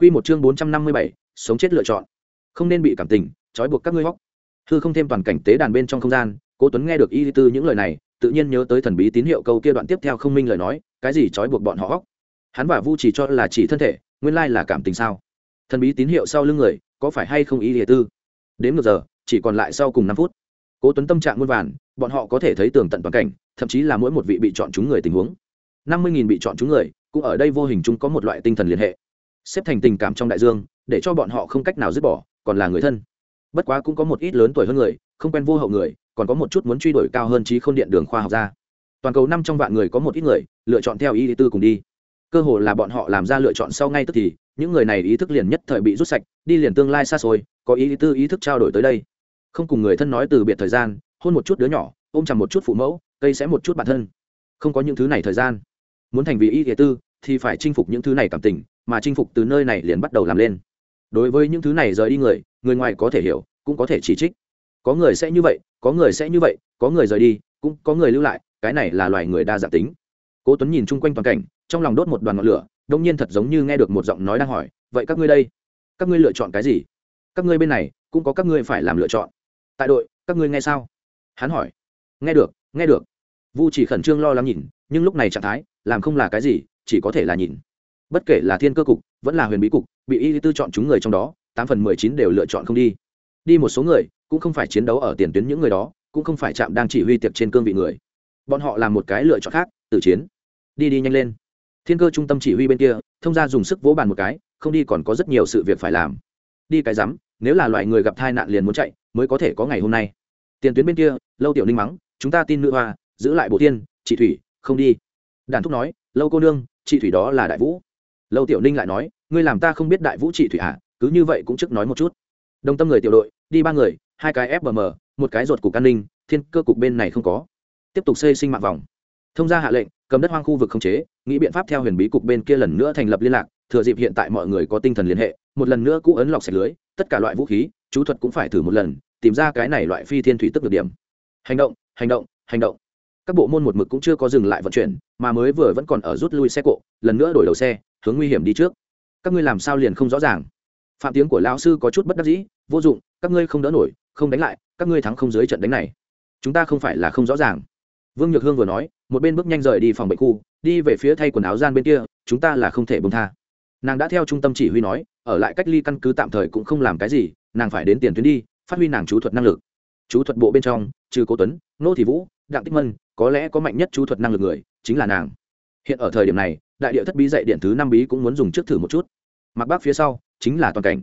Quy một chương bốn trăm năm mươi bảy, sống chết lựa chọn. Không nên bị cảm tình trói buộc các ngươi hóc. Hư không thêm toàn cảnh tế đàn bên trong không gian, Cố Tuấn nghe được Y Tư những lời này, tự nhiên nhớ tới thần bí tín hiệu câu kia đoạn tiếp theo không minh lời nói, cái gì trói buộc bọn họ hóc. Hắn và Vu chỉ cho là chỉ thân thể, nguyên lai là cảm tình sao? Thần bí tín hiệu sau lưng người, có phải hay không Y Tư? Đến một giờ, chỉ còn lại sau cùng năm phút. Cố Tuấn tâm trạng muôn vàn, bọn họ có thể thấy tường tận toàn cảnh, thậm chí là mỗi một vị bị chọn chúng người tình huống. năm mươi nghìn bị chọn chúng người, cũng ở đây vô hình chung có một loại tinh thần liên hệ xếp thành tình cảm trong đại dương, để cho bọn họ không cách nào dứt bỏ, còn là người thân. Bất quá cũng có một ít lớn tuổi hơn người, không quen vô hậu người, còn có một chút muốn truy đuổi cao hơn trí không điện đường khoa học ra toàn cầu năm trong vạn người có một ít người, lựa chọn theo ý tư cùng đi. Cơ hồ là bọn họ làm ra lựa chọn sau ngay tức thì, những người này ý thức liền nhất thời bị rút sạch, đi liền tương lai xa xôi, có ý tư ý thức trao đổi tới đây. Không cùng người thân nói từ biệt thời gian, hôn một chút đứa nhỏ, ôm chầm một chút phụ mẫu, cây sẽ một chút bản thân. Không có những thứ này thời gian. Muốn thành vì ý tư, thì phải chinh phục những thứ này cảm tình mà chinh phục từ nơi này liền bắt đầu làm lên. Đối với những thứ này rời đi người người ngoài có thể hiểu, cũng có thể chỉ trích. Có người sẽ như vậy, có người sẽ như vậy, có người rời đi, cũng có người lưu lại, cái này là loài người đa dạng tính. Cố tuấn nhìn chung quanh toàn cảnh, trong lòng đốt một đoàn ngọn lửa, đông nhiên thật giống như nghe được một giọng nói đang hỏi, vậy các ngươi đây, các ngươi lựa chọn cái gì? Các ngươi bên này, cũng có các ngươi phải làm lựa chọn. Tại đội, các ngươi nghe sao? Hắn hỏi. Nghe được nghe được. Vu chỉ khẩn trương lo lắng nhìn, nhưng lúc này trạng thái, làm không là cái gì, chỉ có thể là nhìn bất kể là thiên cơ cục, vẫn là huyền bí cục, bị y tư chọn chúng người trong đó, tám phần mười chín đều lựa chọn không đi. Đi một số người, cũng không phải chiến đấu ở tiền tuyến những người đó, cũng không phải chạm đang chỉ huy tiệc trên cương vị người. Bọn họ làm một cái lựa chọn khác từ chiến. Đi đi nhanh lên. Thiên cơ trung tâm chỉ huy bên kia, thông ra dùng sức vỗ bàn một cái, không đi còn có rất nhiều sự việc phải làm. Đi cái rắm, nếu là loại người gặp tai nạn liền muốn chạy, mới có thể có ngày hôm nay. Tiền tuyến bên kia, lâu tiểu ninh mắng, chúng ta tin nữ hoa, giữ lại bộ tiên, chị thủy, không đi. Đàn thúc nói, lâu cô nương, chị thủy đó là đại vũ lâu tiểu ninh lại nói, ngươi làm ta không biết đại vũ trị thủy hạ cứ như vậy cũng trước nói một chút. Đồng tâm người tiểu đội, đi ba người, hai cái fbm một cái ruột cục an ninh, thiên cơ cục bên này không có. Tiếp tục xây sinh mạng vòng. Thông ra hạ lệnh, cầm đất hoang khu vực không chế, nghĩ biện pháp theo huyền bí cục bên kia lần nữa thành lập liên lạc, thừa dịp hiện tại mọi người có tinh thần liên hệ, một lần nữa cũ ấn lọc sạch lưới, tất cả loại vũ khí, chú thuật cũng phải thử một lần, tìm ra cái này loại phi thiên thủy tức được điểm. Hành động hành động hành động. Các bộ môn một mực cũng chưa có dừng lại vận chuyển, mà mới vừa vẫn còn ở rút lui xe cộ, lần nữa đổi đầu xe hướng nguy hiểm đi trước. Các ngươi làm sao liền không rõ ràng? Phạm tiếng của lão sư có chút bất đắc dĩ, vô dụng, các ngươi không đỡ nổi, không đánh lại, các ngươi thắng không dưới trận đánh này. Chúng ta không phải là không rõ ràng. Vương nhược hương vừa nói, một bên bước nhanh rời đi phòng bệnh khu, đi về phía thay quần áo gian bên kia, chúng ta là không thể bông tha. Nàng đã theo trung tâm chỉ huy nói, ở lại cách ly căn cứ tạm thời cũng không làm cái gì, nàng phải đến tiền tuyến đi, phát huy nàng chú thuật năng lực. Chú thuật bộ bên trong, trừ cố tuấn, nô thị vũ, đặng tích mân, có lẽ có mạnh nhất chú thuật năng lực người, chính là nàng. Hiện ở thời điểm này đại địa thất bí dạy điện thứ năm bí cũng muốn dùng trước thử một chút. Mặc bắc phía sau chính là toàn cảnh.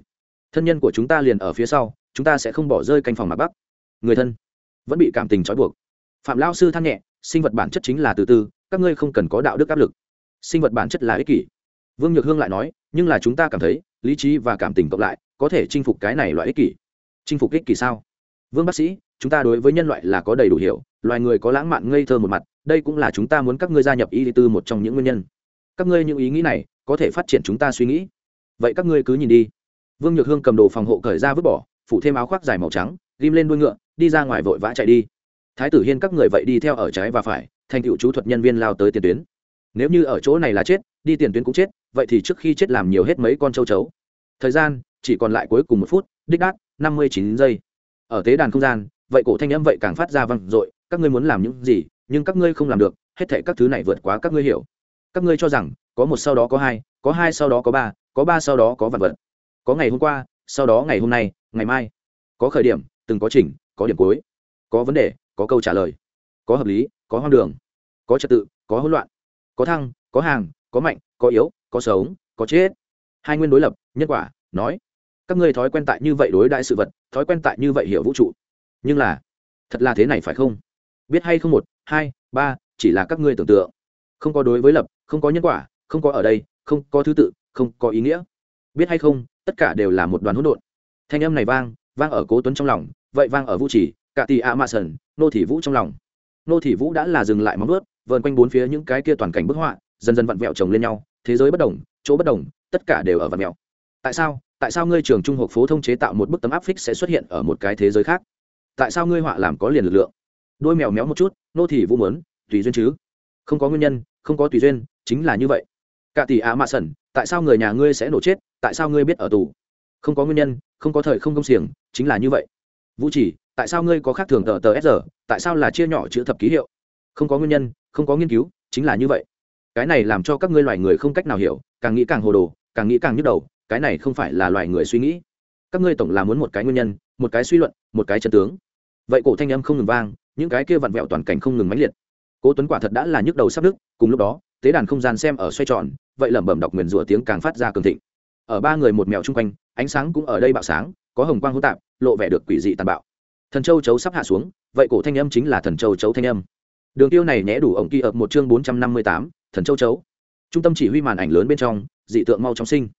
Thân nhân của chúng ta liền ở phía sau, chúng ta sẽ không bỏ rơi canh phòng mặc bắc. Người thân vẫn bị cảm tình trói buộc. Phạm lao sư than nhẹ, sinh vật bản chất chính là từ từ, các ngươi không cần có đạo đức áp lực. Sinh vật bản chất là ích kỷ. Vương nhược hương lại nói, nhưng là chúng ta cảm thấy, lý trí và cảm tình cộng lại, có thể chinh phục cái này loại ích kỷ. Chinh phục ích kỷ sao? Vương bác sĩ, chúng ta đối với nhân loại là có đầy đủ hiểu, loài người có lãng mạn ngây thơ một mặt, đây cũng là chúng ta muốn các ngươi gia nhập y tư một trong những nguyên nhân các ngươi những ý nghĩ này có thể phát triển chúng ta suy nghĩ. Vậy các ngươi cứ nhìn đi. Vương nhược hương cầm đồ phòng hộ cởi ra vứt bỏ, phủ thêm áo khoác dài màu trắng, ghim lên đuôi ngựa, đi ra ngoài vội vã chạy đi. Thái tử hiên các người vậy đi theo ở trái và phải, thành tựu chú thuật nhân viên lao tới tiền tuyến. Nếu như ở chỗ này là chết, đi tiền tuyến cũng chết, vậy thì trước khi chết làm nhiều hết mấy con châu chấu. Thời gian, chỉ còn lại cuối cùng một phút, đích đát, năm mươi chín giây. Ở tế đàn không gian, vậy cổ thanh âm vậy càng phát ra văng dội, các ngươi muốn làm những gì, nhưng các ngươi không làm được, hết thệ các thứ này vượt quá các ngươi hiểu các ngươi cho rằng, có một sau đó có hai có hai sau đó có ba có ba sau đó có vạn vật. Có ngày hôm qua, sau đó ngày hôm nay, ngày mai. Có khởi điểm, từng có chỉnh, có điểm cuối. Có vấn đề, có câu trả lời. Có hợp lý, có hoang đường. Có trật tự, có hỗn loạn. Có thăng, có hàng, có mạnh, có yếu, có sống, có chết. Hai nguyên đối lập, nhân quả, nói. Các ngươi thói quen tại như vậy đối đại sự vật, thói quen tại như vậy hiểu vũ trụ. Nhưng là, thật là thế này phải không? Biết hay không một, hai, ba, chỉ là các ngươi tưởng tượng không có đối với lập, không có nhân quả, không có ở đây, không có thứ tự, không có ý nghĩa. Biết hay không, tất cả đều là một đoàn hỗn độn. Thanh âm này vang vang ở cố tuấn trong lòng, vậy vang ở vũ trì, cả tỷ a mạ sần nô thị vũ trong lòng. Nô thị vũ đã là dừng lại móng ướt vờn quanh bốn phía những cái kia toàn cảnh bức họa, dần dần vặn vẹo chồng lên nhau, thế giới bất đồng, chỗ bất đồng, tất cả đều ở vặn vẹo. Tại sao tại sao ngươi trường trung học phổ thông chế tạo một bức tấm áp phích sẽ xuất hiện ở một cái thế giới khác? Tại sao ngươi họa làm có liền lực lượng? Đôi mèo méo một chút, nô thị vũ muốn, tùy duyên chứ không có nguyên nhân không có tùy duyên chính là như vậy. Cả tỷ ạ mạ sẩn, tại sao người nhà ngươi sẽ nổ chết tại sao ngươi biết ở tù? Không có nguyên nhân không có thời không công xiềng chính là như vậy. Vũ chỉ tại sao ngươi có khác thường tờ tờ s tại sao là chia nhỏ chữ thập ký hiệu? Không có nguyên nhân không có nghiên cứu chính là như vậy. Cái này làm cho các ngươi loài người không cách nào hiểu càng nghĩ càng hồ đồ càng nghĩ càng nhức đầu cái này không phải là loài người suy nghĩ. Các ngươi tổng là muốn một cái nguyên nhân một cái suy luận một cái chân tướng. Vậy cổ thanh âm không ngừng vang những cái kia vặn vẹo toàn cảnh không ngừng mãnh liệt cố tuấn quả thật đã là nhức đầu sắp đức cùng lúc đó, tế đàn không gian xem ở xoay tròn, vậy lẩm bẩm đọc nguyền rủa tiếng càng phát ra cường thịnh. Ở ba người một mèo chung quanh, ánh sáng cũng ở đây bạo sáng, có hồng quang hỗn tạp, lộ vẻ được quỷ dị tàn bạo. Thần châu chấu sắp hạ xuống, vậy cổ thanh âm chính là thần châu chấu thanh âm. Đường tiêu này nhẽ đủ ổng kỳ ập một chương bốn trăm năm mươi tám, thần châu chấu. Trung tâm chỉ huy màn ảnh lớn bên trong, dị tượng mau chóng sinh.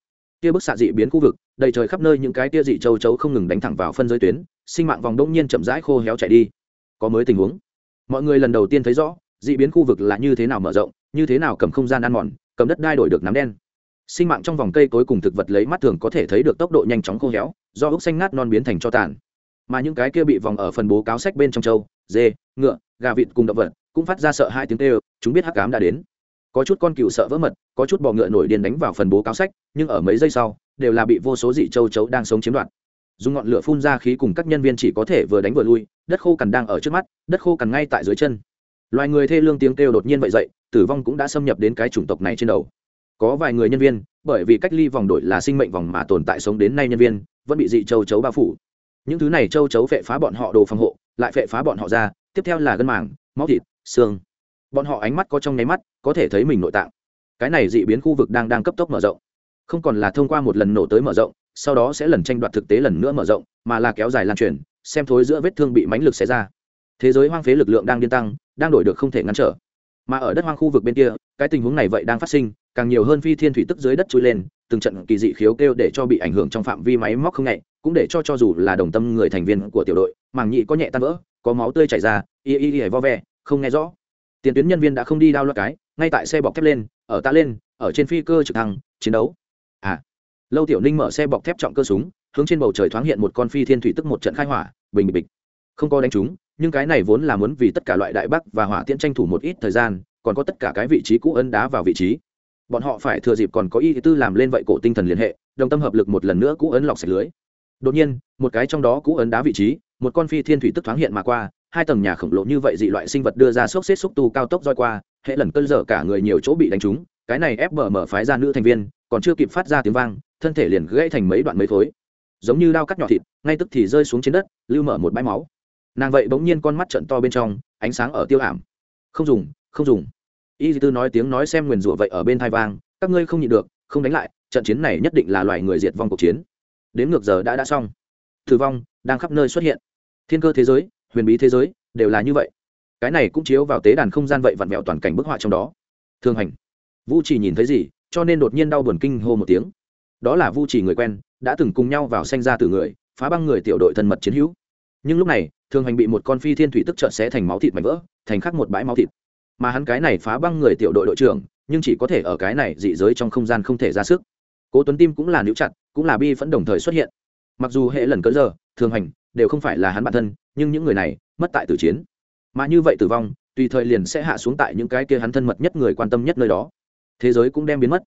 Tia bức xạ dị biến khu vực, đầy trời khắp nơi những cái tia dị châu chấu không ngừng đánh thẳng vào phân giới tuyến, sinh mạng vòng đông nhiên chậm rãi khô héo chạy đi. Có mới tình huống. Mọi người lần đầu tiên thấy rõ dị biến khu vực là như thế nào mở rộng, như thế nào cầm không gian ăn mòn, cầm đất đai đổi được nắm đen. Sinh mạng trong vòng cây cối cùng thực vật lấy mắt thường có thể thấy được tốc độ nhanh chóng khô héo, do ốc xanh ngát non biến thành cho tàn. Mà những cái kia bị vòng ở phần bố cáo sách bên trong châu, dê, ngựa, gà vịt cùng động vật cũng phát ra sợ hai tiếng kêu, chúng biết hắc cám đã đến. Có chút con cừu sợ vỡ mật, có chút bò ngựa nổi điên đánh vào phần bố cáo sách, nhưng ở mấy giây sau, đều là bị vô số dị châu chấu đang sống chiếm đoạt. Dùng ngọn lửa phun ra khí cùng các nhân viên chỉ có thể vừa đánh vừa lui, đất khô cằn đang ở trước mắt, đất khô cằn ngay tại dưới chân loài người thê lương tiếng kêu đột nhiên vậy dậy, tử vong cũng đã xâm nhập đến cái chủng tộc này trên đầu. Có vài người nhân viên, bởi vì cách ly vòng đội là sinh mệnh vòng mà tồn tại sống đến nay nhân viên, vẫn bị dị châu chấu bao phủ. Những thứ này châu chấu phệ phá bọn họ đồ phòng hộ, lại phệ phá bọn họ ra, tiếp theo là gân màng, máu thịt, xương. Bọn họ ánh mắt có trong nháy mắt, có thể thấy mình nội tạng. Cái này dị biến khu vực đang đang cấp tốc mở rộng. Không còn là thông qua một lần nổ tới mở rộng, sau đó sẽ lần tranh đoạt thực tế lần nữa mở rộng, mà là kéo dài lan truyền, xem thối giữa vết thương bị mãnh lực xé ra. Thế giới hoang phế lực lượng đang điên tăng đang đổi được không thể ngăn trở. Mà ở đất hoang khu vực bên kia, cái tình huống này vậy đang phát sinh, càng nhiều hơn phi thiên thủy tức dưới đất trôi lên, từng trận kỳ dị khiếu kêu để cho bị ảnh hưởng trong phạm vi máy móc không nhẹ, cũng để cho cho dù là đồng tâm người thành viên của tiểu đội, màng nhị có nhẹ tan vỡ, có máu tươi chảy ra, y y y vo ve, không nghe rõ. Tiền tuyến nhân viên đã không đi đao loạt cái, ngay tại xe bọc thép lên, ở ta lên, ở trên phi cơ trực thăng, chiến đấu. À. Lâu tiểu ninh mở xe bọc thép trọng cơ súng, hướng trên bầu trời thoáng hiện một con phi thiên thủy tức một trận khai hỏa, bình bịch. Không có đánh trúng nhưng cái này vốn là muốn vì tất cả loại đại bắc và hỏa tiễn tranh thủ một ít thời gian, còn có tất cả cái vị trí cũ ấn đá vào vị trí. Bọn họ phải thừa dịp còn có y tư làm lên vậy cổ tinh thần liên hệ, đồng tâm hợp lực một lần nữa cũ ấn lọc sạch lưới. Đột nhiên, một cái trong đó cũ ấn đá vị trí, một con phi thiên thủy tức thoáng hiện mà qua, hai tầng nhà khổng lồ như vậy dị loại sinh vật đưa ra xốc xếp xúc tu cao tốc roi qua, hệ lần cơn dở cả người nhiều chỗ bị đánh trúng, cái này ép mở mở phái ra nữ thành viên, còn chưa kịp phát ra tiếng vang, thân thể liền gãy thành mấy đoạn mấy khối. Giống như đao cắt nhỏ thịt, ngay tức thì rơi xuống trên đất, lưu mở một bãi máu nàng vậy bỗng nhiên con mắt trận to bên trong, ánh sáng ở tiêu ảm. Không dùng không dùng. Y tư nói tiếng nói xem nguyền rủa vậy ở bên thai vang, các ngươi không nhịn được, không đánh lại, trận chiến này nhất định là loài người diệt vong cuộc chiến. Đến ngược giờ đã đã xong. Thử vong đang khắp nơi xuất hiện. Thiên cơ thế giới, huyền bí thế giới, đều là như vậy. Cái này cũng chiếu vào tế đàn không gian vậy vặn vẹo toàn cảnh bức họa trong đó. Thương hành. Vu chỉ nhìn thấy gì, cho nên đột nhiên đau buồn kinh hô một tiếng. Đó là vu chỉ người quen, đã từng cùng nhau vào sanh ra từ người, phá băng người tiểu đội thân mật chiến hữu. Nhưng lúc này Thường hành bị một con phi thiên thủy tức trợn xé thành máu thịt mảnh vỡ, thành khắc một bãi máu thịt. Mà hắn cái này phá băng người tiểu đội đội trưởng, nhưng chỉ có thể ở cái này dị giới trong không gian không thể ra sức. Cố tuấn tim cũng là níu chặt, cũng là bi vẫn đồng thời xuất hiện. Mặc dù hệ lần cỡ giờ, thường hành, đều không phải là hắn bản thân, nhưng những người này, mất tại tử chiến. Mà như vậy tử vong, tùy thời liền sẽ hạ xuống tại những cái kia hắn thân mật nhất người quan tâm nhất nơi đó. Thế giới cũng đem biến mất.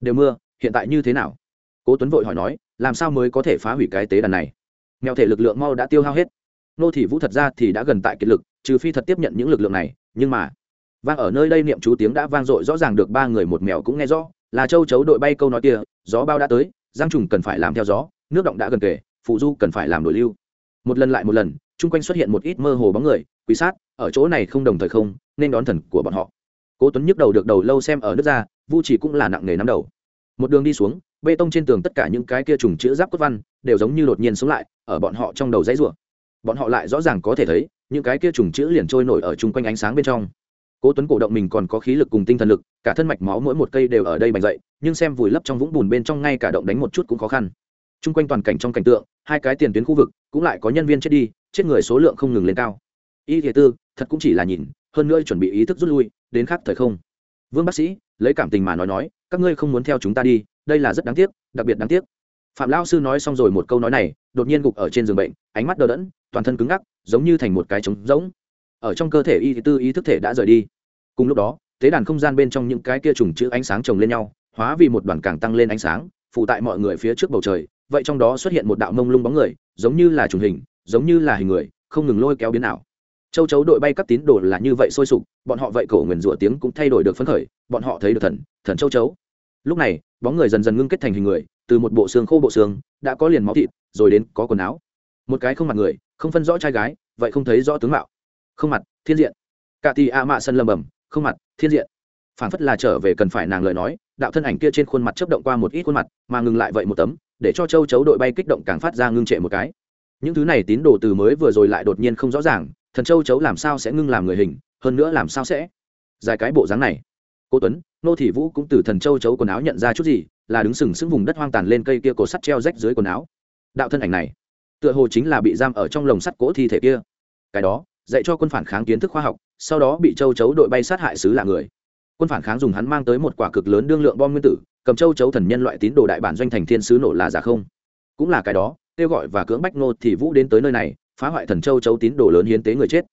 Đều mưa, hiện tại như thế nào? Cố tuấn vội hỏi nói, làm sao mới có thể phá hủy cái tế đàn này? Nghèo thể lực lượng mau đã tiêu hao hết nô thị vũ thật ra thì đã gần tại kiệt lực, trừ phi thật tiếp nhận những lực lượng này, nhưng mà, vang ở nơi đây niệm chú tiếng đã vang dội, rõ ràng được ba người một mèo cũng nghe rõ, là châu chấu đội bay câu nói kia, gió bao đã tới, giang trùng cần phải làm theo gió, nước động đã gần kề phụ du cần phải làm nổi lưu. Một lần lại một lần, chung quanh xuất hiện một ít mơ hồ bóng người quý sát, ở chỗ này không đồng thời không, nên đón thần của bọn họ. Cố tuấn nhức đầu được đầu lâu xem ở nước ra, vu chỉ cũng là nặng nề nắm đầu. Một đường đi xuống, bê tông trên tường tất cả những cái kia trùng chữ giáp cốt văn, đều giống như đột nhiên sống lại, ở bọn họ trong đầu dãy rủa bọn họ lại rõ ràng có thể thấy, những cái kia trùng chữ liền trôi nổi ở chung quanh ánh sáng bên trong. Cố tuấn cổ động mình còn có khí lực cùng tinh thần lực, cả thân mạch máu mỗi một cây đều ở đây bành dậy, nhưng xem vùi lấp trong vũng bùn bên trong ngay cả động đánh một chút cũng khó khăn. Chung quanh toàn cảnh trong cảnh tượng, hai cái tiền tuyến khu vực, cũng lại có nhân viên chết đi, chết người số lượng không ngừng lên cao. Y thiệt tư, thật cũng chỉ là nhìn, hơn nữa chuẩn bị ý thức rút lui, đến khác thời không. Vương bác sĩ, lấy cảm tình mà nói nói, các ngươi không muốn theo chúng ta đi, đây là rất đáng tiếc, đặc biệt đáng tiếc phạm lao sư nói xong rồi một câu nói này, đột nhiên gục ở trên giường bệnh, ánh mắt đờ đẫn, toàn thân cứng ngắc, giống như thành một cái trống rỗng. Ở trong cơ thể y tư ý thức thể đã rời đi. Cùng lúc đó, tế đàn không gian bên trong những cái kia trùng chữ ánh sáng chồng lên nhau, hóa vì một đoàn càng tăng lên ánh sáng phụ tại mọi người phía trước bầu trời, vậy trong đó xuất hiện một đạo mông lung bóng người, giống như là trùng hình, giống như là hình người, không ngừng lôi kéo biến ảo. Châu chấu đội bay các tín đồ là như vậy sôi sục, bọn họ vậy cổ nguyền rủa tiếng cũng thay đổi được phấn khởi, bọn họ thấy được thần thần châu chấu. Lúc này bóng người dần dần ngưng kết thành hình người, từ một bộ xương khô bộ xương, đã có liền máu thịt, rồi đến có quần áo. Một cái không mặt người, không phân rõ trai gái, vậy không thấy rõ tướng mạo. Không mặt, thiên diện. Cả tì a mạ sân lầm bầm, không mặt, thiên diện. Phản phất là trở về cần phải nàng lời nói, đạo thân ảnh kia trên khuôn mặt chấp động qua một ít khuôn mặt, mà ngừng lại vậy một tấm, để cho châu chấu đội bay kích động càng phát ra ngưng trệ một cái. Những thứ này tín đồ từ mới vừa rồi lại đột nhiên không rõ ràng, thần châu chấu làm sao sẽ ngưng làm người hình, hơn nữa làm sao sẽ dài cái bộ dáng này. Cô tuấn nô thị vũ cũng từ thần châu chấu quần áo nhận ra chút gì, là đứng sừng sững vùng đất hoang tàn lên cây kia cổ sắt treo rách dưới quần áo. Đạo thân ảnh này, tựa hồ chính là bị giam ở trong lồng sắt cỗ thi thể kia. Cái đó, dạy cho quân phản kháng kiến thức khoa học, sau đó bị châu chấu đội bay sát hại xứ là người. Quân phản kháng dùng hắn mang tới một quả cực lớn đương lượng bom nguyên tử, cầm châu chấu thần nhân loại tín đồ đại bản doanh thành thiên sứ nổ là giả không. Cũng là cái đó, kêu gọi và cưỡng bách nô thì vũ đến tới nơi này, phá hoại thần châu chấu tín đồ lớn hiến tế người chết.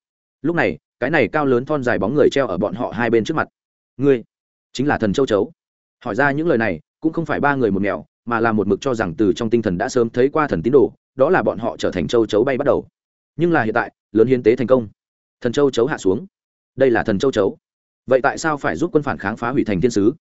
Lúc này, cái này cao lớn thon dài bóng người treo ở bọn họ hai bên trước mặt. Ngươi chính là thần châu chấu. Hỏi ra những lời này, cũng không phải ba người một mèo mà là một mực cho rằng từ trong tinh thần đã sớm thấy qua thần tín đồ, đó là bọn họ trở thành châu chấu bay bắt đầu. Nhưng là hiện tại, lớn hiến tế thành công. Thần châu chấu hạ xuống. Đây là thần châu chấu. Vậy tại sao phải giúp quân phản kháng phá hủy thành thiên sứ?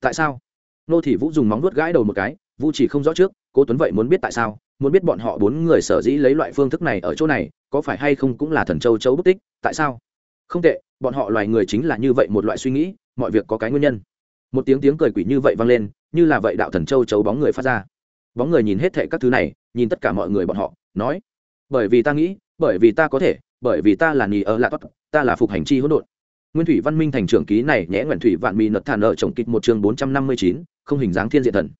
Tại sao? Nô thị vũ dùng móng vuốt gãi đầu một cái, vũ chỉ không rõ trước, cố tuấn vậy muốn biết tại sao, muốn biết bọn họ bốn người sở dĩ lấy loại phương thức này ở chỗ này, có phải hay không cũng là thần châu chấu bút tích, tại sao? Không tệ bọn họ loài người chính là như vậy một loại suy nghĩ, mọi việc có cái nguyên nhân. Một tiếng tiếng cười quỷ như vậy vang lên, như là vậy đạo thần châu chấu bóng người phát ra. Bóng người nhìn hết thệ các thứ này, nhìn tất cả mọi người bọn họ, nói, bởi vì ta nghĩ, bởi vì ta có thể, bởi vì ta là nì ở lạ tốt ta là phục hành chi hỗn độn. Nguyên thủy văn minh thành trưởng ký này nhẽ nguyện thủy vạn mì nật thản ở trồng kịch một chương bốn trăm năm mươi chín, không hình dáng thiên diện thần.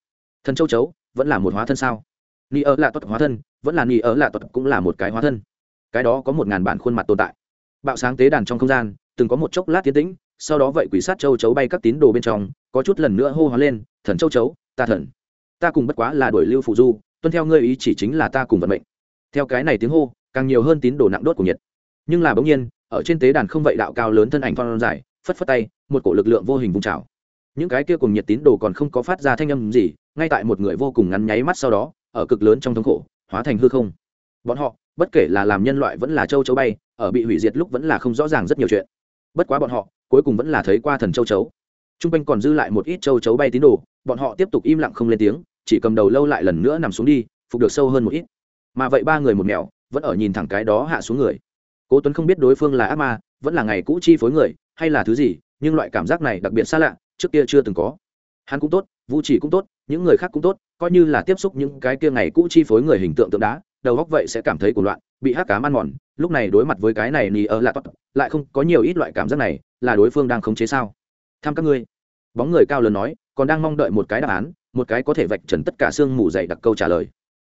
Thần châu chấu, vẫn là một hóa thân sao? Ni ở lạ tốt hóa thân, vẫn là ni ở lạ tốt cũng là một cái hóa thân. Cái đó có một ngàn bản khuôn mặt tồn tại. Bạo sáng tế đàn trong không gian từng có một chốc lát tiến tĩnh, sau đó vậy quỷ sát châu chấu bay các tín đồ bên trong, có chút lần nữa hô hoán lên, thần châu chấu, ta thần. Ta cùng bất quá là đuổi lưu phụ du, tuân theo ngươi ý chỉ chính là ta cùng vận mệnh. Theo cái này tiếng hô, càng nhiều hơn tín đồ nặng đốt của nhiệt. Nhưng là bỗng nhiên, ở trên tế đàn không vậy đạo cao lớn thân ảnh phong dài, phất phất tay, một cổ lực lượng vô hình vung trào. Những cái kia cùng nhiệt tín đồ còn không có phát ra thanh âm gì, ngay tại một người vô cùng ngắn nháy mắt sau đó, ở cực lớn trong thống khổ, hóa thành hư không. Bọn họ, bất kể là làm nhân loại vẫn là châu chấu bay, ở bị hủy diệt lúc vẫn là không rõ ràng rất nhiều chuyện bất quá bọn họ, cuối cùng vẫn là thấy qua thần châu chấu. T r u n g quanh còn dư lại một ít châu chấu bay tín đồ, bọn họ tiếp tục im lặng không lên tiếng, chỉ cầm đầu lâu lại lần nữa nằm xuống đi, phục được sâu hơn một ít. Mà vậy ba người một mèo vẫn ở nhìn thẳng cái đó hạ xuống người. Cố tuấn không biết đối phương là ác ma, vẫn là ngày cũ chi phối người, hay là thứ gì, nhưng loại cảm giác này đặc biệt xa lạ, trước kia chưa từng có. Hắn cũng tốt vũ chỉ cũng tốt, những người khác cũng tốt, coi như là tiếp xúc những cái kia ngày cũ chi phối người hình tượng tượng đá đầu góc vậy sẽ cảm thấy cuồng loạn, bị hắc cám ăn mòn, lúc này đối mặt với cái này nì ở lạ lại không có nhiều ít loại cảm giác này, là đối phương đang khống chế sao? Thăm các ngươi. Bóng người cao lớn nói, còn đang mong đợi một cái đáp án, một cái có thể vạch trần tất cả xương mù dày đặc câu trả lời.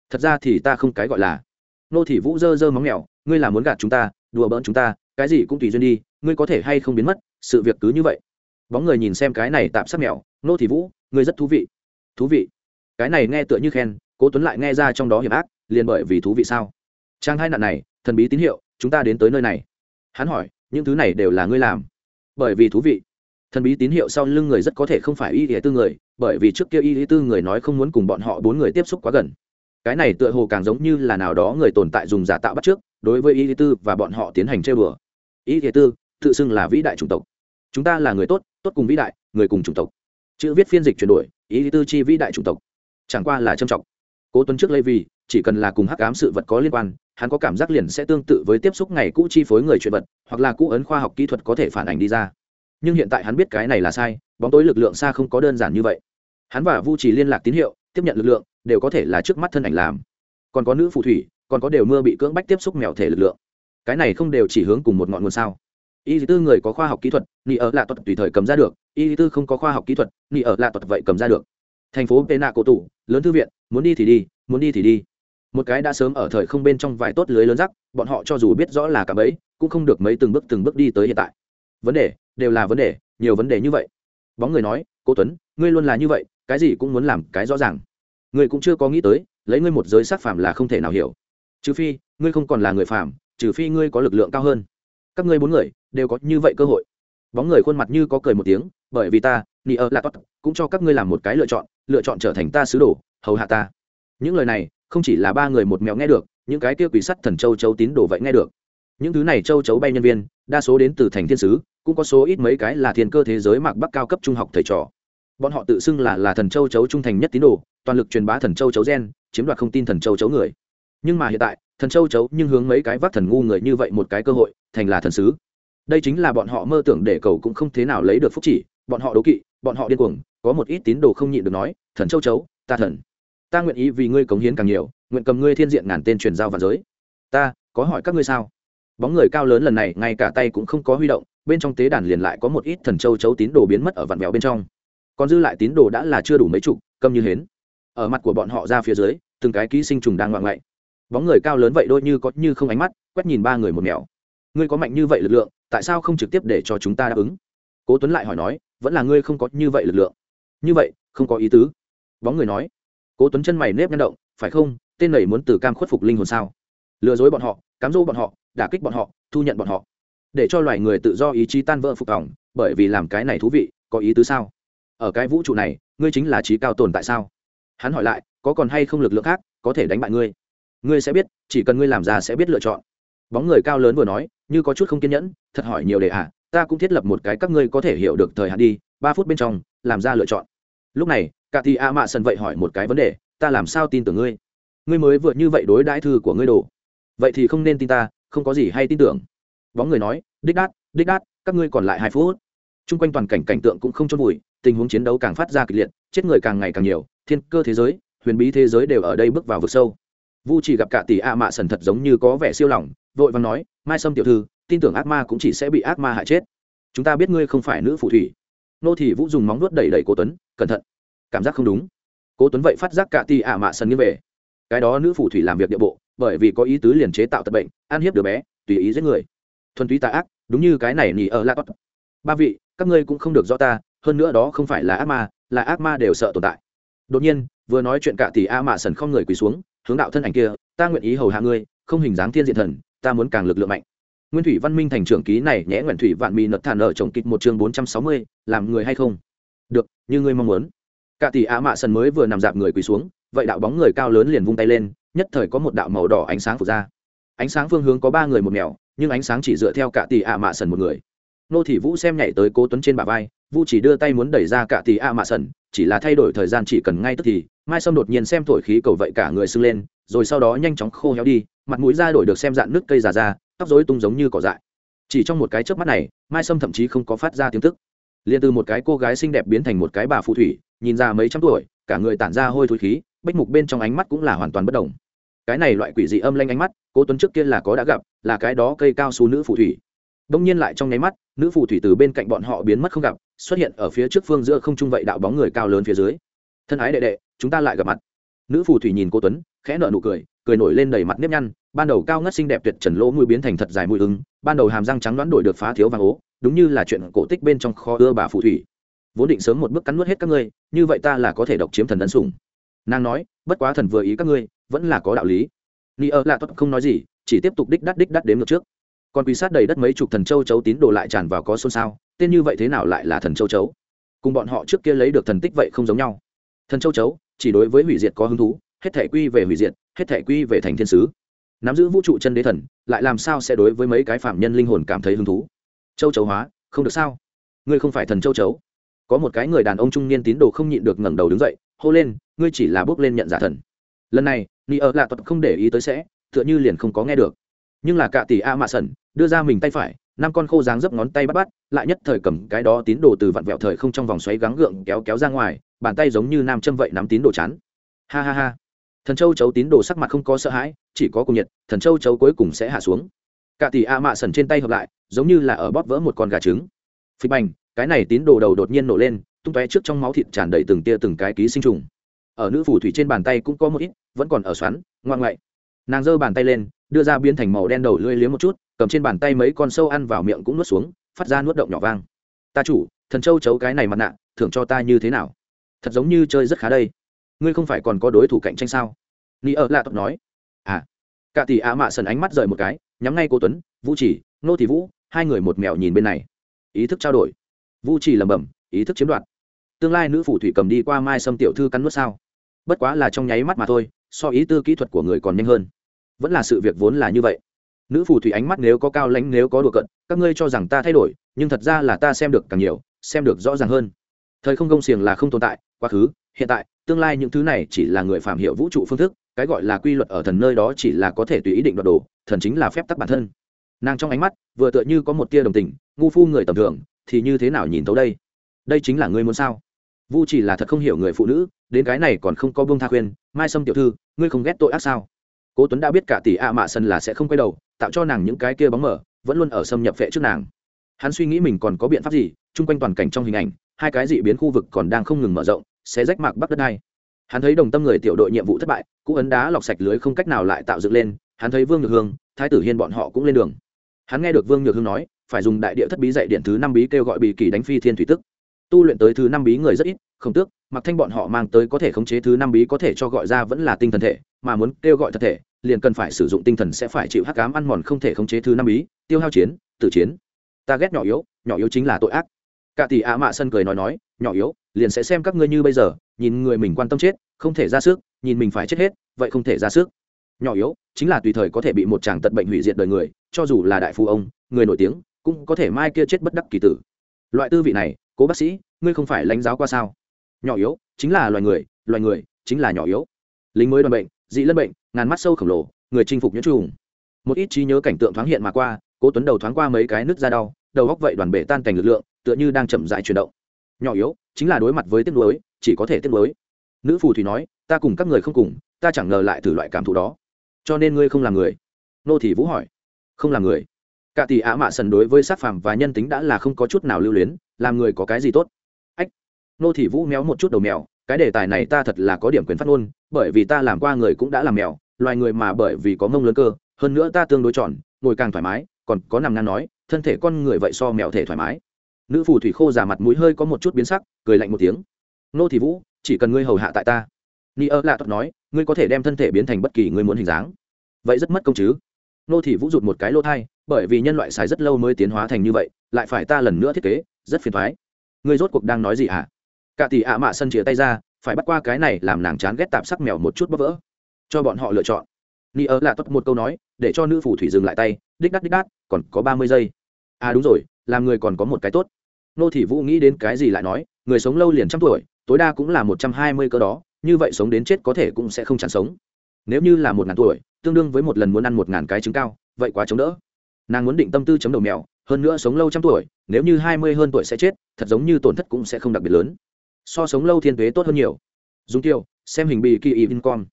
Thật ra thì ta không cái gọi là. Nô thị vũ dơ dơ móng mèo, ngươi là muốn gạt chúng ta, đùa bỡn chúng ta, cái gì cũng tùy duyên đi, ngươi có thể hay không biến mất, sự việc cứ như vậy. Bóng người nhìn xem cái này tạm sắc mèo, nô thị vũ, ngươi rất thú vị. Thú vị. Cái này nghe tựa như khen, cố tuấn lại nghe ra trong đó hiểm ác liền bởi vì thú vị sao? Trang hai nạn này, thần bí tín hiệu, chúng ta đến tới nơi này. Hắn hỏi, những thứ này đều là ngươi làm? Bởi vì thú vị. Thần bí tín hiệu sau lưng người rất có thể không phải y lý tư người, bởi vì trước kia y lý tư người nói không muốn cùng bọn họ bốn người tiếp xúc quá gần. Cái này tựa hồ càng giống như là nào đó người tồn tại dùng giả tạo bắt trước, đối với y lý tư và bọn họ tiến hành chơi bừa y lý tư, tự xưng là vĩ đại chủng tộc. Chúng ta là người tốt tốt cùng vĩ đại, người cùng chủng tộc. Chữ viết phiên dịch chuyển đổi, y lý tư chi vĩ đại chủng tộc. Chẳng qua là trâm trọng. Cố tuấn trước lê vì chỉ cần là cùng hắc ám sự vật có liên quan, hắn có cảm giác liền sẽ tương tự với tiếp xúc ngày cũ chi phối người chuyện vật, hoặc là cũ ấn khoa học kỹ thuật có thể phản ảnh đi ra. Nhưng hiện tại hắn biết cái này là sai, bóng tối lực lượng xa không có đơn giản như vậy. Hắn và vu trì liên lạc tín hiệu, tiếp nhận lực lượng, đều có thể là trước mắt thân ảnh làm. Còn có nữ phù thủy, còn có đều mưa bị cưỡng bách tiếp xúc mèo thể lực lượng. Cái này không đều chỉ hướng cùng một ngọn nguồn sao. Y tư người có khoa học kỹ thuật ni ở lạ thuật tùy thời cầm ra được. Y tư không có khoa học kỹ thuật ni ở lạ thuật vậy cầm ra được. Thành phố pena cổ tủ lớn thư viện, muốn đi thì đi, muốn đi thì đi một cái đã sớm ở thời không bên trong vài tốt lưới lớn rắc, bọn họ cho dù biết rõ là cả bấy cũng không được mấy từng bước từng bước đi tới hiện tại. Vấn đề, đều là vấn đề, nhiều vấn đề như vậy. Bóng người nói cô tuấn, ngươi luôn là như vậy, cái gì cũng muốn làm cái rõ ràng. Ngươi cũng chưa có nghĩ tới, lấy ngươi một giới sát phàm là không thể nào hiểu. Trừ phi, ngươi không còn là người phàm, trừ phi ngươi có lực lượng cao hơn. Các ngươi bốn người, đều có như vậy cơ hội. Bóng người khuôn mặt như có cười một tiếng, bởi vì ta ni ơ là tốt cũng cho các ngươi làm một cái lựa chọn lựa chọn trở thành ta sứ đồ, hầu hạ ta. Những lời này không chỉ là ba người một mèo nghe được, những cái kia quỷ sắt thần châu chấu tín đồ vậy nghe được. Những thứ này châu chấu bay nhân viên, đa số đến từ thành thiên sứ, cũng có số ít mấy cái là thiên cơ thế giới mạc bắc cao cấp trung học thầy trò. Bọn họ tự xưng là là thần châu chấu trung thành nhất tín đồ, toàn lực truyền bá thần châu chấu gen, chiếm đoạt không tin thần châu chấu người. Nhưng mà hiện tại, thần châu chấu nhưng hướng mấy cái vác thần ngu người như vậy một cái cơ hội, thành là thần sứ. Đây chính là bọn họ mơ tưởng để cầu cũng không thế nào lấy được phúc chỉ, bọn họ đố kỵ, bọn họ điên cuồng, có một ít tín đồ không nhịn được nói, thần châu chấu, ta thần ta nguyện ý vì ngươi cống hiến càng nhiều, nguyện cầm ngươi thiên diện ngàn tên truyền giao và giới. Ta, có hỏi các ngươi sao? Bóng người cao lớn lần này, ngay cả tay cũng không có huy động, bên trong tế đàn liền lại có một ít thần châu chấu tín đồ biến mất ở vạn mèo bên trong. Còn dư lại tín đồ đã là chưa đủ mấy chục, câm như hến. Ở mặt của bọn họ ra phía dưới, từng cái ký sinh trùng đang ngoạn ngậy bóng người cao lớn vậy đôi như có như không ánh mắt, quét nhìn ba người một mèo. Ngươi có mạnh như vậy lực lượng, tại sao không trực tiếp để cho chúng ta đáp ứng? Cố tuấn lại hỏi nói, vẫn là ngươi không có như vậy lực lượng. Như vậy, không có ý tứ. Bóng người nói cố tuấn chân mày nếp nhăn động phải không? Tên này muốn từ cam khuất phục linh hồn sao? Lừa dối bọn họ cám dỗ bọn họ đả kích bọn họ thu nhận bọn họ. Để cho loài người tự do ý chí tan vỡ phục tòng bởi vì làm cái này thú vị có ý tứ sao? Ở cái vũ trụ này ngươi chính là trí cao tồn tại sao? Hắn hỏi lại có còn hay không lực lượng khác có thể đánh bại ngươi? Ngươi sẽ biết chỉ cần ngươi làm ra sẽ biết lựa chọn. Bóng người cao lớn vừa nói như có chút không kiên nhẫn thật hỏi nhiều đề ạ à, ta cũng thiết lập một cái các ngươi có thể hiểu được thời hạn đi ba phút bên trong làm ra lựa chọn. Lúc này cả thì a mạ sần vậy hỏi một cái vấn đề ta làm sao tin tưởng ngươi? Ngươi mới vượt như vậy đối đãi thư của ngươi đồ. Vậy thì không nên tin ta không có gì hay tin tưởng. Bóng người nói đích đát đích đát các ngươi còn lại hai phút. T r u n g quanh toàn cảnh cảnh tượng cũng không chôn vùi tình huống chiến đấu càng phát ra kịch liệt chết người càng ngày càng nhiều thiên cơ thế giới huyền bí thế giới đều ở đây bước vào vực sâu. Vu chỉ gặp cả tỷ a mạ sần thật giống như có vẻ siêu lỏng, vội và nói mai sâm tiểu thư tin tưởng ác ma cũng chỉ sẽ bị ác ma hại chết. Chúng ta biết ngươi không phải nữ phù thủy. Nô thì vũ dùng móng nuốt đẩy đẩy cô tuấn cẩn thận cảm giác không đúng. Cố tuấn vậy phát giác cả tỷ a mạ sần như về. Cái đó nữ phù thủy làm việc địa bộ, bởi vì có ý tứ liền chế tạo tật bệnh, ăn hiếp đứa bé, tùy ý giết người. Thuần túy tà ác, đúng như cái này nhỉ ở la ba vị, các ngươi cũng không được rõ ta, hơn nữa đó không phải là ác ma, là ác ma đều sợ tồn tại. Đột nhiên, vừa nói chuyện cả tỷ a mạ sần không người quỳ xuống, hướng đạo thân ảnh kia, ta nguyện ý hầu hạ ngươi, không hình dáng thiên diện thần, ta muốn càng lực lượng mạnh. Nguyên thủy văn minh thành trưởng ký này nhẽ nguyện thủy vạn mì nật thản ở trồng kịch một chương bốn trăm sáu mươi, làm người hay không? Được, như ngươi mong muốn cả tỷ a mạ sần mới vừa nằm dạp người quỳ xuống, vậy đạo bóng người cao lớn liền vung tay lên, nhất thời có một đạo màu đỏ ánh sáng phủ ra. Ánh sáng phương hướng có ba người một mèo, nhưng ánh sáng chỉ dựa theo cả tỷ ạ mạ sần một người. Nô thị vũ xem nhảy tới cố tuấn trên bà vai, vũ chỉ đưa tay muốn đẩy ra cả tỷ ạ mạ sần, chỉ là thay đổi thời gian chỉ cần ngay tức thì, mai sâm đột nhiên xem thổi khí cầu vậy cả người sưng lên, rồi sau đó nhanh chóng khô héo đi, mặt mũi ra đổi được xem dạng nước cây già ra, tóc rối tung giống như cỏ dại. Chỉ trong một cái chớp mắt này, mai sâm thậm chí không có phát ra tiếng tức. Liền từ một cái cô gái xinh đẹp biến thành một cái bà phù thủy nhìn ra mấy trăm tuổi, cả người tản ra hôi thối khí bách mục bên trong ánh mắt cũng là hoàn toàn bất đồng cái này loại quỷ dị âm lanh ánh mắt, cố tuấn trước kia là có đã gặp, là cái đó cây cao su nữ phù thủy. Đông nhiên lại trong nháy mắt, nữ phù thủy từ bên cạnh bọn họ biến mất không gặp, xuất hiện ở phía trước phương giữa không trung vậy đạo bóng người cao lớn phía dưới. Thân ái đệ đệ, chúng ta lại gặp mặt. Nữ phù thủy nhìn cố tuấn, khẽ nở nụ cười cười nổi lên đầy mặt nếp nhăn, ban đầu cao ngất xinh đẹp tuyệt trần lỗ mũi biến thành thật dài mũi ứng ban đầu hàm răng trắng đoán đổi được phá thiếu vàng ố, đúng như là chuyện cổ tích bên trong kho ưa bà phù thủy vốn định sớm một bước cắn nuốt hết các ngươi, như vậy ta là có thể độc chiếm thần ấn sủng. Nàng nói, bất quá thần vừa ý các ngươi, vẫn là có đạo lý. Ni ơ lạ tốt, không nói gì, chỉ tiếp tục đích đắt đích đắt đếm ngược trước. Còn quỳ sát đầy đất mấy chục thần châu chấu tín đồ lại tràn vào có xôn xao, tên như vậy thế nào lại là thần châu chấu? Cùng bọn họ trước kia lấy được thần tích vậy không giống nhau. Thần châu chấu, chỉ đối với hủy diệt có hứng thú, hết thể quy về hủy diệt, hết thể quy về thành thiên sứ. Nắm giữ vũ trụ chân đế thần, lại làm sao sẽ đối với mấy cái phạm nhân linh hồn cảm thấy hứng thú? Châu chấu hóa, không được sao? Ngươi không phải thần châu chấu có một cái người đàn ông trung niên tín đồ không nhịn được ngẩng đầu đứng dậy, hô lên, ngươi chỉ là bước lên nhận giả thần. Lần này, ni ở lạ thuật không để ý tới sẽ, tựa như liền không có nghe được. Nhưng là cạ tỷ a mạ sần đưa ra mình tay phải, năm con khô dáng dấp ngón tay bắt bắt, lại nhất thời cầm cái đó tín đồ từ vặn vẹo thời không trong vòng xoáy gắng gượng kéo kéo ra ngoài, bàn tay giống như nam châm vậy nắm tín đồ chán. Ha ha ha. Thần châu chấu tín đồ sắc mặt không có sợ hãi, chỉ có cùng nhiệt, thần châu chấu cuối cùng sẽ hạ xuống. Cả tỷ a mạ sần trên tay hợp lại, giống như là ở bóp vỡ một con gà trứng. Phịch bành cái này tín đồ đầu đột nhiên nổ lên, tung tóe trước trong máu thịt tràn đầy từng tia từng cái ký sinh trùng. Ở nữ phù thủy trên bàn tay cũng có một ít, vẫn còn ở xoắn ngoan ngoại. Nàng giơ bàn tay lên, đưa ra biến thành màu đen đầu lưỡi liếm một chút, cầm trên bàn tay mấy con sâu ăn vào miệng cũng nuốt xuống, phát ra nuốt động nhỏ vang. Ta chủ, thần châu chấu cái này mặt nạ, thưởng cho ta như thế nào? Thật giống như chơi rất khá đây. Ngươi không phải còn có đối thủ cạnh tranh sao? Ni ở lạ tộc nói. À. Cả tỷ ạ mạ sần ánh mắt rời một cái, nhắm ngay cô tuấn, vũ chỉ, nô thị vũ, hai người một mèo nhìn bên này. Ý thức trao đổi. Vu chỉ lẩm bẩm, ý thức chiếm đoạt. Tương lai nữ phủ thủy cầm đi qua mai sâm tiểu thư cắn nuốt sao? Bất quá là trong nháy mắt mà thôi, so ý tư kỹ thuật của người còn nhanh hơn. Vẫn là sự việc vốn là như vậy. Nữ phù thủy ánh mắt nếu có cao lãnh, nếu có đùa cận các ngươi cho rằng ta thay đổi, nhưng thật ra là ta xem được càng nhiều, xem được rõ ràng hơn. Thời không công xiềng là không tồn tại, quá khứ, hiện tại, tương lai những thứ này chỉ là người phạm hiểu vũ trụ phương thức, cái gọi là quy luật ở thần nơi đó chỉ là có thể tùy ý định đoạt đồ, thần chính là phép tắc bản thân. Nàng trong ánh mắt, vừa tựa như có một tia đồng tình, ngu phu người tầm thường thì như thế nào nhìn tấu đây? Đây chính là ngươi muốn sao? Vu chỉ là thật không hiểu người phụ nữ, đến cái này còn không có bông tha khuyên, mai sâm tiểu thư, ngươi không ghét tội ác sao? Cố tuấn đã biết cả tỷ ạ mạ sân là sẽ không quay đầu, tạo cho nàng những cái kia bóng mở vẫn luôn ở xâm nhập vệ trước nàng. Hắn suy nghĩ mình còn có biện pháp gì, chung quanh toàn cảnh trong hình ảnh, hai cái dị biến khu vực còn đang không ngừng mở rộng sẽ rách mạc bắc đất này hắn thấy đồng tâm người tiểu đội nhiệm vụ thất bại cũ ấn đá lọc sạch lưới không cách nào lại tạo dựng lên, hắn thấy vương nhược hương, thái tử hiên bọn họ cũng lên đường. Hắn nghe được vương nhược hương nói phải dùng đại địa thất bí dạy điện thứ năm bí kêu gọi bị kỳ đánh phi thiên thủy tức. Tu luyện tới thứ năm bí người rất ít, không tước, mặc thanh bọn họ mang tới có thể khống chế thứ năm bí có thể cho gọi ra vẫn là tinh thần thể, mà muốn kêu gọi thật thể, liền cần phải sử dụng tinh thần sẽ phải chịu hắc cám ăn mòn không thể khống chế thứ năm bí, tiêu hao chiến, tử chiến. Ta ghét nhỏ yếu nhỏ yếu chính là tội ác. Cả tỷ ạ mạ sân cười nói nói, nhỏ yếu, liền sẽ xem các ngươi như bây giờ, nhìn người mình quan tâm chết, không thể ra sức, nhìn mình phải chết hết, vậy không thể ra sức. Nhỏ yếu, chính là tùy thời có thể bị một chàng tật bệnh hủy diệt đời người, cho dù là đại phu ông, người nổi tiếng cũng có thể mai kia chết bất đắc kỳ tử. Loại tư vị này, cố bác sĩ, ngươi không phải lãnh giáo qua sao? Nhỏ yếu, chính là loài người loài người, chính là nhỏ yếu. Lính mới đoàn bệnh, dị lân bệnh, ngàn mắt sâu khổng lồ, người chinh phục nhuyễn trùng. Một ít trí nhớ cảnh tượng thoáng hiện mà qua, cố tuấn đầu thoáng qua mấy cái nước ra đau, đầu góc vậy đoàn bể tan cảnh lực lượng, tựa như đang chậm rãi chuyển động. Nhỏ yếu, chính là đối mặt với tiếc nuối, chỉ có thể tiếc nuối. Nữ phù thủy nói, ta cùng các người không cùng, ta chẳng ngờ lại thử loại cảm thụ đó. Cho nên ngươi không làm người? Nô thị vũ hỏi. Không làm người cả tỷ ạ mạ sần đối với sát phàm và nhân tính đã là không có chút nào lưu luyến, làm người có cái gì tốt? Ách, nô thị vũ méo một chút đầu mèo, cái đề tài này ta thật là có điểm quyền phát ngôn, bởi vì ta làm qua người cũng đã làm mèo, loài người mà bởi vì có mông lớn cơ, hơn nữa ta tương đối tròn ngồi càng thoải mái, còn có nằm ngang nói, thân thể con người vậy so mèo thể thoải mái. Nữ phù thủy khô giả mặt mũi hơi có một chút biến sắc, cười lạnh một tiếng. Nô thị vũ, chỉ cần ngươi hầu hạ tại ta. Ni ơ lạ tốt nói, ngươi có thể đem thân thể biến thành bất kỳ ngươi muốn hình dáng. Vậy rất mất công chứ? Nô thị vũ rụt một cái lỗ thai bởi vì nhân loại xài rất lâu mới tiến hóa thành như vậy, lại phải ta lần nữa thiết kế, rất phiền thoái. Ngươi rốt cuộc đang nói gì hả? À? cả tỷ ạ mạ sân chia tay ra, phải bắt qua cái này làm nàng chán ghét tạp sắc mèo một chút bóp vỡ. Cho bọn họ lựa chọn. Ni ơ là tốt một câu nói, để cho nữ phù thủy dừng lại tay, đích đắt đích đắt, còn có ba mươi giây. À đúng rồi, làm người còn có một cái tốt. Nô thị vũ nghĩ đến cái gì lại nói, người sống lâu liền trăm tuổi, tối đa cũng là một trăm hai mươi cơ đó, như vậy sống đến chết có thể cũng sẽ không chẳng sống. Nếu như là một ngàn tuổi, tương đương với một lần muốn ăn một ngàn cái trứng cao, vậy quá chống đỡ nàng muốn định tâm tư chấm đầu mèo, hơn nữa sống lâu trăm tuổi, nếu như hai mươi hơn tuổi sẽ chết, thật giống như tổn thất cũng sẽ không đặc biệt lớn. So sống lâu thiên tuế tốt hơn nhiều. Dung tiêu, xem hình bị kỳ y vincom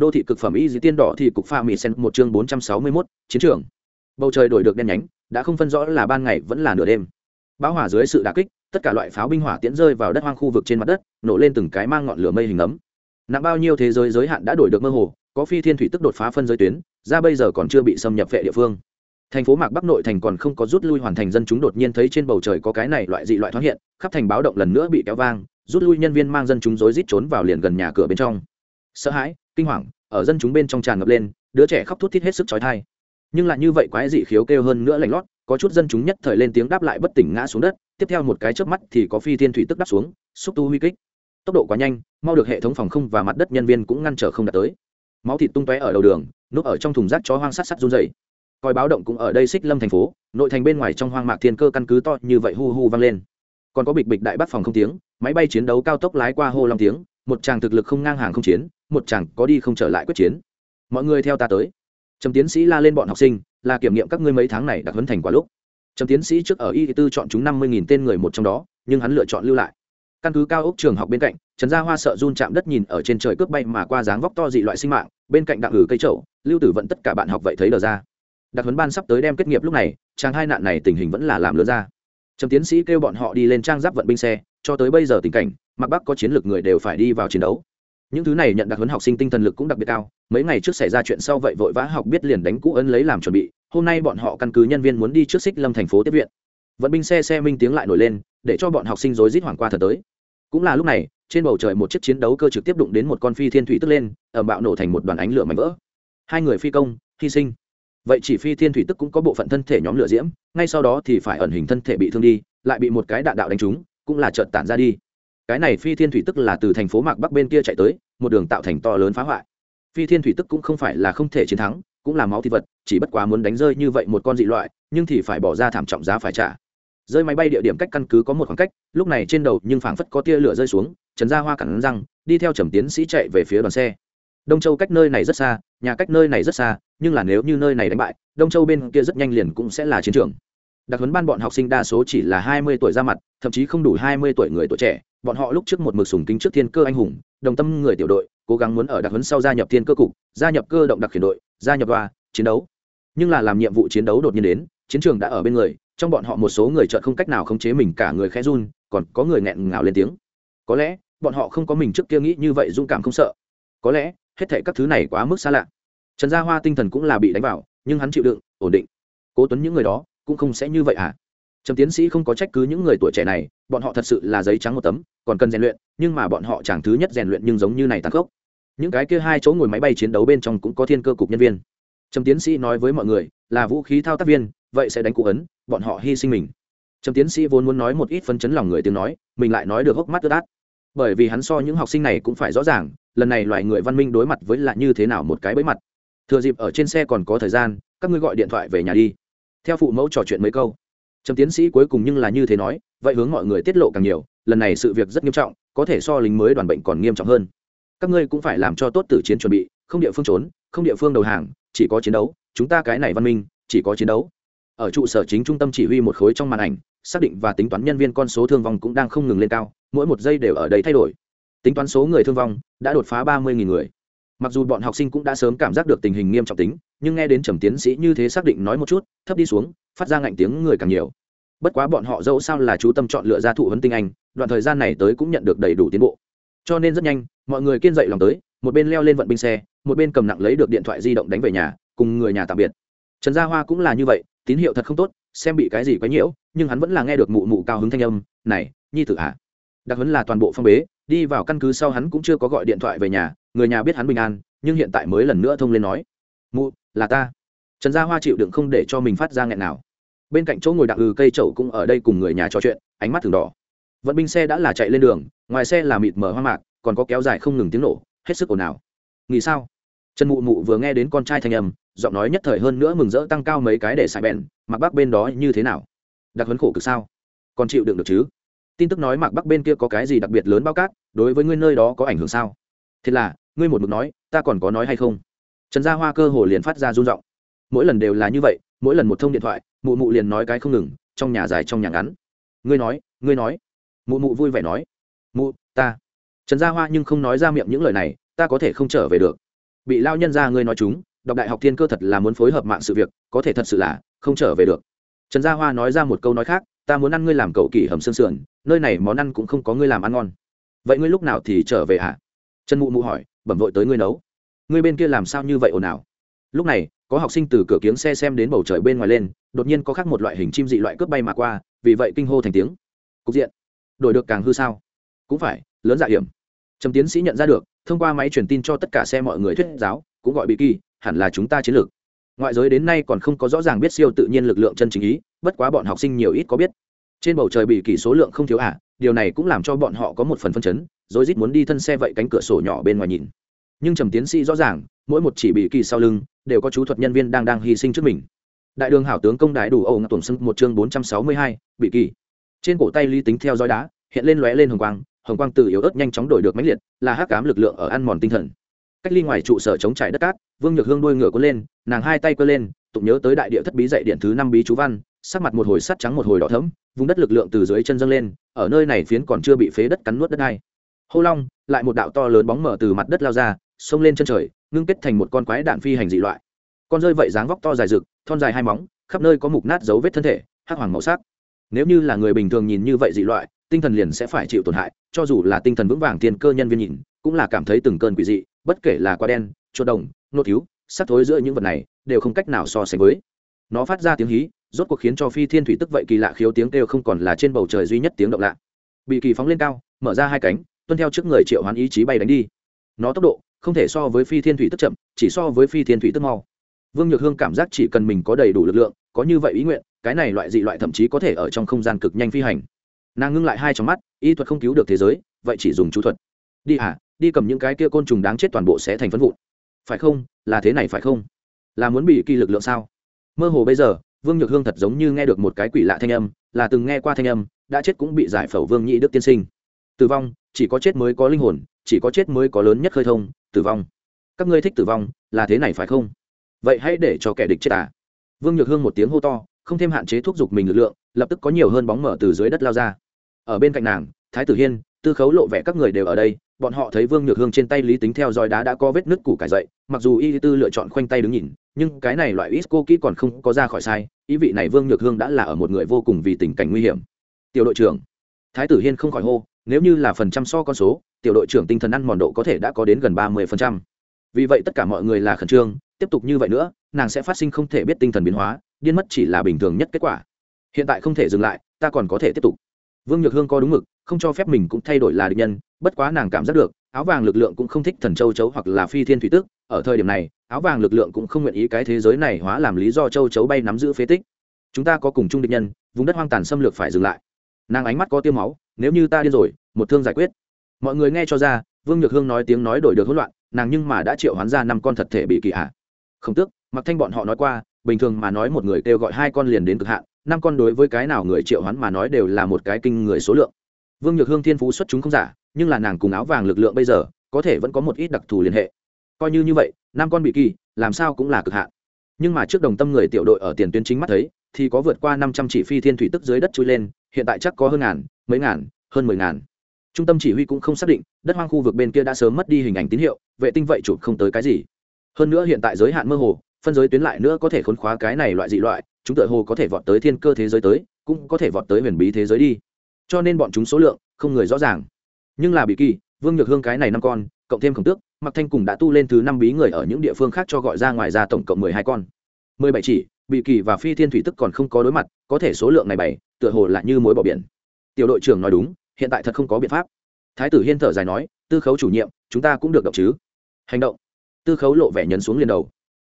đô thị cực phẩm y dĩ tiên đỏ thì cục pha mỹ sen một chương bốn trăm sáu mươi mốt, chiến trường. Bầu trời đổi được đen nhánh, đã không phân rõ là ban ngày vẫn là nửa đêm. Bão hỏa dưới sự đà kích, tất cả loại pháo binh hỏa tiễn rơi vào đất hoang khu vực trên mặt đất, nổ lên từng cái mang ngọn lửa mây hình ấm. Nặng bao nhiêu thế giới giới hạn đã đổi được mơ hồ, có phi thiên thủy tức đột phá phân giới tuyến, ra bây giờ còn chưa bị xâm nhập vệ địa phương thành phố mạc bắc nội thành còn không có rút lui hoàn thành dân chúng đột nhiên thấy trên bầu trời có cái này loại dị loại thoáng hiện, khắp thành báo động lần nữa bị kéo vang, rút lui nhân viên mang dân chúng rối rít trốn vào liền gần nhà cửa bên trong. Sợ hãi, kinh hoàng, ở dân chúng bên trong tràn ngập lên, đứa trẻ khóc thút thít hết sức trói thai nhưng lại như vậy quái dị khiếu kêu hơn nữa lành lót, có chút dân chúng nhất thời lên tiếng đáp lại bất tỉnh ngã xuống đất, tiếp theo một cái chớp mắt thì có phi thiên thủy tức đáp xuống, xúc tu huy kích. Tốc độ quá nhanh, mau được hệ thống phòng không và mặt đất nhân viên cũng ngăn trở không đạt tới. Máu thịt tung tóe ở đầu đường, núp ở trong thùng rác chó hoang sát sát run dày coi báo động cũng ở đây xích lâm thành phố, nội thành bên ngoài trong hoang mạc thiên cơ căn cứ to như vậy hu hu vang lên. Còn có bịch bịch đại bắc phòng không tiếng, máy bay chiến đấu cao tốc lái qua hô long tiếng, một chàng thực lực không ngang hàng không chiến, một chàng có đi không trở lại quyết chiến. Mọi người theo ta tới. Trầm tiến sĩ la lên bọn học sinh, là kiểm nghiệm các ngươi mấy tháng này đã huấn thành quá lúc. Trầm tiến sĩ trước ở y tư chọn chúng năm mươi tên người một trong đó, nhưng hắn lựa chọn lưu lại. Căn cứ cao ốc trường học bên cạnh, trần gia hoa sợ run chạm đất nhìn ở trên trời cướp bay mà qua dáng vóc to dị loại sinh mạng, bên cạnh đặng ử cây trậu lưu tử vận tất cả bạn học vậy thấy đờ ra đặc huấn ban sắp tới đem kết nghiệp lúc này trang hai nạn này tình hình vẫn là làm lớn ra. Trầm tiến sĩ kêu bọn họ đi lên trang giáp vận binh xe, cho tới bây giờ tình cảnh, mặc bắc có chiến lược người đều phải đi vào chiến đấu. Những thứ này nhận đặc huấn học sinh tinh thần lực cũng đặc biệt cao, mấy ngày trước xảy ra chuyện sau vậy vội vã học biết liền đánh cũ ấn lấy làm chuẩn bị, hôm nay bọn họ căn cứ nhân viên muốn đi trước xích lâm thành phố tiếp viện. Vận binh xe xe minh tiếng lại nổi lên, để cho bọn học sinh rối rít hoảng qua thật tới. Cũng là lúc này, trên bầu trời một chiếc chiến đấu cơ trực tiếp đụng đến một con phi thiên thủy tức lên ở bạo nổ thành một đoàn ánh lửa mảnh vỡ. Hai người phi công, hy sinh vậy chỉ phi thiên thủy tức cũng có bộ phận thân thể nhóm lửa diễm, ngay sau đó thì phải ẩn hình thân thể bị thương đi, lại bị một cái đạn đạo đánh trúng, cũng là trợt tản ra đi. Cái này phi thiên thủy tức là từ thành phố mạc bắc bên kia chạy tới, một đường tạo thành to lớn phá hoại. Phi thiên thủy tức cũng không phải là không thể chiến thắng, cũng là máu thị vật, chỉ bất quá muốn đánh rơi như vậy một con dị loại, nhưng thì phải bỏ ra thảm trọng giá phải trả. Rơi máy bay địa điểm cách căn cứ có một khoảng cách, lúc này trên đầu nhưng phảng phất có tia lửa rơi xuống, trần gia hoa cẳng răng, đi theo trầm tiến sĩ chạy về phía đoàn xe đông châu cách nơi này rất xa, nhà cách nơi này rất xa, nhưng là nếu như nơi này đánh bại, đông châu bên kia rất nhanh liền cũng sẽ là chiến trường. Đặc huấn ban bọn học sinh đa số chỉ là hai mươi tuổi ra mặt, thậm chí không đủ hai mươi tuổi người tuổi trẻ. Bọn họ lúc trước một mực sùng kính trước thiên cơ anh hùng, đồng tâm người tiểu đội, cố gắng muốn ở đặc huấn sau gia nhập thiên cơ cục, gia nhập cơ động đặc khiển đội, gia nhập đoa chiến đấu. Nhưng là làm nhiệm vụ chiến đấu đột nhiên đến, chiến trường đã ở bên người, trong bọn họ một số người chợt không cách nào khống chế mình, cả người khẽ run, còn có người nghẹn ngào lên tiếng. Có lẽ, bọn họ không có mình trước kia nghĩ như vậy dũng cảm không sợ. Có lẽ hết thệ các thứ này quá mức xa lạ. Trần gia hoa tinh thần cũng là bị đánh vào, nhưng hắn chịu đựng, ổn định. Cố tuấn những người đó cũng không sẽ như vậy à? Trầm tiến sĩ không có trách cứ những người tuổi trẻ này, bọn họ thật sự là giấy trắng một tấm, còn cần rèn luyện, nhưng mà bọn họ chẳng thứ nhất rèn luyện nhưng giống như này tăng khốc. Những cái kia hai chỗ ngồi máy bay chiến đấu bên trong cũng có thiên cơ cục nhân viên. Trầm tiến sĩ nói với mọi người, là vũ khí thao tác viên, vậy sẽ đánh cụ ấn, bọn họ hy sinh mình. Trầm tiến sĩ vốn muốn nói một ít phấn chấn lòng người tiếng nói, mình lại nói được hốc mắt ướt át. Bởi vì hắn so những học sinh này cũng phải rõ ràng lần này loài người văn minh đối mặt với là như thế nào một cái bẫy mặt. Thừa dịp ở trên xe còn có thời gian, các ngươi gọi điện thoại về nhà đi. Theo phụ mẫu trò chuyện mấy câu. Trầm tiến sĩ cuối cùng nhưng là như thế nói, vậy hướng mọi người tiết lộ càng nhiều, lần này sự việc rất nghiêm trọng, có thể so lính mới đoàn bệnh còn nghiêm trọng hơn. Các ngươi cũng phải làm cho tốt tử chiến chuẩn bị, không địa phương trốn, không địa phương đầu hàng, chỉ có chiến đấu, chúng ta cái này văn minh, chỉ có chiến đấu. Ở trụ sở chính trung tâm chỉ huy một khối trong màn ảnh, xác định và tính toán nhân viên con số thương vong cũng đang không ngừng lên cao, mỗi một giây đều ở đây thay đổi tính toán số người thương vong, đã đột phá ba mươi người. Mặc dù bọn học sinh cũng đã sớm cảm giác được tình hình nghiêm trọng tính, nhưng nghe đến trầm tiến sĩ như thế xác định nói một chút, thấp đi xuống, phát ra ngạnh tiếng người càng nhiều. Bất quá bọn họ dẫu sao là chú tâm chọn lựa ra thụ vấn tinh anh, đoạn thời gian này tới cũng nhận được đầy đủ tiến bộ. Cho nên rất nhanh, mọi người kiên dậy lòng tới, một bên leo lên vận binh xe, một bên cầm nặng lấy được điện thoại di động đánh về nhà, cùng người nhà tạm biệt. Trần gia hoa cũng là như vậy, tín hiệu thật không tốt, xem bị cái gì quấy nhiễu, nhưng hắn vẫn là nghe được mụ mụ cao hứng thanh âm, này, nhi tử ạ. À. đặc huấn là toàn bộ phong bế đi vào căn cứ sau hắn cũng chưa có gọi điện thoại về nhà, người nhà biết hắn bình an, nhưng hiện tại mới lần nữa thông lên nói. Mụ, là ta. Trần gia hoa chịu đựng không để cho mình phát ra nghẹn nào. Bên cạnh chỗ ngồi đặc ừ cây trậu cũng ở đây cùng người nhà trò chuyện, ánh mắt thường đỏ. Vận binh xe đã là chạy lên đường, ngoài xe là mịt mờ hoa mạc, còn có kéo dài không ngừng tiếng nổ, hết sức ồn ào. Nghĩ sao? Trần mụ mụ vừa nghe đến con trai thanh âm, giọng nói nhất thời hơn nữa mừng rỡ tăng cao mấy cái để xài bèn mặc bác bên đó như thế nào? Đặc huấn khổ cực sao? Còn chịu đựng được chứ? Tin tức nói mặc bắc bên kia có cái gì đặc biệt lớn bao cát đối với ngươi nơi đó có ảnh hưởng sao? Thế là, ngươi một mực nói, ta còn có nói hay không? Trần gia hoa cơ hồ liền phát ra run r mỗi lần đều là như vậy, mỗi lần một thông điện thoại, mụ mụ liền nói cái không ngừng, trong nhà dài trong nhà ngắn. Ngươi nói ngươi nói. Mụ mụ vui vẻ nói. Mụ, ta. Trần gia hoa nhưng không nói ra miệng những lời này, ta có thể không trở về được. Bị lao nhân ra ngươi nói chúng, đọc đại học thiên cơ thật là muốn phối hợp mạng sự việc, có thể thật sự là không trở về được. Trần gia hoa nói ra một câu nói khác, ta muốn ăn ngươi làm cậu kỳ hầm xương sườn, nơi này món ăn cũng không có ngươi làm ăn ngon vậy ngươi lúc nào thì trở về hả? Trần mụ mụ hỏi bẩm vội tới ngươi nấu. Ngươi bên kia làm sao như vậy ồn ào? Lúc này có học sinh từ cửa kiếng xe xem đến bầu trời bên ngoài lên đột nhiên có khác một loại hình chim dị loại cướp bay mà qua vì vậy kinh hô thành tiếng. Cục diện đổi được càng hư sao? Cũng phải lớn dạ hiểm. Trầm tiến sĩ nhận ra được thông qua máy truyền tin cho tất cả xe mọi người thuyết giáo cũng gọi bị kỳ hẳn là chúng ta chiến lược. Ngoại giới đến nay còn không có rõ ràng biết siêu tự nhiên lực lượng chân chính ý bất quá bọn học sinh nhiều ít có biết. Trên bầu trời bị kỳ số lượng không thiếu ả à, điều này cũng làm cho bọn họ có một phần phân chấn rồi rít muốn đi thân xe vậy cánh cửa sổ nhỏ bên ngoài nhìn. Nhưng trầm tiến sĩ rõ ràng, mỗi một chỉ bị kỳ sau lưng, đều có chú thuật nhân viên đang đang hy sinh trước mình. Đại đường hảo tướng công đại đủ âu ngọc tuần sưng một chương bốn trăm sáu mươi hai, bị kỳ. Trên cổ tay ly tính theo dõi đá, hiện lên lóe lên hồng quang hồng quang từ yếu ớt nhanh chóng đổi được mãnh liệt, là hắc cám lực lượng ở ăn mòn tinh thần. Cách ly ngoài trụ sở chống trải đất cát, vương nhược hương đuôi ngựa quấn lên, nàng hai tay quơ lên, tụng nhớ tới đại địa thất bí dạy điện thứ năm bí chú văn sắc mặt một hồi sắt trắng một hồi đỏ thẫm, vùng đất lực lượng từ dưới chân dâng lên ở nơi này phiến còn chưa bị phế đất cắn nuốt đất ai. hô long lại một đạo to lớn bóng mở từ mặt đất lao ra xông lên chân trời ngưng kết thành một con quái đạn phi hành dị loại. Con rơi vậy dáng vóc to dài rực thon dài hai móng khắp nơi có mục nát dấu vết thân thể hắc hoàng màu sắc. Nếu như là người bình thường nhìn như vậy dị loại tinh thần liền sẽ phải chịu tổn hại cho dù là tinh thần vững vàng tiền cơ nhân viên nhìn cũng là cảm thấy từng cơn quỷ dị bất kể là quá đen chuột đồng nô thiếu sát thối giữa những vật này đều không cách nào so sánh với. Nó phát ra tiếng hí rốt cuộc khiến cho phi thiên thủy tức vậy kỳ lạ khiếu tiếng kêu không còn là trên bầu trời duy nhất tiếng động lạ. Bị kỳ phóng lên cao, mở ra hai cánh, tuân theo trước người triệu hoán ý chí bay đánh đi. Nó tốc độ không thể so với phi thiên thủy tức chậm, chỉ so với phi thiên thủy tức mau. Vương nhược hương cảm giác chỉ cần mình có đầy đủ lực lượng, có như vậy ý nguyện, cái này loại dị loại thậm chí có thể ở trong không gian cực nhanh phi hành. Nàng ngưng lại hai trong mắt, y thuật không cứu được thế giới, vậy chỉ dùng chú thuật. Đi à đi cầm những cái kia côn trùng đáng chết toàn bộ sẽ thành phân vụn. Phải không? Là thế này phải không? Là muốn bị kỳ lực lượng sao? Mơ hồ bây giờ vương nhược hương thật giống như nghe được một cái quỷ lạ thanh âm, là từng nghe qua thanh âm, đã chết cũng bị giải phẫu vương nhị đức tiên sinh. Tử vong, chỉ có chết mới có linh hồn, chỉ có chết mới có lớn nhất khơi thông, tử vong. Các ngươi thích tử vong, là thế này phải không? Vậy hãy để cho kẻ địch chết à? Vương nhược hương một tiếng hô to, không thêm hạn chế thúc giục mình lực lượng, lập tức có nhiều hơn bóng mở từ dưới đất lao ra. Ở bên cạnh nàng thái tử hiên, tư khấu lộ vẻ các người đều ở đây, bọn họ thấy vương nhược hương trên tay lý tính theo dõi đá đã có vết nứt củ cải dậy, mặc dù y tư lựa chọn khoanh tay đứng nhìn, nhưng cái này loại ít cô kỹ còn không có ra khỏi sai, ý vị này vương nhược hương đã là ở một người vô cùng vì tình cảnh nguy hiểm. Tiểu đội trưởng, thái tử hiên không khỏi hô, nếu như là phần trăm so con số, tiểu đội trưởng tinh thần ăn mòn độ có thể đã có đến gần ba mươi phần trăm. Vì vậy tất cả mọi người là khẩn trương, tiếp tục như vậy nữa, nàng sẽ phát sinh không thể biết tinh thần biến hóa, điên mất chỉ là bình thường nhất kết quả. Hiện tại không thể dừng lại, ta còn có thể tiếp tục vương nhược hương có đúng mực, không cho phép mình cũng thay đổi là địch nhân, bất quá nàng cảm giác được, áo vàng lực lượng cũng không thích thần châu chấu hoặc là phi thiên thủy tức, ở thời điểm này, áo vàng lực lượng cũng không nguyện ý cái thế giới này hóa làm lý do châu chấu bay nắm giữ phế tích. Chúng ta có cùng chung địch nhân, vùng đất hoang tàn xâm lược phải dừng lại. Nàng ánh mắt có tiêu máu, nếu như ta điên rồi, một thương giải quyết. Mọi người nghe cho ra, vương nhược hương nói tiếng nói đổi được hỗn loạn, nàng nhưng mà đã triệu hoán ra năm con thật thể bị kỳ hạ. Không tước mặc thanh bọn họ nói qua, bình thường mà nói một người kêu gọi hai con liền đến cực hạn năm con đối với cái nào người triệu hoán mà nói đều là một cái kinh người số lượng. Vương nhược hương thiên phú xuất chúng không giả, nhưng là nàng cùng áo vàng lực lượng bây giờ, có thể vẫn có một ít đặc thù liên hệ. Coi như như vậy, năm con bị kỳ, làm sao cũng là cực hạn. Nhưng mà trước đồng tâm người tiểu đội ở tiền tuyến chính mắt thấy, thì có vượt qua năm trăm chỉ phi thiên thủy tức dưới đất chui lên, hiện tại chắc có hơn ngàn, mấy ngàn, hơn mười ngàn. Trung tâm chỉ huy cũng không xác định, đất hoang khu vực bên kia đã sớm mất đi hình ảnh tín hiệu, vệ tinh vậy chụp không tới cái gì. Hơn nữa hiện tại giới hạn mơ hồ, phân giới tuyến lại nữa có thể khốn khóa cái này loại dị loại chúng tựa hồ có thể vọt tới thiên cơ thế giới tới, cũng có thể vọt tới huyền bí thế giới đi. Cho nên bọn chúng số lượng không người rõ ràng. Nhưng là bị kỳ, vương nhược hương cái này năm con, cộng thêm khổng tước mặc thanh cùng đã tu lên thứ năm bí người ở những địa phương khác cho gọi ra ngoài ra tổng cộng mười hai con. mười bảy chỉ bị kỳ và phi thiên thủy tức còn không có đối mặt, có thể số lượng này bảy tựa hồ lại như mối bỏ biển. Tiểu đội trưởng nói đúng, hiện tại thật không có biện pháp. Thái tử hiên thở dài nói, tư khấu chủ nhiệm, chúng ta cũng được động chứ. Hành động. Tư khấu lộ vẻ nhấn xuống liền đầu.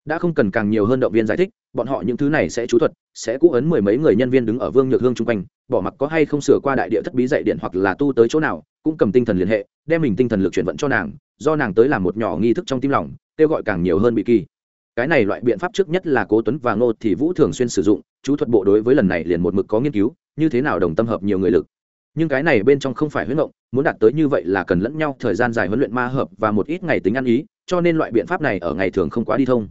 Đã không cần càng nhiều hơn động viên giải thích bọn họ những thứ này sẽ chú thuật, sẽ cũ ấn mười mấy người nhân viên đứng ở vương nhược hương chung quanh, bỏ mặc có hay không sửa qua đại địa thất bí dạy điện hoặc là tu tới chỗ nào, cũng cầm tinh thần liên hệ, đem mình tinh thần lực chuyển vận cho nàng, do nàng tới làm một nhỏ nghi thức trong tim lòng, kêu gọi càng nhiều hơn bị kỳ. Cái này loại biện pháp trước nhất là cố tuấn và ngô thì vũ thường xuyên sử dụng, chú thuật bộ đối với lần này liền một mực có nghiên cứu, như thế nào đồng tâm hợp nhiều người lực. Nhưng cái này bên trong không phải huyết động muốn đạt tới như vậy là cần lẫn nhau thời gian dài huấn luyện ma hợp và một ít ngày tính ăn ý, cho nên loại biện pháp này ở ngày thường không quá đi thông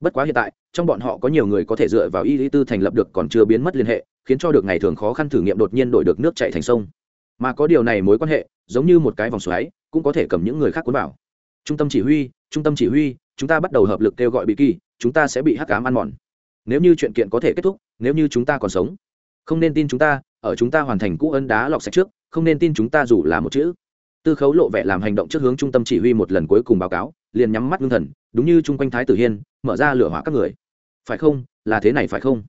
bất quá hiện tại, trong bọn họ có nhiều người có thể dựa vào y lý tư thành lập được còn chưa biến mất liên hệ, khiến cho được ngày thường khó khăn thử nghiệm đột nhiên đổi được nước chạy thành sông. Mà có điều này mối quan hệ, giống như một cái vòng xoáy, cũng có thể cầm những người khác cuốn vào. Trung tâm chỉ huy, trung tâm chỉ huy, chúng ta bắt đầu hợp lực kêu gọi bị kỳ, chúng ta sẽ bị hắc cám ăn mòn. Nếu như chuyện kiện có thể kết thúc, nếu như chúng ta còn sống, không nên tin chúng ta, ở chúng ta hoàn thành cũ ân đá lọc sạch trước, không nên tin chúng ta dù là một chữ. Tư khấu lộ vẻ làm hành động trước hướng trung tâm chỉ huy một lần cuối cùng báo cáo, liền nhắm mắt ngưng thần đúng như chung quanh thái tử hiên, mở ra lửa hỏa các người. Phải không? Là thế này phải không?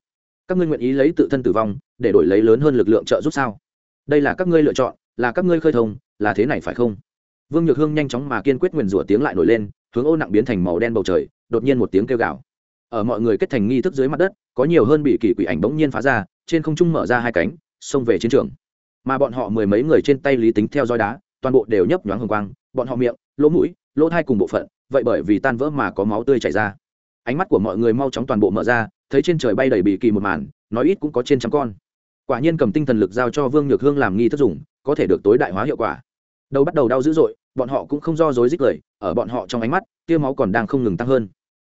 Các ngươi nguyện ý lấy tự thân tử vong để đổi lấy lớn hơn lực lượng trợ giúp sao? Đây là các ngươi lựa chọn, là các ngươi khơi thông, là thế này phải không? Vương nhược hương nhanh chóng mà kiên quyết nguyền rủa tiếng lại nổi lên, hướng ô nặng biến thành màu đen bầu trời, đột nhiên một tiếng kêu gào. Ở mọi người kết thành nghi thức dưới mặt đất, có nhiều hơn bị kỳ quỷ ảnh bỗng nhiên phá ra, trên không trung mở ra hai cánh, xông về chiến trường. Mà bọn họ mười mấy người trên tay lý tính theo dõi đá, toàn bộ đều nhấp nhoáng hồng quang, bọn họ miệng, lỗ mũi, lỗ thai cùng bộ phận vậy bởi vì tan vỡ mà có máu tươi chảy ra. Ánh mắt của mọi người mau chóng toàn bộ mở ra, thấy trên trời bay đầy bị kỳ một màn, nói ít cũng có trên trăm con. Quả nhiên cầm tinh thần lực giao cho vương nhược hương làm nghi thức dùng, có thể được tối đại hóa hiệu quả. Đầu bắt đầu đau dữ dội, bọn họ cũng không do dối dích lời, ở bọn họ trong ánh mắt, tia máu còn đang không ngừng tăng hơn.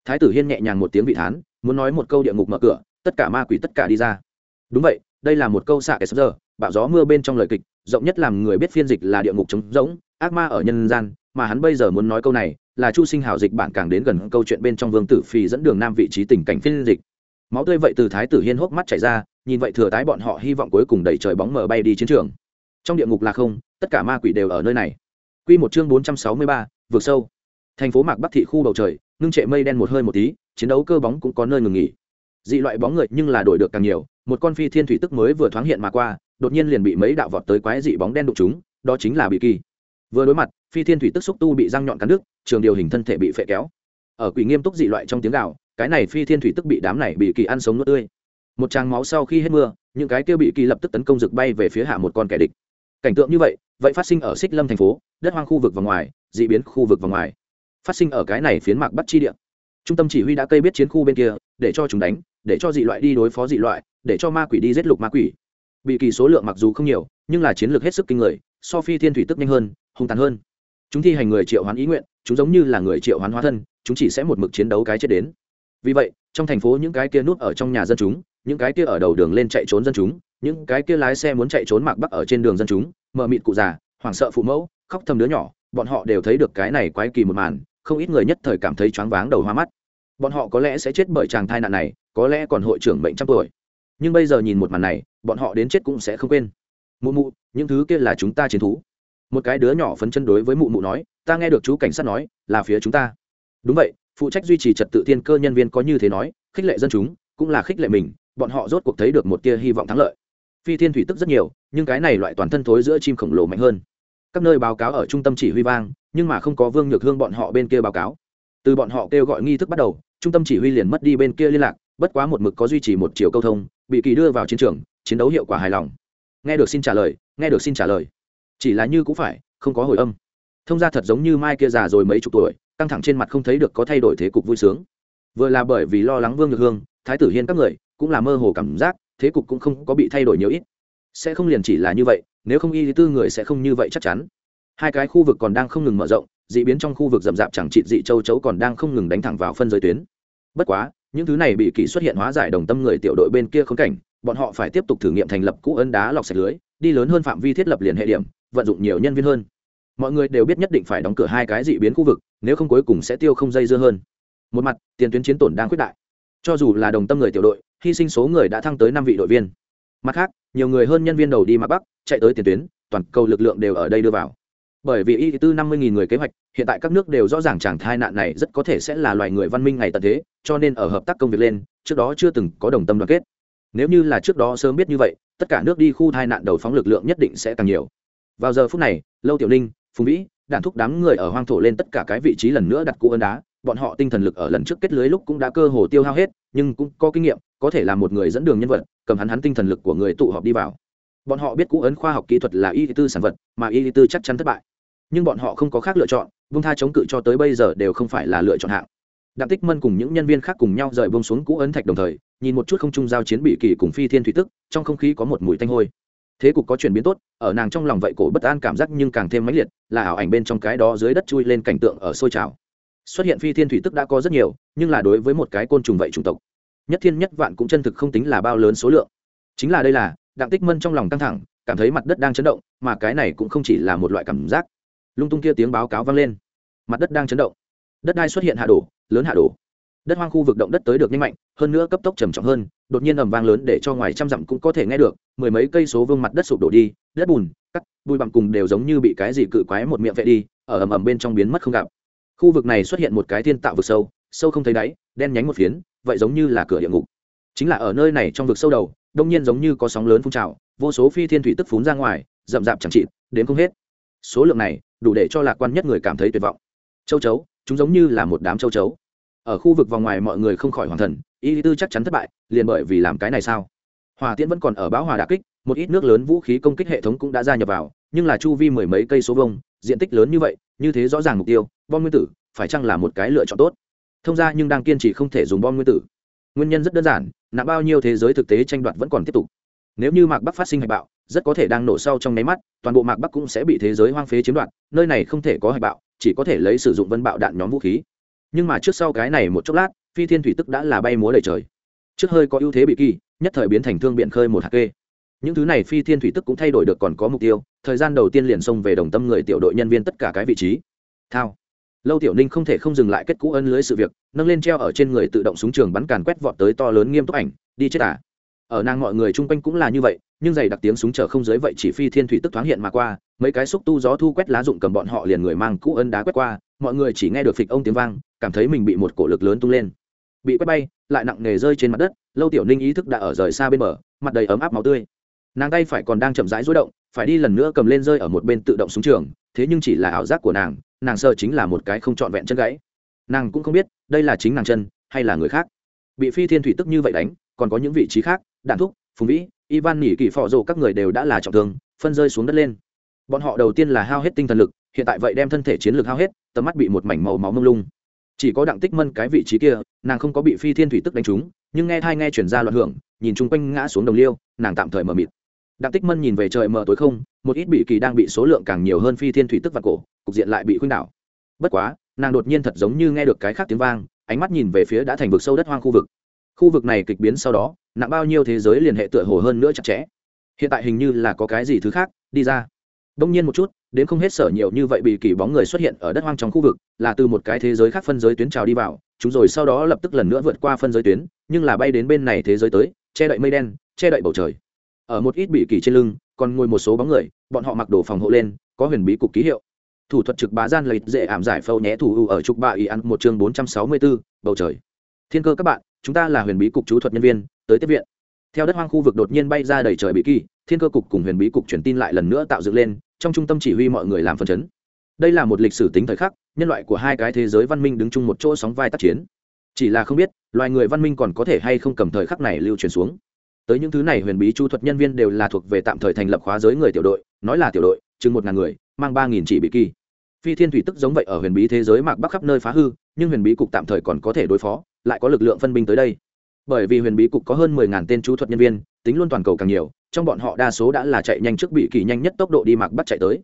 Thái tử hiên nhẹ nhàng một tiếng vị thán, muốn nói một câu địa ngục mở cửa, tất cả ma quỷ tất cả đi ra. Đúng vậy, đây là một câu xạ kẻ giờ, bạo gió mưa bên trong lời kịch, rộng nhất làm người biết phiên dịch là địa ngục trống rỗng, ác ma ở nhân gian mà hắn bây giờ muốn nói câu này là chu sinh hào dịch bản càng đến gần câu chuyện bên trong vương tử phi dẫn đường nam vị trí tình cảnh phiên dịch máu tươi vậy từ thái tử hiên hốc mắt chảy ra nhìn vậy thừa tái bọn họ hy vọng cuối cùng đẩy trời bóng mờ bay đi chiến trường trong địa ngục là không tất cả ma quỷ đều ở nơi này Quy một chương bốn trăm sáu mươi ba, vượt sâu. Thành phố Mạc Bắc thị khu bầu trời, ngưng trệ mây đen một hơi một tí, chiến đấu cơ bóng cũng có nơi ngừng nghỉ. Dị loại bóng người nhưng là đổi được càng nhiều, một con phi thiên thủy tức mới vừa thoáng hiện mà qua, đột nhiên liền bị mấy đạo vọt tới quái dị bóng đen đụng chúng, đó chính là bị kỳ. Vừa đối mặt, phi thiên thủy tức xúc tu bị răng nhọn cắn đứt, trường điều hình thân thể bị phệ kéo. Ở quỷ nghiêm túc dị loại trong tiếng gào, cái này phi thiên thủy tức bị đám này bị kỳ ăn sống nuốt tươi. Một tràng máu sau khi hết mưa, những cái kia bị kỳ lập tức tấn công rực bay về phía hạ một con kẻ địch. Cảnh tượng như vậy vậy phát sinh ở xích lâm thành phố đất hoang khu vực và ngoài d ị biến khu vực và ngoài. Phát sinh ở cái này phiến mạc bắt chi địa. Trung tâm chỉ huy đã cây biết chiến khu bên kia để cho chúng đánh để cho dị loại đi đối phó dị loại để cho ma quỷ đi giết lục ma quỷ. Bị kỳ số lượng mặc dù không nhiều nhưng là chiến lược hết sức kinh người so phi thiên thủy tức nhanh hơn hung tàn hơn chúng thi hành người triệu hoán ý nguyện, chúng giống như là người triệu hoán hóa thân, chúng chỉ sẽ một mực chiến đấu cái chết đến. Vì vậy, trong thành phố những cái kia núp ở trong nhà dân chúng, những cái kia ở đầu đường lên chạy trốn dân chúng, những cái kia lái xe muốn chạy trốn mạc bắc ở trên đường dân chúng, mờ mịt cụ già, hoảng sợ phụ mẫu, khóc thầm đứa nhỏ, bọn họ đều thấy được cái này quái kỳ một màn, không ít người nhất thời cảm thấy choáng váng đầu hoa mắt. Bọn họ có lẽ sẽ chết bởi chàng thai nạn này, có lẽ còn hội trưởng bệnh trăm tuổi. Nhưng bây giờ nhìn một màn này, bọn họ đến chết cũng sẽ không quên. Mụ mụ, những thứ kia là chúng ta chiến thú một cái đứa nhỏ phấn chân đối với mụ mụ nói, ta nghe được chú cảnh sát nói, là phía chúng ta. Đúng vậy, phụ trách duy trì trật tự thiên cơ nhân viên có như thế nói, khích lệ dân chúng, cũng là khích lệ mình, bọn họ rốt cuộc thấy được một tia hy vọng thắng lợi. Phi thiên thủy tức rất nhiều, nhưng cái này loại toàn thân thối giữa chim khổng lồ mạnh hơn. Các nơi báo cáo ở trung tâm chỉ huy vang, nhưng mà không có vương nhược hương bọn họ bên kia báo cáo. Từ bọn họ kêu gọi nghi thức bắt đầu, trung tâm chỉ huy liền mất đi bên kia liên lạc, bất quá một mực có duy trì một chiều câu thông, bị kỳ đưa vào chiến trường, chiến đấu hiệu quả hài lòng. Nghe được xin trả lời, nghe được xin trả lời chỉ là như cũng phải, không có hồi âm. Thông ra thật giống như mai kia già rồi mấy chục tuổi, căng thẳng trên mặt không thấy được có thay đổi thế cục vui sướng. Vừa là bởi vì lo lắng vương nhược hương, thái tử hiên các người, cũng là mơ hồ cảm giác, thế cục cũng không có bị thay đổi nhiều ít. Sẽ không liền chỉ là như vậy, nếu không y tư người sẽ không như vậy chắc chắn. Hai cái khu vực còn đang không ngừng mở rộng d ị biến trong khu vực rậm rạp chẳng trị dị châu chấu còn đang không ngừng đánh thẳng vào phân giới tuyến. Bất quá, những thứ này bị kỳ xuất hiện hóa giải đồng tâm người tiểu đội bên kia không cảnh, bọn họ phải tiếp tục thử nghiệm thành lập cũ ấn đá lọc sạch lưới, đi lớn hơn phạm vi thiết lập liền hệ điểm vận dụng nhiều nhân viên hơn. Mọi người đều biết nhất định phải đóng cửa hai cái dị biến khu vực, nếu không cuối cùng sẽ tiêu không dây dưa hơn. Một mặt, tiền tuyến chiến tổn đang quyết đại. Cho dù là đồng tâm người tiểu đội, hy sinh số người đã thăng tới năm vị đội viên. Mặt khác, nhiều người hơn nhân viên đầu đi mặt bắc, chạy tới tiền tuyến, toàn cầu lực lượng đều ở đây đưa vào. Bởi vì y tư năm mươi nghìn người kế hoạch, hiện tại các nước đều rõ ràng chẳng thai nạn này rất có thể sẽ là loài người văn minh ngày tận thế, cho nên ở hợp tác công việc lên, trước đó chưa từng có đồng tâm đoàn kết. Nếu như là trước đó sớm biết như vậy, tất cả nước đi khu thai nạn đầu phóng lực lượng nhất định sẽ càng nhiều vào giờ phút này, lâu tiểu ninh, phùng vĩ, đạn thúc đám người ở hoang thổ lên tất cả cái vị trí lần nữa đặt cụ ấn đá. Bọn họ tinh thần lực ở lần trước kết lưới lúc cũng đã cơ hồ tiêu hao hết, nhưng cũng có kinh nghiệm, có thể là một người dẫn đường nhân vật, cầm hắn hắn tinh thần lực của người tụ họp đi vào. Bọn họ biết cụ ấn khoa học kỹ thuật là y tư sản vật, mà y tư chắc chắn thất bại. Nhưng bọn họ không có khác lựa chọn vung tha chống cự cho tới bây giờ đều không phải là lựa chọn hạng. Đặng tích mân cùng những nhân viên khác cùng nhau rời bông xuống cũ ấn thạch đồng thời, nhìn một chút không trung giao chiến bị kỳ cùng phi thiên thủy tức, trong không khí có một mùi tanh hôi thế cục có chuyển biến tốt, ở nàng trong lòng vậy cổ bất an cảm giác nhưng càng thêm mãnh liệt, là ảo ảnh bên trong cái đó dưới đất chui lên cảnh tượng ở sôi trào. Xuất hiện phi thiên thủy tức đã có rất nhiều, nhưng là đối với một cái côn trùng vậy chủng tộc, nhất thiên nhất vạn cũng chân thực không tính là bao lớn số lượng. Chính là đây là, đặng tích mân trong lòng căng thẳng, cảm thấy mặt đất đang chấn động, mà cái này cũng không chỉ là một loại cảm giác. Lung tung kia tiếng báo cáo vang lên. Mặt đất đang chấn động. Đất đai xuất hiện hạ đổ, lớn hạ đổ đất hoang khu vực động đất tới được nhanh mạnh, hơn nữa cấp tốc trầm trọng hơn, đột nhiên ầm vang lớn để cho ngoài trăm dặm cũng có thể nghe được, mười mấy cây số vương mặt đất sụp đổ đi, đất bùn cắt bụi bặm cùng đều giống như bị cái gì cự quái một miệng vệ đi, ở ầm ầm bên trong biến mất không gặp. Khu vực này xuất hiện một cái thiên tạo vực sâu sâu không thấy đáy, đen nhánh một phiến, vậy giống như là cửa địa ngục. Chính là ở nơi này trong vực sâu đầu, đông nhiên giống như có sóng lớn phun trào, vô số phi thiên thủy tức phún ra ngoài, rậm rạp chẳng trị đến không hết. Số lượng này đủ để cho lạc quan nhất người cảm thấy tuyệt vọng. Châu chấu, chúng giống như là một đám châu chấu ở khu vực vòng ngoài mọi người không khỏi hoàng thần y tư chắc chắn thất bại, liền bởi vì làm cái này sao? Hòa tiễn vẫn còn ở bão hòa đà kích, một ít nước lớn vũ khí công kích hệ thống cũng đã gia nhập vào, nhưng là chu vi mười mấy cây số vông diện tích lớn như vậy, như thế rõ ràng mục tiêu, bom nguyên tử, phải chăng là một cái lựa chọn tốt? Thông ra nhưng đang kiên trì không thể dùng bom nguyên tử. Nguyên nhân rất đơn giản, nặng bao nhiêu thế giới thực tế tranh đoạt vẫn còn tiếp tục. Nếu như mạc bắc phát sinh hạch bạo, rất có thể đang nổ sau trong nháy mắt, toàn bộ mạc bắc cũng sẽ bị thế giới hoang phế chiếm đoạt, nơi này không thể có hạch bạo, chỉ có thể lấy sử dụng vân bạo đạn nhóm vũ khí nhưng mà trước sau cái này một chốc lát, phi thiên thủy tức đã là bay múa đầy trời. Trước hơi có ưu thế bị kỳ, nhất thời biến thành thương biện khơi một hạt kê. Những thứ này phi thiên thủy tức cũng thay đổi được còn có mục tiêu, thời gian đầu tiên liền xông về đồng tâm người tiểu đội nhân viên tất cả cái vị trí. Thao. Lâu tiểu ninh không thể không dừng lại kết cũ ân lưới sự việc, nâng lên treo ở trên người tự động súng trường bắn càn quét vọt tới to lớn nghiêm túc ảnh, đi chết à. Ở nàng mọi người chung quanh cũng là như vậy, nhưng giày đặc tiếng súng chở không dưới vậy chỉ phi thiên thủy tức thoáng hiện mà qua, mấy cái xúc tu gió thu quét lá dụng cầm bọn họ liền người mang cũ ân đá quét qua mọi người chỉ nghe được phịch ông tiếng vang, cảm thấy mình bị một cổ lực lớn tung lên. Bị quét bay, lại nặng nề rơi trên mặt đất, lâu tiểu ninh ý thức đã ở rời xa bên bờ, mặt đầy ấm áp máu tươi. Nàng tay phải còn đang chậm rãi rối động, phải đi lần nữa cầm lên rơi ở một bên tự động súng trường, thế nhưng chỉ là ảo giác của nàng nàng sợ chính là một cái không trọn vẹn chân gãy. Nàng cũng không biết, đây là chính nàng chân, hay là người khác. Bị phi thiên thủy tức như vậy đánh, còn có những vị trí khác, đạn thúc, phùng vĩ, ivan nỉ kỳ phò rồ các người đều đã là trọng thương, phân rơi xuống đất lên bọn họ đầu tiên là hao hết tinh thần lực, hiện tại vậy đem thân thể chiến lược hao hết, tầm mắt bị một mảnh màu máu mông lung. Chỉ có đặng tích mân cái vị trí kia, nàng không có bị phi thiên thủy tức đánh trúng, nhưng nghe thai nghe chuyển ra loạn hưởng, nhìn chung quanh ngã xuống đồng liêu, nàng tạm thời mờ mịt. Đặng tích mân nhìn về trời mờ tối không, một ít bị kỳ đang bị số lượng càng nhiều hơn phi thiên thủy tức và cổ, cục diện lại bị khuynh đảo. Bất quá, nàng đột nhiên thật giống như nghe được cái khác tiếng vang, ánh mắt nhìn về phía đã thành vực sâu đất hoang khu vực. Khu vực này kịch biến sau đó, nặng bao nhiêu thế giới liên hệ tựa hồ hơn nữa chặt chẽ. Hiện tại hình như là có cái gì thứ khác, đi ra đông nhiên một chút, đến không hết sở nhiều như vậy bị kỳ bóng người xuất hiện ở đất hoang trong khu vực, là từ một cái thế giới khác phân giới tuyến trào đi vào, chúng rồi sau đó lập tức lần nữa vượt qua phân giới tuyến, nhưng là bay đến bên này thế giới tới, che đậy mây đen, che đậy bầu trời. Ở một ít bị kỳ trên lưng, còn ngồi một số bóng người, bọn họ mặc đồ phòng hộ lên, có huyền bí cục ký hiệu. Thủ thuật trực bá gian lợi dễ ảm giải phâu nhé thủ ưu ở trục bạ y ăn một chương bốn trăm sáu mươi bốn bầu trời. Thiên cơ các bạn, chúng ta là huyền bí cục chú thuật nhân viên, tới tiếp viện. Theo đất hoang khu vực đột nhiên bay ra đầy trời bị kỳ thiên cơ cục cùng huyền bí cục truyền tin lại lần nữa tạo dựng lên, trong trung tâm chỉ huy mọi người làm phân chấn. Đây là một lịch sử tính thời khắc, nhân loại của hai cái thế giới văn minh đứng chung một chỗ sóng vai tác chiến. Chỉ là không biết, loài người văn minh còn có thể hay không cầm thời khắc này lưu truyền xuống. Tới những thứ này huyền bí chu thuật nhân viên đều là thuộc về tạm thời thành lập khóa giới người tiểu đội, nói là tiểu đội, chừng một ngàn người, mang ba nghìn chỉ bị kỳ. Phi thiên thủy tức giống vậy ở huyền bí thế giới mạc bắc khắp nơi phá hư, nhưng huyền bí cục tạm thời còn có thể đối phó, lại có lực lượng phân binh tới đây. Bởi vì huyền bí cục có hơn mười ngàn tên chú thuật nhân viên, tính luôn toàn cầu càng nhiều trong bọn họ đa số đã là chạy nhanh trước bị kỳ nhanh nhất tốc độ đi mạc bắt chạy tới.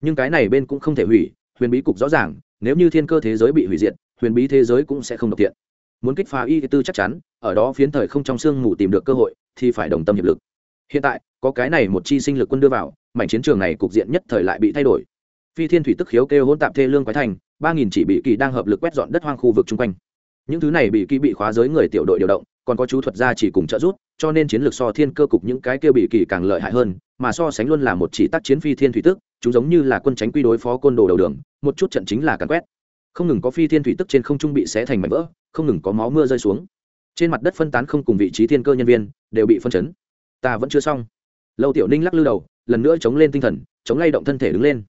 Nhưng cái này bên cũng không thể hủy, huyền bí cục rõ ràng, nếu như thiên cơ thế giới bị hủy diệt, huyền bí thế giới cũng sẽ không độc thiện. Muốn kích phá y tư chắc chắn, ở đó phiến thời không trong sương mù tìm được cơ hội, thì phải đồng tâm hiệp lực. Hiện tại, có cái này một chi sinh lực quân đưa vào, mảnh chiến trường này cục diện nhất thời lại bị thay đổi. Phi thiên thủy tức khiếu kêu hôn tạp thê lương quái thành, ba nghìn chỉ bị kỳ đang hợp lực quét dọn đất hoang khu vực chung quanh. Những thứ này bị kỳ bị khóa giới người tiểu đội điều động còn có chú thuật gia chỉ cùng trợ giúp, cho nên chiến lược so thiên cơ cục những cái kia bị kỳ càng lợi hại hơn, mà so sánh luôn là một chỉ tác chiến phi thiên thủy tức, chúng giống như là quân tránh quy đối phó côn đồ đầu đường, một chút trận chính là càn quét. Không ngừng có phi thiên thủy tức trên không trung bị xé thành mảnh vỡ, không ngừng có máu mưa rơi xuống. Trên mặt đất phân tán không cùng vị trí thiên cơ nhân viên, đều bị phân chấn. Ta vẫn chưa xong. Lâu tiểu ninh lắc lư đầu, lần nữa chống lên tinh thần, chống lay động thân thể đứng lên.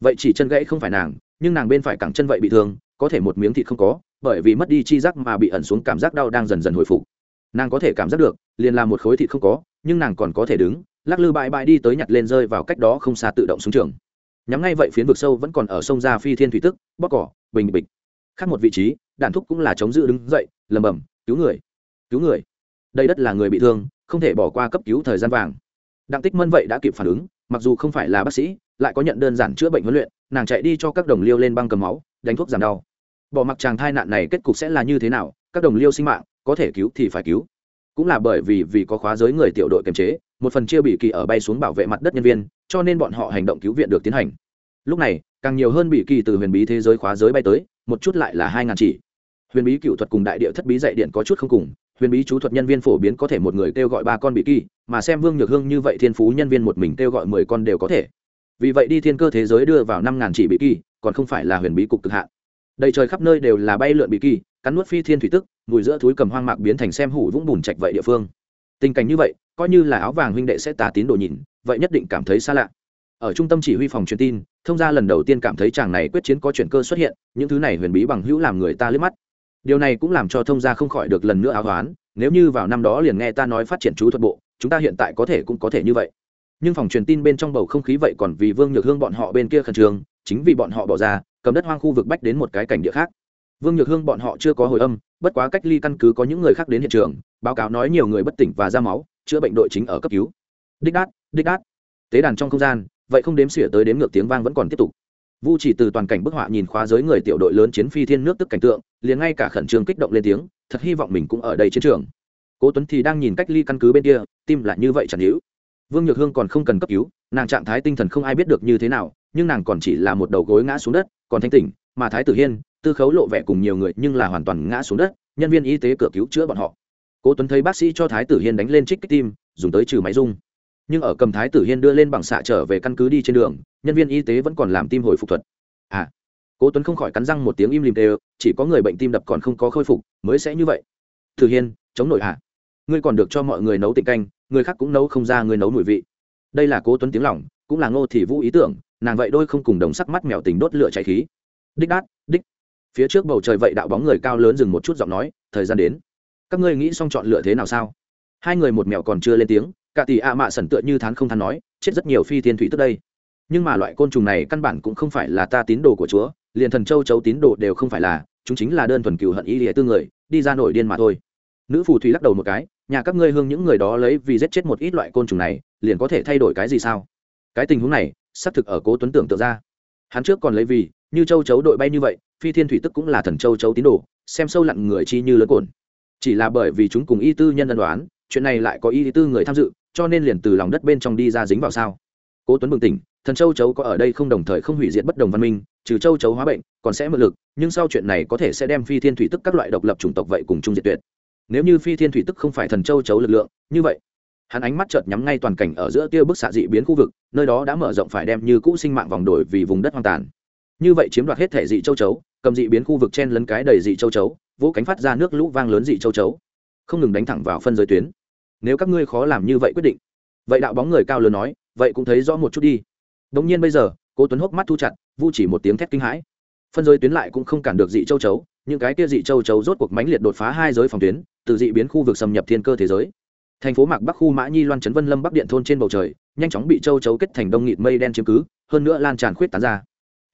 Vậy chỉ chân gãy không phải nàng, nhưng nàng bên phải cẳng chân vậy bị thương, có thể một miếng thịt không có, bởi vì mất đi chi giác mà bị ẩn xuống cảm giác đau đang dần dần hồi phục nàng có thể cảm giác được, liền là một khối thịt không có, nhưng nàng còn có thể đứng, lắc lư bãi bãi đi tới nhặt lên rơi vào cách đó không xa tự động xuống trường. Nhắm ngay vậy phiến vực sâu vẫn còn ở sông ra phi thiên thủy tức, bóc cỏ, bình bịch. Khác một vị trí đạn thúc cũng là chống giữ đứng dậy lầm bầm cứu người cứu người. Đây đất là người bị thương, không thể bỏ qua cấp cứu thời gian vàng. Đặng tích mân vậy đã kịp phản ứng, mặc dù không phải là bác sĩ, lại có nhận đơn giản chữa bệnh huấn luyện, nàng chạy đi cho các đồng liêu lên băng cầm máu, đánh thuốc giảm đau. Bỏ mặc chàng thai nạn này kết cục sẽ là như thế nào, các đồng liêu sinh mạng có thể cứu thì phải cứu. Cũng là bởi vì vì có khóa giới người tiểu đội kiềm chế, một phần chia bị kỳ ở bay xuống bảo vệ mặt đất nhân viên, cho nên bọn họ hành động cứu viện được tiến hành. Lúc này, càng nhiều hơn bị kỳ từ huyền bí thế giới khóa giới bay tới, một chút lại là hai ngàn chỉ. Huyền bí cựu thuật cùng đại địa thất bí dạy điện có chút không cùng, huyền bí chú thuật nhân viên phổ biến có thể một người kêu gọi ba con bị kỳ, mà xem vương nhược hương như vậy thiên phú nhân viên một mình kêu gọi mười con đều có thể. Vì vậy đi thiên cơ thế giới đưa vào năm ngàn chỉ bị kỳ, còn không phải là huyền bí cục cực hạn đầy trời khắp nơi đều là bay lượn bị kỳ, cắn nuốt phi thiên thủy tức, mùi giữa thúi cầm hoang mạc biến thành xem hủ vũng bùn trạch vậy địa phương. Tình cảnh như vậy, coi như là áo vàng huynh đệ sẽ tà tín đồ nhìn, vậy nhất định cảm thấy xa lạ. Ở trung tâm chỉ huy phòng truyền tin, thông gia lần đầu tiên cảm thấy chàng này quyết chiến có chuyển cơ xuất hiện, những thứ này huyền bí bằng hữu làm người ta liếc mắt. Điều này cũng làm cho thông gia không khỏi được lần nữa áo toán nếu như vào năm đó liền nghe ta nói phát triển chú thuật bộ, chúng ta hiện tại có thể cũng có thể như vậy. Nhưng phòng truyền tin bên trong bầu không khí vậy còn vì vương nhược hương bọn họ bên kia khẩn trương, chính vì bọn họ bỏ ra cầm đất hoang khu vực bách đến một cái cảnh địa khác. Vương nhược hương bọn họ chưa có hồi âm, bất quá cách ly căn cứ có những người khác đến hiện trường, báo cáo nói nhiều người bất tỉnh và ra máu, chữa bệnh đội chính ở cấp cứu. Đích đát đích đát. Tế đàn trong không gian, vậy không đếm xỉa tới đếm ngược tiếng vang vẫn còn tiếp tục. Vu chỉ từ toàn cảnh bức họa nhìn khóa giới người tiểu đội lớn chiến phi thiên nước tức cảnh tượng, liền ngay cả khẩn trương kích động lên tiếng, thật hy vọng mình cũng ở đây chiến trường. Cố tuấn thì đang nhìn cách ly căn cứ bên kia, tim lại như vậy chẳng hữu. Vương nhược hương còn không cần cấp cứu, nàng trạng thái tinh thần không ai biết được như thế nào nhưng nàng còn chỉ là một đầu gối ngã xuống đất, còn thanh tỉnh, mà thái tử hiên, tư khấu lộ vẻ cùng nhiều người nhưng là hoàn toàn ngã xuống đất, nhân viên y tế cửa cứu chữa bọn họ. Cố tuấn thấy bác sĩ cho thái tử hiên đánh lên trích kích tim, dùng tới trừ máy dung nhưng ở cầm thái tử hiên đưa lên bằng xạ trở về căn cứ đi trên đường, nhân viên y tế vẫn còn làm tim hồi phục thuật. À cố tuấn không khỏi cắn răng một tiếng im lìm đều, chỉ có người bệnh tim đập còn không có khôi phục, mới sẽ như vậy. Tử hiên, chống nổi à ngươi còn được cho mọi người nấu tịnh canh, người khác cũng nấu không ra người nấu mùi vị. Đây là cố tuấn tiếng lỏng cũng là ngô thị vũ ý tưởng nàng vậy đôi không cùng đồng sắc mắt mèo tình đốt lửa cháy khí. Đích đát, đích. Phía trước bầu trời vậy đạo bóng người cao lớn dừng một chút giọng nói, thời gian đến. Các ngươi nghĩ xong chọn lựa thế nào sao? Hai người một mèo còn chưa lên tiếng, cả tỷ ạ mạ sẩn tựa như thán không thán nói, chết rất nhiều phi thiên thủy tức đây. Nhưng mà loại côn trùng này căn bản cũng không phải là ta tín đồ của chúa, liền thần châu chấu tín đồ đều không phải là, chúng chính là đơn thuần cừu hận ý địa tư người, đi ra nổi điên mà thôi. Nữ phù thủy lắc đầu một cái, nhà các ngươi hương những người đó lấy vì giết chết một ít loại côn trùng này, liền có thể thay đổi cái gì sao? Cái tình huống này xác thực ở cố tuấn tưởng tượng ra. Hắn trước còn lấy vì, như châu chấu đội bay như vậy, phi thiên thủy tức cũng là thần châu chấu tín đồ, xem sâu lặn người chi như lớn cồn chỉ là bởi vì chúng cùng y tư nhân ân đoán, chuyện này lại có y tư người tham dự, cho nên liền từ lòng đất bên trong đi ra dính vào sao. Cố tuấn bừng tỉnh, thần châu chấu có ở đây không đồng thời không hủy diệt bất đồng văn minh, trừ châu chấu hóa bệnh, còn sẽ mượn lực, nhưng sau chuyện này có thể sẽ đem phi thiên thủy tức các loại độc lập chủng tộc vậy cùng chung diệt tuyệt. Nếu như phi thiên thủy tức không phải thần châu chấu lực lượng, như vậy hắn ánh mắt chợt nhắm ngay toàn cảnh ở giữa tia bức xạ dị biến khu vực, nơi đó đã mở rộng phải đem như cũ sinh mạng vòng đổi vì vùng đất hoang tàn. Như vậy chiếm đoạt hết thể dị châu chấu, cầm dị biến khu vực chen lấn cái đầy dị châu chấu vỗ cánh phát ra nước lũ vang lớn dị châu chấu. Không ngừng đánh thẳng vào phân giới tuyến. Nếu các ngươi khó làm như vậy quyết định. Vậy đạo bóng người cao lớn nói, vậy cũng thấy rõ một chút đi. Đống nhiên bây giờ, cố tuấn hốc mắt thu chặt, vu chỉ một tiếng thét kinh hãi. Phân giới tuyến lại cũng không cản được dị châu chấu, những cái kia dị châu chấu rốt cuộc mãnh liệt đột phá hai giới phòng tuyến, từ dị biến khu vực xâm nhập thiên cơ thế giới thành phố mạc bắc khu mã nhi loan trấn vân lâm bắc điện thôn trên bầu trời, nhanh chóng bị châu chấu kết thành đông nghịt mây đen chiếm cứ, hơn nữa lan tràn khuyết tán ra.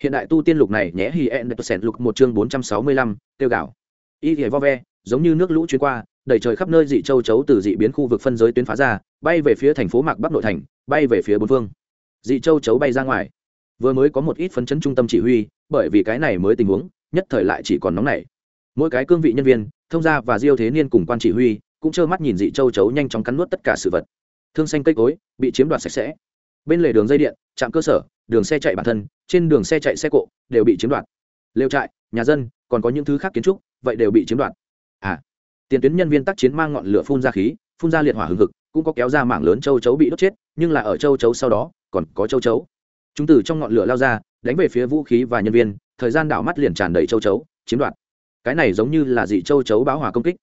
Hiện đại tu tiên lục này nhé hi en sẻn lục một chương bốn trăm sáu mươi lăm, tiêu gạo. Y thể vo ve, giống như nước lũ chuyến qua đầy trời khắp nơi dị châu chấu từ dị biến khu vực phân giới tuyến phá ra, bay về phía thành phố mạc bắc nội thành, bay về phía bốn phương. Dị châu chấu bay ra ngoài. Vừa mới có một ít phấn chấn trung tâm chỉ huy, bởi vì cái này mới tình huống, nhất thời lại chỉ còn nóng nảy. Mỗi cái cương vị nhân viên, thông gia và diêu thế niên cùng quan chỉ huy cũng trơ mắt nhìn dị châu chấu nhanh chóng cắn nuốt tất cả sự vật. Thương xanh cây cối, bị chiếm đoạt sạch sẽ. Bên lề đường dây điện, trạm cơ sở, đường xe chạy bản thân, trên đường xe chạy xe cộ, đều bị chiếm đoạt. Lều trại, nhà dân, còn có những thứ khác kiến trúc, vậy đều bị chiếm đoạt. À tiền tuyến nhân viên tác chiến mang ngọn lửa phun ra khí, phun ra liệt hỏa hừng hực, cũng có kéo ra mảng lớn châu chấu bị đốt chết, nhưng là ở châu chấu sau đó, còn có châu chấu. Chúng từ trong ngọn lửa lao ra, đánh về phía vũ khí và nhân viên, thời gian đảo mắt liền tràn đầy châu chấu, chiếm đoạt. Cái này giống như là dị châu chấu báo hòa công kích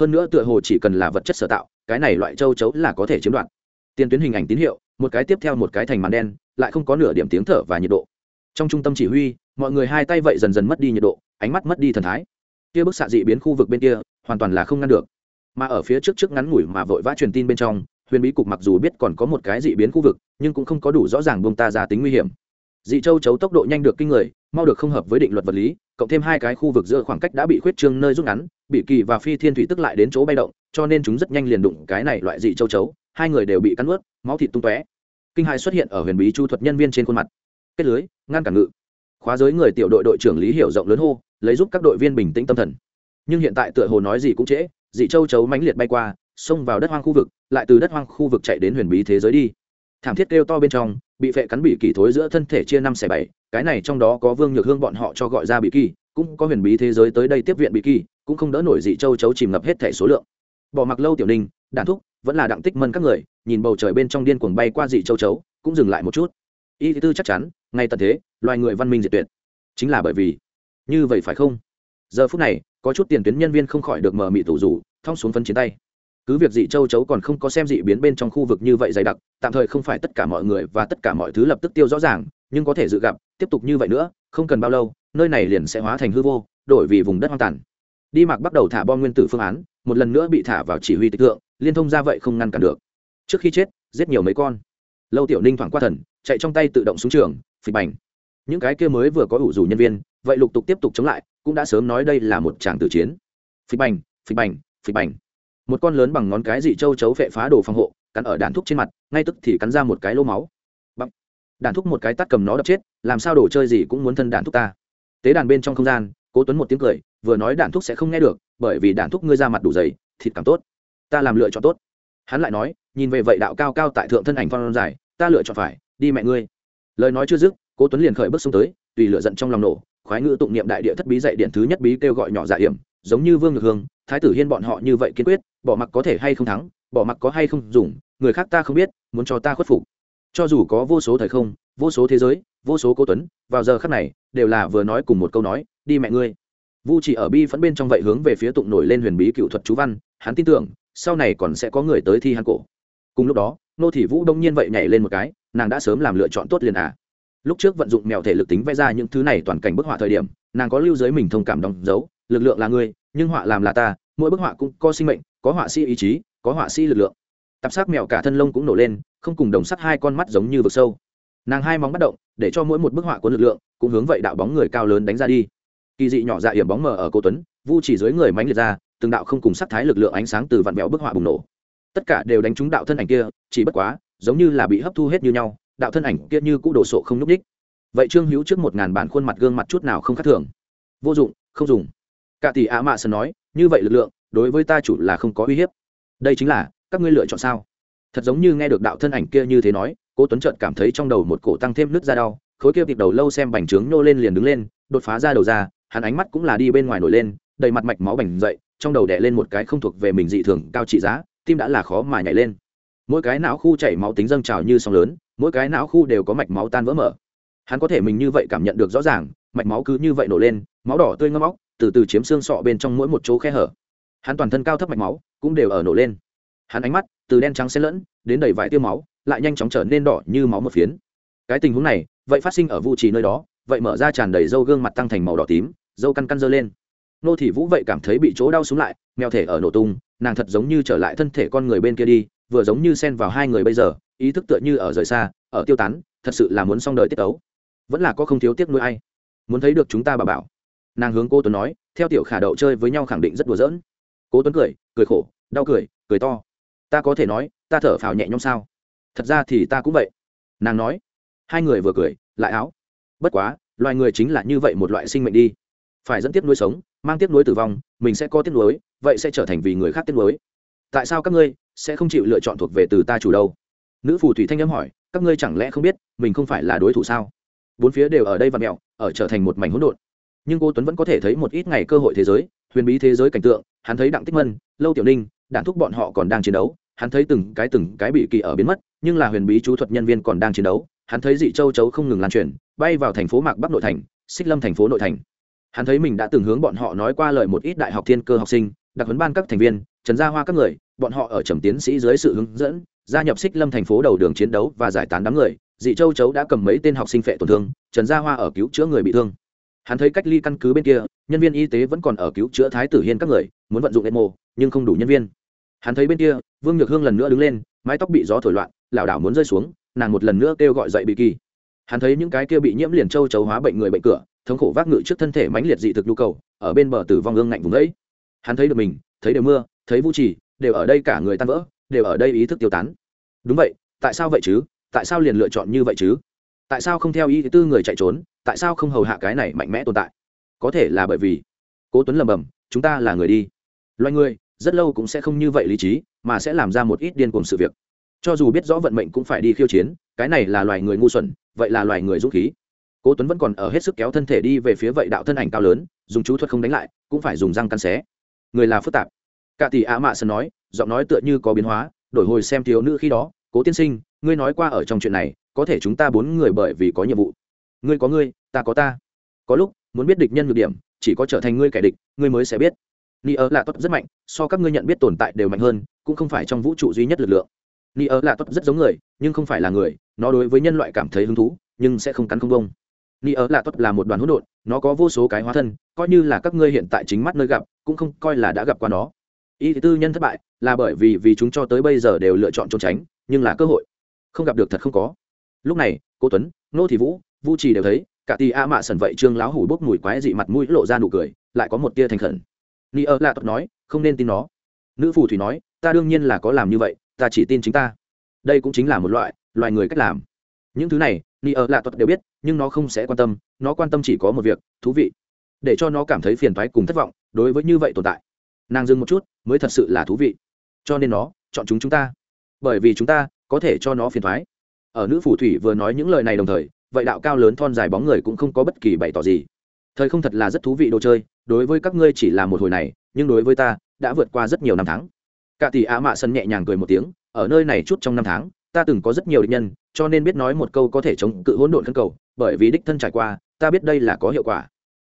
hơn nữa tựa hồ chỉ cần là vật chất sở tạo, cái này loại châu chấu là có thể chiếm đoạt. Tiền tuyến hình ảnh tín hiệu, một cái tiếp theo một cái thành màn đen, lại không có nửa điểm tiếng thở và nhiệt độ. Trong trung tâm chỉ huy, mọi người hai tay vậy dần dần mất đi nhiệt độ, ánh mắt mất đi thần thái. Kia bức xạ dị biến khu vực bên kia, hoàn toàn là không ngăn được. Mà ở phía trước trước ngắn ngủi mà vội vã truyền tin bên trong, huyền bí cục mặc dù biết còn có một cái dị biến khu vực, nhưng cũng không có đủ rõ ràng buông ta ra tính nguy hiểm. Dị châu chấu tốc độ nhanh được kinh người mau được không hợp với định luật vật lý, cộng thêm hai cái khu vực giữa khoảng cách đã bị khuyết trương nơi rút ngắn bị kỳ và phi thiên thủy tức lại đến chỗ bay động, cho nên chúng rất nhanh liền đụng cái này loại dị châu chấu, hai người đều bị cắn ướt máu thịt tung tóe. Kinh hai xuất hiện ở huyền bí chu thuật nhân viên trên khuôn mặt. Kết lưới, ngăn cản ngự. Khóa giới người tiểu đội đội trưởng lý hiểu rộng lớn hô, lấy giúp các đội viên bình tĩnh tâm thần. Nhưng hiện tại tựa hồ nói gì cũng trễ, dị châu chấu mãnh liệt bay qua, xông vào đất hoang khu vực, lại từ đất hoang khu vực chạy đến huyền bí thế giới đi thảm thiết kêu to bên trong, bị phệ cắn bị kỳ thối giữa thân thể chia năm xẻ bảy, cái này trong đó có vương nhược hương bọn họ cho gọi ra bị kỳ, cũng có huyền bí thế giới tới đây tiếp viện bị kỳ, cũng không đỡ nổi dị châu chấu chìm ngập hết thẻ số lượng. Bỏ mặc lâu tiểu ninh, đàn thúc, vẫn là đặng tích mân các người, nhìn bầu trời bên trong điên cuồng bay qua dị châu chấu, cũng dừng lại một chút. Y tư chắc chắn, ngay tận thế, loài người văn minh diệt tuyệt. Chính là bởi vì, như vậy phải không? Giờ phút này, có chút tiền tuyến nhân viên không khỏi được mở mị tủ rủ, thong xuống phân chiến tay cứ việc dị châu chấu còn không có xem dị biến bên trong khu vực như vậy dày đặc, tạm thời không phải tất cả mọi người và tất cả mọi thứ lập tức tiêu rõ ràng, nhưng có thể dự gặp, tiếp tục như vậy nữa, không cần bao lâu, nơi này liền sẽ hóa thành hư vô, đổi vì vùng đất hoang tàn. Đi mặc bắt đầu thả bom nguyên tử phương án, một lần nữa bị thả vào chỉ huy tịch tượng liên thông ra vậy không ngăn cản được. Trước khi chết, giết nhiều mấy con. Lâu tiểu ninh thoảng qua thần, chạy trong tay tự động xuống trường, phịch bành. Những cái kia mới vừa có ủ rủ nhân viên, vậy lục tục tiếp tục chống lại, cũng đã sớm nói đây là một tràng tử chiến. Phịch bành phịch bành phịch bành một con lớn bằng ngón cái dị châu chấu phệ phá đồ phòng hộ, cắn ở đạn thúc trên mặt, ngay tức thì cắn ra một cái lỗ máu. Bằng. đạn thúc một cái tắt cầm nó đập chết, làm sao đồ chơi gì cũng muốn thân đạn thúc ta. Tế đàn bên trong không gian, cố tuấn một tiếng cười, vừa nói đạn thúc sẽ không nghe được, bởi vì đạn thúc ngươi ra mặt đủ dày, thịt càng tốt. Ta làm lựa chọn tốt. Hắn lại nói, nhìn về vậy đạo cao cao tại thượng thân ảnh phong dài, ta lựa chọn phải, đi mẹ ngươi. Lời nói chưa dứt, cố tuấn liền khởi bước xuống tới, tùy lựa giận trong lòng nổ, khoái ngữ tụng niệm đại địa thất bí dạy điện thứ nhất bí kêu gọi nhỏ dạ hiểm giống như vương ngược hương, thái tử hiên bọn họ như vậy kiên quyết, bỏ mặc có thể hay không thắng, bỏ mặc có hay không dùng, người khác ta không biết, muốn cho ta khuất phục. Cho dù có vô số thời không, vô số thế giới, vô số cô tuấn, vào giờ khắc này, đều là vừa nói cùng một câu nói, đi mẹ ngươi. Vu chỉ ở bi phẫn bên trong vậy hướng về phía tụng nổi lên huyền bí cựu thuật chú văn, hắn tin tưởng, sau này còn sẽ có người tới thi hắn cổ. Cùng lúc đó, nô thị vũ đông nhiên vậy nhảy lên một cái, nàng đã sớm làm lựa chọn tốt liền à. Lúc trước vận dụng mèo thể lực tính vẽ ra những thứ này toàn cảnh bức họa thời điểm, nàng có lưu giới mình thông cảm đóng dấu lực lượng là ngươi, nhưng họa làm là ta, mỗi bức họa cũng có sinh mệnh, có họa sĩ ý chí, có họa sĩ lực lượng. Tạp sắc mèo cả thân lông cũng nổ lên, không cùng đồng sắc hai con mắt giống như vực sâu. Nàng hai móng bắt động, để cho mỗi một bức họa cuốn lực lượng, cũng hướng vậy đạo bóng người cao lớn đánh ra đi. Kỳ dị nhỏ dạ hiểm bóng mờ ở cô tuấn, vu chỉ dưới người mánh liệt ra, từng đạo không cùng sắc thái lực lượng ánh sáng từ vạn vẹo bức họa bùng nổ. Tất cả đều đánh trúng đạo thân ảnh kia, chỉ bất quá, giống như là bị hấp thu hết như nhau, đạo thân ảnh kia như cũ đổ sộ không n ních vậy trương hữu trước một ngàn bản khuôn mặt gương mặt chút nào không khác thường. Vô dụng, không dùng cả tỷ ạ mạ sơn nói, như vậy lực lượng, đối với ta chủ là không có uy hiếp. Đây chính là, các ngươi lựa chọn sao? Thật giống như nghe được đạo thân ảnh kia như thế nói cô tuấn trợn cảm thấy trong đầu một cổ tăng thêm nước ra đau, khối kia tiệp đầu lâu xem bành trướng nô lên liền đứng lên, đột phá ra đầu ra, hắn ánh mắt cũng là đi bên ngoài nổi lên, đầy mặt mạch máu bành dậy, trong đầu đẻ lên một cái không thuộc về mình dị thường cao trị giá, tim đã là khó mà nhảy lên. Mỗi cái não khu chảy máu tính dâng trào như sóng lớn, mỗi cái não khu đều có mạch máu tan vỡ mở. Hắn có thể mình như vậy cảm nhận được rõ ràng, mạch máu cứ như vậy nổ lên, máu đỏ tươi ngâm óc từ từ chiếm xương sọ bên trong mỗi một chỗ khe hở. Hắn toàn thân cao thấp mạch máu cũng đều ở nổ lên. Hắn ánh mắt từ đen trắng xen lẫn đến đầy vải tiêu máu, lại nhanh chóng trở nên đỏ như máu một phiến. Cái tình huống này, vậy phát sinh ở vũ trì nơi đó, vậy mở ra tràn đầy dâu gương mặt tăng thành màu đỏ tím, dâu căn căn dơ lên. Nô thị vũ vậy cảm thấy bị chỗ đau xuống lại, mèo thể ở nổ tung, nàng thật giống như trở lại thân thể con người bên kia đi, vừa giống như xen vào hai người bây giờ, ý thức tựa như ở rời xa, ở tiêu tán, thật sự là muốn xong đời tiết tấu. Vẫn là có không thiếu tiếc nuôi ai. Muốn thấy được chúng ta bà bảo nàng hướng cô tuấn nói, theo tiểu khả đậu chơi với nhau khẳng định rất đùa giỡn. Cố tuấn cười cười khổ, đau cười cười to. Ta có thể nói, ta thở phào nhẹ nhõm sao? Thật ra thì ta cũng vậy. Nàng nói. Hai người vừa cười, lại áo. Bất quá, loài người chính là như vậy một loại sinh mệnh đi. Phải dẫn tiếp nuôi sống, mang tiếp nối tử vong, mình sẽ có tiếp nối vậy sẽ trở thành vì người khác tiếp nối tại sao các ngươi sẽ không chịu lựa chọn thuộc về từ ta chủ đâu? Nữ phù thủy thanh â hỏi, các ngươi chẳng lẽ không biết, mình không phải là đối thủ sao? Bốn phía đều ở đây và mẹo, ở trở thành một mảnh hỗn độn nhưng cô tuấn vẫn có thể thấy một ít ngày cơ hội thế giới, huyền bí thế giới cảnh tượng, hắn thấy đặng tích mân, lâu tiểu ninh đạn thúc bọn họ còn đang chiến đấu, hắn thấy từng cái từng cái bị kỳ ở biến mất, nhưng là huyền bí chú thuật nhân viên còn đang chiến đấu, hắn thấy dị châu chấu không ngừng lan truyền, bay vào thành phố mạc bắc nội thành, xích lâm thành phố nội thành. Hắn thấy mình đã từng hướng bọn họ nói qua lời một ít đại học thiên cơ học sinh, đặc huấn ban các thành viên, trần gia hoa các người, bọn họ ở trầm tiến sĩ dưới sự hướng dẫn, gia nhập xích lâm thành phố đầu đường chiến đấu và giải tán đám người, dị châu chấu đã cầm mấy tên học sinh phệ tổn thương, trần gia hoa ở cứu chữa người bị thương hắn thấy cách ly căn cứ bên kia, nhân viên y tế vẫn còn ở cứu chữa thái tử hiên các người, muốn vận dụng emo nhưng không đủ nhân viên. Hắn thấy bên kia, vương nhược hương lần nữa đứng lên, mái tóc bị gió thổi loạn, lảo đảo muốn rơi xuống, nàng một lần nữa kêu gọi dậy bị kỳ. Hắn thấy những cái kia bị nhiễm liền châu chấu hóa bệnh người bệnh cửa, thống khổ vác ngự trước thân thể mãnh liệt dị thực nhu cầu, ở bên bờ tử vong ương ngạnh vùng ấy hắn thấy được mình, thấy đều mưa, thấy vũ trì, đều ở đây cả người tan vỡ, đều ở đây ý thức tiêu tán. Đúng vậy, tại sao vậy chứ? Tại sao liền lựa chọn như vậy chứ? Tại sao không theo ý tư người chạy trốn? Tại sao không hầu hạ cái này mạnh mẽ tồn tại? Có thể là bởi vì, cố tuấn lầm bầm chúng ta là người đi. Loài người, rất lâu cũng sẽ không như vậy lý trí, mà sẽ làm ra một ít điên cuồng sự việc. Cho dù biết rõ vận mệnh cũng phải đi khiêu chiến, cái này là loài người ngu xuẩn, vậy là loài người dũng khí. Cố tuấn vẫn còn ở hết sức kéo thân thể đi về phía vậy đạo thân ảnh cao lớn, dùng chú thuật không đánh lại, cũng phải dùng răng căn xé. Người là phức tạp. Cả tỷ ạ mạ sơn nói, giọng nói tựa như có biến hóa, đổi hồi xem thiếu nữ khi đó, cố tiên sinh, ngươi nói qua ở trong chuyện này, có thể chúng ta bốn người bởi vì có nhiệm vụ ngươi có ngươi, ta có ta. Có lúc, muốn biết địch nhân nhược điểm, chỉ có trở thành ngươi kẻ địch, ngươi mới sẽ biết. Ni ơ là tốt rất mạnh, so các ngươi nhận biết tồn tại đều mạnh hơn, cũng không phải trong vũ trụ duy nhất lực lượng. Ni ơ là tốt rất giống người, nhưng không phải là người, nó đối với nhân loại cảm thấy hứng thú, nhưng sẽ không cắn không bông ni ơ là tốt là một đoàn hỗn độn, nó có vô số cái hóa thân, coi như là các ngươi hiện tại chính mắt nơi gặp, cũng không coi là đã gặp qua nó. Y tư nhân thất bại là bởi vì vì chúng cho tới bây giờ đều lựa chọn trốn tránh, nhưng là cơ hội không gặp được thật không có. Lúc này cô tuấn, nô thị vũ vu trì đều thấy, cả tì a mạ sần vậy trương láo hủ bốc mùi quái dị mặt mũi lộ ra nụ cười, lại có một tia thành khẩn. Ni ơ lạ tật nói, không nên tin nó. Nữ phù thủy nói, ta đương nhiên là có làm như vậy, ta chỉ tin chính ta. Đây cũng chính là một loại, loài người cách làm. Những thứ này, ni ơ lạ tật đều biết, nhưng nó không sẽ quan tâm, nó quan tâm chỉ có một việc, thú vị. Để cho nó cảm thấy phiền thoái cùng thất vọng, đối với như vậy tồn tại. Nàng dừng một chút, mới thật sự là thú vị. Cho nên nó, chọn chúng chúng ta. Bởi vì chúng ta có thể cho nó phiền thoái ở nữ phù thủy vừa nói những lời này đồng thời vậy đạo cao lớn thon dài bóng người cũng không có bất kỳ bày tỏ gì. Thời không thật là rất thú vị đồ chơi, đối với các ngươi chỉ là một hồi này, nhưng đối với ta, đã vượt qua rất nhiều năm tháng. Cả tỷ ạ mạ sân nhẹ nhàng cười một tiếng, ở nơi này chút trong năm tháng, ta từng có rất nhiều địch nhân, cho nên biết nói một câu có thể chống cự hỗn độn khân cầu, bởi vì đích thân trải qua, ta biết đây là có hiệu quả.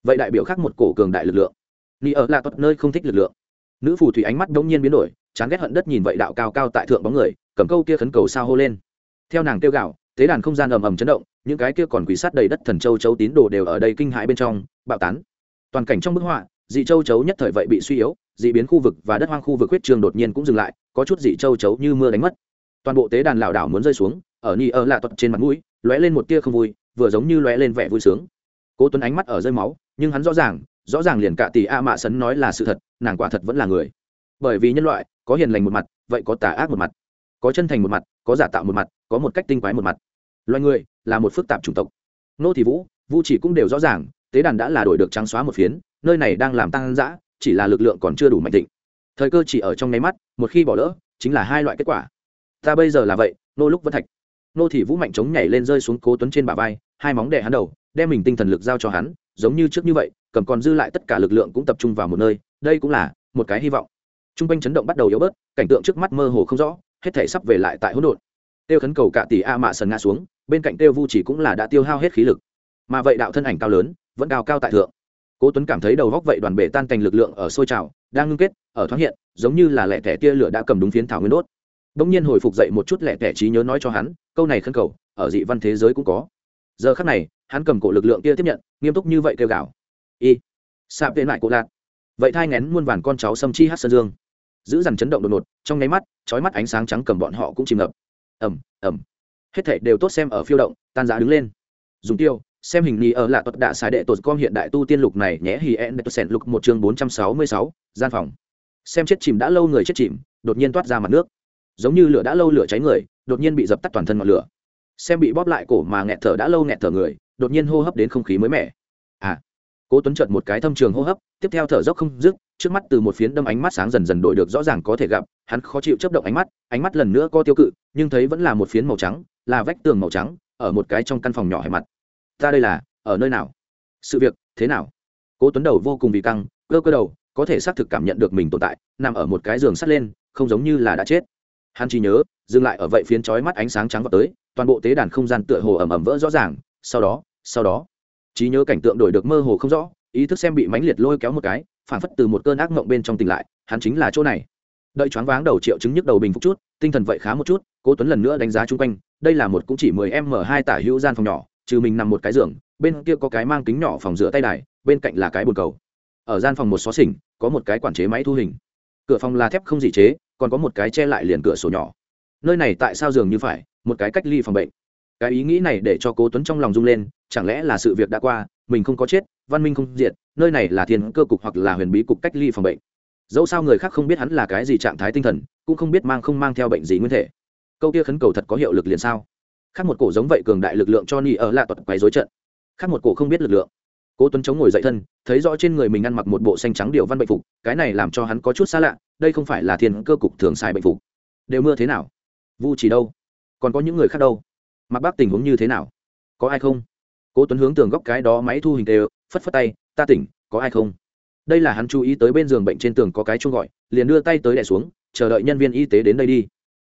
Vậy đại biểu khác một cổ cường đại lực lượng. Ni ở là tốt nơi không thích lực lượng. Nữ phù thủy ánh mắt đông nhiên biến đổi, chán ghét hận đất nhìn vậy đạo cao cao tại thượng bóng người, cầm câu kia khấn cầu sao hô lên. Theo nàng kêu gạo tế đàn không gian ầm ầm chấn động những cái kia còn quỷ sát đầy đất thần châu chấu tín đồ đều ở đây kinh hãi bên trong, bạo tán. Toàn cảnh trong bức họa, dị châu chấu nhất thời vậy bị suy yếu, dị biến khu vực và đất hoang khu vực huyết trường đột nhiên cũng dừng lại, có chút dị châu chấu như mưa đánh mất. Toàn bộ tế đàn lảo đảo muốn rơi xuống, ở ni ở lạ tuật trên mặt mũi, lóe lên một tia không vui, vừa giống như lóe lên vẻ vui sướng. Cố tuấn ánh mắt ở rơi máu, nhưng hắn rõ ràng rõ ràng liền cả tỷ a mạ sấn nói là sự thật, nàng quả thật vẫn là người. Bởi vì nhân loại, có hiền lành một mặt, vậy có tà ác một mặt, có chân thành một mặt, có giả tạo một mặt, có một cách tinh quái một mặt. Loài người là một phức tạp chủng tộc. Nô thì vũ vũ chỉ cũng đều rõ ràng, tế đàn đã là đổi được trắng xóa một phiến, nơi này đang làm tăng dã, chỉ là lực lượng còn chưa đủ mạnh thịnh thời cơ chỉ ở trong nháy mắt, một khi bỏ lỡ, chính là hai loại kết quả. Ta bây giờ là vậy, nô lúc vẫn thạch. Nô thì vũ mạnh chống nhảy lên rơi xuống cố tuấn trên bả vai, hai móng đè hắn đầu, đem mình tinh thần lực giao cho hắn, giống như trước như vậy, cầm còn dư lại tất cả lực lượng cũng tập trung vào một nơi, đây cũng là một cái hy vọng. Trung quanh chấn động bắt đầu yếu bớt, cảnh tượng trước mắt mơ hồ không rõ, hết thể sắp về lại tại hỗn độn. Tiêu khấn cầu cả tỷ a mạ sần ngã xuống bên cạnh tiêu vu chỉ cũng là đã tiêu hao hết khí lực. Mà vậy đạo thân ảnh cao lớn, vẫn cao cao tại thượng. Cố tuấn cảm thấy đầu góc vậy đoàn bể tan thành lực lượng ở sôi trào, đang ngưng kết, ở thoáng hiện, giống như là lẻ tẻ tia lửa đã cầm đúng phiến thảo nguyên đốt. Bỗng nhiên hồi phục dậy một chút lẻ tẻ trí nhớ nói cho hắn, câu này khân cầu, ở dị văn thế giới cũng có. Giờ khắc này, hắn cầm cổ lực lượng kia tiếp nhận, nghiêm túc như vậy kêu gào. Y, sạp tên lại cổ lạc vậy thai ngén muôn vàn con cháu sâm chi hát sơn dương. Giữ dằn chấn động đột ngột, trong nháy mắt, chói mắt ánh sáng trắng cầm bọn họ cũng chìm ngập. Ẩm ẩm hết thảy đều tốt xem ở phiêu động, tan giá đứng lên. Dùng tiêu, xem hình ni ở là tuật đạ xài đệ tuật com hiện đại tu tiên lục này nhé, hì en đệ sẹn lục một chương bốn trăm sáu mươi sáu, gian phòng. Xem chết chìm đã lâu người chết chìm, đột nhiên toát ra mặt nước. Giống như lửa đã lâu lửa cháy người, đột nhiên bị dập tắt toàn thân ngọn lửa. Xem bị bóp lại cổ mà nghẹt thở đã lâu nghẹt thở người, đột nhiên hô hấp đến không khí mới mẻ. À cố tuấn chợt một cái thâm trường hô hấp, tiếp theo thở dốc không dứt, trước mắt từ một phiến đâm ánh mắt sáng dần dần đổi được rõ ràng có thể gặp, hắn khó chịu chấp động ánh mắt ánh mắt lần nữa co tiêu cự, nhưng thấy vẫn là một phiến màu trắng là vách tường màu trắng, ở một cái trong căn phòng nhỏ hẹp mặt. Ta đây là, ở nơi nào? Sự việc, thế nào? Cố tuấn đầu vô cùng vì căng, cơ cơ đầu, có thể xác thực cảm nhận được mình tồn tại, nằm ở một cái giường sắt lên, không giống như là đã chết. Hắn chỉ nhớ, dừng lại ở vậy phiến chói mắt ánh sáng trắng vào tới, toàn bộ tế đàn không gian tựa hồ ẩm ẩm vỡ rõ ràng, sau đó sau đó, trí nhớ cảnh tượng đổi được mơ hồ không rõ, ý thức xem bị mãnh liệt lôi kéo một cái, phản phất từ một cơn ác mộng bên trong tỉnh lại, hắn chính là chỗ này. Đợi choáng váng đầu triệu chứng nhức đầu bình phục chút, tinh thần vậy khá một chút cố tuấn lần nữa đánh giá chung quanh, đây là một cũng chỉ mười m hai tả hữu gian phòng nhỏ, trừ mình nằm một cái giường, bên kia có cái mang kính nhỏ phòng rửa tay đài, bên cạnh là cái bồn cầu. Ở gian phòng một xó xỉnh, có một cái quản chế máy thu hình. Cửa phòng là thép không dị chế, còn có một cái che lại liền cửa sổ nhỏ. Nơi này tại sao dường như phải, một cái cách ly phòng bệnh. Cái ý nghĩ này để cho cố tuấn trong lòng rung lên, chẳng lẽ là sự việc đã qua, mình không có chết, văn minh không diệt, nơi này là thiên cơ cục hoặc là huyền bí cục cách ly phòng bệnh. Dẫu sao người khác không biết hắn là cái gì trạng thái tinh thần, cũng không biết mang không mang theo bệnh gì nguyên thể câu kia khấn cầu thật có hiệu lực liền sao? Khác một cổ giống vậy cường đại lực lượng cho ni ở lạ tuật quấy dối trận. Khác một cổ không biết lực lượng. Cố tuấn chống ngồi dậy thân, thấy rõ trên người mình ăn mặc một bộ xanh trắng điều văn bệnh phục, cái này làm cho hắn có chút xa lạ, đây không phải là thiên cơ cục thường xài bệnh phục. Đều mưa thế nào? Vu chỉ đâu? Còn có những người khác đâu? Mặc bác tình huống như thế nào? Có ai không? Cố tuấn hướng tường góc cái đó máy thu hình đều phất phất tay, ta tỉnh, có ai không? Đây là hắn chú ý tới bên giường bệnh trên tường có cái chuông gọi, liền đưa tay tới đẻ xuống, chờ đợi nhân viên y tế đến đây đi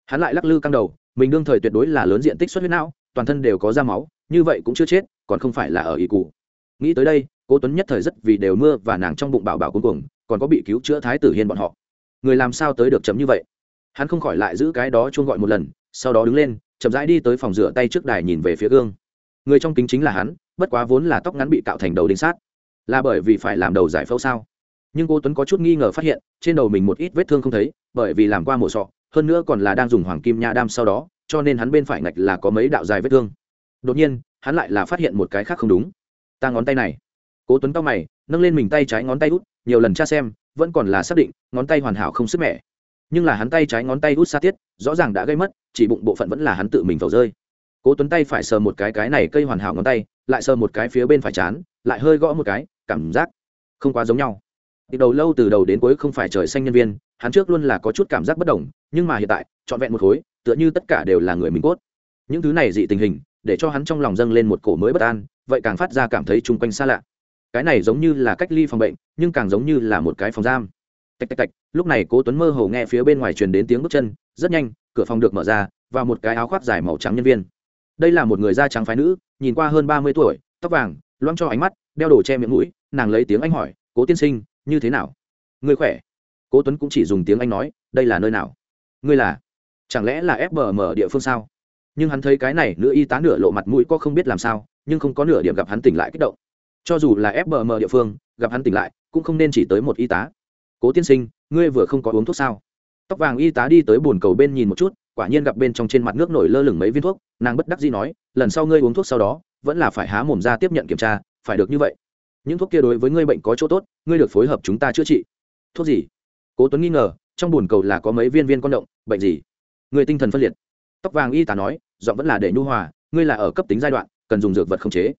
hắn lại lắc lư căng đầu, mình đương thời tuyệt đối là lớn diện tích xuất huyết não, toàn thân đều có da máu, như vậy cũng chưa chết, còn không phải là ở ý cụ. Nghĩ tới đây, cố tuấn nhất thời rất vì đều mưa và nàng trong bụng bảo bảo cuối cùng còn có bị cứu chữa thái tử hiên bọn họ. Người làm sao tới được chấm như vậy? Hắn không khỏi lại giữ cái đó chuông gọi một lần, sau đó đứng lên, chậm rãi đi tới phòng rửa tay trước đài nhìn về phía gương. Người trong kính chính là hắn, bất quá vốn là tóc ngắn bị cạo thành đầu đinh sát. Là bởi vì phải làm đầu giải phẫu sao? Nhưng cô tuấn có chút nghi ngờ phát hiện, trên đầu mình một ít vết thương không thấy, bởi vì làm qua mổ sọ hơn nữa còn là đang dùng hoàng kim nha đam sau đó, cho nên hắn bên phải ngạch là có mấy đạo dài vết thương. Đột nhiên, hắn lại là phát hiện một cái khác không đúng. Ta ngón tay này. Cố tuấn cao mày, nâng lên mình tay trái ngón tay út, nhiều lần tra xem, vẫn còn là xác định, ngón tay hoàn hảo không sức mẻ. Nhưng là hắn tay trái ngón tay út xa tiết, rõ ràng đã gây mất, chỉ bụng bộ phận vẫn là hắn tự mình phẩu rơi. Cố tuấn tay phải sờ một cái cái này cây hoàn hảo ngón tay, lại sờ một cái phía bên phải chán, lại hơi gõ một cái, cảm giác không quá giống nhau. Từ đầu lâu từ đầu đến cuối không phải trời xanh nhân viên hắn trước luôn là có chút cảm giác bất đồng, nhưng mà hiện tại, trọn vẹn một khối, tựa như tất cả đều là người mình cốt. Những thứ này dị tình hình, để cho hắn trong lòng dâng lên một cổ mới bất an, vậy càng phát ra cảm thấy chung quanh xa lạ. Cái này giống như là cách ly phòng bệnh, nhưng càng giống như là một cái phòng giam. Tạch tạch tạch, lúc này cố tuấn mơ hồ nghe phía bên ngoài truyền đến tiếng bước chân, rất nhanh, cửa phòng được mở ra, và một cái áo khoác dài màu trắng nhân viên. Đây là một người da trắng phái nữ, nhìn qua hơn ba mươi tuổi, tóc vàng, loang cho ánh mắt, đeo đồ che miệng mũi, nàng lấy tiếng anh hỏi, cố tiên sinh, như thế nào? Người khỏe cố tuấn cũng chỉ dùng tiếng anh nói, đây là nơi nào? Ngươi là? Chẳng lẽ là fbm địa phương sao? Nhưng hắn thấy cái này nữ y tá nửa lộ mặt mũi có không biết làm sao, nhưng không có nửa điểm gặp hắn tỉnh lại kích động. Cho dù là fbm địa phương, gặp hắn tỉnh lại, cũng không nên chỉ tới một y tá. Cố tiên sinh, ngươi vừa không có uống thuốc sao? Tóc vàng y tá đi tới bồn cầu bên nhìn một chút, quả nhiên gặp bên trong trên mặt nước nổi lơ lửng mấy viên thuốc, nàng bất đắc dĩ nói, lần sau ngươi uống thuốc sau đó, vẫn là phải há mồm ra tiếp nhận kiểm tra, phải được như vậy. Những thuốc kia đối với ngươi bệnh có chỗ tốt, ngươi được phối hợp chúng ta chữa trị. Thuốc gì? Cố tuấn nghi ngờ, trong bồn cầu là có mấy viên viên con động, bệnh gì? Người tinh thần phân liệt. Tóc vàng y tá nói dọn vẫn là để nhu hòa, ngươi là ở cấp tính giai đoạn, cần dùng dược vật khống chế.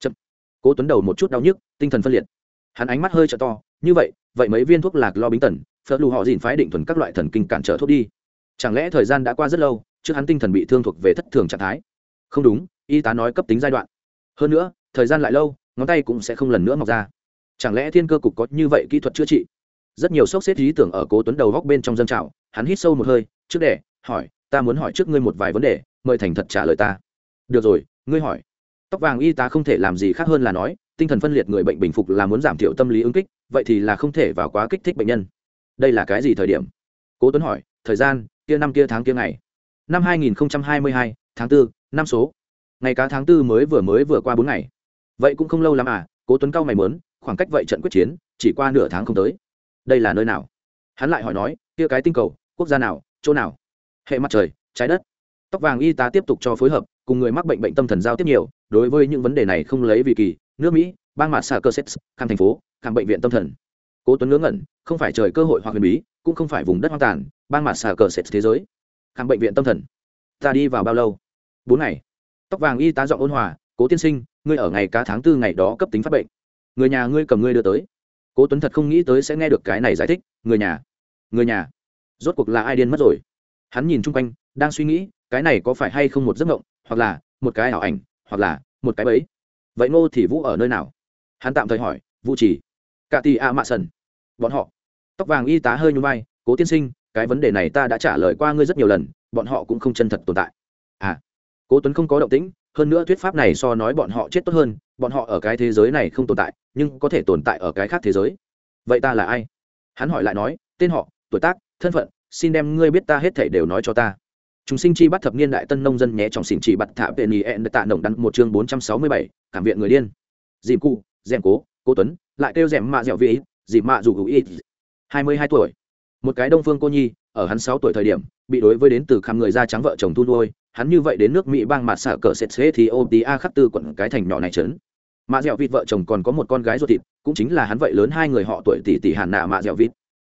Chậm. Cố tuấn đầu một chút đau nhức, tinh thần phân liệt. Hắn ánh mắt hơi trợ to, như vậy vậy mấy viên thuốc lạc lo bính tần phớt lù họ dìn phái định thuần các loại thần kinh cản trở thuốc đi. Chẳng lẽ thời gian đã qua rất lâu, trước hắn tinh thần bị thương thuộc về thất thường trạng thái? Không đúng, y tá nói cấp tính giai đoạn. Hơn nữa, thời gian lại lâu, ngón tay cũng sẽ không lần nữa mọc ra. Chẳng lẽ thiên cơ cục có như vậy kỹ thuật chữa trị? Rất nhiều sốc xếp ý tưởng ở cố tuấn đầu góc bên trong dân trào hắn hít sâu một hơi trước để hỏi ta muốn hỏi trước ngươi một vài vấn đề mời thành thật trả lời ta. Được rồi ngươi hỏi. Tóc vàng y tá không thể làm gì khác hơn là nói tinh thần phân liệt người bệnh bình phục là muốn giảm thiểu tâm lý ứng kích vậy thì là không thể vào quá kích thích bệnh nhân. Đây là cái gì thời điểm? Cố tuấn hỏi thời gian kia năm kia tháng kia ngày. Năm 2022, tháng 4, năm số. Ngày cá tháng 4 mới vừa mới vừa qua bốn ngày. Vậy cũng không lâu lắm à cố tuấn cao mày mớn khoảng cách vậy trận quyết chiến chỉ qua nửa tháng không tới đây là nơi nào? Hắn lại hỏi nói, kia cái tinh cầu, quốc gia nào, chỗ nào? Hệ mặt trời, trái đất. Tóc vàng y tá tiếp tục cho phối hợp, cùng người mắc bệnh bệnh tâm thần giao tiếp nhiều, đối với những vấn đề này không lấy vì kỳ, nước mỹ, bang mạt xà cơ sét khang thành phố khang bệnh viện tâm thần. Cố tuấn ngớ ngẩn, không phải trời cơ hội hoặc huyền bí, cũng không phải vùng đất hoang tàn, bang mạt xà cờ sét thế giới. Khang bệnh viện tâm thần. Ta đi vào bao lâu? Bốn ngày. Tóc vàng y tá giọng ôn hòa, cố tiên sinh, ngươi ở ngày cá tháng tư ngày đó cấp tính phát bệnh. Người nhà ngươi cầm ngươi đưa tới cố tuấn thật không nghĩ tới sẽ nghe được cái này giải thích, người nhà người nhà. Rốt cuộc là ai điên mất rồi? Hắn nhìn chung quanh, đang suy nghĩ, cái này có phải hay không một giấc mộng, hoặc là một cái ảo ảnh, hoặc là một cái bẫy. Vậy ngô thì vũ ở nơi nào? Hắn tạm thời hỏi, vũ chỉ cả tì a mạ sần. Bọn họ, tóc vàng y tá hơi nhung vai, cố tiên sinh, cái vấn đề này ta đã trả lời qua ngươi rất nhiều lần, bọn họ cũng không chân thật tồn tại. À cố tuấn không có động tĩnh hơn nữa thuyết pháp này so nói bọn họ chết tốt hơn, bọn họ ở cái thế giới này không tồn tại, nhưng có thể tồn tại ở cái khác thế giới. Vậy ta là ai? Hắn hỏi lại nói, tên họ, tuổi tác, thân phận, xin đem ngươi biết ta hết thể đều nói cho ta. Chúng sinh chi bắt thập niên đại tân nông dân nhé trong xỉn chỉ bắt thả về nì ẹn tạ nồng đắn một chương bốn trăm sáu mươi bảy, cảm viện người điên. Dìm cụ dèm cố cố tuấn, lại kêu dèm mạ dẻo vị, dìm mạ dù hữu ít hai mươi hai tuổi. Một cái đông phương cô nhi, ở hắn sáu tuổi thời điểm bị đối với đến từ khăm người da trắng vợ chồng thu nuôi, hắn như vậy đến nước mỹ bang mặt xạ cờ sệt xế thì ô tí a khắc tư quận cái thành nhỏ này trấn. Mạ dẻo vịt vợ chồng còn có một con gái ruột thịt, cũng chính là hắn vậy lớn hai người họ tuổi tỷ tỷ hàn nạ mạ dẻo vịt.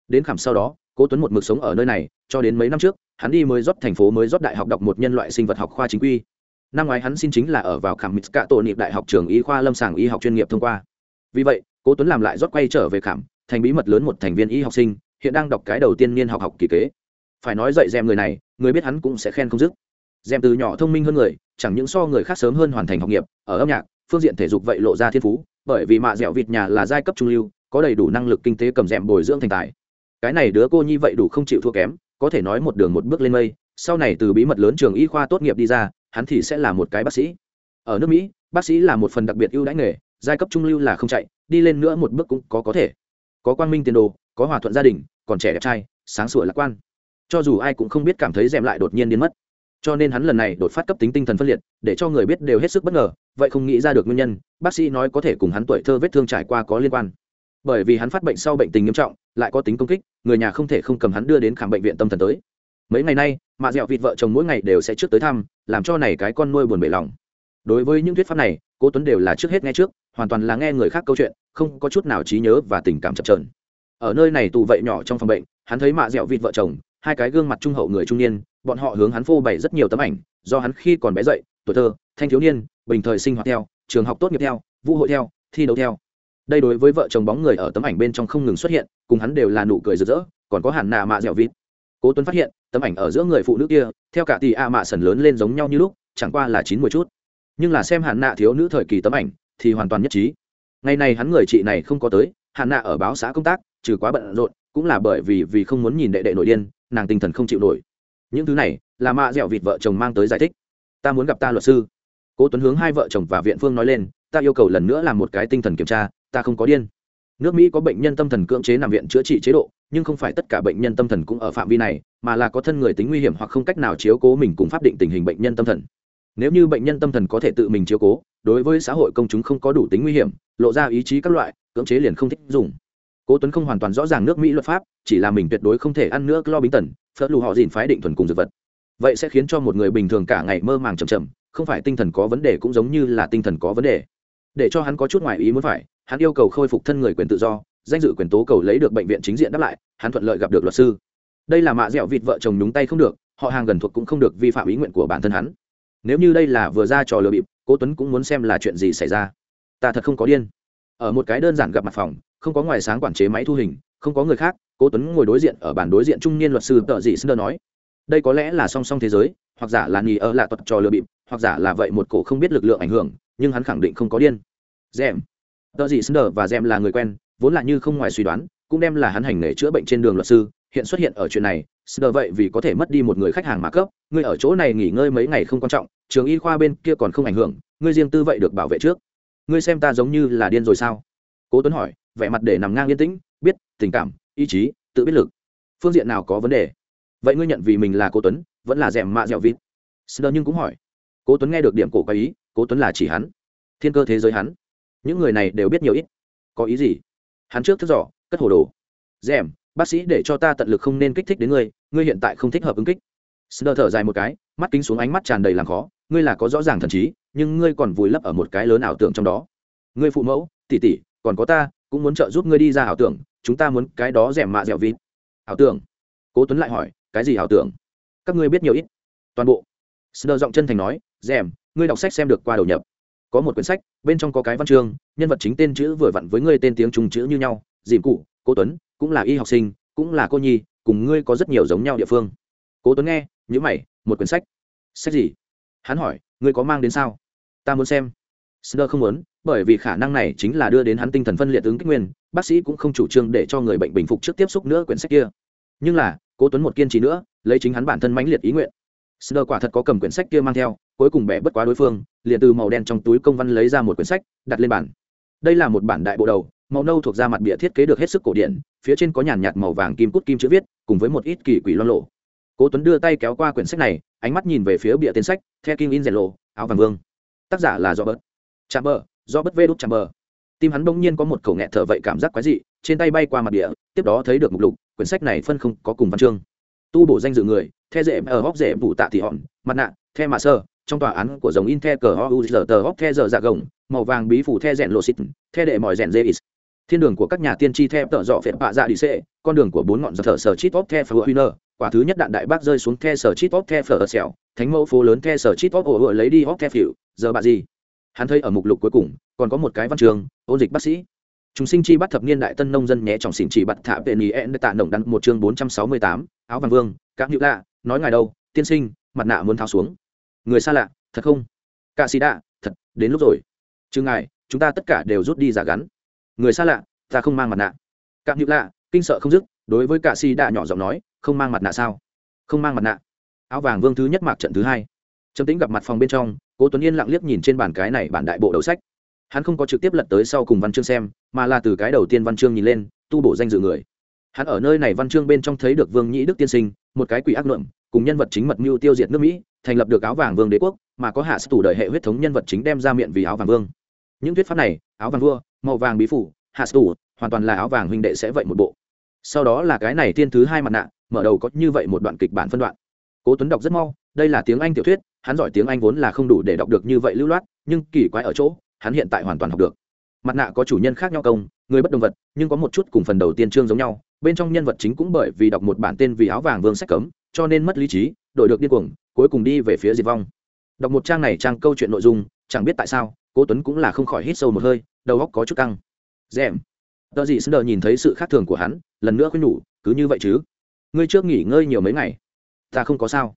Đến khảm sau đó, cố tuấn một mực sống ở nơi này, cho đến mấy năm trước, hắn đi mới rót thành phố mới rót đại học đọc một nhân loại sinh vật học khoa chính quy. Năm ngoái hắn xin chính là ở vào khảm mít cả tổ niệm đại học trường y khoa lâm sàng y học chuyên nghiệp thông qua. Vì vậy, cố tuấn làm lại rót quay trở về khảm thành bí mật lớn một thành viên y học sinh, hiện đang đọc cái đầu tiên niên học học kỳ kế phải nói dạy dèm người này, người biết hắn cũng sẽ khen không dứt. Dèm từ nhỏ thông minh hơn người, chẳng những so người khác sớm hơn hoàn thành học nghiệp, ở âm nhạc, phương diện thể dục vậy lộ ra thiên phú, bởi vì mạ dẻo vịt nhà là giai cấp trung lưu, có đầy đủ năng lực kinh tế cầm dẻm bồi dưỡng thành tài. Cái này đứa cô nhi vậy đủ không chịu thua kém, có thể nói một đường một bước lên mây, sau này từ bí mật lớn trường y khoa tốt nghiệp đi ra, hắn thì sẽ là một cái bác sĩ. Ở nước mỹ, bác sĩ là một phần đặc biệt ưu đãi nghề, giai cấp trung lưu là không chạy, đi lên nữa một bước cũng có có thể. Có quang minh tiền đồ, có hòa thuận gia đình, còn trẻ đẹp trai, sáng sủa lạc quan cho dù ai cũng không biết cảm thấy rèm lại đột nhiên biến mất. Cho nên hắn lần này đột phát cấp tính tinh thần phân liệt, để cho người biết đều hết sức bất ngờ, vậy không nghĩ ra được nguyên nhân, bác sĩ nói có thể cùng hắn tuổi thơ vết thương trải qua có liên quan. Bởi vì hắn phát bệnh sau bệnh tình nghiêm trọng, lại có tính công kích, người nhà không thể không cầm hắn đưa đến khám bệnh viện tâm thần tới. Mấy ngày nay, mạ dẹo vịt vợ chồng mỗi ngày đều sẽ trước tới thăm, làm cho này cái con nuôi buồn bể lòng. Đối với những thuyết pháp này cô tuấn đều là trước hết nghe trước, hoàn toàn là nghe người khác câu chuyện, không có chút nào trí nhớ và tình cảm chập trờn ở nơi này tù vậy nhỏ trong phòng bệnh, hắn thấy mạ dẹo vịt vợ chồng hai cái gương mặt trung hậu người trung niên, bọn họ hướng hắn phô bày rất nhiều tấm ảnh, do hắn khi còn bé dậy, tuổi thơ, thanh thiếu niên, bình thời sinh hoạt theo, trường học tốt nghiệp theo, vũ hội theo, thi đấu theo. Đây đối với vợ chồng bóng người ở tấm ảnh bên trong không ngừng xuất hiện, cùng hắn đều là nụ cười rực rỡ, còn có hẳn nà mạ dẻo vịt. Cố tuấn phát hiện, tấm ảnh ở giữa người phụ nữ kia, theo cả tỷ a mạ sần lớn lên giống nhau như lúc, chẳng qua là chín mươi chút. Nhưng là xem hẳn nạ thiếu nữ thời kỳ tấm ảnh, thì hoàn toàn nhất trí. Ngày này hắn người chị này không có tới, hẳn nạ ở báo xã công tác, trừ quá bận rộn, cũng là bởi vì vì không muốn nhìn đệ đệ nội điên nàng tinh thần không chịu nổi. Những thứ này, là mạ dẻo vịt vợ chồng mang tới giải thích. Ta muốn gặp ta luật sư. Cố tuấn hướng hai vợ chồng và viện phương nói lên, ta yêu cầu lần nữa làm một cái tinh thần kiểm tra, ta không có điên. Nước mỹ có bệnh nhân tâm thần cưỡng chế nằm viện chữa trị chế độ, nhưng không phải tất cả bệnh nhân tâm thần cũng ở phạm vi này, mà là có thân người tính nguy hiểm hoặc không cách nào chiếu cố mình cùng pháp định tình hình bệnh nhân tâm thần. Nếu như bệnh nhân tâm thần có thể tự mình chiếu cố, đối với xã hội công chúng không có đủ tính nguy hiểm, lộ ra ý chí các loại, cưỡng chế liền không thích dùng cố tuấn không hoàn toàn rõ ràng nước mỹ luật pháp, chỉ là mình tuyệt đối không thể ăn nữa lo bính tần phớt lù họ dìn phái định thuần cùng dược vật. Vậy sẽ khiến cho một người bình thường cả ngày mơ màng chầm chầm không phải tinh thần có vấn đề cũng giống như là tinh thần có vấn đề. Để cho hắn có chút ngoài ý muốn phải, hắn yêu cầu khôi phục thân người quyền tự do, danh dự quyền tố cầu lấy được bệnh viện chính diện đáp lại, hắn thuận lợi gặp được luật sư. Đây là mạ dẻo vịt vợ chồng nhúng tay không được, họ hàng gần thuộc cũng không được vi phạm ý nguyện của bản thân hắn. Nếu như đây là vừa ra trò lừa bịp, cố tuấn cũng muốn xem là chuyện gì xảy ra. Ta thật không có điên. Ở một cái đơn giản gặp mặt phòng không có ngoài sáng quản chế máy thu hình, không có người khác, cố tuấn ngồi đối diện ở bàn đối diện trung niên luật sư tợ dị sơ nói, đây có lẽ là song song thế giới, hoặc giả là nghỉ ở lạ tuật trò lừa bịp, hoặc giả là vậy một cổ không biết lực lượng ảnh hưởng, nhưng hắn khẳng định không có điên. Dèm. Tợ dị sơ và dèm là người quen, vốn là như không ngoài suy đoán, cũng đem là hắn hành nghề chữa bệnh trên đường luật sư, hiện xuất hiện ở chuyện này sờ vậy vì có thể mất đi một người khách hàng mà cấp, ngươi ở chỗ này nghỉ ngơi mấy ngày không quan trọng, trường y khoa bên kia còn không ảnh hưởng, ngươi riêng tư vậy được bảo vệ trước. Ngươi xem ta giống như là điên rồi sao? Cố tuấn hỏi vẻ mặt để nằm ngang yên tĩnh, biết, tình cảm, ý chí, tự biết lực. Phương diện nào có vấn đề? Vậy ngươi nhận vì mình là cố tuấn, vẫn là rèm mạ dẻo vịt? Sơ nhưng cũng hỏi. Cố tuấn nghe được điểm cổ có ý, cố tuấn là chỉ hắn. Thiên cơ thế giới hắn. Những người này đều biết nhiều ít. Có ý gì? Hắn trước thức giỏ, cất hồ đồ. Rèm bác sĩ để cho ta tận lực không nên kích thích đến ngươi ngươi hiện tại không thích hợp ứng kích. Sơ thở dài một cái, mắt kính xuống ánh mắt tràn đầy làm khó. Ngươi là có rõ ràng thần trí, nhưng ngươi còn vùi lấp ở một cái lớn ảo tưởng trong đó. Ngươi phụ mẫu, tỷ tỷ, còn có ta cũng muốn trợ giúp ngươi đi ra ảo tưởng, chúng ta muốn cái đó rẻ mạ dẻo vịt. Ảo tưởng? Cố tuấn lại hỏi, cái gì ảo tưởng? Các ngươi biết nhiều ít. Toàn bộ. Sơ giọng chân thành nói, rèm, ngươi đọc sách xem được qua đầu nhập. Có một quyển sách, bên trong có cái văn chương, nhân vật chính tên chữ vừa vặn với ngươi tên tiếng trùng chữ như nhau, dìm cụ, cố tuấn, cũng là y học sinh, cũng là cô nhi, cùng ngươi có rất nhiều giống nhau địa phương. Cố tuấn nghe nhữ mày, một quyển sách. Sách gì? Hắn hỏi, ngươi có mang đến sao? Ta muốn xem sơ không muốn, bởi vì khả năng này chính là đưa đến hắn tinh thần phân liệt ứng kích nguyên, bác sĩ cũng không chủ trương để cho người bệnh bình phục trước tiếp xúc nữa quyển sách kia. Nhưng là, cố tuấn một kiên trì nữa, lấy chính hắn bản thân mãnh liệt ý nguyện. Sơ quả thật có cầm quyển sách kia mang theo, cuối cùng bẻ bất quá đối phương, liền từ màu đen trong túi công văn lấy ra một quyển sách, đặt lên bàn. Đây là một bản đại bộ đầu, màu nâu thuộc da mặt bìa thiết kế được hết sức cổ điển, phía trên có nhàn nhạt màu vàng kim cút kim chữ viết, cùng với một ít kỳ quỷ loan lộ. Cố tuấn đưa tay kéo qua quyển sách này, ánh mắt nhìn về phía bìa tên sách the king in rèn lộ áo vàng vương. Tác giả là do bớt chạm bờ, do bất vê đốt chạm bờ. Tim hắn bỗng nhiên có một khẩu nghẹt thở vậy cảm giác quái dị, trên tay bay qua mặt địa, tiếp đó thấy được mục lục, quyển sách này phân không có cùng văn chương. Tu bổ danh dự người, the dễ ở hóc dễ vụ tạ thị hòn, mặt nạ, the mạ sơ, trong tòa án của dòng in the cờ ho u giờ tờ hóc the giờ dạ gồng, màu vàng bí phủ the rèn lộ xịt, the đệ mỏi rèn dê is. Thiên đường của các nhà tiên tri theo tợ dọ phệt bạ dạ đi xệ con đường của bốn ngọn giật thở sở chít top the phở winner quả thứ nhất đạn đại bác rơi xuống the sở chít top the phở xẻo, thánh mẫu phố lớn the sở chít top ổ lấy đi hóc the phỉu, giờ bà gì? Hắn thấy ở mục lục cuối cùng, còn có một cái văn trường, ôn dịch bác sĩ. Chúng sinh chi bắt thập niên đại tân nông dân nhé trọng xỉn chỉ bắt thả về nỉ en tạ nồng đắn một chương bốn trăm sáu mươi tám, áo vàng vương các hữu lạ, nói ngài đâu, tiên sinh, mặt nạ muốn tháo xuống. Người xa lạ, thật không? Cạ sĩ đạ, thật, đến lúc rồi. Chứ ngài, chúng ta tất cả đều rút đi giả gắn. Người xa lạ, ta không mang mặt nạ. Cạm hữu lạ, kinh sợ không dứt, đối với cạ sĩ đạ nhỏ giọng nói, không mang mặt nạ sao? Không mang mặt nạ. Áo vàng vương thứ nhất mạc trận thứ hai trầm tính gặp mặt phòng bên trong, cố tuấn yên lặng liếc nhìn trên bản cái này bản đại bộ đầu sách. Hắn không có trực tiếp lật tới sau cùng văn chương xem, mà là từ cái đầu tiên văn chương nhìn lên, tu bổ danh dự người. Hắn ở nơi này văn chương bên trong thấy được vương nhĩ đức tiên sinh, một cái quỷ ác luận, cùng nhân vật chính mật mưu tiêu diệt nước mỹ, thành lập được áo vàng vương đế quốc, mà có hạ tủ đời hệ huyết thống nhân vật chính đem ra miệng vì áo vàng vương. Những thuyết pháp này, áo vàng vua, màu vàng bí phủ, hạ tủ hoàn toàn là áo vàng huynh đệ sẽ vậy một bộ. Sau đó là cái này tiên thứ hai mặt nạ, mở đầu có như vậy một đoạn kịch bản phân đoạn. Cố tuấn đọc rất mau, đây là tiếng anh tiểu thuyết hắn giỏi tiếng anh vốn là không đủ để đọc được như vậy lưu loát, nhưng kỳ quái ở chỗ, hắn hiện tại hoàn toàn học được. Mặt nạ có chủ nhân khác nhau công, người bất đồng vật, nhưng có một chút cùng phần đầu tiên chương giống nhau. Bên trong nhân vật chính cũng bởi vì đọc một bản tên vì áo vàng vương sách cấm, cho nên mất lý trí, đổi được điên cuồng, cuối cùng đi về phía diệt vong. Đọc một trang này trang câu chuyện nội dung, chẳng biết tại sao, cố tuấn cũng là không khỏi hít sâu một hơi, đầu óc có chút căng. Rèm. Tờ gì sân đờ nhìn thấy sự khác thường của hắn, lần nữa khuyên nhủ, cứ như vậy chứ? Ngươi trước nghỉ ngơi nhiều mấy ngày, ta không có sao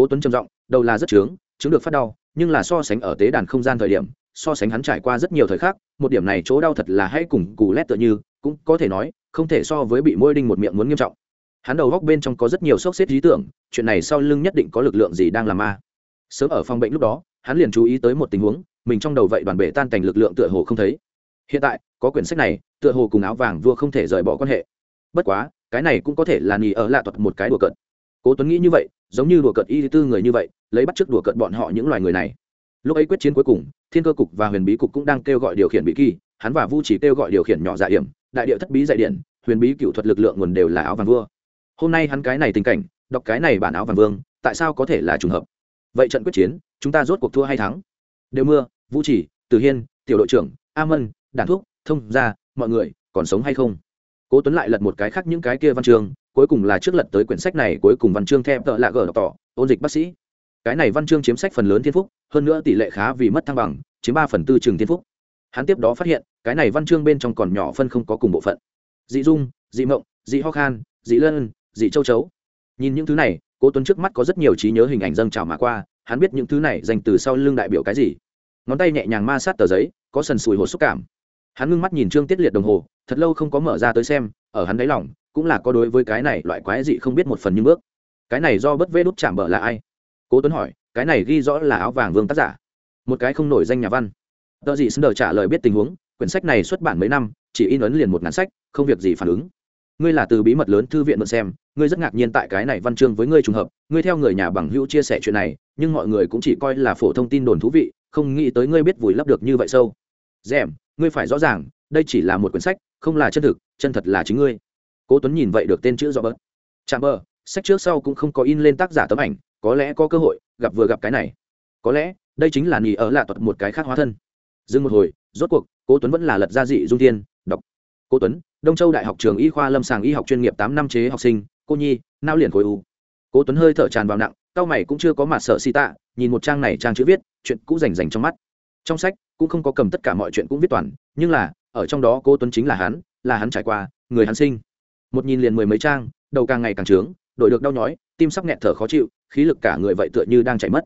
cố tuấn trầm giọng, đầu là rất trướng chứng được phát đau, nhưng là so sánh ở tế đàn không gian thời điểm, so sánh hắn trải qua rất nhiều thời khắc, một điểm này chỗ đau thật là hay cùng cù lét tựa như, cũng có thể nói, không thể so với bị môi đinh một miệng muốn nghiêm trọng. Hắn đầu góc bên trong có rất nhiều sốc xếp lý tưởng, chuyện này sau lưng nhất định có lực lượng gì đang làm ma. Sớm ở phòng bệnh lúc đó, hắn liền chú ý tới một tình huống, mình trong đầu vậy đoàn bể tan thành lực lượng tựa hồ không thấy. Hiện tại, có quyển sách này, tựa hồ cùng áo vàng vua không thể rời bỏ quan hệ. Bất quá, cái này cũng có thể là nghỉ ở lạ thuật một cái đùa cợt cố tuấn nghĩ như vậy giống như đùa cợt y tư người như vậy lấy bắt chước đùa cợt bọn họ những loài người này. Lúc ấy quyết chiến cuối cùng thiên cơ cục và huyền bí cục cũng đang kêu gọi điều khiển bí kỳ hắn và vu chỉ kêu gọi điều khiển nhỏ dạ hiểm đại điệu thất bí dạy điện huyền bí cựu thuật lực lượng nguồn đều là áo vàng vua. Hôm nay hắn cái này tình cảnh đọc cái này bản áo vàng vương tại sao có thể là trùng hợp? Vậy trận quyết chiến chúng ta rốt cuộc thua hay thắng? Đều mưa vũ chỉ từ hiên tiểu đội trưởng a mân đàn thuốc thông Gia, mọi người còn sống hay không? Cố tuấn lại lật một cái khác những cái kia văn trường cuối cùng là trước lật tới quyển sách này, cuối cùng văn chương theo tợ lạ gờ tỏ, ôn dịch bác sĩ. Cái này văn chương chiếm sách phần lớn thiên phúc, hơn nữa tỷ lệ khá vì mất thăng bằng, chiếm ba phần tư trường thiên phúc. Hắn tiếp đó phát hiện, cái này văn chương bên trong còn nhỏ phân không có cùng bộ phận. Dị dung, dị mộng, dị ho khan, dị lân, dị châu chấu. Nhìn những thứ này, cố tuấn trước mắt có rất nhiều trí nhớ hình ảnh dâng trào mà qua, hắn biết những thứ này dành từ sau lưng đại biểu cái gì. Ngón tay nhẹ nhàng ma sát tờ giấy, có sần sùi hồ xúc cảm. Hắn ngưng mắt nhìn trương tiết liệt đồng hồ, thật lâu không có mở ra tới xem, ở hắn đáy lòng cũng là có đối với cái này loại quái dị không biết một phần như bước. Cái này do bất vê đút chạm bờ là ai? Cố tuấn hỏi, cái này ghi rõ là áo vàng vương tác giả. Một cái không nổi danh nhà văn. Tờ gì xin đờ trả lời biết tình huống, quyển sách này xuất bản mấy năm, chỉ in ấn liền một ngàn sách, không việc gì phản ứng. Ngươi là từ bí mật lớn thư viện mượn xem, ngươi rất ngạc nhiên tại cái này văn chương với ngươi trùng hợp, ngươi theo người nhà bằng hữu chia sẻ chuyện này, nhưng mọi người cũng chỉ coi là phổ thông tin đồn thú vị, không nghĩ tới ngươi biết vùi lấp được như vậy sâu. Dèm ngươi phải rõ ràng, đây chỉ là một quyển sách, không là chân thực, chân thật là chính ngươi cố tuấn nhìn vậy được tên chữ do bớt. Chạm bờ, sách trước sau cũng không có in lên tác giả tấm ảnh, có lẽ có cơ hội gặp vừa gặp cái này. Có lẽ, đây chính là nỉ ở lạ thuật một cái khác hóa thân. Dừng một hồi, rốt cuộc, cố tuấn vẫn là lật gia dị dung tiên, đọc. Cố tuấn, đông châu đại học trường y khoa lâm sàng y học chuyên nghiệp tám năm chế học sinh, cô nhi, nao liền khối u. Cố tuấn hơi thở tràn vào nặng, cao mày cũng chưa có mặt sợ xì tạ, nhìn một trang này trang chữ viết, chuyện cũ rành rành trong mắt. Trong sách, cũng không có cầm tất cả mọi chuyện cũng viết toàn, nhưng là, ở trong đó cố tuấn chính là hắn là hắn trải qua, người hắn sinh một nhìn liền mười mấy trang đầu càng ngày càng trướng đổi được đau nhói tim sắp nghẹt thở khó chịu khí lực cả người vậy tựa như đang chảy mất.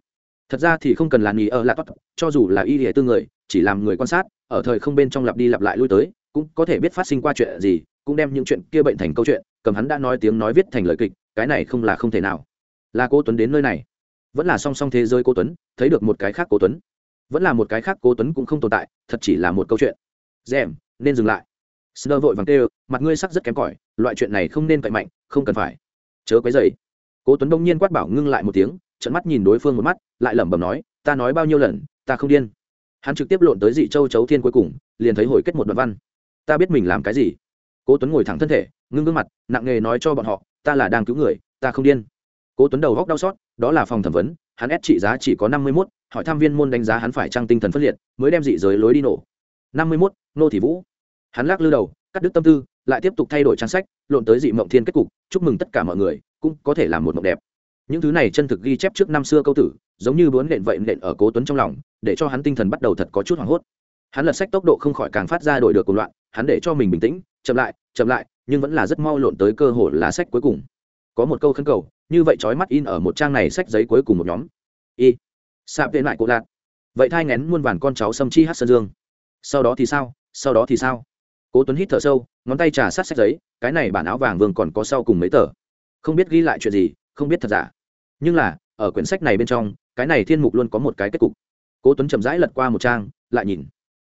Thật ra thì không cần là nghỉ ở lạ cho dù là y hệ tư người chỉ làm người quan sát ở thời không bên trong lặp đi lặp lại lui tới cũng có thể biết phát sinh qua chuyện gì cũng đem những chuyện kia bệnh thành câu chuyện cầm hắn đã nói tiếng nói viết thành lời kịch cái này không là không thể nào. Là cô tuấn đến nơi này. Vẫn là song song thế giới cô tuấn thấy được một cái khác cô tuấn. Vẫn là một cái khác cô tuấn cũng không tồn tại thật chỉ là một câu chuyện. Dèm, nên dừng lại sơ vội vàng kêu mặt ngươi sắc rất kém cỏi loại chuyện này không nên cậy mạnh không cần phải. Chớ quấy dày cố tuấn đông nhiên quát bảo ngưng lại một tiếng trận mắt nhìn đối phương một mắt lại lẩm bẩm nói ta nói bao nhiêu lần ta không điên. Hắn trực tiếp lộn tới dị châu chấu thiên cuối cùng liền thấy hồi kết một đoạn văn. Ta biết mình làm cái gì. Cố tuấn ngồi thẳng thân thể ngưng gương mặt nặng nề nói cho bọn họ ta là đang cứu người ta không điên. Cố tuấn đầu góc đau xót đó là phòng thẩm vấn hắn ép trị giá chỉ có năm mươi 51, hỏi tham viên môn đánh giá hắn phải trang tinh thần phân liệt mới đem dị giới lối đi nổ. năm mươi 51, nô thị vũ hắn lắc lư đầu, cắt đứt tâm tư, lại tiếp tục thay đổi trang sách, lộn tới dị mộng thiên kết cục, chúc mừng tất cả mọi người, cũng có thể làm một mộng đẹp. Những thứ này chân thực ghi chép trước năm xưa câu tử, giống như bướn nện vậy nện ở cố tuấn trong lòng, để cho hắn tinh thần bắt đầu thật có chút hoảng hốt. Hắn lật sách tốc độ không khỏi càng phát ra đổi được cuộc loạn, hắn để cho mình bình tĩnh, chậm lại chậm lại, nhưng vẫn là rất mau lộn tới cơ hội lá sách cuối cùng. Có một câu khấn cầu, như vậy trói mắt in ở một trang này sách giấy cuối cùng một nhóm. Y. Sạp tên lại cổ lạc. Vậy thai ngén muôn vàn con cháu xâm chi hát sơn dương. Sau đó thì sao? Sau đó thì sao? Cố tuấn hít thở sâu, ngón tay trà sát sách giấy, cái này bản áo vàng vương còn có sau cùng mấy tờ. Không biết ghi lại chuyện gì, không biết thật giả. Nhưng là, ở quyển sách này bên trong, cái này thiên mục luôn có một cái kết cục. Cố tuấn chậm rãi lật qua một trang, lại nhìn.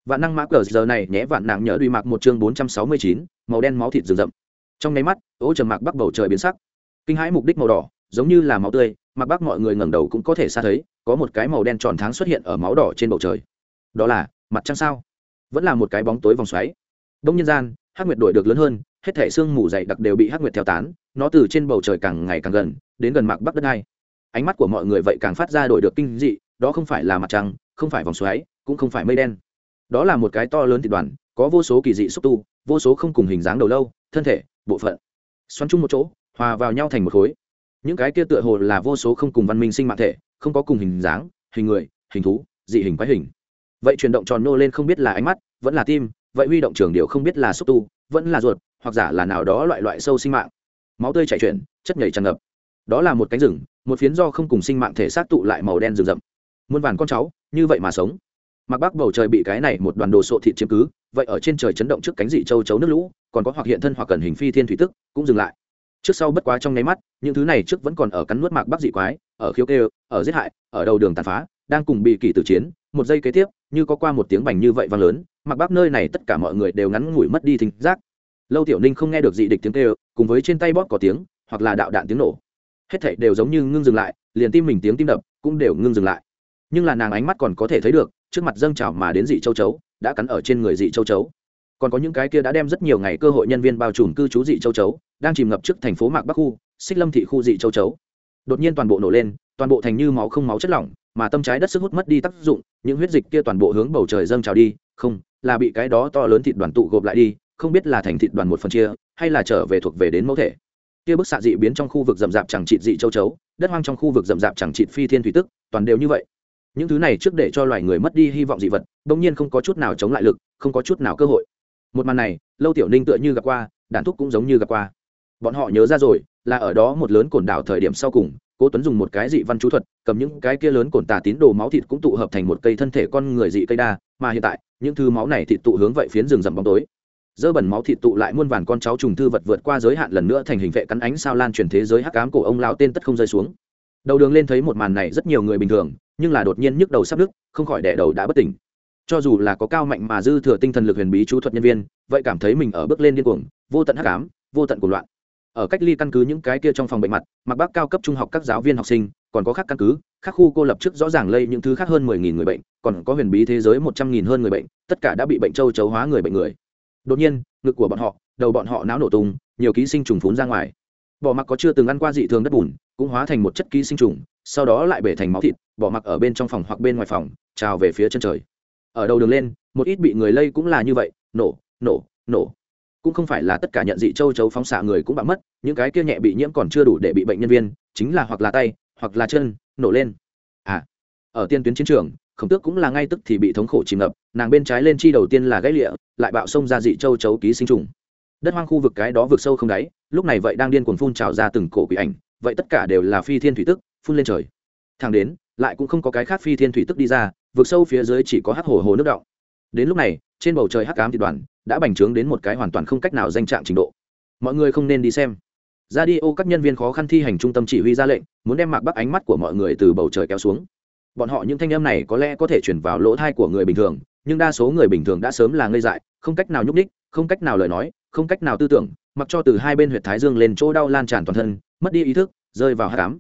Vạn năng mã cờ giờ này nhé, vạn nàng nhớ đuôi mạc một chương bốn trăm sáu mươi chín, màu đen máu thịt rừng rậm. Trong nháy mắt, ô trầm mạc bắc bầu trời biến sắc. Kinh hãi mục đích màu đỏ, giống như là máu tươi, mặc bắc mọi người ngẩng đầu cũng có thể xa thấy, có một cái màu đen tròn tháng xuất hiện ở máu đỏ trên bầu trời. Đó là, mặt trăng sao? Vẫn là một cái bóng tối vòng xoáy đông nhân gian, hắc nguyệt đổi được lớn hơn, hết thể xương mù dày đặc đều bị hắc nguyệt theo tán, nó từ trên bầu trời càng ngày càng gần, đến gần mạc bắc đất hai. ánh mắt của mọi người vậy càng phát ra đổi được kinh dị, đó không phải là mặt trăng, không phải vòng xoáy, cũng không phải mây đen. Đó là một cái to lớn thịt đoàn, có vô số kỳ dị xúc tu, vô số không cùng hình dáng đầu lâu, thân thể, bộ phận. Xoắn chung một chỗ, hòa vào nhau thành một khối. Những cái kia tựa hồ là vô số không cùng văn minh sinh mạng thể, không có cùng hình dáng, hình người, hình thú, dị hình quái hình. Vậy chuyển động tròn nô lên không biết là ánh mắt, vẫn là tim vậy huy động trường điều không biết là xúc tu, vẫn là ruột, hoặc giả là nào đó loại loại sâu sinh mạng. Máu tươi chảy chuyển, chất nhảy tràn ngập. Đó là một cánh rừng, một phiến do không cùng sinh mạng thể xác tụ lại màu đen rừng rậm. Muôn vàn con cháu, như vậy mà sống. Mặc bắc bầu trời bị cái này một đoàn đồ sộ thịt chiếm cứ, vậy ở trên trời chấn động trước cánh dị châu chấu nước lũ, còn có hoặc hiện thân hoặc cần hình phi thiên thủy tức, cũng dừng lại. Trước sau bất quá trong nháy mắt, những thứ này trước vẫn còn ở cắn nuốt mạc bắc dị quái, ở khiếu kêu, ở giết hại, ở đầu đường tàn phá, đang cùng bị kỳ tử chiến, một giây kế tiếp như có qua một tiếng bành như vậy vang lớn, mặc bắc nơi này tất cả mọi người đều ngắn ngủi mất đi thính giác. Lâu tiểu ninh không nghe được dị địch tiếng kêu, cùng với trên tay bóp có tiếng, hoặc là đạo đạn tiếng nổ. Hết thảy đều giống như ngưng dừng lại, liền tim mình tiếng tim đập cũng đều ngưng dừng lại. Nhưng là nàng ánh mắt còn có thể thấy được, trước mặt dâng trào mà đến dị châu chấu, đã cắn ở trên người dị châu chấu. Còn có những cái kia đã đem rất nhiều ngày cơ hội nhân viên bao trùm cư trú dị châu chấu, đang chìm ngập trước thành phố mạc bắc khu, xích lâm thị khu dị châu chấu. Đột nhiên toàn bộ nổ lên, toàn bộ thành như máu không máu chất lỏng mà tâm trái đất sức hút mất đi tác dụng, những huyết dịch kia toàn bộ hướng bầu trời dâng trào đi, không, là bị cái đó to lớn thịt đoàn tụ gộp lại đi, không biết là thành thịt đoàn một phần chia, hay là trở về thuộc về đến mẫu thể. Kia bức xạ dị biến trong khu vực rậm rạp chẳng trịt dị châu chấu, đất hoang trong khu vực rậm rạp chẳng trịt phi thiên thủy tức, toàn đều như vậy. Những thứ này trước để cho loài người mất đi hy vọng dị vật bỗng nhiên không có chút nào chống lại lực, không có chút nào cơ hội. Một màn này, lâu tiểu ninh tựa như gặp qua, đản thúc cũng giống như gặp qua. Bọn họ nhớ ra rồi, là ở đó một lớn cồn đảo thời điểm sau cùng cố tuấn dùng một cái dị văn chú thuật, cầm những cái kia lớn cồn tà tín đồ máu thịt cũng tụ hợp thành một cây thân thể con người dị cây đa, mà hiện tại, những thứ máu này thịt tụ hướng vậy phiến rừng rậm bóng tối. Dơ bẩn máu thịt tụ lại muôn vàn con cháu trùng thư vật vượt qua giới hạn lần nữa thành hình vệ cắn ánh sao lan truyền thế giới hắc ám cổ ông lão tên tất không rơi xuống. Đầu đường lên thấy một màn này rất nhiều người bình thường, nhưng là đột nhiên nhức đầu sắp đứt, không khỏi đẻ đầu đã bất tỉnh. Cho dù là có cao mạnh mà dư thừa tinh thần lực huyền bí chú thuật nhân viên, vậy cảm thấy mình ở bước lên điên cuồng, vô tận hắc ám, vô tận cuồng loạn ở cách ly căn cứ những cái kia trong phòng bệnh mặt, mặc bác cao cấp trung học các giáo viên học sinh, còn có khác căn cứ, khác khu cô lập trước rõ ràng lây những thứ khác hơn 10.000 người bệnh, còn có huyền bí thế giới một trăm nghìn hơn người bệnh, tất cả đã bị bệnh châu chấu hóa người bệnh người. Đột nhiên, ngực của bọn họ, đầu bọn họ não nổ tung, nhiều ký sinh trùng phún ra ngoài. Bỏ mặc có chưa từng ăn qua dị thường đất bùn, cũng hóa thành một chất ký sinh trùng, sau đó lại bể thành máu thịt bỏ mặc ở bên trong phòng hoặc bên ngoài phòng, trào về phía chân trời. Ở đầu đường lên, một ít bị người lây cũng là như vậy, nổ nổ nổ cũng không phải là tất cả nhận dị châu chấu phóng xạ người cũng bạo mất, những cái kia nhẹ bị nhiễm còn chưa đủ để bị bệnh nhân viên, chính là hoặc là tay, hoặc là chân, nổ lên. À ở tiên tuyến chiến trường, khổng tước cũng là ngay tức thì bị thống khổ chìm ngập, nàng bên trái lên chi đầu tiên là gãy lịa, lại bạo xông ra dị châu chấu ký sinh trùng. Đất hoang khu vực cái đó vực sâu không đáy, lúc này vậy đang điên cuồng phun trào ra từng cổ quỷ ảnh, vậy tất cả đều là phi thiên thủy tức, phun lên trời. Thang đến, lại cũng không có cái khác phi thiên thủy tức đi ra, vực sâu phía dưới chỉ có hắc hồ hồ nước động đến lúc này, trên bầu trời hắc cám thị đoàn đã bành trướng đến một cái hoàn toàn không cách nào danh trạng trình độ. Mọi người không nên đi xem. Ra đi, ô, các nhân viên khó khăn thi hành trung tâm chỉ huy ra lệnh, muốn đem mạc bắc ánh mắt của mọi người từ bầu trời kéo xuống. Bọn họ những thanh âm này có lẽ có thể chuyển vào lỗ thai của người bình thường, nhưng đa số người bình thường đã sớm là ngây dại, không cách nào nhúc ních không cách nào lời nói, không cách nào tư tưởng, mặc cho từ hai bên huyện thái dương lên chỗ đau lan tràn toàn thân, mất đi ý thức, rơi vào hát cám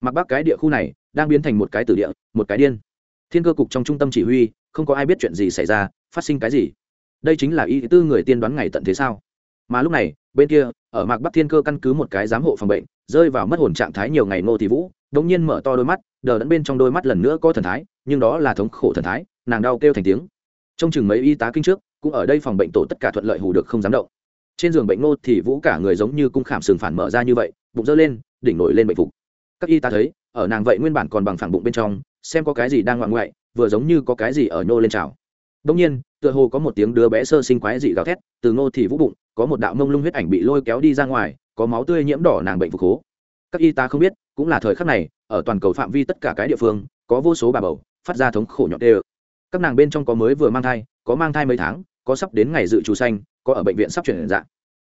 mặc bắc cái địa khu này đang biến thành một cái tử địa, một cái điên. Thiên cơ cục trong trung tâm chỉ huy không có ai biết chuyện gì xảy ra, phát sinh cái gì? Đây chính là ý tư người tiên đoán ngày tận thế sao? Mà lúc này, bên kia, ở mạc bắc thiên cơ căn cứ một cái giám hộ phòng bệnh, rơi vào mất hồn trạng thái nhiều ngày ngô thị vũ đống nhiên mở to đôi mắt, đờ đẫn bên trong đôi mắt lần nữa có thần thái, nhưng đó là thống khổ thần thái, nàng đau kêu thành tiếng. Trong chừng mấy y tá kinh trước, cũng ở đây phòng bệnh tổ tất cả thuận lợi hù được không dám động. Trên giường bệnh ngô thì vũ cả người giống như cung khảm sừng phản mở ra như vậy, bụng dơ lên, đỉnh nổi lên bệnh phục. Các y tá thấy, ở nàng vậy nguyên bản còn bằng phẳng bụng bên trong, xem có cái gì đang ngoạn ngoại vừa giống như có cái gì ở nô lên trào. Đông nhiên, tựa hồ có một tiếng đứa bé sơ sinh quái dị gào thét, từ ngô thì vũ bụng, có một đạo mông lung huyết ảnh bị lôi kéo đi ra ngoài, có máu tươi nhiễm đỏ nàng bệnh phục hố. Các y tá không biết, cũng là thời khắc này, ở toàn cầu phạm vi tất cả cái địa phương, có vô số bà bầu, phát ra thống khổ nhọn đê các nàng bên trong có mới vừa mang thai, có mang thai mấy tháng, có sắp đến ngày dự trù xanh có ở bệnh viện sắp chuyển dạng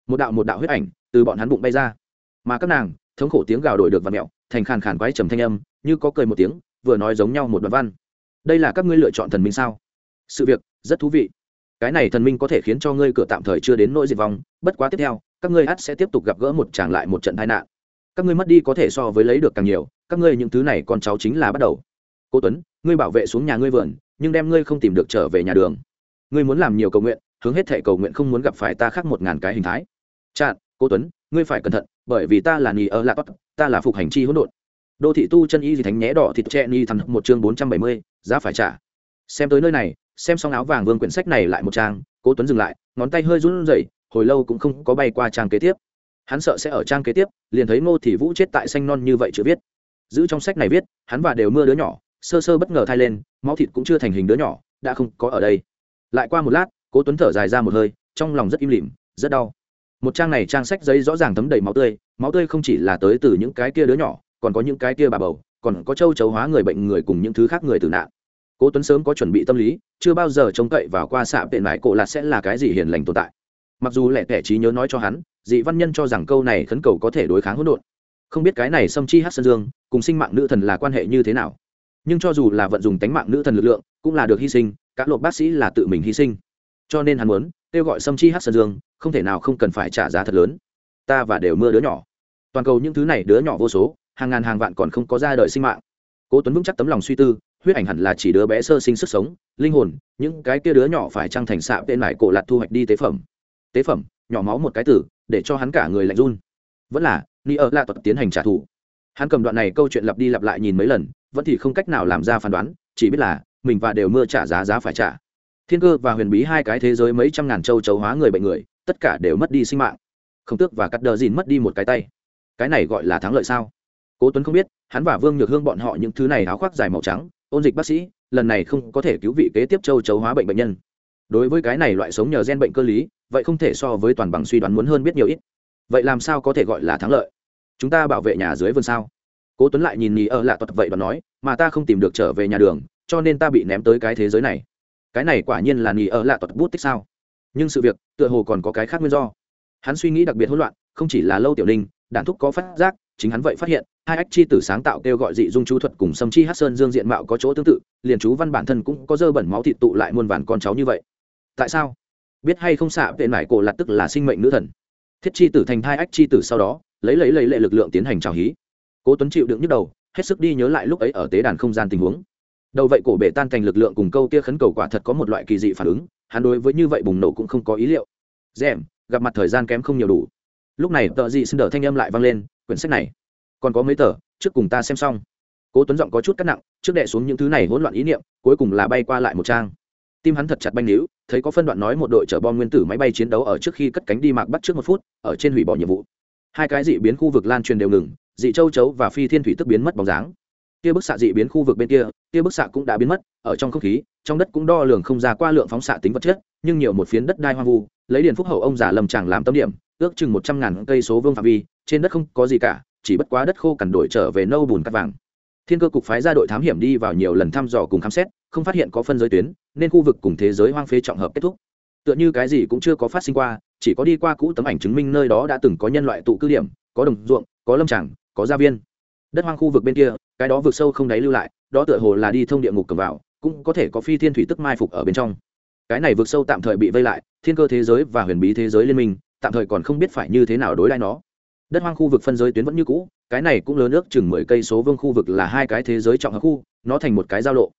một đạo một đạo huyết ảnh từ bọn hắn bụng bay ra. Mà các nàng, thống khổ tiếng gào đổi được và mẹo, thành khàn khàn quái trầm thanh âm, như có cười một tiếng, vừa nói giống nhau một đoạn văn đây là các ngươi lựa chọn thần minh sao? Sự việc, rất thú vị. Cái này thần minh có thể khiến cho ngươi cửa tạm thời chưa đến nỗi diệt vong, bất quá tiếp theo, các ngươi ắt sẽ tiếp tục gặp gỡ một tràng lại một trận tai nạn. Các ngươi mất đi có thể so với lấy được càng nhiều, các ngươi những thứ này con cháu chính là bắt đầu. Cô tuấn, ngươi bảo vệ xuống nhà ngươi vườn, nhưng đem ngươi không tìm được trở về nhà đường. Ngươi muốn làm nhiều cầu nguyện, hướng hết thệ cầu nguyện không muốn gặp phải ta khác một ngàn cái hình thái. Chặn cô tuấn, ngươi phải cẩn thận, bởi vì ta là nì ở lạc ta là phục hành chi hỗn độn đô thị tu chân y gì thánh nhé đỏ thịt tre ni thằng một chương bốn trăm bảy mươi, giá phải trả. Xem tới nơi này, xem xong áo vàng vương quyển sách này lại một trang, cố tuấn dừng lại, ngón tay hơi run rẩy, hồi lâu cũng không có bay qua trang kế tiếp. Hắn sợ sẽ ở trang kế tiếp, liền thấy ngô thị vũ chết tại xanh non như vậy chữ viết. Giữ trong sách này viết, hắn và đều mưa đứa nhỏ, sơ sơ bất ngờ thai lên, máu thịt cũng chưa thành hình đứa nhỏ, đã không có ở đây. Lại qua một lát, cố tuấn thở dài ra một hơi, trong lòng rất im lìm, rất đau. Một trang này trang sách giấy rõ ràng thấm đầy máu tươi máu tươi không chỉ là tới từ những cái kia đứa nhỏ còn có những cái kia bà bầu còn có châu chấu hóa người bệnh người cùng những thứ khác người tử nạn. Cố tuấn sớm có chuẩn bị tâm lý chưa bao giờ trông cậy vào qua xạ tệ mại, cổ lạt sẽ là cái gì hiền lành tồn tại. Mặc dù lẻ tẻ trí nhớ nói cho hắn dị văn nhân cho rằng câu này khấn cầu có thể đối kháng hỗn độn. Không biết cái này xâm chi hát sơn dương cùng sinh mạng nữ thần là quan hệ như thế nào. Nhưng cho dù là vận dùng tánh mạng nữ thần lực lượng cũng là được hy sinh các lộp bác sĩ là tự mình hy sinh. Cho nên hắn muốn kêu gọi xâm chi hát sơn dương không thể nào không cần phải trả giá thật lớn. Ta và đều mưa đứa nhỏ. Toàn cầu những thứ này đứa nhỏ vô số hàng ngàn hàng vạn còn không có ra đời sinh mạng. Cố tuấn vững chắc tấm lòng suy tư, huyết ảnh hẳn là chỉ đứa bé sơ sinh sức sống, linh hồn, những cái kia đứa nhỏ phải trăng thành xạ tên lại cổ lạt thu hoạch đi tế phẩm. Tế phẩm, nhỏ máu một cái tử, để cho hắn cả người lạnh run. Vẫn là, ni ở la thuật tiến hành trả thù. Hắn cầm đoạn này câu chuyện lặp đi lặp lại nhìn mấy lần, vẫn thì không cách nào làm ra phán đoán, chỉ biết là, mình và đều mưa trả giá giá phải trả. Thiên cơ và huyền bí hai cái thế giới mấy trăm ngàn châu chấu hóa người bệnh người, tất cả đều mất đi sinh mạng. Không tước và cắt đờ dìn mất đi một cái tay. Cái này gọi là thắng lợi sao? Cố tuấn không biết, hắn và vương nhược hương bọn họ những thứ này áo khoác dài màu trắng, ôn dịch bác sĩ, lần này không có thể cứu vị kế tiếp châu chấu hóa bệnh bệnh nhân. Đối với cái này loại sống nhờ gen bệnh cơ lý, vậy không thể so với toàn bằng suy đoán muốn hơn biết nhiều ít. Vậy làm sao có thể gọi là thắng lợi? Chúng ta bảo vệ nhà dưới vườn sao? Cố tuấn lại nhìn nhì ở lạ tật vậy và nói, mà ta không tìm được trở về nhà đường, cho nên ta bị ném tới cái thế giới này. Cái này quả nhiên là nhì ở lạ tật bút tích sao? Nhưng sự việc, tựa hồ còn có cái khác nguyên do. Hắn suy nghĩ đặc biệt hỗn loạn, không chỉ là lâu tiểu ninh đản thúc có phát giác, chính hắn vậy phát hiện hai ách chi tử sáng tạo kêu gọi dị dung chú thuật cùng sâm chi hát sơn dương diện mạo có chỗ tương tự, liền chú văn bản thân cũng có dơ bẩn máu thịt tụ lại muôn vàn con cháu như vậy. Tại sao? Biết hay không xạ vệ nải cổ lặt tức là sinh mệnh nữ thần. Thiết chi tử thành hai ách chi tử sau đó, lấy lấy lấy lệ lực lượng tiến hành trào hí. Cố tuấn chịu đựng nhức đầu, hết sức đi nhớ lại lúc ấy ở tế đàn không gian tình huống. Đầu vậy cổ bể tan thành lực lượng cùng câu kia khấn cầu quả thật có một loại kỳ dị phản ứng, hắn đối với như vậy bùng nổ cũng không có ý liệu. Dèm gặp mặt thời gian kém không nhiều đủ. Lúc này tờ dị xin đỡ thanh âm lại vang lên, quyển sách này còn có mấy tờ, trước cùng ta xem xong. Cố tuấn giọng có chút cắt nặng, trước đệ xuống những thứ này hỗn loạn ý niệm, cuối cùng là bay qua lại một trang. Tim hắn thật chặt banh níu, thấy có phân đoạn nói một đội chở bom nguyên tử máy bay chiến đấu ở trước khi cất cánh đi mạc bắt trước một phút, ở trên hủy bỏ nhiệm vụ. Hai cái dị biến khu vực lan truyền đều ngừng, dị châu chấu và phi thiên thủy tức biến mất bóng dáng. Kia bức xạ dị biến khu vực bên kia kia bức xạ cũng đã biến mất, ở trong không khí, trong đất cũng đo lường không ra qua lượng phóng xạ tính vật chất, nhưng nhiều một phiến đất đai hoang vu, lấy điền phúc hậu ông giả lầm chẳng làm tâm điểm, ước chừng một trăm ngàn cây số vương phạm vi, trên đất không có gì cả chỉ bất quá đất khô cằn đổi trở về nâu bùn cắt vàng. Thiên cơ cục phái ra đội thám hiểm đi vào nhiều lần thăm dò cùng khám xét, không phát hiện có phân giới tuyến, nên khu vực cùng thế giới hoang phế trọng hợp kết thúc. Tựa như cái gì cũng chưa có phát sinh qua, chỉ có đi qua cũ tấm ảnh chứng minh nơi đó đã từng có nhân loại tụ cư điểm, có đồng ruộng, có lâm tràng, có gia viên. Đất hoang khu vực bên kia, cái đó vượt sâu không đáy lưu lại, đó tựa hồ là đi thông địa ngục cầm vào, cũng có thể có phi thiên thủy tức mai phục ở bên trong. Cái này vượt sâu tạm thời bị vây lại, thiên cơ thế giới và huyền bí thế giới liên minh, tạm thời còn không biết phải như thế nào đối lại nó đất hoang khu vực phân giới tuyến vẫn như cũ, cái này cũng lớn ước chừng mười cây số vương khu vực là hai cái thế giới trọng hợp khu, nó thành một cái giao lộ.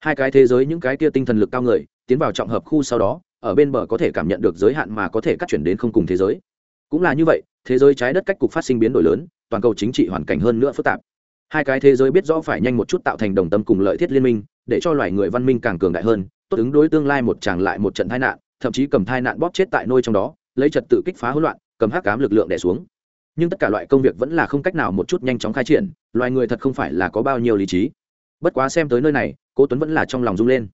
Hai cái thế giới những cái kia tinh thần lực cao người, tiến vào trọng hợp khu sau đó, ở bên bờ có thể cảm nhận được giới hạn mà có thể cắt chuyển đến không cùng thế giới. Cũng là như vậy, thế giới trái đất cách cục phát sinh biến đổi lớn, toàn cầu chính trị hoàn cảnh hơn nữa phức tạp. Hai cái thế giới biết rõ phải nhanh một chút tạo thành đồng tâm cùng lợi thiết liên minh, để cho loài người văn minh càng cường đại hơn, tốt ứng đối tương lai một tràng lại một trận tai nạn, thậm chí cầm tai nạn bóp chết tại nôi trong đó, lấy trật tự kích phá hỗn loạn, cầm hắc cám lực lượng đẻ xuống nhưng tất cả loại công việc vẫn là không cách nào một chút nhanh chóng khai triển, loài người thật không phải là có bao nhiêu lý trí. Bất quá xem tới nơi này, cố tuấn vẫn là trong lòng rung lên.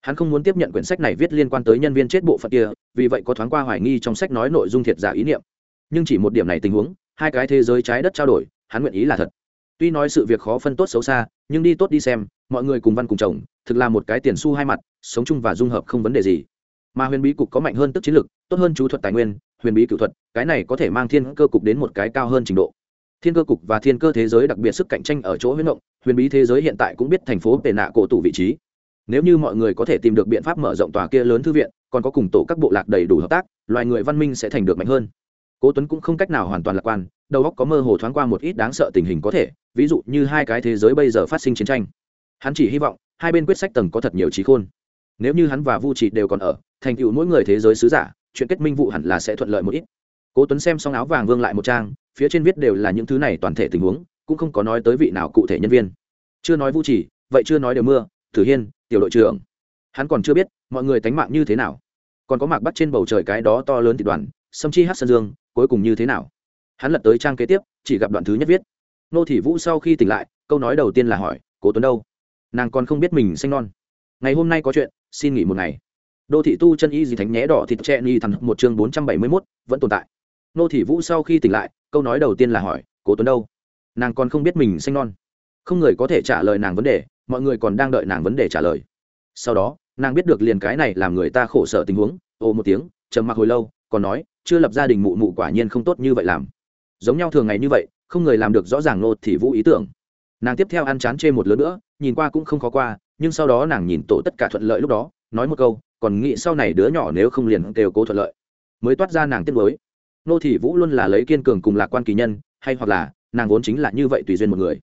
Hắn không muốn tiếp nhận quyển sách này viết liên quan tới nhân viên chết bộ phận kia, vì vậy có thoáng qua hoài nghi trong sách nói nội dung thiệt giả ý niệm. Nhưng chỉ một điểm này tình huống, hai cái thế giới trái đất trao đổi, hắn nguyện ý là thật. Tuy nói sự việc khó phân tốt xấu xa, nhưng đi tốt đi xem, mọi người cùng văn cùng chồng, thực là một cái tiền xu hai mặt, sống chung và dung hợp không vấn đề gì. Mà huyền bí cục có mạnh hơn tức chiến lược tốt hơn chú thuật tài nguyên huyền bí cựu thuật, cái này có thể mang thiên cơ cục đến một cái cao hơn trình độ. Thiên cơ cục và thiên cơ thế giới đặc biệt sức cạnh tranh ở chỗ huyết động, huyền bí thế giới hiện tại cũng biết thành phố tệ nạ cổ tủ vị trí. Nếu như mọi người có thể tìm được biện pháp mở rộng tòa kia lớn thư viện, còn có cùng tổ các bộ lạc đầy đủ hợp tác, loài người văn minh sẽ thành được mạnh hơn. Cố tuấn cũng không cách nào hoàn toàn lạc quan, đầu óc có mơ hồ thoáng qua một ít đáng sợ tình hình có thể, ví dụ như hai cái thế giới bây giờ phát sinh chiến tranh. Hắn chỉ hy vọng, hai bên quyết sách tầng có thật nhiều trí khôn. Nếu như hắn và vu trị đều còn ở, thành tựu mỗi người thế giới sứ giả chuyện kết minh vụ hẳn là sẽ thuận lợi một ít. Cố tuấn xem xong áo vàng vương lại một trang, phía trên viết đều là những thứ này toàn thể tình huống, cũng không có nói tới vị nào cụ thể nhân viên. Chưa nói vu chỉ vậy chưa nói đều mưa, thử hiên, tiểu đội trưởng. Hắn còn chưa biết, mọi người tánh mạng như thế nào. Còn có mạc bắt trên bầu trời cái đó to lớn thị đoàn, sâm chi hát sơn dương, cuối cùng như thế nào? Hắn lật tới trang kế tiếp, chỉ gặp đoạn thứ nhất viết. Nô thị vũ sau khi tỉnh lại, câu nói đầu tiên là hỏi, cố tuấn đâu? Nàng còn không biết mình sinh non. Ngày hôm nay có chuyện, xin nghỉ một ngày đô thị tu chân y gì thánh nhé đỏ thịt tre ni thằng một chương bốn trăm bảy mươi mốt, vẫn tồn tại. Nô thị vũ sau khi tỉnh lại, câu nói đầu tiên là hỏi, cố tuấn đâu? Nàng còn không biết mình sinh non. Không người có thể trả lời nàng vấn đề, mọi người còn đang đợi nàng vấn đề trả lời. Sau đó, nàng biết được liền cái này làm người ta khổ sở tình huống, ồ một tiếng, trầm mặc hồi lâu, còn nói, chưa lập gia đình mụ mụ quả nhiên không tốt như vậy làm. Giống nhau thường ngày như vậy, không người làm được rõ ràng nô thị vũ ý tưởng. Nàng tiếp theo ăn chán chê một lớn nữa, nhìn qua cũng không khó qua, nhưng sau đó nàng nhìn tổ tất cả thuận lợi lúc đó, nói một câu còn nghĩ sau này đứa nhỏ nếu không liền đều cố thuận lợi, mới toát ra nàng tiếc mới nô thị vũ luôn là lấy kiên cường cùng lạc quan kỳ nhân, hay hoặc là, nàng vốn chính là như vậy tùy duyên một người.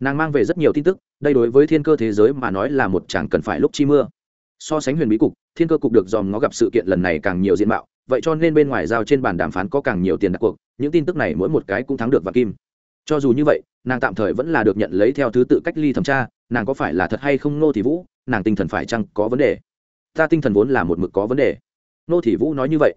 Nàng mang về rất nhiều tin tức, đây đối với thiên cơ thế giới mà nói là một chẳng cần phải lúc chi mưa. So sánh huyền bí cục, thiên cơ cục được dòm ngó gặp sự kiện lần này càng nhiều diện mạo, vậy cho nên bên ngoài giao trên bàn đàm phán có càng nhiều tiền đặt cuộc, những tin tức này mỗi một cái cũng thắng được và kim. Cho dù như vậy, nàng tạm thời vẫn là được nhận lấy theo thứ tự cách ly thẩm tra, nàng có phải là thật hay không nô thị vũ, nàng tinh thần phải chăng có vấn đề? Ta tinh thần vốn là một mực có vấn đề. Nô thị vũ nói như vậy.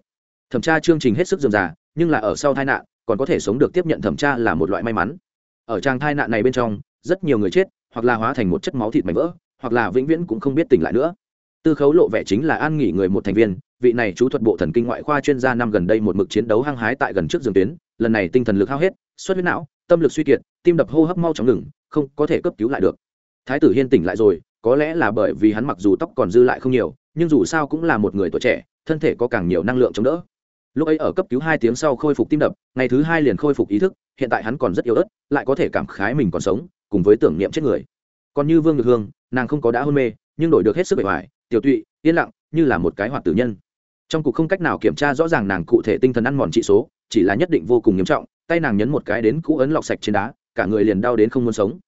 Thẩm tra chương trình hết sức dườm già, nhưng là ở sau tai nạn, còn có thể sống được tiếp nhận thẩm tra là một loại may mắn. Ở trang tai nạn này bên trong, rất nhiều người chết, hoặc là hóa thành một chất máu thịt mảnh vỡ, hoặc là vĩnh viễn cũng không biết tỉnh lại nữa. Tư khấu lộ vẻ chính là an nghỉ người một thành viên, vị này chú thuật bộ thần kinh ngoại khoa chuyên gia năm gần đây một mực chiến đấu hăng hái tại gần trước giường tuyến, lần này tinh thần lực hao hết, xuất huyết não, tâm lực suy kiệt, tim đập hô hấp mau chóng ngừng, không có thể cấp cứu lại được. Thái tử hiên tỉnh lại rồi có lẽ là bởi vì hắn mặc dù tóc còn dư lại không nhiều, nhưng dù sao cũng là một người tuổi trẻ, thân thể có càng nhiều năng lượng chống đỡ. Lúc ấy ở cấp cứu hai tiếng sau khôi phục tim đập, ngày thứ hai liền khôi phục ý thức, hiện tại hắn còn rất yếu ớt, lại có thể cảm khái mình còn sống, cùng với tưởng niệm chết người. Còn như vương được hương, nàng không có đã hôn mê, nhưng đổi được hết sức bề ngoài, tiểu tụy, yên lặng, như là một cái hoạt tử nhân. Trong cuộc không cách nào kiểm tra rõ ràng nàng cụ thể tinh thần ăn mòn trị số, chỉ là nhất định vô cùng nghiêm trọng, tay nàng nhấn một cái đến cũ ấn lọc sạch trên đá, cả người liền đau đến không muốn sống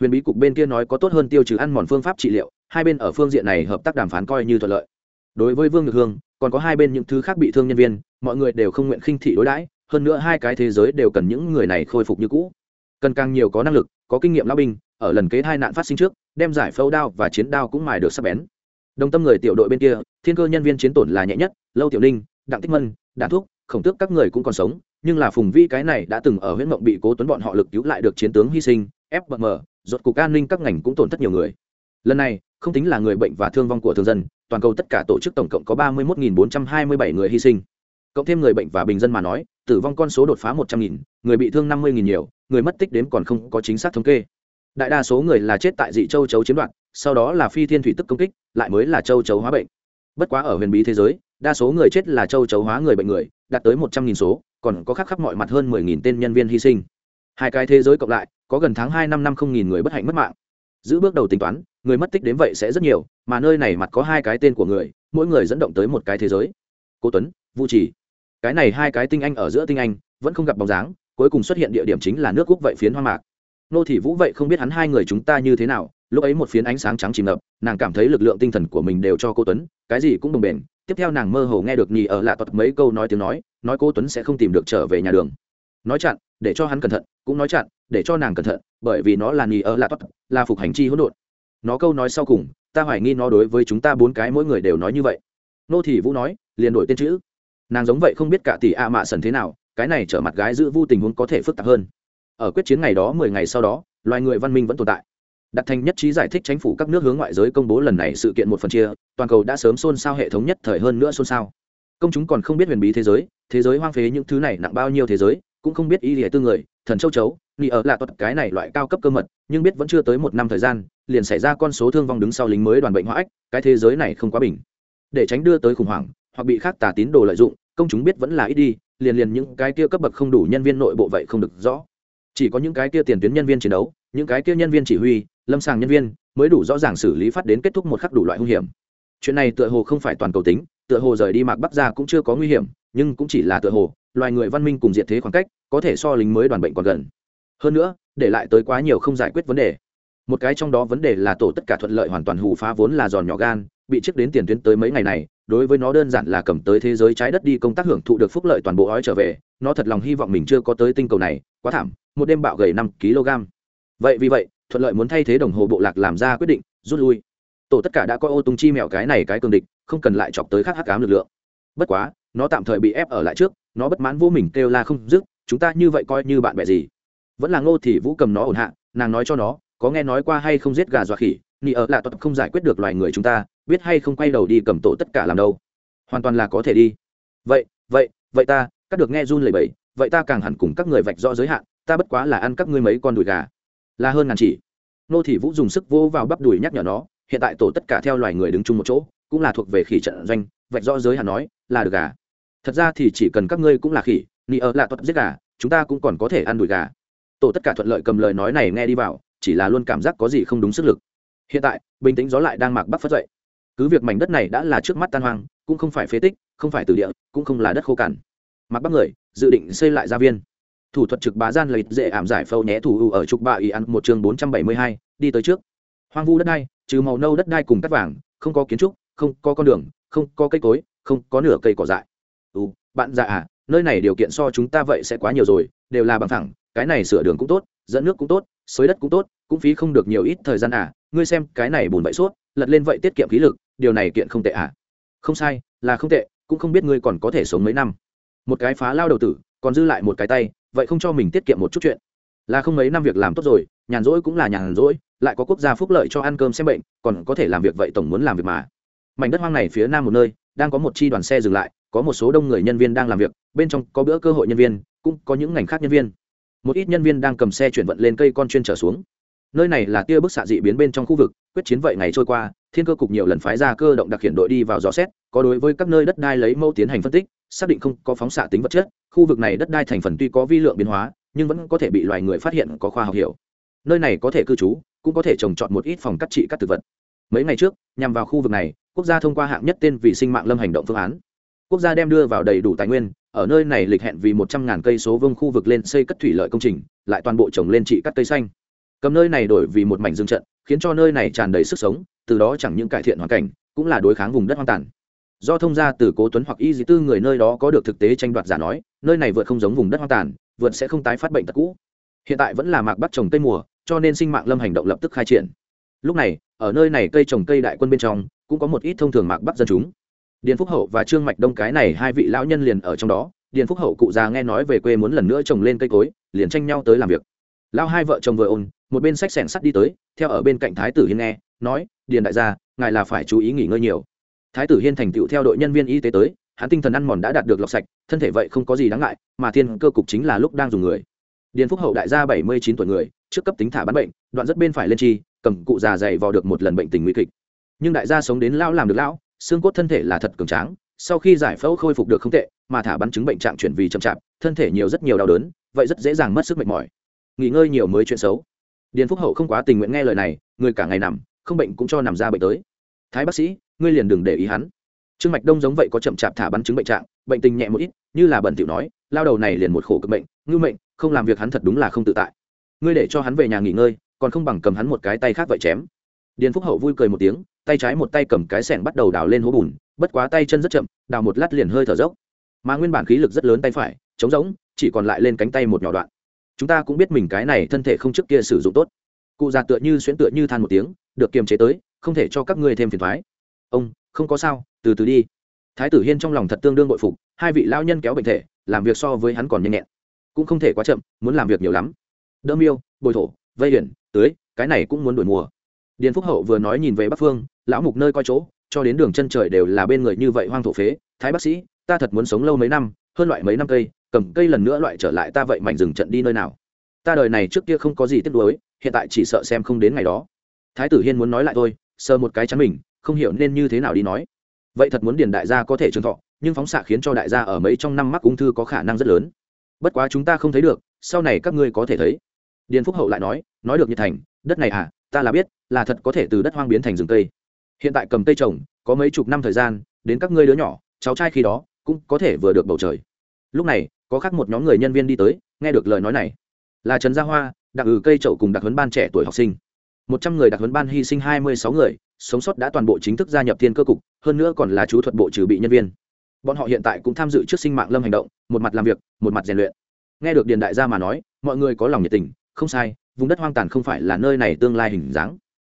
huyền bí cục bên kia nói có tốt hơn tiêu trừ ăn mòn phương pháp trị liệu, hai bên ở phương diện này hợp tác đàm phán coi như thuận lợi. Đối với vương ngược hương, còn có hai bên những thứ khác bị thương nhân viên, mọi người đều không nguyện khinh thị đối đãi, hơn nữa hai cái thế giới đều cần những người này khôi phục như cũ. Cần càng nhiều có năng lực, có kinh nghiệm lao binh, ở lần kế hai nạn phát sinh trước, đem giải phẫu đao và chiến đao cũng mài được sắp bén. Đồng tâm người tiểu đội bên kia, thiên cơ nhân viên chiến tổn là nhẹ nhất, lâu tiểu ninh, đặng tích mân đạn thuốc khổng tước các người cũng còn sống nhưng là phùng vi cái này đã từng ở huyện mộng bị cố tuấn bọn họ lực cứu lại được chiến tướng hy sinh fbm rốt cục an ninh các ngành cũng tổn thất nhiều người. Lần này, không tính là người bệnh và thương vong của thường dân, toàn cầu tất cả tổ chức tổng cộng có ba mươi một bốn trăm hai mươi bảy người hy sinh. Cộng thêm người bệnh và bình dân mà nói, tử vong con số đột phá một trăm nghìn, người bị thương năm mươi nghìn nhiều, người mất tích đến còn không có chính xác thống kê. Đại đa số người là chết tại dị châu chấu chiếm đoạt, sau đó là phi thiên thủy tức công kích, lại mới là châu chấu hóa bệnh. Bất quá ở huyền bí thế giới, đa số người chết là châu chấu hóa người bệnh người, đạt tới một trăm nghìn số còn có khắc khắp mọi mặt hơn mười nghìn tên nhân viên hy sinh. Hai cái thế giới cộng lại, có gần tháng hai năm năm không nghìn người bất hạnh mất mạng. Giữ bước đầu tính toán, người mất tích đến vậy sẽ rất nhiều, mà nơi này mặt có hai cái tên của người, mỗi người dẫn động tới một cái thế giới. Cố tuấn, vu trì. Cái này hai cái tinh anh ở giữa tinh anh, vẫn không gặp bóng dáng, cuối cùng xuất hiện địa điểm chính là nước quốc vậy phiến hoa mạc. Nô thị vũ vậy không biết hắn hai người chúng ta như thế nào, lúc ấy một phiến ánh sáng trắng chìm ngập, nàng cảm thấy lực lượng tinh thần của mình đều cho cô tuấn, cái gì cũng đồng bền tiếp theo nàng mơ hồ nghe được nhì ở lạ tuật mấy câu nói tiếng nói nói cô tuấn sẽ không tìm được trở về nhà đường. Nói chặn, để cho hắn cẩn thận, cũng nói chặn, để cho nàng cẩn thận, bởi vì nó là nhì ở lạ tuật là phục hành chi hỗn độn. Nó câu nói sau cùng, ta hoài nghi nó đối với chúng ta bốn cái mỗi người đều nói như vậy. Nô thị vũ nói, liền đổi tên chữ. Nàng giống vậy không biết cả tỷ a mạ sần thế nào, cái này trở mặt gái giữ vu tình huống có thể phức tạp hơn. Ở quyết chiến ngày đó mười ngày sau đó, loài người văn minh vẫn tồn tại. Đặt thành nhất trí giải thích chính phủ các nước hướng ngoại giới công bố lần này sự kiện một phần chia, toàn cầu đã sớm xôn xao hệ thống nhất thời hơn nữa xôn xao. Công chúng còn không biết huyền bí thế giới thế giới hoang phế những thứ này nặng bao nhiêu thế giới, cũng không biết ý nghĩa tư người, thần châu chấu ni ở là tuật cái này loại cao cấp cơ mật, nhưng biết vẫn chưa tới một năm thời gian, liền xảy ra con số thương vong đứng sau lính mới đoàn bệnh hóa ách, cái thế giới này không quá bình. Để tránh đưa tới khủng hoảng, hoặc bị khác tà tín đồ lợi dụng, công chúng biết vẫn là ít đi, liền liền những cái kia cấp bậc không đủ nhân viên nội bộ vậy không được rõ. Chỉ có những cái kia tiền tuyến nhân viên chiến đấu, những cái kia nhân viên chỉ huy, lâm sàng nhân viên mới đủ rõ ràng xử lý phát đến kết thúc một khắc đủ loại hung hiểm. Chuyện này tựa hồ không phải toàn cầu tính tựa hồ rời đi mạc bắc ra cũng chưa có nguy hiểm, nhưng cũng chỉ là tựa hồ, loài người văn minh cùng diện thế khoảng cách, có thể so lính mới đoàn bệnh còn gần. Hơn nữa, để lại tới quá nhiều không giải quyết vấn đề. Một cái trong đó vấn đề là tổ tất cả thuận lợi hoàn toàn hủ phá vốn là giòn nhỏ gan, bị chiếc đến tiền tuyến tới mấy ngày này, đối với nó đơn giản là cầm tới thế giới trái đất đi công tác hưởng thụ được phúc lợi toàn bộ ói trở về, nó thật lòng hy vọng mình chưa có tới tinh cầu này, quá thảm, một đêm bạo gầy năm kg vậy vì vậy, thuận lợi muốn thay thế đồng hồ bộ lạc làm ra quyết định, rút lui tổ tất cả đã coi ô tung chi mèo cái này cái cường địch, không cần lại chọc tới khác hắc ám lực lượng. Bất quá, nó tạm thời bị ép ở lại trước, nó bất mãn vô mình kêu la không dứt, chúng ta như vậy coi như bạn bè gì? Vẫn là ngô thì vũ cầm nó ổn hạ, nàng nói cho nó, có nghe nói qua hay không giết gà dọa khỉ, nị ở là tốt không giải quyết được loài người chúng ta, biết hay không quay đầu đi cầm tổ tất cả làm đâu? Hoàn toàn là có thể đi. Vậy vậy vậy ta, các được nghe run lẩy bẩy, vậy ta càng hẳn cùng các người vạch rõ giới hạn, ta bất quá là ăn các ngươi mấy con đùi gà. Là hơn ngàn chỉ. Nô thị vũ dùng sức vô vào bắp đùi nhắc nhở nó hiện tại tổ tất cả theo loài người đứng chung một chỗ, cũng là thuộc về khỉ trận doanh, vạch rõ giới hạn nói, là được gà. Thật ra thì chỉ cần các ngươi cũng là khỉ, ni ở là tốt giết gà, chúng ta cũng còn có thể ăn đùi gà. Tổ tất cả thuận lợi cầm lời nói này nghe đi vào, chỉ là luôn cảm giác có gì không đúng sức lực. Hiện tại, bình tĩnh gió lại đang mạc bắc phất dậy. Cứ việc mảnh đất này đã là trước mắt tan hoang, cũng không phải phế tích, không phải từ địa, cũng không là đất khô cằn. Mặc bắc người, dự định xây lại gia viên. Thủ thuật trực bá gian lợi dễ ảm giải phâu nhé thủ ưu ở trục bạ ý ăn một chương bốn trăm bảy mươi hai, đi tới trước. Hoang vu đất này trừ màu nâu đất đai cùng cắt vàng không có kiến trúc không có con đường không có cây cối không có nửa cây cỏ dại. Ừ, bạn già à nơi này điều kiện so chúng ta vậy sẽ quá nhiều rồi đều là bằng thẳng cái này sửa đường cũng tốt dẫn nước cũng tốt xới đất cũng tốt cũng phí không được nhiều ít thời gian à ngươi xem cái này bùn vậy suốt lật lên vậy tiết kiệm khí lực điều này kiện không tệ à. Không sai là không tệ cũng không biết ngươi còn có thể sống mấy năm. Một cái phá lao đầu tử còn dư lại một cái tay vậy không cho mình tiết kiệm một chút chuyện. Là không mấy năm việc làm tốt rồi nhàn rỗi cũng là nhàn rỗi lại có quốc gia phúc lợi cho ăn cơm xem bệnh, còn có thể làm việc vậy tổng muốn làm việc mà. Mảnh đất hoang này phía nam một nơi, đang có một chi đoàn xe dừng lại, có một số đông người nhân viên đang làm việc, bên trong có bữa cơ hội nhân viên, cũng có những ngành khác nhân viên. Một ít nhân viên đang cầm xe chuyển vận lên cây con chuyên trở xuống. Nơi này là tia bức xạ dị biến bên trong khu vực, quyết chiến vậy ngày trôi qua, thiên cơ cục nhiều lần phái ra cơ động đặc hiện đội đi vào dò xét, có đối với các nơi đất đai lấy mẫu tiến hành phân tích, xác định không có phóng xạ tính vật chất, khu vực này đất đai thành phần tuy có vi lượng biến hóa, nhưng vẫn có thể bị loài người phát hiện có khoa học hiểu. Nơi này có thể cư trú cũng có thể trồng trọt một ít phòng cắt trị các thực vật. Mấy ngày trước, nhằm vào khu vực này, quốc gia thông qua hạng nhất tên vì sinh mạng lâm hành động phương án. Quốc gia đem đưa vào đầy đủ tài nguyên, ở nơi này lịch hẹn vì một trăm ngàn cây số vương khu vực lên xây cất thủy lợi công trình, lại toàn bộ trồng lên trị cắt cây xanh. Cầm nơi này đổi vì một mảnh dương trận, khiến cho nơi này tràn đầy sức sống, từ đó chẳng những cải thiện hoàn cảnh, cũng là đối kháng vùng đất hoang tàn. Do thông gia từ cố tuấn hoặc y dĩ tư người nơi đó có được thực tế tranh đoạt giả nói, nơi này vượt không giống vùng đất hoang tàn, vượt sẽ không tái phát bệnh tật cũ. Hiện tại vẫn là mạc bắt trồng cây mùa cho nên sinh mạng lâm hành động lập tức khai triển. Lúc này, ở nơi này cây trồng cây đại quân bên trong, cũng có một ít thông thường mạc bắc dân chúng. Điền phúc hậu và trương mạch đông cái này hai vị lão nhân liền ở trong đó. Điền phúc hậu cụ già nghe nói về quê muốn lần nữa trồng lên cây cối, liền tranh nhau tới làm việc. Lao hai vợ chồng vừa ôn, một bên sách sẻng sắt đi tới, theo ở bên cạnh thái tử hiên nghe, nói, điền đại gia, ngài là phải chú ý nghỉ ngơi nhiều. Thái tử hiên thành tựu theo đội nhân viên y tế tới, hắn tinh thần ăn mòn đã đạt được lọc sạch, thân thể vậy không có gì đáng ngại, mà thiên cơ cục chính là lúc đang dùng người điền phúc hậu đại gia bảy mươi chín tuổi người, trước cấp tính thả bán bệnh, đoạn rất bên phải lên chi, cầm cụ già dày vào được một lần bệnh tình nguy kịch. Nhưng đại gia sống đến lão làm được lão, xương cốt thân thể là thật cường tráng, sau khi giải phẫu khôi phục được không tệ, mà thả bắn chứng bệnh trạng chuyển vì chậm chạp, thân thể nhiều rất nhiều đau đớn, vậy rất dễ dàng mất sức mệt mỏi. Nghỉ ngơi nhiều mới chuyện xấu. Điền phúc hậu không quá tình nguyện nghe lời này, người cả ngày nằm, không bệnh cũng cho nằm ra bệnh tới. Thái bác sĩ, ngươi liền đừng để ý hắn. Trương mạch đông giống vậy có chậm chạp thả bắn chứng bệnh trạng, bệnh tình nhẹ một ít, như là bẩn tiểu nói, lao đầu này liền một khổ cực bệnh ngư mệnh không làm việc hắn thật đúng là không tự tại. Ngươi để cho hắn về nhà nghỉ ngơi, còn không bằng cầm hắn một cái tay khác vậy chém. Điền phúc hậu vui cười một tiếng, tay trái một tay cầm cái sẻng bắt đầu đào lên hố bùn, bất quá tay chân rất chậm, đào một lát liền hơi thở dốc. Mà nguyên bản khí lực rất lớn tay phải chống rỗng, chỉ còn lại lên cánh tay một nhỏ đoạn. Chúng ta cũng biết mình cái này thân thể không trước kia sử dụng tốt. Cụ già tựa như xuyễn tựa như than một tiếng, được kiềm chế tới, không thể cho các ngươi thêm phiền thoái. Ông, không có sao, từ từ đi. Thái tử hiên trong lòng thật tương đương bội phục, hai vị lao nhân kéo bệnh thể, làm việc so với hắn còn nhanh nhẹn cũng không thể quá chậm, muốn làm việc nhiều lắm. Đỡ miêu, bồi thổ, vây hiển tưới, cái này cũng muốn đổi mùa. Điền phúc hậu vừa nói nhìn về bắc phương, lão mục nơi coi chỗ, cho đến đường chân trời đều là bên người như vậy hoang thổ phế, thái bác sĩ, ta thật muốn sống lâu mấy năm, hơn loại mấy năm cây, cầm cây lần nữa loại trở lại ta vậy mảnh rừng trận đi nơi nào. Ta đời này trước kia không có gì tiếc nuối, hiện tại chỉ sợ xem không đến ngày đó. Thái tử hiên muốn nói lại thôi, sờ một cái chắn mình, không hiểu nên như thế nào đi nói. Vậy thật muốn điền đại gia có thể trường thọ, nhưng phóng xạ khiến cho đại gia ở mấy trong năm mắc ung thư có khả năng rất lớn bất quá chúng ta không thấy được, sau này các ngươi có thể thấy. Điền phúc hậu lại nói nói được như thành, đất này à ta là biết, là thật có thể từ đất hoang biến thành rừng cây. Hiện tại cầm cây trồng, có mấy chục năm thời gian, đến các ngươi đứa nhỏ, cháu trai khi đó, cũng có thể vừa được bầu trời. Lúc này, có khác một nhóm người nhân viên đi tới, nghe được lời nói này. Là trần gia hoa đặc ừ cây trậu cùng đặc huấn ban trẻ tuổi học sinh. Một trăm người đặc huấn ban hy sinh hai mươi sáu người, sống sót đã toàn bộ chính thức gia nhập thiên cơ cục, hơn nữa còn là chú thuật bộ trừ bị nhân viên bọn họ hiện tại cũng tham dự trước sinh mạng lâm hành động, một mặt làm việc, một mặt rèn luyện. Nghe được điền đại gia mà nói, mọi người có lòng nhiệt tình, không sai, vùng đất hoang tàn không phải là nơi này tương lai hình dáng.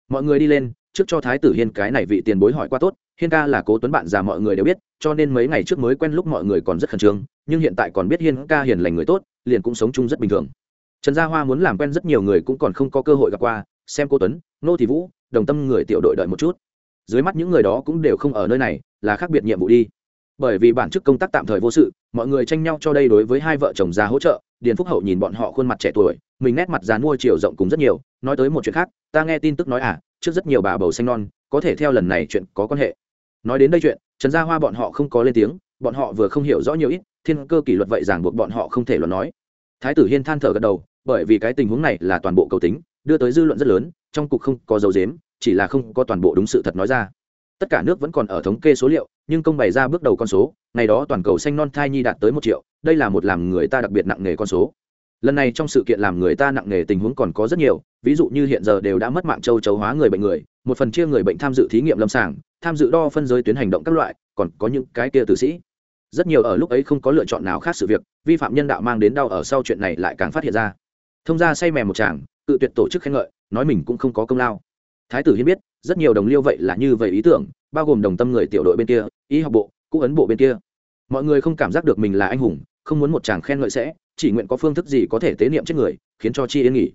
Mọi người đi lên, trước cho thái tử hiên cái này vị tiền bối hỏi qua tốt, hiên ca là cố tuấn bạn già mọi người đều biết, cho nên mấy ngày trước mới quen lúc mọi người còn rất khẩn trương, nhưng hiện tại còn biết hiên ca hiền lành người tốt, liền cũng sống chung rất bình thường. Trần gia hoa muốn làm quen rất nhiều người cũng còn không có cơ hội gặp qua, xem cô tuấn, nô thị vũ, đồng tâm người tiểu đội đợi một chút. Dưới mắt những người đó cũng đều không ở nơi này, là khác biệt nhiệm vụ đi bởi vì bản chức công tác tạm thời vô sự, mọi người tranh nhau cho đây đối với hai vợ chồng già hỗ trợ, điền phúc hậu nhìn bọn họ khuôn mặt trẻ tuổi, mình nét mặt già mua chiều rộng cùng rất nhiều, nói tới một chuyện khác, ta nghe tin tức nói à trước rất nhiều bà bầu xanh non, có thể theo lần này chuyện có quan hệ. Nói đến đây chuyện, trần gia hoa bọn họ không có lên tiếng, bọn họ vừa không hiểu rõ nhiều ít, thiên cơ kỷ luật vậy ràng buộc bọn họ không thể luận nói. Thái tử hiên than thở gật đầu, bởi vì cái tình huống này là toàn bộ cầu tính, đưa tới dư luận rất lớn, trong cục không có dấu dếm chỉ là không có toàn bộ đúng sự thật nói ra tất cả nước vẫn còn ở thống kê số liệu, nhưng công bày ra bước đầu con số, ngày đó toàn cầu xanh non thai nhi đạt tới một triệu, đây là một làm người ta đặc biệt nặng nề con số. Lần này trong sự kiện làm người ta nặng nề tình huống còn có rất nhiều, ví dụ như hiện giờ đều đã mất mạng châu chấu hóa người bệnh người, một phần chia người bệnh tham dự thí nghiệm lâm sàng, tham dự đo phân giới tuyến hành động các loại, còn có những cái kia tử sĩ. Rất nhiều ở lúc ấy không có lựa chọn nào khác sự việc, vi phạm nhân đạo mang đến đau ở sau chuyện này lại càng phát hiện ra. Thông ra say mè một chàng tự tuyệt tổ chức khen ngợi, nói mình cũng không có công lao thái tử hiên biết, rất nhiều đồng liêu vậy là như vậy ý tưởng, bao gồm đồng tâm người tiểu đội bên kia, y học bộ, cũ ấn bộ bên kia. Mọi người không cảm giác được mình là anh hùng, không muốn một chàng khen ngợi sẽ, chỉ nguyện có phương thức gì có thể tế niệm chết người, khiến cho chi yên nghỉ.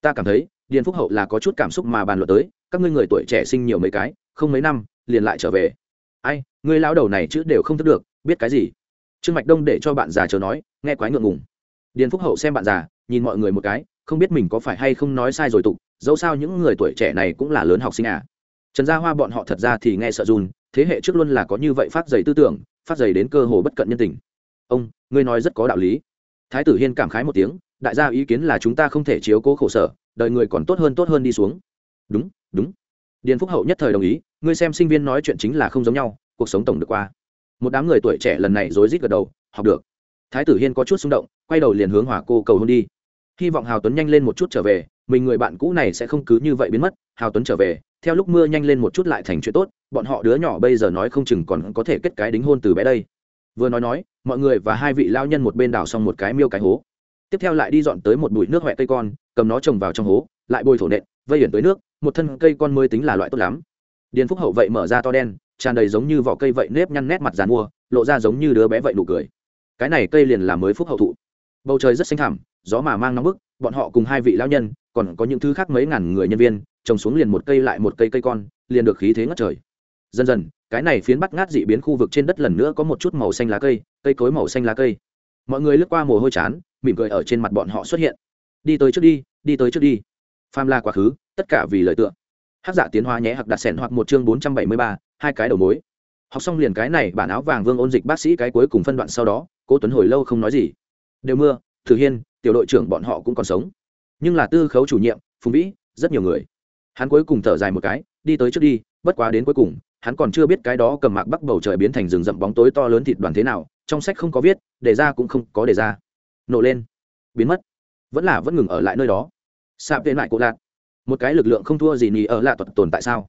Ta cảm thấy, điền phúc hậu là có chút cảm xúc mà bàn luận tới, các ngươi người tuổi trẻ sinh nhiều mấy cái, không mấy năm, liền lại trở về. Ai, ngươi lao đầu này chứ đều không thức được, biết cái gì? Trương mạch đông để cho bạn già chờ nói, nghe quái ngượng ngùng. Điền phúc hậu xem bạn già, nhìn mọi người một cái, không biết mình có phải hay không nói sai rồi tục dẫu sao những người tuổi trẻ này cũng là lớn học sinh à. Trần gia hoa bọn họ thật ra thì nghe sợ run, thế hệ trước luôn là có như vậy phát dày tư tưởng, phát dày đến cơ hồ bất cận nhân tình. Ông, ngươi nói rất có đạo lý. Thái tử hiên cảm khái một tiếng, đại gia ý kiến là chúng ta không thể chiếu cố khổ sở đợi người còn tốt hơn tốt hơn đi xuống. Đúng đúng. Điền phúc hậu nhất thời đồng ý, ngươi xem sinh viên nói chuyện chính là không giống nhau, cuộc sống tổng được qua. Một đám người tuổi trẻ lần này rối rít gật đầu, học được. Thái tử hiên có chút xung động, quay đầu liền hướng hỏa cô cầu hôn đi. Hy vọng hào tuấn nhanh lên một chút trở về mình người bạn cũ này sẽ không cứ như vậy biến mất, hào tuấn trở về, theo lúc mưa nhanh lên một chút lại thành chuyện tốt, bọn họ đứa nhỏ bây giờ nói không chừng còn có thể kết cái đính hôn từ bé đây. Vừa nói nói, mọi người và hai vị lao nhân một bên đào xong một cái miêu cái hố. Tiếp theo lại đi dọn tới một bụi nước huệ cây con, cầm nó trồng vào trong hố, lại bôi thổ nện, vây hiển tới nước, một thân cây con mới tính là loại tốt lắm. Điền phúc hậu vậy mở ra to đen, tràn đầy giống như vỏ cây vậy nếp nhăn nét mặt dàn mua, lộ ra giống như đứa bé vậy nụ cười. Cái này cây liền là mới phúc hậu thụ. Bầu trời rất xanh thẳm, gió mà mang nóng bức, bọn họ cùng hai vị lao nhân còn có những thứ khác mấy ngàn người nhân viên, trồng xuống liền một cây lại một cây cây con, liền được khí thế ngất trời. Dần dần, cái này phiến bắt ngát dị biến khu vực trên đất lần nữa có một chút màu xanh lá cây cây cối màu xanh lá cây. Mọi người lướt qua mồ hôi chán, mỉm cười ở trên mặt bọn họ xuất hiện. Đi tới trước đi đi tới trước đi. Pham la quá khứ, tất cả vì lời tượng hát giả tiến hóa nhé hoặc đặt sẻn hoặc một chương bốn trăm bảy mươi ba, hai cái đầu mối. Học xong liền cái này, bản áo vàng vương ôn dịch bác sĩ cái cuối cùng phân đoạn sau đó, cố tuấn hồi lâu không nói gì. Đều mưa, thử hiên, tiểu đội trưởng bọn họ cũng còn sống nhưng là tư khấu chủ nhiệm, phùng vĩ, rất nhiều người. Hắn cuối cùng thở dài một cái, đi tới trước đi, bất quá đến cuối cùng, hắn còn chưa biết cái đó cầm mạc bắc bầu trời biến thành rừng rậm bóng tối to lớn thịt đoàn thế nào, trong sách không có viết đề ra cũng không có đề ra. Nổ lên. Biến mất. Vẫn là vẫn ngừng ở lại nơi đó. Sạp tên lại cổ lạc. Một cái lực lượng không thua gì nhì ở lạ tồn tại sao?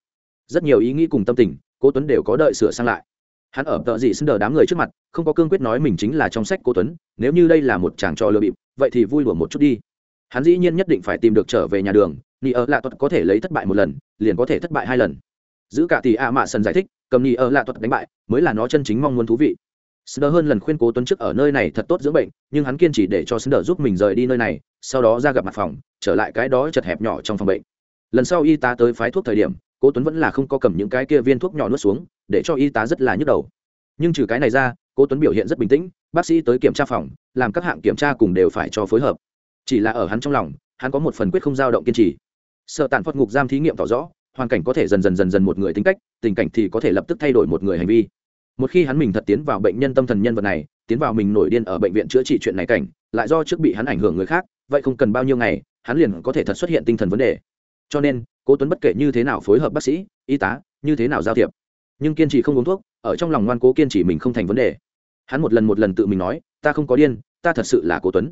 Rất nhiều ý nghĩ cùng tâm tình, cố tuấn đều có đợi sửa sang lại. Hắn ở tợ gì xin đờ đám người trước mặt, không có cương quyết nói mình chính là trong sách cố tuấn, nếu như đây là một chàng trò lừa bịp, vậy thì vui đùa một chút đi hắn dĩ nhiên nhất định phải tìm được trở về nhà đường ni ở lạ tuật có thể lấy thất bại một lần liền có thể thất bại hai lần giữ cả tỷ a mạ sần giải thích cầm ni ở lạ tuật đánh bại mới là nó chân chính mong muốn thú vị Snder hơn lần khuyên cố Tuấn chức ở nơi này thật tốt dưỡng bệnh, nhưng hắn kiên trì để cho Snder giúp mình rời đi nơi này, sau đó ra gặp mặt phòng, trở lại cái đó chật hẹp nhỏ trong phòng bệnh. Lần sau y tá tới phái thuốc thời điểm, cố Tuấn vẫn là không có cầm những cái kia viên thuốc nhỏ nuốt xuống, để cho y tá rất là nhức đầu. Nhưng trừ cái này ra, cố Tuấn biểu hiện rất bình tĩnh, bác sĩ tới kiểm tra phòng, làm các hạng kiểm tra cùng đều phải cho phối hợp. Chỉ là ở hắn trong lòng, hắn có một phần quyết không dao động kiên trì. Sợ tàn phật ngục giam thí nghiệm tỏ rõ, hoàn cảnh có thể dần dần dần dần một người tính cách, tình cảnh thì có thể lập tức thay đổi một người hành vi. Một khi hắn mình thật tiến vào bệnh nhân tâm thần nhân vật này tiến vào mình nổi điên ở bệnh viện chữa trị chuyện này cảnh lại do trước bị hắn ảnh hưởng người khác vậy không cần bao nhiêu ngày hắn liền có thể thật xuất hiện tinh thần vấn đề. Cho nên cố tuấn bất kể như thế nào phối hợp bác sĩ y tá như thế nào giao thiệp nhưng kiên trì không uống thuốc ở trong lòng ngoan cố kiên trì mình không thành vấn đề. Hắn một lần một lần tự mình nói ta không có điên ta thật sự là cố tuấn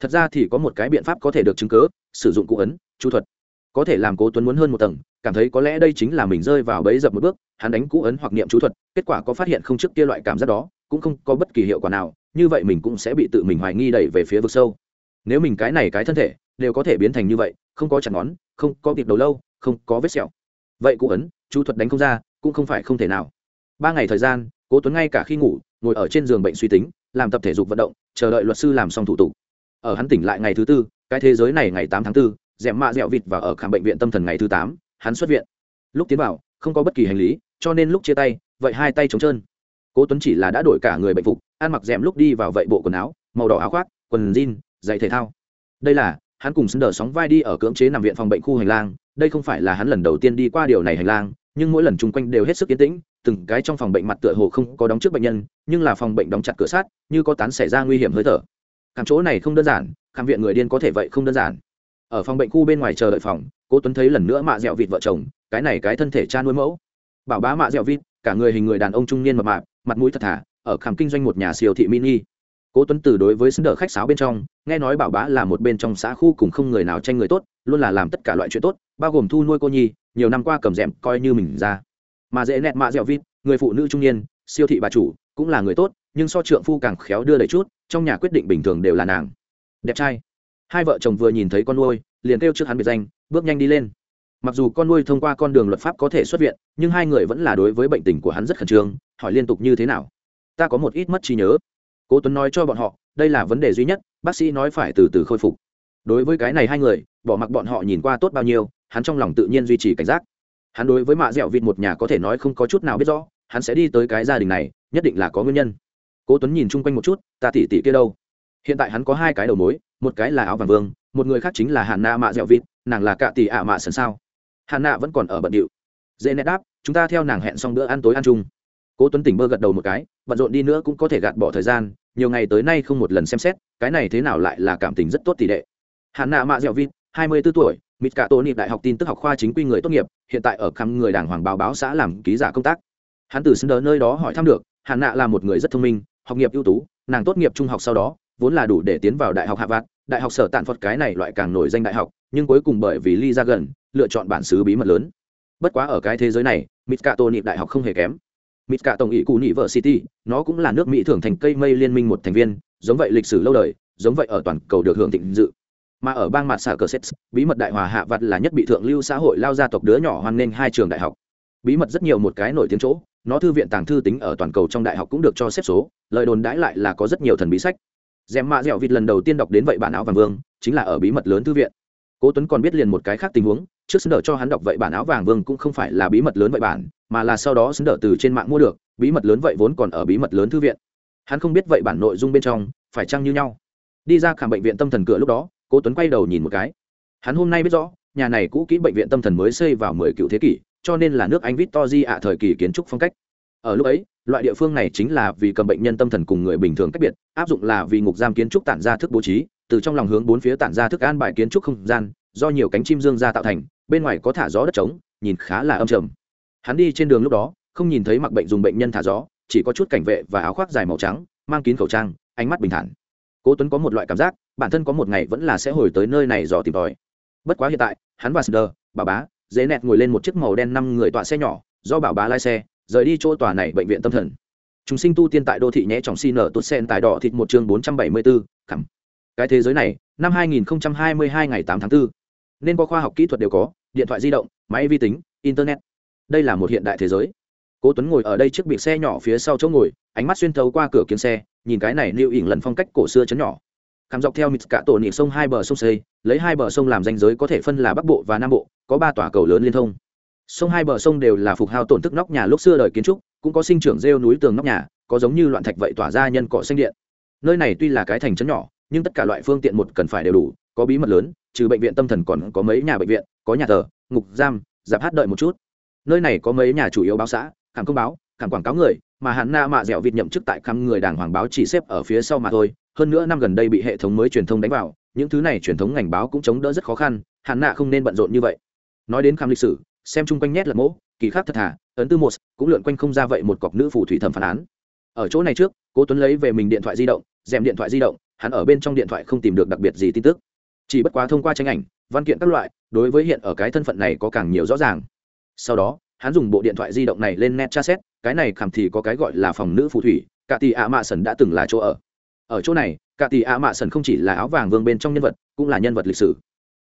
thật ra thì có một cái biện pháp có thể được chứng cớ sử dụng cụ ấn, chú thuật. Có thể làm cố tuấn muốn hơn một tầng, cảm thấy có lẽ đây chính là mình rơi vào bẫy dập một bước, hắn đánh cũ ấn hoặc niệm chú thuật, kết quả có phát hiện không trước kia loại cảm giác đó, cũng không có bất kỳ hiệu quả nào, như vậy mình cũng sẽ bị tự mình hoài nghi đẩy về phía vực sâu. Nếu mình cái này cái thân thể, đều có thể biến thành như vậy, không có chặt ngón, không có kịp đầu lâu, không có vết sẹo. Vậy cũ ấn, chú thuật đánh không ra, cũng không phải không thể nào. Ba ngày thời gian, cố tuấn ngay cả khi ngủ, ngồi ở trên giường bệnh suy tính, làm tập thể dục vận động, chờ đợi luật sư làm xong thủ tục ở hắn tỉnh lại ngày thứ tư cái thế giới này ngày tám tháng 4, dẻm mạ dẹo vịt và ở khám bệnh viện tâm thần ngày thứ tám hắn xuất viện. Lúc tiến vào không có bất kỳ hành lý cho nên lúc chia tay vậy hai tay trống trơn. Cố tuấn chỉ là đã đổi cả người bệnh phục ăn mặc dẻm lúc đi vào vậy bộ quần áo màu đỏ áo khoác quần jean giày thể thao. Đây là hắn cùng sân đờ sóng vai đi ở cưỡng chế nằm viện phòng bệnh khu hành lang đây không phải là hắn lần đầu tiên đi qua điều này hành lang nhưng mỗi lần chung quanh đều hết sức yên tĩnh từng cái trong phòng bệnh mặt tựa hồ không có đóng trước bệnh nhân nhưng là phòng bệnh đóng chặt cửa sát như có tán xảy ra nguy hiểm hơi thở khám chỗ này không đơn giản, khám viện người điên có thể vậy không đơn giản. Ở phòng bệnh khu bên ngoài chờ đợi phòng, cố tuấn thấy lần nữa mạ dẹo vịt vợ chồng, cái này cái thân thể cha nuôi mẫu. Bảo bá mạ dẹo vịt, cả người hình người đàn ông trung niên mập mạp, mặt mũi thật thà ở khám kinh doanh một nhà siêu thị mini. Cố tuấn từ đối với sân đỡ khách sáo bên trong, nghe nói bảo bá là một bên trong xã khu cùng không người nào tranh người tốt, luôn là làm tất cả loại chuyện tốt, bao gồm thu nuôi cô nhi, nhiều năm qua cầm rèm coi như mình ra. Mà dễ nẹt mạ dẹo vịt, người phụ nữ trung niên, siêu thị bà chủ, cũng là người tốt nhưng so trượng phu càng khéo đưa đẩy chút, trong nhà quyết định bình thường đều là nàng. Đẹp trai. Hai vợ chồng vừa nhìn thấy con nuôi, liền kêu trước hắn biệt danh, bước nhanh đi lên. Mặc dù con nuôi thông qua con đường luật pháp có thể xuất viện, nhưng hai người vẫn là đối với bệnh tình của hắn rất khẩn trương, hỏi liên tục như thế nào. Ta có một ít mất trí nhớ. Cố tuấn nói cho bọn họ, đây là vấn đề duy nhất, bác sĩ nói phải từ từ khôi phục. Đối với cái này hai người, bỏ mặc bọn họ nhìn qua tốt bao nhiêu, hắn trong lòng tự nhiên duy trì cảnh giác. Hắn đối với mạ dẻo vịt một nhà có thể nói không có chút nào biết rõ, hắn sẽ đi tới cái gia đình này, nhất định là có nguyên nhân cố tuấn nhìn chung quanh một chút, ta tỉ tỉ kia đâu? Hiện tại hắn có hai cái đầu mối, một cái là áo vàng vương, một người khác chính là hàn na mạ dẻo vịt, nàng là cạ tỷ ạ mạ sần sao? Hàn Na vẫn còn ở bận điệu. Dễ nét đáp, chúng ta theo nàng hẹn xong bữa ăn tối ăn chung. Cố tuấn tỉnh bơ gật đầu một cái, bận rộn đi nữa cũng có thể gạt bỏ thời gian, nhiều ngày tới nay không một lần xem xét, cái này thế nào lại là cảm tình rất tốt tỷ đệ hàn Na mạ dẻo vịt, hai mươi 24 tuổi mít cả tổ niệm đại học tin tức học khoa chính quy người tốt nghiệp, hiện tại ở khăm người đảng hoàng báo báo xã làm ký giả công tác. Hắn từ sân đờ nơi đó hỏi thăm được, hàn nạ là một người rất thông minh học nghiệp ưu tú, nàng tốt nghiệp trung học sau đó, vốn là đủ để tiến vào đại học hạ vạt đại học sở tạn phật cái này loại càng nổi danh đại học, nhưng cuối cùng bởi vì ly ra gần, lựa chọn bản xứ bí mật lớn. Bất quá ở cái thế giới này mít cả tổ nịp đại học không hề kém. Mít cả tổng ý cụ nị vợ city nó cũng là nước mỹ thưởng thành cây mây liên minh một thành viên, giống vậy lịch sử lâu đời, giống vậy ở toàn cầu được hưởng thịnh dự. Mà ở bang mặt xả cờ sets bí mật đại hòa hạ vặt là nhất bị thượng lưu xã hội lao gia tộc đứa nhỏ hoan nghênh hai trường đại học. Bí mật rất nhiều một cái nổi tiếng chỗ nó thư viện tàng thư tính ở toàn cầu trong đại học cũng được cho xếp số, lời đồn đãi lại là có rất nhiều thần bí sách. Dèm mạ dẻo vịt lần đầu tiên đọc đến vậy bản áo vàng vương, chính là ở bí mật lớn thư viện. Cố tuấn còn biết liền một cái khác tình huống, trước xứng đỡ cho hắn đọc vậy bản áo vàng vương cũng không phải là bí mật lớn vậy bản, mà là sau đó xứng đỡ từ trên mạng mua được, bí mật lớn vậy vốn còn ở bí mật lớn thư viện. Hắn không biết vậy bản nội dung bên trong, phải chăng như nhau. Đi ra khám bệnh viện tâm thần cửa lúc đó, cố tuấn quay đầu nhìn một cái. Hắn hôm nay biết rõ, nhà này cũ kỹ bệnh viện tâm thần mới xây vào mười cựu thế kỷ cho nên là nước anh victory ạ, thời kỳ kiến trúc phong cách. Ở lúc ấy, loại địa phương này chính là vì cầm bệnh nhân tâm thần cùng người bình thường cách biệt, áp dụng là vì ngục giam kiến trúc tản ra thức bố trí, từ trong lòng hướng bốn phía tản ra thức an bài kiến trúc không gian, do nhiều cánh chim dương ra tạo thành, bên ngoài có thả gió đất trống, nhìn khá là âm trầm. Hắn đi trên đường lúc đó, không nhìn thấy mặc bệnh dùng bệnh nhân thả gió, chỉ có chút cảnh vệ và áo khoác dài màu trắng, mang kín khẩu trang, ánh mắt bình thản. Cố tuấn có một loại cảm giác, bản thân có một ngày vẫn là sẽ hồi tới nơi này dò tìm tòi. Bất quá hiện tại, hắn và sờ bà bá dễ nẹt ngồi lên một chiếc màu đen năm người tọa xe nhỏ do bảo bá lái xe rời đi chỗ tòa này bệnh viện tâm thần. Chúng sinh tu tiên tại đô thị nhé trọng xin ở tốt sen tại đỏ thịt một chương bốn trăm bảy mươi bốn. cái thế giới này năm 2022 ngày 8 tháng 4, nên có khoa học kỹ thuật đều có điện thoại di động máy vi tính internet. Đây là một hiện đại thế giới. Cố tuấn ngồi ở đây trước biệt xe nhỏ phía sau chỗ ngồi ánh mắt xuyên thấu qua cửa kính xe nhìn cái này lưu ỉn lần phong cách cổ xưa chấn nhỏ. Khám dọc theo mịt cả tổ nị sông hai bờ sông xây lấy hai bờ sông làm danh giới có thể phân là bắc bộ và nam bộ có ba tòa cầu lớn liên thông. Sông hai bờ sông đều là phục hao tổn thức nóc nhà lúc xưa đời kiến trúc, cũng có sinh trưởng rêu núi tường nóc nhà, có giống như loạn thạch vậy tỏa ra nhân cọ xanh điện. Nơi này tuy là cái thành trấn nhỏ, nhưng tất cả loại phương tiện một cần phải đều đủ, có bí mật lớn, trừ bệnh viện tâm thần còn có mấy nhà bệnh viện, có nhà thờ, ngục giam giáp hát đợi một chút. Nơi này có mấy nhà chủ yếu báo xã, khảm công báo, khảm quảng cáo người, mà hắn na mạ dẻo vịt nhậm chức tại khăm người đảng hoàng báo chỉ xếp ở phía sau mà thôi. Hơn nữa năm gần đây bị hệ thống mới truyền thông đánh vào, những thứ này truyền thống ngành báo cũng chống đỡ rất khó khăn, hắn nạ không nên bận rộn như vậy nói đến khám lịch sử, xem chung quanh nhét là mỗ, kỳ khác thật thà, ấn tư một, cũng lượn quanh không ra vậy một cọc nữ phủ thủy thẩm phán án. Ở chỗ này trước, cố tuấn lấy về mình điện thoại di động, rèm điện thoại di động, hắn ở bên trong điện thoại không tìm được đặc biệt gì tin tức. Chỉ bất quá thông qua tranh ảnh, văn kiện các loại, đối với hiện ở cái thân phận này có càng nhiều rõ ràng. Sau đó, hắn dùng bộ điện thoại di động này lên net tra xét, cái này khảm thì có cái gọi là phòng nữ phù thủy cả tỷ ạ mạ sần đã từng là chỗ ở. Ở chỗ này cả tỷ ạ mạ sần không chỉ là áo vàng vương bên trong nhân vật, cũng là nhân vật lịch sử.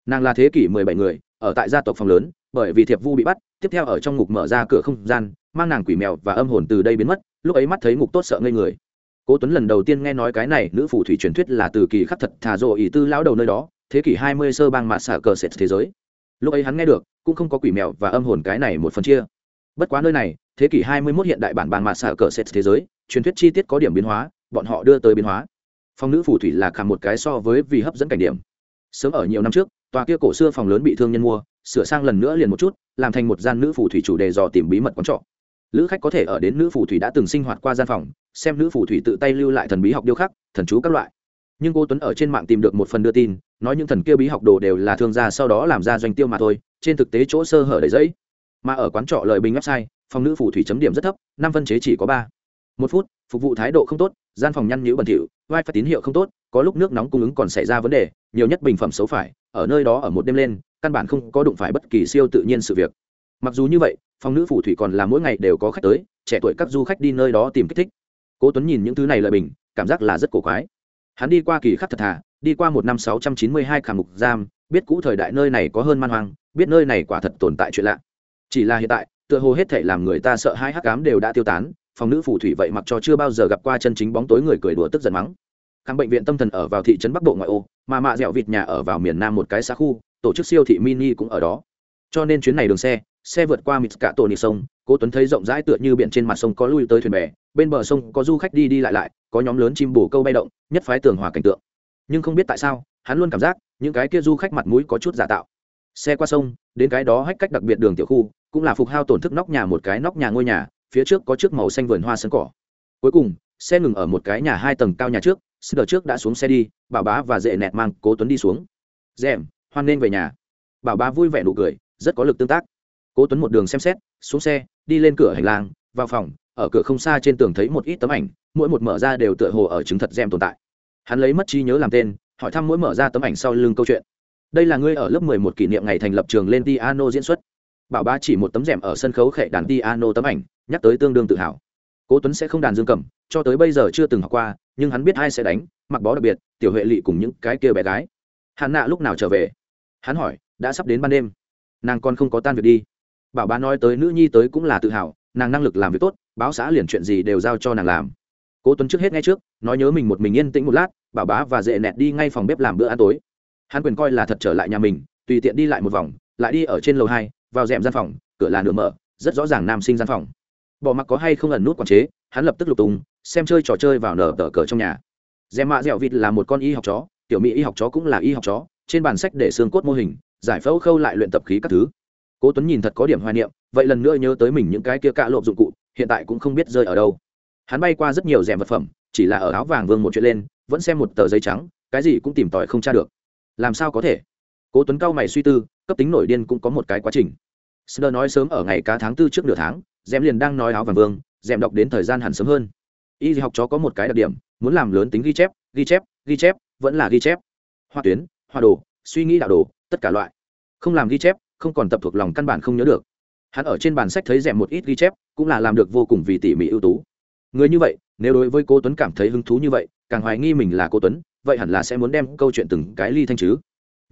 Nàng là thế kỷ mười bảy người ở tại gia tộc phòng lớn, bởi vì thiệp vu bị bắt, tiếp theo ở trong ngục mở ra cửa không gian, mang nàng quỷ mèo và âm hồn từ đây biến mất, lúc ấy mắt thấy ngục tốt sợ ngây người. Cố tuấn lần đầu tiên nghe nói cái này, nữ phù thủy truyền thuyết là từ kỳ khắc thật thả rộ ý tư lão đầu nơi đó, thế kỷ hai mươi sơ bang mạ xả cờ sệt thế giới. Lúc ấy hắn nghe được, cũng không có quỷ mèo và âm hồn cái này một phần chia. Bất quá nơi này, thế kỷ hai mươi 21 hiện đại bản bang mạ xả cờ sệt thế giới, truyền thuyết chi tiết có điểm biến hóa, bọn họ đưa tới biến hóa. Phong nữ phù thủy là cả một cái so với vì hấp dẫn cảnh điểm. Sớm ở nhiều năm trước tòa kia cổ xưa phòng lớn bị thương nhân mua, sửa sang lần nữa liền một chút, làm thành một gian nữ phù thủy chủ đề dò tìm bí mật quán trọ. Lữ khách có thể ở đến nữ phù thủy đã từng sinh hoạt qua gian phòng, xem nữ phù thủy tự tay lưu lại thần bí học điêu khắc, thần chú các loại. Nhưng cô tuấn ở trên mạng tìm được một phần đưa tin, nói những thần kia bí học đồ đều là thương gia sau đó làm ra doanh tiêu mà thôi, trên thực tế chỗ sơ hở đầy giấy. Mà ở quán trọ lời bình website, phòng nữ phù thủy chấm điểm rất thấp, năm phân chế chỉ có ba. Một phút, phục vụ thái độ không tốt gian phòng nhăn nhữ bẩn thỉu, vai phải tín hiệu không tốt, có lúc nước nóng cung ứng còn xảy ra vấn đề, nhiều nhất bình phẩm xấu phải, ở nơi đó ở một đêm lên, căn bản không có đụng phải bất kỳ siêu tự nhiên sự việc. Mặc dù như vậy, phòng nữ phù thủy còn là mỗi ngày đều có khách tới, trẻ tuổi các du khách đi nơi đó tìm kích thích. Cố tuấn nhìn những thứ này lợi bình, cảm giác là rất cổ quái. Hắn đi qua kỳ khắc thật thà, đi qua một năm sáu trăm chín mươi hai khảm mục giam, biết cũ thời đại nơi này có hơn man hoang, biết nơi này quả thật tồn tại chuyện lạ. Chỉ là hiện tại, tựa hồ hết thể làm người ta sợ hai hắc cám đều đã tiêu tán phòng nữ phù thủy vậy mặc cho chưa bao giờ gặp qua chân chính bóng tối người cười đùa tức giận mắng. Khám bệnh viện tâm thần ở vào thị trấn bắc bộ ngoại ô, mà mạ dẻo vịt nhà ở vào miền nam một cái xã khu, tổ chức siêu thị mini cũng ở đó. Cho nên chuyến này đường xe xe vượt qua mịt cả tổ nị sông, cố tuấn thấy rộng rãi tựa như biển trên mặt sông có lui tới thuyền bè, bên bờ sông có du khách đi đi lại lại, có nhóm lớn chim bồ câu bay động, nhất phái tường hòa cảnh tượng. Nhưng không biết tại sao, hắn luôn cảm giác, những cái kia du khách mặt mũi có chút giả tạo. Xe qua sông, đến cái đó hách cách đặc biệt đường tiểu khu, cũng là phục hao tổn thức nóc nhà một cái nóc nhà ngôi nhà phía trước có chiếc màu xanh vườn hoa sân cỏ. Cuối cùng, xe ngừng ở một cái nhà hai tầng cao nhà trước sơ trước đã xuống xe đi, bảo bá và dễ nẹt mang cố tuấn đi xuống. Rèm, hoan nên về nhà. Bảo bá vui vẻ nụ cười, rất có lực tương tác. Cố tuấn một đường xem xét, xuống xe, đi lên cửa hành lang, vào phòng, ở cửa không xa trên tường thấy một ít tấm ảnh, mỗi một mở ra đều tựa hồ ở chứng thật rèm tồn tại. Hắn lấy mất trí nhớ làm tên, hỏi thăm mỗi mở ra tấm ảnh sau lưng câu chuyện. Đây là ngươi ở lớp 11 kỷ niệm ngày thành lập trường lên piano diễn xuất. Bảo bá chỉ một tấm rèm ở sân khấu khệ đàn piano tấm ảnh nhắc tới tương đương tự hào. Cố tuấn sẽ không đàn dương cầm, cho tới bây giờ chưa từng học qua, nhưng hắn biết ai sẽ đánh, mặc bó đặc biệt, tiểu huệ lị cùng những cái kia bé gái. Hắn nạ lúc nào trở về? Hắn hỏi, đã sắp đến ban đêm. Nàng còn không có tan việc đi. Bảo bá nói tới nữ nhi tới cũng là tự hào, nàng năng lực làm việc tốt, báo xã liền chuyện gì đều giao cho nàng làm. Cố tuấn trước hết ngay trước, nói nhớ mình một mình yên tĩnh một lát, bảo bá và dễ nẹt đi ngay phòng bếp làm bữa ăn tối. Hắn quyền coi là thật trở lại nhà mình, tùy tiện đi lại một vòng, lại đi ở trên lầu hai, vào rèm gian phòng, cửa là nửa mở, rất rõ ràng nam sinh gian phòng bỏ mặc có hay không ẩn nút quản chế, hắn lập tức lục tùng xem chơi trò chơi vào nở tờ cờ trong nhà. Dèm mạ dẻo vịt là một con y học chó, tiểu mỹ y học chó cũng là y học chó, trên bản sách để xương cốt mô hình, giải phẫu khâu lại luyện tập khí các thứ. Cố tuấn nhìn thật có điểm hoài niệm, vậy lần nữa nhớ tới mình những cái kia cạ lộp dụng cụ, hiện tại cũng không biết rơi ở đâu. Hắn bay qua rất nhiều rèm vật phẩm, chỉ là ở áo vàng vương một chuyện lên, vẫn xem một tờ giấy trắng, cái gì cũng tìm tòi không tra được. Làm sao có thể? Cố tuấn cao mày suy tư, cấp tính nổi điên cũng có một cái quá trình. Sơ nói sớm ở ngày cá tháng tư trước nửa tháng dèm liền đang nói áo vàng vương, dèm đọc đến thời gian hẳn sớm hơn. Y học chó có một cái đặc điểm, muốn làm lớn tính ghi chép ghi chép ghi chép, vẫn là ghi chép. Hoa tuyến hoa đồ, suy nghĩ đạo đồ, tất cả loại. Không làm ghi chép, không còn tập thuộc lòng căn bản không nhớ được. Hắn ở trên bản sách thấy rèm một ít ghi chép, cũng là làm được vô cùng vì tỉ mỉ ưu tú. Người như vậy, nếu đối với cô tuấn cảm thấy hứng thú như vậy, càng hoài nghi mình là cô tuấn, vậy hẳn là sẽ muốn đem câu chuyện từng cái ly thanh chứ.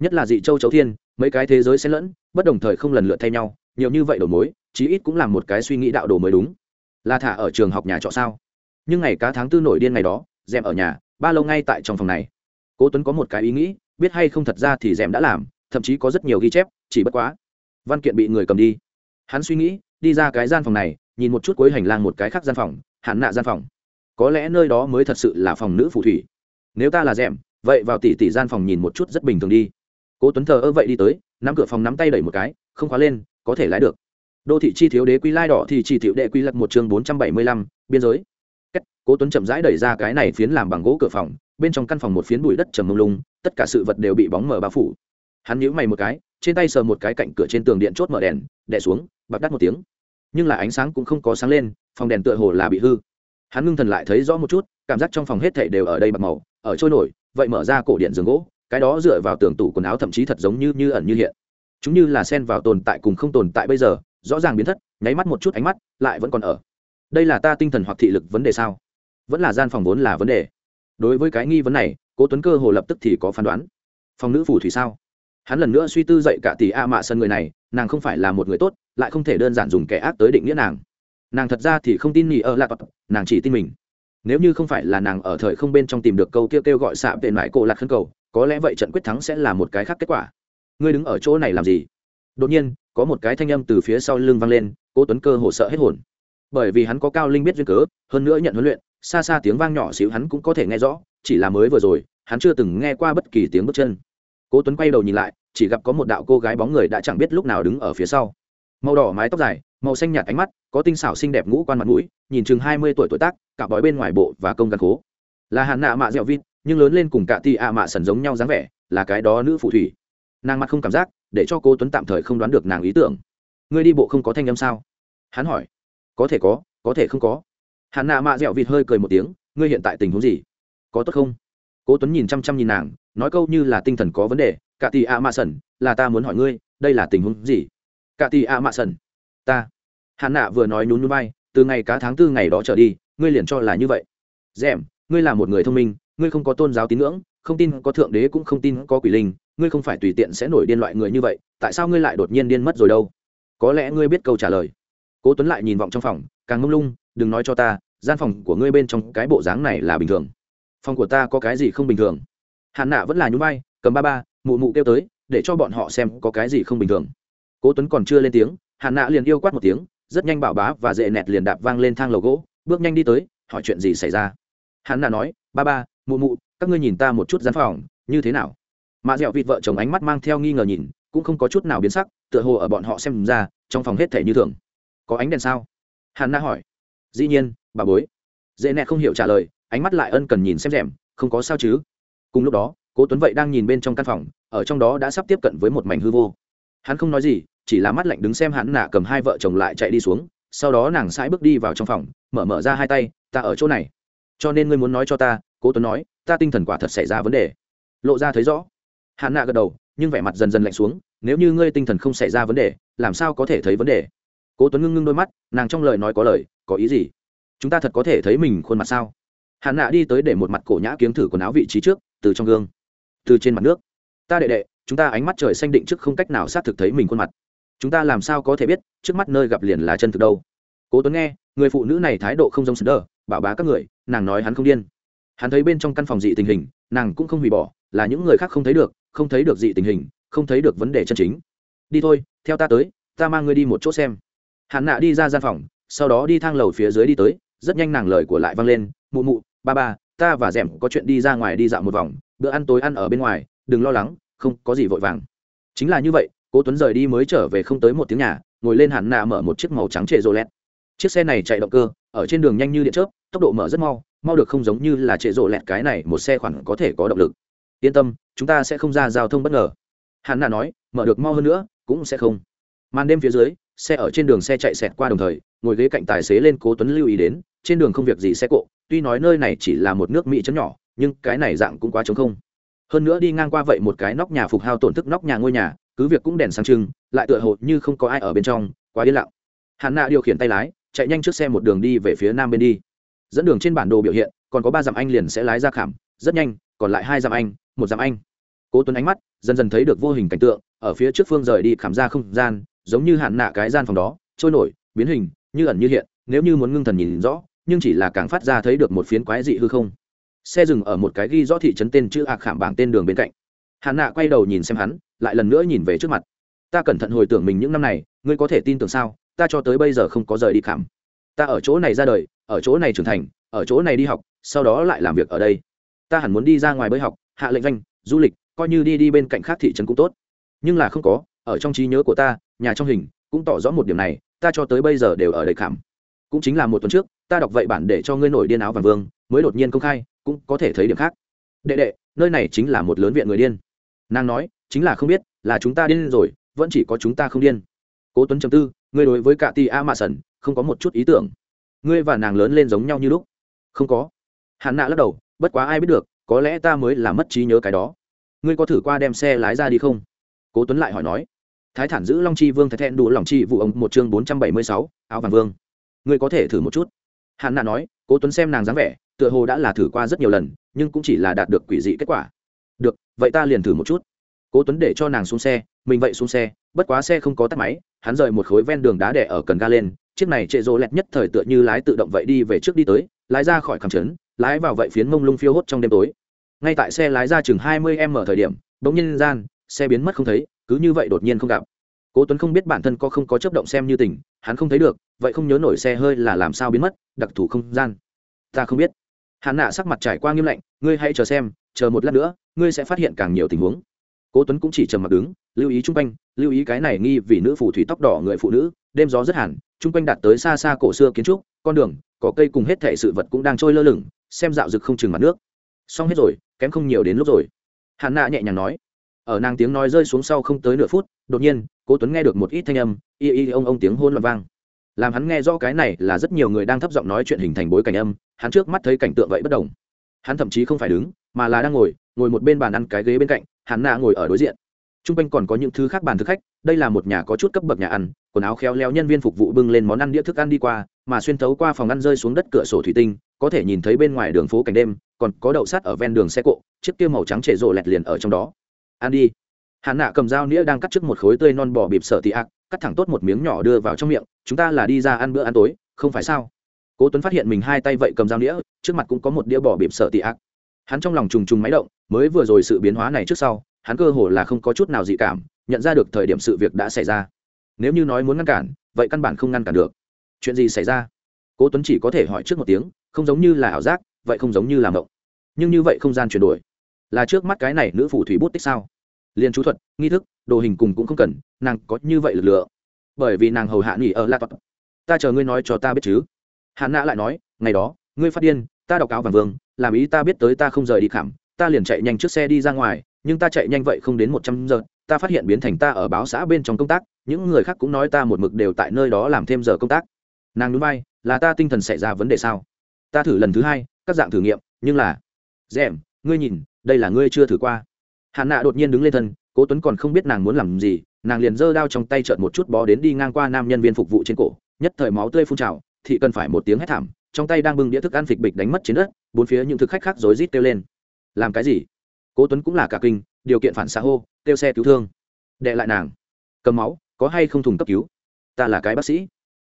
Nhất là dị châu chấu thiên, mấy cái thế giới xen lẫn, bất đồng thời không lần lượt thay nhau, nhiều như vậy đầu mối chí ít cũng là một cái suy nghĩ đạo đồ mới đúng. Là thả ở trường học nhà trọ sao? Nhưng ngày cá tháng tư nổi điên ngày đó, dèm ở nhà, ba lâu ngay tại trong phòng này. Cố tuấn có một cái ý nghĩ, biết hay không thật ra thì dèm đã làm, thậm chí có rất nhiều ghi chép, chỉ bất quá. Văn kiện bị người cầm đi. Hắn suy nghĩ, đi ra cái gian phòng này, nhìn một chút cuối hành lang một cái khác gian phòng, hạn nạ gian phòng. Có lẽ nơi đó mới thật sự là phòng nữ phù thủy. Nếu ta là dèm, vậy vào tỷ tỷ gian phòng nhìn một chút rất bình thường đi. Cố tuấn thờ ơ vậy đi tới, nắm cửa phòng nắm tay đẩy một cái, không khóa lên, có thể lái được đô thị chi thiếu đế quy lai đỏ thì chỉ thiệu đệ quy lật một chương bốn trăm bảy mươi lăm biên giới. Cách, cố tuấn chậm rãi đẩy ra cái này phiến làm bằng gỗ cửa phòng bên trong căn phòng một phiến bụi đất trầm mông lung tất cả sự vật đều bị bóng mờ bao phủ. Hắn nhíu mày một cái trên tay sờ một cái cạnh cửa trên tường điện chốt mở đèn đè xuống bạc đắt một tiếng. Nhưng là ánh sáng cũng không có sáng lên phòng đèn tựa hồ là bị hư. Hắn ngưng thần lại thấy rõ một chút cảm giác trong phòng hết thảy đều ở đây bạc màu ở trôi nổi vậy mở ra cổ điện giường gỗ cái đó dựa vào tường tủ quần áo thậm chí thật giống như như ẩn như hiện. Chúng như là xen vào tồn tại cùng không tồn tại bây giờ rõ ràng biến thất, nháy mắt một chút ánh mắt lại vẫn còn ở. Đây là ta tinh thần hoặc thị lực vấn đề sao? Vẫn là gian phòng vốn là vấn đề. Đối với cái nghi vấn này, cố tuấn cơ hồ lập tức thì có phán đoán. Phòng nữ phủ thủy sao? Hắn lần nữa suy tư dậy cả tỷ a mạ sân người này, nàng không phải là một người tốt, lại không thể đơn giản dùng kẻ ác tới định nghĩa nàng. Nàng thật ra thì không tin nghỉ ở lạc nàng chỉ tin mình. Nếu như không phải là nàng ở thời không bên trong tìm được câu kêu kêu gọi xạ về mãi cổ lạc khấn cầu, có lẽ vậy trận quyết thắng sẽ là một cái khác kết quả. Ngươi đứng ở chỗ này làm gì? Đột nhiên có một cái thanh âm từ phía sau lưng vang lên, cố tuấn cơ hồ sợ hết hồn. Bởi vì hắn có cao linh biết duyên cớ, hơn nữa nhận huấn luyện, xa xa tiếng vang nhỏ xíu hắn cũng có thể nghe rõ, chỉ là mới vừa rồi, hắn chưa từng nghe qua bất kỳ tiếng bước chân. Cố tuấn quay đầu nhìn lại, chỉ gặp có một đạo cô gái bóng người đã chẳng biết lúc nào đứng ở phía sau. Màu đỏ mái tóc dài, màu xanh nhạt ánh mắt, có tinh xảo xinh đẹp ngũ quan mặt mũi, nhìn chừng hai mươi tuổi tuổi tác cả bói bên ngoài bộ và công gắn cố là hạn nạ mạ dẻo vịt, nhưng lớn lên cùng cả ti ạ mạ sần giống nhau dáng vẻ, là cái đó nữ phù thủy nàng mặt không cảm giác, để cho cô tuấn tạm thời không đoán được nàng ý tưởng. Ngươi đi bộ không có thanh âm sao? Hắn hỏi. Có thể có có thể không có. Hắn nạ mạ dẻo vịt hơi cười một tiếng, ngươi hiện tại tình huống gì? Có tốt không? Cố tuấn nhìn chăm chăm nhìn nàng, nói câu như là tinh thần có vấn đề cả tỷ a mạ sần là ta muốn hỏi ngươi, đây là tình huống gì? Cả tỷ a mạ sần ta. Hắn nạ vừa nói nhún nhún vai, từ ngày cá tháng tư ngày đó trở đi, ngươi liền cho là như vậy. Dẻm, ngươi là một người thông minh, ngươi không có tôn giáo tín ngưỡng không tin có thượng đế cũng không tin có quỷ linh, ngươi không phải tùy tiện sẽ nổi điên loại người như vậy, tại sao ngươi lại đột nhiên điên mất rồi đâu? Có lẽ ngươi biết câu trả lời. Cố tuấn lại nhìn vọng trong phòng, càng mông lung, đừng nói cho ta, gian phòng của ngươi bên trong cái bộ dáng này là bình thường. Phòng của ta có cái gì không bình thường? Hạn nạ vẫn là nhún vai, cầm ba ba, mụ mụ kêu tới, để cho bọn họ xem có cái gì không bình thường. Cố tuấn còn chưa lên tiếng hạn nạ liền yêu quát một tiếng, rất nhanh bảo bá và dễ nẹt liền đạp vang lên thang lầu gỗ, bước nhanh đi tới, hỏi chuyện gì xảy ra? Hắn nạ nói, ba ba, mụ mụ các ngươi nhìn ta một chút gian phòng, như thế nào? Mạ dẹo vịt vợ chồng ánh mắt mang theo nghi ngờ nhìn, cũng không có chút nào biến sắc, tựa hồ ở bọn họ xem ra, trong phòng hết thể như thường. Có ánh đèn sao? Hắn hỏi. Dĩ nhiên, bà bối. Dễ nẹ không hiểu trả lời, ánh mắt lại ân cần nhìn xem rèm, không có sao chứ? Cùng lúc đó, cố tuấn vậy đang nhìn bên trong căn phòng, ở trong đó đã sắp tiếp cận với một mảnh hư vô. Hắn không nói gì, chỉ là mắt lạnh đứng xem hắn nạ cầm hai vợ chồng lại chạy đi xuống, sau đó nàng sãi bước đi vào trong phòng, mở mở ra hai tay, ta ở chỗ này. Cho nên ngươi muốn nói cho ta, cố tuấn nói ta tinh thần quả thật xảy ra vấn đề. Lộ ra thấy rõ. Hạn nạ gật đầu, nhưng vẻ mặt dần dần lạnh xuống, nếu như ngươi tinh thần không xảy ra vấn đề, làm sao có thể thấy vấn đề? Cố tuấn ngưng ngưng đôi mắt, nàng trong lời nói có lời, có ý gì? Chúng ta thật có thể thấy mình khuôn mặt sao? Hạn nạ đi tới để một mặt cổ nhã kiếm thử quần áo vị trí trước, từ trong gương, từ trên mặt nước. Ta đệ đệ, chúng ta ánh mắt trời xanh định trước không cách nào xác thực thấy mình khuôn mặt. Chúng ta làm sao có thể biết, trước mắt nơi gặp liền là chân thực đâu? Cố tuấn nghe, người phụ nữ này thái độ không giống sờ đờ, bảo bá các người, nàng nói hắn không điên hắn thấy bên trong căn phòng dị tình hình, nàng cũng không hủy bỏ, là những người khác không thấy được, không thấy được dị tình hình, không thấy được vấn đề chân chính. Đi thôi, theo ta tới, ta mang ngươi đi một chỗ xem. Hắn nạ đi ra gian phòng, sau đó đi thang lầu phía dưới đi tới, rất nhanh nàng lời của lại vang lên, mụ mụ, ba ba, ta và d có chuyện đi ra ngoài đi dạo một vòng, bữa ăn tối ăn ở bên ngoài, đừng lo lắng, không có gì vội vàng. Chính là như vậy, cố tuấn rời đi mới trở về không tới một tiếng nhà, ngồi lên hắn nạ mở một chiếc màu trắng trệ rô lẹt chiếc xe này chạy động cơ, ở trên đường nhanh như điện chớp, tốc độ mở rất mau mau được không giống như là trệ rộ lẹt cái này, một xe khoản có thể có động lực. Yên tâm, chúng ta sẽ không ra giao thông bất ngờ. Hắn nạ nói, mở được mau hơn nữa, cũng sẽ không. Màn đêm phía dưới, xe ở trên đường xe chạy xẹt qua đồng thời, ngồi ghế cạnh tài xế lên cố tuấn lưu ý đến, trên đường không việc gì xe cộ, tuy nói nơi này chỉ là một nước mỹ chấm nhỏ, nhưng cái này dạng cũng quá trống không. Hơn nữa đi ngang qua vậy một cái nóc nhà phục hao tổn thức nóc nhà ngôi nhà, cứ việc cũng đèn sáng trưng, lại tựa hồ như không có ai ở bên trong, quá yên lặng. Hắn nạ điều khiển tay lái, chạy nhanh trước xe một đường đi về phía nam bên đi dẫn đường trên bản đồ biểu hiện, còn có ba dặm anh liền sẽ lái ra khảm, rất nhanh, còn lại hai dặm anh, một dặm anh. Cố tuấn ánh mắt dần dần thấy được vô hình cảnh tượng, ở phía trước phương rời đi khảm ra không gian, giống như hạn nạ cái gian phòng đó, trôi nổi, biến hình, như ẩn như hiện, nếu như muốn ngưng thần nhìn rõ, nhưng chỉ là càng phát ra thấy được một phiến quái dị hư không. Xe dừng ở một cái ghi rõ thị trấn tên chữ ạc khảm bảng tên đường bên cạnh. Hạn nạ quay đầu nhìn xem hắn, lại lần nữa nhìn về trước mặt. Ta cẩn thận hồi tưởng mình những năm này, ngươi có thể tin tưởng sao? Ta cho tới bây giờ không có rời đi khảm. Ta ở chỗ này ra đời ở chỗ này trưởng thành, ở chỗ này đi học, sau đó lại làm việc ở đây. Ta hẳn muốn đi ra ngoài bơi học, hạ lệnh danh du lịch, coi như đi đi bên cạnh khác thị trấn cũng tốt. Nhưng là không có, ở trong trí nhớ của ta, nhà trong hình cũng tỏ rõ một điểm này, ta cho tới bây giờ đều ở đây khảm. Cũng chính là một tuần trước, ta đọc vậy bản để cho ngươi nổi điên áo vàng vương, mới đột nhiên công khai, cũng có thể thấy điểm khác. Đệ đệ, nơi này chính là một lớn viện người điên. Nàng nói, chính là không biết, là chúng ta điên rồi, vẫn chỉ có chúng ta không điên. Cố tuấn chấm tư, ngươi đối với cả ti a mạ sần, không có một chút ý tưởng ngươi và nàng lớn lên giống nhau như lúc. Không có. Hạn nạ lắc đầu, bất quá ai biết được, có lẽ ta mới là mất trí nhớ cái đó. Ngươi có thử qua đem xe lái ra đi không? Cố tuấn lại hỏi nói. Thái thản giữ long chi vương thái thẹn đủ lòng chi vụ ông một chương bốn trăm bảy mươi sáu, áo vàng vương. Ngươi có thể thử một chút. Hạn nạ nói, cố tuấn xem nàng dáng vẻ, tựa hồ đã là thử qua rất nhiều lần, nhưng cũng chỉ là đạt được quỷ dị kết quả. Được, vậy ta liền thử một chút. Cố tuấn để cho nàng xuống xe, mình vậy xuống xe, bất quá xe không có tắt máy, hắn rời một khối ven đường đá đẻ ở cần ga lên chiếc này trệ rô lẹt nhất thời tựa như lái tự động vậy đi về trước đi tới, lái ra khỏi khẳng trấn, lái vào vậy phiến mông lung phiêu hốt trong đêm tối. Ngay tại xe lái ra chừng hai mươi m thời điểm, bỗng nhiên gian, xe biến mất không thấy, cứ như vậy đột nhiên không gặp. Cố tuấn không biết bản thân có không có chấp động xem như tình, hắn không thấy được, vậy không nhớ nổi xe hơi là làm sao biến mất, đặc thù không gian. Ta không biết. Hắn nạ sắc mặt trải qua nghiêm lạnh, ngươi hãy chờ xem, chờ một lát nữa, ngươi sẽ phát hiện càng nhiều tình huống cố tuấn cũng chỉ trầm mặc đứng, lưu ý chung quanh, lưu ý cái này nghi vì nữ phù thủy tóc đỏ người phụ nữ, đêm gió rất hẳn, chung quanh đạt tới xa xa cổ xưa kiến trúc, con đường, cỏ cây cùng hết thảy sự vật cũng đang trôi lơ lửng, xem dạo rực không chừng mặt nước. Xong hết rồi, kém không nhiều đến lúc rồi. Hàn nạ nhẹ nhàng nói. Ở nàng tiếng nói rơi xuống sau không tới nửa phút, đột nhiên, cố tuấn nghe được một ít thanh âm y y ông ông tiếng hôn loạn vang. Làm hắn nghe rõ cái này là rất nhiều người đang thấp giọng nói chuyện hình thành bối cảnh âm, hắn trước mắt thấy cảnh tượng vậy bất đồng. Hắn thậm chí không phải đứng, mà là đang ngồi ngồi một bên bàn ăn cái ghế bên cạnh hắn nạ ngồi ở đối diện. T r u n g quanh còn có những thứ khác bàn thực khách đây là một nhà có chút cấp bậc nhà ăn quần áo khéo léo nhân viên phục vụ bưng lên món ăn đĩa thức ăn đi qua mà xuyên thấu qua phòng ăn rơi xuống đất cửa sổ thủy tinh có thể nhìn thấy bên ngoài đường phố cảnh đêm còn có đậu sắt ở ven đường xe cộ chiếc kia màu trắng trệ rộ lẹt liền ở trong đó. Ăn đi. Hắn nạ cầm dao nĩa đang cắt trước một khối tươi non bò bịp sợ tị ạc, cắt thẳng tốt một miếng nhỏ đưa vào trong miệng chúng ta là đi ra ăn bữa ăn tối không phải sao? Cố tuấn phát hiện mình hai tay vậy cầm dao nĩa trước mặt cũng có một đĩa bò bịp sợ tị ạc hắn trong lòng trùng trùng máy động, mới vừa rồi sự biến hóa này trước sau, hắn cơ hồ là không có chút nào dị cảm, nhận ra được thời điểm sự việc đã xảy ra. Nếu như nói muốn ngăn cản, vậy căn bản không ngăn cản được. Chuyện gì xảy ra? Cố tuấn chỉ có thể hỏi trước một tiếng, không giống như là ảo giác, vậy không giống như là mộng. Nhưng như vậy không gian chuyển đổi. Là trước mắt cái này nữ phủ thủy bút tích sao? Liên chú thuật, nghi thức, đồ hình cùng cũng không cần, nàng có như vậy lực lượng. Bởi vì nàng hầu hạ nghỉ ở la toại ta chờ ngươi nói cho ta biết chứ. Hạn nã lại nói, ngày đó, ngươi phát điên, ta đọc áo vàng vương làm ý ta biết tới ta không rời đi khảm, ta liền chạy nhanh trước xe đi ra ngoài, nhưng ta chạy nhanh vậy không đến một trăm giờ, ta phát hiện biến thành ta ở báo xã bên trong công tác, những người khác cũng nói ta một mực đều tại nơi đó làm thêm giờ công tác. Nàng núi bay là ta tinh thần xảy ra vấn đề sao? Ta thử lần thứ hai, các dạng thử nghiệm, nhưng là, dẻm, ngươi nhìn, đây là ngươi chưa thử qua. Hạn nạ đột nhiên đứng lên thân, cố tuấn còn không biết nàng muốn làm gì, nàng liền giơ đao trong tay trợn một chút bó đến đi ngang qua nam nhân viên phục vụ trên cổ, nhất thời máu tươi phun trào, thị cần phải một tiếng hét thảm trong tay đang bưng đĩa thức ăn phịch bịch đánh mất trên đất, bốn phía những thực khách khác rối rít kêu lên. Làm cái gì? Cố tuấn cũng là cả kinh, điều kiện phản xã hô, kêu xe cứu thương. Đệ lại nàng. Cầm máu, có hay không thùng cấp cứu? Ta là cái bác sĩ.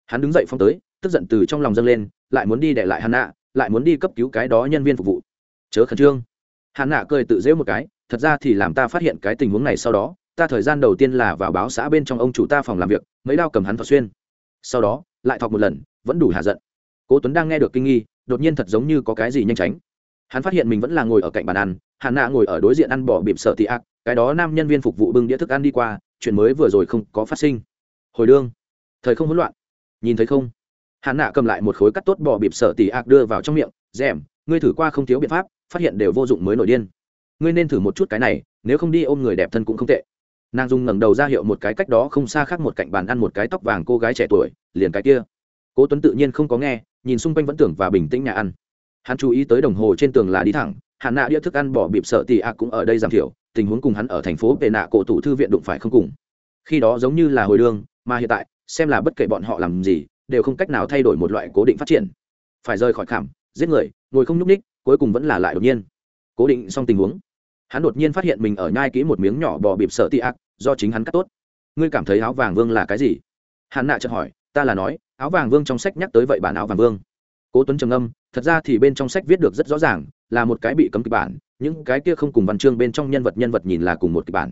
Hắn đứng dậy phong tới, tức giận từ trong lòng dâng lên, lại muốn đi đệ lại hắn nạ, lại muốn đi cấp cứu cái đó nhân viên phục vụ. Chớ khẩn trương. Hắn nạ cười tự dễ một cái, thật ra thì làm ta phát hiện cái tình huống này sau đó, ta thời gian đầu tiên là vào báo xã bên trong ông chủ ta phòng làm việc, mấy đao cầm hắn thọ xuyên. Sau đó, lại thọc một lần, vẫn đủ hạ giận cố tuấn đang nghe được kinh nghi, đột nhiên thật giống như có cái gì nhanh tránh hắn phát hiện mình vẫn là ngồi ở cạnh bàn ăn hà nạ ngồi ở đối diện ăn bỏ bịp sợ tị ác, cái đó nam nhân viên phục vụ bưng đĩa thức ăn đi qua, chuyện mới vừa rồi không có phát sinh. Hồi đương, thời không hỗn loạn. Nhìn thấy không? Hà nạ cầm lại một khối cắt tốt bỏ bịp sợ tị ác đưa vào trong miệng, rèm, ngươi thử qua không thiếu biện pháp, phát hiện đều vô dụng mới nổi điên. Ngươi nên thử một chút cái này, nếu không đi ôm người đẹp thân cũng không tệ. Nàng dùng ngẩng đầu ra hiệu một cái cách đó không xa khác một cạnh bàn ăn một cái tóc vàng cô gái trẻ tuổi, liền cái kia. Cố tuấn tự nhiên không có nghe nhìn xung quanh vẫn tưởng và bình tĩnh nhà ăn. Hắn chú ý tới đồng hồ trên tường là đi thẳng hạn nạ đĩa thức ăn bỏ bịp sợ tì ạ cũng ở đây giảm thiểu, tình huống cùng hắn ở thành phố tệ nạ cổ tủ thư viện đụng phải không cùng. Khi đó giống như là hồi đương, mà hiện tại, xem là bất kể bọn họ làm gì, đều không cách nào thay đổi một loại cố định phát triển. Phải rời khỏi khảm, giết người, ngồi không nhúc ních cuối cùng vẫn là lại đột nhiên. Cố định xong tình huống, hắn đột nhiên phát hiện mình ở nhai kỹ một miếng nhỏ bò bịp sợ tị ác do chính hắn cắt tốt. Ngươi cảm thấy áo vàng vương là cái gì? Hắn nạ chợt hỏi, ta là nói áo vàng vương trong sách nhắc tới vậy bản áo vàng vương. Cố tuấn trầm âm thật ra thì bên trong sách viết được rất rõ ràng, là một cái bị cấm kịch bản, những cái kia không cùng văn chương bên trong nhân vật nhân vật nhìn là cùng một kịch bản.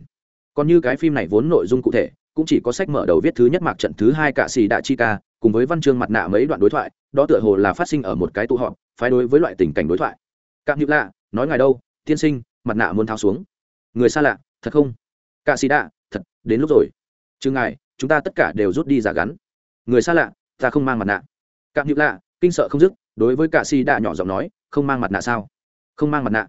Còn như cái phim này vốn nội dung cụ thể, cũng chỉ có sách mở đầu viết thứ nhất mạc trận thứ hai cạ xì đạ chi ca, cùng với văn chương mặt nạ mấy đoạn đối thoại, đó tựa hồ là phát sinh ở một cái tụ họp, phái đối với loại tình cảnh đối thoại. Cạm như lạ, nói ngài đâu, tiên sinh, mặt nạ muốn tháo xuống. Người xa lạ, thật không? Cạ xì đạ, thật, đến lúc rồi. Chừng ngài, chúng ta tất cả đều rút đi giả gắn. Người xa lạ ta không mang mặt nạ. Cạm như lạ, kinh sợ không dứt, đối với cạ xì đạ nhỏ giọng nói, không mang mặt nạ sao? Không mang mặt nạ.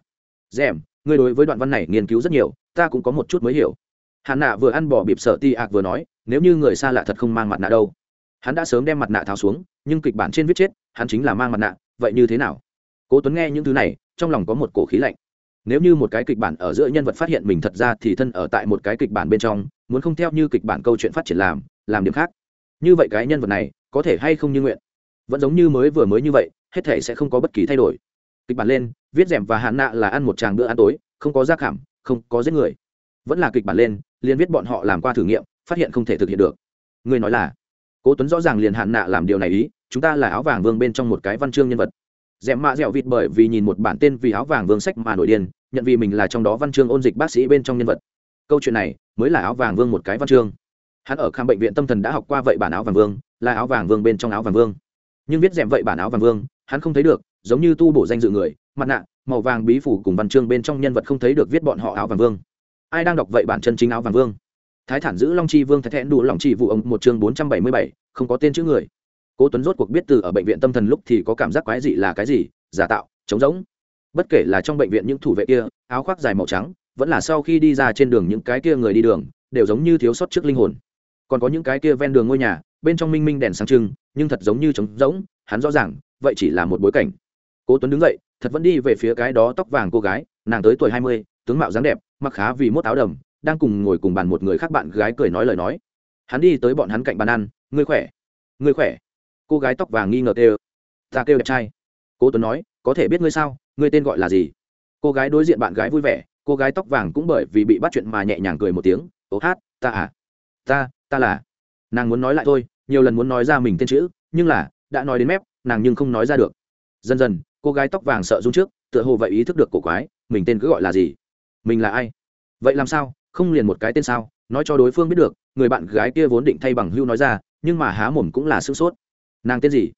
Dèm ngươi đối với đoạn văn này nghiên cứu rất nhiều, ta cũng có một chút mới hiểu. Hạn nạ vừa ăn bỏ bịp sợ ti ạc vừa nói, nếu như người xa lạ thật không mang mặt nạ đâu. Hắn đã sớm đem mặt nạ tháo xuống, nhưng kịch bản trên viết chết, hắn chính là mang mặt nạ, vậy như thế nào? Cố tuấn nghe những thứ này, trong lòng có một cổ khí lạnh. Nếu như một cái kịch bản ở giữa nhân vật phát hiện mình thật ra thì thân ở tại một cái kịch bản bên trong, muốn không theo như kịch bản câu chuyện phát triển làm làm điểm khác. Như vậy cái nhân vật này có thể hay không như nguyện. Vẫn giống như mới vừa mới như vậy, hết thể sẽ không có bất kỳ thay đổi. Kịch bản lên, viết rèm và hạn nạ là ăn một tràng bữa ăn tối, không có giác khảm không có giết người. Vẫn là kịch bản lên, liền viết bọn họ làm qua thử nghiệm, phát hiện không thể thực hiện được. Người nói là, cố tuấn rõ ràng liền hạn nạ làm điều này ý, chúng ta là áo vàng vương bên trong một cái văn chương nhân vật. Dẻm mạ dẻo vịt bởi vì nhìn một bản tên vì áo vàng vương sách mà nổi điên, nhận vì mình là trong đó văn chương ôn dịch bác sĩ bên trong nhân vật. Câu chuyện này mới là áo vàng vương một cái văn chương hắn ở khám bệnh viện tâm thần đã học qua vậy bản áo vàng vương, là áo vàng vương bên trong áo vàng vương. Nhưng viết dẻm vậy bản áo vàng vương, hắn không thấy được, giống như tu bổ danh dự người, mặt nạ, màu vàng bí phủ cùng văn chương bên trong nhân vật không thấy được viết bọn họ áo vàng vương. Ai đang đọc vậy bản chân chính áo vàng vương? Thái thản giữ long chi vương thái thẹn đủ lòng chi vụ ông, một chương bốn trăm bảy mươi bảy, không có tên chữ người. Cố tuấn rốt cuộc biết từ ở bệnh viện tâm thần lúc thì có cảm giác quái dị là cái gì, giả tạo, trống rỗng. Bất kể là trong bệnh viện những thủ vệ kia, áo khoác dài màu trắng, vẫn là sau khi đi ra trên đường những cái kia người đi đường, đều giống như thiếu sót trước linh hồn còn có những cái kia ven đường ngôi nhà, bên trong minh minh đèn sáng trưng, nhưng thật giống như trống rỗng, hắn rõ ràng, vậy chỉ là một bối cảnh. Cố tuấn đứng dậy, thật vẫn đi về phía cái đó tóc vàng cô gái, nàng tới tuổi hai mươi, tướng mạo dáng đẹp, mặc khá vì mốt áo đầm, đang cùng ngồi cùng bàn một người khác bạn gái cười nói lời nói. Hắn đi tới bọn hắn cạnh bàn ăn, ngươi khỏe? Ngươi khỏe? Cô gái tóc vàng nghi ngờ kêu, ta kêu đẹp trai. Cố tuấn nói, có thể biết ngươi sao? Ngươi tên gọi là gì? Cô gái đối diện bạn gái vui vẻ, cô gái tóc vàng cũng bởi vì bị bắt chuyện mà nhẹ nhàng cười một tiếng ố hát, ta à? Ta ta là. Nàng muốn nói lại thôi, nhiều lần muốn nói ra mình tên chữ, nhưng là, đã nói đến mép, nàng nhưng không nói ra được. Dần dần, cô gái tóc vàng sợ run trước, tựa hồ vậy ý thức được cổ quái, mình tên cứ gọi là gì? Mình là ai? Vậy làm sao? Không liền một cái tên sao? Nói cho đối phương biết được, người bạn gái kia vốn định thay bằng hưu nói ra, nhưng mà há mồm cũng là sức sốt. Nàng tên gì?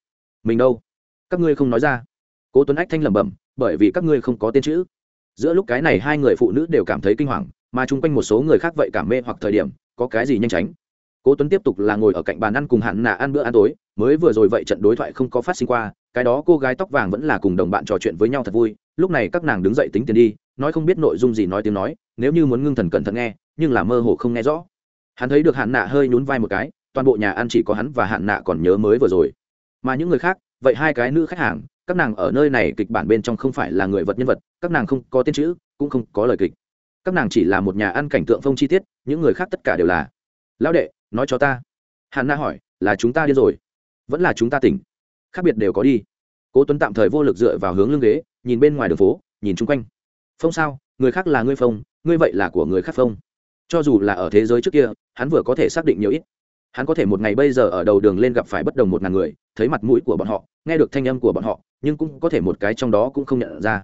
Mình đâu? Các ngươi không nói ra. Cố tuấn ách thanh lẩm bẩm, bởi vì các ngươi không có tên chữ. Giữa lúc cái này hai người phụ nữ đều cảm thấy kinh hoàng, mà chung quanh một số người khác vậy cảm mê hoặc thời điểm, có cái gì nhanh tránh? Cố tuấn tiếp tục là ngồi ở cạnh bàn ăn cùng hạn nạ ăn bữa ăn tối, mới vừa rồi vậy trận đối thoại không có phát sinh qua, cái đó cô gái tóc vàng vẫn là cùng đồng bạn trò chuyện với nhau thật vui, lúc này các nàng đứng dậy tính tiền đi, nói không biết nội dung gì nói tiếng nói, nếu như muốn ngưng thần cẩn thận nghe, nhưng là mơ hồ không nghe rõ. Hắn thấy được hạn nạ hơi nhún vai một cái, toàn bộ nhà ăn chỉ có hắn và hạn nạ còn nhớ mới vừa rồi. Mà những người khác, vậy hai cái nữ khách hàng, các nàng ở nơi này kịch bản bên trong không phải là người vật nhân vật, các nàng không có tên chữ, cũng không có lời kịch. Các nàng chỉ là một nhà ăn cảnh tượng phong chi tiết, những người khác tất cả đều là, lão đệ nói cho ta. Hàn na hỏi, là chúng ta đi rồi. Vẫn là chúng ta tỉnh. Khác biệt đều có đi. Cố tuấn tạm thời vô lực dựa vào hướng lưng ghế, nhìn bên ngoài đường phố, nhìn chung quanh. Phong sao? Người khác là ngươi phong, ngươi vậy là của người khác phong. Cho dù là ở thế giới trước kia, hắn vừa có thể xác định nhiều ít. Hắn có thể một ngày bây giờ ở đầu đường lên gặp phải bất đồng một ngàn người, thấy mặt mũi của bọn họ, nghe được thanh âm của bọn họ, nhưng cũng có thể một cái trong đó cũng không nhận ra.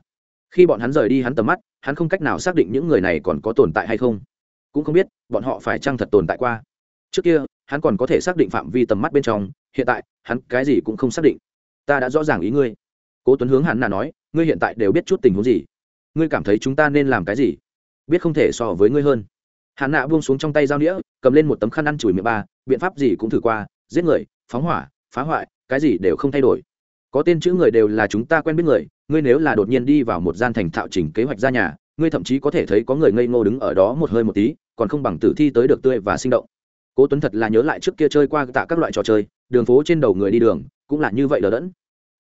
Khi bọn hắn rời đi hắn tầm mắt, hắn không cách nào xác định những người này còn có tồn tại hay không. Cũng không biết, bọn họ phải chăng thật tồn tại qua trước kia, hắn còn có thể xác định phạm vi tầm mắt bên trong, hiện tại, hắn cái gì cũng không xác định. Ta đã rõ ràng ý ngươi. Cố tuấn hướng hắn là nói, ngươi hiện tại đều biết chút tình huống gì? Ngươi cảm thấy chúng ta nên làm cái gì? Biết không thể so với ngươi hơn. Hắn nạ buông xuống trong tay dao nĩa, cầm lên một tấm khăn ăn chùi miệng ba, biện pháp gì cũng thử qua, giết người, phóng hỏa, phá hoại, cái gì đều không thay đổi. Có tên chữ người đều là chúng ta quen biết người, ngươi nếu là đột nhiên đi vào một gian thành thạo chỉnh kế hoạch ra nhà, ngươi thậm chí có thể thấy có người ngây ngô đứng ở đó một hơi một tí, còn không bằng tử thi tới được tươi và sinh động cố tuấn thật là nhớ lại trước kia chơi qua tạ các loại trò chơi, đường phố trên đầu người đi đường, cũng là như vậy đờ đẫn.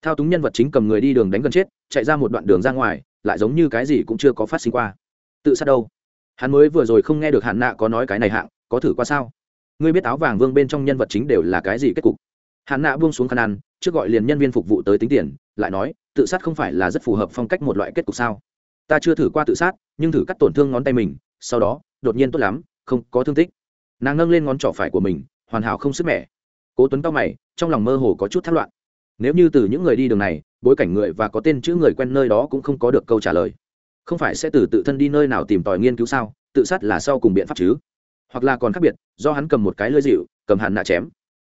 Thao túng nhân vật chính cầm người đi đường đánh gần chết, chạy ra một đoạn đường ra ngoài, lại giống như cái gì cũng chưa có phát sinh qua. Tự sát đâu? Hắn mới vừa rồi không nghe được hạn nạ có nói cái này hạng, có thử qua sao? Ngươi biết áo vàng vương bên trong nhân vật chính đều là cái gì kết cục? Hạn nạ buông xuống khăn ăn, trước gọi liền nhân viên phục vụ tới tính tiền, lại nói, tự sát không phải là rất phù hợp phong cách một loại kết cục sao? Ta chưa thử qua tự sát, nhưng thử cắt tổn thương ngón tay mình, sau đó, đột nhiên tốt lắm, không có thương tích nàng nâng lên ngón trỏ phải của mình, hoàn hảo không sức mẻ. Cố tuấn cao mày, trong lòng mơ hồ có chút thất loạn. Nếu như từ những người đi đường này, bối cảnh người và có tên chữ người quen nơi đó cũng không có được câu trả lời. Không phải sẽ từ tự thân đi nơi nào tìm tòi nghiên cứu sao? Tự sát là sau cùng biện pháp chứ? Hoặc là còn khác biệt, do hắn cầm một cái lưỡi dịu, cầm hàn nạ chém.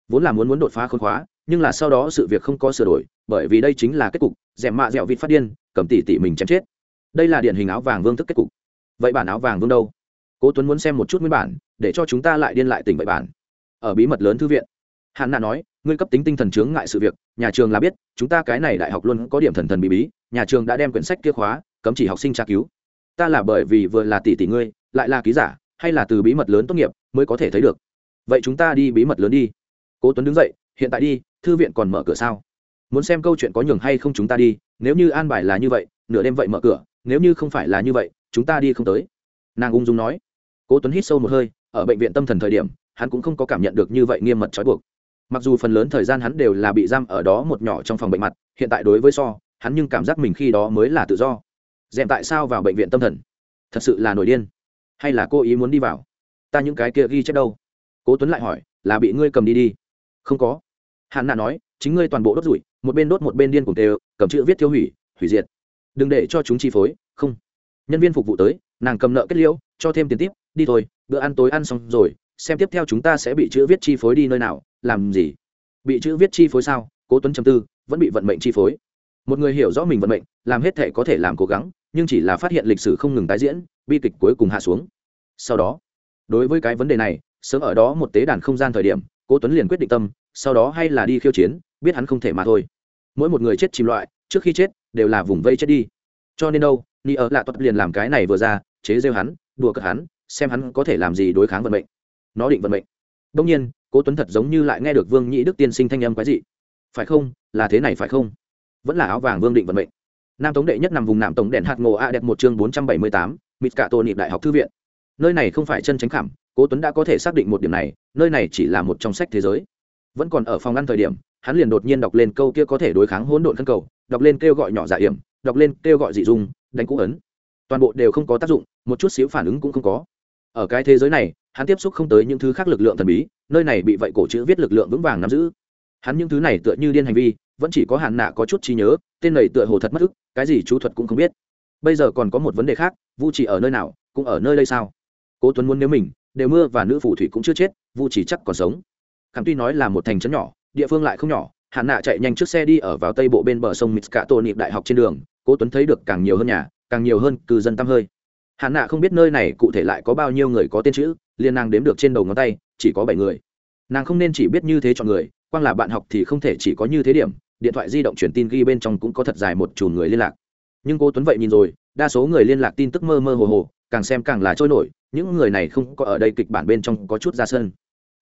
Vốn là muốn muốn đột phá khôn khóa, nhưng là sau đó sự việc không có sửa đổi, bởi vì đây chính là kết cục, dẻm mạ dẹo vịt phát điên, cầm tỉ tỉ mình chém chết. Đây là điển hình áo vàng vương thức kết cục. Vậy bản áo vàng vương đâu? Cố tuấn muốn xem một chút nguyên bản, để cho chúng ta lại điên lại tỉnh vậy bản. Ở bí mật lớn thư viện hạn nạ nói, ngươi cấp tính tinh thần chướng ngại sự việc, nhà trường là biết, chúng ta cái này đại học luôn có điểm thần thần bí bí, nhà trường đã đem quyển sách kia khóa, cấm chỉ học sinh tra cứu. Ta là bởi vì vừa là tỷ tỷ ngươi, lại là ký giả, hay là từ bí mật lớn tốt nghiệp mới có thể thấy được. Vậy chúng ta đi bí mật lớn đi. Cố tuấn đứng dậy, hiện tại đi, thư viện còn mở cửa sao? Muốn xem câu chuyện có nhường hay không chúng ta đi, nếu như an bài là như vậy, nửa đêm vậy mở cửa, nếu như không phải là như vậy, chúng ta đi không tới nàng ung dung nói. Cố tuấn hít sâu một hơi, ở bệnh viện tâm thần thời điểm, hắn cũng không có cảm nhận được như vậy nghiêm mật trói buộc. Mặc dù phần lớn thời gian hắn đều là bị giam ở đó một nhỏ trong phòng bệnh mặt, hiện tại đối với so, hắn nhưng cảm giác mình khi đó mới là tự do. Dèm tại sao vào bệnh viện tâm thần? Thật sự là nổi điên. Hay là cô ý muốn đi vào? Ta những cái kia ghi chép đâu? Cố tuấn lại hỏi, là bị ngươi cầm đi đi? Không có. Hắn nạ nói, chính ngươi toàn bộ đốt rủi, một bên đốt một bên điên cùng tê cầm chữ viết tiêu hủy hủy diệt. Đừng để cho chúng chi phối, không. Nhân viên phục vụ tới nàng cầm nợ kết liễu, cho thêm tiền tiếp, đi thôi, bữa ăn tối ăn xong rồi, xem tiếp theo chúng ta sẽ bị chữ viết chi phối đi nơi nào, làm gì? Bị chữ viết chi phối sao? Cố tuấn chấm tư, vẫn bị vận mệnh chi phối. Một người hiểu rõ mình vận mệnh, làm hết thể có thể làm cố gắng, nhưng chỉ là phát hiện lịch sử không ngừng tái diễn, bi kịch cuối cùng hạ xuống. Sau đó, đối với cái vấn đề này, sớm ở đó một tế đàn không gian thời điểm, cố tuấn liền quyết định tâm, sau đó hay là đi khiêu chiến, biết hắn không thể mà thôi. Mỗi một người chết chìm loại, trước khi chết, đều là vùng vây chết đi. Cho nên đâu ni ở lạ tuất liền làm cái này vừa ra, chế rêu hắn, đùa cợt hắn, xem hắn có thể làm gì đối kháng vận mệnh. Nó định vận mệnh. Đông nhiên, cố tuấn thật giống như lại nghe được vương nhĩ đức tiên sinh thanh âm quái dị. Phải không? Là thế này phải không? Vẫn là áo vàng vương định vận mệnh. Nam tống đệ nhất nằm vùng nạm tổng đèn hạt ngộ a đẹp một chương bốn trăm bảy mươi tám mịt cả tô niệm đại học thư viện. Nơi này không phải chân tránh khảm, cố tuấn đã có thể xác định một điểm này, nơi này chỉ là một trong sách thế giới. Vẫn còn ở phòng ăn thời điểm, hắn liền đột nhiên đọc lên câu kia có thể đối kháng hỗn độn khân cầu, đọc lên kêu gọi nhỏ dạ giả hiểm đọc lên kêu gọi dị dung đánh cũ ấn. Toàn bộ đều không có tác dụng, một chút xíu phản ứng cũng không có. Ở cái thế giới này, hắn tiếp xúc không tới những thứ khác lực lượng thần bí, nơi này bị vậy cổ chữ viết lực lượng vững vàng nắm giữ. Hắn những thứ này tựa như điên hành vi, vẫn chỉ có hạn nạ có chút trí nhớ, tên này tựa hồ thật mất ức, cái gì chú thuật cũng không biết. Bây giờ còn có một vấn đề khác, vu chỉ ở nơi nào, cũng ở nơi đây sao? Cố tuấn muốn nếu mình, đều mưa và nữ phù thủy cũng chưa chết, vu chỉ chắc còn sống. Khẳng tuy nói là một thành trấn nhỏ, địa phương lại không nhỏ, hạn nạ chạy nhanh trước xe đi ở vào tây bộ bên bờ sông mitskato nịp đại học trên đường cố tuấn thấy được càng nhiều hơn nhà, càng nhiều hơn cư dân tăm hơi. Hạn nạ không biết nơi này cụ thể lại có bao nhiêu người có tên chữ, liền nàng đếm được trên đầu ngón tay, chỉ có bảy người. Nàng không nên chỉ biết như thế chọn người, quang là bạn học thì không thể chỉ có như thế điểm, điện thoại di động truyền tin ghi bên trong cũng có thật dài một chùm người liên lạc. Nhưng cô tuấn vậy nhìn rồi, đa số người liên lạc tin tức mơ mơ hồ hồ, càng xem càng là trôi nổi, những người này không có ở đây kịch bản bên trong có chút ra sân.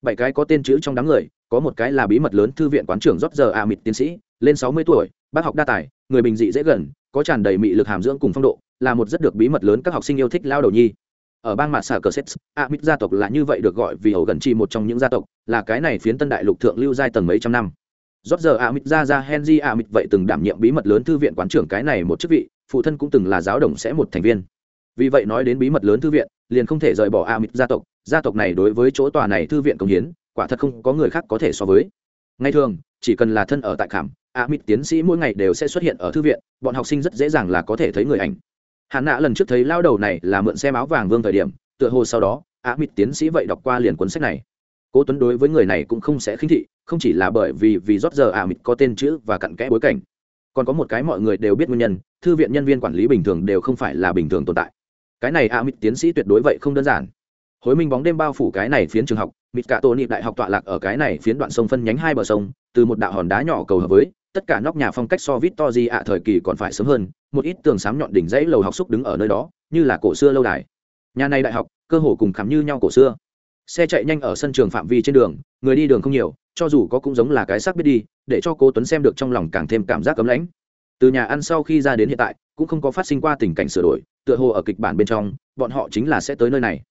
Bảy cái có tên chữ trong đám người, có một cái là bí mật lớn thư viện quán trưởng rót giờ a mịt tiến sĩ, lên sáu mươi tuổi, bác học đa tài, người bình dị dễ gần có tràn đầy mị lực hàm dưỡng cùng phong độ, là một rất được bí mật lớn các học sinh yêu thích lao đầu nhi. Ở bang mạt xà cờ sét a mít gia tộc là như vậy được gọi vì hầu gần chi một trong những gia tộc, là cái này phiến tân đại lục thượng lưu giai tầng mấy trăm năm. Rót giờ a mít ra ra henry a mít vậy từng đảm nhiệm bí mật lớn thư viện quán trưởng cái này một chức vị, phụ thân cũng từng là giáo đồng sẽ một thành viên. Vì vậy nói đến bí mật lớn thư viện, liền không thể rời bỏ a mít gia tộc gia tộc này đối với chỗ tòa này thư viện công hiến, quả thật không có người khác có thể so với. Ngay thường chỉ cần là thân ở tại khảm a mít tiến sĩ mỗi ngày đều sẽ xuất hiện ở thư viện, bọn học sinh rất dễ dàng là có thể thấy người ảnh. Hạn nạ lần trước thấy lao đầu này là mượn xem áo vàng vương thời điểm, tựa hồ sau đó a mít tiến sĩ vậy đọc qua liền cuốn sách này. Cố tuấn đối với người này cũng không sẽ khinh thị, không chỉ là bởi vì vì rót giờ a mít có tên chữ và cặn kẽ bối cảnh. Còn có một cái mọi người đều biết nguyên nhân, thư viện nhân viên quản lý bình thường đều không phải là bình thường tồn tại. Cái này a mít tiến sĩ tuyệt đối vậy không đơn giản. Hối minh bóng đêm bao phủ cái này phiến trường học, mịt cả tổ nịp đại học tọa lạc ở cái này phiến đoạn sông phân nhánh hai bờ sông từ một đạo hòn đá nhỏ cầu hợp với, tất cả nóc nhà phong cách so vít to di ạ thời kỳ còn phải sớm hơn, một ít tường xám nhọn đỉnh dãy lầu học xúc đứng ở nơi đó, như là cổ xưa lâu đài. Nhà này đại học, cơ hồ cùng khắm như nhau cổ xưa. Xe chạy nhanh ở sân trường phạm vi trên đường, người đi đường không nhiều, cho dù có cũng giống là cái xác biết đi, để cho cô tuấn xem được trong lòng càng thêm cảm giác cấm lãnh. Từ nhà ăn sau khi ra đến hiện tại, cũng không có phát sinh qua tình cảnh sửa đổi, tựa hồ ở kịch bản bên trong, bọn họ chính là sẽ tới nơi này.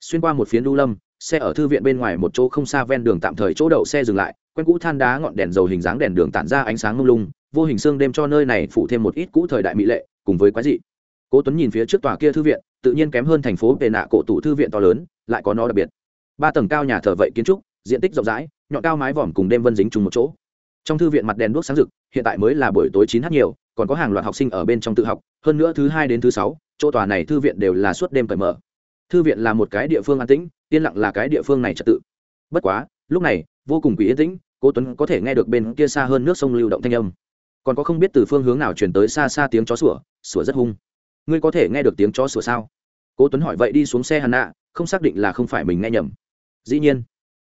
Xuyên qua một phiến đu lâm xe ở thư viện bên ngoài một chỗ không xa ven đường tạm thời chỗ đậu xe dừng lại, quen cũ than đá ngọn đèn dầu hình dáng đèn đường tản ra ánh sáng lung lung, vô hình xương đêm cho nơi này phủ thêm một ít cũ thời đại mỹ lệ, cùng với quái dị. Cố tuấn nhìn phía trước tòa kia thư viện, tự nhiên kém hơn thành phố bề nạ cổ tủ thư viện to lớn, lại có nó đặc biệt. Ba tầng cao nhà thờ vậy kiến trúc, diện tích rộng rãi, nhọn cao mái vòm cùng đêm vân dính chung một chỗ. Trong thư viện mặt đèn đuốc sáng rực, hiện tại mới là buổi tối chín h nhiều, còn có hàng loạt học sinh ở bên trong tự học, hơn nữa thứ hai đến thứ sáu, chỗ tòa này thư viện đều là suốt đêm cởi mở thư viện là một cái địa phương an tĩnh, yên lặng là cái địa phương này trật tự. Bất quá, lúc này, vô cùng quỷ yên tĩnh, cố tuấn có thể nghe được bên kia xa hơn nước sông lưu động thanh âm. Còn có không biết từ phương hướng nào truyền tới xa xa tiếng chó sủa sủa rất hung. Ngươi có thể nghe được tiếng chó sủa sao? Cố tuấn hỏi vậy đi xuống xe hàn nạ, không xác định là không phải mình nghe nhầm. Dĩ nhiên,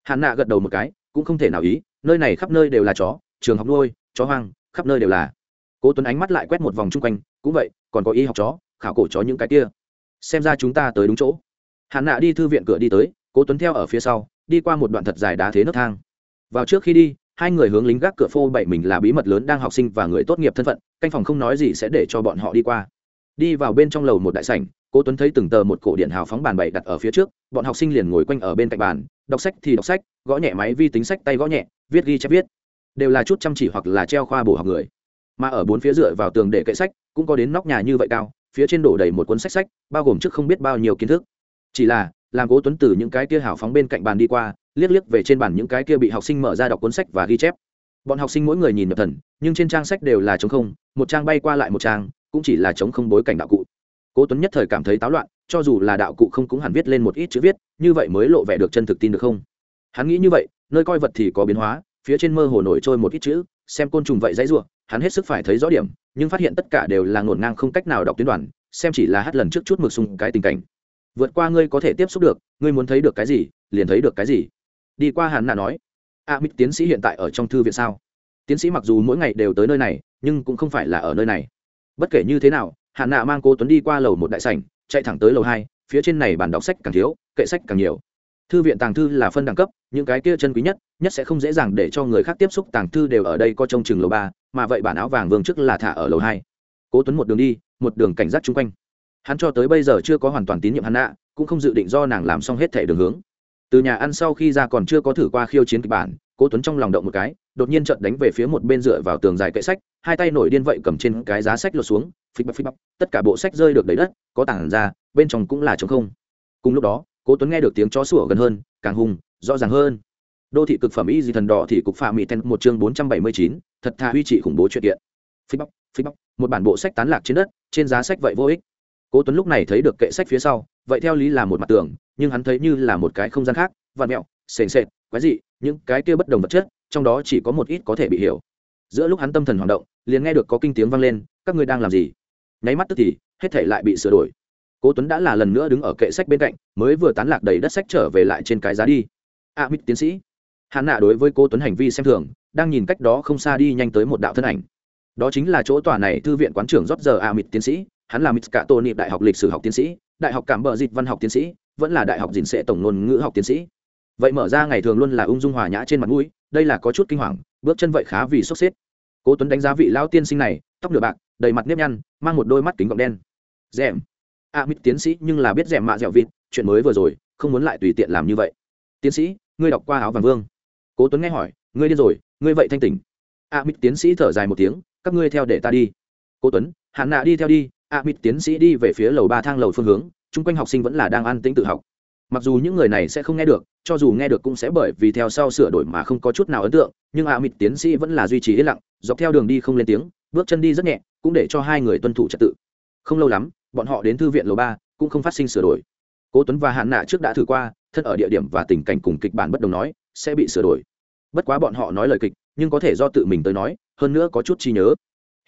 hàn nạ gật đầu một cái, cũng không thể nào ý, nơi này khắp nơi đều là chó, trường học nuôi, chó hoang, khắp nơi đều là. Cố tuấn ánh mắt lại quét một vòng chung quanh, cũng vậy, còn có y học chó, khảo cổ chó những cái kia. Xem ra chúng ta tới đúng chỗ hàn nạ đi thư viện cửa đi tới, cố tuấn theo ở phía sau, đi qua một đoạn thật dài đá thế nấc thang. Vào trước khi đi, hai người hướng lính gác cửa phô bảy mình là bí mật lớn đang học sinh và người tốt nghiệp thân phận, canh phòng không nói gì sẽ để cho bọn họ đi qua. Đi vào bên trong lầu một đại sảnh, cố tuấn thấy từng tờ một cổ điện hào phóng bàn bày đặt ở phía trước, bọn học sinh liền ngồi quanh ở bên cạnh bàn, đọc sách thì đọc sách, gõ nhẹ máy vi tính sách tay gõ nhẹ, viết ghi chép viết. Đều là chút chăm chỉ hoặc là treo khoa bổ học người. Mà ở bốn phía dựa vào tường để kệ sách, cũng có đến nóc nhà như vậy cao, phía trên đổ đầy một cuốn sách sách, bao gồm trước không biết bao nhiêu kiến thức chỉ là, làm cố tuấn từ những cái kia hào phóng bên cạnh bàn đi qua, liếc liếc về trên bàn những cái kia bị học sinh mở ra đọc cuốn sách và ghi chép. Bọn học sinh mỗi người nhìn nhập thần, nhưng trên trang sách đều là chống không, một trang bay qua lại một trang, cũng chỉ là chống không bối cảnh đạo cụ. Cố tuấn nhất thời cảm thấy táo loạn, cho dù là đạo cụ không cũng hẳn viết lên một ít chữ viết, như vậy mới lộ vẻ được chân thực tin được không? Hắn nghĩ như vậy, nơi coi vật thì có biến hóa, phía trên mơ hồ nổi trôi một ít chữ, xem côn trùng vậy dãy ruộng hắn hết sức phải thấy rõ điểm, nhưng phát hiện tất cả đều là ngổn ngang không cách nào đọc tuyến đoàn, xem chỉ là hát lần trước chút mực sung cái tình cảnh vượt qua ngươi có thể tiếp xúc được ngươi muốn thấy được cái gì liền thấy được cái gì. Đi qua hàn nạ nói a à, mít tiến sĩ hiện tại ở trong thư viện sao? Tiến sĩ mặc dù mỗi ngày đều tới nơi này nhưng cũng không phải là ở nơi này. Bất kể như thế nào hàn nạ mang cô tuấn đi qua lầu một đại sảnh chạy thẳng tới lầu hai phía trên này bản đọc sách càng thiếu kệ sách càng nhiều. Thư viện tàng thư là phân đẳng cấp những cái kia chân quý nhất nhất sẽ không dễ dàng để cho người khác tiếp xúc tàng thư đều ở đây có trông chừng lầu ba mà vậy bản áo vàng vương trước là thả ở lầu hai. Cố tuấn một đường đi một đường cảnh giác chung quanh hắn cho tới bây giờ chưa có hoàn toàn tín nhiệm hắn nạ cũng không dự định do nàng làm xong hết thẻ đường hướng. Từ nhà ăn sau khi ra còn chưa có thử qua khiêu chiến kịch bản, cố tuấn trong lòng động một cái, đột nhiên trận đánh về phía một bên dựa vào tường dài kệ sách, hai tay nổi điên vậy cầm trên cái giá sách lột xuống, phịch bắp phịch bắp tất cả bộ sách rơi được đầy đất, có tảng ra, bên trong cũng là trống không. Cùng lúc đó, cố tuấn nghe được tiếng chó sủa gần hơn, càng hùng, rõ ràng hơn. Đô thị cực phẩm y di thần đỏ thì cục phạm mỹ ten một chương bốn trăm bảy mươi chín, thật thà huy trị khủng bố chuyện kiện. Phích bóc phích bóc một bản bộ sách tán lạc trên đất, trên giá sách vậy vô ích cố tuấn lúc này thấy được kệ sách phía sau vậy theo lý là một mặt tường nhưng hắn thấy như là một cái không gian khác vạn mẹo sền sệt quái dị những cái kia bất đồng vật chất trong đó chỉ có một ít có thể bị hiểu. Giữa lúc hắn tâm thần hoạt động liền nghe được có kinh tiếng vang lên các ngươi đang làm gì? Nháy mắt tức thì hết thể lại bị sửa đổi. Cố tuấn đã là lần nữa đứng ở kệ sách bên cạnh mới vừa tán lạc đầy đất sách trở về lại trên cái giá đi. A à, mít tiến sĩ. Hắn nạ đối với cố tuấn hành vi xem thường đang nhìn cách đó không xa đi nhanh tới một đạo thân ảnh. Đó chính là chỗ tòa này thư viện quán trưởng rót giờ a mít tiến sĩ hắn là mít cả đại học lịch sử học tiến sĩ, đại học cảm bờ dịch văn học tiến sĩ, vẫn là đại học gìn sẽ tổng ngôn ngữ học tiến sĩ. Vậy mở ra ngày thường luôn là ung dung hòa nhã trên mặt mũi, đây là có chút kinh hoàng, bước chân vậy khá vì sốt xếp. Cố tuấn đánh giá vị lão tiên sinh này, tóc nửa bạc, đầy mặt nếp nhăn, mang một đôi mắt kính gọng đen. Rèm. A mít tiến sĩ nhưng là biết rèm mạ dẻo vịt, chuyện mới vừa rồi, không muốn lại tùy tiện làm như vậy. Tiến sĩ, ngươi đọc qua áo vàng vương. Cố tuấn nghe hỏi, ngươi điên rồi, ngươi vậy thanh tỉnh. A mít tiến sĩ thở dài một tiếng, các ngươi theo để ta đi. Cố tuấn hạn nạ đi theo đi a mít tiến sĩ đi về phía lầu ba thang lầu phương hướng, chung quanh học sinh vẫn là đang an tĩnh tự học. Mặc dù những người này sẽ không nghe được, cho dù nghe được cũng sẽ bởi vì theo sau sửa đổi mà không có chút nào ấn tượng, nhưng a mít tiến sĩ vẫn là duy trì yên lặng, dọc theo đường đi không lên tiếng, bước chân đi rất nhẹ, cũng để cho hai người tuân thủ trật tự. Không lâu lắm, bọn họ đến thư viện lầu ba, cũng không phát sinh sửa đổi. Cố tuấn và hạn nạ trước đã thử qua, thân ở địa điểm và tình cảnh cùng kịch bản bất đồng nói, sẽ bị sửa đổi. Bất quá bọn họ nói lời kịch, nhưng có thể do tự mình tới nói, hơn nữa có chút chi nhớ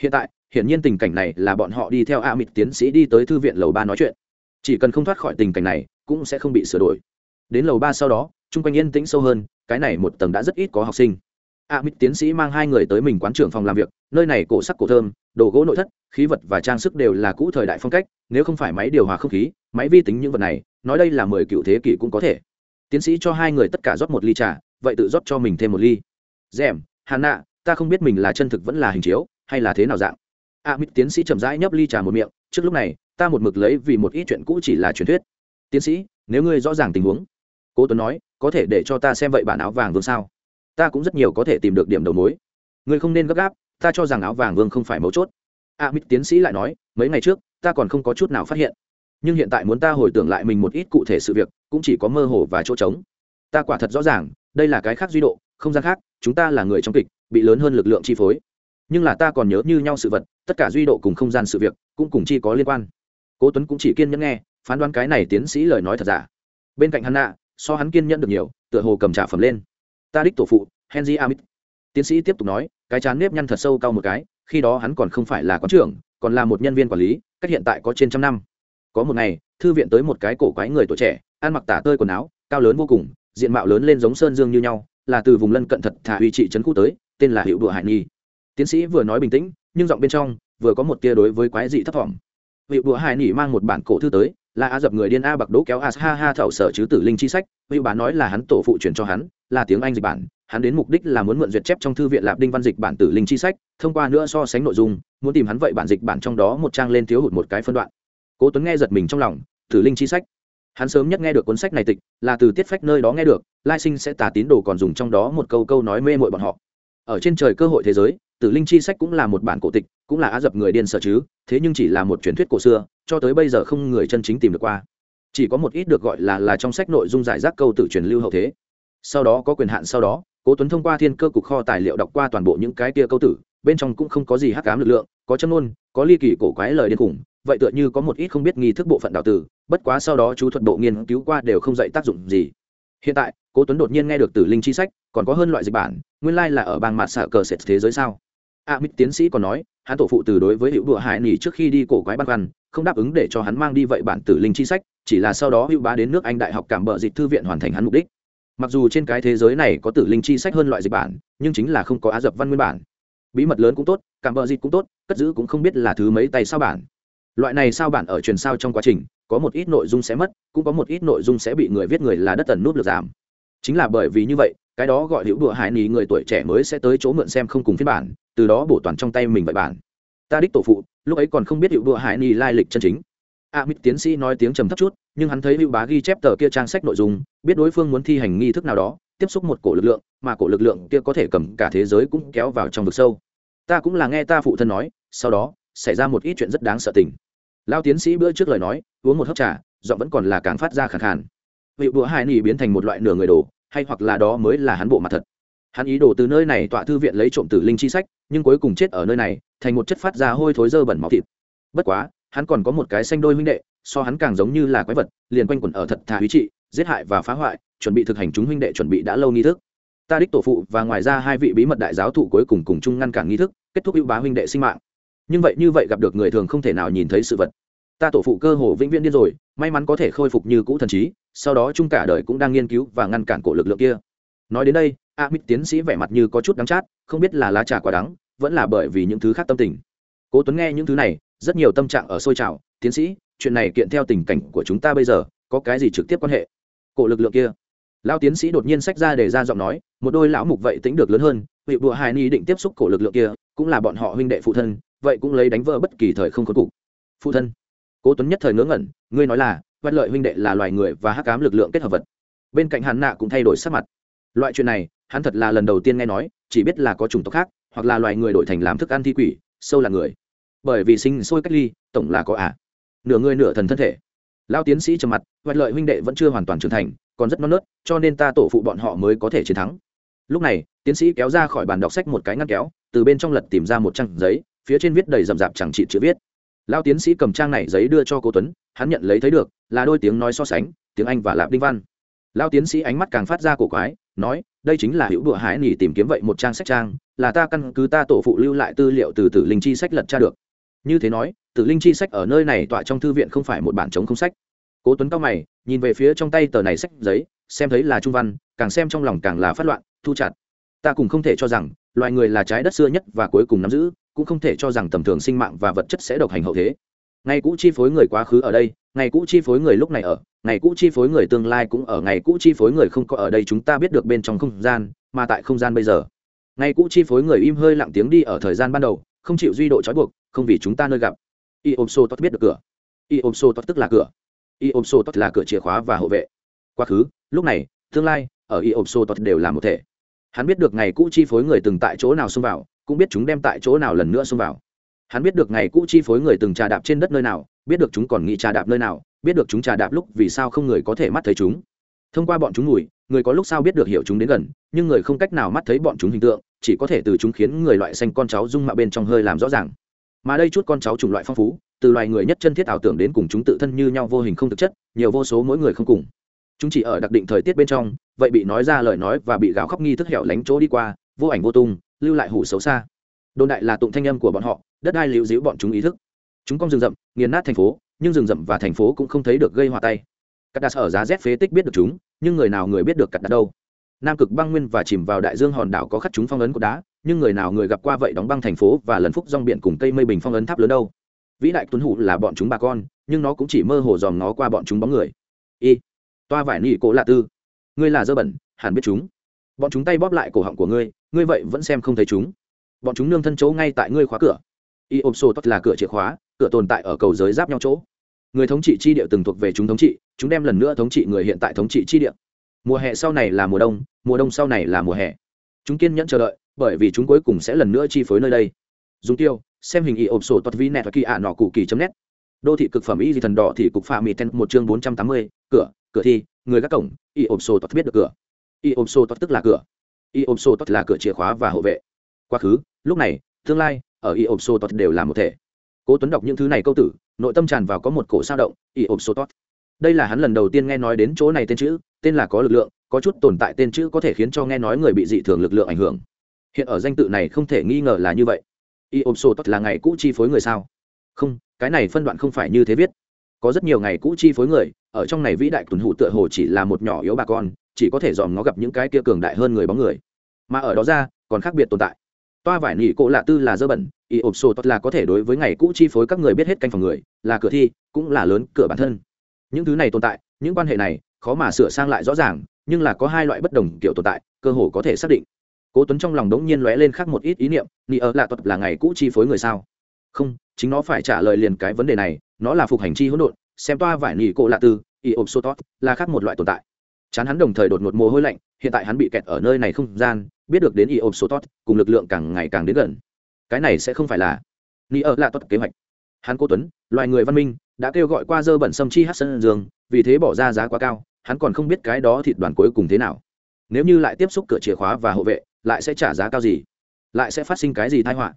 hiện tại, hiển nhiên tình cảnh này là bọn họ đi theo a mịt tiến sĩ đi tới thư viện lầu ba nói chuyện. Chỉ cần không thoát khỏi tình cảnh này, cũng sẽ không bị sửa đổi. Đến lầu ba sau đó, chung quanh yên tĩnh sâu hơn, cái này một tầng đã rất ít có học sinh. A mít tiến sĩ mang hai người tới mình quán trưởng phòng làm việc, nơi này cổ sắc cổ thơm, đồ gỗ nội thất, khí vật và trang sức đều là cũ thời đại phong cách, nếu không phải máy điều hòa không khí, máy vi tính những vật này, nói đây là mười cựu thế kỷ cũng có thể. Tiến sĩ cho hai người tất cả rót một ly trà, vậy tự rót cho mình thêm một ly. Rèm hà nạ, ta không biết mình là chân thực vẫn là hình chiếu hay là thế nào dạng? A mít tiến sĩ chậm rãi nhấp ly trà một miệng, trước lúc này, ta một mực lấy vì một ít chuyện cũ chỉ là truyền thuyết. Tiến sĩ, nếu ngươi rõ ràng tình huống, cố tuấn nói, có thể để cho ta xem vậy bản áo vàng vương sao? Ta cũng rất nhiều có thể tìm được điểm đầu mối. Ngươi không nên gấp gáp, ta cho rằng áo vàng vương không phải mấu chốt. A mít tiến sĩ lại nói, mấy ngày trước, ta còn không có chút nào phát hiện. Nhưng hiện tại muốn ta hồi tưởng lại mình một ít cụ thể sự việc, cũng chỉ có mơ hồ và chỗ trống. Ta quả thật rõ ràng, đây là cái khác duy độ, không gian khác, chúng ta là người trong kịch, bị lớn hơn lực lượng chi phối nhưng là ta còn nhớ như nhau sự vật, tất cả duy độ cùng không gian sự việc, cũng cùng chi có liên quan. Cố tuấn cũng chỉ kiên nhẫn nghe, phán đoán cái này tiến sĩ lời nói thật giả. Bên cạnh hắn nạ, so hắn kiên nhẫn được nhiều, tựa hồ cầm trả phẩm lên. Ta đích tổ phụ, henry amit. Tiến sĩ tiếp tục nói, cái chán nếp nhăn thật sâu cao một cái, khi đó hắn còn không phải là quán trưởng, còn là một nhân viên quản lý, cách hiện tại có trên trăm năm. Có một ngày, thư viện tới một cái cổ quái người tuổi trẻ, ăn mặc tả tơi quần áo, cao lớn vô cùng, diện mạo lớn lên giống sơn dương như nhau, là từ vùng lân cận thật thả uy trị trấn khu tới, tên là hiệu đùa hải nhi tiến sĩ vừa nói bình tĩnh, nhưng giọng bên trong vừa có một tia đối với quái dị thấp thỏm. Vị bùa hải nỉ mang một bản cổ thư tới, là a dập người điên a bạc đỗ kéo a ha ha thảo sở chứ tử linh chi sách, Vị bà nói là hắn tổ phụ truyền cho hắn, là tiếng anh dịch bản, hắn đến mục đích là muốn mượn duyệt chép trong thư viện lạp đinh văn dịch bản tử linh chi sách, thông qua nữa so sánh nội dung, muốn tìm hắn vậy bản dịch bản trong đó một trang lên thiếu hụt một cái phân đoạn. Cố tuấn nghe giật mình trong lòng, tử linh chi sách. Hắn sớm nhất nghe được cuốn sách này tịch, là từ tiết phách nơi đó nghe được, lai sinh sẽ tà tín đồ còn dùng trong đó một câu câu nói mê mội bọn họ ở trên trời cơ hội thế giới, tử linh chi sách cũng là một bản cổ tịch, cũng là á dập người điên sợ chứ, thế nhưng chỉ là một truyền thuyết cổ xưa, cho tới bây giờ không người chân chính tìm được qua. Chỉ có một ít được gọi là là trong sách nội dung giải rác câu tự truyền lưu hậu thế. Sau đó có quyền hạn sau đó, cố tuấn thông qua thiên cơ cục kho tài liệu đọc qua toàn bộ những cái kia câu tử, bên trong cũng không có gì hắc ám lực lượng, có châm ngôn, có ly kỳ cổ quái lời điên khủng, vậy tựa như có một ít không biết nghi thức bộ phận đạo tử, bất quá sau đó chú thuật bộ nghiên cứu qua đều không dạy tác dụng gì. Hiện tại cố tuấn đột nhiên nghe được tử linh chi sách, còn có hơn loại dịch bản, nguyên lai là ở bang mặt xạ cờ sệt thế giới sao? A mít tiến sĩ còn nói, hắn tổ phụ từ đối với hữu đụa hải nỉ trước khi đi cổ quái băn khoăn, không đáp ứng để cho hắn mang đi vậy bản tử linh chi sách, chỉ là sau đó hữu bá đến nước anh đại học cảm bợ dịch thư viện hoàn thành hắn mục đích. Mặc dù trên cái thế giới này có tử linh chi sách hơn loại dịch bản, nhưng chính là không có á dập văn nguyên bản. Bí mật lớn cũng tốt, cảm bợ dịch cũng tốt, cất giữ cũng không biết là thứ mấy tay sao bản. Loại này sao bản ở truyền sao trong quá trình, có một ít nội dung sẽ mất, cũng có một ít nội dung sẽ bị người viết người là đất tần nút được giảm chính là bởi vì như vậy, cái đó gọi hữu đùa hải ní người tuổi trẻ mới sẽ tới chỗ mượn xem không cùng phiên bản, từ đó bổ toàn trong tay mình vậy bản. Ta đích tổ phụ, lúc ấy còn không biết hữu đùa hải ní lai lịch chân chính. A mít tiến sĩ nói tiếng trầm thấp chút, nhưng hắn thấy hữu bá ghi chép tờ kia trang sách nội dung, biết đối phương muốn thi hành nghi thức nào đó, tiếp xúc một cổ lực lượng, mà cổ lực lượng kia có thể cầm cả thế giới cũng kéo vào trong vực sâu. Ta cũng là nghe ta phụ thân nói, sau đó, xảy ra một ít chuyện rất đáng sợ tình. Lao tiến sĩ bữa trước lời nói, uống một hớp trà, giọng vẫn còn là càng phát ra khẳng khàn vị bữa hai nỉ biến thành một loại nửa người đồ, hay hoặc là đó mới là hắn bộ mặt thật. Hắn ý đồ từ nơi này tọa thư viện lấy trộm tử linh chi sách, nhưng cuối cùng chết ở nơi này, thành một chất phát ra hôi thối dơ bẩn máu thịt. Bất quá, hắn còn có một cái xanh đôi huynh đệ, so hắn càng giống như là quái vật, liền quanh quẩn ở thật thà húy trị, giết hại và phá hoại, chuẩn bị thực hành chúng huynh đệ chuẩn bị đã lâu nghi thức. Ta đích tổ phụ và ngoài ra hai vị bí mật đại giáo thụ cuối cùng cùng chung ngăn cản nghi thức, kết thúc ưu bá huynh đệ sinh mạng. Nhưng vậy như vậy gặp được người thường không thể nào nhìn thấy sự vật. Ta tổ phụ cơ hồ vĩnh viễn điên rồi, may mắn có thể khôi phục như cũ thần trí sau đó chung cả đời cũng đang nghiên cứu và ngăn cản cổ lực lượng kia. Nói đến đây a mít tiến sĩ vẻ mặt như có chút đắng chát, không biết là lá trà quá đắng, vẫn là bởi vì những thứ khác tâm tình. Cố tuấn nghe những thứ này, rất nhiều tâm trạng ở sôi trào, tiến sĩ, chuyện này kiện theo tình cảnh của chúng ta bây giờ, có cái gì trực tiếp quan hệ? Cổ lực lượng kia. Lão tiến sĩ đột nhiên sách ra để ra giọng nói, một đôi lão mục vậy tính được lớn hơn, vị bùa hài ni định tiếp xúc cổ lực lượng kia, cũng là bọn họ huynh đệ phụ thân, vậy cũng lấy đánh vỡ bất kỳ thời không có cục. Phụ thân? Cố tuấn nhất thời ngớ ngẩn, ngươi nói là văn lợi huynh đệ là loài người và hắc ám lực lượng kết hợp vật. Bên cạnh hắn nạ cũng thay đổi sắc mặt. Loại chuyện này, hắn thật là lần đầu tiên nghe nói, chỉ biết là có chủng tộc khác, hoặc là loài người đổi thành làm thức ăn thi quỷ, sâu là người. Bởi vì sinh sôi cách ly, tổng là có ả. À. nửa người nửa thần thân thể. Lao tiến sĩ trầm mặt văn lợi huynh đệ vẫn chưa hoàn toàn trưởng thành, còn rất non nớt, cho nên ta tổ phụ bọn họ mới có thể chiến thắng. Lúc này, tiến sĩ kéo ra khỏi bàn đọc sách một cái ngăn kéo, từ bên trong lật tìm ra một trang giấy, phía trên viết đầy rậm rạp chẳng trị chữ viết lao tiến sĩ cầm trang này giấy đưa cho cô tuấn, hắn nhận lấy thấy được, là đôi tiếng nói so sánh, tiếng anh và lạp đinh văn. Lao tiến sĩ ánh mắt càng phát ra cổ quái, nói, đây chính là hữu đụa hải nỉ tìm kiếm vậy một trang sách trang, là ta căn cứ ta tổ phụ lưu lại tư liệu từ tử linh chi sách lật tra được. Như thế nói, tử linh chi sách ở nơi này tọa trong thư viện không phải một bản chống không sách. Cố tuấn cao mày, nhìn về phía trong tay tờ này sách giấy, xem thấy là trung văn, càng xem trong lòng càng là phát loạn, thu chặt. Ta cùng không thể cho rằng, loài người là trái đất xưa nhất và cuối cùng nắm giữ cũng không thể cho rằng tầm thường sinh mạng và vật chất sẽ độc hành hậu thế. Ngày cũ chi phối người quá khứ ở đây, ngày cũ chi phối người lúc này ở, ngày cũ chi phối người tương lai cũng ở, ngày cũ chi phối người không có ở đây chúng ta biết được bên trong không gian, mà tại không gian bây giờ. Ngày cũ chi phối người im hơi lặng tiếng đi ở thời gian ban đầu, không chịu duy độ trói buộc, không vì chúng ta nơi gặp. Y ôm xô tốt biết được cửa. Y ôm xô tốt tức là cửa. Y ôm xô tốt là cửa chìa khóa và hộ vệ. Quá khứ, lúc này, tương lai, ở y ôm xô tốt đều là một thể. Hắn biết được ngày cũ chi phối người từng tại chỗ nào xông vào cũng biết chúng đem tại chỗ nào lần nữa xông vào. Hắn biết được ngày cũ chi phối người từng trà đạp trên đất nơi nào, biết được chúng còn nghĩ trà đạp nơi nào, biết được chúng trà đạp lúc vì sao không người có thể mắt thấy chúng. Thông qua bọn chúng mùi người có lúc sao biết được hiểu chúng đến gần, nhưng người không cách nào mắt thấy bọn chúng hình tượng, chỉ có thể từ chúng khiến người loại xanh con cháu dung mạo bên trong hơi làm rõ ràng. Mà đây chút con cháu chủng loại phong phú, từ loài người nhất chân thiết ảo tưởng đến cùng chúng tự thân như nhau vô hình không thực chất, nhiều vô số mỗi người không cùng. Chúng chỉ ở đặc định thời tiết bên trong, vậy bị nói ra lời nói và bị gào khóc nghi thức hẻo lánh chỗ đi qua, vô ảnh vô tung lưu lại hủ xấu xa. Đồn đại là tụng thanh âm của bọn họ, đất đai liễu díu bọn chúng ý thức. Chúng con rừng rậm, nghiền nát thành phố, nhưng rừng rậm và thành phố cũng không thấy được gây hòa tay. Cắt đặt ở giá rét phế tích biết được chúng, nhưng người nào người biết được cắt đặt đâu? Nam cực băng nguyên và chìm vào đại dương hòn đảo có khắc chúng phong ấn của đá, nhưng người nào người gặp qua vậy đóng băng thành phố và lần phúc rong biển cùng cây mây bình phong ấn tháp lớn đâu? Vĩ đại tuấn hụ là bọn chúng bà con, nhưng nó cũng chỉ mơ hồ dòm nó qua bọn chúng bóng người. Y, toa vải nị cổ lạ tư. Ngươi là dơ bẩn, hẳn biết chúng bọn chúng tay bóp lại cổ họng của ngươi ngươi vậy vẫn xem không thấy chúng. Bọn chúng nương thân chỗ ngay tại ngươi khóa cửa. Y ôm sô tốt là cửa chìa khóa, cửa tồn tại ở cầu giới giáp nhau chỗ. Người thống trị chi địa từng thuộc về chúng thống trị, chúng đem lần nữa thống trị người hiện tại thống trị chi địa. Mùa hè sau này là mùa đông mùa đông sau này là mùa hè. Chúng kiên nhẫn chờ đợi, bởi vì chúng cuối cùng sẽ lần nữa chi phối nơi đây. Dùng tiêu, xem hình y ôm sổ toát vi nẹt và kỳ ả nọ cụ kỳ chấm nét. Đô thị cực phẩm y di thần đỏ thì cục phạm mì ten một chương bốn trăm tám mươi, cửa cửa thi, người gác cổng, y ôm sổ toát biết được cửa y ôm sô tóc tức là cửa. Y ôm sô tóc là cửa chìa khóa và hộ vệ. Quá khứ, lúc này, tương lai, ở y ôm sô tóc đều là một thể. Cố tuấn đọc những thứ này câu tử, nội tâm tràn vào có một cổ sao động, y ôm sô tóc. Đây là hắn lần đầu tiên nghe nói đến chỗ này tên chữ, tên là có lực lượng, có chút tồn tại tên chữ có thể khiến cho nghe nói người bị dị thường lực lượng ảnh hưởng. Hiện ở danh tự này không thể nghi ngờ là như vậy. Y ôm sô tóc là ngày cũ chi phối người sao? Không, cái này phân đoạn không phải như thế viết. Có rất nhiều ngày cũ chi phối người, ở trong này vĩ đại tuần hụ tựa hồ chỉ là một nhỏ yếu bà con chỉ có thể dòm nó gặp những cái kia cường đại hơn người bóng người. Mà ở đó ra, còn khác biệt tồn tại. Toa vải nỉ cộ lạ tư là dơ bẩn y ộp sổ tốt là có thể đối với ngày cũ chi phối các người biết hết canh phòng người, là cửa thi, cũng là lớn cửa bản thân. Những thứ này tồn tại, những quan hệ này, khó mà sửa sang lại rõ ràng, nhưng là có hai loại bất đồng kiểu tồn tại, cơ hồ có thể xác định. Cố tuấn trong lòng đống nhiên lóe lên khác một ít ý niệm, nỉ ở lạ tuật là ngày cũ chi phối người sao? Không, chính nó phải trả lời liền cái vấn đề này, nó là phục hành chi hỗn độn, xem toa vải nỉ cổ lạ tư y ộp sotot là khác một loại tồn tại chán hắn đồng thời đột ngột mồ hôi lạnh hiện tại hắn bị kẹt ở nơi này không gian biết được đến y số tốt, cùng lực lượng càng ngày càng đến gần. Cái này sẽ không phải là ni ở lạ tốt kế hoạch. Hắn cô tuấn loài người văn minh đã kêu gọi qua dơ bẩn sâm chi hát sân dương vì thế bỏ ra giá quá cao hắn còn không biết cái đó thịt đoàn cuối cùng thế nào. Nếu như lại tiếp xúc cửa chìa khóa và hộ vệ lại sẽ trả giá cao gì? Lại sẽ phát sinh cái gì tai họa?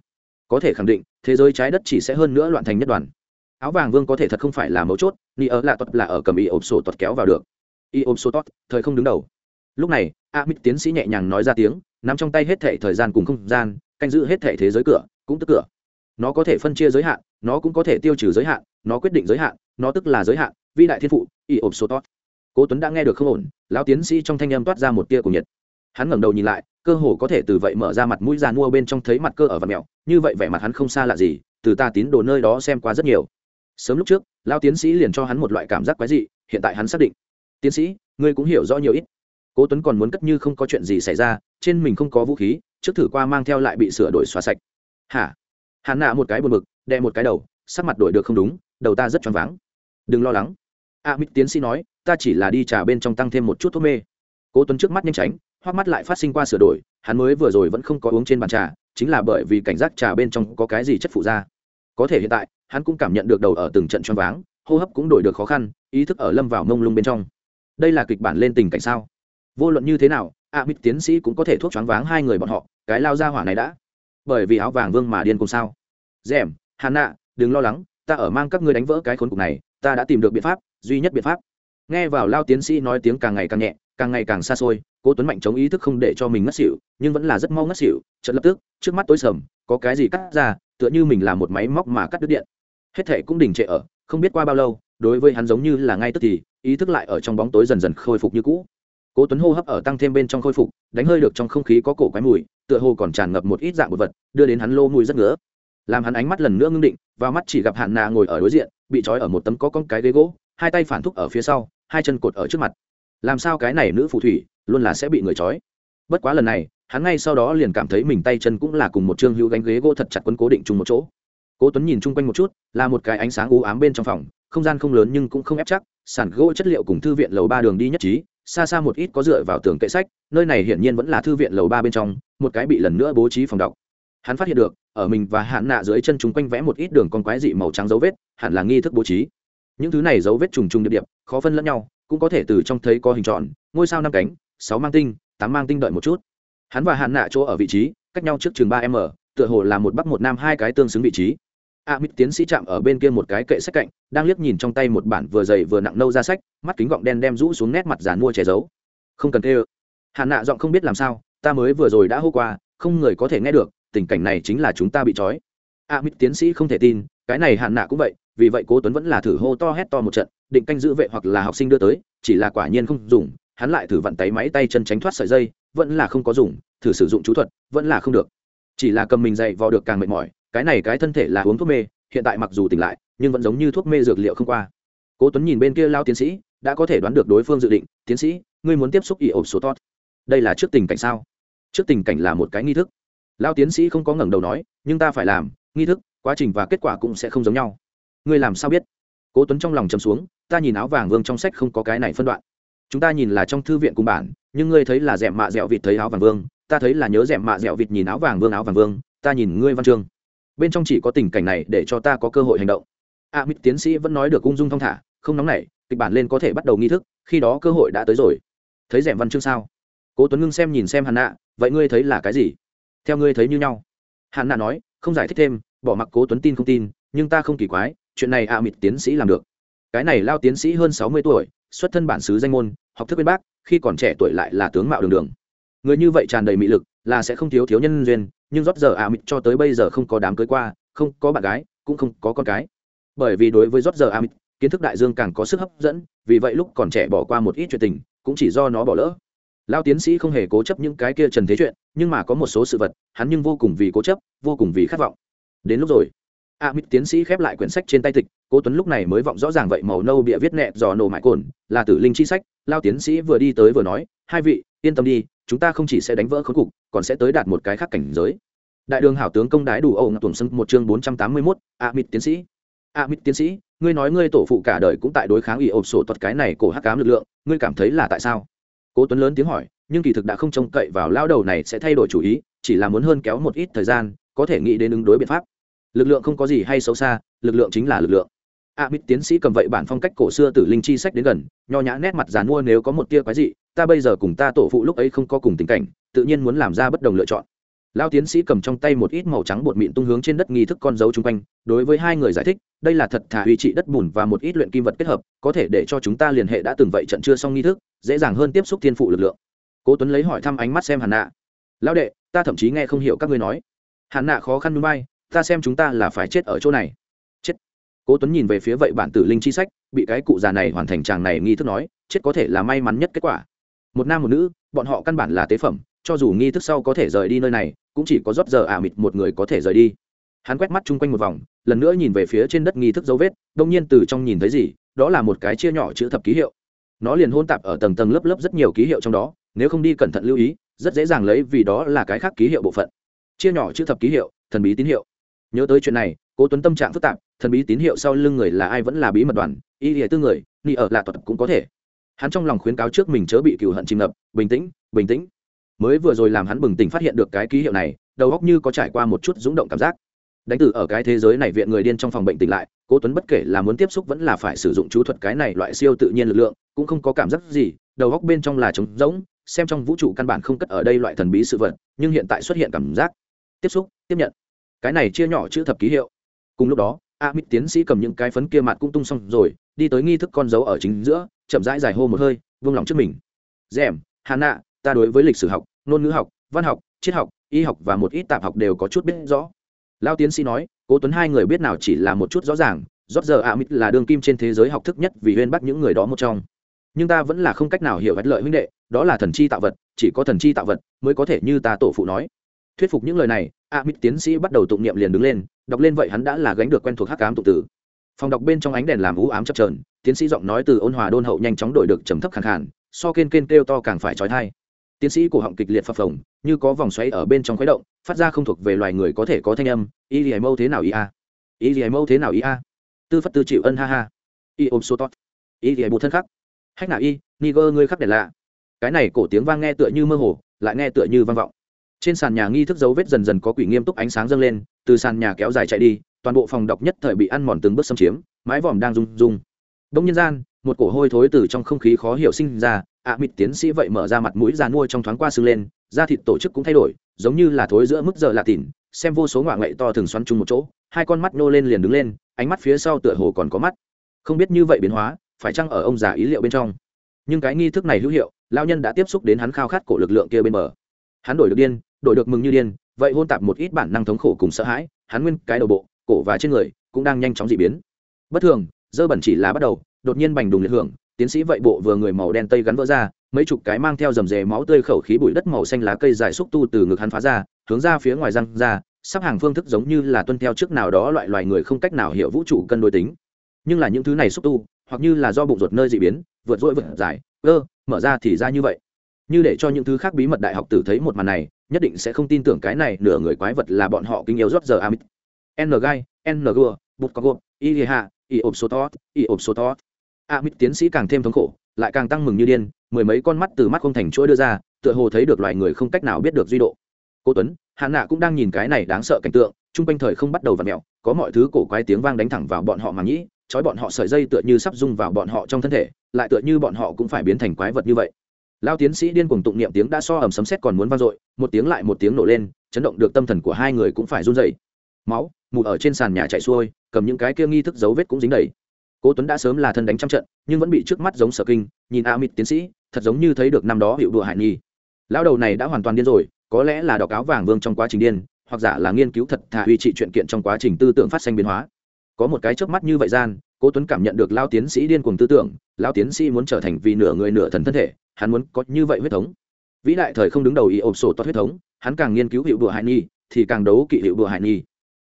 Có thể khẳng định thế giới trái đất chỉ sẽ hơn nữa loạn thành nhất đoàn. Áo vàng vương có thể thật không phải là mấu chốt ni ở là tốt là ở cầm y ộp sổ tuật kéo vào được y ộp sổ tốt, thời không đứng đầu. Lúc này, a mít tiến sĩ nhẹ nhàng nói ra tiếng, nắm trong tay hết thệ thời gian cùng không gian, canh giữ hết thệ thế giới cửa, cũng tức cửa. Nó có thể phân chia giới hạn, nó cũng có thể tiêu trừ giới hạn, nó quyết định giới hạn, nó tức là giới hạn vi đại thiên phụ, y ộp sổ tốt. Cố tuấn đã nghe được không ổn, lão tiến sĩ trong thanh âm toát ra một tia của nhiệt. Hắn ngẩng đầu nhìn lại, cơ hồ có thể từ vậy mở ra mặt mũi già mua bên trong thấy mặt cơ ở vật mèo như vậy vẻ mặt hắn không xa lạ gì, từ ta tín đồ nơi đó xem qua rất nhiều. Sớm lúc trước lao tiến sĩ liền cho hắn một loại cảm giác quái dị, hiện tại hắn xác định tiến sĩ ngươi cũng hiểu rõ nhiều ít. Cố tuấn còn muốn cất như không có chuyện gì xảy ra trên mình không có vũ khí trước thử qua mang theo lại bị sửa đổi xóa sạch. Hả? Hắn nạ một cái buồn bực đè một cái đầu sắc mặt đổi được không đúng đầu ta rất choáng váng. Đừng lo lắng. A à, mít tiến sĩ nói ta chỉ là đi trà bên trong tăng thêm một chút thuốc mê. Cố tuấn trước mắt nhanh tránh hoắc mắt lại phát sinh qua sửa đổi hắn mới vừa rồi vẫn không có uống trên bàn trà chính là bởi vì cảnh giác trà bên trong có cái gì chất phụ ra. Có thể hiện tại hắn cũng cảm nhận được đầu ở từng trận choáng váng hô hấp cũng đổi được khó khăn ý thức ở lâm vào mông lung bên trong đây là kịch bản lên tình cảnh sao? Vô luận như thế nào a mít tiến sĩ cũng có thể thuốc choáng váng hai người bọn họ, cái lao ra hỏa này đã. Bởi vì áo vàng vương mà điên cùng sao? Dèm hà nạ, đừng lo lắng, ta ở mang các ngươi đánh vỡ cái khốn cục này, ta đã tìm được biện pháp, duy nhất biện pháp. Nghe vào lao tiến sĩ nói tiếng càng ngày càng nhẹ, càng ngày càng xa xôi, cố tuấn mạnh chống ý thức không để cho mình ngất xỉu, nhưng vẫn là rất mau ngất xỉu, chợt lập tức, trước mắt tối sầm, có cái gì cắt ra, tựa như mình là một máy móc mà cắt đứt điện. Hết thệ cũng đình trệ ở, không biết qua bao lâu đối với hắn giống như là ngay tức thì, ý thức lại ở trong bóng tối dần dần khôi phục như cũ. Cố tuấn hô hấp ở tăng thêm bên trong khôi phục, đánh hơi được trong không khí có cổ quái mùi, tựa hồ còn tràn ngập một ít dạng một vật, đưa đến hắn lô mùi rất ngứa. Làm hắn ánh mắt lần nữa ngưng định, vào mắt chỉ gặp hạn nà ngồi ở đối diện, bị trói ở một tấm có con cái ghế gỗ, hai tay phản thúc ở phía sau, hai chân cột ở trước mặt. Làm sao cái này nữ phù thủy, luôn là sẽ bị người trói? Bất quá lần này, hắn ngay sau đó liền cảm thấy mình tay chân cũng là cùng một trương hữu gánh ghế gỗ thật chặt quấn cố định chung một chỗ. Cố tuấn nhìn chung quanh một chút, là một cái ánh sáng u ám bên trong phòng không gian không lớn nhưng cũng không ép chắc sản gỗ chất liệu cùng thư viện lầu ba đường đi nhất trí, xa xa một ít có dựa vào tường kệ sách, nơi này hiển nhiên vẫn là thư viện lầu ba bên trong, một cái bị lần nữa bố trí phòng đọc. Hắn phát hiện được, ở mình và hạn nạ dưới chân chúng quanh vẽ một ít đường con quái dị màu trắng dấu vết, hẳn là nghi thức bố trí. Những thứ này dấu vết trùng trùng điệp điệp, khó phân lẫn nhau, cũng có thể từ trong thấy có hình tròn, ngôi sao năm cánh, sáu mang tinh, tám mang tinh đợi một chút. Hắn và hạn nạ chỗ ở vị trí, cách nhau trước chừng ba m, tựa hồ là một bắc một nam hai cái tương xứng vị trí a mít tiến sĩ chạm ở bên kia một cái kệ sách cạnh, đang liếc nhìn trong tay một bản vừa dày vừa nặng nâu ra sách, mắt kính gọng đen đem rũ xuống nét mặt giàn mua che giấu. Không cần tê ơ. Hạn nạ giọng không biết làm sao, ta mới vừa rồi đã hô qua, không người có thể nghe được, tình cảnh này chính là chúng ta bị trói. A mít tiến sĩ không thể tin, cái này hạn nạ cũng vậy, vì vậy cố tuấn vẫn là thử hô to hét to một trận, định canh giữ vệ hoặc là học sinh đưa tới, chỉ là quả nhiên không dùng, hắn lại thử vặn tay máy tay chân tránh thoát sợi dây, vẫn là không có dùng, thử sử dụng chú thuật, vẫn là không được. Chỉ là cầm mình dậy vò được càng mệt mỏi cái này cái thân thể là uống thuốc mê, hiện tại mặc dù tỉnh lại, nhưng vẫn giống như thuốc mê dược liệu không qua. Cố tuấn nhìn bên kia lao tiến sĩ, đã có thể đoán được đối phương dự định, tiến sĩ, ngươi muốn tiếp xúc ỉ ộp số tốt đây là trước tình cảnh sao? Trước tình cảnh là một cái nghi thức. Lao tiến sĩ không có ngẩng đầu nói, nhưng ta phải làm, nghi thức, quá trình và kết quả cũng sẽ không giống nhau. Ngươi làm sao biết? Cố tuấn trong lòng chầm xuống, ta nhìn áo vàng vương trong sách không có cái này phân đoạn. Chúng ta nhìn là trong thư viện cùng bản, nhưng ngươi thấy là dẻm mạ dẻo vịt thấy áo vàng vương, ta thấy là nhớ dẻm mạ dẻo vịt nhìn áo vàng vương, áo vàng vương, ta nhìn ngươi văn chương bên trong chỉ có tình cảnh này để cho ta có cơ hội hành động. A mít tiến sĩ vẫn nói được ung dung thong thả, không nóng nảy, kịch bản lên có thể bắt đầu nghi thức, khi đó cơ hội đã tới rồi. Thấy rèm văn chương sao? Cố tuấn ngưng xem nhìn xem hàn nạ, vậy ngươi thấy là cái gì? Theo ngươi thấy như nhau. Hàn nạ nói, không giải thích thêm, bỏ mặc cố tuấn tin không tin, nhưng ta không kỳ quái, chuyện này a mít tiến sĩ làm được. Cái này lao tiến sĩ hơn sáu mươi tuổi, xuất thân bản xứ danh môn, học thức bên bác khi còn trẻ tuổi lại là tướng mạo đường đường. Người như vậy tràn đầy mị lực, là sẽ không thiếu thiếu nhân duyên nhưng rót giờ a mịt cho tới bây giờ không có đám cưới qua, không có bạn gái, cũng không có con cái. Bởi vì đối với rót giờ a mịt, kiến thức đại dương càng có sức hấp dẫn, vì vậy lúc còn trẻ bỏ qua một ít chuyện tình, cũng chỉ do nó bỏ lỡ. Lao tiến sĩ không hề cố chấp những cái kia trần thế chuyện, nhưng mà có một số sự vật, hắn nhưng vô cùng vì cố chấp, vô cùng vì khát vọng. Đến lúc rồi a mít tiến sĩ khép lại quyển sách trên tay tịch, cố tuấn lúc này mới vọng rõ ràng vậy màu nâu bịa viết nẹ dò nổ mại cồn, là tử linh chi sách, lao tiến sĩ vừa đi tới vừa nói, hai vị yên tâm đi, chúng ta không chỉ sẽ đánh vỡ khốn cục, còn sẽ tới đạt một cái khác cảnh giới. Đại đường hảo tướng công đái đủ ẩu ngọc tuần sân một chương bốn trăm tám mươi mốt, a mít tiến sĩ. A mít tiến sĩ, ngươi nói ngươi tổ phụ cả đời cũng tại đối kháng ủy ộp sổ thuật cái này cổ hắc cám lực lượng, ngươi cảm thấy là tại sao? Cố tuấn lớn tiếng hỏi, nhưng kỳ thực đã không trông cậy vào lao đầu này sẽ thay đổi chủ ý, chỉ là muốn hơn kéo một ít thời gian, có thể nghĩ đến ứng đối biện pháp. Lực lượng không có gì hay xấu xa, lực lượng chính là lực lượng. A mít tiến sĩ cầm vậy bản phong cách cổ xưa từ linh chi sách đến gần, nho nhã nét mặt dàn mua nếu có một tia quái dị ta bây giờ cùng ta tổ phụ lúc ấy không có cùng tình cảnh, tự nhiên muốn làm ra bất đồng lựa chọn. Lao tiến sĩ cầm trong tay một ít màu trắng bột mịn tung hướng trên đất nghi thức con dấu chung quanh, đối với hai người giải thích, đây là thật thà uy trị đất bùn và một ít luyện kim vật kết hợp, có thể để cho chúng ta liên hệ đã từng vậy trận chưa xong nghi thức, dễ dàng hơn tiếp xúc thiên phụ lực lượng. Cố tuấn lấy hỏi thăm ánh mắt xem hàn nạ. Lão đệ, ta thậm chí nghe không hiểu các ngươi nói. Hàn nạ khó khăn núi bay, ta xem chúng ta là phải chết ở chỗ này. Chết. Cố tuấn nhìn về phía vậy bản tử linh chi sách, bị cái cụ già này hoàn thành chàng này nghi thức nói, chết có thể là may mắn nhất kết quả một nam một nữ, bọn họ căn bản là tế phẩm, cho dù nghi thức sau có thể rời đi nơi này, cũng chỉ có rót giờ ả mịt một người có thể rời đi. Hắn quét mắt chung quanh một vòng, lần nữa nhìn về phía trên đất nghi thức dấu vết, đông nhiên từ trong nhìn thấy gì, đó là một cái chia nhỏ chữ thập ký hiệu. Nó liền hôn tạp ở tầng tầng lớp lớp rất nhiều ký hiệu trong đó, nếu không đi cẩn thận lưu ý, rất dễ dàng lấy vì đó là cái khác ký hiệu bộ phận. Chia nhỏ chữ thập ký hiệu, thần bí tín hiệu. Nhớ tới chuyện này, cố tuấn tâm trạng phức tạp, thần bí tín hiệu sau lưng người là ai vẫn là bí mật đoàn, y hệ tư người, ni ở là thuật cũng có thể hắn trong lòng khuyến cáo trước mình chớ bị cựu hận chìm ngập, bình tĩnh bình tĩnh. Mới vừa rồi làm hắn bừng tỉnh phát hiện được cái ký hiệu này, đầu óc như có trải qua một chút rúng động cảm giác. Đánh từ ở cái thế giới này viện người điên trong phòng bệnh tỉnh lại, cố tuấn bất kể là muốn tiếp xúc vẫn là phải sử dụng chú thuật cái này loại siêu tự nhiên lực lượng, cũng không có cảm giác gì, đầu óc bên trong là trống rỗng, xem trong vũ trụ căn bản không cất ở đây loại thần bí sự vật, nhưng hiện tại xuất hiện cảm giác. Tiếp xúc, tiếp nhận. Cái này chia nhỏ chữ thập ký hiệu. Cùng lúc đó, a mít tiến sĩ cầm những cái phấn kia mặt cũng tung xong rồi, đi tới nghi thức con dấu ở chính giữa chậm rãi dài hô một hơi, vung lòng trước mình. Rèm, hà nạ, ta đối với lịch sử học, ngôn ngữ học, văn học, triết học, y học và một ít tạp học đều có chút biết rõ. Lao tiến sĩ nói, cố tuấn hai người biết nào chỉ là một chút rõ ràng rót giờ ạ mít là đương kim trên thế giới học thức nhất vì huyên bắt những người đó một trong. Nhưng ta vẫn là không cách nào hiểu vạch lợi huynh đệ, đó là thần chi tạo vật, chỉ có thần chi tạo vật mới có thể như ta tổ phụ nói. Thuyết phục những lời này a mít tiến sĩ bắt đầu tụng niệm liền đứng lên, đọc lên vậy hắn đã là gánh được quen thuộc hắc cám tụng tử phòng đọc bên trong ánh đèn làm u ám chập trờn tiến sĩ giọng nói từ ôn hòa đôn hậu nhanh chóng đổi được trầm thấp khẳng khàn, so kên kên kêu to càng phải trói thai. Tiến sĩ cổ họng kịch liệt phập phồng, như có vòng xoáy ở bên trong khuấy động, phát ra không thuộc về loài người có thể có thanh âm y lì mâu thế nào ý a? Y lì mâu thế nào ý a? Tư phất tư chịu ân ha ha. Y ôm số tốt. Y lì bù thân khắc. Hách nào y niger ngươi khắc đèn lạ. Cái này cổ tiếng vang nghe tựa như mơ hồ, lại nghe tựa như vang vọng. Trên sàn nhà nghi thức dấu vết dần dần có quỷ nghiêm túc ánh sáng dâng lên, từ sàn nhà kéo dài chạy đi toàn bộ phòng đọc nhất thời bị ăn mòn từng bước xâm chiếm mái vòm đang rung rung. Đông nhân gian một cổ hôi thối từ trong không khí khó hiểu sinh ra ạ à, mịt tiến sĩ vậy mở ra mặt mũi ra nuôi trong thoáng qua sưng lên da thịt tổ chức cũng thay đổi giống như là thối giữa mức giờ lạ tỉn xem vô số ngoại ngậy to thường xoắn chung một chỗ hai con mắt nô lên liền đứng lên ánh mắt phía sau tựa hồ còn có mắt. Không biết như vậy biến hóa phải chăng ở ông già ý liệu bên trong? Nhưng cái nghi thức này hữu hiệu lao nhân đã tiếp xúc đến hắn khao khát cổ lực lượng kia bên bờ. Hắn đổi được điên đổi được mừng như điên vậy hôn tạp một ít bản năng thống khổ cùng sợ hãi hắn nguyên cái đầu bộ cổ và trên người cũng đang nhanh chóng dị biến. Bất thường, dơ bẩn chỉ là bắt đầu, đột nhiên bành đùng liệt hưởng, tiến sĩ vậy bộ vừa người màu đen tây gắn vỡ ra, mấy chục cái mang theo dầm dề máu tươi khẩu khí bụi đất màu xanh lá cây dài xúc tu từ ngực hắn phá ra, hướng ra phía ngoài răng ra, sắp hàng phương thức giống như là tuân theo trước nào đó loại loài người không cách nào hiểu vũ trụ cân đối tính. Nhưng là những thứ này xúc tu, hoặc như là do bụng ruột nơi dị biến, vượt rỗi vượt dài ơ, mở ra thì ra như vậy. Như để cho những thứ khác bí mật đại học tử thấy một màn này, nhất định sẽ không tin tưởng cái này nửa người quái vật là bọn họ kinh yêu rót giờ amit n gai, n g bụt có gộp, y hạ, y ộp số tốt y ộp số to a mít tiến sĩ càng thêm thống khổ, lại càng tăng mừng như điên, mười mấy con mắt từ mắt không thành chuỗi đưa ra, tựa hồ thấy được loài người không cách nào biết được duy độ. Cô tuấn, hạ nạ cũng đang nhìn cái này đáng sợ cảnh tượng, chung quanh thời không bắt đầu v ặ mẹo có mọi thứ cổ quái tiếng vang đánh thẳng vào bọn họ mà nghĩ trói bọn họ sợi dây tựa như sắp rung vào bọn họ trong thân thể, lại tựa như bọn họ cũng phải biến thành quái vật như vậy. Lao tiến sĩ điên cuồng tụng niệm tiếng đã so ẩm sấm xét còn muốn vang dội, một tiếng lại một tiếng nổ lên, chấn động được tâm thần của hai người cũng phải run dày máu mù ở trên sàn nhà chạy xuôi, cầm những cái kia nghi thức dấu vết cũng dính đầy. Cố tuấn đã sớm là thân đánh trăm trận, nhưng vẫn bị trước mắt giống sở kinh, nhìn a mịt tiến sĩ, thật giống như thấy được năm đó hiệu đùa hải nhi. Lão đầu này đã hoàn toàn điên rồi, có lẽ là đọc áo vàng vương trong quá trình điên, hoặc giả là nghiên cứu thật thà uy trị chuyện kiện trong quá trình tư tưởng phát sinh biến hóa. Có một cái chớp mắt như vậy gian, cố tuấn cảm nhận được lao tiến sĩ điên cuồng tư tưởng lao tiến sĩ muốn trở thành vì nửa người nửa thần thân thể, hắn muốn có như vậy huyết thống. Vĩ đại thời không đứng đầu ý ộp sổ toát huyết thống, hắn càng nghiên cứu hiệu đùa hải nhi, thì càng đấu kỵ hiệu đùa hải nhi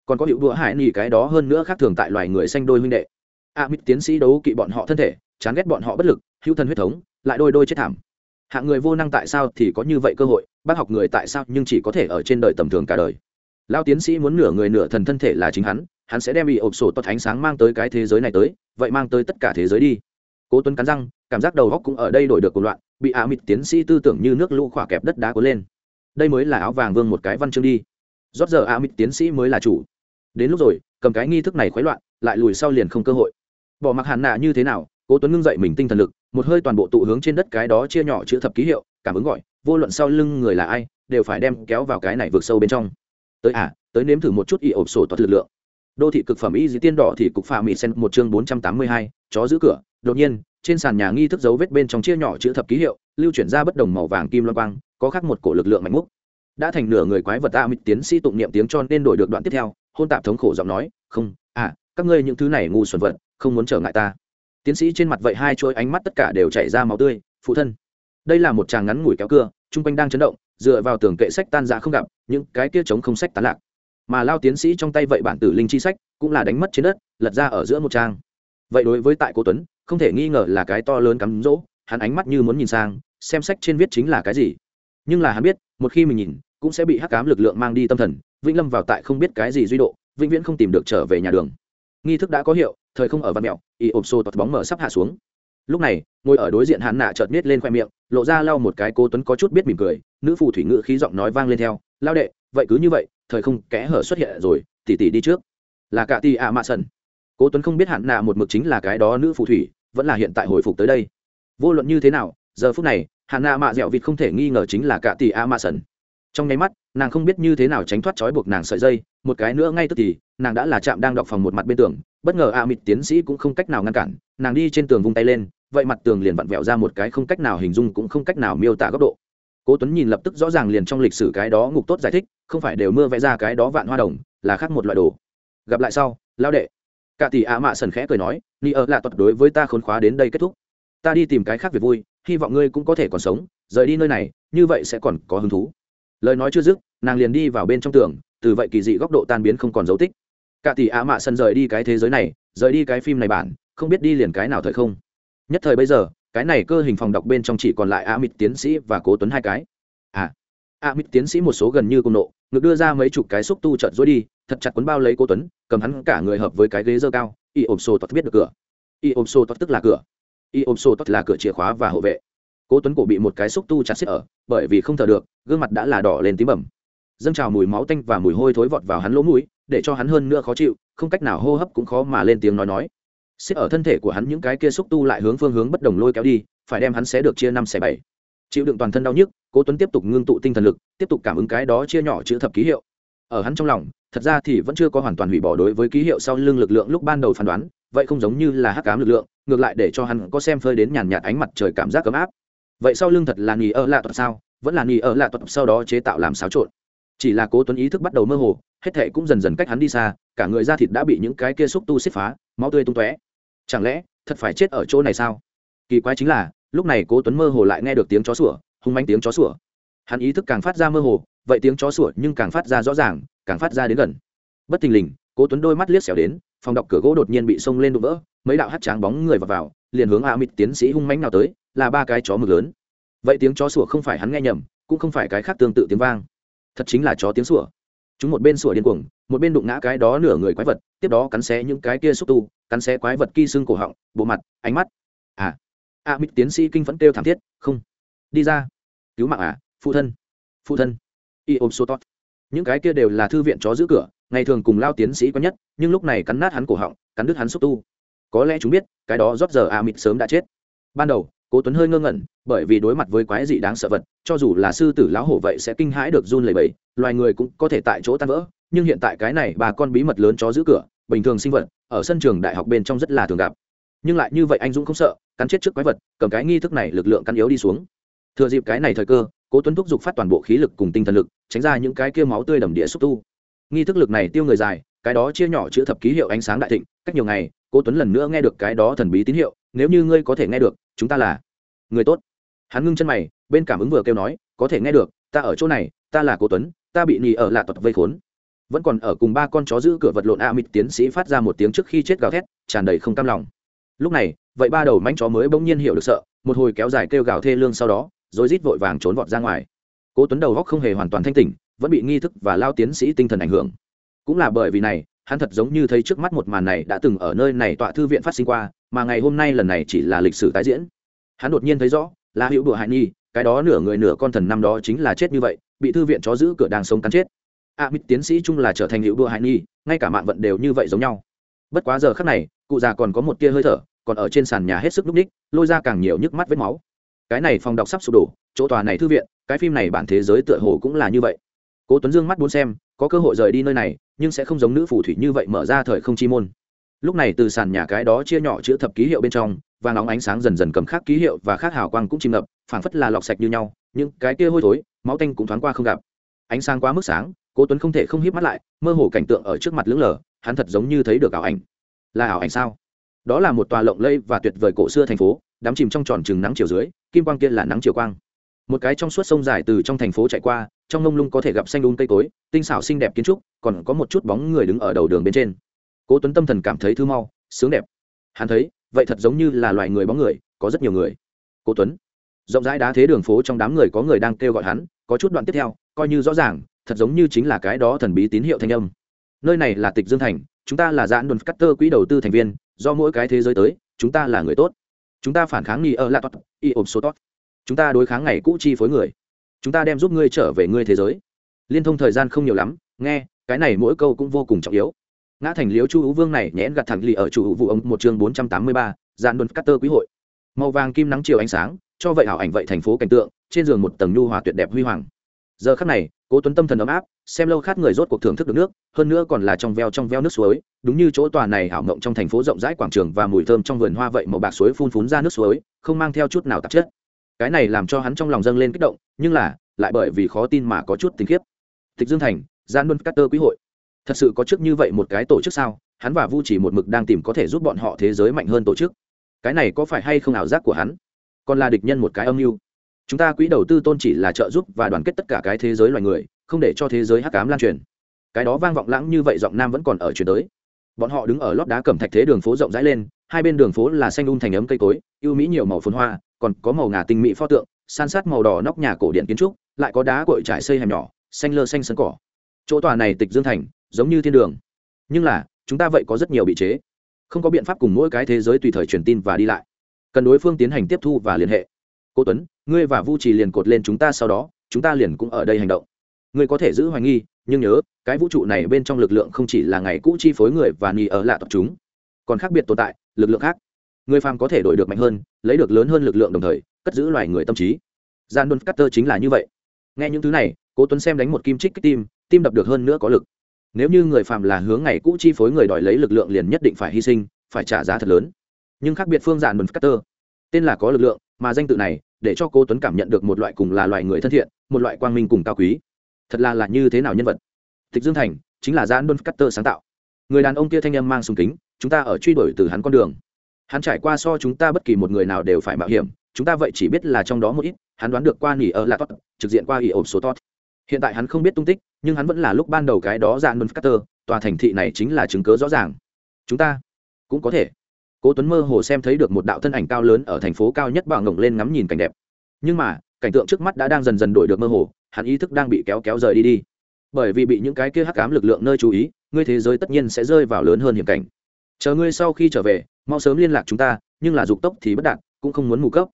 còn có hiệu đũa hải nỉ cái đó hơn nữa khác thường tại loài người xanh đôi huynh đệ. A mít tiến sĩ đấu kỵ bọn họ thân thể, chán ghét bọn họ bất lực, hữu thân huyết thống, lại đôi đôi chết thảm. Hạng người vô năng tại sao thì có như vậy cơ hội, bác học người tại sao nhưng chỉ có thể ở trên đời tầm thường cả đời. Lao tiến sĩ muốn nửa người nửa thần thân thể là chính hắn hắn sẽ đem bị ộp sổ tốt ánh sáng mang tới cái thế giới này tới, vậy mang tới tất cả thế giới đi. Cố tuấn cắn răng, cảm giác đầu góc cũng ở đây đổi được cuộc loạn, bị ạ mịt tiến sĩ tư tưởng như nước lũ khỏa kẹp đất đá cuốn lên. Đây mới là áo vàng vương một cái văn chương đi. Rót giờ ạ mịt tiến sĩ mới là chủ đến lúc rồi, cầm cái nghi thức này khoái loạn, lại lùi sau liền không cơ hội. Bỏ mặc hàn nạ như thế nào, cố tuấn ngưng dậy mình tinh thần lực, một hơi toàn bộ tụ hướng trên đất cái đó chia nhỏ chữ thập ký hiệu, cảm ứng gọi, vô luận sau lưng người là ai, đều phải đem kéo vào cái này vượt sâu bên trong. Tới à tới nếm thử một chút y ộp sổ toát lực lượng. Đô thị cực phẩm y dĩ tiên đỏ thì cục phạm mỹ sen một chương bốn trăm tám mươi hai, chó giữ cửa. Đột nhiên, trên sàn nhà nghi thức dấu vết bên trong chia nhỏ chữ thập ký hiệu, lưu chuyển ra bất đồng màu vàng kim loan quang, có khác một cổ lực lượng mạnh múc đã thành nửa người quái vật a mịt tiến sĩ tụng niệm tiếng cho nên đổi được đoạn tiếp theo hôn tạp thống khổ giọng nói, không à các ngươi những thứ này ngu xuẩn vật, không muốn trở ngại ta. Tiến sĩ trên mặt vậy hai chuỗi ánh mắt tất cả đều chảy ra máu tươi, phụ thân, đây là một tràng ngắn ngủi kéo cưa, chung quanh đang chấn động, dựa vào tường kệ sách tan ra không gặp, những cái kia chống không sách tán lạc. Mà lao tiến sĩ trong tay vậy bản tử linh chi sách cũng là đánh mất trên đất, lật ra ở giữa một trang. Vậy đối với tại cô tuấn, không thể nghi ngờ là cái to lớn cắm rỗ hắn ánh mắt như muốn nhìn sang, xem sách trên viết chính là cái gì. Nhưng là hắn biết, một khi mình nhìn, cũng sẽ bị hắc cám lực lượng mang đi tâm thần vĩnh lâm vào tại không biết cái gì duy độ, vĩnh viễn không tìm được trở về nhà đường. Nghi thức đã có hiệu, thời không ở văn mẹo, y ộp xô tọt bóng mở sắp hạ xuống. Lúc này, ngồi ở đối diện hắn nạ chợt miết lên khoe miệng, lộ ra lau một cái cô tuấn có chút biết mỉm cười, nữ phù thủy ngự khí giọng nói vang lên theo, lao đệ, vậy cứ như vậy, thời không kẽ hở xuất hiện rồi tỉ tỉ đi trước. Là cả tì ạ, mạ sần. Cố tuấn không biết hạn nạ một mực chính là cái đó nữ phù thủy, vẫn là hiện tại hồi phục tới đây. Vô luận như thế nào, giờ phút này hạn nạ mạ dẻo vịt không thể nghi ngờ chính là cả Tỷ ạ, mạ sần. Trong nháy mắt nàng không biết như thế nào tránh thoát trói buộc nàng sợi dây, một cái nữa ngay tức thì, nàng đã là chạm đang đọc phòng một mặt bên tường, bất ngờ a mịt tiến sĩ cũng không cách nào ngăn cản, nàng đi trên tường vung tay lên, vậy mặt tường liền vặn vẹo ra một cái không cách nào hình dung cũng không cách nào miêu tả góc độ. Cố tuấn nhìn lập tức rõ ràng liền trong lịch sử cái đó ngục tốt giải thích, không phải đều mưa vẽ ra cái đó vạn hoa đồng, là khác một loại đồ. Gặp lại sau lao đệ. Cả tỷ ạ mạ sần khẽ cười nói, ni ở là tuật đối với ta khốn khóa đến đây kết thúc. Ta đi tìm cái khác việc vui, hy vọng ngươi cũng có thể còn sống, rời đi nơi này, như vậy sẽ còn có hứng thú lời nói chưa dứt, nàng liền đi vào bên trong tường, từ vậy kỳ dị góc độ tan biến không còn dấu tích. Cả tỷ ạ mạ sân rời đi cái thế giới này, rời đi cái phim này bản, không biết đi liền cái nào thời không. Nhất thời bây giờ, cái này cơ hình phòng đọc bên trong chỉ còn lại a mịt tiến sĩ và cố tuấn hai cái. À a mịt tiến sĩ một số gần như công nộ ngược đưa ra mấy chục cái xúc tu trợn dối đi, thật chặt quấn bao lấy cố tuấn, cầm hắn cả người hợp với cái ghế dơ cao, y ôm xô toát biết được cửa. Y ôm xô toát tức là cửa. Y ôm xô toát là cửa chìa khóa và hộ vệ cố tuấn cổ bị một cái xúc tu chặt xiết ở, bởi vì không thở được, gương mặt đã là đỏ lên tím bầm. Dâng trào mùi máu tanh và mùi hôi thối vọt vào hắn lỗ mũi, để cho hắn hơn nữa khó chịu, không cách nào hô hấp cũng khó mà lên tiếng nói nói. Xiết ở thân thể của hắn những cái kia xúc tu lại hướng phương hướng bất đồng lôi kéo đi, phải đem hắn sẽ được chia năm xẻ bảy. Chịu đựng toàn thân đau nhức, cố tuấn tiếp tục ngưng tụ tinh thần lực, tiếp tục cảm ứng cái đó chia nhỏ chữ thập ký hiệu. Ở hắn trong lòng, thật ra thì vẫn chưa có hoàn toàn hủy bỏ đối với ký hiệu sau lưng lực lượng lúc ban đầu phán đoán, vậy không giống như là hắc ám lực lượng, ngược lại để cho hắn có xem phơi đến nhàn nhạt ánh mặt trời cảm giác ấm áp vậy sau lưng thật là nghỉ ở lạ tuật sao? Vẫn là nghỉ ở lạ tuật sau đó chế tạo làm xáo trộn. Chỉ là cố tuấn ý thức bắt đầu mơ hồ, hết thệ cũng dần dần cách hắn đi xa, cả người da thịt đã bị những cái kia xúc tu xếp phá, máu tươi tung tóe. Chẳng lẽ, thật phải chết ở chỗ này sao? Kỳ quái chính là, lúc này cố tuấn mơ hồ lại nghe được tiếng chó sủa, hung manh tiếng chó sủa. Hắn ý thức càng phát ra mơ hồ, vậy tiếng chó sủa nhưng càng phát ra rõ ràng, càng phát ra đến gần. Bất thình lình, cố tuấn đôi mắt liếc xéo đến phòng đọc cửa gỗ đột nhiên bị xông lên đụng vỡ mấy đạo hát tráng bóng người vào, vào liền hướng a mịt tiến sĩ hung mãnh nào tới là ba cái chó mực lớn. Vậy tiếng chó sủa không phải hắn nghe nhầm cũng không phải cái khác tương tự tiếng vang. Thật chính là chó tiếng sủa. Chúng một bên sủa điên cuồng một bên đụng ngã cái đó nửa người quái vật tiếp đó cắn xé những cái kia xúc tu cắn xé quái vật kỳ xương cổ họng bộ mặt ánh mắt. À a mít tiến sĩ kinh phẫn kêu thảm thiết không đi ra. Cứu mạng à phụ thân phụ thân. Y ôm số tốt những cái kia đều là thư viện chó giữ cửa ngày thường cùng lao tiến sĩ quen nhất, nhưng lúc này cắn nát hắn cổ họng, cắn đứt hắn xúc tu. Có lẽ chúng biết, cái đó rót giờ a mít sớm đã chết. Ban đầu, cố tuấn hơi ngơ ngẩn, bởi vì đối mặt với quái dị đáng sợ vật, cho dù là sư tử lão hổ vậy sẽ kinh hãi được run lẩy bẩy, loài người cũng có thể tại chỗ tan vỡ, nhưng hiện tại cái này bà con bí mật lớn chó giữ cửa, bình thường sinh vật, ở sân trường đại học bên trong rất là thường gặp. Nhưng lại như vậy anh dũng không sợ, cắn chết trước quái vật, cầm cái nghi thức này lực lượng cắn yếu đi xuống. Thừa dịp cái này thời cơ, cố tuấn thúc giục phát toàn bộ khí lực cùng tinh thần lực, tránh ra những cái kia máu tươi đầm địa xúc tu nghi thức lực này tiêu người dài, cái đó chia nhỏ chữ thập ký hiệu ánh sáng đại thịnh, cách nhiều ngày, cố tuấn lần nữa nghe được cái đó thần bí tín hiệu, nếu như ngươi có thể nghe được, chúng ta là người tốt. Hắn ngưng chân mày, bên cảm ứng vừa kêu nói, có thể nghe được, ta ở chỗ này, ta là cố tuấn, ta bị nhì ở lạ tật vây khốn. Vẫn còn ở cùng ba con chó giữ cửa vật lộn a mịt tiến sĩ phát ra một tiếng trước khi chết gào thét, tràn đầy không cam lòng. Lúc này, vậy ba đầu manh chó mới bỗng nhiên hiểu được sợ, một hồi kéo dài kêu gào thê lương sau đó, rồi rít vội vàng trốn vọt ra ngoài. Cố tuấn đầu góc không hề hoàn toàn thanh tỉnh vẫn bị nghi thức và lao tiến sĩ tinh thần ảnh hưởng. Cũng là bởi vì này hắn thật giống như thấy trước mắt một màn này đã từng ở nơi này tọa thư viện phát sinh qua mà ngày hôm nay lần này chỉ là lịch sử tái diễn. Hắn đột nhiên thấy rõ là hữu đùa hại nhi cái đó nửa người nửa con thần năm đó chính là chết như vậy bị thư viện chó giữ cửa đang sống cắn chết. A à, mít tiến sĩ chung là trở thành hữu đùa hại nhi ngay cả mạng vận đều như vậy giống nhau. Bất quá giờ khác này cụ già còn có một tia hơi thở còn ở trên sàn nhà hết sức núp ních lôi ra càng nhiều nhức mắt vết máu. Cái này phòng đọc sắp sụp đổ chỗ tòa này thư viện cái phim này bản thế giới tựa hồ cũng là như vậy cố tuấn dương mắt muốn xem, có cơ hội rời đi nơi này, nhưng sẽ không giống nữ phù thủy như vậy mở ra thời không chi môn. Lúc này từ sàn nhà cái đó chia nhỏ chữ thập ký hiệu bên trong và nóng ánh sáng dần dần cầm khác ký hiệu và khác hào quang cũng chìm ngập, phảng phất là lọc sạch như nhau nhưng cái kia hôi thối, máu tanh cũng thoáng qua không gặp. Ánh sáng quá mức sáng, cố tuấn không thể không híp mắt lại, mơ hồ cảnh tượng ở trước mặt lưỡng lờ, hắn thật giống như thấy được ảo ảnh. Là ảo ảnh sao? Đó là một tòa lộng lẫy và tuyệt vời cổ xưa thành phố, đắm chìm trong tròn trừng nắng chiều dưới, kim quang kia là nắng chiều quang. Một cái trong suốt sông dài từ trong thành phố chạy qua trong mông lung có thể gặp xanh đun cây cối, tinh xảo xinh đẹp kiến trúc, còn có một chút bóng người đứng ở đầu đường bên trên. Cố tuấn tâm thần cảm thấy thư mau, sướng đẹp. Hắn thấy, vậy thật giống như là loài người bóng người, có rất nhiều người. Cố tuấn, rộng rãi đá thế đường phố trong đám người có người đang kêu gọi hắn, có chút đoạn tiếp theo, coi như rõ ràng, thật giống như chính là cái đó thần bí tín hiệu thanh âm. Nơi này là tịch dương thành, chúng ta là giãn đồn cắt tơ quỹ đầu tư thành viên, do mỗi cái thế giới tới, chúng ta là người tốt. Chúng ta phản kháng nghi ở lạ tốt y ộp số tốt chúng ta đối kháng ngày cũ chi phối người chúng ta đem giúp ngươi trở về ngươi thế giới. Liên thông thời gian không nhiều lắm, nghe, cái này mỗi câu cũng vô cùng trọng yếu. Ngã thành liếu chu hữu vương này nhẽn gặt thẳng lì ở chủ hữu vụ ông một chương bốn trăm tám mươi ba dàn đồn cắt tơ quý hội. Màu vàng kim nắng chiều ánh sáng, cho vậy ảo ảnh vậy thành phố cảnh tượng, trên giường một tầng nhu hòa tuyệt đẹp huy hoàng. Giờ khắc này, cố tuấn tâm thần ấm áp, xem lâu khát người rốt cuộc thưởng thức được nước, hơn nữa còn là trong veo trong veo nước suối, đúng như chỗ tòa này ảo mộng trong thành phố rộng rãi quảng trường và mùi thơm trong vườn hoa vậy màu bạc suối phun phún ra nước suối, không mang theo chút nào tạp chất cái này làm cho hắn trong lòng dâng lên kích động, nhưng là, lại bởi vì khó tin mà có chút tình khiếp. Tịch dương thành gian luân cắt tơ quý hội. Thật sự có trước như vậy một cái tổ chức sao? Hắn và vu chỉ một mực đang tìm có thể giúp bọn họ thế giới mạnh hơn tổ chức. Cái này có phải hay không ảo giác của hắn? Còn là địch nhân một cái âm mưu. Chúng ta quỹ đầu tư tôn chỉ là trợ giúp và đoàn kết tất cả cái thế giới loài người, không để cho thế giới hắc cám lan truyền. Cái đó vang vọng lãng như vậy giọng nam vẫn còn ở chuyển tới. Bọn họ đứng ở lót đá cẩm thạch thế đường phố rộng rãi lên, hai bên đường phố là xanh Un thành ấm cây cối, ưu mỹ nhiều màu phun hoa còn có màu ngà tinh mỹ pho tượng, san sát màu đỏ nóc nhà cổ điện kiến trúc, lại có đá cội trải xây hẻm nhỏ, xanh lơ xanh sân cỏ. Chỗ tòa này tịch dương thành, giống như thiên đường. Nhưng là, chúng ta vậy có rất nhiều bị chế. Không có biện pháp cùng mỗi cái thế giới tùy thời truyền tin và đi lại. Cần đối phương tiến hành tiếp thu và liên hệ. Cô tuấn, ngươi và vu trì liền cột lên chúng ta sau đó, chúng ta liền cũng ở đây hành động. Ngươi có thể giữ hoài nghi, nhưng nhớ, cái vũ trụ này bên trong lực lượng không chỉ là ngày cũ chi phối người và nghi ở lạ tập chúng. Còn khác biệt tồn tại, lực lượng khác người phàm có thể đổi được mạnh hơn, lấy được lớn hơn lực lượng đồng thời, cất giữ loài người tâm trí. Gian đôn cutter chính là như vậy. Nghe những thứ này, cố tuấn xem đánh một kim trích kích tim tim đập được hơn nữa có lực. Nếu như người phàm là hướng ngày cũ chi phối người đòi lấy lực lượng liền nhất định phải hy sinh, phải trả giá thật lớn. Nhưng khác biệt phương giản đồn cutter. Tên là có lực lượng, mà danh tự này, để cho cô tuấn cảm nhận được một loại cùng là loài người thân thiện, một loại quang minh cùng cao quý. Thật là là như thế nào nhân vật? Tịch dương thành chính là gian đôn cutter sáng tạo. Người đàn ông kia thanh âm mang súng kính, chúng ta ở truy đuổi từ hắn con đường hắn trải qua so chúng ta bất kỳ một người nào đều phải mạo hiểm, chúng ta vậy chỉ biết là trong đó một ít, hắn đoán được qua nghỉ ở là tốt, trực diện qua ỉ ộp số tốt. Hiện tại hắn không biết tung tích, nhưng hắn vẫn là lúc ban đầu cái đó dạng nôn cutter, tòa thành thị này chính là chứng cớ rõ ràng. Chúng ta cũng có thể. Cố tuấn mơ hồ xem thấy được một đạo thân ảnh cao lớn ở thành phố cao nhất bạo ngổng lên ngắm nhìn cảnh đẹp. Nhưng mà, cảnh tượng trước mắt đã đang dần dần đổi được mơ hồ, hắn ý thức đang bị kéo kéo rời đi đi. Bởi vì bị những cái kia hắc ám lực lượng nơi chú ý, ngươi thế giới tất nhiên sẽ rơi vào lớn hơn hiểm cảnh. Chờ ngươi sau khi trở về mau sớm liên lạc chúng ta, nhưng là dục tốc thì bất đạt, cũng không muốn mù cấp.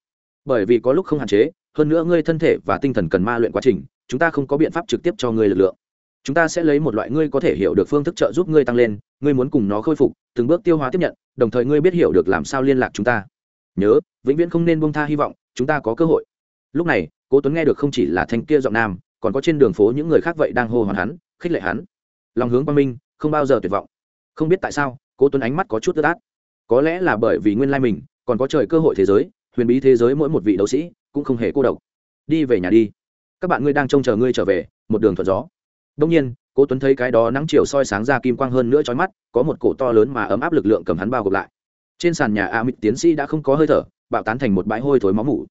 Bởi vì có lúc không hạn chế, hơn nữa ngươi thân thể và tinh thần cần ma luyện quá trình, chúng ta không có biện pháp trực tiếp cho ngươi lực lượng. Chúng ta sẽ lấy một loại ngươi có thể hiểu được phương thức trợ giúp ngươi tăng lên, ngươi muốn cùng nó khôi phục, từng bước tiêu hóa tiếp nhận, đồng thời ngươi biết hiểu được làm sao liên lạc chúng ta. Nhớ, vĩnh viễn không nên buông tha hy vọng, chúng ta có cơ hội. Lúc này, cố tuấn nghe được không chỉ là thanh kia giọng nam, còn có trên đường phố những người khác vậy đang hô hoán hắn, khích lệ hắn. Lòng hướng quang minh, không bao giờ tuyệt vọng. Không biết tại sao, cố tuấn ánh mắt có chút ướt át có lẽ là bởi vì nguyên lai mình, còn có trời cơ hội thế giới, huyền bí thế giới mỗi một vị đấu sĩ cũng không hề cô độc. Đi về nhà đi. Các bạn ngươi đang trông chờ ngươi trở về, một đường thuận gió. Đông nhiên, cố tuấn thấy cái đó nắng chiều soi sáng ra kim quang hơn nữa chói mắt, có một cổ to lớn mà ấm áp lực lượng cầm hắn bao gộp lại. Trên sàn nhà a mịt tiến sĩ đã không có hơi thở, bạo tán thành một bãi hôi thối máu mủ.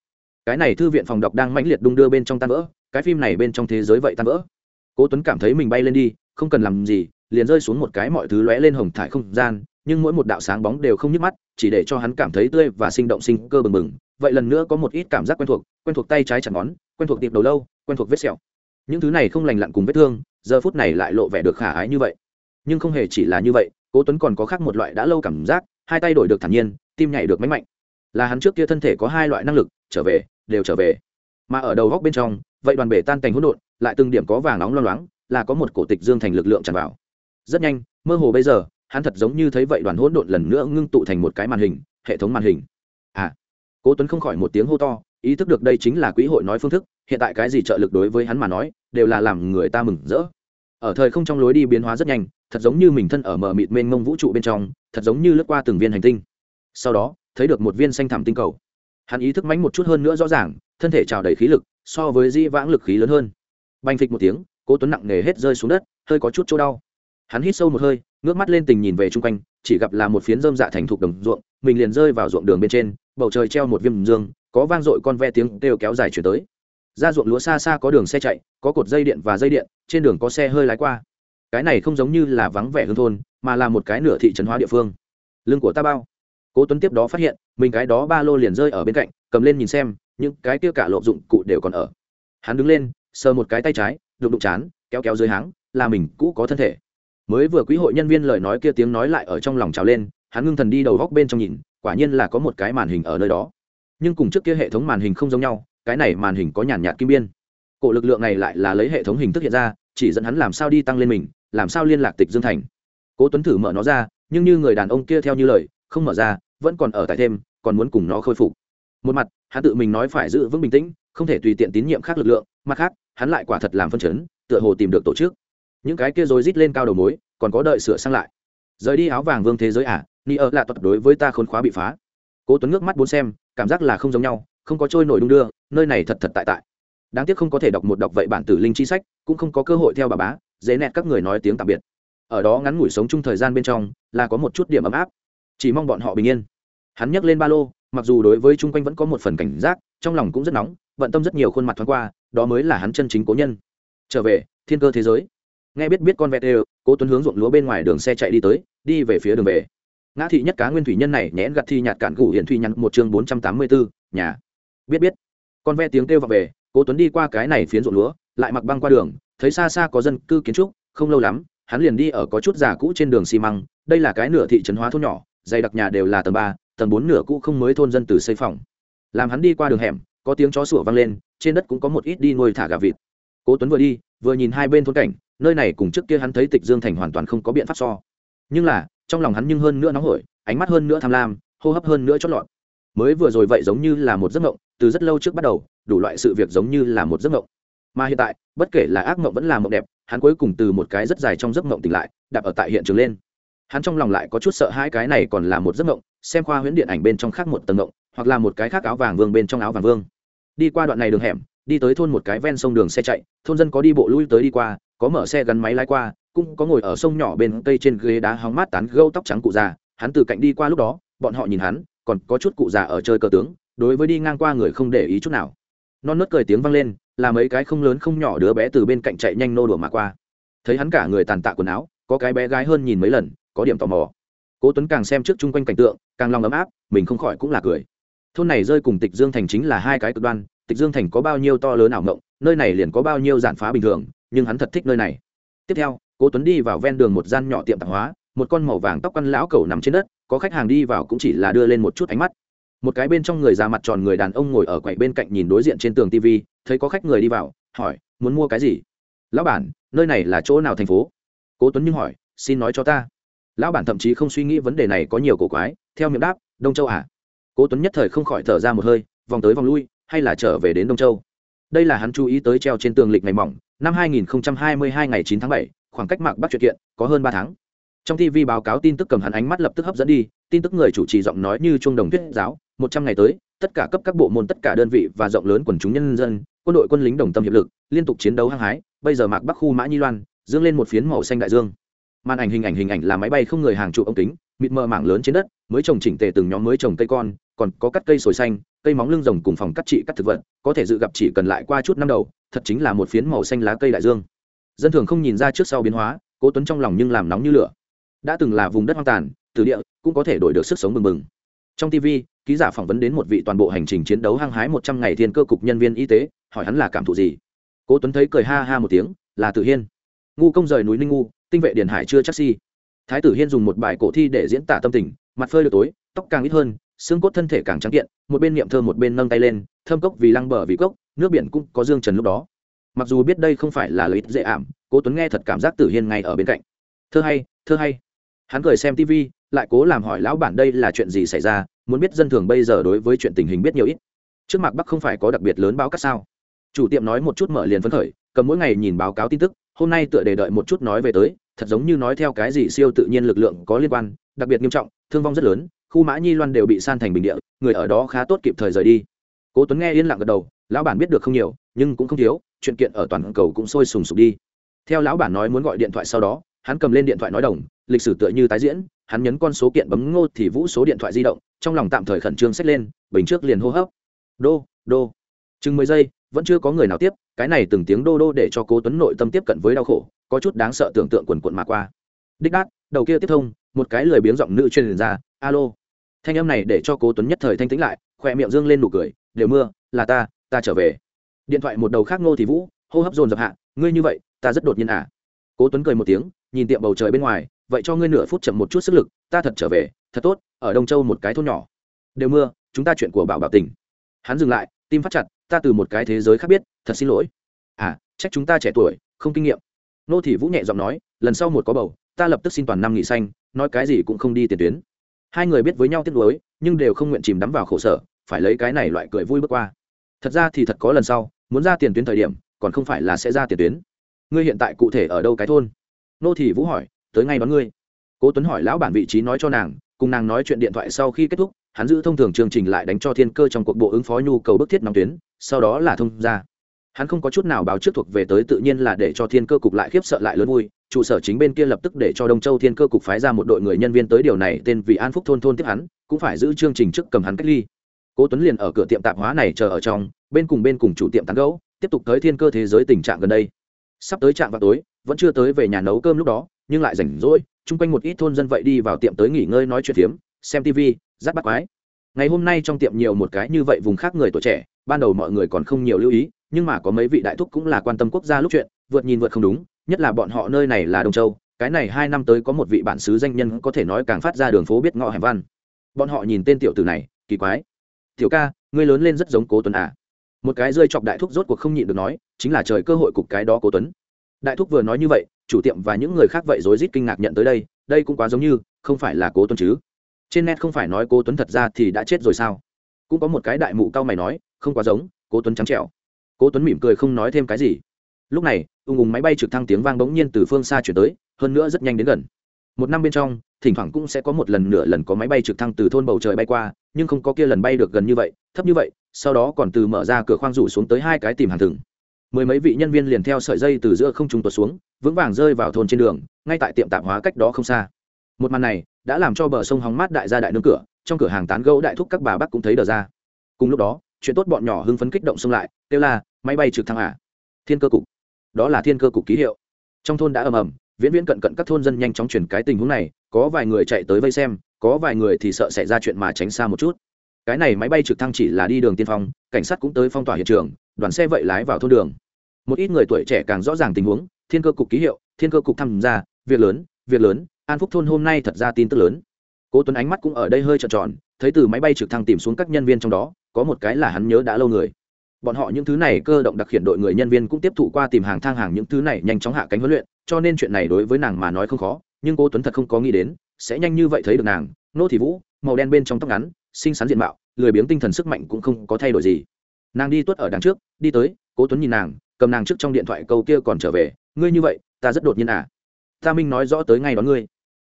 Cái này thư viện phòng đọc đang mãnh liệt đung đưa bên trong tan vỡ, cái phim này bên trong thế giới vậy tan vỡ. Cố tuấn cảm thấy mình bay lên đi, không cần làm gì, liền rơi xuống một cái mọi thứ lóe lên hồng thải không gian nhưng mỗi một đạo sáng bóng đều không nhức mắt, chỉ để cho hắn cảm thấy tươi và sinh động sinh cơ bừng bừng. Vậy lần nữa có một ít cảm giác quen thuộc quen thuộc tay trái chặt ngón, quen thuộc tiệp đầu lâu, quen thuộc vết sẹo. Những thứ này không lành lặn cùng vết thương, giờ phút này lại lộ vẻ được khả ái như vậy. Nhưng không hề chỉ là như vậy, cố tuấn còn có khác một loại đã lâu cảm giác, hai tay đổi được thản nhiên, tim nhảy được mạnh mạnh. Là hắn trước kia thân thể có hai loại năng lực, trở về, đều trở về. Mà ở đầu góc bên trong, vậy đoàn bể tan tành hỗn độn, lại từng điểm có vàng nóng loang loáng, là có một cổ tịch dương thành lực lượng tràn vào. Rất nhanh, mơ hồ bây giờ hắn thật giống như thấy vậy đoàn hỗn độn lần nữa ngưng tụ thành một cái màn hình, hệ thống màn hình. À cố tuấn không khỏi một tiếng hô to, ý thức được đây chính là quỹ hội nói phương thức, hiện tại cái gì trợ lực đối với hắn mà nói, đều là làm người ta mừng rỡ. Ở thời không trong lối đi biến hóa rất nhanh, thật giống như mình thân ở mờ mịt mênh mông vũ trụ bên trong, thật giống như lướt qua từng viên hành tinh. Sau đó, thấy được một viên xanh thảm tinh cầu. Hắn ý thức mánh một chút hơn nữa rõ ràng, thân thể trào đầy khí lực, so với di vãng lực khí lớn hơn. Bành phịch một tiếng, cố tuấn nặng nề hết rơi xuống đất, hơi có chút chỗ đau. Hắn hít sâu một hơi ngước mắt lên tình nhìn về chung quanh, chỉ gặp là một phiến dơm dạ thành thục đồng ruộng, mình liền rơi vào ruộng đường bên trên, bầu trời treo một viêm dương, có vang dội con ve tiếng kêu kéo dài chuyển tới. Ra ruộng lúa xa xa có đường xe chạy, có cột dây điện và dây điện, trên đường có xe hơi lái qua. Cái này không giống như là vắng vẻ hương thôn, mà là một cái nửa thị trấn hóa địa phương. Lưng của ta bao. Cố tuấn tiếp đó phát hiện, mình cái đó ba lô liền rơi ở bên cạnh, cầm lên nhìn xem, những cái kia cả lộ dụng cụ đều còn ở. Hắn đứng lên, sờ một cái tay trái, đụng đụng chán, kéo kéo dưới háng, là mình cũ có thân thể mới vừa quý hội nhân viên lời nói kia tiếng nói lại ở trong lòng trào lên, hắn ngưng thần đi đầu góc bên trong nhìn, quả nhiên là có một cái màn hình ở nơi đó. Nhưng cùng trước kia hệ thống màn hình không giống nhau, cái này màn hình có nhàn nhạt kim biên. Cổ lực lượng này lại là lấy hệ thống hình thức hiện ra, chỉ dẫn hắn làm sao đi tăng lên mình, làm sao liên lạc tịch dương thành. Cố tuấn thử mở nó ra, nhưng như người đàn ông kia theo như lời, không mở ra, vẫn còn ở tại thêm, còn muốn cùng nó khôi phục. Một mặt, hắn tự mình nói phải giữ vững bình tĩnh, không thể tùy tiện tín nhiệm khác lực lượng, mặt khác, hắn lại quả thật làm phân chấn, tựa hồ tìm được tổ chức những cái kia rồi rít lên cao đầu mối, còn có đợi sửa sang lại. Rời đi áo vàng vương thế giới à ni ở là thuật đối với ta khốn khóa bị phá. Cố tuấn nước mắt bốn xem, cảm giác là không giống nhau, không có trôi nổi đung đưa, nơi này thật thật tại tại. Đáng tiếc không có thể đọc một đọc vậy bản tử linh chi sách, cũng không có cơ hội theo bà bá, dễ nẹt các người nói tiếng tạm biệt. Ở đó ngắn ngủi sống chung thời gian bên trong, là có một chút điểm ấm áp. Chỉ mong bọn họ bình yên. Hắn nhấc lên ba lô, mặc dù đối với chung quanh vẫn có một phần cảnh giác, trong lòng cũng rất nóng, bận tâm rất nhiều khuôn mặt thoáng qua, đó mới là hắn chân chính cố nhân. Trở về, thiên cơ thế giới nghe biết biết con vẹt đều, cố tuấn hướng ruộng lúa bên ngoài đường xe chạy đi tới, đi về phía đường về. Ngã thị nhất cá nguyên thủy nhân này nhẽn gặt thi nhạt cản gủ hiển thủy nhắn một chương bốn trăm tám mươi bốn nhà. Biết biết. Con ve tiếng kêu vào về, cố tuấn đi qua cái này phiến ruộng lúa, lại mặc băng qua đường, thấy xa xa có dân cư kiến trúc, không lâu lắm, hắn liền đi ở có chút già cũ trên đường xi măng, đây là cái nửa thị trấn hóa thôn nhỏ, dày đặc nhà đều là tầng ba, tầng bốn nửa cũ không mới thôn dân từ xây phòng. Làm hắn đi qua đường hẻm, có tiếng chó sủa vang lên, trên đất cũng có một ít đi nuôi thả gà vịt. Cố tuấn vừa đi, vừa nhìn hai bên thôn cảnh nơi này cùng trước kia hắn thấy tịch dương thành hoàn toàn không có biện pháp so. Nhưng là, trong lòng hắn nhưng hơn nữa nóng hổi, ánh mắt hơn nữa tham lam, hô hấp hơn nữa chót lọt. Mới vừa rồi vậy giống như là một giấc mộng, từ rất lâu trước bắt đầu, đủ loại sự việc giống như là một giấc mộng. Mà hiện tại, bất kể là ác mộng vẫn là mộng đẹp, hắn cuối cùng từ một cái rất dài trong giấc mộng tỉnh lại, đạp ở tại hiện trường lên. Hắn trong lòng lại có chút sợ hai cái này còn là một giấc mộng, xem khoa huyễn điện ảnh bên trong khác một tầng mộng, hoặc là một cái khác áo vàng vương bên trong áo vàng vương. Đi qua đoạn này đường hẻm, đi tới thôn một cái ven sông đường xe chạy, thôn dân có đi bộ lui tới đi qua có mở xe gắn máy lái qua, cũng có ngồi ở sông nhỏ bên cây trên ghế đá hóng mát tán gâu tóc trắng cụ già. Hắn từ cạnh đi qua lúc đó, bọn họ nhìn hắn, còn có chút cụ già ở chơi cờ tướng, đối với đi ngang qua người không để ý chút nào. Non nớt cười tiếng vang lên, là mấy cái không lớn không nhỏ đứa bé từ bên cạnh chạy nhanh nô đùa mà qua. Thấy hắn cả người tàn tạ quần áo, có cái bé gái hơn nhìn mấy lần, có điểm tò mò. Cố tuấn càng xem trước chung quanh cảnh tượng, càng lòng ấm áp, mình không khỏi cũng là cười. Thôn này rơi cùng tịch dương thành chính là hai cái cực đoan, tịch dương thành có bao nhiêu to lớn ảo ngộng, nơi này liền có bao nhiêu giản phá bình thường nhưng hắn thật thích nơi này. Tiếp theo, cố tuấn đi vào ven đường một gian nhỏ tiệm tạp hóa, một con màu vàng tóc quăn lão cẩu nằm trên đất, có khách hàng đi vào cũng chỉ là đưa lên một chút ánh mắt. Một cái bên trong người già mặt tròn người đàn ông ngồi ở quầy bên cạnh nhìn đối diện trên tường tv thấy có khách người đi vào, hỏi, muốn mua cái gì? Lão bản, nơi này là chỗ nào thành phố? Cố tuấn nhưng hỏi, xin nói cho ta. Lão bản thậm chí không suy nghĩ vấn đề này có nhiều cổ quái, theo miệng đáp, đông châu à? Cố tuấn nhất thời không khỏi thở ra một hơi, vòng tới vòng lui, hay là trở về đến đông châu. Đây là hắn chú ý tới treo trên tường lịch ngày mỏng năm 2022 ngày 9 tháng 7, khoảng cách mạc bắc chuyện kiện có hơn ba tháng. Trong tv báo cáo tin tức cầm hắn ánh mắt lập tức hấp dẫn đi tin tức người chủ trì giọng nói như trung đồng thuyết giáo một trăm ngày tới tất cả cấp các bộ môn tất cả đơn vị và rộng lớn quần chúng nhân dân quân đội quân lính đồng tâm hiệp lực liên tục chiến đấu hăng hái bây giờ mạc bắc khu mã nhi loan dương lên một phiến màu xanh đại dương. Màn ảnh hình ảnh hình ảnh là máy bay không người hàng trụ ống kính mịt mờ mảng lớn trên đất mới trồng chỉnh tề từng nhóm mới trồng cây con còn có cắt cây sồi xanh cây móng lưng rồng cùng phòng cắt trị cắt thực vật, có thể dự gặp chỉ cần lại qua chút năm đầu, thật chính là một phiến màu xanh lá cây đại dương. Dân thường không nhìn ra trước sau biến hóa, cố tuấn trong lòng nhưng làm nóng như lửa. Đã từng là vùng đất hoang tàn, từ địa cũng có thể đổi được sức sống bừng bừng. Trong tv ký giả phỏng vấn đến một vị toàn bộ hành trình chiến đấu hăng hái một trăm ngày thiên cơ cục nhân viên y tế, hỏi hắn là cảm thụ gì. Cố tuấn thấy cười ha ha một tiếng, là Tử hiên. Ngu công rời núi ninh ngu, tinh vệ điền hải chưa chắc si. Thái tử hiên dùng một bài cổ thi để diễn tả tâm tình, mặt phơi được tối, tóc càng ít hơn xương cốt thân thể càng trắng kiện, một bên niệm thơ một bên nâng tay lên, thơm cốc vì lăng bờ vì cốc, nước biển cũng có dương trần lúc đó. Mặc dù biết đây không phải là lợi ích dễ ảm, cố tuấn nghe thật cảm giác tử hiên ngay ở bên cạnh. Thơ hay thơ hay. Hắn cười xem tv lại cố làm hỏi lão bản đây là chuyện gì xảy ra, muốn biết dân thường bây giờ đối với chuyện tình hình biết nhiều ít. Trước mặt bắc không phải có đặc biệt lớn báo cắt sao? Chủ tiệm nói một chút mở liền phấn khởi, cầm mỗi ngày nhìn báo cáo tin tức, hôm nay tựa đề đợi một chút nói về tới, thật giống như nói theo cái gì siêu tự nhiên lực lượng có liên quan, đặc biệt nghiêm trọng, thương vong rất lớn khu mã nhi loan đều bị san thành bình địa, người ở đó khá tốt kịp thời rời đi. Cố tuấn nghe yên lặng gật đầu, lão bản biết được không nhiều, nhưng cũng không thiếu, chuyện kiện ở toàn cầu cũng sôi sùng sục đi. Theo lão bản nói muốn gọi điện thoại sau đó, hắn cầm lên điện thoại nói đồng, lịch sử tựa như tái diễn, hắn nhấn con số kiện bấm ngô thì vũ số điện thoại di động, trong lòng tạm thời khẩn trương xách lên, bình trước liền hô hấp. Đô đô. Chừng mười giây, vẫn chưa có người nào tiếp, cái này từng tiếng đô đô để cho cố tuấn nội tâm tiếp cận với đau khổ, có chút đáng sợ tưởng tượng quần quận mà qua. Đích đát, đầu kia tiếp thông, một cái lười biếng giọng nữ truyền ra, alo thanh âm này để cho cố tuấn nhất thời thanh tĩnh lại khoe miệng dương lên nụ cười, đều mưa, là ta ta trở về. Điện thoại một đầu khác ngô thì vũ, hô hấp dồn dập hạ, ngươi như vậy, ta rất đột nhiên à? Cố tuấn cười một tiếng, nhìn tiệm bầu trời bên ngoài, vậy cho ngươi nửa phút chậm một chút sức lực, ta thật trở về, thật tốt, ở đông châu một cái thôn nhỏ. Đều mưa, chúng ta chuyện của bảo bảo tình hắn dừng lại, tim phát chặt, ta từ một cái thế giới khác biết, thật xin lỗi. À trách chúng ta trẻ tuổi, không kinh nghiệm. Nô thị vũ nhẹ giọng nói, lần sau một có bầu, ta lập tức xin toàn năm nghỉ xanh, nói cái gì cũng không đi tiền tuyến hai người biết với nhau tiếc nuối, nhưng đều không nguyện chìm đắm vào khổ sở, phải lấy cái này loại cười vui bước qua. Thật ra thì thật có lần sau, muốn ra tiền tuyến thời điểm, còn không phải là sẽ ra tiền tuyến. Ngươi hiện tại cụ thể ở đâu cái thôn? Nô thị vũ hỏi, tới ngay đón ngươi. Cố tuấn hỏi lão bản vị trí nói cho nàng, cùng nàng nói chuyện điện thoại sau khi kết thúc, hắn giữ thông thường chương trình lại đánh cho thiên cơ trong cuộc bộ ứng phó nhu cầu bức thiết nóng tuyến, sau đó là thông ra hắn không có chút nào báo trước thuộc về tới tự nhiên là để cho thiên cơ cục lại khiếp sợ lại lớn vui trụ sở chính bên kia lập tức để cho đông châu thiên cơ cục phái ra một đội người nhân viên tới điều này, tên vì an phúc thôn thôn tiếp hắn, cũng phải giữ chương trình trước cầm hắn cách ly. Cố tuấn liền ở cửa tiệm tạp hóa này chờ ở trong, bên cùng bên cùng chủ tiệm tán gẫu, tiếp tục tới thiên cơ thế giới tình trạng gần đây. Sắp tới trạm vào tối, vẫn chưa tới về nhà nấu cơm lúc đó, nhưng lại rảnh rỗi, chung quanh một ít thôn dân vậy đi vào tiệm tới nghỉ ngơi nói chuyện phiếm, xem tv rát bắt quái. Ngày hôm nay trong tiệm nhiều một cái như vậy vùng khác người tuổi trẻ, ban đầu mọi người còn không nhiều lưu ý, nhưng mà có mấy vị đại thúc cũng là quan tâm quốc gia lúc chuyện, vượt nhìn vượt không đúng nhất là bọn họ nơi này là đông châu, cái này hai năm tới có một vị bản xứ danh nhân có thể nói càng phát ra đường phố biết ngõ hẻm văn. Bọn họ nhìn tên tiểu tử này, kỳ quái. Tiểu ca, ngươi lớn lên rất giống cố tuấn à? Một cái rơi chọc đại thúc rốt cuộc không nhịn được nói, chính là trời cơ hội cục cái đó cố tuấn. Đại thúc vừa nói như vậy, chủ tiệm và những người khác vậy rối rít kinh ngạc nhận tới đây đây cũng quá giống như, không phải là cố tuấn chứ? Trên net không phải nói cố tuấn thật ra thì đã chết rồi sao? Cũng có một cái đại mụ cao mày nói, không quá giống, cố tuấn trắng trẻo. Cố tuấn mỉm cười không nói thêm cái gì lúc này ung ung máy bay trực thăng tiếng vang bỗng nhiên từ phương xa chuyển tới, hơn nữa rất nhanh đến gần. Một năm bên trong, thỉnh thoảng cũng sẽ có một lần nửa lần có máy bay trực thăng từ thôn bầu trời bay qua, nhưng không có kia lần bay được gần như vậy, thấp như vậy, sau đó còn từ mở ra cửa khoang rủ xuống tới hai cái tìm hàng thừng. Mười mấy vị nhân viên liền theo sợi dây từ giữa không trung tuột xuống, vững vàng rơi vào thôn trên đường, ngay tại tiệm tạp hóa cách đó không xa. Một màn này, đã làm cho bờ sông hóng mát đại gia đại nương cửa, trong cửa hàng tán gẫu đại thúc các bà bác cũng thấy đờ ra. Cùng lúc đó, chuyện tốt bọn nhỏ hưng phấn kích động xông lại, kêu là máy bay trực thăng à? Thiên cơ cục đó là thiên cơ cục ký hiệu. Trong thôn đã ầm ầm, viễn viễn cận cận các thôn dân nhanh chóng chuyển cái tình huống này, có vài người chạy tới vây xem, có vài người thì sợ xảy ra chuyện mà tránh xa một chút. Cái này máy bay trực thăng chỉ là đi đường tiên phong, cảnh sát cũng tới phong tỏa hiện trường, đoàn xe vậy lái vào thôn đường. Một ít người tuổi trẻ càng rõ ràng tình huống, thiên cơ cục ký hiệu, thiên cơ cục tham gia, việc lớn việc lớn, an phúc thôn hôm nay thật ra tin tức lớn. Cố tuấn ánh mắt cũng ở đây hơi trợn tròn, thấy từ máy bay trực thăng tìm xuống các nhân viên trong đó, có một cái là hắn nhớ đã lâu người bọn họ những thứ này cơ động đặc khiển đội người nhân viên cũng tiếp thụ qua tìm hàng thang hàng những thứ này nhanh chóng hạ cánh huấn luyện, cho nên chuyện này đối với nàng mà nói không khó, nhưng cô tuấn thật không có nghĩ đến, sẽ nhanh như vậy thấy được nàng. Nô thị vũ, màu đen bên trong tóc ngắn, xinh xắn diện mạo, lười biếng tinh thần sức mạnh cũng không có thay đổi gì. Nàng đi tuất ở đằng trước, đi tới, cố tuấn nhìn nàng, cầm nàng trước trong điện thoại câu kia còn trở về, ngươi như vậy, ta rất đột nhiên à? Ta minh nói rõ tới ngay đón ngươi.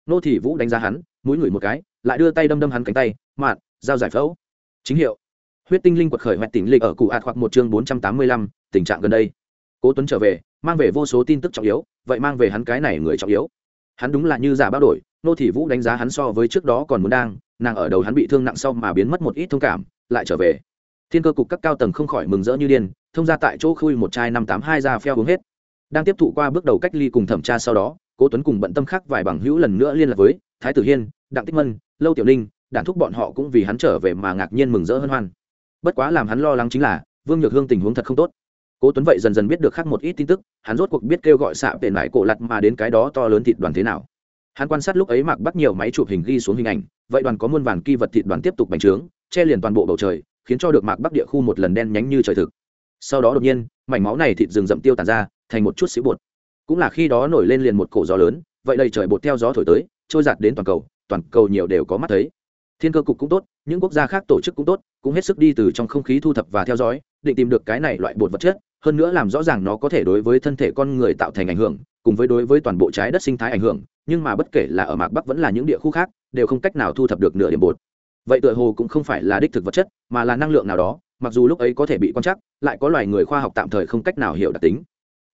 Nô thị vũ đánh giá hắn, mũi ngửi một cái, lại đưa tay đâm đâm hắn cánh tay, mạn, giao giải phẫu. Chính hiệu huyết tinh linh quật khởi hoạch tỉnh lịch ở cụ ạt hoặc một chương bốn trăm tám mươi lăm, tình trạng gần đây. Cố tuấn trở về, mang về vô số tin tức trọng yếu, vậy mang về hắn cái này người trọng yếu. Hắn đúng là như giả bao đổi, nô thị vũ đánh giá hắn so với trước đó còn muốn đang, nàng ở đầu hắn bị thương nặng sau mà biến mất một ít thông cảm, lại trở về. Thiên cơ cục các cao tầng không khỏi mừng rỡ như điên, thông ra tại chỗ khui một chai năm tám hai ra pheo uống hết. Đang tiếp thụ qua bước đầu cách ly cùng thẩm tra sau đó, cố tuấn cùng bận tâm khác vài bằng hữu lần nữa liên lạc với thái tử hiên, đặng tích mân, lâu tiểu ninh đản thúc bọn họ cũng vì hắn trở về mà ngạc nhiên mừng rỡ hân hoan bất quá làm hắn lo lắng chính là, vương nhược hương tình huống thật không tốt. Cố tuấn vậy dần dần biết được khác một ít tin tức, hắn rốt cuộc biết kêu gọi xạ tệ lại cổ lặt mà đến cái đó to lớn thịt đoàn thế nào. Hắn quan sát lúc ấy Mặc bắt nhiều máy chụp hình ghi xuống hình ảnh, vậy đoàn có muôn vàn kỳ vật thịt đoàn tiếp tục bành trướng, che liền toàn bộ bầu trời, khiến cho được mạc bắc địa khu một lần đen nhánh như trời thực. Sau đó đột nhiên, mảnh máu này thịt rừng rậm tiêu tàn ra, thành một chút xíu bột. Cũng là khi đó nổi lên liền một cổ gió lớn, vậy đầy trời bột theo gió thổi tới, trôi giạt đến toàn cầu toàn cầu nhiều đều có mắt thấy thiên cơ cục cũng tốt, những quốc gia khác tổ chức cũng tốt, cũng hết sức đi từ trong không khí thu thập và theo dõi, định tìm được cái này loại bột vật chất, hơn nữa làm rõ ràng nó có thể đối với thân thể con người tạo thành ảnh hưởng, cùng với đối với toàn bộ trái đất sinh thái ảnh hưởng, nhưng mà bất kể là ở mạc bắc vẫn là những địa khu khác, đều không cách nào thu thập được nửa điểm bột. Vậy tựa hồ cũng không phải là đích thực vật chất, mà là năng lượng nào đó, mặc dù lúc ấy có thể bị quan trắc, lại có loài người khoa học tạm thời không cách nào hiểu đặc tính.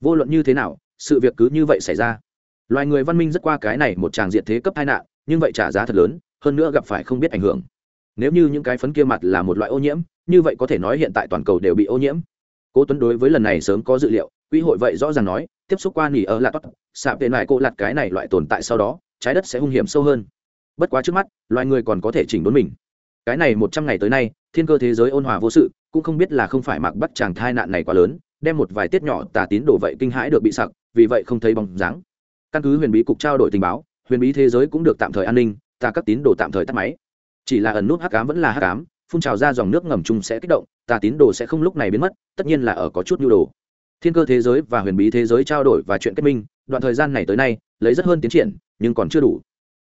Vô luận như thế nào, sự việc cứ như vậy xảy ra. Loài người văn minh rất qua cái này một tràng diện thế cấp tai nạn nhưng vậy trả giá thật lớn, hơn nữa gặp phải không biết ảnh hưởng. Nếu như những cái phấn kia mặt là một loại ô nhiễm, như vậy có thể nói hiện tại toàn cầu đều bị ô nhiễm. Cố tuấn đối với lần này sớm có dự liệu, quỹ hội vậy rõ ràng nói, tiếp xúc qua nghỉ ở lạt tốt, sạp tên lại cô lặt cái này loại tồn tại sau đó, trái đất sẽ hung hiểm sâu hơn. Bất quá trước mắt, loài người còn có thể chỉnh đốn mình. Cái này một trăm ngày tới nay, thiên cơ thế giới ôn hòa vô sự, cũng không biết là không phải mặc bắt chàng thai nạn này quá lớn, đem một vài tiết nhỏ tà tín đổ vậy kinh hãi được bị sặc, vì vậy không thấy bóng dáng. Căn cứ huyền bí cục trao đổi tình báo huyền bí thế giới cũng được tạm thời an ninh ta các tín đồ tạm thời tắt máy. Chỉ là ẩn nút hắc ám vẫn là hắc ám, phun trào ra dòng nước ngầm chung sẽ kích động ta tín đồ sẽ không lúc này biến mất, tất nhiên là ở có chút nhu đồ. Thiên cơ thế giới và huyền bí thế giới trao đổi và chuyện kết minh, đoạn thời gian này tới nay, lấy rất hơn tiến triển, nhưng còn chưa đủ.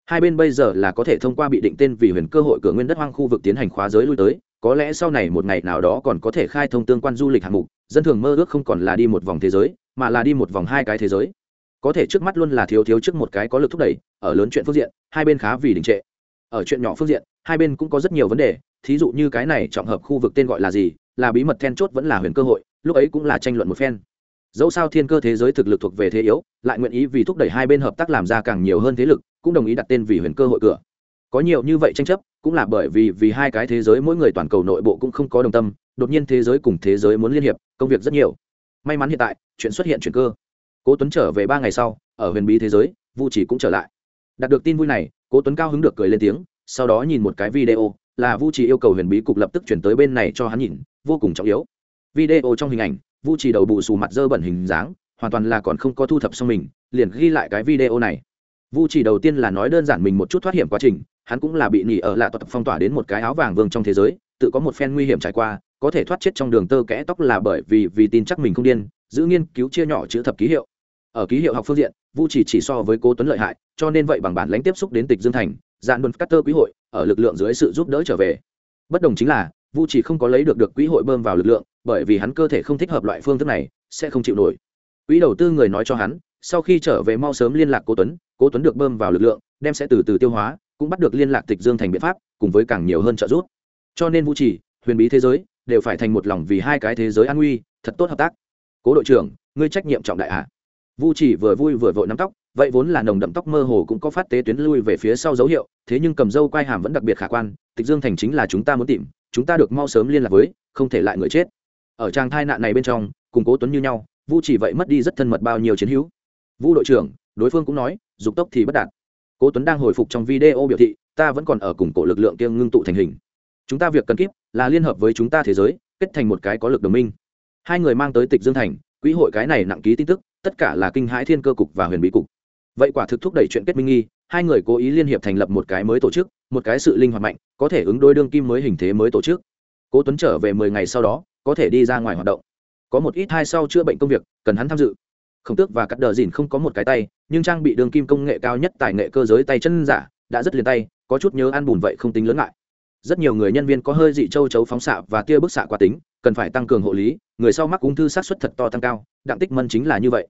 Hai bên bây giờ là có thể thông qua bị định tên vì huyền cơ hội cửa nguyên đất hoang khu vực tiến hành khóa giới lui tới, có lẽ sau này một ngày nào đó còn có thể khai thông tương quan du lịch hạng mục, dân thường mơ ước không còn là đi một vòng thế giới, mà là đi một vòng hai cái thế giới có thể trước mắt luôn là thiếu thiếu trước một cái có lực thúc đẩy, ở lớn chuyện phương diện, hai bên khá vì đình trệ. Ở chuyện nhỏ phương diện, hai bên cũng có rất nhiều vấn đề, thí dụ như cái này trọng hợp khu vực tên gọi là gì, là bí mật then chốt vẫn là huyền cơ hội, lúc ấy cũng là tranh luận một phen. Dẫu sao thiên cơ thế giới thực lực thuộc về thế yếu, lại nguyện ý vì thúc đẩy hai bên hợp tác làm ra càng nhiều hơn thế lực, cũng đồng ý đặt tên vì huyền cơ hội cửa. Có nhiều như vậy tranh chấp, cũng là bởi vì vì hai cái thế giới mỗi người toàn cầu nội bộ cũng không có đồng tâm, đột nhiên thế giới cùng thế giới muốn liên hiệp, công việc rất nhiều. May mắn hiện tại, chuyện xuất hiện chuyển cơ cố tuấn trở về ba ngày sau, ở huyền bí thế giới, vu chỉ cũng trở lại. Đạt được tin vui này, cố tuấn cao hứng được cười lên tiếng, sau đó nhìn một cái video là vu chỉ yêu cầu huyền bí cục lập tức chuyển tới bên này cho hắn nhìn, vô cùng trọng yếu. Video trong hình ảnh, vu chỉ đầu bù xù mặt dơ bẩn hình dáng, hoàn toàn là còn không có thu thập xong mình, liền ghi lại cái video này. Vu chỉ đầu tiên là nói đơn giản mình một chút thoát hiểm quá trình, hắn cũng là bị nghỉ ở lạ tập phong tỏa đến một cái áo vàng vương trong thế giới, tự có một phen nguy hiểm trải qua, có thể thoát chết trong đường tơ kẽ tóc là bởi vì vì tin chắc mình không điên, giữ nghiên cứu chia nhỏ chữ thập ký hiệu ở ký hiệu học phương diện, vu chỉ chỉ so với cố tuấn lợi hại, cho nên vậy bằng bản lãnh tiếp xúc đến tịch dương thành dạn đồn cutter quý hội, ở lực lượng dưới sự giúp đỡ trở về. Bất đồng chính là, vu chỉ không có lấy được được quỹ hội bơm vào lực lượng, bởi vì hắn cơ thể không thích hợp loại phương thức này, sẽ không chịu nổi. Quỹ đầu tư người nói cho hắn, sau khi trở về mau sớm liên lạc cố tuấn cố tuấn được bơm vào lực lượng, đem sẽ từ từ tiêu hóa, cũng bắt được liên lạc tịch dương thành biện pháp, cùng với càng nhiều hơn trợ giúp. Cho nên vũ trì huyền bí thế giới, đều phải thành một lòng vì hai cái thế giới an nguy, thật tốt hợp tác. Cố đội trưởng, ngươi trách nhiệm trọng đại à? Vu chỉ vừa vui vừa vội nắm tóc, vậy vốn là nồng đậm tóc mơ hồ cũng có phát tế tuyến lui về phía sau dấu hiệu, thế nhưng cầm dâu quai hàm vẫn đặc biệt khả quan, tịch dương thành chính là chúng ta muốn tìm, chúng ta được mau sớm liên lạc với, không thể lại người chết. Ở trang thai nạn này bên trong, cùng cố tuấn như nhau, vu chỉ vậy mất đi rất thân mật bao nhiêu chiến hữu. Vu đội trưởng, đối phương cũng nói, dục tốc thì bất đạt. Cố tuấn đang hồi phục trong video biểu thị, ta vẫn còn ở cùng cổ lực lượng kiêng ngưng tụ thành hình. Chúng ta việc cần kíp là liên hợp với chúng ta thế giới, kết thành một cái có lực đồng minh. Hai người mang tới tịch dương thành, quỹ hội cái này nặng ký tin tức tất cả là kinh hãi thiên cơ cục và huyền bí cục. Vậy quả thực thúc đẩy chuyện kết minh nghi, hai người cố ý liên hiệp thành lập một cái mới tổ chức, một cái sự linh hoạt mạnh, có thể ứng đôi đương kim mới hình thế mới tổ chức. Cố tuấn trở về mười ngày sau đó, có thể đi ra ngoài hoạt động. Có một ít hai sau chữa bệnh công việc, cần hắn tham dự. Khổng tước và cắt đờ dìn không có một cái tay, nhưng trang bị đường kim công nghệ cao nhất tài nghệ cơ giới tay chân giả, đã rất liền tay, có chút nhớ ăn bùn vậy không tính lớn ngại. Rất nhiều người nhân viên có hơi dị châu chấu phóng xạ và tia bức xạ quá tính, cần phải tăng cường hộ lý, người sau mắc ung thư sát xuất thật to tăng cao, đặng tích mân chính là như vậy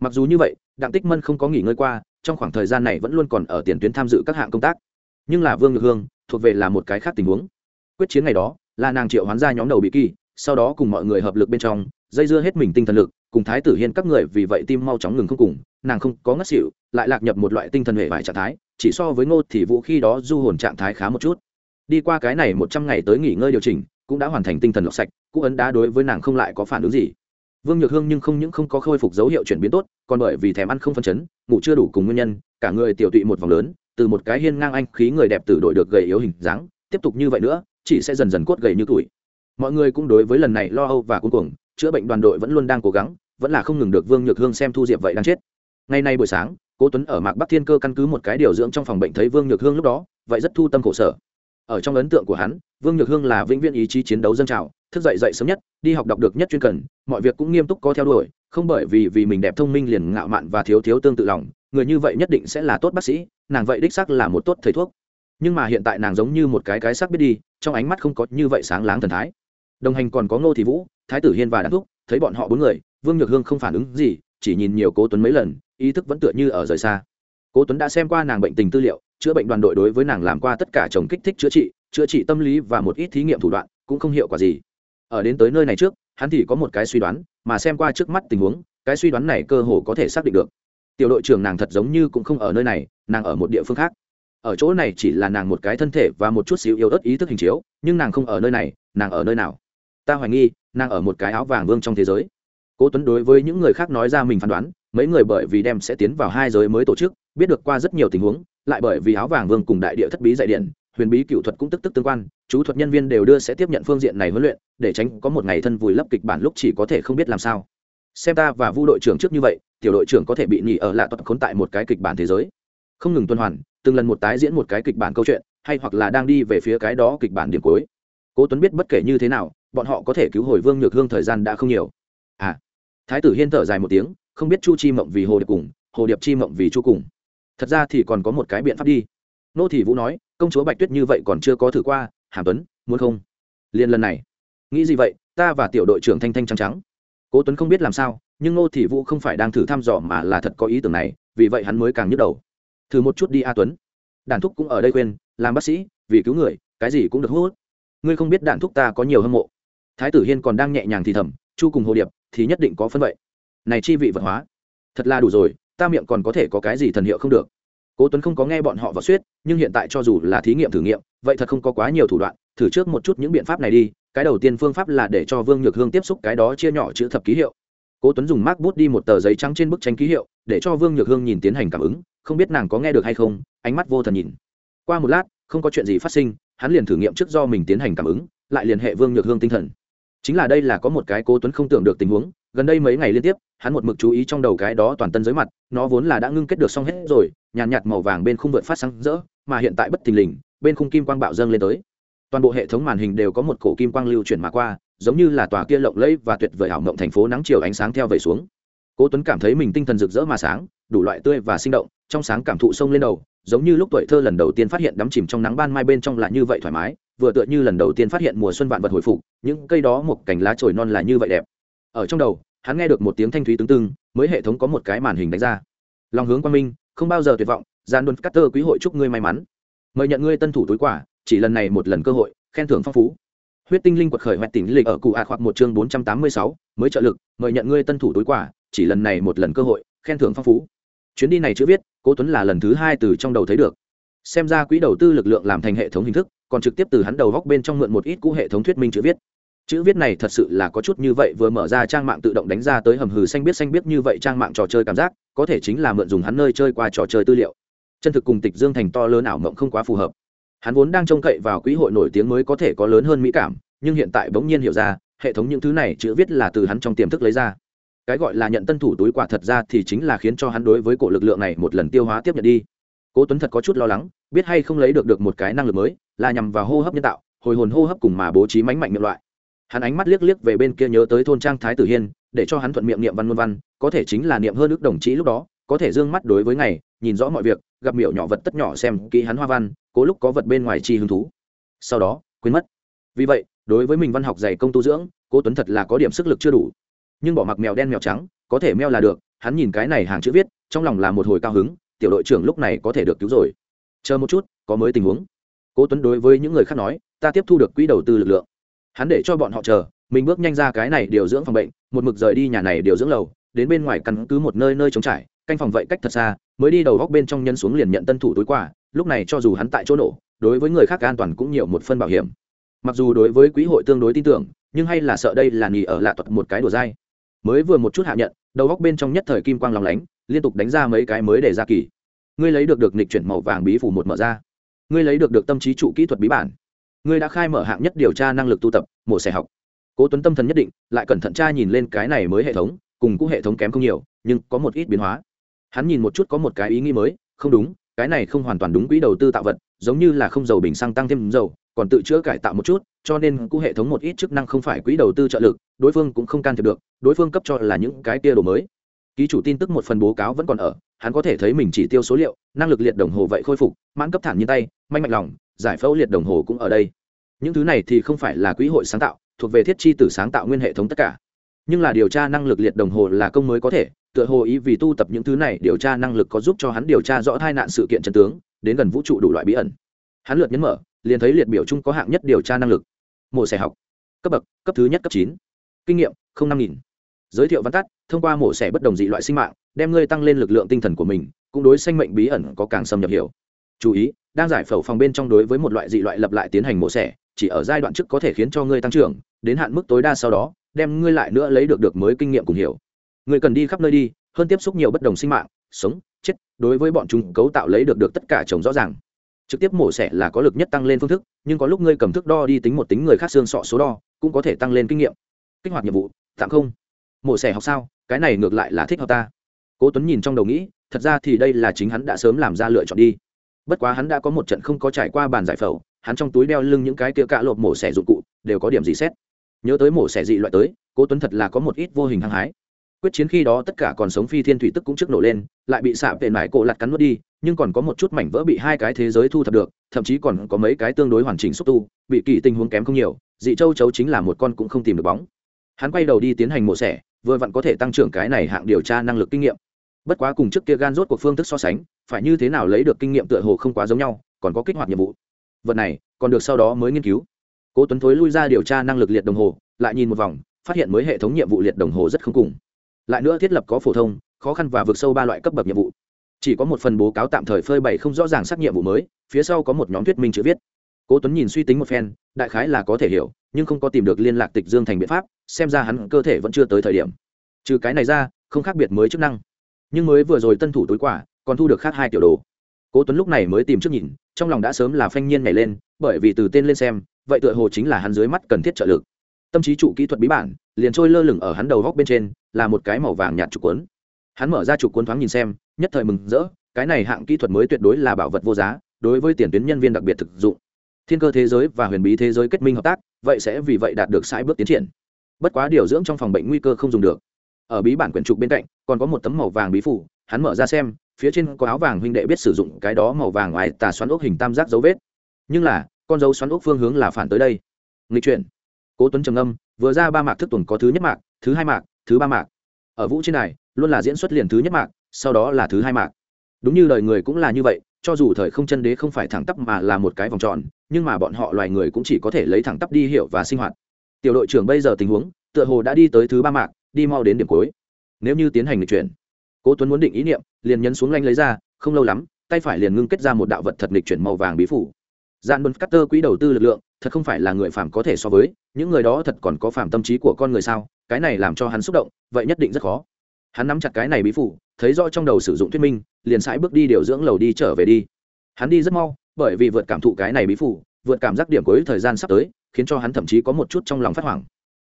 mặc dù như vậy, đặng tích mân không có nghỉ ngơi qua, trong khoảng thời gian này vẫn luôn còn ở tiền tuyến tham dự các hạng công tác. Nhưng là vương ngược hương, thuộc về là một cái khác tình huống. Quyết chiến ngày đó, là nàng triệu hoán ra nhóm đầu bị kỳ, sau đó cùng mọi người hợp lực bên trong, dây dưa hết mình tinh thần lực, cùng thái tử hiên các người vì vậy tim mau chóng ngừng không cùng, nàng không có ngất xỉu, lại lạc nhập một loại tinh thần hệ vải trạng thái, chỉ so với ngô thì vũ khi đó du hồn trạng thái khá một chút. Đi qua cái này một trăm ngày tới nghỉ ngơi điều chỉnh, cũng đã hoàn thành tinh thần lọc sạch cũ ấn đá đối với nàng không lại có phản ứng gì vương nhược hương nhưng không những không có khôi phục dấu hiệu chuyển biến tốt, còn bởi vì thèm ăn không phân chấn, ngủ chưa đủ cùng nguyên nhân, cả người tiểu tụy một vòng lớn, từ một cái hiên ngang anh khí người đẹp tử đội được gầy yếu hình dáng, tiếp tục như vậy nữa, chỉ sẽ dần dần cốt gầy như tuổi. Mọi người cũng đối với lần này lo âu và cuối cùng chữa bệnh đoàn đội vẫn luôn đang cố gắng, vẫn là không ngừng được vương nhược hương xem thu diệp vậy đang chết. Ngày nay buổi sáng, cố tuấn ở mạc bắc thiên cơ căn cứ một cái điều dưỡng trong phòng bệnh thấy vương nhược hương lúc đó, vậy rất thu tâm khổ sở. Ở trong ấn tượng của hắn, vương nhược hương là vĩnh viễn ý chí chiến đấu dân trào thức dậy dậy sớm nhất, đi học đọc được nhất chuyên cần, mọi việc cũng nghiêm túc có theo đuổi, không bởi vì vì mình đẹp thông minh liền ngạo mạn và thiếu thiếu tương tự lòng, người như vậy nhất định sẽ là tốt bác sĩ, nàng vậy đích xác là một tốt thầy thuốc. Nhưng mà hiện tại nàng giống như một cái cái sắc biết đi, trong ánh mắt không có như vậy sáng láng thần thái. Đồng hành còn có ngô thị vũ, thái tử hiên và đàn thúc, thấy bọn họ bốn người, vương nhược hương không phản ứng gì, chỉ nhìn nhiều cố tuấn mấy lần, ý thức vẫn tựa như ở rời xa. Cố tuấn đã xem qua nàng bệnh tình tư liệu, chữa bệnh đoàn đội đối với nàng làm qua tất cả chồng kích thích chữa trị chữa trị tâm lý và một ít thí nghiệm thủ đoạn, cũng không hiệu quả gì ở đến tới nơi này trước, hắn thì có một cái suy đoán, mà xem qua trước mắt tình huống, cái suy đoán này cơ hồ có thể xác định được. Tiểu đội trưởng nàng thật giống như cũng không ở nơi này, nàng ở một địa phương khác. Ở chỗ này chỉ là nàng một cái thân thể và một chút xíu yếu ớt ý thức hình chiếu, nhưng nàng không ở nơi này, nàng ở nơi nào? Ta hoài nghi, nàng ở một cái áo vàng vương trong thế giới. Cố tuấn đối với những người khác nói ra mình phán đoán, mấy người bởi vì đem sẽ tiến vào hai giới mới tổ chức, biết được qua rất nhiều tình huống, lại bởi vì áo vàng vương cùng đại địa thất bí dạy điện huyền bí cựu thuật cũng tức tức tương quan, chú thuật nhân viên đều đưa sẽ tiếp nhận phương diện này huấn luyện, để tránh có một ngày thân vùi lấp kịch bản lúc chỉ có thể không biết làm sao. Xem ta và vu đội trưởng trước như vậy, tiểu đội trưởng có thể bị nhị ở lạ toàn khốn tại một cái kịch bản thế giới. Không ngừng tuần hoàn, từng lần một tái diễn một cái kịch bản câu chuyện, hay hoặc là đang đi về phía cái đó kịch bản điểm cuối. Cố tuấn biết bất kể như thế nào, bọn họ có thể cứu hồi vương nhược hương thời gian đã không nhiều. À thái tử hiên thở dài một tiếng, không biết chu chi mộng vì hồ điệp cùng, hồ điệp chi mộng vì chu cùng. Thật ra thì còn có một cái biện pháp đi. Nô thị vũ nói công chúa bạch tuyết như vậy còn chưa có thử qua, hàm tuấn, muốn không? Liền lần này. Nghĩ gì vậy, ta và tiểu đội trưởng thanh thanh trắng trắng. Cố tuấn không biết làm sao, nhưng ngô thị vũ không phải đang thử thăm dò mà là thật có ý tưởng này, vì vậy hắn mới càng nhức đầu. Thử một chút đi a tuấn. Đàn thúc cũng ở đây quên làm bác sĩ, vì cứu người, cái gì cũng được hút. Ngươi không biết đàn thúc ta có nhiều hâm mộ. Thái tử hiên còn đang nhẹ nhàng thì thầm, chu cùng hồ điệp thì nhất định có phân vậy. Này chi vị vật hóa. Thật là đủ rồi, ta miệng còn có thể có cái gì thần hiệu không được cố tuấn không có nghe bọn họ vào suyết, nhưng hiện tại cho dù là thí nghiệm thử nghiệm, vậy thật không có quá nhiều thủ đoạn, thử trước một chút những biện pháp này đi, cái đầu tiên phương pháp là để cho vương nhược hương tiếp xúc cái đó chia nhỏ chữ thập ký hiệu. Cố tuấn dùng mác bút đi một tờ giấy trắng trên bức tranh ký hiệu, để cho vương nhược hương nhìn tiến hành cảm ứng, không biết nàng có nghe được hay không, ánh mắt vô thần nhìn. Qua một lát, không có chuyện gì phát sinh, hắn liền thử nghiệm trước do mình tiến hành cảm ứng, lại liên hệ vương nhược hương tinh thần. Chính là đây là có một cái cố tuấn không tưởng được tình huống, gần đây mấy ngày liên tiếp, hắn một mực chú ý trong đầu cái đó toàn tân giới mặt, nó vốn là đã ngưng kết được xong hết rồi nhàn nhạt, nhạt màu vàng bên khung vượt phát sáng rỡ mà hiện tại bất thình lình bên khung kim quang bạo dâng lên tới. Toàn bộ hệ thống màn hình đều có một cổ kim quang lưu chuyển mà qua giống như là tòa kia lộng lẫy và tuyệt vời ảo mộng thành phố nắng chiều ánh sáng theo về xuống. Cố tuấn cảm thấy mình tinh thần rực rỡ mà sáng đủ loại tươi và sinh động trong sáng cảm thụ sông lên đầu giống như lúc tuổi thơ lần đầu tiên phát hiện đắm chìm trong nắng ban mai bên trong là như vậy thoải mái vừa tựa như lần đầu tiên phát hiện mùa xuân vạn vật hồi phục những cây đó một cành lá trồi non là như vậy đẹp. Ở trong đầu hắn nghe được một tiếng thanh thúy tương tương mới hệ thống có một cái màn hình đánh ra. Lòng hướng quang minh không bao giờ tuyệt vọng gian đồn cắt tơ quý hội chúc ngươi may mắn. Mời nhận ngươi tân thủ túi quả chỉ lần này một lần cơ hội, khen thưởng phong phú. Huyết tinh linh quật khởi hoẹt tỉnh lịch ở cụ ạt hoặc một chương bốn trăm tám mươi sáu, mới trợ lực, mời nhận ngươi tân thủ túi quả chỉ lần này một lần cơ hội, khen thưởng phong phú. Chuyến đi này chữ viết, cố tuấn là lần thứ hai từ trong đầu thấy được. Xem ra quỹ đầu tư lực lượng làm thành hệ thống hình thức, còn trực tiếp từ hắn đầu góc bên trong mượn một ít cũ hệ thống thuyết minh chữ viết. Chữ viết này thật sự là có chút như vậy vừa mở ra trang mạng tự động đánh ra tới hầm hừ xanh biết xanh biết như vậy trang mạng trò chơi cảm giác có thể chính là mượn dùng hắn nơi chơi qua trò chơi tư liệu. Chân thực cùng tịch dương thành to lớn ảo mộng không quá phù hợp. Hắn vốn đang trông cậy vào quỹ hội nổi tiếng mới có thể có lớn hơn mỹ cảm, nhưng hiện tại bỗng nhiên hiểu ra, hệ thống những thứ này chữ viết là từ hắn trong tiềm thức lấy ra. Cái gọi là nhận tân thủ túi quả thật ra thì chính là khiến cho hắn đối với cổ lực lượng này một lần tiêu hóa tiếp nhận đi. Cố tuấn thật có chút lo lắng, biết hay không lấy được được một cái năng lực mới, là nhằm vào hô hấp nhân tạo, hồi hồn hô hấp cùng mà bố trí mánh mạnh miệng loại. Hắn ánh mắt liếc liếc về bên kia nhớ tới thôn trang thái tử hiên để cho hắn thuận miệng niệm văn ngôn văn, có thể chính là niệm hơn ước đồng chí lúc đó, có thể dương mắt đối với ngày, nhìn rõ mọi việc, gặp miểu nhỏ vật tất nhỏ xem kỹ hắn hoa văn, cố lúc có vật bên ngoài chi hứng thú. Sau đó, quên mất. Vì vậy, đối với mình văn học dày công tu dưỡng, cố tuấn thật là có điểm sức lực chưa đủ. Nhưng bỏ mặc mèo đen mèo trắng, có thể meo là được, hắn nhìn cái này hàng chữ viết, trong lòng là một hồi cao hứng, tiểu đội trưởng lúc này có thể được cứu rồi. Chờ một chút, có mới tình huống. Cố tuấn đối với những người khác nói, ta tiếp thu được quỹ đầu tư lực lượng. Hắn để cho bọn họ chờ mình bước nhanh ra cái này điều dưỡng phòng bệnh, một mực rời đi nhà này điều dưỡng lầu, đến bên ngoài căn cứ một nơi nơi trống trải, canh phòng vậy cách thật xa, mới đi đầu góc bên trong nhân xuống liền nhận tân thủ túi quà, lúc này cho dù hắn tại chỗ nổ, đối với người khác an toàn cũng nhiều một phân bảo hiểm. Mặc dù đối với quỹ hội tương đối tin tưởng, nhưng hay là sợ đây là nghỉ ở lạ thuật một cái đồ dai. Mới vừa một chút hạ nhận, đầu góc bên trong nhất thời kim quang lòng lánh, liên tục đánh ra mấy cái mới để ra kỳ. Ngươi lấy được được nịch chuyển màu vàng bí phủ một mở ra. Ngươi lấy được được tâm trí trụ kỹ thuật bí bản. Ngươi đã khai mở hạng nhất điều tra năng lực tu tập, mổ xẻ học cố tuấn tâm thần nhất định, lại cẩn thận tra nhìn lên cái này mới hệ thống, cùng cũ hệ thống kém không nhiều, nhưng có một ít biến hóa. Hắn nhìn một chút có một cái ý nghĩ mới, không đúng, cái này không hoàn toàn đúng quỹ đầu tư tạo vật, giống như là không dầu bình xăng tăng thêm dầu, còn tự chữa cải tạo một chút, cho nên cũ hệ thống một ít chức năng không phải quỹ đầu tư trợ lực, đối phương cũng không can thiệp được, đối phương cấp cho là những cái kia đồ mới. Ký chủ tin tức một phần bố cáo vẫn còn ở, hắn có thể thấy mình chỉ tiêu số liệu, năng lực liệt đồng hồ vậy khôi phục, mãn cấp thản như tay manh mạnh lòng, giải phẫu liệt đồng hồ cũng ở đây. Những thứ này thì không phải là quỹ hội sáng tạo thuộc về thiết chi tử sáng tạo nguyên hệ thống tất cả. Nhưng là điều tra năng lực liệt đồng hồ là công mới có thể, tựa hồ ý vì tu tập những thứ này điều tra năng lực có giúp cho hắn điều tra rõ tai nạn sự kiện chân tướng, đến gần vũ trụ đủ loại bí ẩn. Hắn lượt nhấn mở, liền thấy liệt biểu chung có hạng nhất điều tra năng lực. Mổ xẻ học, cấp bậc, cấp thứ nhất, cấp chín. Kinh nghiệm, không năm nghìn. Giới thiệu văn tắt, thông qua mổ xẻ bất đồng dị loại sinh mạng, đem ngươi tăng lên lực lượng tinh thần của mình, cũng đối sanh mệnh bí ẩn có càng xâm nhập hiểu. Chú ý, đang giải phẫu phòng bên trong đối với một loại dị loại lập lại tiến hành mổ xẻ chỉ ở giai đoạn trước có thể khiến cho ngươi tăng trưởng, đến hạn mức tối đa sau đó, đem ngươi lại nữa lấy được được mới kinh nghiệm cùng hiểu. Ngươi cần đi khắp nơi đi, hơn tiếp xúc nhiều bất đồng sinh mạng, sống, chết, đối với bọn chúng cấu tạo lấy được được tất cả chồng rõ ràng. Trực tiếp mổ xẻ là có lực nhất tăng lên phương thức, nhưng có lúc ngươi cầm thước đo đi tính một tính người khác xương sọ số đo, cũng có thể tăng lên kinh nghiệm. Kích hoạt nhiệm vụ, tạm không. Mổ xẻ học sao, cái này ngược lại là thích học ta. Cố tuấn nhìn trong đầu nghĩ, thật ra thì đây là chính hắn đã sớm làm ra lựa chọn đi. Bất quá hắn đã có một trận không có trải qua bàn giải phẫu hắn trong túi đeo lưng những cái kia cạ lộp mổ xẻ dụng cụ, đều có điểm gì xét. Nhớ tới mổ xẻ dị loại tới, cố tuấn thật là có một ít vô hình hăng hái. Quyết chiến khi đó tất cả còn sống phi thiên thủy tức cũng trước nổ lên, lại bị xạ vệ mải cổ lặt cắn nuốt đi, nhưng còn có một chút mảnh vỡ bị hai cái thế giới thu thập được, thậm chí còn có mấy cái tương đối hoàn chỉnh xúc tu, bị kỳ tình huống kém không nhiều, dị châu chấu chính là một con cũng không tìm được bóng. Hắn quay đầu đi tiến hành mổ xẻ, vừa vặn có thể tăng trưởng cái này hạng điều tra năng lực kinh nghiệm. Bất quá cùng trước kia gan rốt cuộc phương thức so sánh, phải như thế nào lấy được kinh nghiệm tựa hồ không quá giống nhau, còn có kích hoạt nhiệm vụ vật này còn được sau đó mới nghiên cứu. Cố tuấn thối lui ra điều tra năng lực liệt đồng hồ, lại nhìn một vòng, phát hiện mới hệ thống nhiệm vụ liệt đồng hồ rất không cùng. Lại nữa thiết lập có phổ thông, khó khăn và vượt sâu ba loại cấp bậc nhiệm vụ. Chỉ có một phần bố cáo tạm thời phơi bày không rõ ràng xác nhiệm vụ mới, phía sau có một nhóm thuyết minh chữ viết. Cố tuấn nhìn suy tính một phen, đại khái là có thể hiểu, nhưng không có tìm được liên lạc tịch dương thành biện pháp, xem ra hắn cơ thể vẫn chưa tới thời điểm. Trừ cái này ra, không khác biệt mới chức năng. Nhưng mới vừa rồi tân thủ tối quả, còn thu được khác hai tiểu đồ cố tuấn lúc này mới tìm trước nhìn, trong lòng đã sớm là phanh nhiên nhảy lên, bởi vì từ tên lên xem, vậy tựa hồ chính là hắn dưới mắt cần thiết trợ lực. Tâm trí trụ kỹ thuật bí bản, liền trôi lơ lửng ở hắn đầu góc bên trên, là một cái màu vàng nhạt trục cuốn. Hắn mở ra trục cuốn thoáng nhìn xem, nhất thời mừng rỡ, cái này hạng kỹ thuật mới tuyệt đối là bảo vật vô giá, đối với tiền tuyến nhân viên đặc biệt thực dụng. Thiên cơ thế giới và huyền bí thế giới kết minh hợp tác, vậy sẽ vì vậy đạt được sai bước tiến triển. Bất quá điều dưỡng trong phòng bệnh nguy cơ không dùng được. Ở bí bản quyển trục bên cạnh, còn có một tấm màu vàng bí phủ, hắn mở ra xem phía trên có áo vàng huynh đệ biết sử dụng cái đó màu vàng ngoài tà xoắn ốc hình tam giác dấu vết. Nhưng là, con dấu xoắn ốc phương hướng là phản tới đây. Nghịch chuyển. Cố tuấn trầm âm vừa ra ba mạc thức tuần có thứ nhất mạc, thứ hai mạc, thứ ba mạc. Ở vũ trên này, luôn là diễn xuất liền thứ nhất mạc, sau đó là thứ hai mạc. Đúng như lời người cũng là như vậy, cho dù thời không chân đế không phải thẳng tắp mà là một cái vòng tròn, nhưng mà bọn họ loài người cũng chỉ có thể lấy thẳng tắp đi hiểu và sinh hoạt. Tiểu đội trưởng bây giờ tình huống, tựa hồ đã đi tới thứ ba mạc, đi mau đến điểm cuối. Nếu như tiến hành lịch chuyển cố tuấn muốn định ý niệm, liền nhấn xuống lanh lấy ra, không lâu lắm, tay phải liền ngưng kết ra một đạo vật thật lịch chuyển màu vàng bí phủ. Gian bun cutter quỹ đầu tư lực lượng, thật không phải là người phàm có thể so với, những người đó thật còn có phàm tâm trí của con người sao? Cái này làm cho hắn xúc động, vậy nhất định rất khó. Hắn nắm chặt cái này bí phủ, thấy rõ trong đầu sử dụng thuyết minh, liền sải bước đi điều dưỡng lầu đi trở về đi. Hắn đi rất mau, bởi vì vượt cảm thụ cái này bí phủ, vượt cảm giác điểm cuối thời gian sắp tới, khiến cho hắn thậm chí có một chút trong lòng phát hoảng.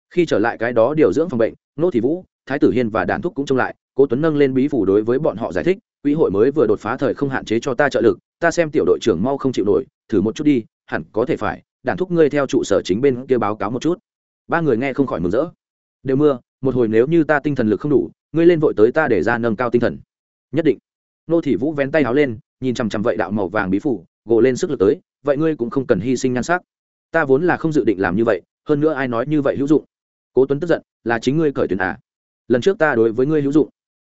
Khi trở lại cái đó điều dưỡng phòng bệnh, nô thị vũ, thái tử hiên và đàn thúc cũng trông lại cố tuấn nâng lên bí phủ đối với bọn họ giải thích, quỹ hội mới vừa đột phá thời không hạn chế cho ta trợ lực, ta xem tiểu đội trưởng mau không chịu nổi, thử một chút đi, hẳn có thể phải đàn thúc ngươi theo trụ sở chính bên kia báo cáo một chút. Ba người nghe không khỏi mừng rỡ. Đều mưa, một hồi nếu như ta tinh thần lực không đủ, ngươi lên vội tới ta để ra nâng cao tinh thần. Nhất định. Nô thị vũ vén tay áo lên, nhìn chằm chằm vậy đạo màu vàng bí phủ, gồ lên sức lực tới, vậy ngươi cũng không cần hy sinh nhan sắc. Ta vốn là không dự định làm như vậy, hơn nữa ai nói như vậy hữu dụng? Cố tuấn tức giận, là chính ngươi cởi tuyển à? Lần trước ta đối với ngươi hữu dụng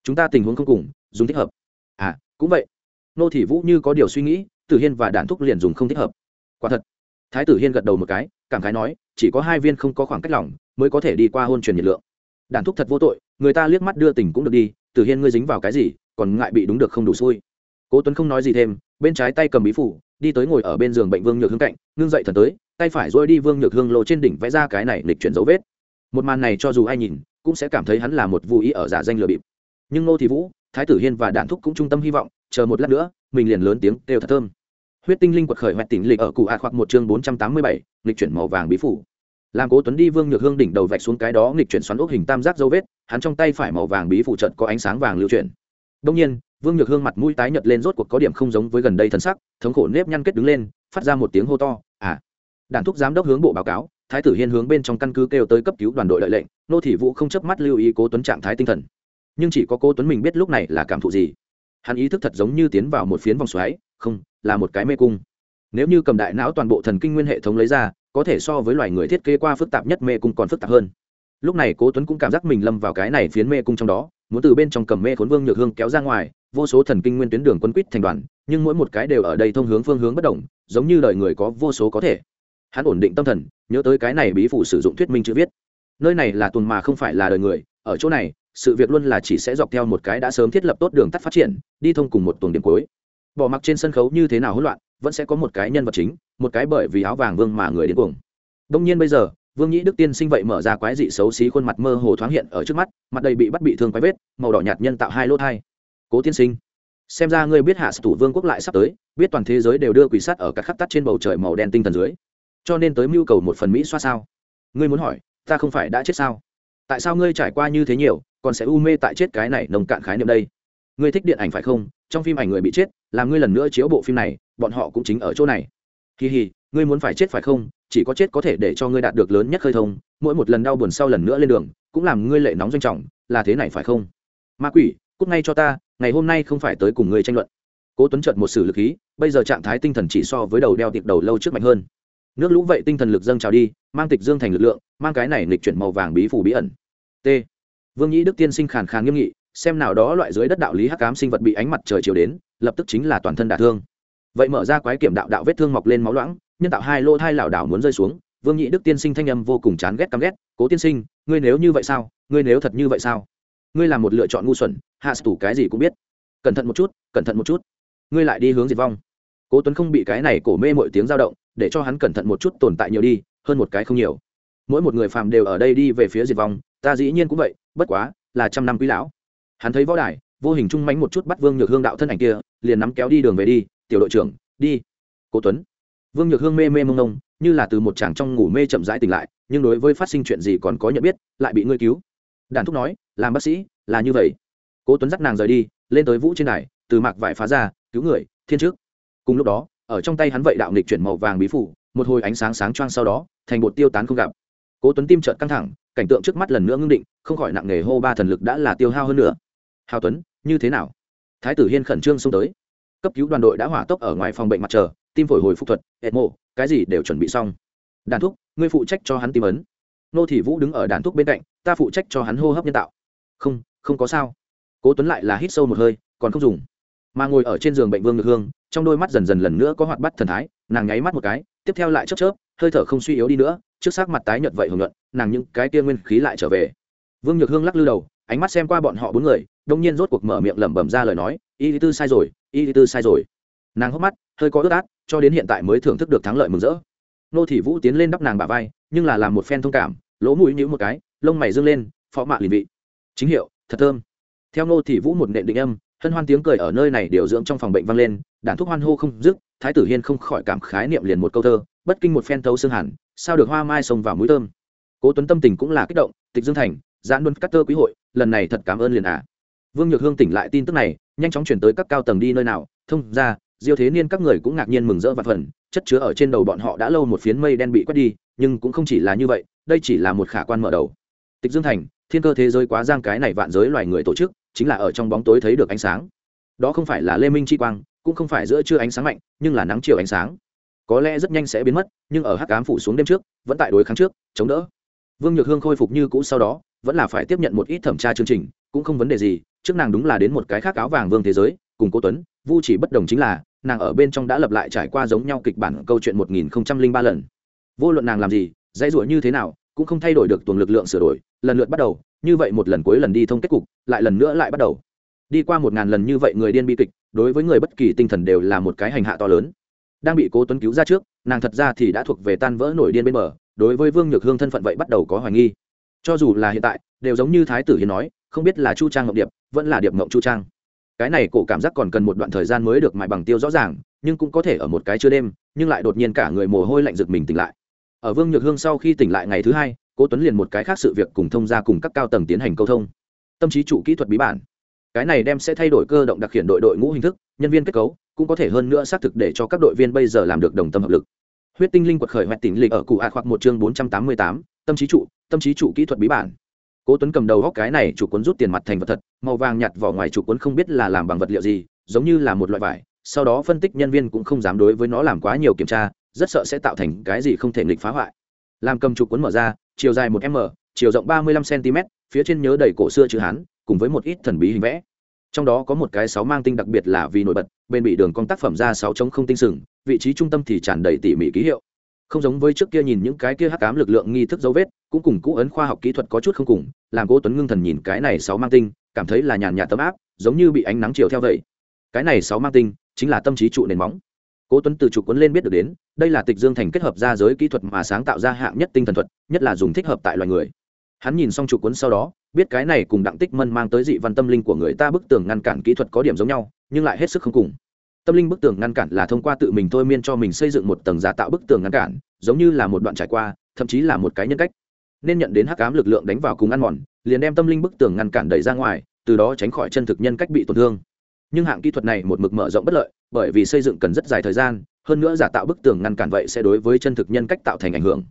chúng ta tình huống không cùng, dùng thích hợp. À cũng vậy. Nô thị vũ như có điều suy nghĩ, tử hiên và đản thúc liền dùng không thích hợp. Quả thật. Thái tử hiên gật đầu một cái, cảm khái nói, chỉ có hai viên không có khoảng cách lỏng mới có thể đi qua hôn truyền nhiệt lượng. Đản thúc thật vô tội, người ta liếc mắt đưa tình cũng được đi, tử hiên ngươi dính vào cái gì, còn ngại bị đúng được không đủ xui. Cố tuấn không nói gì thêm, bên trái tay cầm bí phủ, đi tới ngồi ở bên giường bệnh vương nhược hương cạnh, ngưng dậy thần tới, tay phải rồi đi vương nhược hương lộ trên đỉnh vẽ ra cái này lịch chuyển dấu vết. Một màn này cho dù ai nhìn, cũng sẽ cảm thấy hắn là một vô ý ở giả danh lừa bịp nhưng nô thị vũ, thái tử hiên và đản thúc cũng trung tâm hy vọng, chờ một lát nữa, mình liền lớn tiếng kêu thật thơm. Huyết tinh linh quật khởi hoẹt tỉnh lịch ở cụ hạt hoặc một chương bốn trăm tám mươi bảy lịch chuyển màu vàng bí phủ. Làm cố tuấn đi vương nhược hương đỉnh đầu vạch xuống cái đó nghịch chuyển xoắn ốc hình tam giác dấu vết, hắn trong tay phải màu vàng bí phụ trận có ánh sáng vàng lưu chuyển. Đông nhiên, vương nhược hương mặt mũi tái nhợt lên rốt cuộc có điểm không giống với gần đây thân sắc, thống khổ nếp nhăn kết đứng lên, phát ra một tiếng hô to à! Đàn thúc giám đốc hướng bộ báo cáo, thái tử hiên hướng bên trong căn cứ kêu tới cấp cứu đoàn đội lợi lệnh nô thị vũ không chấp mắt lưu ý cố tuấn trạng thái tinh thần nhưng chỉ có cô tuấn mình biết lúc này là cảm thụ gì. Hắn ý thức thật giống như tiến vào một phiến vòng xoáy, không, là một cái mê cung. Nếu như cầm đại não toàn bộ thần kinh nguyên hệ thống lấy ra, có thể so với loài người thiết kế qua phức tạp nhất mê cung còn phức tạp hơn. Lúc này cố tuấn cũng cảm giác mình lâm vào cái này phiến mê cung trong đó, muốn từ bên trong cầm mê khốn vương nhược hương kéo ra ngoài, vô số thần kinh nguyên tuyến đường quân quýt thành đoàn, nhưng mỗi một cái đều ở đây thông hướng phương hướng bất đồng giống như đời người có vô số có thể. Hắn ổn định tâm thần, nhớ tới cái này bí phủ sử dụng thuyết minh chữ viết. Nơi này là tuần mà không phải là đời người, ở chỗ này sự việc luôn là chỉ sẽ dọc theo một cái đã sớm thiết lập tốt đường tắt phát triển, đi thông cùng một tuần điểm cuối. Bỏ mặc trên sân khấu như thế nào hỗn loạn, vẫn sẽ có một cái nhân vật chính, một cái bởi vì áo vàng vương mà người đến cuồng. Đông nhiên bây giờ, vương nhĩ đức tiên sinh vậy mở ra quái dị xấu xí khuôn mặt mơ hồ thoáng hiện ở trước mắt, mặt đầy bị bắt bị thương quái vết, màu đỏ nhạt nhân tạo hai lốt hai cố tiên sinh, xem ra ngươi biết hạ thủ vương quốc lại sắp tới, biết toàn thế giới đều đưa quỷ sắt ở các khắc tắt trên bầu trời màu đen tinh thần dưới. Cho nên tới mưu cầu một phần mỹ xoa sao? Ngươi muốn hỏi, ta không phải đã chết sao? Tại sao ngươi trải qua như thế nhiều còn sẽ u mê tại chết cái này nồng cạn khái niệm đây. Ngươi thích điện ảnh phải không? Trong phim ảnh người bị chết, làm ngươi lần nữa chiếu bộ phim này, bọn họ cũng chính ở chỗ này. Kỳ hì, ngươi muốn phải chết phải không? Chỉ có chết có thể để cho ngươi đạt được lớn nhất khơi thông, mỗi một lần đau buồn sau lần nữa lên đường, cũng làm ngươi lệ nóng doanh trọng, là thế này phải không? Ma quỷ, cút ngay cho ta, ngày hôm nay không phải tới cùng ngươi tranh luận. Cố tuấn trợt một sử lực khí, bây giờ trạng thái tinh thần chỉ so với đầu đeo tiệc đầu lâu trước mạnh hơn. Nước lũ vậy tinh thần lực dâng trào đi, mang tịch dương thành lực lượng, mang cái này lịch chuyển màu vàng bí phủ bí ẩn. T vương nhĩ đức tiên sinh khàn khàn nghiêm nghị, xem nào đó loại dưới đất đạo lý hắc cám sinh vật bị ánh mặt trời chiều đến, lập tức chính là toàn thân đả thương. Vậy mở ra quái kiểm đạo đạo vết thương mọc lên máu loãng, nhân tạo hai lô thai lảo đảo muốn rơi xuống, vương nhị đức tiên sinh thanh âm vô cùng chán ghét căm ghét, cố tiên sinh, ngươi nếu như vậy sao? Ngươi nếu thật như vậy sao? Ngươi làm một lựa chọn ngu xuẩn, hạ tủ cái gì cũng biết. Cẩn thận một chút, cẩn thận một chút. Ngươi lại đi hướng diệt vong. Cố tuấn không bị cái này cổ mê mọi tiếng dao động, để cho hắn cẩn thận một chút tồn tại nhiều đi, hơn một cái không nhiều. Mỗi một người phàm đều ở đây đi về phía diệt vong, ta dĩ nhiên cũng vậy bất quá, là trăm năm quý lão. Hắn thấy võ đài, vô hình trung mánh một chút bắt vương nhược hương đạo thân ảnh kia, liền nắm kéo đi đường về đi, tiểu đội trưởng, đi. Cố tuấn. Vương nhược hương mê mê mông nông như là từ một chàng trong ngủ mê chậm rãi tỉnh lại, nhưng đối với phát sinh chuyện gì còn có nhận biết, lại bị ngươi cứu. Đàn thúc nói, làm bác sĩ, là như vậy. Cố tuấn dắt nàng rời đi, lên tới vũ trên đài, từ mạc vải phá ra, cứu người, thiên trước. Cùng lúc đó, ở trong tay hắn vậy đạo nghịch chuyển màu vàng bí phủ, một hồi ánh sáng sáng choang sau đó, thành bột tiêu tán không gặp cố tuấn tim trợn căng thẳng, cảnh tượng trước mắt lần nữa ngưng định, không khỏi nặng nề hô ba thần lực đã là tiêu hao hơn nữa. Hào tuấn, như thế nào? Thái tử hiên khẩn trương xông tới. Cấp cứu đoàn đội đã hỏa tốc ở ngoài phòng bệnh mặt trời, tim phổi hồi phục thuật hệ mộ, cái gì đều chuẩn bị xong. Đàn thúc, ngươi phụ trách cho hắn tim ấn. Nô thị vũ đứng ở đàn thúc bên cạnh, ta phụ trách cho hắn hô hấp nhân tạo. Không không có sao. Cố tuấn lại là hít sâu một hơi, còn không dùng. Mà ngồi ở trên giường bệnh vương ngực hương, trong đôi mắt dần dần lần nữa có hoạt bắt thần thái, nàng nháy mắt một cái, tiếp theo lại chớp chớp, hơi thở không suy yếu đi nữa trước sắc mặt tái nhợt vậy hưởng luận, nàng những cái kia nguyên khí lại trở về. Vương nhược hương lắc lư đầu, ánh mắt xem qua bọn họ bốn người, đông nhiên rốt cuộc mở miệng lẩm bẩm ra lời nói, y lý tư sai rồi, y lý tư sai rồi. Nàng hốc mắt hơi có ướt át, cho đến hiện tại mới thưởng thức được thắng lợi mừng rỡ. Nô thị vũ tiến lên đắp nàng bà vai, nhưng là làm một phen thông cảm, lỗ mũi nhíu một cái, lông mày dương lên, phó mạ liền vị. Chính hiệu, thật thơm. Theo nô thị vũ một nện định âm, hân hoan tiếng cười ở nơi này điều dưỡng trong phòng bệnh vang lên, đàn thuốc hoan hô không dứt thái tử hiên không khỏi cảm khái niệm liền một câu thơ, bất kinh một phen thấu xương hẳn, sao được hoa mai xông vào mũi thơm. Cố tuấn tâm tình cũng là kích động, tịch dương thành, giãn luân cắt tơ quý hội, lần này thật cảm ơn liền à. Vương nhược hương tỉnh lại tin tức này, nhanh chóng chuyển tới các cao tầng đi nơi nào, thông ra, diêu thế niên các người cũng ngạc nhiên mừng rỡ và phần chất chứa ở trên đầu bọn họ đã lâu một phiến mây đen bị quét đi, nhưng cũng không chỉ là như vậy, đây chỉ là một khả quan mở đầu. Tịch dương thành, thiên cơ thế giới quá giang cái này vạn giới loài người tổ chức, chính là ở trong bóng tối thấy được ánh sáng. Đó không phải là lê minh chi quang cũng không phải giữa trưa ánh sáng mạnh, nhưng là nắng chiều ánh sáng. Có lẽ rất nhanh sẽ biến mất, nhưng ở hắc ám phủ xuống đêm trước, vẫn tại đối kháng trước, chống đỡ. Vương nhược hương khôi phục như cũ sau đó, vẫn là phải tiếp nhận một ít thẩm tra chương trình, cũng không vấn đề gì, trước nàng đúng là đến một cái khác áo vàng vương thế giới, cùng cô tuấn, vu chỉ bất đồng chính là, nàng ở bên trong đã lập lại trải qua giống nhau kịch bản câu chuyện một nghìn ba lần. Vô luận nàng làm gì, dãy ruổi như thế nào, cũng không thay đổi được tuần lực lượng sửa đổi, lần lượt bắt đầu, như vậy một lần cuối lần đi thông kết cục, lại lần nữa lại bắt đầu. Đi qua một ngàn lần như vậy người điên bi kịch đối với người bất kỳ tinh thần đều là một cái hành hạ to lớn. Đang bị cố tuấn cứu ra trước, nàng thật ra thì đã thuộc về tan vỡ nổi điên bên bờ, đối với vương nhược hương thân phận vậy bắt đầu có hoài nghi. Cho dù là hiện tại, đều giống như thái tử hiền nói, không biết là chu trang ngọc điệp, vẫn là điệp ngộng chu trang. Cái này cổ cảm giác còn cần một đoạn thời gian mới được mài bằng tiêu rõ ràng, nhưng cũng có thể ở một cái chưa đêm, nhưng lại đột nhiên cả người mồ hôi lạnh rực mình tỉnh lại. Ở vương nhược hương sau khi tỉnh lại ngày thứ hai, cố tuấn liền một cái khác sự việc cùng thông gia cùng các cao tầng tiến hành câu thông. Tâm trí trụ kỹ thuật bí bản cái này đem sẽ thay đổi cơ động đặc hiện đội đội ngũ hình thức, nhân viên kết cấu cũng có thể hơn nữa xác thực để cho các đội viên bây giờ làm được đồng tâm hợp lực. Huyết tinh linh quật khởi hoạch tỉnh lịch ở cụ ạ hoặc một chương bốn trăm tám mươi tám, tâm trí trụ, tâm trí trụ kỹ thuật bí bản. Cố tuấn cầm đầu góc cái này chủ cuốn rút tiền mặt thành vật thật, màu vàng nhạt vỏ ngoài chủ cuốn không biết là làm bằng vật liệu gì, giống như là một loại vải, sau đó phân tích nhân viên cũng không dám đối với nó làm quá nhiều kiểm tra, rất sợ sẽ tạo thành cái gì không thể nghịch phá hoại. Làm cầm chủ cuốn mở ra, chiều dài một m, chiều rộng ba mươi lăm cm phía trên nhớ đầy cổ xưa chữ hán, cùng với một ít thần bí hình vẽ trong đó có một cái sáu mang tinh đặc biệt là vì nổi bật, bên bị đường con tác phẩm ra sáu chống không tinh sừng, vị trí trung tâm thì tràn đầy tỉ mỉ ký hiệu. Không giống với trước kia nhìn những cái kia hắc cám lực lượng nghi thức dấu vết, cũng cùng cũ ấn khoa học kỹ thuật có chút không cùng, làm cố tuấn ngưng thần nhìn cái này sáu mang tinh, cảm thấy là nhàn nhạt tấm áp, giống như bị ánh nắng chiều theo vậy. Cái này sáu mang tinh chính là tâm trí trụ nền móng. Cố tuấn từ trụ cuốn lên biết được đến, đây là tịch dương thành kết hợp ra giới kỹ thuật mà sáng tạo ra hạng nhất tinh thần thuật, nhất là dùng thích hợp tại loài người. Hắn nhìn xong trụ cuốn sau đó biết cái này cùng đặng tích mân mang tới dị văn tâm linh của người ta bức tường ngăn cản kỹ thuật có điểm giống nhau, nhưng lại hết sức không cùng. Tâm linh bức tường ngăn cản là thông qua tự mình thôi miên cho mình xây dựng một tầng giả tạo bức tường ngăn cản, giống như là một đoạn trải qua, thậm chí là một cái nhân cách. Nên nhận đến hắc ám lực lượng đánh vào cùng ăn mòn, liền đem tâm linh bức tường ngăn cản đẩy ra ngoài, từ đó tránh khỏi chân thực nhân cách bị tổn thương. Nhưng hạng kỹ thuật này một mực mở rộng bất lợi, bởi vì xây dựng cần rất dài thời gian, hơn nữa giả tạo bức tường ngăn cản vậy sẽ đối với chân thực nhân cách tạo thành ảnh hưởng.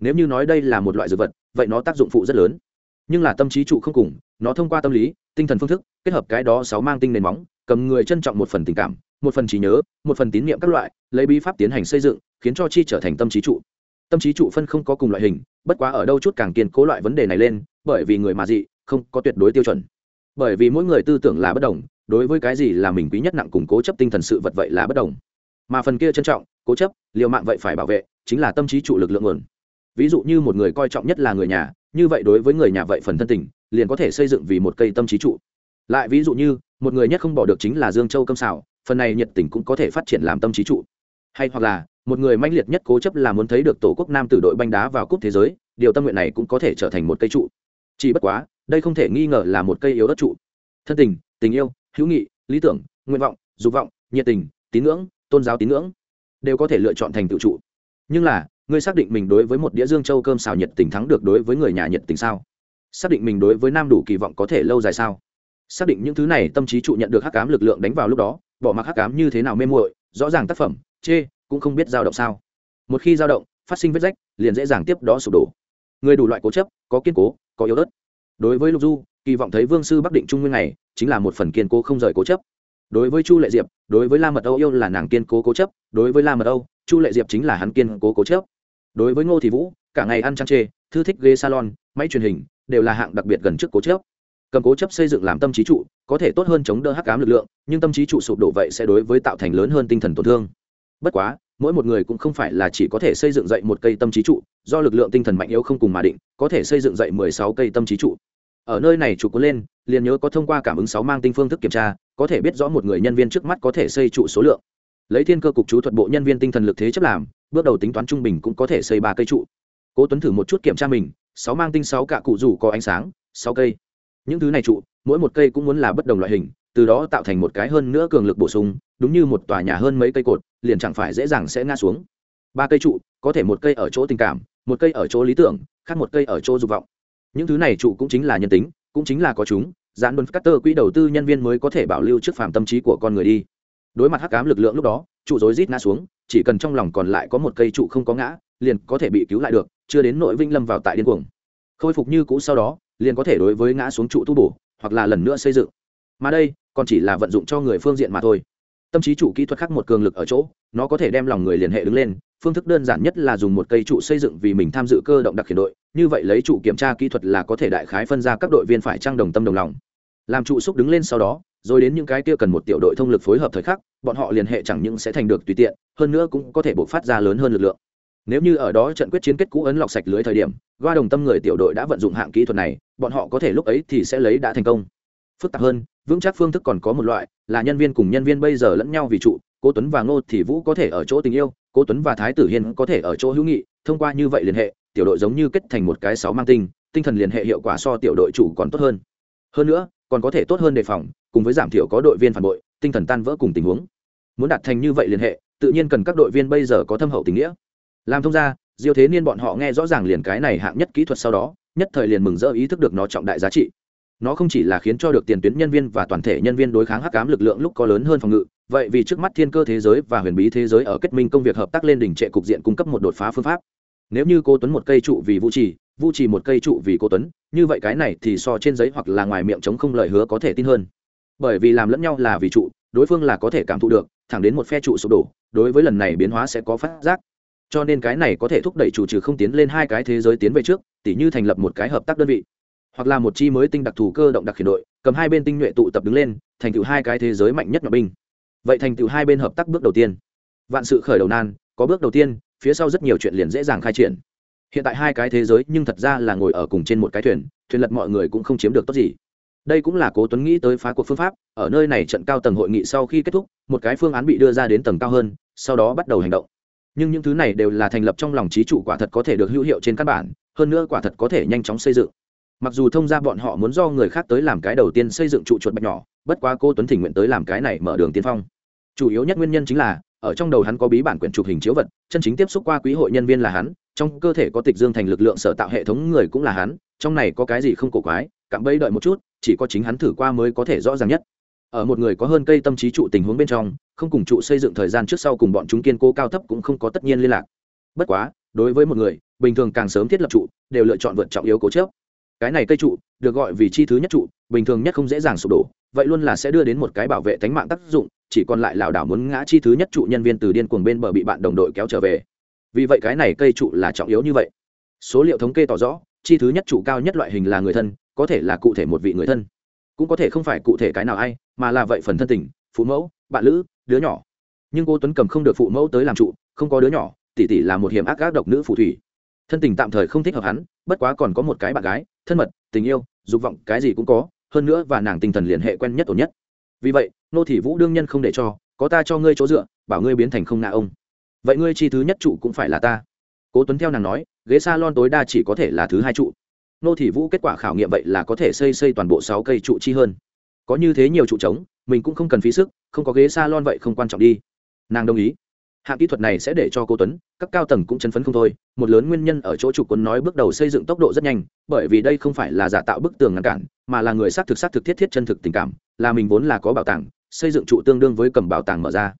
Nếu như nói đây là một loại dược vật, vậy nó tác dụng phụ rất lớn nhưng là tâm trí trụ không cùng, nó thông qua tâm lý, tinh thần phương thức, kết hợp cái đó sáu mang tinh nền móng, cầm người trân trọng một phần tình cảm, một phần trí nhớ, một phần tín nhiệm các loại, lấy bí pháp tiến hành xây dựng, khiến cho chi trở thành tâm trí trụ. Tâm trí trụ phân không có cùng loại hình, bất quá ở đâu chút càng kiên cố loại vấn đề này lên, bởi vì người mà dị, không có tuyệt đối tiêu chuẩn. Bởi vì mỗi người tư tưởng là bất đồng, đối với cái gì là mình quý nhất nặng củng cố chấp tinh thần sự vật vậy là bất đồng. Mà phần kia trân trọng, cố chấp, liều mạng vậy phải bảo vệ, chính là tâm trí trụ lực lượng nguồn. Ví dụ như một người coi trọng nhất là người nhà như vậy đối với người nhà vậy phần thân tình, liền có thể xây dựng vì một cây tâm trí trụ. Lại ví dụ như, một người nhất không bỏ được chính là dương châu câm xào, phần này nhiệt tình cũng có thể phát triển làm tâm trí trụ. Hay hoặc là, một người manh liệt nhất cố chấp là muốn thấy được tổ quốc nam tử đội banh đá vào cúp thế giới, điều tâm nguyện này cũng có thể trở thành một cây trụ. Chỉ bất quá, đây không thể nghi ngờ là một cây yếu đất trụ. Thân tình tình yêu, hữu nghị, lý tưởng, nguyện vọng, dục vọng, nhiệt tình, tín ngưỡng, tôn giáo tín ngưỡng, đều có thể lựa chọn thành tự trụ. Nhưng là ngươi xác định mình đối với một đĩa dương châu cơm xào nhiệt tình thắng được đối với người nhà nhiệt tình sao? Xác định mình đối với nam đủ kỳ vọng có thể lâu dài sao? Xác định những thứ này tâm trí trụ nhận được hắc cám lực lượng đánh vào lúc đó, bỏ mặc hắc cám như thế nào mê muội, rõ ràng tác phẩm, chê, cũng không biết dao động sao. Một khi dao động, phát sinh vết rách, liền dễ dàng tiếp đó sụp đổ. Người đủ loại cố chấp, có kiên cố, có yếu ớt. Đối với lục du, kỳ vọng thấy vương sư bắc định trung nguyên này, chính là một phần kiên cố không rời cố chấp. Đối với chu lệ diệp, đối với la mật âu yêu là nàng kiên cố cố chấp, đối với la mật âu, chu lệ diệp chính là hắn kiên cố cố chấp đối với ngô thị vũ, cả ngày ăn chăn chê, thư thích ghế salon, máy truyền hình, đều là hạng đặc biệt gần trước cố chấp. Cầm cố chấp xây dựng làm tâm trí trụ, có thể tốt hơn chống đỡ hắc cám lực lượng, nhưng tâm trí trụ sụp đổ vậy sẽ đối với tạo thành lớn hơn tinh thần tổn thương. Bất quá, mỗi một người cũng không phải là chỉ có thể xây dựng dậy một cây tâm trí trụ, do lực lượng tinh thần mạnh yếu không cùng mà định, có thể xây dựng dậy mười sáu cây tâm trí trụ. Ở nơi này trụ cuốn lên, liền nhớ có thông qua cảm ứng sáu mang tinh phương thức kiểm tra, có thể biết rõ một người nhân viên trước mắt có thể xây trụ số lượng lấy thiên cơ cục chú thuật bộ nhân viên tinh thần lực thế chấp làm, bước đầu tính toán trung bình cũng có thể xây ba cây trụ. Cố tuấn thử một chút kiểm tra mình, sáu mang tinh sáu cạ cụ rủ có ánh sáng, sáu cây. Những thứ này trụ, mỗi một cây cũng muốn là bất đồng loại hình, từ đó tạo thành một cái hơn nữa cường lực bổ sung, đúng như một tòa nhà hơn mấy cây cột, liền chẳng phải dễ dàng sẽ ngã xuống. Ba cây trụ, có thể một cây ở chỗ tình cảm, một cây ở chỗ lý tưởng, khác một cây ở chỗ dục vọng. Những thứ này trụ cũng chính là nhân tính, cũng chính là có chúng, giãn đồn cắt tơ quỹ đầu tư nhân viên mới có thể bảo lưu trước phạm tâm trí của con người đi đối mặt hắc ám lực lượng lúc đó, trụ rối rít ngã xuống, chỉ cần trong lòng còn lại có một cây trụ không có ngã, liền có thể bị cứu lại được, chưa đến nội vinh lâm vào tại điên cuồng. Khôi phục như cũ sau đó, liền có thể đối với ngã xuống trụ tu bổ, hoặc là lần nữa xây dựng. Mà đây, còn chỉ là vận dụng cho người phương diện mà thôi. Tâm trí trụ kỹ thuật khác một cường lực ở chỗ, nó có thể đem lòng người liên hệ đứng lên, phương thức đơn giản nhất là dùng một cây trụ xây dựng vì mình tham dự cơ động đặc khiển đội, như vậy lấy trụ kiểm tra kỹ thuật là có thể đại khái phân ra các đội viên phải trang đồng tâm đồng lòng. Làm trụ xúc đứng lên sau đó rồi đến những cái kia cần một tiểu đội thông lực phối hợp thời khắc, bọn họ liên hệ chẳng những sẽ thành được tùy tiện, hơn nữa cũng có thể bộc phát ra lớn hơn lực lượng. Nếu như ở đó trận quyết chiến kết cũ ấn lọc sạch lưới thời điểm, goa đồng tâm người tiểu đội đã vận dụng hạng kỹ thuật này, bọn họ có thể lúc ấy thì sẽ lấy đã thành công. Phức tạp hơn, vững chắc phương thức còn có một loại, là nhân viên cùng nhân viên bây giờ lẫn nhau vì trụ, cố tuấn và ngô thì vũ có thể ở chỗ tình yêu, cố tuấn và thái tử hiên có thể ở chỗ hữu nghị, thông qua như vậy liên hệ, tiểu đội giống như kết thành một cái sáu mang tinh tinh thần liên hệ hiệu quả so tiểu đội chủ còn tốt hơn. Hơn nữa, còn có thể tốt hơn đề phòng cùng với giảm thiểu có đội viên phản bội, tinh thần tan vỡ cùng tình huống. Muốn đạt thành như vậy liên hệ, tự nhiên cần các đội viên bây giờ có thâm hậu tình nghĩa. Làm thông gia, diêu thế niên bọn họ nghe rõ ràng liền cái này hạng nhất kỹ thuật sau đó, nhất thời liền mừng rỡ ý thức được nó trọng đại giá trị. Nó không chỉ là khiến cho được tiền tuyến nhân viên và toàn thể nhân viên đối kháng hắc cám lực lượng lúc có lớn hơn phòng ngự, vậy vì trước mắt thiên cơ thế giới và huyền bí thế giới ở kết minh công việc hợp tác lên đỉnh trệ cục diện cung cấp một đột phá phương pháp. Nếu như cô tuấn một cây trụ vì vũ trì vũ trì một cây trụ vì cô tuấn, như vậy cái này thì so trên giấy hoặc là ngoài miệng chống không lời hứa có thể tin hơn bởi vì làm lẫn nhau là vì trụ, đối phương là có thể cảm thụ được, thẳng đến một phe trụ sụp đổ, đối với lần này biến hóa sẽ có phát giác. Cho nên cái này có thể thúc đẩy chủ trừ không tiến lên hai cái thế giới tiến về trước, tỉ như thành lập một cái hợp tác đơn vị, hoặc là một chi mới tinh đặc thù cơ động đặc khiển đội, cầm hai bên tinh nhuệ tụ tập đứng lên, thành tựu hai cái thế giới mạnh nhất nhỏ binh. Vậy thành tựu hai bên hợp tác bước đầu tiên. Vạn sự khởi đầu nan, có bước đầu tiên, phía sau rất nhiều chuyện liền dễ dàng khai triển. Hiện tại hai cái thế giới nhưng thật ra là ngồi ở cùng trên một cái thuyền thuyền lật mọi người cũng không chiếm được tốt gì đây cũng là cố tuấn nghĩ tới phá cuộc phương pháp, ở nơi này trận cao tầng hội nghị sau khi kết thúc, một cái phương án bị đưa ra đến tầng cao hơn, sau đó bắt đầu hành động. Nhưng những thứ này đều là thành lập trong lòng trí chủ quả thật có thể được hữu hiệu trên căn bản, hơn nữa quả thật có thể nhanh chóng xây dựng. Mặc dù thông ra bọn họ muốn do người khác tới làm cái đầu tiên xây dựng trụ chuột bạch nhỏ, bất quá cô tuấn thỉnh nguyện tới làm cái này mở đường tiên phong. Chủ yếu nhất nguyên nhân chính là, ở trong đầu hắn có bí bản quyển chụp hình chiếu vật, chân chính tiếp xúc qua quý hội nhân viên là hắn, trong cơ thể có tịch dương thành lực lượng sở tạo hệ thống người cũng là hắn, trong này có cái gì không cổ quái, cạm bẫy đợi một chút chỉ có chính hắn thử qua mới có thể rõ ràng nhất. Ở một người có hơn cây tâm trí trụ tình huống bên trong, không cùng trụ xây dựng thời gian trước sau cùng bọn chúng kiên cố cao thấp cũng không có tất nhiên liên lạc. Bất quá, đối với một người, bình thường càng sớm thiết lập trụ, đều lựa chọn vượt trọng yếu cố chớp cái này cây trụ, được gọi vì chi thứ nhất trụ, bình thường nhất không dễ dàng sụp đổ, vậy luôn là sẽ đưa đến một cái bảo vệ tánh mạng tác dụng, chỉ còn lại lảo đảo muốn ngã chi thứ nhất trụ nhân viên từ điên cuồng bên bờ bị bạn đồng đội kéo trở về. Vì vậy cái này cây trụ là trọng yếu như vậy. Số liệu thống kê tỏ rõ, chi thứ nhất trụ cao nhất loại hình là người thân có thể là cụ thể một vị người thân, cũng có thể không phải cụ thể cái nào ai, mà là vậy phần thân tình, phụ mẫu, bạn lữ, đứa nhỏ. Nhưng cô tuấn cầm không được phụ mẫu tới làm trụ, không có đứa nhỏ tỷ tỷ là một hiểm ác gác độc nữ phù thủy. Thân tình tạm thời không thích hợp hắn, bất quá còn có một cái bạn gái, thân mật, tình yêu, dục vọng, cái gì cũng có, hơn nữa và nàng tinh thần liên hệ quen nhất ổn nhất. Vì vậy nô thị vũ đương nhân không để cho, có ta cho ngươi chỗ dựa, bảo ngươi biến thành không ngã ông. Vậy ngươi chi thứ nhất trụ cũng phải là ta. Cố tuấn theo nàng nói, ghế s a lon tối đa chỉ có thể là thứ hai trụ nô thị vũ kết quả khảo nghiệm vậy là có thể xây xây toàn bộ sáu cây trụ chi hơn. Có như thế nhiều trụ trống, mình cũng không cần phí sức, không có ghế s a lon vậy không quan trọng đi. Nàng đồng ý. Hạng kỹ thuật này sẽ để cho cô tuấn, các cao tầng cũng chấn phấn không thôi. Một lớn nguyên nhân ở chỗ chủ quân nói bước đầu xây dựng tốc độ rất nhanh, bởi vì đây không phải là giả tạo bức tường ngăn cản, mà là người xác thực xác thực thiết thiết chân thực tình cảm, là mình vốn là có bảo tàng, xây dựng trụ tương đương với cầm bảo tàng mở ra.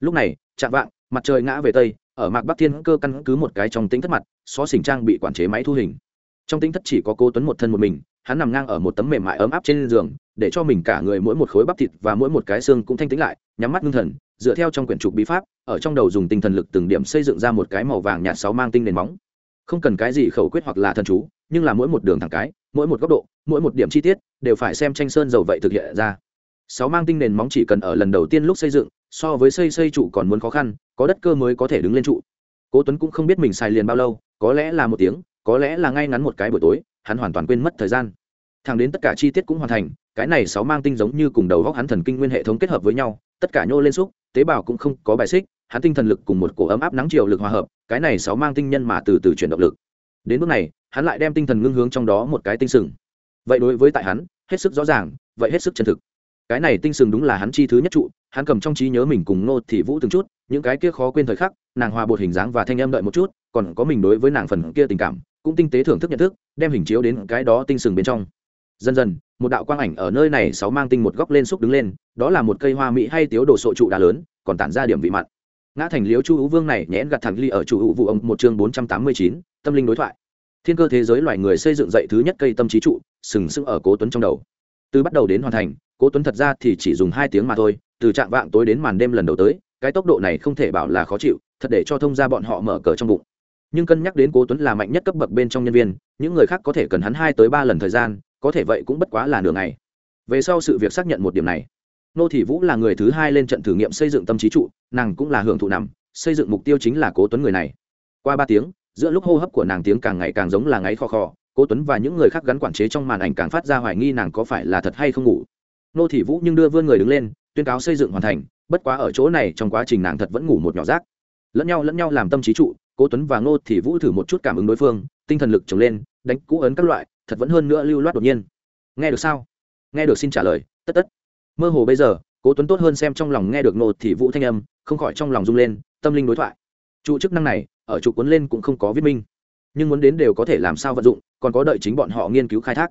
Lúc này, chạm vạng, mặt trời ngã về tây, ở mạc bắc thiên cơ căn cứ một cái trong tính thất mặt, xó xỉnh trang bị quản chế máy thu hình trong tính thất chỉ có cô tuấn một thân một mình, hắn nằm ngang ở một tấm mềm mại ấm áp trên giường, để cho mình cả người mỗi một khối bắp thịt và mỗi một cái xương cũng thanh tĩnh lại, nhắm mắt ngưng thần, dựa theo trong quyển trục bí pháp, ở trong đầu dùng tinh thần lực từng điểm xây dựng ra một cái màu vàng nhạt sáu mang tinh nền móng. Không cần cái gì khẩu quyết hoặc là thần chú, nhưng là mỗi một đường thẳng cái, mỗi một góc độ, mỗi một điểm chi tiết, đều phải xem tranh sơn dầu vậy thực hiện ra. Sáu mang tinh nền móng chỉ cần ở lần đầu tiên lúc xây dựng, so với xây xây trụ còn muốn khó khăn, có đất cơ mới có thể đứng lên trụ. Cố tuấn cũng không biết mình xài liền bao lâu, có lẽ là một tiếng có lẽ là ngay ngắn một cái buổi tối, hắn hoàn toàn quên mất thời gian. Thẳng đến tất cả chi tiết cũng hoàn thành, cái này sáu mang tinh giống như cùng đầu góc hắn thần kinh nguyên hệ thống kết hợp với nhau, tất cả nhô lên xúc, tế bào cũng không có bài xích, hắn tinh thần lực cùng một cổ ấm áp nắng chiều lực hòa hợp, cái này sáu mang tinh nhân mà từ từ chuyển động lực. Đến bước này, hắn lại đem tinh thần ngưng hướng trong đó một cái tinh sừng. Vậy đối với tại hắn, hết sức rõ ràng, vậy hết sức chân thực. Cái này tinh sừng đúng là hắn chi thứ nhất trụ, hắn cầm trong trí nhớ mình cùng nô thị vũ từng chút, những cái kia khó quên thời khắc, nàng hòa bột hình dáng và thanh em đợi một chút, còn có mình đối với nàng phần kia tình cảm cũng tinh tế thưởng thức nhận thức, đem hình chiếu đến cái đó tinh sừng bên trong. Dần dần, một đạo quang ảnh ở nơi này sáu mang tinh một góc lên xúc đứng lên, đó là một cây hoa mỹ hay tiếu đồ sộ trụ đá lớn, còn tản ra điểm vị mặn. Ngã thành liếu chu hữu vương này nhẽn gặt thẳng ly ở chủ hữu vụ ông, một chương bốn trăm tám mươi chín, tâm linh đối thoại. Thiên cơ thế giới loài người xây dựng dậy thứ nhất cây tâm trí trụ, sừng sững ở cố tuấn trong đầu. Từ bắt đầu đến hoàn thành, cố tuấn thật ra thì chỉ dùng hai tiếng mà thôi, từ trạng vạng tối đến màn đêm lần đầu tới, cái tốc độ này không thể bảo là khó chịu, thật để cho thông ra bọn họ mở cờ trong bụng nhưng cân nhắc đến cố tuấn là mạnh nhất cấp bậc bên trong nhân viên những người khác có thể cần hắn hai tới ba lần thời gian có thể vậy cũng bất quá là nửa ngày. Về sau sự việc xác nhận một điểm này. Nô thị vũ là người thứ hai lên trận thử nghiệm xây dựng tâm trí trụ nàng cũng là hưởng thụ nằm xây dựng mục tiêu chính là cố tuấn người này. Qua ba tiếng giữa lúc hô hấp của nàng tiếng càng ngày càng giống là ngáy khò khò, cố tuấn và những người khác gắn quản chế trong màn ảnh càng phát ra hoài nghi nàng có phải là thật hay không ngủ. Nô thị vũ nhưng đưa vươn người đứng lên tuyên cáo xây dựng hoàn thành bất quá ở chỗ này trong quá trình nàng thật vẫn ngủ một nhỏ rác. Lẫn nhau lẫn nhau làm tâm trí trụ cố tuấn và ngô thị vũ thử một chút cảm ứng đối phương, tinh thần lực trồng lên, đánh cũ ấn các loại, thật vẫn hơn nữa lưu loát đột nhiên. Nghe được sao? Nghe được xin trả lời, tất tất. Mơ hồ bây giờ, cố tuấn tốt hơn xem trong lòng nghe được ngô thị vũ thanh âm, không khỏi trong lòng rung lên, tâm linh đối thoại. Trụ chức năng này, ở trụ cuốn lên cũng không có viết minh. Nhưng muốn đến đều có thể làm sao vận dụng, còn có đợi chính bọn họ nghiên cứu khai thác.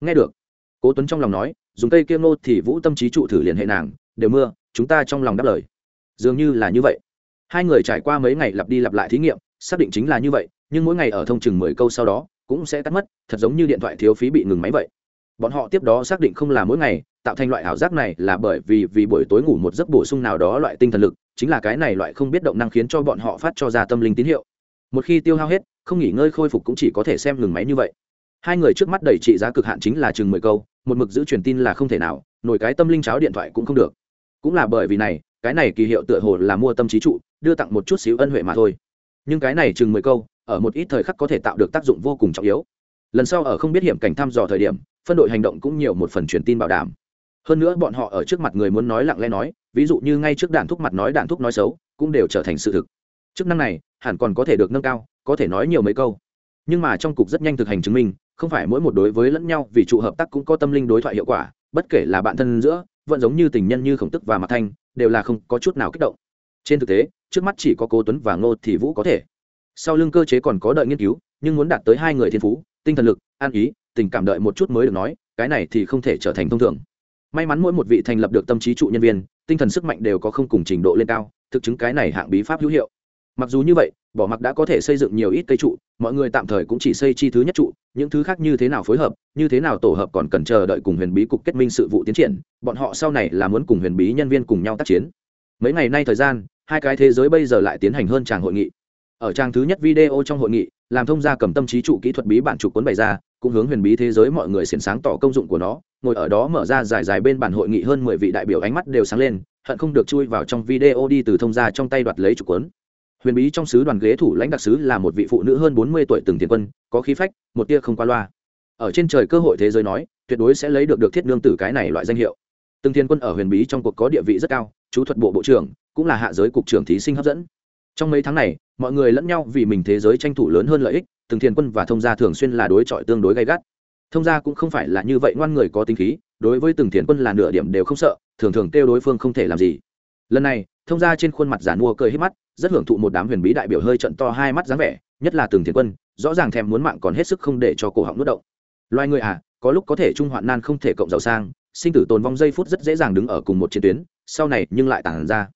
Nghe được. Cố tuấn trong lòng nói, dùng cây kia Ngô thì vũ tâm trí trụ thử liền hệ nàng, đều mưa, chúng ta trong lòng đáp lời. Dường như là như vậy. Hai người trải qua mấy ngày lặp đi lặp lại thí nghiệm xác định chính là như vậy, nhưng mỗi ngày ở thông chừng mười câu sau đó, cũng sẽ tắt mất, thật giống như điện thoại thiếu phí bị ngừng máy vậy. Bọn họ tiếp đó xác định không là mỗi ngày, tạo thành loại ảo giác này là bởi vì vì buổi tối ngủ một giấc bổ sung nào đó loại tinh thần lực, chính là cái này loại không biết động năng khiến cho bọn họ phát cho ra tâm linh tín hiệu. Một khi tiêu hao hết, không nghỉ ngơi khôi phục cũng chỉ có thể xem ngừng máy như vậy. Hai người trước mắt đầy trị giá cực hạn chính là chừng mười câu, một mực giữ truyền tin là không thể nào, nổi cái tâm linh cháo điện thoại cũng không được. Cũng là bởi vì này, cái này kỳ hiệu tựa hồ là mua tâm trí trụ, đưa tặng một chút xíu ân huệ mà thôi nhưng cái này chừng mười câu, ở một ít thời khắc có thể tạo được tác dụng vô cùng trọng yếu. Lần sau ở không biết hiểm cảnh thăm dò thời điểm, phân đội hành động cũng nhiều một phần truyền tin bảo đảm. Hơn nữa bọn họ ở trước mặt người muốn nói lặng lẽ nói, ví dụ như ngay trước đạn thúc mặt nói đạn thúc nói xấu, cũng đều trở thành sự thực. Chức năng này, hẳn còn có thể được nâng cao, có thể nói nhiều mấy câu. Nhưng mà trong cục rất nhanh thực hành chứng minh, không phải mỗi một đối với lẫn nhau, vì trụ hợp tác cũng có tâm linh đối thoại hiệu quả, bất kể là bạn thân giữa, vẫn giống như tình nhân như khổng tức và mặt thanh, đều là không có chút nào kích động. Trên thực tế trước mắt chỉ có cố tuấn và ngô thì vũ có thể. Sau lưng cơ chế còn có đợi nghiên cứu, nhưng muốn đạt tới hai người thiên phú, tinh thần lực, an ý, tình cảm đợi một chút mới được nói, cái này thì không thể trở thành thông thường. May mắn mỗi một vị thành lập được tâm trí trụ nhân viên, tinh thần sức mạnh đều có không cùng trình độ lên cao, thực chứng cái này hạng bí pháp hữu hiệu. Mặc dù như vậy, bỏ mặc đã có thể xây dựng nhiều ít cây trụ, mọi người tạm thời cũng chỉ xây chi thứ nhất trụ, những thứ khác như thế nào phối hợp, như thế nào tổ hợp còn cần chờ đợi cùng huyền bí cục kết minh sự vụ tiến triển, bọn họ sau này là muốn cùng huyền bí nhân viên cùng nhau tác chiến. Mấy ngày nay thời gian hai cái thế giới bây giờ lại tiến hành hơn tràng hội nghị. Ở trang thứ nhất video trong hội nghị, làm thông gia cầm tâm trí trụ kỹ thuật bí bản trục cuốn bày ra, cũng hướng huyền bí thế giới mọi người xiển sáng tỏ công dụng của nó, ngồi ở đó mở ra dài dài bên bản hội nghị hơn mười vị đại biểu ánh mắt đều sáng lên, hận không được chui vào trong video đi từ thông gia trong tay đoạt lấy trục cuốn. Huyền bí trong sứ đoàn ghế thủ lãnh đặc sứ là một vị phụ nữ hơn bốn mươi tuổi từng tiền quân, có khí phách, một tia không qua loa. Ở trên trời cơ hội thế giới nói, tuyệt đối sẽ lấy được được thiết lương tử cái này loại danh hiệu. Từng tiền quân ở huyền bí trong cuộc có địa vị rất cao, chú thuật bộ bộ trưởng cũng là hạ giới cục trưởng thí sinh hấp dẫn. Trong mấy tháng này, mọi người lẫn nhau vì mình thế giới tranh thủ lớn hơn lợi ích, từng thiền quân và thông gia thường xuyên là đối chọi tương đối gay gắt. Thông gia cũng không phải là như vậy ngoan người có tính khí, đối với từng thiền quân là nửa điểm đều không sợ, thường thường kêu đối phương không thể làm gì. Lần này, thông gia trên khuôn mặt giản mua cười hết mắt, rất hưởng thụ một đám huyền bí đại biểu hơi trận to hai mắt dáng vẻ, nhất là từng thiền quân, rõ ràng thèm muốn mạng còn hết sức không để cho cổ họng nuốt động. Loài người à có lúc có thể trung hoạn nan không thể cộng giàu sang, sinh tử tồn vong giây phút rất dễ dàng đứng ở cùng một chiến tuyến, sau này nhưng lại tản ra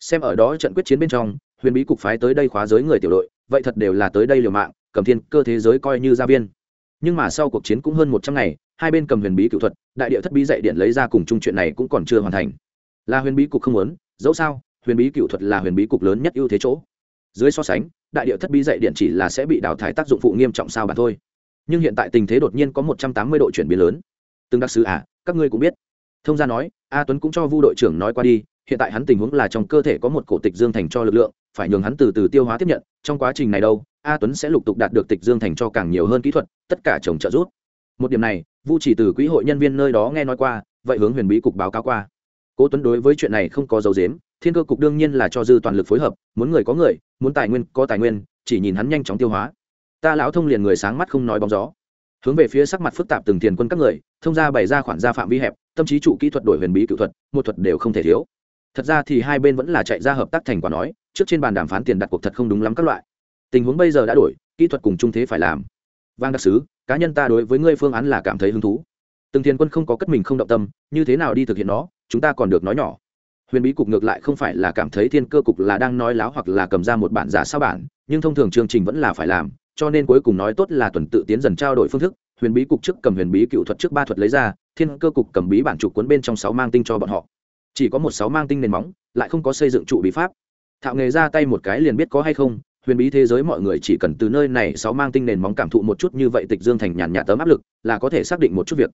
xem ở đó trận quyết chiến bên trong, huyền bí cục phái tới đây khóa giới người tiểu đội, vậy thật đều là tới đây liều mạng, cầm thiên cơ thế giới coi như gia viên. Nhưng mà sau cuộc chiến cũng hơn một trăm ngày, hai bên cầm huyền bí cựu thuật, đại địa thất bí dạy điện lấy ra cùng chung chuyện này cũng còn chưa hoàn thành. Là huyền bí cục không muốn, dẫu sao, huyền bí cựu thuật là huyền bí cục lớn nhất ưu thế chỗ. Dưới so sánh, đại địa thất bí dạy điện chỉ là sẽ bị đào thải tác dụng phụ nghiêm trọng sao bản thôi. Nhưng hiện tại tình thế đột nhiên có một trăm tám mươi độ chuyển biến lớn. Từng đặc sứ à các ngươi cũng biết. Thông gia nói, a tuấn cũng cho vu đội trưởng nói qua đi hiện tại hắn tình huống là trong cơ thể có một cổ tịch dương thành cho lực lượng, phải nhường hắn từ từ tiêu hóa tiếp nhận, trong quá trình này đâu, a tuấn sẽ lục tục đạt được tịch dương thành cho càng nhiều hơn kỹ thuật, tất cả chồng trợ giúp. Một điểm này, vu chỉ từ quỹ hội nhân viên nơi đó nghe nói qua, vậy hướng huyền bí cục báo cáo qua. Cố tuấn đối với chuyện này không có dấu dếm thiên cơ cục đương nhiên là cho dư toàn lực phối hợp, muốn người có người, muốn tài nguyên có tài nguyên, chỉ nhìn hắn nhanh chóng tiêu hóa. Ta lão thông liền người sáng mắt không nói bóng gió. Hướng về phía sắc mặt phức tạp từng tiền quân các người, thông ra bày ra khoản gia phạm vi hẹp, tâm trí trụ kỹ thuật đổi huyền bí cựu thuật, một thuật đều không thể thiếu thật ra thì hai bên vẫn là chạy ra hợp tác thành quả nói, trước trên bàn đàm phán tiền đặt cuộc thật không đúng lắm các loại. Tình huống bây giờ đã đổi, kỹ thuật cùng trung thế phải làm. Vang đặc sứ, cá nhân ta đối với ngươi phương án là cảm thấy hứng thú. Từng thiên quân không có cất mình không động tâm, như thế nào đi thực hiện nó, chúng ta còn được nói nhỏ. Huyền bí cục ngược lại không phải là cảm thấy thiên cơ cục là đang nói láo hoặc là cầm ra một bản giả sao bản, nhưng thông thường chương trình vẫn là phải làm, cho nên cuối cùng nói tốt là tuần tự tiến dần trao đổi phương thức. Huyền bí cục trước cầm huyền bí cựu thuật trước ba thuật lấy ra, thiên cơ cục cầm bí bản trục cuốn bên trong sáu mang tinh cho bọn họ chỉ có một sáu mang tinh nền móng, lại không có xây dựng trụ bí pháp. Thạo nghề ra tay một cái liền biết có hay không, huyền bí thế giới mọi người chỉ cần từ nơi này sáu mang tinh nền móng cảm thụ một chút như vậy tịch dương thành nhàn nhạt tấm áp lực, là có thể xác định một chút việc.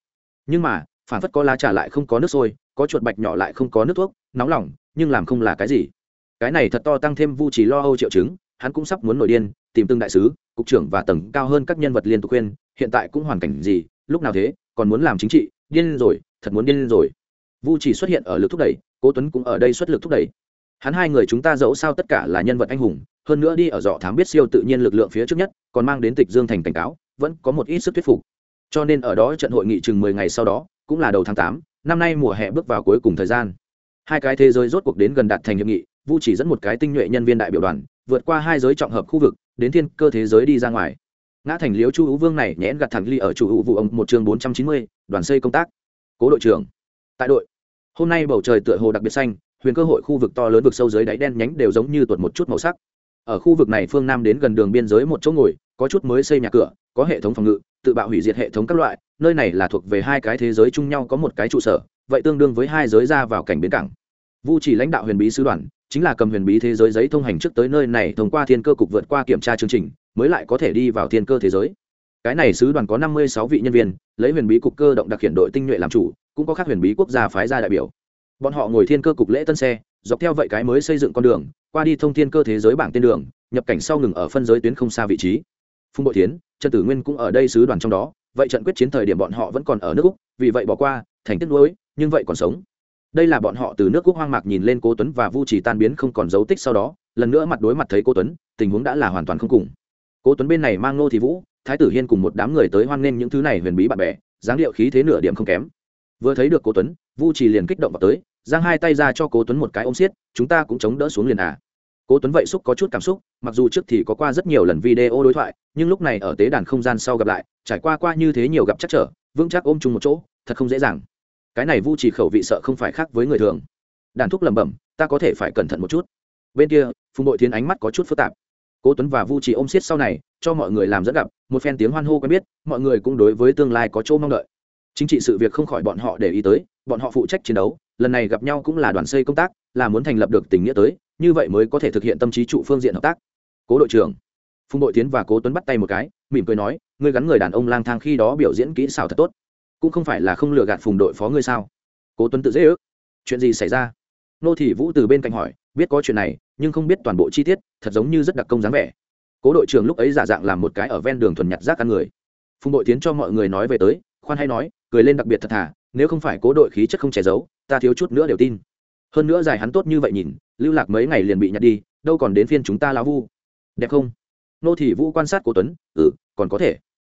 Nhưng mà, phản phất có lá trà lại không có nước sôi, có chuột bạch nhỏ lại không có nước thuốc, nóng lỏng nhưng làm không là cái gì. Cái này thật to tăng thêm vu trì lo âu triệu chứng, hắn cũng sắp muốn nổi điên, tìm từng đại sứ, cục trưởng và tầng cao hơn các nhân vật liên tục khuyên, hiện tại cũng hoàn cảnh gì, lúc nào thế, còn muốn làm chính trị, điên rồi, thật muốn điên rồi vu chỉ xuất hiện ở lực thúc đẩy, cố tuấn cũng ở đây xuất lực thúc đẩy. Hắn hai người chúng ta dẫu sao tất cả là nhân vật anh hùng, hơn nữa đi ở dọ thám biết siêu tự nhiên lực lượng phía trước nhất, còn mang đến tịch dương thành cảnh cáo, vẫn có một ít sức thuyết phục. Cho nên ở đó trận hội nghị chừng mười ngày sau đó, cũng là đầu tháng tám, năm nay mùa hè bước vào cuối cùng thời gian. Hai cái thế giới rốt cuộc đến gần đạt thành hiệp nghị, vu chỉ dẫn một cái tinh nhuệ nhân viên đại biểu đoàn, vượt qua hai giới trọng hợp khu vực, đến thiên cơ thế giới đi ra ngoài. Ngã thành liếu chu hữu vương này nhẽn gặt thẳng ly ở chủ hữu vụ ông một chương bốn trăm chín mươi, đoàn xây công tác. Cố đội trưởng. Tại đội hôm nay bầu trời tựa hồ đặc biệt xanh, huyền cơ hội khu vực to lớn vực sâu dưới đáy đen nhánh đều giống như tuột một chút màu sắc. Ở khu vực này phương nam đến gần đường biên giới một chỗ ngồi, có chút mới xây nhà cửa, có hệ thống phòng ngự, tự bạo hủy diệt hệ thống các loại, nơi này là thuộc về hai cái thế giới chung nhau có một cái trụ sở, vậy tương đương với hai giới ra vào cảnh biến cảng. Vu chỉ lãnh đạo huyền bí sứ đoàn, chính là cầm huyền bí thế giới giấy thông hành trước tới nơi này thông qua thiên cơ cục vượt qua kiểm tra chương trình, mới lại có thể đi vào thiên cơ thế giới. Cái này sứ đoàn có năm mươi sáu vị nhân viên, lấy huyền bí cục cơ động đặc hiện đội tinh nhuệ làm chủ cũng có các huyền bí quốc gia phái ra đại biểu. Bọn họ ngồi thiên cơ cục lễ tân xe, dọc theo vậy cái mới xây dựng con đường, qua đi thông thiên cơ thế giới bảng tên đường, nhập cảnh sau ngừng ở phân giới tuyến không xa vị trí. Phùng bội tiến trần tử nguyên cũng ở đây sứ đoàn trong đó, vậy trận quyết chiến thời điểm bọn họ vẫn còn ở nước úc, vì vậy bỏ qua, thành tiếc nuối, nhưng vậy còn sống. Đây là bọn họ từ nước úc hoang mạc nhìn lên cố tuấn và vu Chỉ tan biến không còn dấu tích sau đó, lần nữa mặt đối mặt thấy cố tuấn, tình huống đã là hoàn toàn không cùng. Cố tuấn bên này mang nô thì vũ, thái tử hiên cùng một đám người tới hoan nghênh những thứ này huyền bí bạn bè, dáng điệu khí thế nửa điểm không kém vừa thấy được cố tuấn, vu trì liền kích động vào tới, giang hai tay ra cho cố tuấn một cái ôm xiết, chúng ta cũng chống đỡ xuống liền à. Cố tuấn vậy xúc có chút cảm xúc, mặc dù trước thì có qua rất nhiều lần video đối thoại, nhưng lúc này ở tế đàn không gian sau gặp lại, trải qua qua như thế nhiều gặp chắc trở, vững chắc ôm chung một chỗ, thật không dễ dàng. Cái này vu trì khẩu vị sợ không phải khác với người thường. Đàn thúc lẩm bẩm, ta có thể phải cẩn thận một chút. Bên kia, phùng bội Thiên ánh mắt có chút phức tạp. Cố tuấn và vu trì ôm xiết sau này, cho mọi người làm dẫn gặp, một phen tiếng hoan hô quen biết, mọi người cũng đối với tương lai có chỗ mong đợi chính trị sự việc không khỏi bọn họ để ý tới, bọn họ phụ trách chiến đấu, lần này gặp nhau cũng là đoàn xây công tác, là muốn thành lập được tình nghĩa tới, như vậy mới có thể thực hiện tâm trí trụ phương diện hợp tác. Cố đội trưởng, phùng đội tiến và cố tuấn bắt tay một cái, mỉm cười nói, ngươi gắn người đàn ông lang thang khi đó biểu diễn kỹ xảo thật tốt. Cũng không phải là không lừa gạt phùng đội phó ngươi sao? Cố tuấn tự dễ ước. Chuyện gì xảy ra? Nô thị vũ từ bên cạnh hỏi, biết có chuyện này, nhưng không biết toàn bộ chi tiết, thật giống như rất đặc công dáng vẻ. Cố đội trưởng lúc ấy giả dạng làm một cái ở ven đường thuần nhặt rác ăn người. Phùng đội tiến cho mọi người nói về tới khoan hay nói, cười lên đặc biệt thật thà, nếu không phải cố đội khí chất không che giấu, ta thiếu chút nữa đều tin. Hơn nữa dài hắn tốt như vậy nhìn, lưu lạc mấy ngày liền bị nhặt đi, đâu còn đến phiên chúng ta lão vu. Đẹp không? Nô thị vũ quan sát cố tuấn ừ còn có thể.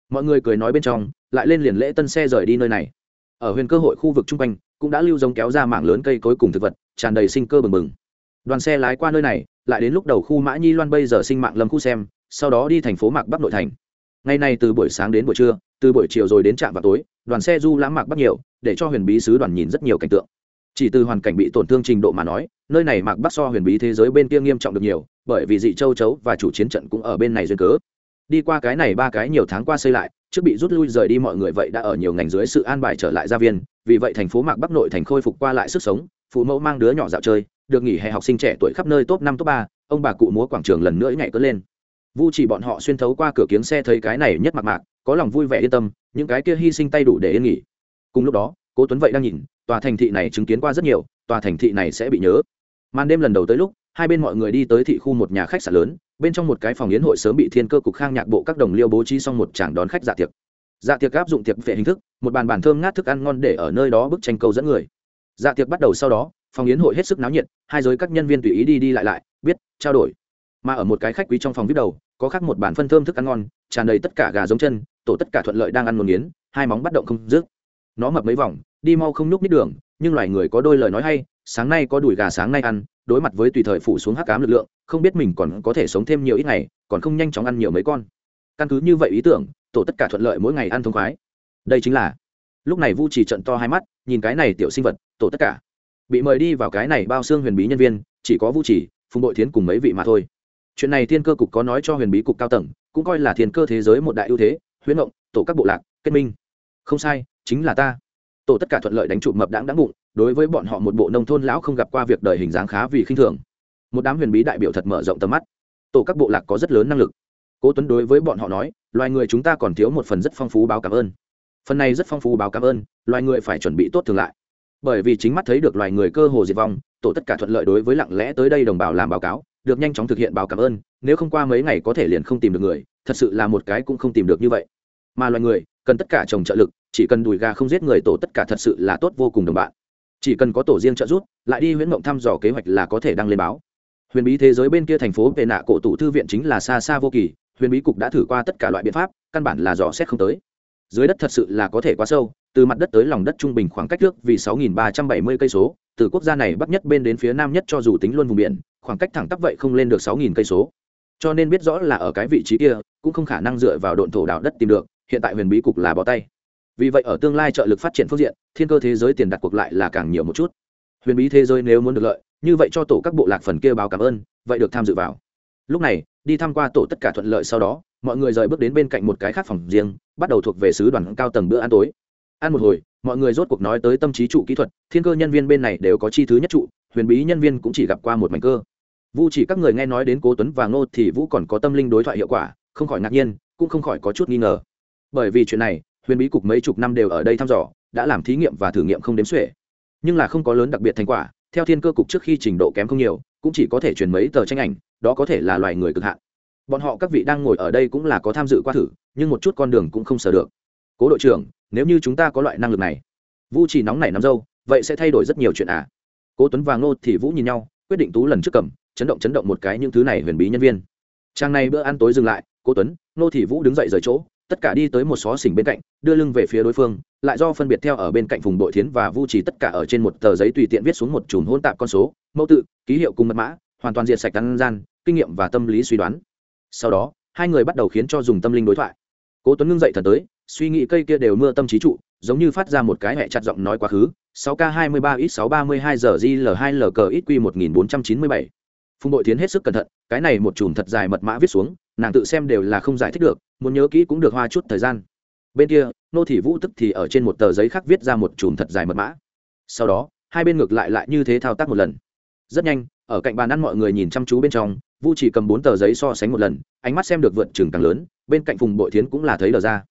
Mọi người cười nói bên trong, lại lên liền lễ tân xe rời đi nơi này. Ở huyền cơ hội khu vực chung quanh, cũng đã lưu giống kéo ra mảng lớn cây cối cùng thực vật, tràn đầy sinh cơ bừng bừng. Đoàn xe lái qua nơi này, lại đến lúc đầu khu mã nhi loan bây giờ sinh mạng lâm khu xem, sau đó đi thành phố mạc bắc nội thành. Ngày nay từ buổi sáng đến buổi trưa từ buổi chiều rồi đến trạm vào tối, đoàn xe du lãm mạc bắc nhiều, để cho huyền bí sứ đoàn nhìn rất nhiều cảnh tượng. Chỉ từ hoàn cảnh bị tổn thương trình độ mà nói, nơi này mạc bắc so huyền bí thế giới bên kia nghiêm trọng được nhiều, bởi vì dị châu chấu và chủ chiến trận cũng ở bên này duyên cớ. Đi qua cái này ba cái nhiều tháng qua xây lại, trước bị rút lui rời đi mọi người vậy đã ở nhiều ngành dưới sự an bài trở lại gia viên, vì vậy thành phố mạc bắc nội thành khôi phục qua lại sức sống, phụ mẫu mang đứa nhỏ dạo chơi, được nghỉ hè học sinh trẻ tuổi khắp nơi top năm, top ba, ông bà cụ múa quảng trường lần nữa nhảy cất lên. Vu chỉ bọn họ xuyên thấu qua cửa kiếng xe thấy cái này nhất mạc mạc có lòng vui vẻ yên tâm, những cái kia hy sinh tay đủ để yên nghỉ. Cùng lúc đó, cố tuấn vậy đang nhìn, tòa thành thị này chứng kiến qua rất nhiều, tòa thành thị này sẽ bị nhớ. Màn đêm lần đầu tới lúc, hai bên mọi người đi tới thị khu một nhà khách sạn lớn, bên trong một cái phòng yến hội sớm bị thiên cơ cục khang nhạc bộ các đồng liêu bố trí xong một tràng đón khách dạ tiệc. Dạ tiệc áp dụng tiệc về hình thức, một bàn bàn thơm ngát thức ăn ngon để ở nơi đó bức tranh câu dẫn người. Dạ tiệc bắt đầu sau đó, phòng yến hội hết sức náo nhiệt, hai giới các nhân viên tùy ý đi đi lại lại, biết, trao đổi. Mà ở một cái khách quý trong phòng viết đầu có khác một bàn phân thơm thức ăn ngon, tràn đầy tất cả gà giống chân, tổ tất cả thuận lợi đang ăn một nghiến, hai móng bắt động không dứt. Nó mập mấy vòng, đi mau không nhúc nít đường, nhưng loài người có đôi lời nói hay, sáng nay có đùi gà sáng nay ăn, đối mặt với tùy thời phủ xuống hắc cám lực lượng, không biết mình còn có thể sống thêm nhiều ít ngày, còn không nhanh chóng ăn nhiều mấy con. Căn cứ như vậy ý tưởng, tổ tất cả thuận lợi mỗi ngày ăn thông khoái. Đây chính là, lúc này vu chỉ trận to hai mắt, nhìn cái này tiểu sinh vật, tổ tất cả. Bị mời đi vào cái này bao xương huyền bí nhân viên, chỉ có vu chỉ phùng đội thiến cùng mấy vị mà thôi chuyện này thiên cơ cục có nói cho huyền bí cục cao tầng, cũng coi là thiên cơ thế giới một đại ưu thế, huyễn động tổ các bộ lạc, kết minh. Không sai, chính là ta. Tổ tất cả thuận lợi đánh trụ mập đãng đãng bụng, đối với bọn họ một bộ nông thôn lão không gặp qua việc đời hình dáng khá vì khinh thường. Một đám huyền bí đại biểu thật mở rộng tầm mắt. Tổ các bộ lạc có rất lớn năng lực. Cố tuấn đối với bọn họ nói, loài người chúng ta còn thiếu một phần rất phong phú báo cảm ơn. Phần này rất phong phú báo cảm ơn, loài người phải chuẩn bị tốt thường lại. Bởi vì chính mắt thấy được loài người cơ hồ diệt vong, tổ tất cả thuận lợi đối với lặng lẽ tới đây đồng bào làm báo cáo được nhanh chóng thực hiện báo cảm ơn, nếu không qua mấy ngày có thể liền không tìm được người, thật sự là một cái cũng không tìm được như vậy. Mà loài người, cần tất cả trồng trợ lực, chỉ cần đùi gà không giết người tổ tất cả thật sự là tốt vô cùng đồng bạn. Chỉ cần có tổ riêng trợ giúp, lại đi huyễn mộng thăm dò kế hoạch là có thể đăng lên báo. Huyền bí thế giới bên kia thành phố về nạ cổ tủ thư viện chính là xa xa vô kỳ, huyền bí cục đã thử qua tất cả loại biện pháp, căn bản là dò xét không tới. Dưới đất thật sự là có thể quá sâu, từ mặt đất tới lòng đất trung bình khoảng cách nước vì 6.370 cây số, từ quốc gia này bắc nhất bên đến phía nam nhất cho dù tính luôn vùng biển khoảng cách thẳng tắp vậy không lên được 6.000 cây số. Cho nên biết rõ là ở cái vị trí kia, cũng không khả năng dựa vào độn thổ đào đất tìm được, hiện tại huyền bí cục là bỏ tay. Vì vậy ở tương lai trợ lực phát triển phương diện, thiên cơ thế giới tiền đặt cuộc lại là càng nhiều một chút. Huyền bí thế giới nếu muốn được lợi, như vậy cho tổ các bộ lạc phần kia báo cảm ơn, vậy được tham dự vào. Lúc này, đi tham qua tổ tất cả thuận lợi sau đó, mọi người rời bước đến bên cạnh một cái khác phòng riêng, bắt đầu thuộc về sứ đoàn cao tầng bữa ăn tối. Ăn một hồi, mọi người rốt cuộc nói tới tâm trí trụ kỹ thuật, thiên cơ nhân viên bên này đều có chi thứ nhất trụ, huyền bí nhân viên cũng chỉ gặp qua một mảnh cơ vu chỉ các người nghe nói đến cố tuấn và ngô thì vũ còn có tâm linh đối thoại hiệu quả, không khỏi ngạc nhiên, cũng không khỏi có chút nghi ngờ. Bởi vì chuyện này, huyền bí cục mấy chục năm đều ở đây thăm dò, đã làm thí nghiệm và thử nghiệm không đếm xuể. Nhưng là không có lớn đặc biệt thành quả, theo thiên cơ cục trước khi trình độ kém không nhiều, cũng chỉ có thể truyền mấy tờ tranh ảnh, đó có thể là loài người cực hạn. Bọn họ các vị đang ngồi ở đây cũng là có tham dự qua thử, nhưng một chút con đường cũng không sở được. Cố đội trưởng, nếu như chúng ta có loại năng lực này vũ chỉ nóng nảy nắm dâu vậy sẽ thay đổi rất nhiều chuyện à? Cố tuấn và ngô thì vũ nhìn nhau, quyết định tú lần trước cầm chấn động chấn động một cái những thứ này huyền bí nhân viên. Trang này bữa ăn tối dừng lại, cố tuấn ngô Thị vũ đứng dậy rời chỗ, tất cả đi tới một xó xỉnh bên cạnh, đưa lưng về phía đối phương, lại do phân biệt theo ở bên cạnh vùng đội thiến và vu trì tất cả ở trên một tờ giấy tùy tiện viết xuống một chùm hôn tạp con số, mẫu tự, ký hiệu cùng mật mã, hoàn toàn diệt sạch căn gian, kinh nghiệm và tâm lý suy đoán. Sau đó, hai người bắt đầu khiến cho dùng tâm linh đối thoại. Cố tuấn ngưng dậy thật tới, suy nghĩ cây kia đều mưa tâm trí trụ, giống như phát ra một cái hẹ chặt giọng nói quá khứ 6K23X632 giờ JL2LK ít quy 1497 phùng Bội tiến hết sức cẩn thận, cái này một chùm thật dài mật mã viết xuống, nàng tự xem đều là không giải thích được, muốn nhớ kỹ cũng được hoa chút thời gian. Bên kia, nô thị vũ tức thì ở trên một tờ giấy khác viết ra một chùm thật dài mật mã. Sau đó, hai bên ngược lại lại như thế thao tác một lần. Rất nhanh, ở cạnh bàn ăn mọi người nhìn chăm chú bên trong, vu chỉ cầm bốn tờ giấy so sánh một lần, ánh mắt xem được vượt chừng càng lớn, bên cạnh phùng bội thiến cũng là thấy đờ ra.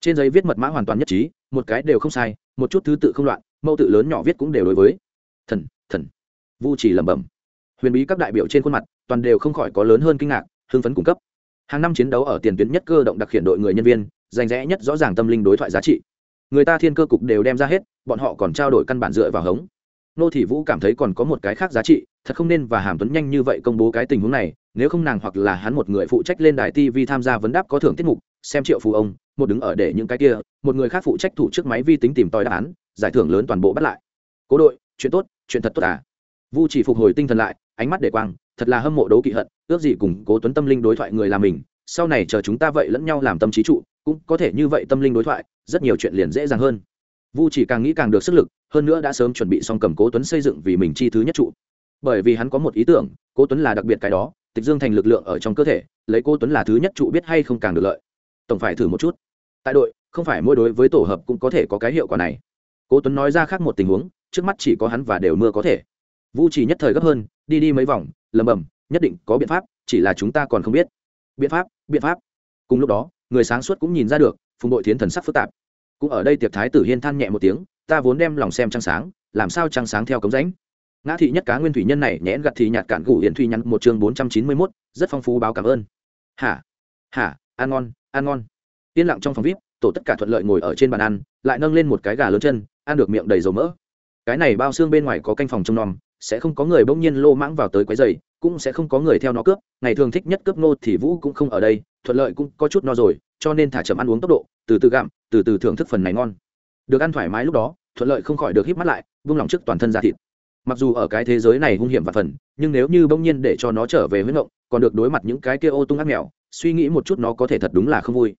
Trên giấy viết mật mã hoàn toàn nhất trí, một cái đều không sai, một chút thứ tự không loạn, mẫu tự lớn nhỏ viết cũng đều đối với. Thần thần. Vu chỉ lẩm bẩm huyền bí các đại biểu trên khuôn mặt, toàn đều không khỏi có lớn hơn kinh ngạc, hưng phấn cung cấp. Hàng năm chiến đấu ở tiền tuyến nhất cơ động đặc hiện đội người nhân viên, rành rẽ nhất rõ ràng tâm linh đối thoại giá trị. Người ta thiên cơ cục đều đem ra hết, bọn họ còn trao đổi căn bản dựa vào hống. Nô thị vũ cảm thấy còn có một cái khác giá trị, thật không nên và hàm tuấn nhanh như vậy công bố cái tình huống này, nếu không nàng hoặc là hắn một người phụ trách lên đài tv tham gia vấn đáp có thưởng tiết mục, xem triệu phù ông, một đứng ở để những cái kia, một người khác phụ trách thủ trước máy vi tính tìm tòi đáp án, giải thưởng lớn toàn bộ bắt lại. Cố đội, chuyện tốt, chuyện thật tốt à. Vu chỉ phục hồi tinh thần lại ánh mắt để quang, thật là hâm mộ đấu kỵ hận, ước gì cùng cố tuấn tâm linh đối thoại người là mình, sau này chờ chúng ta vậy lẫn nhau làm tâm trí trụ, cũng có thể như vậy tâm linh đối thoại, rất nhiều chuyện liền dễ dàng hơn. Vu chỉ càng nghĩ càng được sức lực, hơn nữa đã sớm chuẩn bị xong cầm cố tuấn xây dựng vì mình chi thứ nhất trụ. Bởi vì hắn có một ý tưởng, cố tuấn là đặc biệt cái đó, tịch dương thành lực lượng ở trong cơ thể, lấy cố tuấn là thứ nhất trụ biết hay không càng được lợi. Tổng phải thử một chút. Tại đội, không phải mỗi đối với tổ hợp cũng có thể có cái hiệu quả này. Cố tuấn nói ra khác một tình huống, trước mắt chỉ có hắn và đều mưa có thể vu chỉ nhất thời gấp hơn, đi đi mấy vòng lầm bầm nhất định có biện pháp, chỉ là chúng ta còn không biết. Biện pháp biện pháp. Cùng lúc đó, người sáng suốt cũng nhìn ra được, phùng đội thiến thần sắc phức tạp. Cũng ở đây tiệp thái tử hiên than nhẹ một tiếng, ta vốn đem lòng xem trăng sáng, làm sao trăng sáng theo cống rãnh? Ngã thị nhất cá nguyên thủy nhân này nhẽn gặt thì nhạt cản gủ hiển thủy nhắn một chương bốn trăm chín mươi mốt, rất phong phú báo cảm ơn. Hả hả ăn ngon ăn ngon. Yên lặng trong phòng vip, tổ tất cả thuận lợi ngồi ở trên bàn ăn, lại nâng lên một cái gà lớn chân, ăn được miệng đầy dầu mỡ. Cái này bao xương bên ngoài có canh phòng trông nom sẽ không có người bỗng nhiên lô mãng vào tới quấy giày cũng sẽ không có người theo nó cướp, ngày thường thích nhất cướp nô thì vũ cũng không ở đây, thuận lợi cũng có chút no rồi, cho nên thả chậm ăn uống tốc độ, từ từ gặm, từ từ thưởng thức phần này ngon. Được ăn thoải mái lúc đó, thuận lợi không khỏi được hít mắt lại, vung lòng trước toàn thân ra thịt. Mặc dù ở cái thế giới này hung hiểm và phần, nhưng nếu như bỗng nhiên để cho nó trở về huyết ngộng, còn được đối mặt những cái kia ô tung ác mèo, suy nghĩ một chút nó có thể thật đúng là không vui.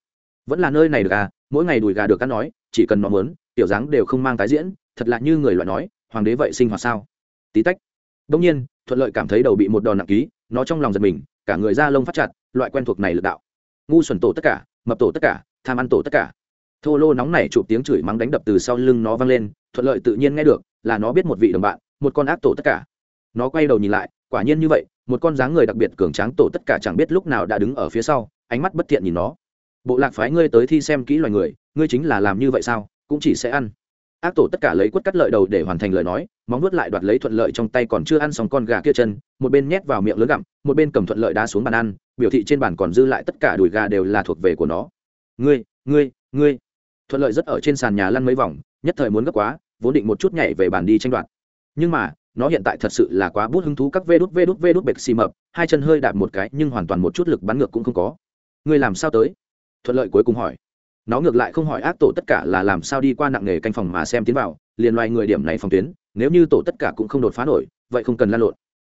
Vẫn là nơi này được à mỗi ngày đùi gà được ăn nói, chỉ cần nó muốn, tiểu dáng đều không mang tái diễn, thật là như người loại nói, hoàng đế vậy sinh hoạt sao? Tí tách. Đông nhiên, thuận lợi cảm thấy đầu bị một đòn nặng ký, nó trong lòng giật mình, cả người da lông phát chặt, loại quen thuộc này lực đạo. Ngu xuẩn tổ tất cả, mập tổ tất cả, tham ăn tổ tất cả. Thô lô nóng này chụp tiếng chửi mắng đánh đập từ sau lưng nó vang lên, thuận lợi tự nhiên nghe được, là nó biết một vị đồng bạn, một con ác tổ tất cả. Nó quay đầu nhìn lại, quả nhiên như vậy, một con dáng người đặc biệt cường tráng tổ tất cả chẳng biết lúc nào đã đứng ở phía sau, ánh mắt bất thiện nhìn nó. Bộ lạc phái ngươi tới thi xem kỹ loài người, ngươi chính là làm như vậy sao, cũng chỉ sẽ ăn ác tổ tất cả lấy quất cắt lợi đầu để hoàn thành lời nói, móng nuốt lại đoạt lấy thuận lợi trong tay còn chưa ăn xong con gà kia chân, một bên nhét vào miệng lớn gặm, một bên cầm thuận lợi đá xuống bàn ăn, biểu thị trên bàn còn dư lại tất cả đùi gà đều là thuộc về của nó. Ngươi ngươi ngươi. Thuận lợi rất ở trên sàn nhà lăn mấy vòng, nhất thời muốn gấp quá, vốn định một chút nhảy về bàn đi tranh đoạt. Nhưng mà, nó hiện tại thật sự là quá bút hứng thú các vê đút vê đút vê đút bệt xì mập, hai chân hơi đạp một cái nhưng hoàn toàn một chút lực bắn ngược cũng không có. Ngươi làm sao tới? Thuận lợi cuối cùng hỏi nó ngược lại không hỏi ác tổ tất cả là làm sao đi qua nặng nghề canh phòng mà xem tiến vào, liền loài người điểm này phòng tuyến, nếu như tổ tất cả cũng không đột phá nổi, vậy không cần lan lộn.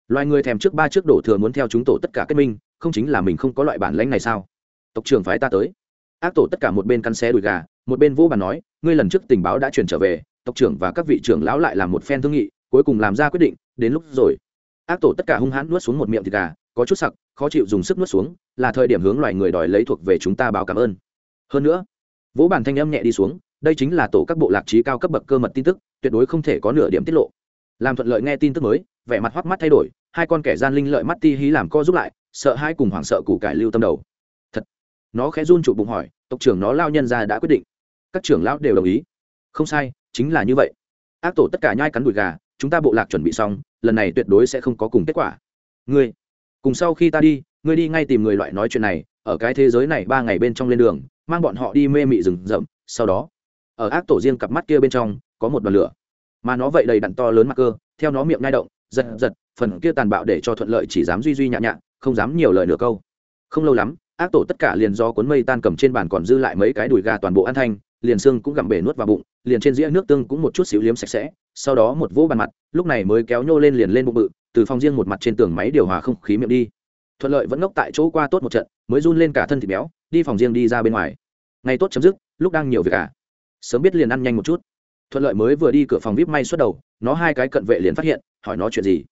Loài người thèm trước ba trước đổ thừa muốn theo chúng tổ tất cả kết minh, không chính là mình không có loại bản lãnh này sao? Tộc trưởng phái ta tới. Ác tổ tất cả một bên căn xe đùi gà, một bên vô bàn nói, ngươi lần trước tình báo đã chuyển trở về, tộc trưởng và các vị trưởng lão lại làm một phen thương nghị, cuối cùng làm ra quyết định, đến lúc rồi. Ác tổ tất cả hung hãn nuốt xuống một miệng thịt gà, có chút sặc, khó chịu dùng sức nuốt xuống, là thời điểm hướng loài người đòi lấy thuộc về chúng ta báo cảm ơn. Hơn nữa vỗ bản thanh âm nhẹ đi xuống, đây chính là tổ các bộ lạc trí cao cấp bậc cơ mật tin tức, tuyệt đối không thể có nửa điểm tiết lộ. Làm thuận lợi nghe tin tức mới, vẻ mặt hoắc mắt thay đổi, hai con kẻ gian linh lợi mắt ti hí làm co giúp lại, sợ hai cùng hoảng sợ củ cải lưu tâm đầu. Thật, nó khẽ run trụ bụng hỏi, tộc trưởng nó lao nhân ra đã quyết định. Các trưởng lão đều đồng ý. Không sai, chính là như vậy. Ác tổ tất cả nhai cắn đùi gà, chúng ta bộ lạc chuẩn bị xong, lần này tuyệt đối sẽ không có cùng kết quả. Ngươi, cùng sau khi ta đi, ngươi đi ngay tìm người loại nói chuyện này, ở cái thế giới này ba ngày bên trong lên đường mang bọn họ đi mê mị rừng rậm, sau đó, ở ác tổ riêng cặp mắt kia bên trong, có một đoàn lửa. Mà nó vậy đầy đặn to lớn mặc cơ, theo nó miệng ngai động, giật giật, phần kia tàn bạo để cho thuận lợi chỉ dám duy duy nhạ nhạ, không dám nhiều lời nửa câu. Không lâu lắm, ác tổ tất cả liền do cuốn mây tan cầm trên bàn còn dư lại mấy cái đùi gà toàn bộ ăn thanh, liền xương cũng gặm bể nuốt vào bụng, liền trên dĩa nước tương cũng một chút xíu liếm sạch sẽ, sau đó một vỗ bàn mặt, lúc này mới kéo nhô lên liền lên bụng bự, từ phòng riêng một mặt trên tường máy điều hòa không khí miệng đi thuận lợi vẫn ngốc tại chỗ qua tốt một trận, mới run lên cả thân thịt béo, đi phòng riêng đi ra bên ngoài. Ngày tốt chấm dứt, lúc đang nhiều việc cả sớm biết liền ăn nhanh một chút. Thuận lợi mới vừa đi cửa phòng vip may xuất đầu, nó hai cái cận vệ liền phát hiện, hỏi nó chuyện gì.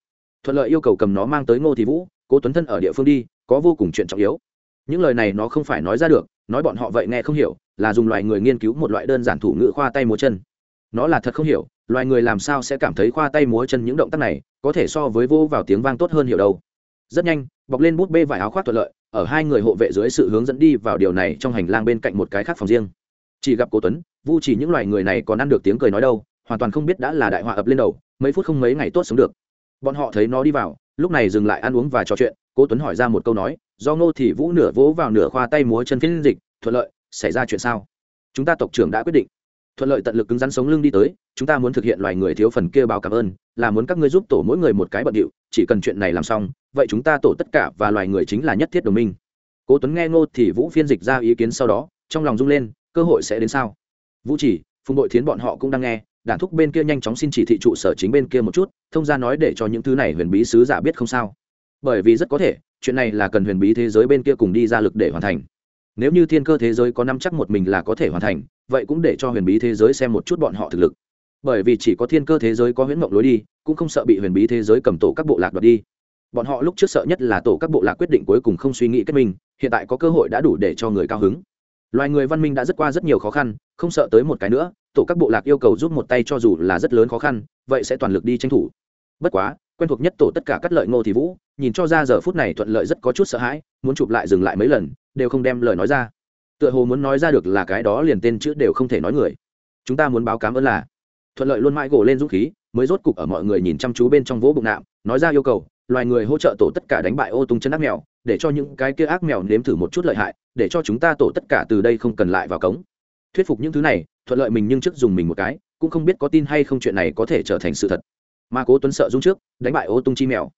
Thuận lợi yêu cầu cầm nó mang tới ngô thị vũ, cố tuấn thân ở địa phương đi, có vô cùng chuyện trọng yếu. Những lời này nó không phải nói ra được, nói bọn họ vậy nghe không hiểu, là dùng loài người nghiên cứu một loại đơn giản thủ ngữ khoa tay múa chân. Nó là thật không hiểu, loài người làm sao sẽ cảm thấy khoa tay múa chân những động tác này, có thể so với vô vào tiếng vang tốt hơn hiểu đâu rất nhanh, bọc lên bút bê vải áo khoác thuận lợi, ở hai người hộ vệ dưới sự hướng dẫn đi vào điều này trong hành lang bên cạnh một cái khác phòng riêng. Chỉ gặp cố tuấn, vu chỉ những loài người này còn ăn được tiếng cười nói đâu, hoàn toàn không biết đã là đại họa ập lên đầu, mấy phút không mấy ngày tốt sống được. Bọn họ thấy nó đi vào, lúc này dừng lại ăn uống và trò chuyện, cố tuấn hỏi ra một câu nói, do ngô thì vũ nửa vỗ vào nửa khoa tay múa chân phiên dịch, thuận lợi, xảy ra chuyện sao? Chúng ta tộc trưởng đã quyết định. Thuận lợi tận lực cứng rắn sống lưng đi tới, chúng ta muốn thực hiện loài người thiếu phần kia báo cảm ơn, là muốn các ngươi giúp tổ mỗi người một cái bận điệu, chỉ cần chuyện này làm xong vậy chúng ta tổ tất cả và loài người chính là nhất thiết đồng minh. Cố tuấn nghe ngô thì vũ phiên dịch ra ý kiến sau đó, trong lòng rung lên, cơ hội sẽ đến sao? Vũ chỉ, phùng đội thiến bọn họ cũng đang nghe đàn thúc bên kia nhanh chóng xin chỉ thị trụ sở chính bên kia một chút, thông ra nói để cho những thứ này huyền bí sứ giả biết không sao. Bởi vì rất có thể, chuyện này là cần huyền bí thế giới bên kia cùng đi ra lực để hoàn thành. Nếu như thiên cơ thế giới có năm chắc một mình là có thể hoàn thành, vậy cũng để cho huyền bí thế giới xem một chút bọn họ thực lực. Bởi vì chỉ có thiên cơ thế giới có huyễn mộng lối đi, cũng không sợ bị huyền bí thế giới cầm tổ các bộ lạc đoạt đi bọn họ lúc trước sợ nhất là tổ các bộ lạc quyết định cuối cùng không suy nghĩ kết minh, hiện tại có cơ hội đã đủ để cho người cao hứng. Loài người văn minh đã rất qua rất nhiều khó khăn, không sợ tới một cái nữa, tổ các bộ lạc yêu cầu giúp một tay cho dù là rất lớn khó khăn, vậy sẽ toàn lực đi tranh thủ. Bất quá, quen thuộc nhất tổ tất cả các lợi ngô thì vũ, nhìn cho ra giờ phút này thuận lợi rất có chút sợ hãi, muốn chụp lại dừng lại mấy lần, đều không đem lời nói ra. Tựa hồ muốn nói ra được là cái đó liền tên chữ đều không thể nói người. Chúng ta muốn báo cám ơn là. Thuận lợi luôn mãi gồ lên dũng khí, mới rốt cục ở mọi người nhìn chăm chú bên trong vỗ bụng nạm, nói ra yêu cầu loài người hỗ trợ tổ tất cả đánh bại ô tung chân ác mèo, để cho những cái kia ác mèo nếm thử một chút lợi hại, để cho chúng ta tổ tất cả từ đây không cần lại vào cống. Thuyết phục những thứ này, thuận lợi mình nhưng trước dùng mình một cái, cũng không biết có tin hay không chuyện này có thể trở thành sự thật. Mà cố tuấn sợ dung trước, đánh bại ô tung chi mèo.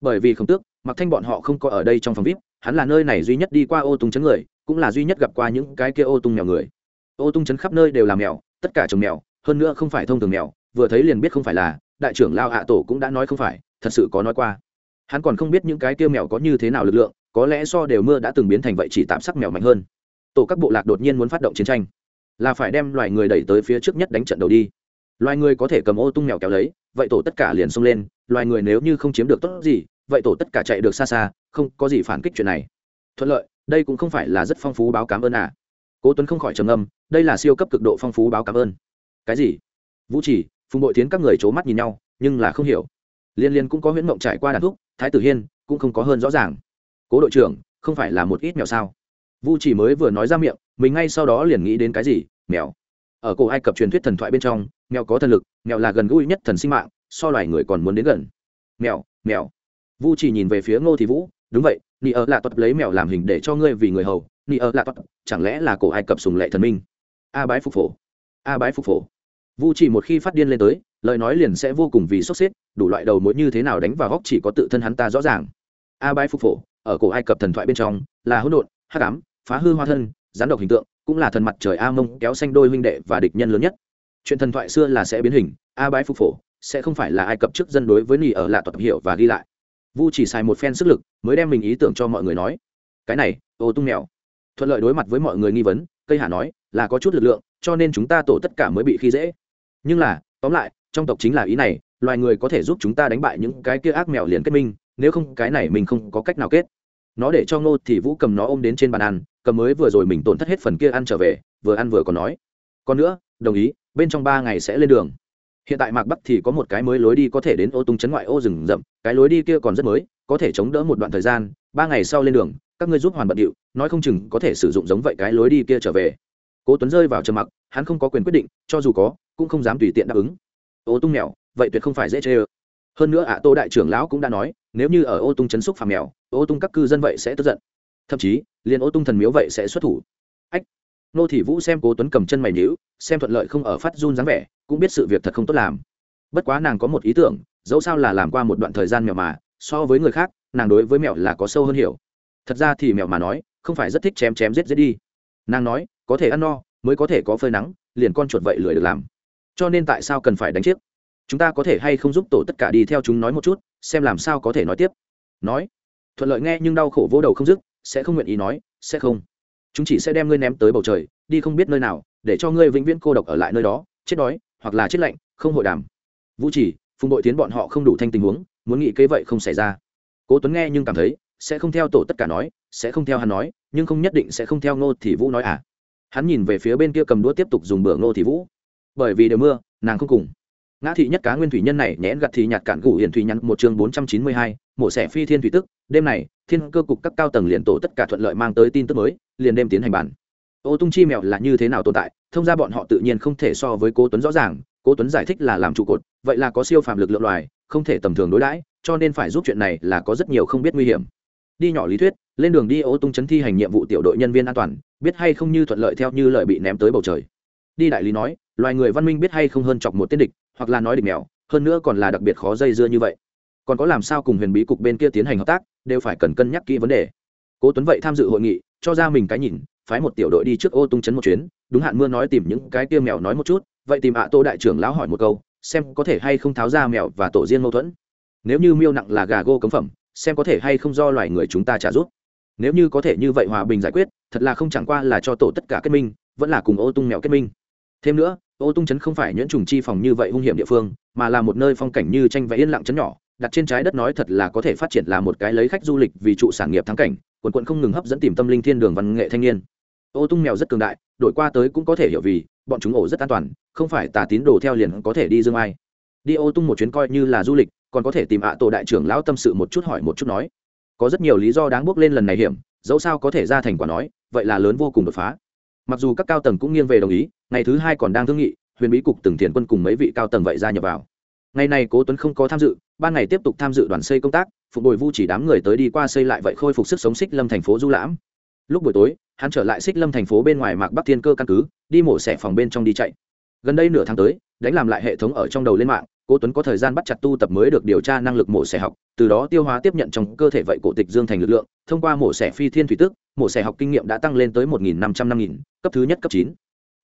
Bởi vì không tước mặc thanh bọn họ không có ở đây trong phòng vip, hắn là nơi này duy nhất đi qua ô tung chấn người, cũng là duy nhất gặp qua những cái kia ô tung mèo người. Ô tung chấn khắp nơi đều là mèo, tất cả trồng mèo, hơn nữa không phải thông thường mèo, vừa thấy liền biết không phải là, đại trưởng lao hạ tổ cũng đã nói không phải, thật sự có nói qua hắn còn không biết những cái tiêu mèo có như thế nào lực lượng, có lẽ so đều mưa đã từng biến thành vậy chỉ tạm sắc mèo mạnh hơn. Tổ các bộ lạc đột nhiên muốn phát động chiến tranh. Là phải đem loài người đẩy tới phía trước nhất đánh trận đầu đi. Loài người có thể cầm ô tung mèo kéo lấy, vậy tổ tất cả liền xông lên, loài người nếu như không chiếm được tốt gì, vậy tổ tất cả chạy được xa xa, không có gì phản kích chuyện này. Thuận lợi, đây cũng không phải là rất phong phú báo cảm ơn à. Cố tuấn không khỏi trầm âm đây là siêu cấp cực độ phong phú báo cảm ơn. Cái gì? Vũ chỉ, phùng bội tiến các người c mắt nhìn nhau, nhưng là không hiểu liên liên cũng có huyễn mộng trải qua đàn thúc, thái tử hiên cũng không có hơn rõ ràng. Cố đội trưởng, không phải là một ít mèo sao? Vu chỉ mới vừa nói ra miệng, mình ngay sau đó liền nghĩ đến cái gì? Mèo. Ở cổ ai cập truyền thuyết thần thoại bên trong, mèo có thần lực, mèo là gần gũi nhất thần sinh mạng, so loài người còn muốn đến gần. Mèo mèo. Vu chỉ nhìn về phía ngô thị vũ, đúng vậy, nị ở lạ tuật lấy mèo làm hình để cho ngươi vì người hầu, nị ở lạ tuật, chẳng lẽ là cổ ai cập sùng lệ thần minh? A bái phục phổ. A bái phục phổ. Vu chỉ một khi phát điên lên tới lời nói liền sẽ vô cùng vì sốc xếp, đủ loại đầu mối như thế nào đánh vào góc chỉ có tự thân hắn ta rõ ràng. A bái phục phổ, ở cổ ai cập thần thoại bên trong, là hỗn độn, hắc ám, phá hư hoa thân, gián độc hình tượng, cũng là thần mặt trời a mông kéo xanh đôi huynh đệ và địch nhân lớn nhất. Chuyện thần thoại xưa là sẽ biến hình, a bái phục phổ sẽ không phải là ai cập trước dân đối với nỉ ở lạ tập hiệu và ghi lại. Vu chỉ xài một phen sức lực mới đem mình ý tưởng cho mọi người nói. Cái này, ô tung mèo. Thuận lợi đối mặt với mọi người nghi vấn, cây hà nói là có chút lực lượng, cho nên chúng ta tổ tất cả mới bị khi dễ. Nhưng là tóm lại, trong tộc chính là ý này, loài người có thể giúp chúng ta đánh bại những cái kia ác mèo liền kết minh, nếu không, cái này mình không có cách nào kết. Nó để cho ngô thì vũ cầm nó ôm đến trên bàn ăn, cầm mới vừa rồi mình tổn thất hết phần kia ăn trở về, vừa ăn vừa còn nói. Còn nữa, đồng ý, bên trong ba ngày sẽ lên đường. Hiện tại mạc bắc thì có một cái mới lối đi có thể đến ô tung chấn ngoại ô rừng rậm, cái lối đi kia còn rất mới, có thể chống đỡ một đoạn thời gian, ba ngày sau lên đường, các ngươi giúp hoàn bận điệu, nói không chừng có thể sử dụng giống vậy cái lối đi kia trở về. Cố tuấn rơi vào trầm mặc, hắn không có quyền quyết định, cho dù có cũng không dám tùy tiện đáp ứng. Ô tung mèo, vậy tuyệt không phải dễ chê ơ. Hơn nữa ạ, tô đại trưởng lão cũng đã nói, nếu như ở ô tung chấn xúc phàm mèo, ô tung các cư dân vậy sẽ tức giận. Thậm chí, liền ô tung thần miếu vậy sẽ xuất thủ. Ách, nô thị vũ xem cố tuấn cầm chân mày nhíu, xem thuận lợi không ở phát run dáng vẻ, cũng biết sự việc thật không tốt làm. Bất quá nàng có một ý tưởng, dẫu sao là làm qua một đoạn thời gian mèo mà, so với người khác, nàng đối với mèo là có sâu hơn hiểu. Thật ra thì mèo mà nói, không phải rất thích chém chém giết giết đi. Nàng nói, có thể ăn no, mới có thể có phơi nắng, liền con chuột vậy lười được làm cho nên tại sao cần phải đánh chiếc? Chúng ta có thể hay không giúp tổ tất cả đi theo chúng nói một chút, xem làm sao có thể nói tiếp. Nói. Thuận lợi nghe nhưng đau khổ vô đầu không dứt, sẽ không nguyện ý nói, sẽ không. Chúng chỉ sẽ đem ngươi ném tới bầu trời, đi không biết nơi nào, để cho ngươi vĩnh viễn cô độc ở lại nơi đó, chết đói, hoặc là chết lạnh, không hội đàm. Vũ chỉ, phùng đội tiến bọn họ không đủ thanh tình huống, muốn nghĩ kế vậy không xảy ra. Cố tuấn nghe nhưng cảm thấy, sẽ không theo tổ tất cả nói, sẽ không theo hắn nói, nhưng không nhất định sẽ không theo ngô thì vũ nói à. Hắn nhìn về phía bên kia cầm đũa tiếp tục dùng bữa ngô thì vũ bởi vì đều mưa, nàng không cùng. Ngã thị nhất cá nguyên thủy nhân này nhẽn gặt thì nhạt cản gủ hiển thủy nhắn một chương bốn trăm chín mươi hai, mổ xẻ phi thiên thủy tức. Đêm này, thiên cơ cục các cao tầng liền tổ tất cả thuận lợi mang tới tin tức mới, liền đêm tiến hành bản ô tung chi mèo là như thế nào tồn tại? Thông ra bọn họ tự nhiên không thể so với cố tuấn rõ ràng. Cố tuấn giải thích là làm trụ cột, vậy là có siêu phàm lực lượng loài, không thể tầm thường đối đãi, cho nên phải giúp chuyện này là có rất nhiều không biết nguy hiểm. Đi nhỏ lý thuyết, lên đường đi ô tung chấn thi hành nhiệm vụ tiểu đội nhân viên an toàn, biết hay không như thuận lợi theo như lời bị ném tới bầu trời. Đi đại lý nói loài người văn minh biết hay không hơn chọc một tên địch, hoặc là nói địch mèo, hơn nữa còn là đặc biệt khó dây dưa như vậy. Còn có làm sao cùng huyền bí cục bên kia tiến hành hợp tác, đều phải cần cân nhắc kỹ vấn đề. Cố tuấn vậy tham dự hội nghị, cho ra mình cái nhìn, phái một tiểu đội đi trước ô tung chấn một chuyến, đúng hạn mưa nói tìm những cái kia mèo nói một chút, vậy tìm ạ tô đại trưởng lão hỏi một câu, xem có thể hay không tháo ra mèo và tổ riêng mâu thuẫn. Nếu như miêu nặng là gà gô cấm phẩm, xem có thể hay không do loài người chúng ta trả giúp. Nếu như có thể như vậy hòa bình giải quyết, thật là không chẳng qua là cho tổ tất cả kết minh, vẫn là cùng ô tung mèo kết minh. Thêm nữa ô tung chấn không phải nhuyễn trùng chi phòng như vậy hung hiểm địa phương, mà là một nơi phong cảnh như tranh vẽ yên lặng chấn nhỏ, đặt trên trái đất nói thật là có thể phát triển là một cái lấy khách du lịch vì trụ sản nghiệp thắng cảnh, quần quận không ngừng hấp dẫn tìm tâm linh thiên đường văn nghệ thanh niên. Ô tung mèo rất cường đại, đổi qua tới cũng có thể hiểu vì, bọn chúng ổ rất an toàn, không phải tà tín đồ theo liền có thể đi dương ai. Đi ô tung một chuyến coi như là du lịch, còn có thể tìm ạ tổ đại trưởng lão tâm sự một chút hỏi một chút nói. Có rất nhiều lý do đáng bước lên lần này hiểm, dẫu sao có thể ra thành quả nói, vậy là lớn vô cùng đột phá mặc dù các cao tầng cũng nghiêng về đồng ý, ngày thứ hai còn đang thương nghị, huyền bí cục từng thiền quân cùng mấy vị cao tầng vậy ra nhập vào. Ngày này cố tuấn không có tham dự, ban ngày tiếp tục tham dự đoàn xây công tác, phục bồi vu chỉ đám người tới đi qua xây lại vậy khôi phục sức sống xích lâm thành phố du lãm. Lúc buổi tối, hắn trở lại xích lâm thành phố bên ngoài mạc bắc thiên cơ căn cứ, đi mổ xẻ phòng bên trong đi chạy. Gần đây nửa tháng tới, đánh làm lại hệ thống ở trong đầu lên mạng cố tuấn có thời gian bắt chặt tu tập mới được điều tra năng lực mổ xẻ học, từ đó tiêu hóa tiếp nhận trong cơ thể vậy cổ tịch dương thành lực lượng, thông qua mổ xẻ phi thiên thủy tức, mổ xẻ học kinh nghiệm đã tăng lên tới một nghìn năm trăm năm nghìn, cấp thứ nhất, cấp chín.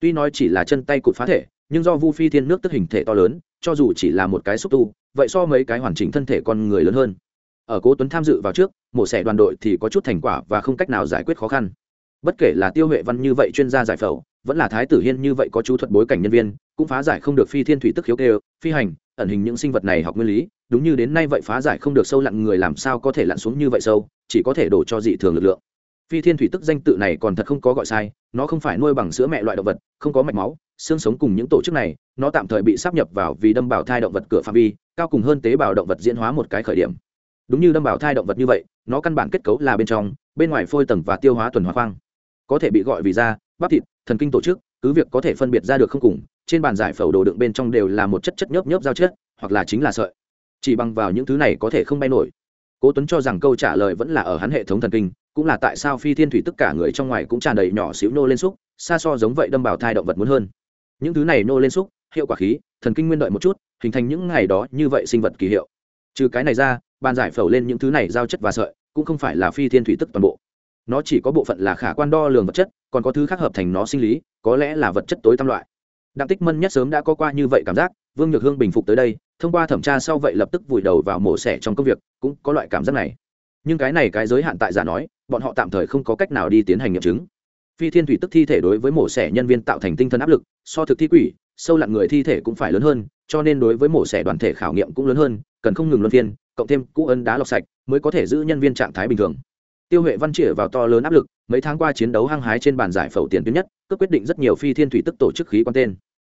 Tuy nói chỉ là chân tay cụt phá thể, nhưng do vu phi thiên nước tức hình thể to lớn, cho dù chỉ là một cái xúc tu, vậy so mấy cái hoàn chỉnh thân thể con người lớn hơn. Ở cố tuấn tham dự vào trước, mổ xẻ đoàn đội thì có chút thành quả và không cách nào giải quyết khó khăn. Bất kể là tiêu huệ văn như vậy chuyên gia giải phẫu, vẫn là thái tử hiên như vậy có chú thuật bối cảnh nhân viên, cũng phá giải không được phi thiên thủy tức khiếu kêu, phi hành ẩn hình những sinh vật này học nguyên lý, đúng như đến nay vậy phá giải không được sâu lặn người làm sao có thể lặn xuống như vậy sâu, chỉ có thể đổ cho dị thường lực lượng. Phi thiên thủy tức danh tự này còn thật không có gọi sai, nó không phải nuôi bằng sữa mẹ loại động vật, không có mạch máu, xương sống cùng những tổ chức này, nó tạm thời bị sắp nhập vào vì đâm bảo thai động vật cửa phạm vi, cao cùng hơn tế bào động vật diễn hóa một cái khởi điểm. Đúng như đâm bảo thai động vật như vậy, nó căn bản kết cấu là bên trong, bên ngoài phôi tầng và tiêu hóa tuần hóa khoang. Có thể bị gọi vì da, bắp thịt, thần kinh tổ chức, cứ việc có thể phân biệt ra được không cùng trên bàn giải phẫu đồ đựng bên trong đều là một chất chất nhớp nhớp giao chất, hoặc là chính là sợi. Chỉ bằng vào những thứ này có thể không bay nổi. Cố tuấn cho rằng câu trả lời vẫn là ở hắn hệ thống thần kinh, cũng là tại sao phi thiên thủy tất cả người trong ngoài cũng tràn đầy nhỏ xíu nô lên xúc, xa so giống vậy đâm bảo thai động vật muốn hơn. Những thứ này nô lên xúc, hiệu quả khí, thần kinh nguyên đợi một chút, hình thành những ngày đó như vậy sinh vật kỳ hiệu. Trừ cái này ra, bàn giải phẫu lên những thứ này giao chất và sợi, cũng không phải là phi thiên thủy tức toàn bộ. Nó chỉ có bộ phận là khả quan đo lường vật chất, còn có thứ khác hợp thành nó sinh lý, có lẽ là vật chất tối tam loại đặng tích mân nhất sớm đã có qua như vậy cảm giác, vương nhược hương bình phục tới đây, thông qua thẩm tra sau vậy lập tức vùi đầu vào mổ xẻ trong công việc, cũng có loại cảm giác này. Nhưng cái này cái giới hạn tại giả nói, bọn họ tạm thời không có cách nào đi tiến hành nghiệm chứng. Phi thiên thủy tức thi thể đối với mổ xẻ nhân viên tạo thành tinh thần áp lực, so thực thi quỷ, sâu lặn người thi thể cũng phải lớn hơn, cho nên đối với mổ xẻ đoàn thể khảo nghiệm cũng lớn hơn, cần không ngừng luân phiên, cộng thêm cũ ân đá lọc sạch, mới có thể giữ nhân viên trạng thái bình thường tiêu huệ văn chĩa vào to lớn áp lực, mấy tháng qua chiến đấu hăng hái trên bàn giải phẫu tiền tuyến nhất, cướp quyết định rất nhiều phi thiên thủy tức tổ chức khí quan tên.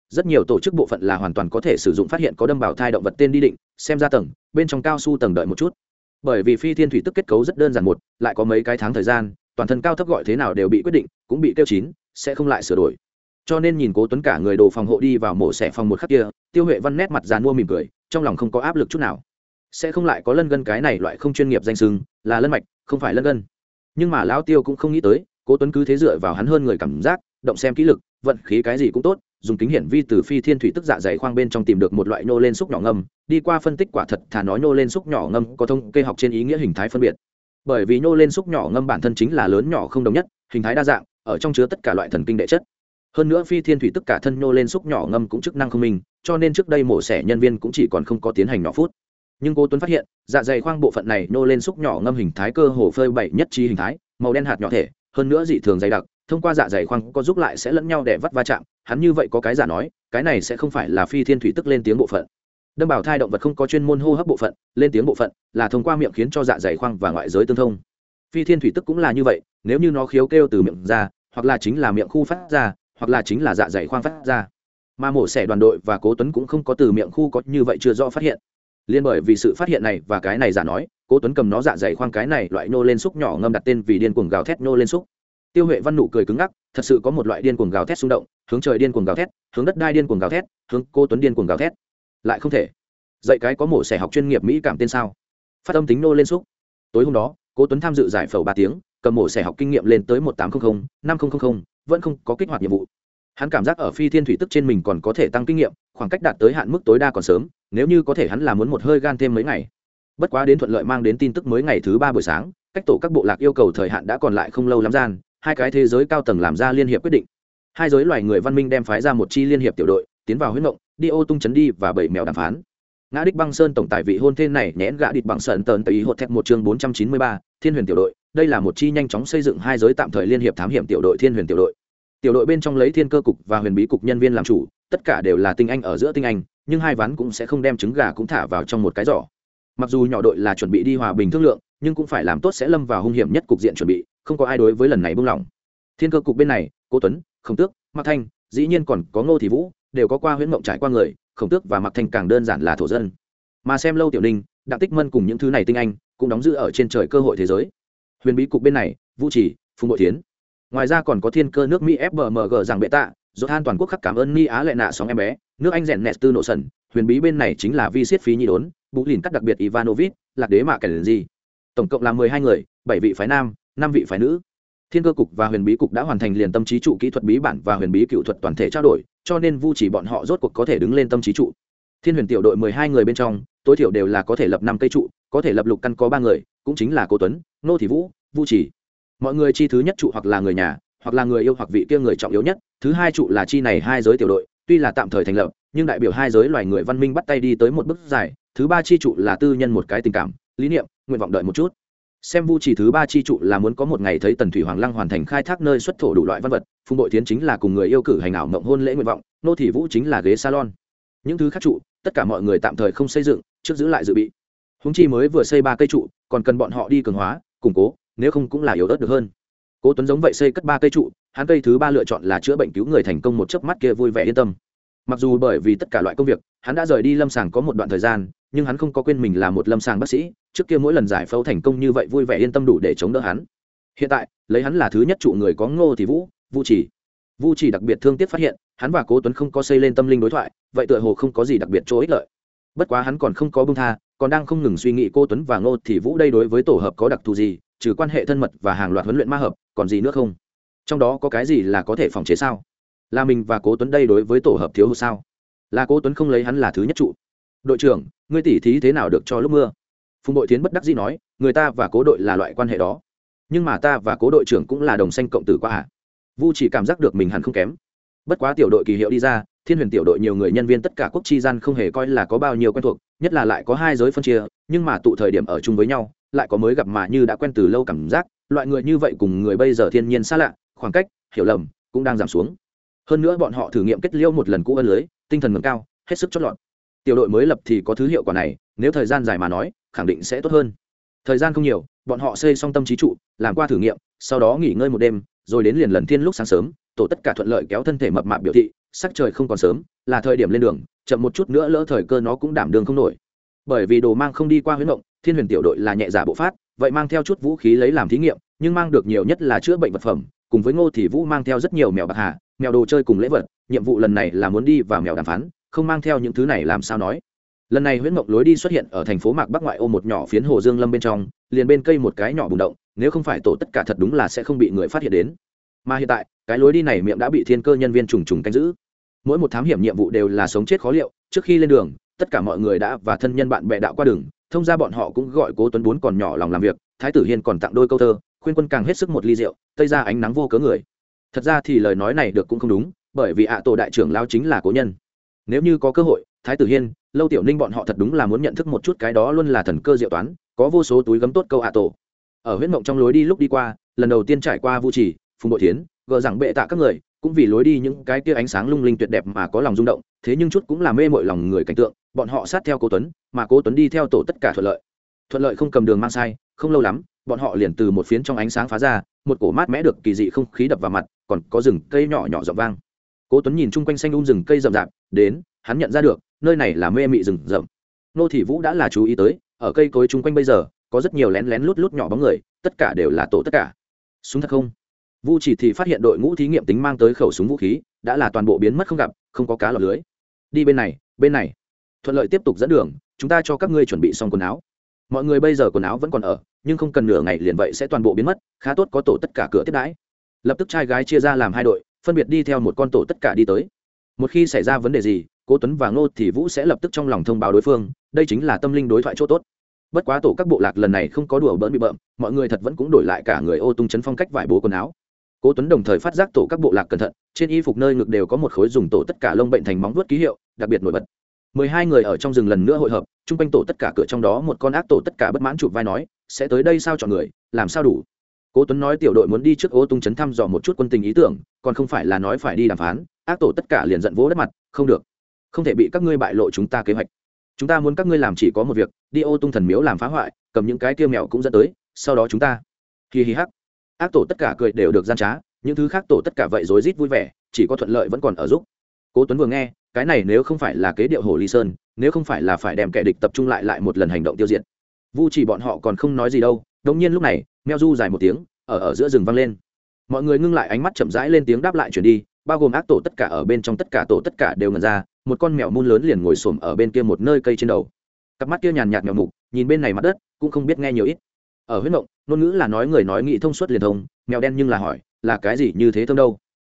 Rất nhiều tổ chức bộ phận là hoàn toàn có thể sử dụng phát hiện có đâm bảo thai động vật tên đi định, xem ra tầng, bên trong cao su tầng đợi một chút. Bởi vì phi thiên thủy tức kết cấu rất đơn giản một, lại có mấy cái tháng thời gian, toàn thân cao thấp gọi thế nào đều bị quyết định, cũng bị tiêu chín, sẽ không lại sửa đổi. Cho nên nhìn cố tuấn cả người đồ phòng hộ đi vào mổ xẻ phòng một khắc kia, tiêu huệ văn nét mặt dàn mua mỉm cười, trong lòng không có áp lực chút nào. Sẽ không lại có lân gân cái này loại không chuyên nghiệp danh sưng là lân mạch không phải lân gân. Nhưng mà lão tiêu cũng không nghĩ tới, cố tuấn cứ thế dựa vào hắn hơn người cảm giác, động xem kỹ lực, vận khí cái gì cũng tốt, dùng kính hiển vi từ phi thiên thủy tức dạ dày khoang bên trong tìm được một loại nô lên xúc nhỏ ngâm, đi qua phân tích quả thật thà nói nô lên xúc nhỏ ngâm có thông kê học trên ý nghĩa hình thái phân biệt. Bởi vì nô lên xúc nhỏ ngâm bản thân chính là lớn nhỏ không đồng nhất, hình thái đa dạng, ở trong chứa tất cả loại thần kinh đệ chất. Hơn nữa phi thiên thủy tức cả thân nô lên xúc nhỏ ngâm cũng chức năng không minh, cho nên trước đây mổ xẻ nhân viên cũng chỉ còn không có tiến hành nhỏ phút nhưng cô tuấn phát hiện dạ dày khoang bộ phận này nô lên xúc nhỏ ngâm hình thái cơ hồ phơi bảy nhất trí hình thái, màu đen hạt nhỏ thể, hơn nữa dị thường dày đặc, thông qua dạ dày khoang có giúp lại sẽ lẫn nhau để vắt va chạm, hắn như vậy có cái giả nói, cái này sẽ không phải là phi thiên thủy tức lên tiếng bộ phận. Đâm bảo thai động vật không có chuyên môn hô hấp bộ phận, lên tiếng bộ phận, là thông qua miệng khiến cho dạ dày khoang và ngoại giới tương thông. Phi thiên thủy tức cũng là như vậy, nếu như nó khiếu kêu từ miệng ra, hoặc là chính là miệng khu phát ra, hoặc là chính là dạ dày khoang phát ra. Mà mổ xẻ đoàn đội và cố tuấn cũng không có từ miệng khu có như vậy chưa rõ phát hiện liên bởi vì sự phát hiện này và cái này giả nói, cố tuấn cầm nó dạ dày khoang cái này loại nô lên xúc nhỏ ngâm đặt tên vì điên cuồng gào thét nô lên xúc. Tiêu huệ văn nụ cười cứng ngắc, thật sự có một loại điên cuồng gào thét xung động, hướng trời điên cuồng gào thét, hướng đất đai điên cuồng gào thét, hướng cô tuấn điên cuồng gào thét. Lại không thể. Dạy cái có mổ xẻ học chuyên nghiệp mỹ cảm tên sao? Phát âm tính nô lên xúc. Tối hôm đó, cố tuấn tham dự giải phẫu ba tiếng, cầm mổ xẻ học kinh nghiệm lên tới một tám trăm linh năm nghìn vẫn không có kích hoạt nhiệm vụ. Hắn cảm giác ở phi thiên thủy tức trên mình còn có thể tăng kinh nghiệm, khoảng cách đạt tới hạn mức tối đa còn sớm nếu như có thể hắn là muốn một hơi gan thêm mấy ngày. Bất quá đến thuận lợi mang đến tin tức mới ngày thứ ba buổi sáng, cách tổ các bộ lạc yêu cầu thời hạn đã còn lại không lâu lắm gian, hai cái thế giới cao tầng làm ra liên hiệp quyết định. Hai giới loài người văn minh đem phái ra một chi liên hiệp tiểu đội, tiến vào huyết mộng, đi ô tung chấn đi và bảy mèo đàm phán. Ngã đích băng sơn tổng tài vị hôn thê này nhẽn gã địch bằng sơn tờn tây hột thẹt một chương bốn trăm chín mươi ba, thiên huyền tiểu đội. Đây là một chi nhanh chóng xây dựng hai giới tạm thời liên hiệp thám hiểm tiểu đội thiên huyền tiểu đội. Tiểu đội bên trong lấy thiên cơ cục và huyền bí cục nhân viên làm chủ, tất cả đều là tinh anh ở giữa tinh anh nhưng hai ván cũng sẽ không đem trứng gà cũng thả vào trong một cái giỏ. Mặc dù nhỏ đội là chuẩn bị đi hòa bình thương lượng, nhưng cũng phải làm tốt sẽ lâm vào hung hiểm nhất cục diện chuẩn bị, không có ai đối với lần này buông lỏng. Thiên cơ cục bên này, cố tuấn, khổng tước, mạc thanh, dĩ nhiên còn có ngô thị vũ, đều có qua huyễn mộng trải qua người, khổng tước và mạc thanh càng đơn giản là thổ dân. Mà xem lâu tiểu ninh, đặng tích mân cùng những thứ này tinh anh, cũng đóng giữ ở trên trời cơ hội thế giới. Huyền bí cục bên này, vũ trì, phùng bội tiến ngoài ra còn có thiên cơ nước mỹ fbmg rằng bệ tạ dốt than toàn quốc khắc cảm ơn ni á lệ nạ sóng em bé, nước anh rèn nẹt tư nổ sần, huyền bí bên này chính là vi siết phí nhi đốn, bú lìn cắt đặc biệt ivanovit lạc đế mạ kẻ gì tổng cộng là mười hai người, bảy vị phái nam, năm vị phái nữ. Thiên cơ cục và huyền bí cục đã hoàn thành liền tâm trí trụ kỹ thuật bí bản và huyền bí cựu thuật toàn thể trao đổi, cho nên vu chỉ bọn họ rốt cuộc có thể đứng lên tâm trí trụ. Thiên huyền tiểu đội mười hai người bên trong, tối thiểu đều là có thể lập năm cây trụ, có thể lập lục căn có ba người, cũng chính là cố tuấn, nô thị vũ, vu chỉ. Mọi người chi thứ nhất trụ hoặc là người nhà hoặc là người yêu hoặc vị kia người trọng yếu nhất. Thứ hai trụ là chi này hai giới tiểu đội, tuy là tạm thời thành lập, nhưng đại biểu hai giới loài người văn minh bắt tay đi tới một bước dài. Thứ ba chi trụ là tư nhân một cái tình cảm, lý niệm, nguyện vọng đợi một chút. Xem vu chỉ thứ ba chi trụ là muốn có một ngày thấy tần thủy hoàng lăng hoàn thành khai thác nơi xuất thổ đủ loại văn vật, phùng bội tiến chính là cùng người yêu cử hành ảo mộng hôn lễ nguyện vọng, nô thị vũ chính là ghế salon. Những thứ khác trụ, tất cả mọi người tạm thời không xây dựng, trước giữ lại dự bị. Húng chi mới vừa xây ba cây trụ, còn cần bọn họ đi cường hóa, củng cố, nếu không cũng là yếu ớt được hơn cố tuấn giống vậy xây cất ba cây trụ, hắn cây thứ ba lựa chọn là chữa bệnh cứu người thành công một chớp mắt kia vui vẻ yên tâm. Mặc dù bởi vì tất cả loại công việc, hắn đã rời đi lâm sàng có một đoạn thời gian, nhưng hắn không có quên mình là một lâm sàng bác sĩ, trước kia mỗi lần giải phẫu thành công như vậy vui vẻ yên tâm đủ để chống đỡ hắn. Hiện tại, lấy hắn là thứ nhất trụ người có ngô thì vũ vũ chỉ. Vu chỉ đặc biệt thương tiếc phát hiện, hắn và cố tuấn không có xây lên tâm linh đối thoại, vậy tựa hồ không có gì đặc biệt chỗ ích lợi. Bất quá hắn còn không có bưng tha, còn đang không ngừng suy nghĩ cô tuấn và ngô thì vũ đây đối với tổ hợp có đặc thù gì, trừ quan hệ thân mật và hàng loạt huấn luyện ma hợp còn gì nữa không? Trong đó có cái gì là có thể phòng chế sao? Là mình và cố tuấn đây đối với tổ hợp thiếu hụt sao? Là cố tuấn không lấy hắn là thứ nhất trụ. Đội trưởng, ngươi tỉ thí thế nào được cho lúc mưa? Phùng đội tiến bất đắc dĩ nói, người ta và cố đội là loại quan hệ đó. Nhưng mà ta và cố đội trưởng cũng là đồng xanh cộng tử qua à? Vu chỉ cảm giác được mình hẳn không kém. Bất quá tiểu đội kỳ hiệu đi ra, thiên huyền tiểu đội nhiều người nhân viên tất cả quốc chi gian không hề coi là có bao nhiêu quen thuộc, nhất là lại có hai giới phân chia, nhưng mà tụ thời điểm ở chung với nhau, lại có mới gặp mà như đã quen từ lâu cảm giác loại người như vậy cùng người bây giờ thiên nhiên xa lạ, khoảng cách, hiểu lầm, cũng đang giảm xuống. Hơn nữa bọn họ thử nghiệm kết liêu một lần cũ ân lưới, tinh thần ngầm cao, hết sức chót lọt. Tiểu đội mới lập thì có thứ hiệu quả này, nếu thời gian dài mà nói, khẳng định sẽ tốt hơn. Thời gian không nhiều, bọn họ xây xong tâm trí trụ, làm qua thử nghiệm, sau đó nghỉ ngơi một đêm, rồi đến liền lần thiên lúc sáng sớm, tổ tất cả thuận lợi kéo thân thể mập mạp biểu thị, sắc trời không còn sớm, là thời điểm lên đường, chậm một chút nữa lỡ thời cơ nó cũng đảm đường không nổi. Bởi vì đồ mang không đi qua huyết động, thiên huyền tiểu đội là nhẹ giả bộ phát vậy mang theo chút vũ khí lấy làm thí nghiệm, nhưng mang được nhiều nhất là chữa bệnh vật phẩm, cùng với ngô thì vũ mang theo rất nhiều mèo bạc hà, mèo đồ chơi cùng lễ vật, nhiệm vụ lần này là muốn đi vào mèo đàm phán, không mang theo những thứ này làm sao nói. Lần này huyễn mộng lối đi xuất hiện ở thành phố mạc bắc ngoại ô một nhỏ phiến hồ dương lâm bên trong, liền bên cây một cái nhỏ bùng động, nếu không phải tổ tất cả thật đúng là sẽ không bị người phát hiện đến. Mà hiện tại, cái lối đi này miệng đã bị thiên cơ nhân viên trùng trùng canh giữ. Mỗi một thám hiểm nhiệm vụ đều là sống chết khó liệu, trước khi lên đường, tất cả mọi người đã và thân nhân bạn bè đạo qua đường thông ra bọn họ cũng gọi cố tuấn bốn còn nhỏ lòng làm việc, thái tử hiên còn tặng đôi câu thơ, khuyên quân càng hết sức một ly rượu, tây ra ánh nắng vô cớ người. Thật ra thì lời nói này được cũng không đúng, bởi vì ạ tổ đại trưởng lao chính là cố nhân. Nếu như có cơ hội, thái tử hiên, lâu tiểu ninh bọn họ thật đúng là muốn nhận thức một chút cái đó luôn là thần cơ diệu toán, có vô số túi gấm tốt câu ạ tổ. Ở huyết mộng trong lối đi lúc đi qua, lần đầu tiên trải qua vu trì, phùng bội thiến, gờ rằng bệ tạ các người cũng vì lối đi những cái kia ánh sáng lung linh tuyệt đẹp mà có lòng rung động, thế nhưng chút cũng là mê mội lòng người cảnh tượng, bọn họ sát theo cố tuấn, mà cố tuấn đi theo tổ tất cả thuận lợi. Thuận lợi không cầm đường mang sai, không lâu lắm, bọn họ liền từ một phiến trong ánh sáng phá ra, một cổ mát mẽ được kỳ dị không khí đập vào mặt, còn có rừng cây nhỏ nhỏ rộng vang. Cố tuấn nhìn chung quanh xanh um rừng cây rậm rạp, đến, hắn nhận ra được, nơi này là mê mị rừng rậm. Nô thị vũ đã là chú ý tới, ở cây cối chung quanh bây giờ, có rất nhiều lén lén lút lút nhỏ bóng người, tất cả đều là tổ tất cả. Súng thật không? Vu chỉ thì phát hiện đội ngũ thí nghiệm tính mang tới khẩu súng vũ khí, đã là toàn bộ biến mất không gặp, không có cá lọt lưới. Đi bên này bên này. Thuận lợi tiếp tục dẫn đường, chúng ta cho các ngươi chuẩn bị xong quần áo. Mọi người bây giờ quần áo vẫn còn ở, nhưng không cần nửa ngày liền vậy sẽ toàn bộ biến mất, khá tốt có tổ tất cả cửa tiếp đãi. Lập tức trai gái chia ra làm hai đội, phân biệt đi theo một con tổ tất cả đi tới. Một khi xảy ra vấn đề gì, cố tuấn và ngô thì vũ sẽ lập tức trong lòng thông báo đối phương, đây chính là tâm linh đối thoại chỗ tốt. Bất quá tổ các bộ lạc lần này không có đùa bỡn bị bợm, mọi người thật vẫn cũng đổi lại cả người ô tung chấn phong cách vải bố quần áo cố tuấn đồng thời phát giác tổ các bộ lạc cẩn thận, trên y phục nơi ngực đều có một khối dùng tổ tất cả lông bệnh thành móng vuốt ký hiệu, đặc biệt nổi bật. Mười hai người ở trong rừng lần nữa hội hợp, chung quanh tổ tất cả cửa trong đó một con ác tổ tất cả bất mãn chụp vai nói, sẽ tới đây sao chọn người, làm sao đủ? Cố tuấn nói tiểu đội muốn đi trước ô tung chấn thăm dò một chút quân tình ý tưởng, còn không phải là nói phải đi đàm phán, ác tổ tất cả liền giận vỗ đất mặt, không được, không thể bị các ngươi bại lộ chúng ta kế hoạch. Chúng ta muốn các ngươi làm chỉ có một việc, đi ô tung thần miếu làm phá hoại, cầm những cái kia mèo cũng dẫn tới, sau đó chúng ta. Hì hì hắc ác tổ tất cả cười đều được gian trá, những thứ khác tổ tất cả vậy rối rít vui vẻ, chỉ có thuận lợi vẫn còn ở giúp. Cố tuấn vừa nghe, cái này nếu không phải là kế điệu hồ ly sơn, nếu không phải là phải đem kẻ địch tập trung lại lại một lần hành động tiêu diệt. Vu chỉ bọn họ còn không nói gì đâu đống nhiên lúc này, meo du dài một tiếng, ở ở giữa rừng vang lên. Mọi người ngưng lại ánh mắt chậm rãi lên tiếng đáp lại chuyển đi, bao gồm ác tổ tất cả ở bên trong tất cả tổ tất cả đều ngần ra, một con mèo mun lớn liền ngồi xổm ở bên kia một nơi cây trên đầu. Cặp mắt kia nhàn nhạt mèo mục, nhìn bên này mặt đất, cũng không biết nghe nhiều ít ở huyết mộng, ngôn ngữ là nói người nói nghị thông suốt liền thông, mèo đen nhưng là hỏi, là cái gì như thế thơm đâu?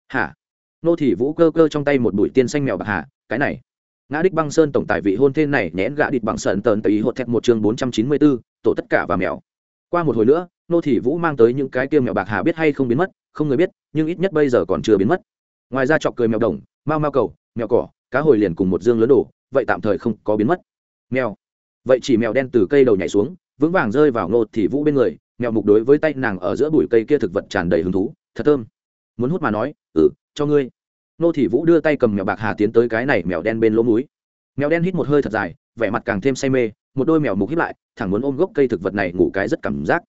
Hả? Nô thị vũ cơ cơ trong tay một bụi tiên xanh mèo bạc hà cái này. Ngã đích băng sơn tổng tài vị hôn thê này nhẽn gã địch bằng sợn tờn tây hột thẹt một chương bốn trăm chín mươi bốn tổ tất cả và mèo. Qua một hồi nữa, nô thị vũ mang tới những cái tiêu mèo bạc hà biết hay không biến mất, không người biết, nhưng ít nhất bây giờ còn chưa biến mất. Ngoài ra chọc cười mèo đồng, mau mau cầu, mèo cỏ, cá hồi liền cùng một dương lớn đổ, vậy tạm thời không có biến mất. Mèo. Vậy chỉ mèo đen từ cây đầu nhảy xuống vững vàng rơi vào nô thị vũ bên người mèo mục đối với tay nàng ở giữa bụi cây kia thực vật tràn đầy hứng thú, thật thơm. Muốn hút mà nói ừ cho ngươi. Nô thị vũ đưa tay cầm mèo bạc hà tiến tới cái này mèo đen bên lỗ múi mèo đen hít một hơi thật dài, vẻ mặt càng thêm say mê, một đôi mèo mục hít lại, thẳng muốn ôm gốc cây thực vật này ngủ cái rất cảm giác.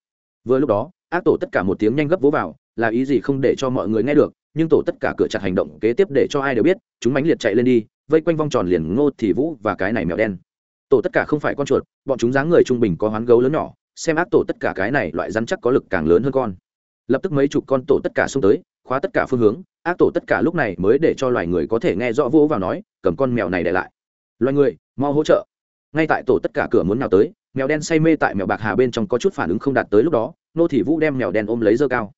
Vừa lúc đó, ác tổ tất cả một tiếng nhanh gấp vỗ vào, là ý gì không để cho mọi người nghe được, nhưng tổ tất cả cửa chặt hành động kế tiếp để cho ai đều biết, chúng mãnh liệt chạy lên đi, vây quanh vòng tròn liền ngô thị vũ và cái này mèo đen tổ tất cả không phải con chuột, bọn chúng dáng người trung bình có hoán gấu lớn nhỏ, xem ác tổ tất cả cái này loại rắn chắc có lực càng lớn hơn con. Lập tức mấy chục con tổ tất cả xông tới, khóa tất cả phương hướng, ác tổ tất cả lúc này mới để cho loài người có thể nghe rõ vỗ vào nói, cầm con mèo này để lại. Loài người, mau hỗ trợ. Ngay tại tổ tất cả cửa muốn nào tới, mèo đen say mê tại mèo bạc hà bên trong có chút phản ứng không đạt tới lúc đó, nô thị vũ đem mèo đen ôm lấy dơ cao.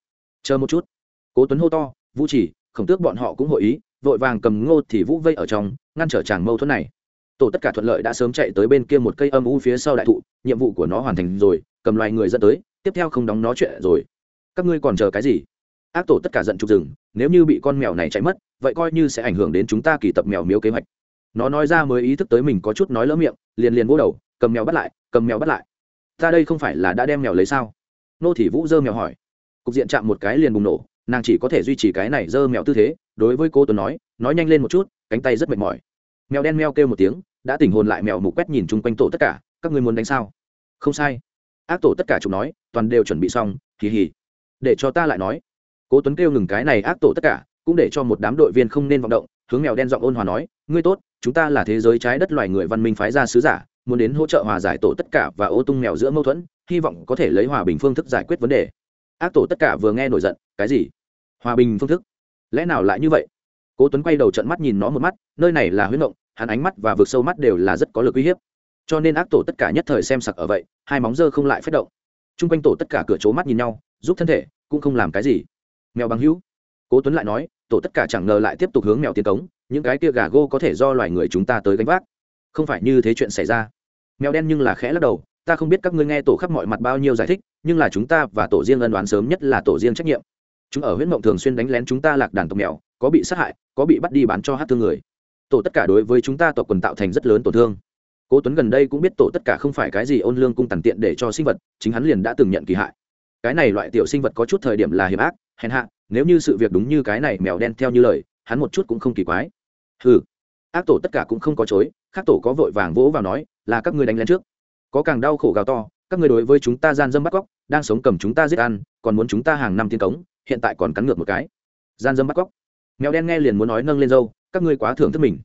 Chờ một chút. Cố tuấn hô to, vũ chỉ, khổng tước bọn họ cũng hội ý, vội vàng cầm ngô thị vũ vây ở trong, ngăn trở chàng mâu thuẫn này tổ tất cả thuận lợi đã sớm chạy tới bên kia một cây âm u phía sau đại thụ, nhiệm vụ của nó hoàn thành rồi, cầm loài người dẫn tới, tiếp theo không đóng nó chuyện rồi. Các ngươi còn chờ cái gì? Ác tổ tất cả giận trục rừng nếu như bị con mèo này chạy mất, vậy coi như sẽ ảnh hưởng đến chúng ta kỳ tập mèo miếu kế hoạch. Nó nói ra mới ý thức tới mình có chút nói lỡ miệng, liền liền vô đầu, cầm mèo bắt lại, cầm mèo bắt lại. Ta đây không phải là đã đem mèo lấy sao? Nô thị vũ dơ mèo hỏi. Cục diện chạm một cái liền bùng nổ, nàng chỉ có thể duy trì cái này dơ mèo tư thế, đối với cô tuấn nói nói nhanh lên một chút, cánh tay rất mệt mỏi mèo đen mèo kêu một tiếng, đã tỉnh hồn lại mèo mục quét nhìn chung quanh tổ tất cả, các ngươi muốn đánh sao? Không sai. Ác tổ tất cả chúng nói, toàn đều chuẩn bị xong kỳ hì. Để cho ta lại nói. Cố tuấn kêu ngừng cái này ác tổ tất cả, cũng để cho một đám đội viên không nên vọng động, hướng mèo đen giọng ôn hòa nói, ngươi tốt, chúng ta là thế giới trái đất loài người văn minh phái ra sứ giả, muốn đến hỗ trợ hòa giải tổ tất cả và ô tung mèo giữa mâu thuẫn, hy vọng có thể lấy hòa bình phương thức giải quyết vấn đề. Ác tổ tất cả vừa nghe nổi giận, cái gì? Hòa bình phương thức? Lẽ nào lại như vậy? Cố tuấn quay đầu trận mắt nhìn nó một mắt nơi này là huyết động, hắn ánh mắt và vực sâu mắt đều là rất có lực uy hiếp. Cho nên ác tổ tất cả nhất thời xem sặc ở vậy, hai móng dơ không lại phép động. T r u n g quanh tổ tất cả cửa c mắt nhìn nhau, giúp thân thể, cũng không làm cái gì. Mèo bằng hữu. Cố tuấn lại nói, tổ tất cả chẳng ngờ lại tiếp tục hướng mèo tiến cống, những cái kia gà gô có thể do loài người chúng ta tới gánh vác. Không phải như thế chuyện xảy ra. Mèo đen nhưng là khẽ lắc đầu, ta không biết các ngươi nghe tổ khắp mọi mặt bao nhiêu giải thích, nhưng là chúng ta và tổ riêng ân đoán sớm nhất là tổ riêng trách nhiệm. Chúng ở huyết mộng thường xuyên đánh lén chúng ta lạc đàn tộc mèo, có bị sát hại, có bị bắt đi bán cho hát thương người tổ tất cả đối với chúng ta tộc quần tạo thành rất lớn tổn thương. Cố tuấn gần đây cũng biết tổ tất cả không phải cái gì ôn lương cung tàn tiện để cho sinh vật, chính hắn liền đã từng nhận kỳ hại. Cái này loại tiểu sinh vật có chút thời điểm là hiểm ác, hèn hạ, nếu như sự việc đúng như cái này mèo đen theo như lời, hắn một chút cũng không kỳ quái. Ừ ác tổ tất cả cũng không có chối, khác tổ có vội vàng vỗ vào nói, là các ngươi đánh lên trước. Có càng đau khổ gào to, các ngươi đối với chúng ta gian dâm bắt cóc, đang sống cầm chúng ta giết ăn, còn muốn chúng ta hàng năm tiên cống, hiện tại còn cắn ngược một cái. Gian dâm bắt cóc. Mèo đen nghe liền muốn nói nâng lên dâu các ngươi quá thưởng thức mình.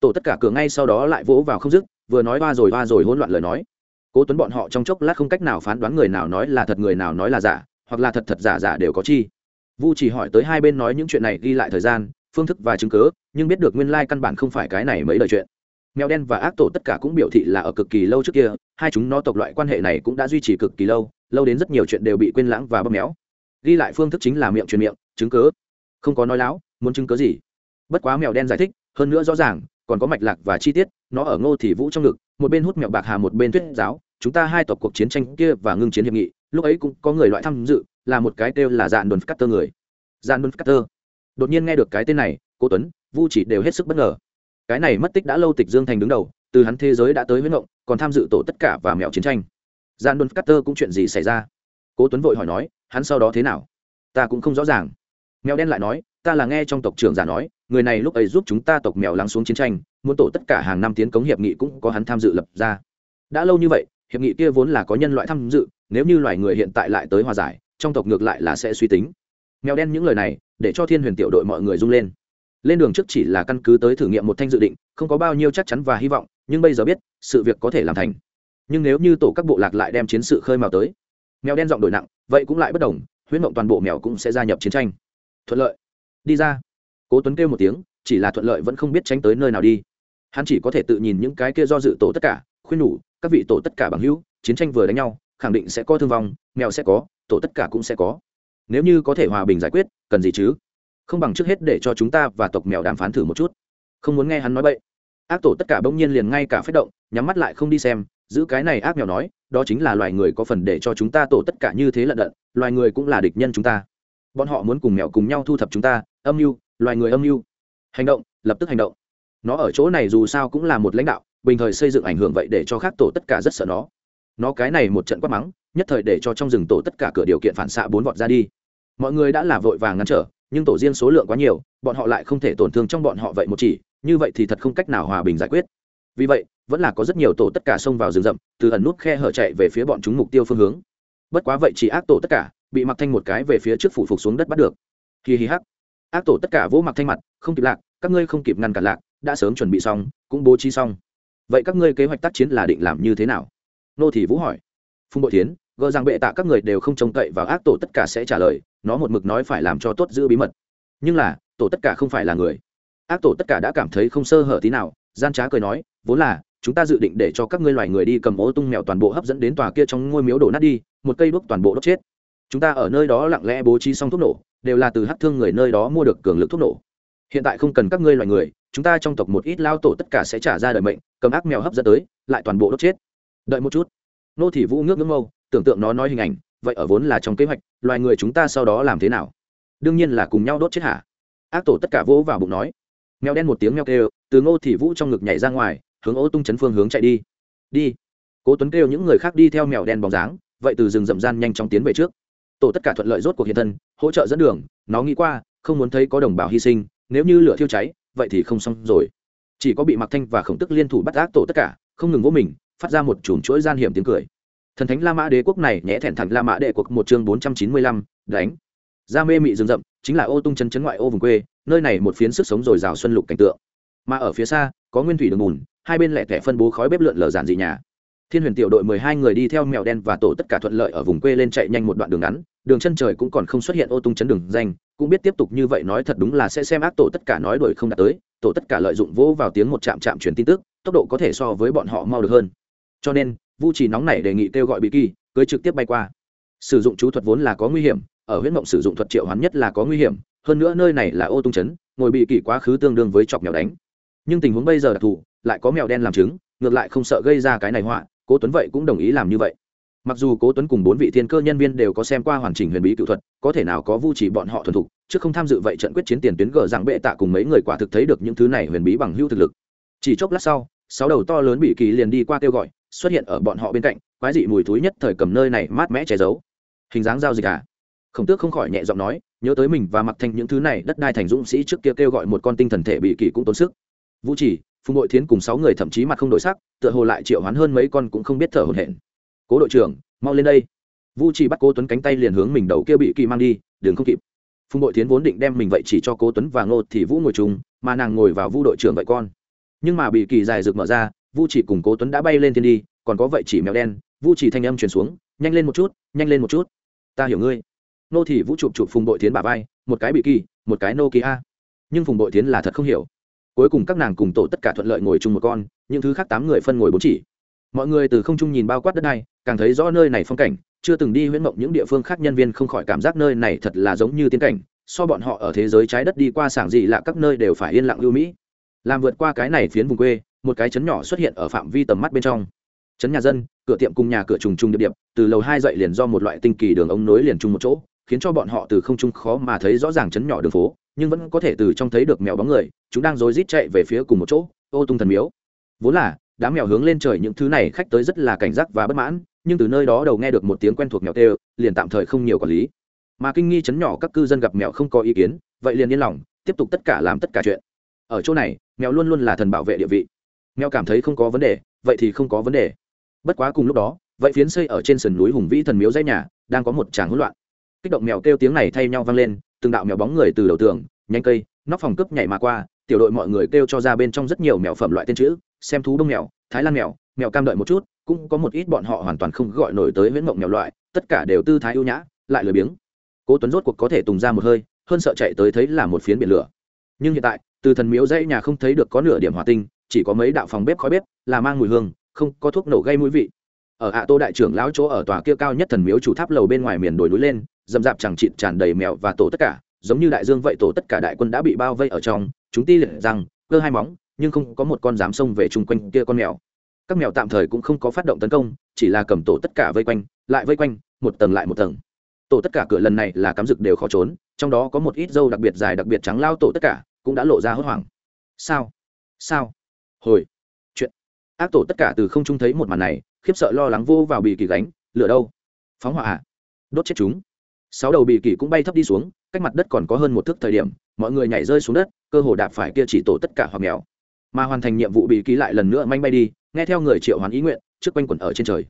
Tổ tất cả cửa ngay sau đó lại vỗ vào không dứt, vừa nói va rồi va rồi hỗn loạn lời nói. Cố tuấn bọn họ trong chốc lát không cách nào phán đoán người nào nói là thật, người nào nói là giả, hoặc là thật thật giả giả đều có chi. Vu chỉ hỏi tới hai bên nói những chuyện này ghi lại thời gian, phương thức và chứng cứ, nhưng biết được nguyên lai căn bản không phải cái này mấy lời chuyện. Mèo đen và ác tổ tất cả cũng biểu thị là ở cực kỳ lâu trước kia, hai chúng nó tộc loại quan hệ này cũng đã duy trì cực kỳ lâu lâu đến rất nhiều chuyện đều bị quên lãng và bóp méo. Ghi lại phương thức chính là miệng truyền miệng, chứng cứ. Không có nói láo, muốn chứng cứ gì? Bất quá mèo đen giải thích, hơn nữa rõ ràng, còn có mạch lạc và chi tiết, nó ở ngô thì vũ trong ngực, một bên hút mèo bạc hà một bên tuyết giáo, chúng ta hai tộc cuộc chiến tranh kia và ngưng chiến hiệp nghị, lúc ấy cũng có người loại tham dự, là một cái kêu là dạn đồn cutter người. Dạn đồn cutter đột nhiên nghe được cái tên này cô tuấn, vu chỉ đều hết sức bất ngờ. Cái này mất tích đã lâu tịch dương thành đứng đầu, từ hắn thế giới đã tới huyết ngộng, còn tham dự tổ tất cả và mèo chiến tranh. Gian đồn cutter cũng chuyện gì xảy ra? Cố tuấn vội hỏi nói, hắn sau đó thế nào? Ta cũng không rõ ràng. Mèo đen lại nói, ta là nghe trong tộc trưởng giả nói người này lúc ấy giúp chúng ta tộc mèo lắng xuống chiến tranh, muốn tổ tất cả hàng năm tiến cống hiệp nghị cũng có hắn tham dự lập ra. Đã lâu như vậy, hiệp nghị kia vốn là có nhân loại tham dự, nếu như loài người hiện tại lại tới hòa giải, trong tộc ngược lại là sẽ suy tính. Mèo đen những lời này, để cho thiên huyền tiểu đội mọi người rung lên. Lên đường trước chỉ là căn cứ tới thử nghiệm một thanh dự định, không có bao nhiêu chắc chắn và hy vọng, nhưng bây giờ biết, sự việc có thể làm thành. Nhưng nếu như tổ các bộ lạc lại đem chiến sự khơi mào tới, mèo đen giọng đổi nặng, vậy cũng lại bất đồng huyết mộng toàn bộ mèo cũng sẽ gia nhập chiến tranh. Thuận lợi. Đi ra cố tuấn kêu một tiếng, chỉ là thuận lợi vẫn không biết tránh tới nơi nào đi. Hắn chỉ có thể tự nhìn những cái kia do dự tổ tất cả, khuyên nhủ, các vị tổ tất cả bằng hữu, chiến tranh vừa đánh nhau, khẳng định sẽ có thương vong, mèo sẽ có, tổ tất cả cũng sẽ có. Nếu như có thể hòa bình giải quyết, cần gì chứ? Không bằng trước hết để cho chúng ta và tộc mèo đàm phán thử một chút. Không muốn nghe hắn nói bậy. Ác tổ tất cả bỗng nhiên liền ngay cả phép động, nhắm mắt lại không đi xem, giữ cái này ác mèo nói, đó chính là loài người có phần để cho chúng ta tổ tất cả như thế lận đận, loài người cũng là địch nhân chúng ta bọn họ muốn cùng mèo cùng nhau thu thập chúng ta, âm mưu, loài người âm mưu. Hành động, lập tức hành động. Nó ở chỗ này dù sao cũng là một lãnh đạo, bình thời xây dựng ảnh hưởng vậy để cho khác tổ tất cả rất sợ nó. Nó cái này một trận quát mắng, nhất thời để cho trong rừng tổ tất cả cửa điều kiện phản xạ bốn vọt ra đi. Mọi người đã là vội vàng ngăn trở, nhưng tổ riêng số lượng quá nhiều, bọn họ lại không thể tổn thương trong bọn họ vậy một chỉ, như vậy thì thật không cách nào hòa bình giải quyết. Vì vậy, vẫn là có rất nhiều tổ tất cả xông vào rừng rậm, từ ẩn nút khe hở chạy về phía bọn chúng mục tiêu phương hướng. Bất quá vậy chỉ ác tổ tất cả bị mặc thanh một cái về phía trước phủ phục xuống đất bắt được. Hì hì hắc. Ác tổ tất cả vỗ mặc thanh mặt, không kịp lạc, các ngươi không kịp ngăn cản lạc, đã sớm chuẩn bị xong, cũng bố trí xong. Vậy các ngươi kế hoạch tác chiến là định làm như thế nào? Nô thị vũ hỏi. Phùng bội tiến gờ rằng bệ tạ các người đều không trông cậy vào ác tổ tất cả sẽ trả lời, nó một mực nói phải làm cho tốt giữ bí mật. Nhưng là, tổ tất cả không phải là người. Ác tổ tất cả đã cảm thấy không sơ hở tí nào, gian trá cười nói, vốn là, chúng ta dự định để cho các ngươi loài người đi cầm ô tung mèo toàn bộ hấp dẫn đến tòa kia trong ngôi miếu đổ nát đi, một cây đuốc toàn bộ đốt chết chúng ta ở nơi đó lặng lẽ bố trí xong thuốc nổ, đều là từ hát thương người nơi đó mua được cường lực thuốc nổ. Hiện tại không cần các ngươi loài người, chúng ta trong tộc một ít lao tổ tất cả sẽ trả ra đời mệnh, cầm ác mèo hấp dẫn tới, lại toàn bộ đốt chết. Đợi một chút. Nô thị vũ ngước ngưỡng mâu, tưởng tượng nó nói hình ảnh, vậy ở vốn là trong kế hoạch, loài người chúng ta sau đó làm thế nào? Đương nhiên là cùng nhau đốt chết hả? Ác tổ tất cả vỗ vào bụng nói. Mèo đen một tiếng mèo kêu, từ ngô thị vũ trong ngực nhảy ra ngoài, hướng ô tung chấn phương hướng chạy đi. Đi. Cố tuấn kêu những người khác đi theo mèo đen bóng dáng, vậy từ rừng rậm gian nhanh chóng tiến về trước tổ tất cả thuận lợi rốt cuộc hiện thân, hỗ trợ dẫn đường, nó nghĩ qua, không muốn thấy có đồng bào hy sinh, nếu như lửa thiêu cháy, vậy thì không xong rồi. Chỉ có bị mặc thanh và khổng tức liên thủ bắt ác tổ tất cả, không ngừng vỗ mình, phát ra một chùm chuỗi gian hiểm tiếng cười. Thần thánh la mã đế quốc này nhẽ thẹn thẳng la mã đệ quốc một chương bốn trăm chín mươi lăm, đánh. Ra mê mị rừng rậm, chính là ô tung chân chấn ngoại ô vùng quê, nơi này một phiến sức sống rồi rào xuân lục cảnh tượng. Mà ở phía xa, có nguyên thủy đường bùn, hai bên lẻ tẻ phân bố khói bếp lượn lờ giản dị nhà thiên huyền tiểu đội mười hai người đi theo mèo đen và tổ tất cả thuận lợi ở vùng quê lên chạy nhanh một đoạn đường ngắn, đường chân trời cũng còn không xuất hiện ô tung chấn đường danh, cũng biết tiếp tục như vậy nói thật đúng là sẽ xem ác tổ tất cả nói đuổi không đạt tới, tổ tất cả lợi dụng vỗ vào tiếng một chạm chạm truyền tin tức, tốc độ có thể so với bọn họ mau được hơn. Cho nên, vu trì nóng này đề nghị kêu gọi bị kỳ, cưới trực tiếp bay qua. Sử dụng chú thuật vốn là có nguy hiểm, ở huyết mộng sử dụng thuật triệu hoán nhất là có nguy hiểm, hơn nữa nơi này là ô tung chấn, ngồi bị kỳ quá khứ tương đương với chọc mèo đánh. Nhưng tình huống bây giờ đặc thù lại có mèo đen làm chứng, ngược lại không sợ gây ra cái này họa cố tuấn vậy cũng đồng ý làm như vậy. Mặc dù cố tuấn cùng bốn vị thiên cơ nhân viên đều có xem qua hoàn chỉnh huyền bí cựu thuật, có thể nào có vu chỉ bọn họ thuần thục, chứ không tham dự vậy trận quyết chiến tiền tuyến gờ rằng bệ tạ cùng mấy người quả thực thấy được những thứ này huyền bí bằng hữu thực lực. Chỉ chốc lát sau, sáu đầu to lớn bị kỳ liền đi qua kêu gọi, xuất hiện ở bọn họ bên cạnh, quái dị mùi thúi nhất thời cầm nơi này mát mẽ che giấu. Hình dáng giao dịch à? Khổng tước không khỏi nhẹ giọng nói, nhớ tới mình và mặc thành những thứ này đất đai thành dũng sĩ trước kia kêu gọi một con tinh thần thể bị kỳ cũng tốn sức. Vũ chỉ phùng Nội thiến cùng sáu người thậm chí mặt không đổi sắc, tựa hồ lại triệu hoán hơn mấy con cũng không biết thở hổn hển. Cố đội trưởng, mau lên đây. Vu chỉ bắt cố tuấn cánh tay liền hướng mình đầu kia bị kỳ mang đi đường không kịp. Phùng đội thiến vốn định đem mình vậy chỉ cho cố tuấn và ngô thì vũ ngồi chung, mà nàng ngồi vào vu đội trưởng vậy con. Nhưng mà bị kỳ dài rực mở ra, vu chỉ cùng cố tuấn đã bay lên thiên đi, còn có vậy chỉ mèo đen, vu chỉ thanh âm truyền xuống, nhanh lên một chút, nhanh lên một chút. Ta hiểu ngươi. Nô thì vũ chụp chụp phùng đội thiến bà vai, một cái bị kỳ, một cái nô kỳ a nhưng phùng đội thiến là thật không hiểu cuối cùng các nàng cùng tổ tất cả thuận lợi ngồi chung một con, những thứ khác tám người phân ngồi bốn chỉ. Mọi người từ không trung nhìn bao quát đất này càng thấy rõ nơi này phong cảnh, chưa từng đi huyễn mộng những địa phương khác nhân viên không khỏi cảm giác nơi này thật là giống như tiến cảnh, so bọn họ ở thế giới trái đất đi qua sảng gì lạ các nơi đều phải yên lặng lưu mỹ. Làm vượt qua cái này phiến vùng quê, một cái chấn nhỏ xuất hiện ở phạm vi tầm mắt bên trong. Chấn nhà dân, cửa tiệm cùng nhà cửa trùng trùng điệp điệp, từ lầu hai dậy liền do một loại tinh kỳ đường ống nối liền chung một chỗ khiến cho bọn họ từ không trung khó mà thấy rõ ràng chấn nhỏ đường phố, nhưng vẫn có thể từ trong thấy được mèo bóng người, chúng đang rối rít chạy về phía cùng một chỗ, ô tung thần miếu. Vốn là, đám mèo hướng lên trời những thứ này khách tới rất là cảnh giác và bất mãn, nhưng từ nơi đó đầu nghe được một tiếng quen thuộc mèo tê liền tạm thời không nhiều quản lý. Mà kinh nghi chấn nhỏ các cư dân gặp mèo không có ý kiến, vậy liền yên lòng, tiếp tục tất cả làm tất cả chuyện. Ở chỗ này, mèo luôn luôn là thần bảo vệ địa vị. Mèo cảm thấy không có vấn đề, vậy thì không có vấn đề. Bất quá cùng lúc đó, vậy phiến xây ở trên sườn núi hùng vĩ thần miếu dây nhà, đang có một tràng hỗn loạn kích động mèo kêu tiếng này thay nhau vang lên, từng đạo mèo bóng người từ đầu tường nhanh cây, nóc phòng cướp nhảy mà qua, tiểu đội mọi người kêu cho ra bên trong rất nhiều mèo phẩm loại tên chữ, xem thú đông mèo, thái lan mèo mèo cam đợi một chút, cũng có một ít bọn họ hoàn toàn không gọi nổi tới viễn mộng mèo loại, tất cả đều tư thái ưu nhã, lại lười biếng. Cố tuấn rốt cuộc có thể tùng ra một hơi, hơn sợ chạy tới thấy là một phiến biển lửa. Nhưng hiện tại, từ thần miếu dãy nhà không thấy được có nửa điểm hỏa tinh, chỉ có mấy đạo phòng bếp khói bếp, là mang mùi hương, không có thuốc nổ gây mũi vị. Ở ạ tô đại trưởng lão chỗ ở tòa kia cao nhất thần miếu chủ tháp lầu bên ngoài miền đồi núi lên dầm dạp chẳng chịt tràn đầy mèo và tổ tất cả, giống như đại dương vậy tổ tất cả đại quân đã bị bao vây ở trong, chúng ti liệt rằng, cơ hai móng, nhưng không có một con dám xông về chung quanh kia con mèo. Các mèo tạm thời cũng không có phát động tấn công, chỉ là cầm tổ tất cả vây quanh, lại vây quanh, một tầng lại một tầng. Tổ tất cả cửa lần này là cắm rực đều khó trốn, trong đó có một ít dâu đặc biệt dài đặc biệt trắng lao tổ tất cả, cũng đã lộ ra hốt hoảng. Sao? Sao? Hồi. Chuyện. Ác tổ tất cả từ không trung thấy một màn này, khiếp sợ lo lắng vô vào bị kỳ gánh, lửa đâu? Phóng hỏa à? Đốt chết chúng sáu đầu bị kỳ cũng bay thấp đi xuống, cách mặt đất còn có hơn một thước thời điểm, mọi người nhảy rơi xuống đất, cơ hồ đạp phải kia chỉ tổ tất cả hoặc mèo. Mà hoàn thành nhiệm vụ bị ký lại lần nữa manh bay đi, nghe theo người triệu hoán ý nguyện, trước quanh quẩn ở trên trời.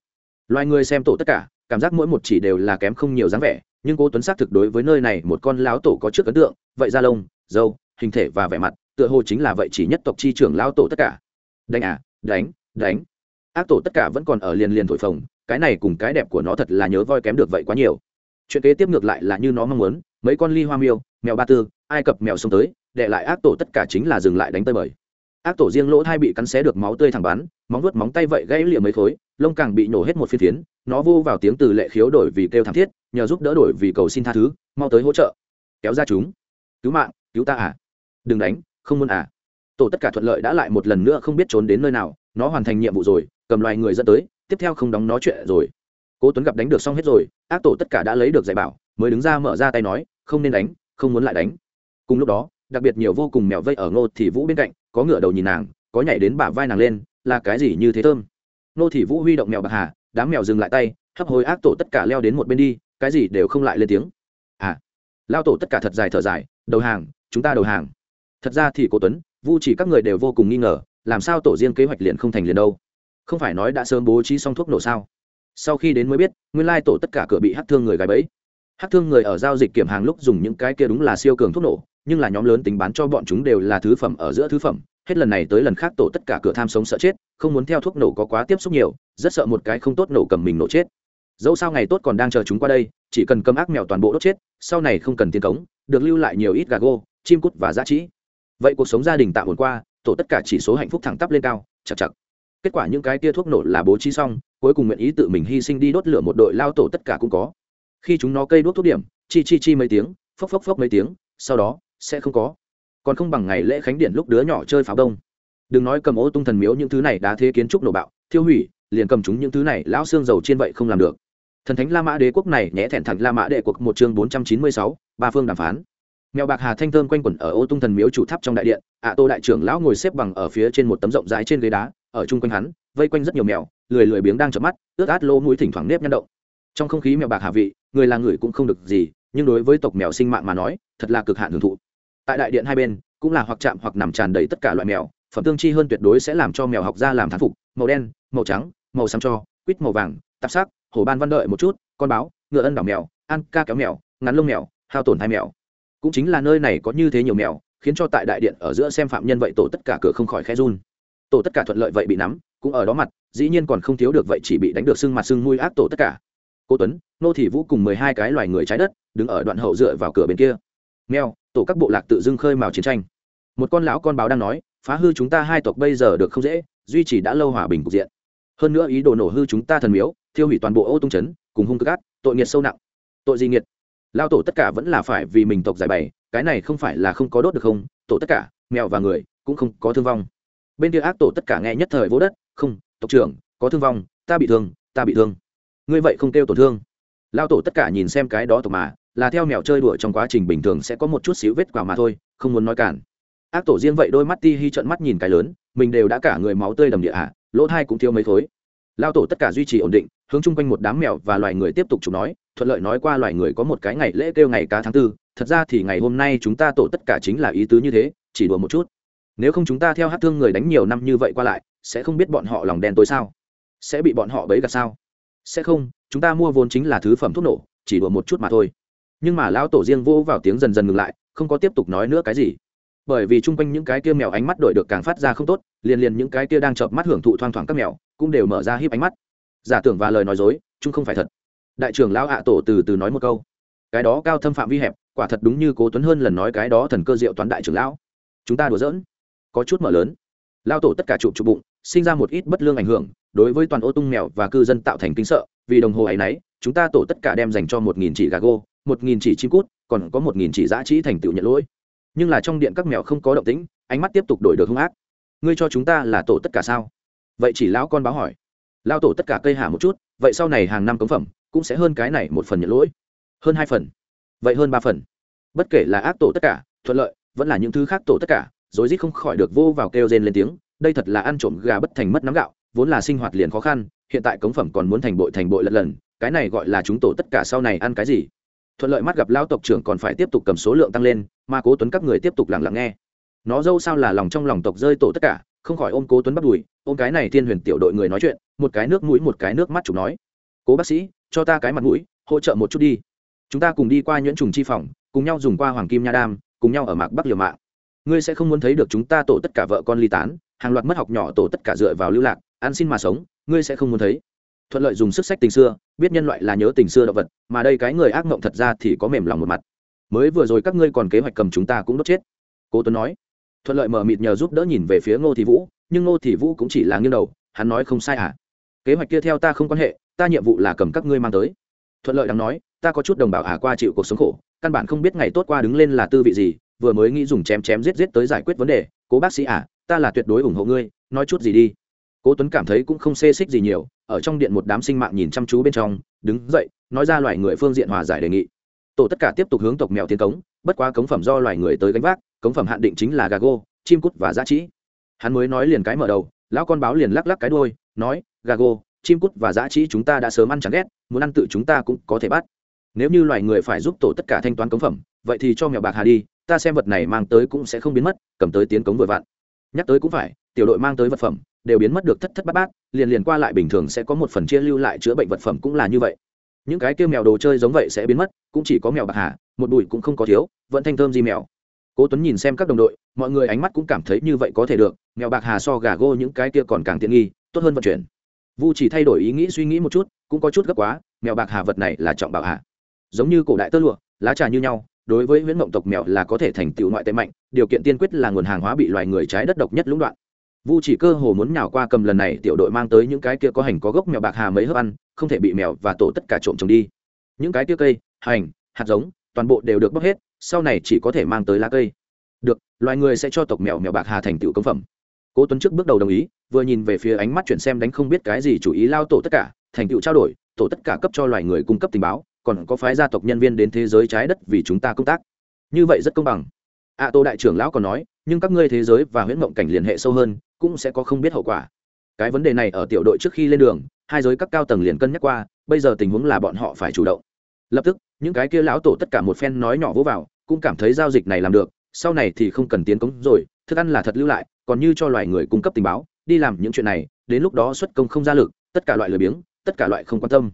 Loài người xem tổ tất cả, cảm giác mỗi một chỉ đều là kém không nhiều dáng vẻ, nhưng cố tuấn xác thực đối với nơi này một con láo tổ có trước ấn tượng, vậy da lông dâu hình thể và vẻ mặt, tựa hồ chính là vậy chỉ nhất tộc chi trưởng lao tổ tất cả. Đánh à đánh đánh. Ác tổ tất cả vẫn còn ở liền liền thổi phồng, cái này cùng cái đẹp của nó thật là nhớ voi kém được vậy quá nhiều chuyện kế tiếp ngược lại là như nó mong muốn, mấy con ly hoa miêu, mèo ba tư, ai cập mèo xông tới đệ lại ác tổ tất cả chính là dừng lại đánh tơi bời. Ác tổ riêng lỗ thai bị cắn xé được máu tươi thẳng bắn, móng vuốt móng tay vậy gãy liệm mấy khối, lông càng bị nổ hết một phiên phiến, nó vô vào tiếng từ lệ khiếu đổi vì kêu thảm thiết, nhờ giúp đỡ đổi vì cầu xin tha thứ, mau tới hỗ trợ. Kéo ra chúng. Cứu mạng, cứu ta à? Đừng đánh, không muốn à? Tổ tất cả thuận lợi đã lại một lần nữa không biết trốn đến nơi nào, nó hoàn thành nhiệm vụ rồi, cầm loài người dẫn tới, tiếp theo không đóng nó chuyện rồi cố tuấn gặp đánh được xong hết rồi, ác tổ tất cả đã lấy được giải bảo, mới đứng ra mở ra tay nói, không nên đánh, không muốn lại đánh. Cùng lúc đó, đặc biệt nhiều vô cùng mèo vây ở ngô thị vũ bên cạnh, có ngựa đầu nhìn nàng, có nhảy đến bả vai nàng lên, là cái gì như thế thơm? Ngô thị vũ huy động mèo bạc hà, đám mèo dừng lại tay, hấp hối ác tổ tất cả leo đến một bên đi, cái gì đều không lại lên tiếng. À lao tổ tất cả thật dài thở dài, đầu hàng, chúng ta đầu hàng. Thật ra thì Cố tuấn, vu chỉ các người đều vô cùng nghi ngờ, làm sao tổ riêng kế hoạch liền không thành liền đâu? Không phải nói đã sớm bố trí xong thuốc nổ sao? Sau khi đến mới biết, nguyên lai tổ tất cả cửa bị hắc thương người gái bẫy. Hắc thương người ở giao dịch kiểm hàng lúc dùng những cái kia đúng là siêu cường thuốc nổ, nhưng là nhóm lớn tính bán cho bọn chúng đều là thứ phẩm ở giữa thứ phẩm. Hết lần này tới lần khác tổ tất cả cửa tham sống sợ chết, không muốn theo thuốc nổ có quá tiếp xúc nhiều, rất sợ một cái không tốt nổ cầm mình nổ chết. Dẫu sao ngày tốt còn đang chờ chúng qua đây, chỉ cần cầm ác mèo toàn bộ đốt chết, sau này không cần tiền cống, được lưu lại nhiều ít gà gô, chim cút và giá trị. Vậy cuộc sống gia đình tạm ổn qua, tổ tất cả chỉ số hạnh phúc thẳng tắp lên cao, chặt chặt kết quả những cái tia thuốc nổ là bố trí xong, cuối cùng nguyện ý tự mình hy sinh đi đốt lửa một đội lao tổ tất cả cũng có. Khi chúng nó cây đốt thuốc điểm, chi chi chi mấy tiếng, phốc phốc phốc mấy tiếng, sau đó, sẽ không có. Còn không bằng ngày lễ khánh điện lúc đứa nhỏ chơi pháo đông. Đừng nói cầm ô tung thần miếu những thứ này đã thế kiến trúc nổ bạo, thiêu hủy, liền cầm chúng những thứ này lão xương dầu trên vậy không làm được. Thần thánh la mã đế quốc này nhẽ thẹn thẳng la mã đệ quốc một chương bốn trăm chín mươi sáu, ba phương đàm phán. Mèo bạc hà thanh thơm quanh quẩn ở ô tung thần miếu chủ tháp trong đại điện, ạ tô đại trưởng lão ngồi xếp bằng ở phía trên một tấm rộng rãi trên ghế đá ở chung quanh hắn, vây quanh rất nhiều mèo, lười lười biếng đang chợp mắt, ướt át lỗ mũi thỉnh thoảng nếp nhăn động. Trong không khí mèo bạc hà vị, người là người cũng không được gì, nhưng đối với tộc mèo sinh mạng mà nói, thật là cực hạn hưởng thụ. Tại đại điện hai bên, cũng là hoặc chạm hoặc nằm tràn đầy tất cả loại mèo, phẩm tương chi hơn tuyệt đối sẽ làm cho mèo học ra làm thán phục, màu đen, màu trắng, màu xám cho, quýt màu vàng, tạp sắc, hổ ban văn đợi một chút, con báo, ngựa ân đảo mèo, ăn ca kéo mèo, ngắn lông mèo, hao tổn hai mèo. Cũng chính là nơi này có như thế nhiều mèo, khiến cho tại đại điện ở giữa xem phạm nhân vậy tổ tất cả cửa không khỏi khe run tổ tất cả thuận lợi vậy bị nắm, cũng ở đó mặt, dĩ nhiên còn không thiếu được vậy chỉ bị đánh được xương mặt xương mùi ác tổ tất cả. Cô tuấn, nô thị vũ cùng mười hai cái loài người trái đất, đứng ở đoạn hậu dựa vào cửa bên kia. Mèo, tổ các bộ lạc tự dưng khơi mào chiến tranh. Một con lão con báo đang nói, phá hư chúng ta hai tộc bây giờ được không dễ, duy trì đã lâu hòa bình cục diện. Hơn nữa ý đồ nổ hư chúng ta thần miếu, thiêu hủy toàn bộ ô tung chấn, cùng hung cơ gắt tội nghiệt sâu nặng. Tội gì nghiệt? Lao tổ tất cả vẫn là phải vì mình tộc giải bày, cái này không phải là không có đốt được không? Tổ tất cả, mèo và người, cũng không có thương vong bên kia ác tổ tất cả nghe nhất thời vỗ đất, không, tộc trưởng, có thương vong, ta bị thương, ta bị thương. Ngươi vậy không kêu tổn thương. Lao tổ tất cả nhìn xem cái đó tộc mà, là theo mèo chơi đùa trong quá trình bình thường sẽ có một chút xíu vết quả mà thôi, không muốn nói cản. Ác tổ riêng vậy đôi mắt ti hi trận mắt nhìn cái lớn, mình đều đã cả người máu tươi đầm địa ạ lỗ thai cũng thiếu mấy thối lao tổ tất cả duy trì ổn định, hướng chung quanh một đám mèo và loài người tiếp tục chụp nói, thuận lợi nói qua loài người có một cái ngày lễ kêu ngày cá tháng tư, thật ra thì ngày hôm nay chúng ta tổ tất cả chính là ý tứ như thế, chỉ đùa một chút nếu không chúng ta theo hát thương người đánh nhiều năm như vậy qua lại, sẽ không biết bọn họ lòng đen tối sao? Sẽ bị bọn họ bấy gạt sao? Sẽ không, chúng ta mua vốn chính là thứ phẩm thuốc nổ, chỉ đùa một chút mà thôi. Nhưng mà lão tổ riêng vô vào tiếng dần dần ngừng lại, không có tiếp tục nói nữa cái gì. Bởi vì chung quanh những cái kia mèo ánh mắt đổi được càng phát ra không tốt, liền liền những cái kia đang chợp mắt hưởng thụ thoang thoảng các mèo, cũng đều mở ra híp ánh mắt. Giả tưởng và lời nói dối, chung không phải thật. Đại trưởng lão hạ tổ từ từ nói một câu. Cái đó cao thâm phạm vi hẹp, quả thật đúng như cố tuấn hơn lần nói cái đó thần cơ diệu toán đại trưởng lão. Chúng ta đùa giỡn có chút mở lớn. Lao tổ tất cả chụp chụp bụng, sinh ra một ít bất lương ảnh hưởng, đối với toàn ô tung mèo và cư dân tạo thành kinh sợ, vì đồng hồ ấy nấy, chúng ta tổ tất cả đem dành cho một nghìn chỉ gà gô, một nghìn chỉ chim cút, còn có một nghìn chỉ giã trí thành tựu nhận lỗi. Nhưng là trong điện các mèo không có động tĩnh, ánh mắt tiếp tục đổi được hung ác. Ngươi cho chúng ta là tổ tất cả sao? Vậy chỉ lão con báo hỏi. Lao tổ tất cả cây hạ một chút, vậy sau này hàng năm cống phẩm cũng sẽ hơn cái này một phần nhận lỗi. Hơn hai phần. Vậy hơn ba phần. Bất kể là ác tổ tất cả, thuận lợi, vẫn là những thứ khác tổ tất cả rối rít không khỏi được vô vào kêu rên lên tiếng, đây thật là ăn trộm gà bất thành mất nắm gạo, vốn là sinh hoạt liền khó khăn, hiện tại cống phẩm còn muốn thành bội thành bội lần lần, cái này gọi là chúng tổ tất cả sau này ăn cái gì? Thuận lợi mắt gặp lao tộc trưởng còn phải tiếp tục cầm số lượng tăng lên, mà cố tuấn các người tiếp tục lặng lặng nghe. Nó dâu sao là lòng trong lòng tộc rơi tổ tất cả, không khỏi ôm cố tuấn bắt đùi, ôm cái này thiên huyền tiểu đội người nói chuyện, một cái nước mũi một cái nước mắt chụp nói. Cố bác sĩ, cho ta cái mặt mũi, hỗ trợ một chút đi. Chúng ta cùng đi qua nhuyễn trùng chi phòng, cùng nhau dùng qua hoàng kim nha đam, cùng nhau ở mạc bắc liều mạng ngươi sẽ không muốn thấy được chúng ta tổ tất cả vợ con ly tán, hàng loạt mất học nhỏ tổ tất cả dựa vào lưu lạc, ăn xin mà sống, ngươi sẽ không muốn thấy. Thuận lợi dùng sức sách tình xưa, biết nhân loại là nhớ tình xưa động vật, mà đây cái người ác mộng thật ra thì có mềm lòng một mặt. Mới vừa rồi các ngươi còn kế hoạch cầm chúng ta cũng đốt chết. Cố tuấn nói. Thuận lợi mở mịt nhờ giúp đỡ nhìn về phía ngô thị vũ, nhưng ngô thị vũ cũng chỉ là nghiêng đầu, hắn nói không sai à? Kế hoạch kia theo ta không quan hệ, ta nhiệm vụ là cầm các ngươi mang tới. Thuận lợi đang nói, ta có chút đồng bào à qua chịu cuộc sống khổ, căn bản không biết ngày tốt qua đứng lên là tư vị gì vừa mới nghĩ dùng chém chém giết giết tới giải quyết vấn đề, cố bác sĩ à ta là tuyệt đối ủng hộ ngươi, nói chút gì đi. Cố tuấn cảm thấy cũng không xê xích gì nhiều, ở trong điện một đám sinh mạng nhìn chăm chú bên trong, đứng dậy, nói ra loài người phương diện hòa giải đề nghị. Tổ tất cả tiếp tục hướng tộc mèo tiến cống, bất quá cống phẩm do loài người tới gánh vác, cống phẩm hạn định chính là gà gô, chim cút và giá trị hắn mới nói liền cái mở đầu, lão con báo liền lắc lắc cái đôi nói, gà gô, chim cút và giá trị chúng ta đã sớm ăn chẳng ghét, muốn ăn tự chúng ta cũng có thể bắt. Nếu như loài người phải giúp tổ tất cả thanh toán cống phẩm vậy thì cho mèo bạc hà đi, ta xem vật này mang tới cũng sẽ không biến mất, cầm tới tiến cống vừa vặn. Nhắc tới cũng phải, tiểu đội mang tới vật phẩm, đều biến mất được thất thất bát bát, liền liền qua lại bình thường sẽ có một phần chia lưu lại chữa bệnh vật phẩm cũng là như vậy. Những cái kêu mèo đồ chơi giống vậy sẽ biến mất, cũng chỉ có mèo bạc hà, một bụi cũng không có thiếu, vẫn thanh thơm gì mèo. Cố tuấn nhìn xem các đồng đội, mọi người ánh mắt cũng cảm thấy như vậy có thể được, mèo bạc hà so gà gô những cái kia còn càng tiện nghi, tốt hơn vận chuyển. Vu chỉ thay đổi ý nghĩ suy nghĩ một chút, cũng có chút gấp quá, mèo bạc hà vật này là trọng bảo hạ giống như cổ đại tơ lụa, lá trà như nhau đối với huyễn mộng tộc mèo là có thể thành tựu ngoại tệ mạnh, điều kiện tiên quyết là nguồn hàng hóa bị loài người trái đất độc nhất lũng đoạn. Vu chỉ cơ hồ muốn nhào qua cầm lần này, tiểu đội mang tới những cái kia có hành có gốc mèo bạc hà mấy hớp ăn, không thể bị mèo và tổ tất cả trộm trồng đi. Những cái kia cây, hành, hạt giống, toàn bộ đều được bóc hết, sau này chỉ có thể mang tới lá cây. Được, loài người sẽ cho tộc mèo mèo bạc hà thành tựu công phẩm. Cố tuấn trước bước đầu đồng ý, vừa nhìn về phía ánh mắt chuyển xem đánh không biết cái gì chủ ý lao tổ tất cả, thành tựu trao đổi, tổ tất cả cấp cho loài người cung cấp tình báo còn có phái gia tộc nhân viên đến thế giới trái đất vì chúng ta công tác. Như vậy rất công bằng. A à, tô đại trưởng lão còn nói nhưng các ngươi thế giới và huyễn mộng cảnh liên hệ sâu hơn cũng sẽ có không biết hậu quả. Cái vấn đề này ở tiểu đội trước khi lên đường hai giới các cao tầng liền cân nhắc qua bây giờ tình huống là bọn họ phải chủ động. Lập tức những cái kia lão tổ tất cả một phen nói nhỏ vỗ vào cũng cảm thấy giao dịch này làm được sau này thì không cần tiến cống rồi thức ăn là thật lưu lại còn như cho loài người cung cấp tình báo đi làm những chuyện này đến lúc đó xuất công không ra lực tất cả loại lười biếng tất cả loại không quan tâm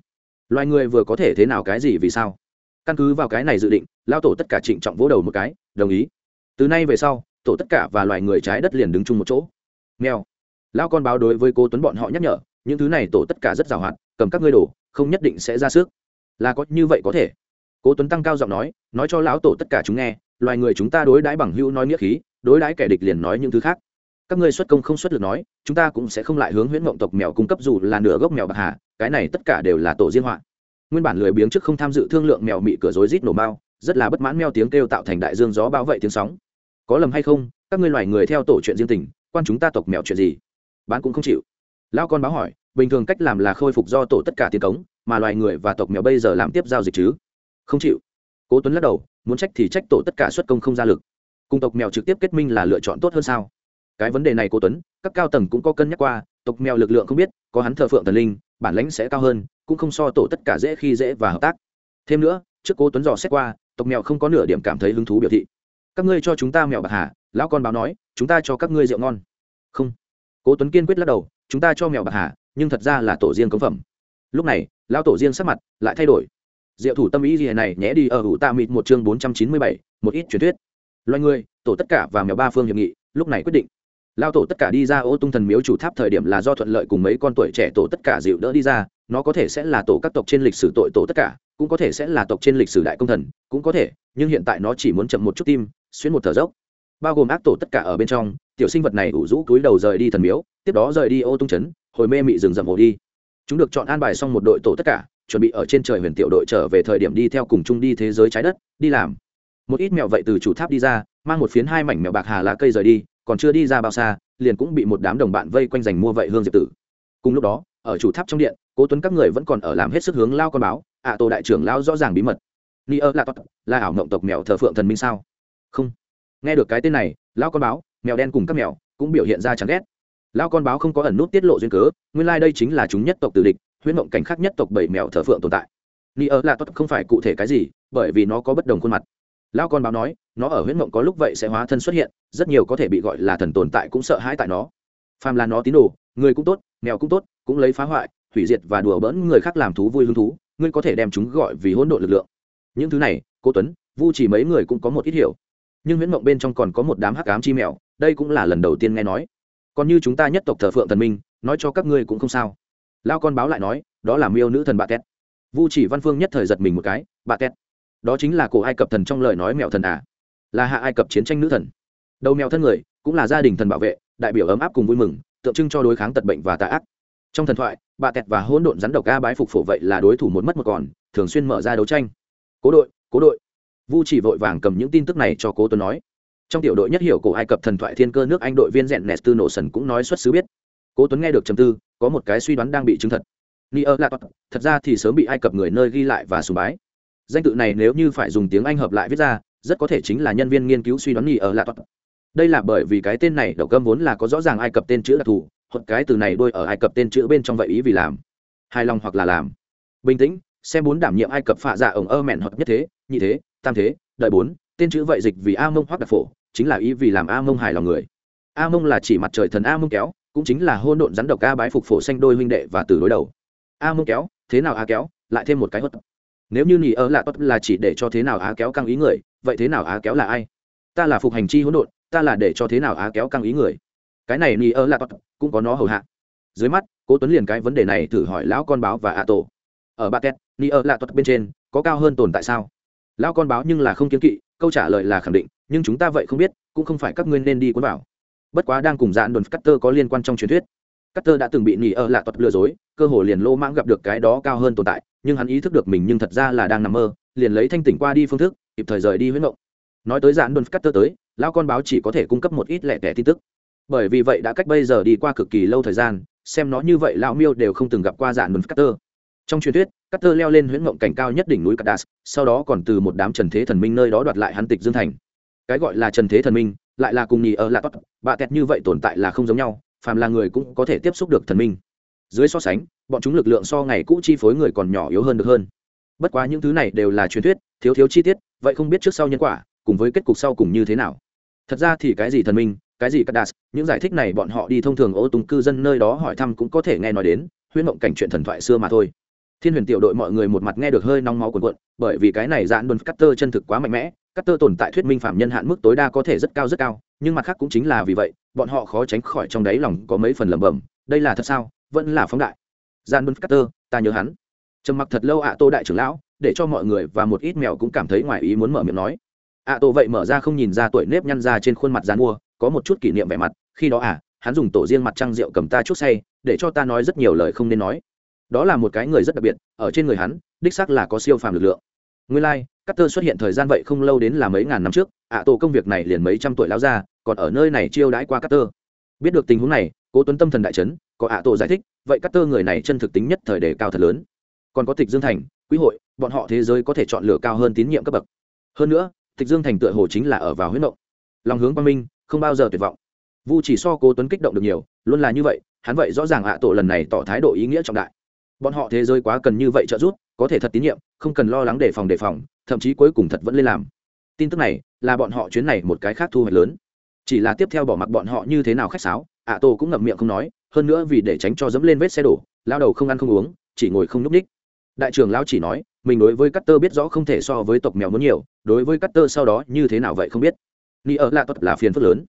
loài người vừa có thể thế nào cái gì vì sao? Căn cứ vào cái này dự định lao tổ tất cả trịnh trọng vỗ đầu một cái đồng ý. Từ nay về sau tổ tất cả và loài người trái đất liền đứng chung một chỗ. Mèo. Lao con báo đối với cô tuấn bọn họ nhắc nhở những thứ này tổ tất cả rất giàu hạn, cầm các ngươi đổ không nhất định sẽ ra sức. Là có như vậy có thể. Cố tuấn tăng cao giọng nói nói cho lão tổ tất cả chúng nghe loài người chúng ta đối đãi bằng hữu nói nghĩa khí đối đãi kẻ địch liền nói những thứ khác các ngươi xuất công không xuất lực nói, chúng ta cũng sẽ không lại hướng huyễn mộng tộc mèo cung cấp dù là nửa gốc mèo bạc hà, cái này tất cả đều là tổ riêng họa. Nguyên bản lười biếng trước không tham dự thương lượng mèo mị cửa rối rít nổ bao, rất là bất mãn mèo tiếng kêu tạo thành đại dương gió bao vậy tiếng sóng. Có lầm hay không, các ngươi loài người theo tổ chuyện riêng tình, quan chúng ta tộc mèo chuyện gì? Bán cũng không chịu. Lão con báo hỏi, bình thường cách làm là khôi phục do tổ tất cả tiền cống, mà loài người và tộc mèo bây giờ làm tiếp giao dịch chứ? Không chịu. Cố tuấn lắc đầu, muốn trách thì trách tổ tất cả xuất công không ra lực. Cùng tộc mèo trực tiếp kết minh là lựa chọn tốt hơn sao? Cái vấn đề này cô tuấn, các cao tầng cũng có cân nhắc qua, tộc mèo lực lượng không biết, có hắn thờ phượng thần linh, bản lãnh sẽ cao hơn, cũng không so tổ tất cả dễ khi dễ và hợp tác. Thêm nữa, trước cô tuấn dò xét qua, tộc mèo không có nửa điểm cảm thấy hứng thú biểu thị. Các ngươi cho chúng ta mèo bạc hà, lão con báo nói, chúng ta cho các ngươi rượu ngon. Không. Cố tuấn kiên quyết lắc đầu, chúng ta cho mèo bạc hà, nhưng thật ra là tổ riêng cống phẩm. Lúc này, lão tổ riêng sắc mặt lại thay đổi. Diệu thủ tâm ý gì này, nhé đi ở hữu tạ mịt một chương bốn trăm chín mươi bảy, một ít truyền thuyết. Loài người, tổ tất cả và mèo ba phương hiệp nghị, lúc này quyết định lao tổ tất cả đi ra ô tung thần miếu chủ tháp thời điểm là do thuận lợi cùng mấy con tuổi trẻ tổ tất cả dịu đỡ đi ra, nó có thể sẽ là tổ các tộc trên lịch sử tội tổ tất cả, cũng có thể sẽ là tộc trên lịch sử đại công thần, cũng có thể, nhưng hiện tại nó chỉ muốn chậm một chút tim, xuyên một thở dốc. Bao gồm ác tổ tất cả ở bên trong, tiểu sinh vật này ủ rũ túi đầu rời đi thần miếu, tiếp đó rời đi ô tung trấn, hồi mê mị rừng rậm hồ đi. Chúng được chọn an bài xong một đội tổ tất cả, chuẩn bị ở trên trời huyền tiểu đội trở về thời điểm đi theo cùng chung đi thế giới trái đất, đi làm. Một ít mèo vậy từ chủ tháp đi ra, mang một phiến hai mảnh mèo bạc hà lá cây rời đi còn chưa đi ra bao xa liền cũng bị một đám đồng bạn vây quanh giành mua vậy hương diệp tử. Cùng lúc đó ở chủ tháp trong điện cố tuấn các người vẫn còn ở làm hết sức hướng lao con báo ạ à, tổ đại trưởng lao rõ ràng bí mật. Ni ơ là là ảo mộng tộc mèo thờ phượng thần minh sao? Không. Nghe được cái tên này lao con báo mèo đen cùng các mèo cũng biểu hiện ra chẳng ghét. Lao con báo không có ẩn nút tiết lộ duyên cớ nguyên lai、like、đây chính là chúng nhất tộc tử địch huyễn mộng cảnh khác nhất tộc bảy mèo thờ phượng tồn tại. Ni ơ là tốt không phải cụ thể cái gì bởi vì nó có bất đồng khuôn mặt. Lao con báo nói nó ở huyễn mộng có lúc vậy sẽ hóa thân xuất hiện, rất nhiều có thể bị gọi là thần tồn tại cũng sợ hãi tại nó. Phàm là nó tín đồ, người cũng tốt, mèo cũng tốt, cũng lấy phá hoại, hủy diệt và đùa bỡn người khác làm thú vui hứng thú, ngươi có thể đem chúng gọi vì hỗn độn lực lượng. Những thứ này cô tuấn, vu chỉ mấy người cũng có một ít hiểu. Nhưng huyễn mộng bên trong còn có một đám hắc ám chi mèo, đây cũng là lần đầu tiên nghe nói. Còn như chúng ta nhất tộc thờ phượng thần minh, nói cho các ngươi cũng không sao. Lao con báo lại nói, đó là miêu nữ thần bà tét. Vu chỉ văn phương nhất thời giật mình một cái bà tét. Đó chính là cổ ai cập thần trong lời nói mèo thần à là hạ ai cập chiến tranh nữ thần. Đầu mèo thân người, cũng là gia đình thần bảo vệ, đại biểu ấm áp cùng vui mừng, tượng trưng cho đối kháng tật bệnh và tà ác. Trong thần thoại, bà tẹt và hỗn độn rắn độc ca bái phục phổ vậy là đối thủ một mất một còn, thường xuyên mở ra đấu tranh. Cố đội cố đội. Vu chỉ vội vàng cầm những tin tức này cho cố tuấn nói. Trong tiểu đội nhất hiểu cổ ai cập thần thoại thiên cơ nước anh đội viên rèn nẹt tư nổ sần cũng nói xuất xứ biết. Cố tuấn nghe được trầm tư, có một cái suy đoán đang bị chứng thật. Ni ơ là thật ra thì sớm bị ai cập người nơi ghi lại và sùng bái. Danh tự này nếu như phải dùng tiếng anh hợp lại viết ra rất có thể chính là nhân viên nghiên cứu suy đoán nhì ở lạ toát đây là bởi vì cái tên này đầu cơm vốn là có rõ ràng ai cập tên chữ đặc thù, hoặc cái từ này đôi ở ai cập tên chữ bên trong vậy ý vì làm. Hài lòng hoặc là làm. Bình tĩnh, xem bốn đảm nhiệm ai cập phạ dạ ổng ơ mẹn hoặc nhất thế, nhị thế, tam thế, đợi bốn, tên chữ vậy dịch vì a mông hoặc đặc phổ, chính là ý vì làm a mông hài lòng người. A mông là chỉ mặt trời thần a mông kéo, cũng chính là hôn độn rắn độc a bái phục phổ xanh đôi huynh đệ và từ đối đầu. A mông kéo, thế nào a kéo, lại thêm một cái hốt nếu như nhị ơ lạ tốt là chỉ để cho thế nào á kéo căng ý người, vậy thế nào á kéo là ai? Ta là phục hành chi hỗn độn, ta là để cho thế nào á kéo căng ý người. Cái này nhị ơ lạ tốt cũng có nó hầu hạ. Dưới mắt, cố tuấn liền cái vấn đề này thử hỏi lão con báo và a tổ. Ở ba két nhị ơ lạ tốt bên trên có cao hơn tồn tại sao? Lão con báo nhưng là không kiến kỵ, câu trả lời là khẳng định, nhưng chúng ta vậy không biết, cũng không phải các ngươi nên đi cuốn vào. Bất quá đang cùng dạn đồn cutter có liên quan trong truyền thuyết. Cutter đã từng bị nhị ơ lạ tốt lừa dối, cơ hồ liền lô mãng gặp được cái đó cao hơn tồn tại nhưng hắn ý thức được mình nhưng thật ra là đang nằm mơ liền lấy thanh tỉnh qua đi phương thức kịp thời rời đi huyết mộng. Nói tới dạn đồn tơ tới lão con báo chỉ có thể cung cấp một ít lẻ tẻ tin tức. Bởi vì vậy đã cách bây giờ đi qua cực kỳ lâu thời gian xem nó như vậy lão miêu đều không từng gặp qua dạn đồn tơ. Trong truyền thuyết cắt tơ leo lên huyễn mộng cảnh cao nhất đỉnh núi Kadas, sau đó còn từ một đám trần thế thần minh nơi đó đoạt lại hắn tịch dương thành. Cái gọi là trần thế thần minh lại là cùng nhì ở lạ tốt bạ tẹt như vậy tồn tại là không giống nhau phàm là người cũng có thể tiếp xúc được thần minh. Dưới so sánh bọn chúng lực lượng so ngày cũ chi phối người còn nhỏ yếu hơn được hơn. Bất quá những thứ này đều là truyền thuyết thiếu thiếu chi tiết vậy không biết trước sau nhân quả cùng với kết cục sau cùng như thế nào. Thật ra thì cái gì thần minh cái gì Kadas, những giải thích này bọn họ đi thông thường ô tung cư dân nơi đó hỏi thăm cũng có thể nghe nói đến huyễn mộng cảnh chuyện thần thoại xưa mà thôi. Thiên huyền tiểu đội mọi người một mặt nghe được hơi nóng máu cuồn cuộn bởi vì cái này dạn đồn cắt tơ chân thực quá mạnh mẽ cắt tơ tồn tại thuyết minh phạm nhân hạn mức tối đa có thể rất cao rất cao nhưng mặt khác cũng chính là vì vậy bọn họ khó tránh khỏi trong đáy lòng có mấy phần lẩm bẩm đây là thật sao vẫn là phóng đại gian đồn cắt tơ ta nhớ hắn. Trầm mặc thật lâu ạ tô đại trưởng lão để cho mọi người và một ít mèo cũng cảm thấy ngoài ý muốn mở miệng nói. Ạ tô vậy mở ra không nhìn ra tuổi nếp nhăn ra trên khuôn mặt gian mua có một chút kỷ niệm vẻ mặt khi đó à hắn dùng tổ riêng mặt trăng rượu cầm ta chút say để cho ta nói rất nhiều lời không nên nói. Đó là một cái người rất đặc biệt ở trên người hắn đích xác là có siêu phàm lực lượng. Nguyên lai、like, cutter xuất hiện thời gian vậy không lâu đến là mấy ngàn năm trước ạ tổ công việc này liền mấy trăm tuổi lão ra còn ở nơi này chiêu đãi qua cutter. Biết được tình huống này cố tuấn tâm thần đại trấn có ạ tổ giải thích vậy Carter người này chân thực tính nhất thời đề cao thật lớn. Còn có tịch dương thành, quý hội, bọn họ thế giới có thể chọn lựa cao hơn tín nhiệm cấp bậc. Hơn nữa, tịch dương thành tựa hồ chính là ở vào huyết động lòng hướng quang minh, không bao giờ tuyệt vọng. Vu chỉ so cố tuấn kích động được nhiều, luôn là như vậy, hắn vậy rõ ràng ạ tổ lần này tỏ thái độ ý nghĩa trọng đại. Bọn họ thế giới quá cần như vậy trợ giúp, có thể thật tín nhiệm, không cần lo lắng đề phòng đề phòng, thậm chí cuối cùng thật vẫn lên làm. Tin tức này, là bọn họ chuyến này một cái khác thu hoạch lớn. Chỉ là tiếp theo bỏ mặc bọn họ như thế nào khách sáo, ạ tổ cũng ngậm miệng không nói hơn nữa vì để tránh cho dẫm lên vết xe đổ, lao đầu không ăn không uống, chỉ ngồi không núp ních. Đại trưởng lao chỉ nói, mình đối với cắt tơ biết rõ không thể so với tộc mèo muốn nhiều, đối với cắt tơ sau đó như thế nào vậy không biết. Ni ở là tật là phiền phức lớn.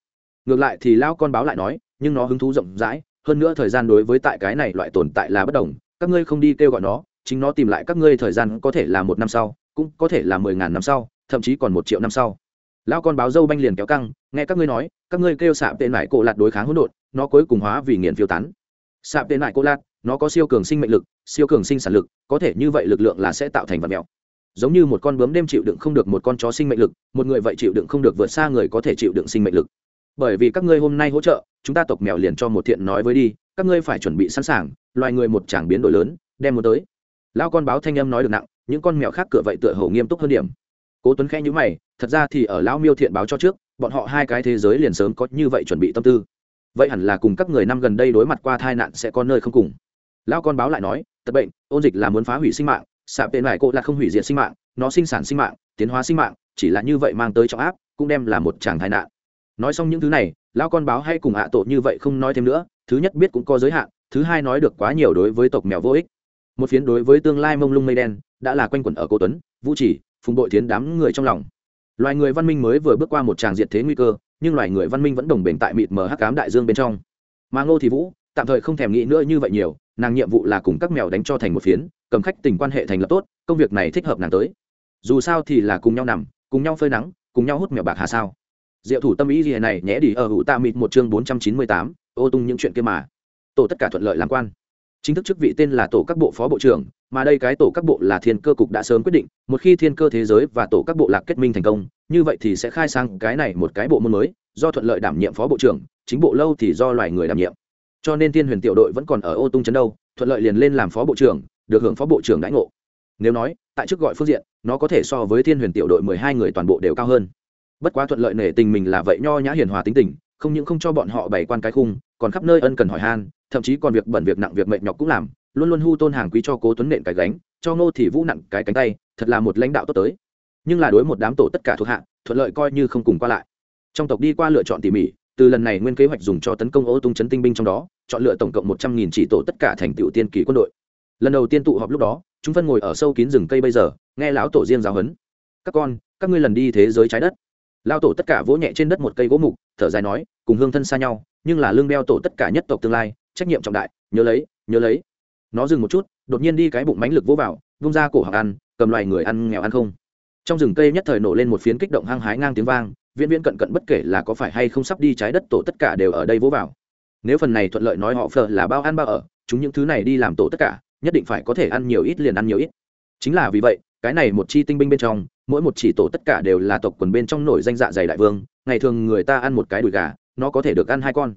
Ngược lại thì lao con báo lại nói, nhưng nó hứng thú rộng rãi, hơn nữa thời gian đối với tại cái này loại tồn tại là bất đồng, các ngươi không đi kêu gọi nó, chính nó tìm lại các ngươi thời gian có thể là một năm sau, cũng có thể là mười ngàn năm sau, thậm chí còn một triệu năm sau lão con báo dâu banh liền kéo căng, nghe các ngươi nói, các ngươi kêu xạ tên lại cổ lạt đối kháng hỗn độn, nó cuối cùng hóa vì nghiền phiêu tán. Xạ tên lại cổ lạt, nó có siêu cường sinh mệnh lực, siêu cường sinh sản lực, có thể như vậy lực lượng là sẽ tạo thành vật mèo. Giống như một con bướm đêm chịu đựng không được một con chó sinh mệnh lực, một người vậy chịu đựng không được vượt xa người có thể chịu đựng sinh mệnh lực. Bởi vì các ngươi hôm nay hỗ trợ, chúng ta tộc mèo liền cho một thiện nói với đi, các ngươi phải chuẩn bị sẵn sàng, loài người một tràng biến đổi lớn, đem muốn tới. Lao con báo thanh âm nói được nặng, những con mèo khác cửa vậy tựa hầu nghiêm túc hơn điểm cố tuấn khẽ nhíu mày, thật ra thì ở lão miêu thiện báo cho trước, bọn họ hai cái thế giới liền sớm có như vậy chuẩn bị tâm tư. Vậy hẳn là cùng các người năm gần đây đối mặt qua tai nạn sẽ có nơi không cùng. Lão con báo lại nói, tật bệnh, ôn dịch là muốn phá hủy sinh mạng, sạp tên lại cô là không hủy diệt sinh mạng, nó sinh sản sinh mạng, tiến hóa sinh mạng, chỉ là như vậy mang tới trọng áp, cũng đem là một trạng tai nạn. Nói xong những thứ này, lão con báo hay cùng ạ tổ như vậy không nói thêm nữa, thứ nhất biết cũng có giới hạn, thứ hai nói được quá nhiều đối với tộc mèo vô ích. Một phiến đối với tương lai mông lung mây đen, đã là quanh quẩn ở cô tuấn, vũ chỉ phùng bội tiến đám người trong lòng. Loài người văn minh mới vừa bước qua một tràng diệt thế nguy cơ, nhưng loài người văn minh vẫn đồng bền tại mịt mờ hắc cám đại dương bên trong. Mà ngô thì vũ, tạm thời không thèm nghĩ nữa như vậy nhiều, nàng nhiệm vụ là cùng các mèo đánh cho thành một phiến, cầm khách tình quan hệ thành lập tốt, công việc này thích hợp nàng tới. Dù sao thì là cùng nhau nằm, cùng nhau phơi nắng, cùng nhau hút mèo bạc hà sao. Diệu thủ tâm ý gì này, nhẽ đi ở hữu tạ mịt một chương bốn trăm chín mươi tám, ô tung những chuyện kia mà. Tổ tất cả thuận lợi làm quan. Chính thức chức vị tên là tổ các bộ phó bộ trưởng mà đây cái tổ các bộ là thiên cơ cục đã sớm quyết định, một khi thiên cơ thế giới và tổ các bộ lạc kết minh thành công, như vậy thì sẽ khai sang cái này một cái bộ môn mới, do thuận lợi đảm nhiệm phó bộ trưởng, chính bộ lâu thì do loài người đảm nhiệm. Cho nên thiên huyền tiểu đội vẫn còn ở ô tung chấn đâu, thuận lợi liền lên làm phó bộ trưởng, được hưởng phó bộ trưởng đãi ngộ. Nếu nói, tại trước gọi phương diện, nó có thể so với thiên huyền tiểu đội mười hai người toàn bộ đều cao hơn. Bất quá thuận lợi nể tình mình là vậy nho nhã hiền hòa tính tình, không những không cho bọn họ bày quan cái khung, còn khắp nơi ân cần hỏi han, thậm chí còn việc bẩn việc nặng việc mệt nhọc cũng làm luôn luôn hu tôn hàng quý cho cố tuấn nện cái gánh, cho ngô thì vũ nặng cái cánh tay, thật là một lãnh đạo tốt tới. Nhưng là đối một đám tổ tất cả thuộc hạ, thuận lợi coi như không cùng qua lại. Trong tộc đi qua lựa chọn tỉ mỉ, từ lần này nguyên kế hoạch dùng cho tấn công ô tung chấn tinh binh trong đó, chọn lựa tổng cộng một trăm nghìn chỉ tổ tất cả thành tựu tiên kỳ quân đội. Lần đầu tiên tụ họp lúc đó, chúng phân ngồi ở sâu kín rừng cây bây giờ, nghe lão tổ riêng giáo huấn. Các con, các ngươi lần đi thế giới trái đất. Lao tổ tất cả vỗ nhẹ trên đất một cây gỗ mục, thở dài nói, cùng hương thân xa nhau, nhưng là lương đeo tổ tất cả nhất tộc tương lai, trách nhiệm trọng đại, nhớ lấy nhớ lấy nó dừng một chút, đột nhiên đi cái bụng mánh lực vỗ vào, vung ra cổ học ăn, cầm loài người ăn nghèo ăn không. Trong rừng cây nhất thời nổ lên một phiến kích động hăng hái ngang tiếng vang, viễn viễn cận cận bất kể là có phải hay không sắp đi trái đất tổ tất cả đều ở đây vỗ vào. Nếu phần này thuận lợi nói họ phờ là bao ăn bao ở, chúng những thứ này đi làm tổ tất cả, nhất định phải có thể ăn nhiều ít liền ăn nhiều ít. Chính là vì vậy, cái này một chi tinh binh bên trong, mỗi một chỉ tổ tất cả đều là tộc quần bên trong nổi danh dạ dày đại vương, ngày thường người ta ăn một cái đùi gà, nó có thể được ăn hai con.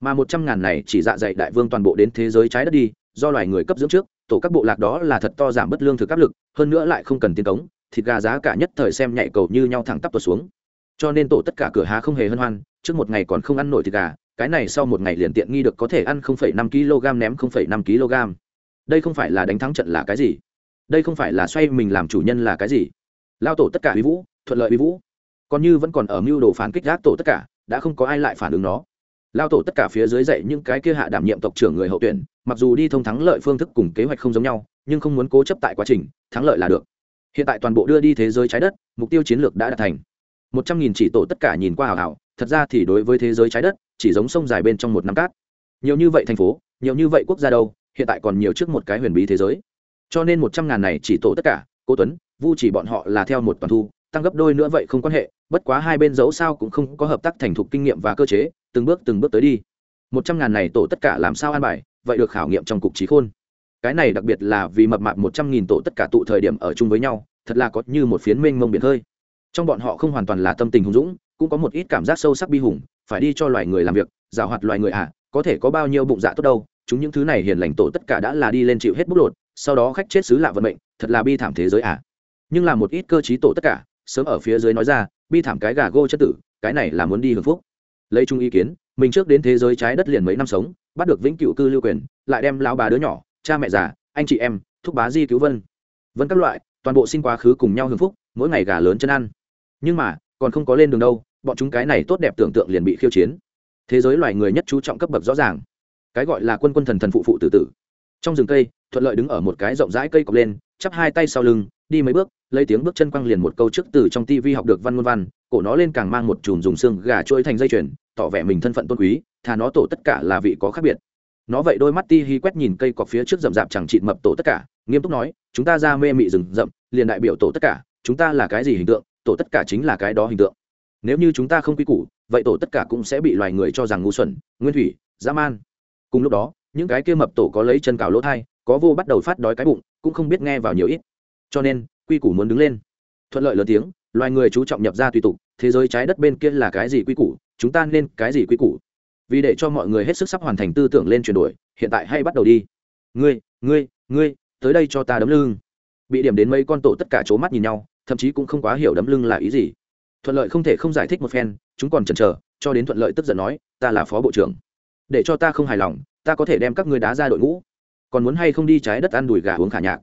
Mà một trăm ngàn này chỉ dạ dày đại vương toàn bộ đến thế giới trái đất đi do loài người cấp dưỡng trước tổ các bộ lạc đó là thật to giảm bất lương thực áp lực hơn nữa lại không cần tiến cống thịt gà giá cả nhất thời xem nhạy cầu như nhau thẳng tắp tuột xuống. Cho nên tổ tất cả cửa há không hề hân hoan trước một ngày còn không ăn nổi thịt gà cái này sau một ngày liền tiện nghi được có thể ăn 0,5 kg ném 0,5 kg. Đây không phải là đánh thắng trận là cái gì? Đây không phải là xoay mình làm chủ nhân là cái gì? Lao tổ tất cả uy vũ thuận lợi uy vũ. Còn như vẫn còn ở mưu đồ phản kích gác tổ tất cả đã không có ai lại phản ứng nó lao tổ tất cả phía dưới dậy những cái kia hạ đảm nhiệm tộc trưởng người hậu tuyển, mặc dù đi thông thắng lợi phương thức cùng kế hoạch không giống nhau, nhưng không muốn cố chấp tại quá trình, thắng lợi là được. Hiện tại toàn bộ đưa đi thế giới trái đất, mục tiêu chiến lược đã đạt thành. Một trăm nghìn chỉ tổ tất cả nhìn qua hào hào, thật ra thì đối với thế giới trái đất, chỉ giống sông dài bên trong một năm cát. Nhiều như vậy thành phố, nhiều như vậy quốc gia đâu, hiện tại còn nhiều trước một cái huyền bí thế giới. Cho nên một trăm ngàn này chỉ tổ tất cả cô tuấn, vu chỉ bọn họ là theo một toàn thu, tăng gấp đôi nữa vậy không quan hệ, bất quá hai bên dẫu sao cũng không có hợp tác thành thục kinh nghiệm và cơ chế từng bước từng bước tới đi. Một trăm ngàn này tổ tất cả làm sao an bài, vậy được khảo nghiệm trong cục trí khôn. Cái này đặc biệt là vì mập mạp một trăm nghìn tổ tất cả tụ thời điểm ở chung với nhau, thật là có như một phiến mênh mông biển hơi. Trong bọn họ không hoàn toàn là tâm tình hùng dũng, cũng có một ít cảm giác sâu sắc bi hùng, phải đi cho loài người làm việc, giảo hoạt loài người à có thể có bao nhiêu bụng dạ tốt đâu, chúng những thứ này hiền lành tổ tất cả đã là đi lên chịu hết bút lột, sau đó khách chết xứ lạ vận mệnh, thật là bi thảm thế giới à. Nhưng là một ít cơ trí tổ tất cả, sớm ở phía dưới nói ra, bi thảm cái gà gô chất tử, cái này là muốn đi hưởng phúc lấy chung ý kiến, mình trước đến thế giới trái đất liền mấy năm sống, bắt được vĩnh cựu cư lưu quyền, lại đem lao bà đứa nhỏ, cha mẹ già, anh chị em, thúc bá di cứu vân. Vân các loại, toàn bộ xin quá khứ cùng nhau hưởng phúc, mỗi ngày gà lớn chân ăn. Nhưng mà, còn không có lên đường đâu, bọn chúng cái này tốt đẹp tưởng tượng liền bị khiêu chiến. Thế giới loài người nhất chú trọng cấp bậc rõ ràng. Cái gọi là quân quân thần thần phụ phụ tử tử. Trong rừng cây, thuận lợi đứng ở một cái rộng rãi cây cọc lên, chắp hai tay sau lưng, đi mấy bước, lấy tiếng bước chân quăng liền một câu trước từ trong tivi học được văn ngôn văn, cổ nó lên càng mang một chùm dùng xương gà trôi thành dây chuyền tỏ vẻ mình thân phận tôn quý thà nó tổ tất cả là vị có khác biệt. Nó vậy đôi mắt ti hi quét nhìn cây cọc phía trước rậm rạp chẳng chịt mập tổ tất cả, nghiêm túc nói, chúng ta ra mê mị rừng rậm, liền đại biểu tổ tất cả, chúng ta là cái gì hình tượng, tổ tất cả chính là cái đó hình tượng. Nếu như chúng ta không quy củ, vậy tổ tất cả cũng sẽ bị loài người cho rằng ngu xuẩn, nguyên thủy, dã man. Cùng lúc đó, những cái kia mập tổ có lấy chân cào lỗ thai, có vô bắt đầu phát đói cái bụng, cũng không biết nghe vào nhiều ít. Cho nên, quy củ muốn đứng lên. Thuận lợi lớn tiếng, loài người chú trọng nhập ra tùy tục, thế giới trái đất bên kia là cái gì quy củ chúng ta nên cái gì quy củ? Vì để cho mọi người hết sức sắp hoàn thành tư tưởng lên chuyển đổi, hiện tại hay bắt đầu đi. Ngươi ngươi ngươi, tới đây cho ta đấm lưng. Bị điểm đến mấy con tổ tất cả c mắt nhìn nhau, thậm chí cũng không quá hiểu đấm lưng là ý gì. Thuận lợi không thể không giải thích một phen, chúng còn chần chờ, cho đến thuận lợi tức giận nói, ta là phó bộ trưởng. Để cho ta không hài lòng, ta có thể đem các ngươi đá ra đội ngũ. Còn muốn hay không đi trái đất ăn đùi gà uống khả nhạc?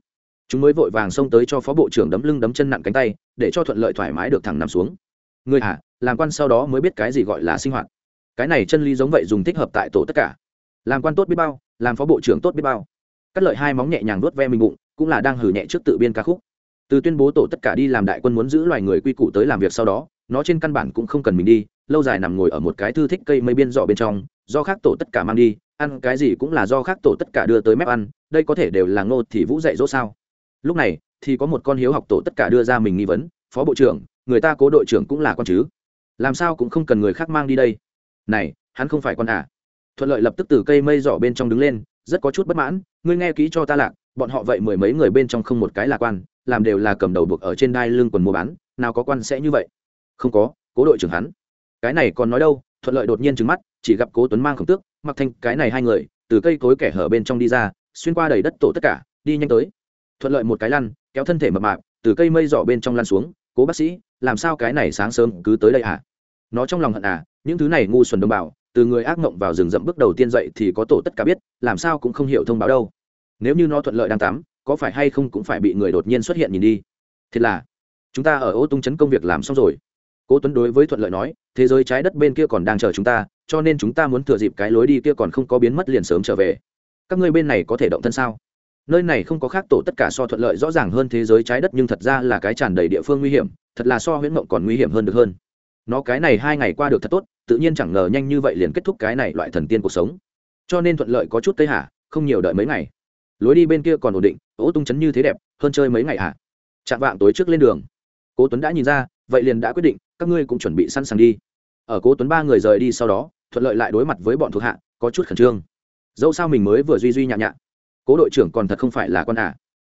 Chúng mới vội vàng xông tới cho phó bộ trưởng đấm lưng đấm chân nặng cánh tay, để cho thuận lợi thoải mái được thẳng nằm xuống người à làm quan sau đó mới biết cái gì gọi là sinh hoạt. Cái này chân lý giống vậy dùng thích hợp tại tổ tất cả. Làm quan tốt biết bao, làm phó bộ trưởng tốt biết bao. Cắt lợi hai móng nhẹ nhàng nuốt ve mình bụng, cũng là đang hử nhẹ trước tự biên ca khúc. Từ tuyên bố tổ tất cả đi làm đại quân muốn giữ loài người quy củ tới làm việc sau đó, nó trên căn bản cũng không cần mình đi, lâu dài nằm ngồi ở một cái thư thích cây mây biên dọ bên trong, do khác tổ tất cả mang đi, ăn cái gì cũng là do khác tổ tất cả đưa tới mép ăn, đây có thể đều là ngô thì vũ dạy dỗ sao. Lúc này, thì có một con hiếu học tổ tất cả đưa ra mình nghi vấn, phó bộ trưởng người ta cố đội trưởng cũng là con chứ. Làm sao cũng không cần người khác mang đi đây. Này, hắn không phải con à. Thuận lợi lập tức từ cây mây giỏ bên trong đứng lên, rất có chút bất mãn, ngươi nghe kỹ cho ta lạc, bọn họ vậy mười mấy người bên trong không một cái là quan, làm đều là cầm đầu buộc ở trên đai lưng quần mua bán, nào có quan sẽ như vậy. Không có, cố đội trưởng hắn. Cái này còn nói đâu, thuận lợi đột nhiên trứng mắt, chỉ gặp cố tuấn mang khổng tước, mặc thanh, cái này hai người, từ cây cối kẻ hở bên trong đi ra, xuyên qua đầy đất tổ tất cả, đi nhanh tới. Thuận lợi một cái lăn, kéo thân thể mập mạp, từ cây mây giỏ bên trong lăn xuống, cố bác sĩ làm sao cái này sáng sớm cứ tới đây à nó trong lòng hận à những thứ này ngu xuẩn đồng bào, từ người ác mộng vào rừng rậm bước đầu tiên dậy thì có tổ tất cả biết, làm sao cũng không hiểu thông báo đâu. Nếu như nó thuận lợi đang tắm, có phải hay không cũng phải bị người đột nhiên xuất hiện nhìn đi. Thật là, chúng ta ở ô tung chấn công việc làm xong rồi. Cố tuấn đối với thuận lợi nói, thế giới trái đất bên kia còn đang chờ chúng ta, cho nên chúng ta muốn thừa dịp cái lối đi kia còn không có biến mất liền sớm trở về. Các ngươi bên này có thể động thân sao? Nơi này không có khác tổ tất cả so thuận lợi rõ ràng hơn thế giới trái đất nhưng thật ra là cái tràn đầy địa phương nguy hiểm, thật là so huyễn mộng còn nguy hiểm hơn được hơn. Nó cái này hai ngày qua được thật tốt, tự nhiên chẳng ngờ nhanh như vậy liền kết thúc cái này loại thần tiên cuộc sống. Cho nên thuận lợi có chút cây hả không nhiều đợi mấy ngày. Lối đi bên kia còn ổn định, ố tung chấn như thế đẹp, hơn chơi mấy ngày hả chạm vạng tối trước lên đường. Cố tuấn đã nhìn ra, vậy liền đã quyết định, các ngươi cũng chuẩn bị sẵn sàng đi. Ở cố tuấn ba người rời đi sau đó, thuận lợi lại đối mặt với bọn thuộc hạ, có chút khẩn trương. Dẫu sao mình mới vừa duy duy nhạ nhạ cố đội trưởng còn thật không phải là con à.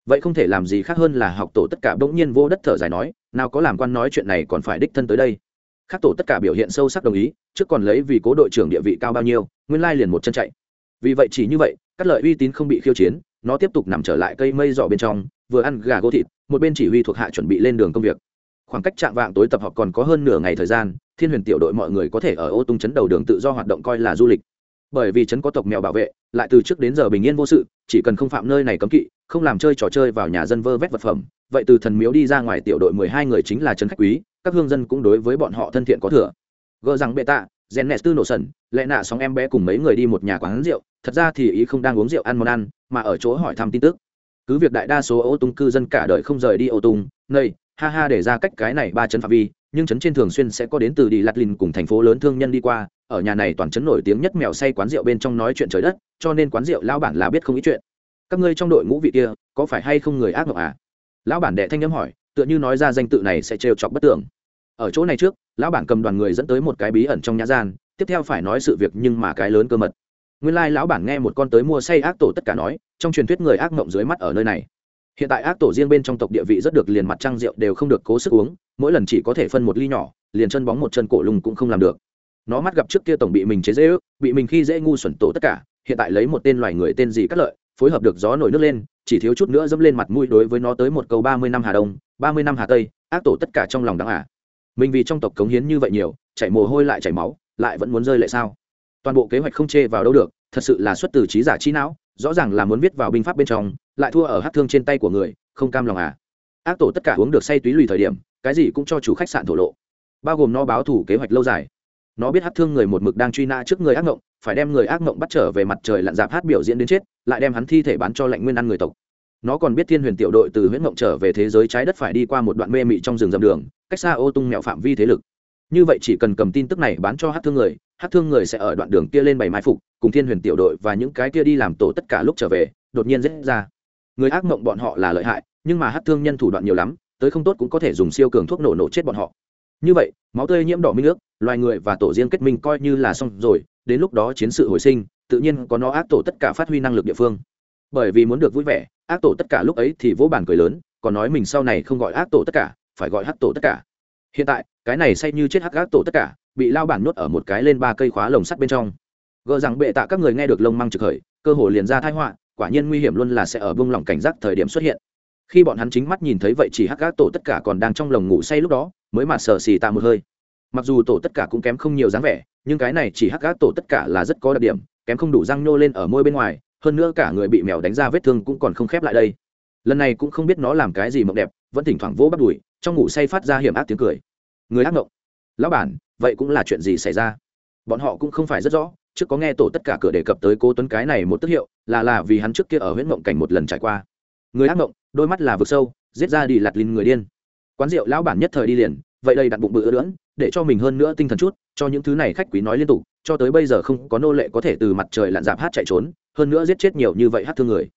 Vậy không thể làm gì khác hơn là học tổ tất cả bỗng nhiên vô đất thở dài nói, nào có làm quan nói chuyện này còn phải đích thân tới đây. Khác tổ tất cả biểu hiện sâu sắc đồng ý, trước còn lấy vì cố đội trưởng địa vị cao bao nhiêu, nguyên lai liền một chân chạy. Vì vậy chỉ như vậy các lợi uy tín không bị khiêu chiến, nó tiếp tục nằm trở lại cây mây dọ bên trong, vừa ăn gà gỗ thịt, một bên chỉ huy thuộc hạ chuẩn bị lên đường công việc. Khoảng cách chạm vạng tối tập họp còn có hơn nửa ngày thời gian, thiên huyền tiểu đội mọi người có thể ở ô tung chấn đầu đường tự do hoạt động coi là du lịch. Bởi vì chấn có tộc mèo bảo vệ, lại từ trước đến giờ bình yên vô sự chỉ cần không phạm nơi này cấm kỵ không làm chơi trò chơi vào nhà dân vơ vét vật phẩm vậy từ thần miếu đi ra ngoài tiểu đội mười hai người chính là trấn khách quý các hương dân cũng đối với bọn họ thân thiện có thừa. Gỡ rằng bệ tạ gen nẹt tư nổ sần lẽ nạ sóng em bé cùng mấy người đi một nhà quán rượu thật ra thì ý không đang uống rượu ăn món ăn mà ở chỗ hỏi thăm tin tức. Cứ việc đại đa số ô tung cư dân cả đời không rời đi ô tung nầy, ha ha để ra cách cái này ba chấn phạm vi nhưng chấn trên thường xuyên sẽ có đến từ đi lạt lìn cùng thành phố lớn thương nhân đi qua ở nhà này toàn chấn nổi tiếng nhất mèo say quán rượu bên trong nói chuyện trời đất, cho nên quán rượu lão bản là biết không ít chuyện. Các ngươi trong đội ngũ vị kia, có phải hay không người ác độc à? Lão bản đệ thanh nhắm hỏi, tựa như nói ra danh tự này sẽ trêu chọc bất tưởng. Ở chỗ này trước, lão bản cầm đoàn người dẫn tới một cái bí ẩn trong nhã gian, tiếp theo phải nói sự việc nhưng mà cái lớn cơ mật. Nguyên lai lão bản nghe một con tới mua say ác tổ tất cả nói, trong truyền thuyết người ác mộng dưới mắt ở nơi này. Hiện tại ác tổ riêng bên trong tộc địa vị rất được liền mặt trăng rượu đều không được cố sức uống, mỗi lần chỉ có thể phân một ly nhỏ, liền chân bóng một chân cổ lùng cũng không làm được nó mắt gặp trước kia tổng bị mình chế dễ ước, bị mình khi dễ ngu xuẩn tổ tất cả, hiện tại lấy một tên loài người tên gì cắt lợi, phối hợp được gió nổi nước lên, chỉ thiếu chút nữa dẫm lên mặt mũi đối với nó tới một câu ba mươi năm hà đông, ba mươi năm hà tây, ác tổ tất cả trong lòng đáng ả mình vì trong tộc cống hiến như vậy nhiều, chảy mồ hôi lại chảy máu, lại vẫn muốn rơi lại sao? Toàn bộ kế hoạch không chê vào đâu được, thật sự là xuất từ trí giả trí não, rõ ràng là muốn viết vào binh pháp bên trong, lại thua ở hát thương trên tay của người, không cam lòng à. Ác tổ tất cả uống được say túy lùi thời điểm, cái gì cũng cho chủ khách sạn thổ lộ. Bao gồm nó báo thủ kế hoạch lâu dài nó biết hát thương người một mực đang truy nã trước người ác mộng phải đem người ác mộng bắt trở về mặt trời lặn dạp hát biểu diễn đến chết, lại đem hắn thi thể bán cho lệnh nguyên ăn người tộc. Nó còn biết thiên huyền tiểu đội từ huyễn mộng trở về thế giới trái đất phải đi qua một đoạn mê mị trong rừng dầm đường, cách xa ô tung mẹo phạm vi thế lực. Như vậy chỉ cần cầm tin tức này bán cho hát thương người, hát thương người sẽ ở đoạn đường kia lên bày mai phục, cùng thiên huyền tiểu đội và những cái kia đi làm tổ tất cả lúc trở về, đột nhiên dễ ra. Người ác mộng bọn họ là lợi hại, nhưng mà hát thương nhân thủ đoạn nhiều lắm, tới không tốt cũng có thể dùng siêu cường thuốc nổ nổ chết bọn họ như vậy, máu tươi nhiễm đỏ minh nước loài người và tổ riêng kết minh coi như là xong rồi, đến lúc đó chiến sự hồi sinh, tự nhiên có nó ác tổ tất cả phát huy năng lực địa phương. Bởi vì muốn được vui vẻ, ác tổ tất cả lúc ấy thì vỗ bàn cười lớn, còn nói mình sau này không gọi ác tổ tất cả, phải gọi hắc tổ tất cả. Hiện tại, cái này say như chết hắc ác tổ tất cả, bị lao bản nuốt ở một cái lên ba cây khóa lồng sắt bên trong. Gờ rằng bệ tạ các người nghe được lông măng trực khởi, cơ hồ liền ra thai họa, quả nhiên nguy hiểm luôn là sẽ ở bông lòng cảnh giác thời điểm xuất hiện. Khi bọn hắn chính mắt nhìn thấy vậy chỉ hắc ác tổ tất cả còn đang trong lồng ngủ say lúc đó mới mà sờ xì ta một hơi. Mặc dù tổ tất cả cũng kém không nhiều dáng vẻ, nhưng cái này chỉ hắc ác tổ tất cả là rất có đặc điểm, kém không đủ răng nhô lên ở môi bên ngoài, hơn nữa cả người bị mèo đánh ra vết thương cũng còn không khép lại đây. Lần này cũng không biết nó làm cái gì mộng đẹp, vẫn thỉnh thoảng vỗ bắt đùi, trong ngủ say phát ra hiểm ác tiếng cười. Người ác mộng. Lão bản, vậy cũng là chuyện gì xảy ra? Bọn họ cũng không phải rất rõ, trước có nghe tổ tất cả cửa đề cập tới cố tuấn cái này một tức hiệu, là là vì hắn trước kia ở huyện mộng cảnh một lần trải qua. Người ác mộng, đôi mắt là vực sâu, giết ra đi lặt lìn người điên quán rượu lão bản nhất thời đi liền, vậy đây đặt bụng bự lưỡng để cho mình hơn nữa tinh thần chút, cho những thứ này khách quý nói liên tục, cho tới bây giờ không có nô lệ có thể từ mặt trời lặn dạp hát chạy trốn, hơn nữa giết chết nhiều như vậy hát thương người.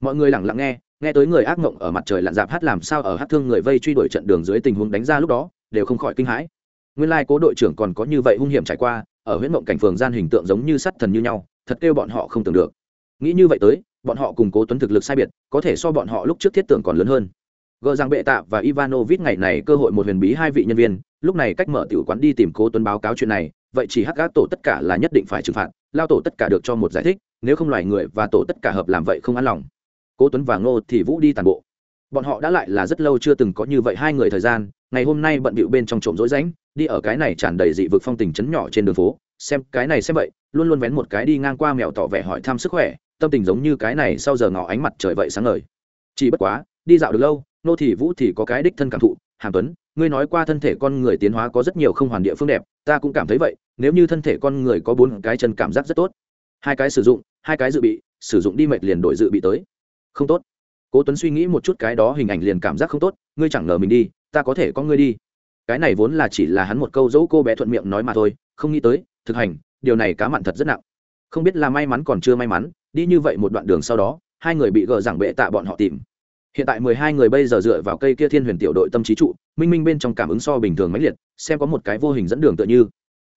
Mọi người lẳng lặng nghe nghe tới người ác mộng ở mặt trời lặn dạp hát làm sao ở hát thương người vây truy đuổi trận đường dưới tình huống đánh ra lúc đó, đều không khỏi kinh hãi. Nguyên lai cố đội trưởng còn có như vậy hung hiểm trải qua, ở huyễn mộng cảnh phường gian hình tượng giống như sắt thần như nhau, thật kêu bọn họ không tưởng được. Nghĩ như vậy tới, bọn họ cùng cố tuấn thực lực sai biệt, có thể so bọn họ lúc trước thiết tưởng còn lớn hơn gờ rằng bệ tạ và ivanovit ngày này cơ hội một huyền bí hai vị nhân viên. Lúc này cách mở tiểu quán đi tìm cố tuấn báo cáo chuyện này. Vậy chỉ hắc gác tổ tất cả là nhất định phải trừng phạt. Lao tổ tất cả được cho một giải thích. Nếu không loài người và tổ tất cả hợp làm vậy không an lòng. Cố tuấn và ngô thì vũ đi tàn bộ. Bọn họ đã lại là rất lâu chưa từng có như vậy hai người thời gian. Ngày hôm nay bận bịu bên trong trộm rỗi ránh đi ở cái này tràn đầy dị vực phong tình chấn nhỏ trên đường phố. Xem, cái này xem vậy, luôn luôn vén một cái đi ngang qua mèo tỏ vẻ hỏi thăm sức khỏe, tâm tình giống như cái này sau giờ ngỏ ánh mặt trời vậy sáng ngời. Chỉ bất quá, đi dạo được lâu nô thị vũ thì có cái đích thân cảm thụ, hàm tuấn, ngươi nói qua thân thể con người tiến hóa có rất nhiều không hoàn địa phương đẹp, ta cũng cảm thấy vậy, nếu như thân thể con người có bốn cái chân cảm giác rất tốt, hai cái sử dụng, hai cái dự bị, sử dụng đi mệt liền đổi dự bị tới. Không tốt. Cố tuấn suy nghĩ một chút cái đó hình ảnh liền cảm giác không tốt, ngươi chẳng ngờ mình đi, ta có thể có ngươi đi. Cái này vốn là chỉ là hắn một câu dỗ cô bé thuận miệng nói mà thôi, không nghĩ tới, thực hành, điều này cá mặn thật rất nặng. Không biết là may mắn còn chưa may mắn, đi như vậy một đoạn đường sau đó, hai người bị gờ giảng bệ tạ bọn họ tìm hiện tại mười hai người bây giờ dựa vào cây kia thiên huyền tiểu đội tâm trí trụ, minh minh bên trong cảm ứng so bình thường mãnh liệt, xem có một cái vô hình dẫn đường tựa như.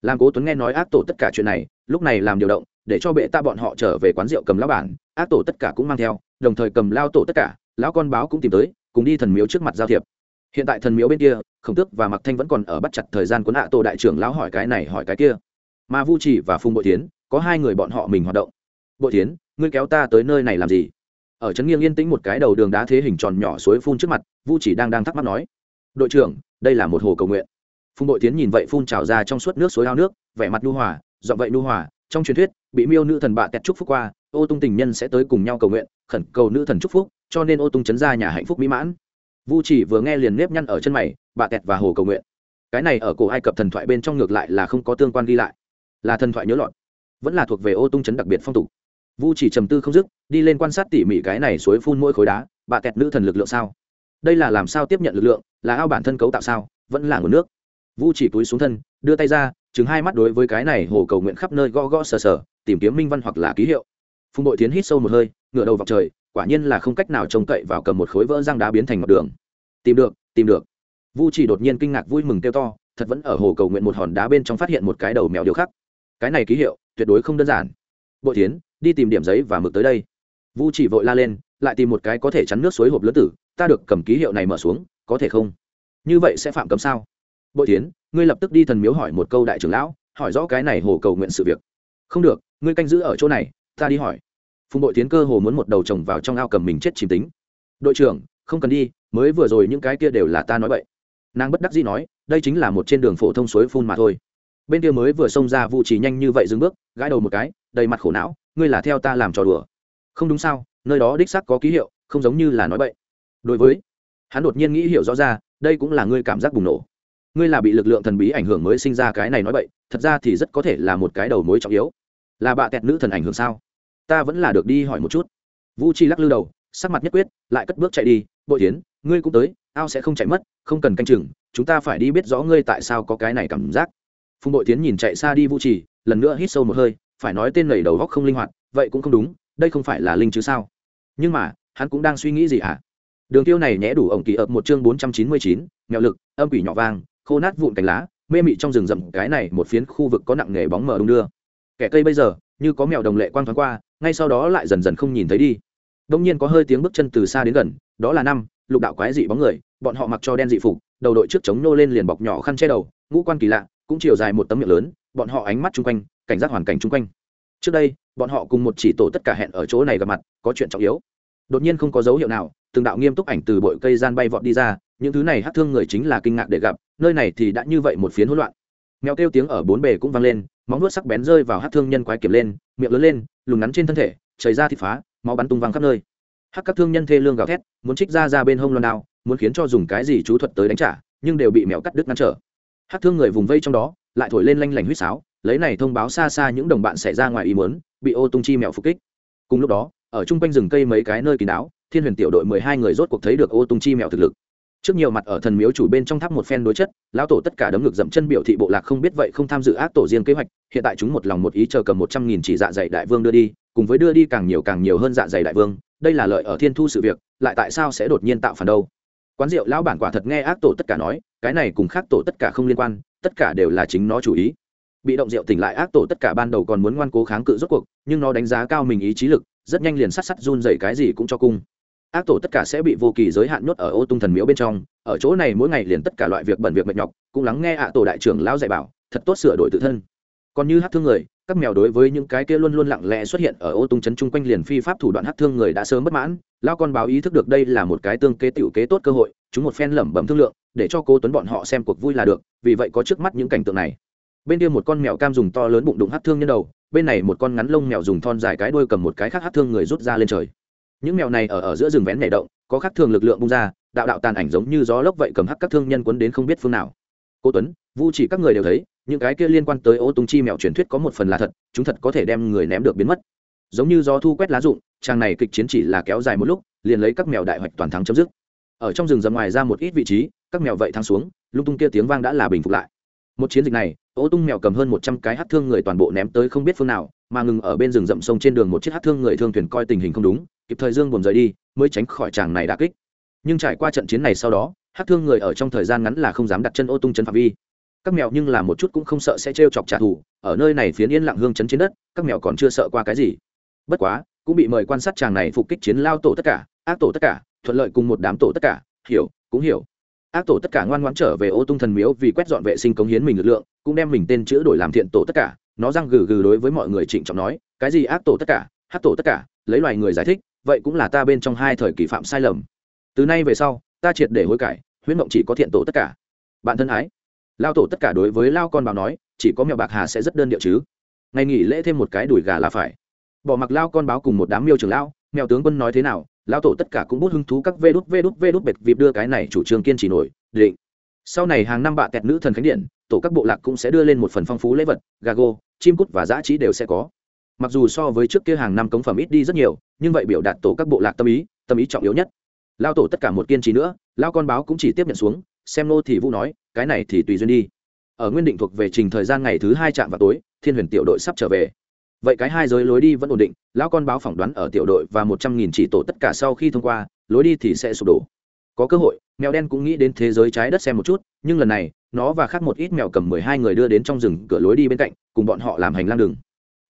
Làm cố tuấn nghe nói ác tổ tất cả chuyện này, lúc này làm điều động, để cho bệ ta bọn họ trở về quán rượu cầm lão bản, ác tổ tất cả cũng mang theo, đồng thời cầm lao tổ tất cả, lão con báo cũng tìm tới, cùng đi thần miếu trước mặt giao thiệp. Hiện tại thần miếu bên kia, khổng tước và mặc thanh vẫn còn ở bắt chặt thời gian cuốn hạ tổ đại trưởng lão hỏi cái này hỏi cái kia. Mà vu chỉ và phùng bội tiến, có hai người bọn họ mình hoạt động. Bội tiến, ngươi kéo ta tới nơi này làm gì? Ở trấn nghiêng yên tĩnh một cái đầu đường đá thế hình tròn nhỏ suối phun trước mặt, vu chỉ đang đang thắc mắc nói, đội trưởng, đây là một hồ cầu nguyện. Phùng đội tiến nhìn vậy phun trào ra trong suốt nước suối ao nước, vẻ mặt nu hòa dọn vậy nu hòa, trong truyền thuyết, bị miêu nữ thần bạ tẹt chúc phúc qua, ô tung tình nhân sẽ tới cùng nhau cầu nguyện, khẩn cầu nữ thần chúc phúc, cho nên ô tung chấn ra nhà hạnh phúc mỹ mãn. Vu chỉ vừa nghe liền nếp nhăn ở chân mày, bạ tẹt và hồ cầu nguyện. Cái này ở cổ ai cập thần thoại bên trong ngược lại là không có tương quan ghi lại, là thần thoại nhớ lọt, vẫn là thuộc về ô tung chấn đặc biệt phong tục vu chỉ trầm tư không dứt, đi lên quan sát tỉ mỉ cái này suối phun mỗi khối đá, bà kẹt nữ thần lực lượng sao? Đây là làm sao tiếp nhận lực lượng, là ao bản thân cấu tạo sao, vẫn là nguồn nước? Vu chỉ túi xuống thân, đưa tay ra chứng hai mắt đối với cái này hồ cầu nguyện khắp nơi gõ gõ sờ sờ, tìm kiếm minh văn hoặc là ký hiệu. Phùng đội tiến hít sâu một hơi, ngửa đầu vào trời, quả nhiên là không cách nào trông cậy vào cầm một khối vỡ răng đá biến thành mặt đường. Tìm được tìm được. Vu chỉ đột nhiên kinh ngạc vui mừng kêu to, thật vẫn ở hồ cầu nguyện một hòn đá bên trong phát hiện một cái đầu mèo điêu khắc. Cái này ký hiệu, tuyệt đối không đơn giản. Bội tiến đi tìm điểm giấy và mực tới đây. Vu chỉ vội la lên, lại tìm một cái có thể chắn nước suối hộp lớn tử, ta được cầm ký hiệu này mở xuống, có thể không? Như vậy sẽ phạm cấm sao? Bội tiến ngươi lập tức đi thần miếu hỏi một câu đại trưởng lão, hỏi rõ cái này hồ cầu nguyện sự việc. Không được, ngươi canh giữ ở chỗ này, ta đi hỏi. Phùng bội tiến cơ hồ muốn một đầu chồng vào trong ao cầm mình chết chìm tính. Đội trưởng, không cần đi, mới vừa rồi những cái kia đều là ta nói vậy nàng bất đắc dĩ nói, đây chính là một trên đường phổ thông suối phun mà thôi. Bên kia mới vừa xông ra vụ trì nhanh như vậy dừng bước, gãi đầu một cái đầy mặt khổ não, ngươi là theo ta làm trò đùa. Không đúng sao, nơi đó đích sắc có ký hiệu, không giống như là nói vậy đối với, hắn đột nhiên nghĩ hiểu rõ ra, đây cũng là ngươi cảm giác bùng nổ. Ngươi là bị lực lượng thần bí ảnh hưởng mới sinh ra cái này nói vậy thật ra thì rất có thể là một cái đầu mối trọng yếu. Là bạ tẹt nữ thần ảnh hưởng sao? Ta vẫn là được đi hỏi một chút. Vu chi lắc lư đầu, sắc mặt nhất quyết, lại cất bước chạy đi, bội tiến ngươi cũng tới, ao sẽ không chạy mất, không cần canh chừng, chúng ta phải đi biết rõ ngươi tại sao có cái này cảm giác. Phùng bội tiến nhìn chạy xa đi Vu trì, lần nữa hít sâu một hơi phải nói tên lầy đầu góc không linh hoạt, vậy cũng không đúng, đây không phải là linh chứ sao? Nhưng mà, hắn cũng đang suy nghĩ gì ạ à? đường tiêu này nhẽ đủ ổng kỳ ập một chương bốn trăm chín mươi chín mèo lực, âm quỷ nhỏ vang, khô nát vụn cành lá, mê mị trong rừng rậm, cái này một phiến khu vực có nặng nghề bóng mờ đung đưa. Kẻ cây bây giờ, như có mèo đồng lệ quang thoáng qua, ngay sau đó lại dần dần không nhìn thấy đi. Đông nhiên có hơi tiếng bước chân từ xa đến gần, đó là năm, lục đạo quái dị bóng người, bọn họ mặc cho đen dị phục, đầu đội trước chống nô lên liền bọc nhỏ khăn che đầu, ngũ quan kỳ lạ, cũng chiều dài một tấm miệng lớn, bọn họ ánh mắt chung quanh cảnh giác hoàn cảnh chung quanh. Trước đây, bọn họ cùng một chỉ tổ tất cả hẹn ở chỗ này gặp mặt, có chuyện trọng yếu. Đột nhiên không có dấu hiệu nào, từng đạo nghiêm túc ảnh từ bụi cây gian bay vọt đi ra, những thứ này hát thương người chính là kinh ngạc để gặp, nơi này thì đã như vậy một phiến hỗn loạn. Mèo kêu tiếng ở bốn bề cũng vang lên, móng nuốt sắc bén rơi vào hát thương nhân quái kiểm lên, miệng lớn lên lùng ngắn trên thân thể, chảy ra thịt phá, máu bắn tung văng khắp nơi. Hát các thương nhân thê lương gào thét, muốn trích ra ra bên hông loan đao, muốn khiến cho dùng cái gì chú thuật tới đánh trả, nhưng đều bị mèo cắt đứt ngăn trở. Hát thương người vùng vây trong đó, lại thổi lên lanh lảnh huýt sáo lấy này thông báo xa xa những đồng bạn xảy ra ngoài ý muốn, bị ô tung chi mèo phục kích. Cùng lúc đó, ở chung quanh rừng cây mấy cái nơi kín đáo, thiên huyền tiểu đội mười hai người rốt cuộc thấy được ô tung chi mèo thực lực. Trước nhiều mặt ở thần miếu chủ bên trong tháp một phen đối chất, lão tổ tất cả đấm ngực dậm chân biểu thị bộ lạc không biết vậy không tham dự ác tổ riêng kế hoạch, hiện tại chúng một lòng một ý chờ cầm một trăm nghìn chỉ dạ dày đại vương đưa đi, cùng với đưa đi càng nhiều càng nhiều hơn dạ dày đại vương, đây là lợi ở thiên thu sự việc, lại tại sao sẽ đột nhiên tạo phản đâu? Quán rượu lão bản quả thật nghe ác tổ tất cả nói, cái này cùng khác tổ tất cả không liên quan, tất cả đều là chính nó chủ ý bị động rượu tỉnh lại ác tổ tất cả ban đầu còn muốn ngoan cố kháng cự rốt cuộc, nhưng nó đánh giá cao mình ý chí lực, rất nhanh liền sát sắt run dậy cái gì cũng cho cung. Ác tổ tất cả sẽ bị vô kỳ giới hạn nhốt ở ô tung thần miếu bên trong, ở chỗ này mỗi ngày liền tất cả loại việc bẩn việc mệt nhọc, cũng lắng nghe ạ tổ đại trưởng lão dạy bảo, thật tốt sửa đổi tự thân. Còn như hát thương người, các mèo đối với những cái kia luôn luôn lặng lẽ xuất hiện ở ô tung chấn chung quanh liền phi pháp thủ đoạn hát thương người đã sớm bất mãn lao con báo ý thức được đây là một cái tương kế tiểu kế tốt cơ hội, chúng một phen lẩm bẩm thương lượng, để cho cô tuấn bọn họ xem cuộc vui là được, vì vậy có trước mắt những cảnh tượng này bên kia một con mèo cam dùng to lớn bụng đụng hát thương nhân đầu, bên này một con ngắn lông mèo dùng thon dài cái đuôi cầm một cái khác hát thương người rút ra lên trời. Những mèo này ở ở giữa rừng vén nảy động, có khác thường lực lượng bung ra, đạo đạo tàn ảnh giống như gió lốc vậy cầm hắc các thương nhân quấn đến không biết phương nào. Cô tuấn, vu chỉ các người đều thấy, những cái kia liên quan tới ô tung chi mèo truyền thuyết có một phần là thật, chúng thật có thể đem người ném được biến mất. Giống như gió thu quét lá rụng trang này kịch chiến chỉ là kéo dài một lúc, liền lấy các mèo đại hoạch toàn thắng chấm dứt. Ở trong rừng rậm ngoài ra một ít vị trí, các mèo vậy thắng xuống, lung tung kia tiếng vang đã là bình phục lại. Một chiến dịch này ô tung mèo cầm hơn một trăm cái hát thương người toàn bộ ném tới không biết phương nào, mà ngừng ở bên rừng rậm sông trên đường một chiếc hát thương người thương thuyền coi tình hình không đúng, kịp thời dương buồn rời đi, mới tránh khỏi tràng này đà kích. Nhưng trải qua trận chiến này sau đó, hát thương người ở trong thời gian ngắn là không dám đặt chân ô tung chân phạm vi. Các mèo nhưng là một chút cũng không sợ sẽ trêu chọc trả thù, ở nơi này phiến yên lặng hương chấn trên đất, các mèo còn chưa sợ qua cái gì. Bất quá, cũng bị mời quan sát chàng này phục kích chiến lao tổ tất cả, ác tổ tất cả, thuận lợi cùng một đám tổ tất cả, hiểu, cũng hiểu ác tổ tất cả ngoan ngoãn trở về ô tung thần miếu vì quét dọn vệ sinh cống hiến mình lực lượng, cũng đem mình tên chữ đổi làm thiện tổ tất cả. Nó răng gừ gừ đối với mọi người trịnh trọng nói, cái gì ác tổ tất cả? Hát tổ tất cả, lấy loài người giải thích, vậy cũng là ta bên trong hai thời kỳ phạm sai lầm. Từ nay về sau, ta triệt để hối cải, huyễn mộng chỉ có thiện tổ tất cả. Bạn thân ái, lao tổ tất cả đối với lao con báo nói, chỉ có mèo bạc hà sẽ rất đơn điệu chứ. Ngày nghỉ lễ thêm một cái đùi gà là phải. Bỏ mặc lao con báo cùng một đám miêu trưởng lao mèo tướng quân nói thế nào? Lão tổ tất cả cũng bút hứng thú các vê đút vê đút vê đút bệt vịp đưa cái này chủ trương kiên trì nổi, định. Sau này hàng năm bạ tẹt nữ thần khánh điện, tổ các bộ lạc cũng sẽ đưa lên một phần phong phú lễ vật, gà gô, chim cút và giã trí đều sẽ có. Mặc dù so với trước kia hàng năm cống phẩm ít đi rất nhiều, nhưng vậy biểu đạt tổ các bộ lạc tâm ý tâm ý trọng yếu nhất. Lao tổ tất cả một kiên trì nữa lao con báo cũng chỉ tiếp nhận xuống, xem nô thì vũ nói, cái này thì tùy duyên đi. Ở nguyên định thuộc về trình thời gian ngày thứ hai chạm vào tối, thiên huyền tiểu đội sắp trở về vậy cái hai giới lối đi vẫn ổn định, lão con báo phỏng đoán ở tiểu đội và một trăm nghìn chỉ tổ tất cả sau khi thông qua, lối đi thì sẽ sụp đổ. Có cơ hội, mèo đen cũng nghĩ đến thế giới trái đất xem một chút, nhưng lần này, nó và khác một ít mèo cầm mười hai người đưa đến trong rừng cửa lối đi bên cạnh, cùng bọn họ làm hành lang đường.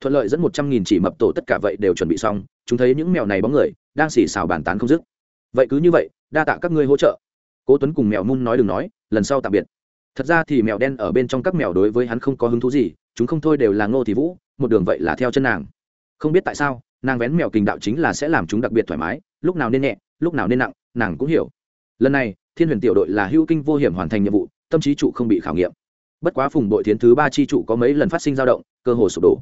Thuận lợi dẫn một trăm nghìn chỉ mập tổ tất cả vậy đều chuẩn bị xong, chúng thấy những mèo này bóng người, đang xì xào bàn tán không dứt. Vậy cứ như vậy, đa tạ các ngươi hỗ trợ. Cố tuấn cùng mèo mun nói đừng nói, lần sau tạm biệt. Thật ra thì mèo đen ở bên trong các mèo đối với hắn không có hứng thú gì, chúng không thôi đều là ngô thì vũ một đường vậy là theo chân nàng. Không biết tại sao, nàng vén mèo kình đạo chính là sẽ làm chúng đặc biệt thoải mái, lúc nào nên nhẹ, lúc nào nên nặng, nàng cũng hiểu. Lần này, thiên huyền tiểu đội là hữu kinh vô hiểm hoàn thành nhiệm vụ, tâm trí trụ không bị khảo nghiệm. Bất quá phùng đội tiến thứ ba chi trụ có mấy lần phát sinh dao động, cơ hồ sụp đổ.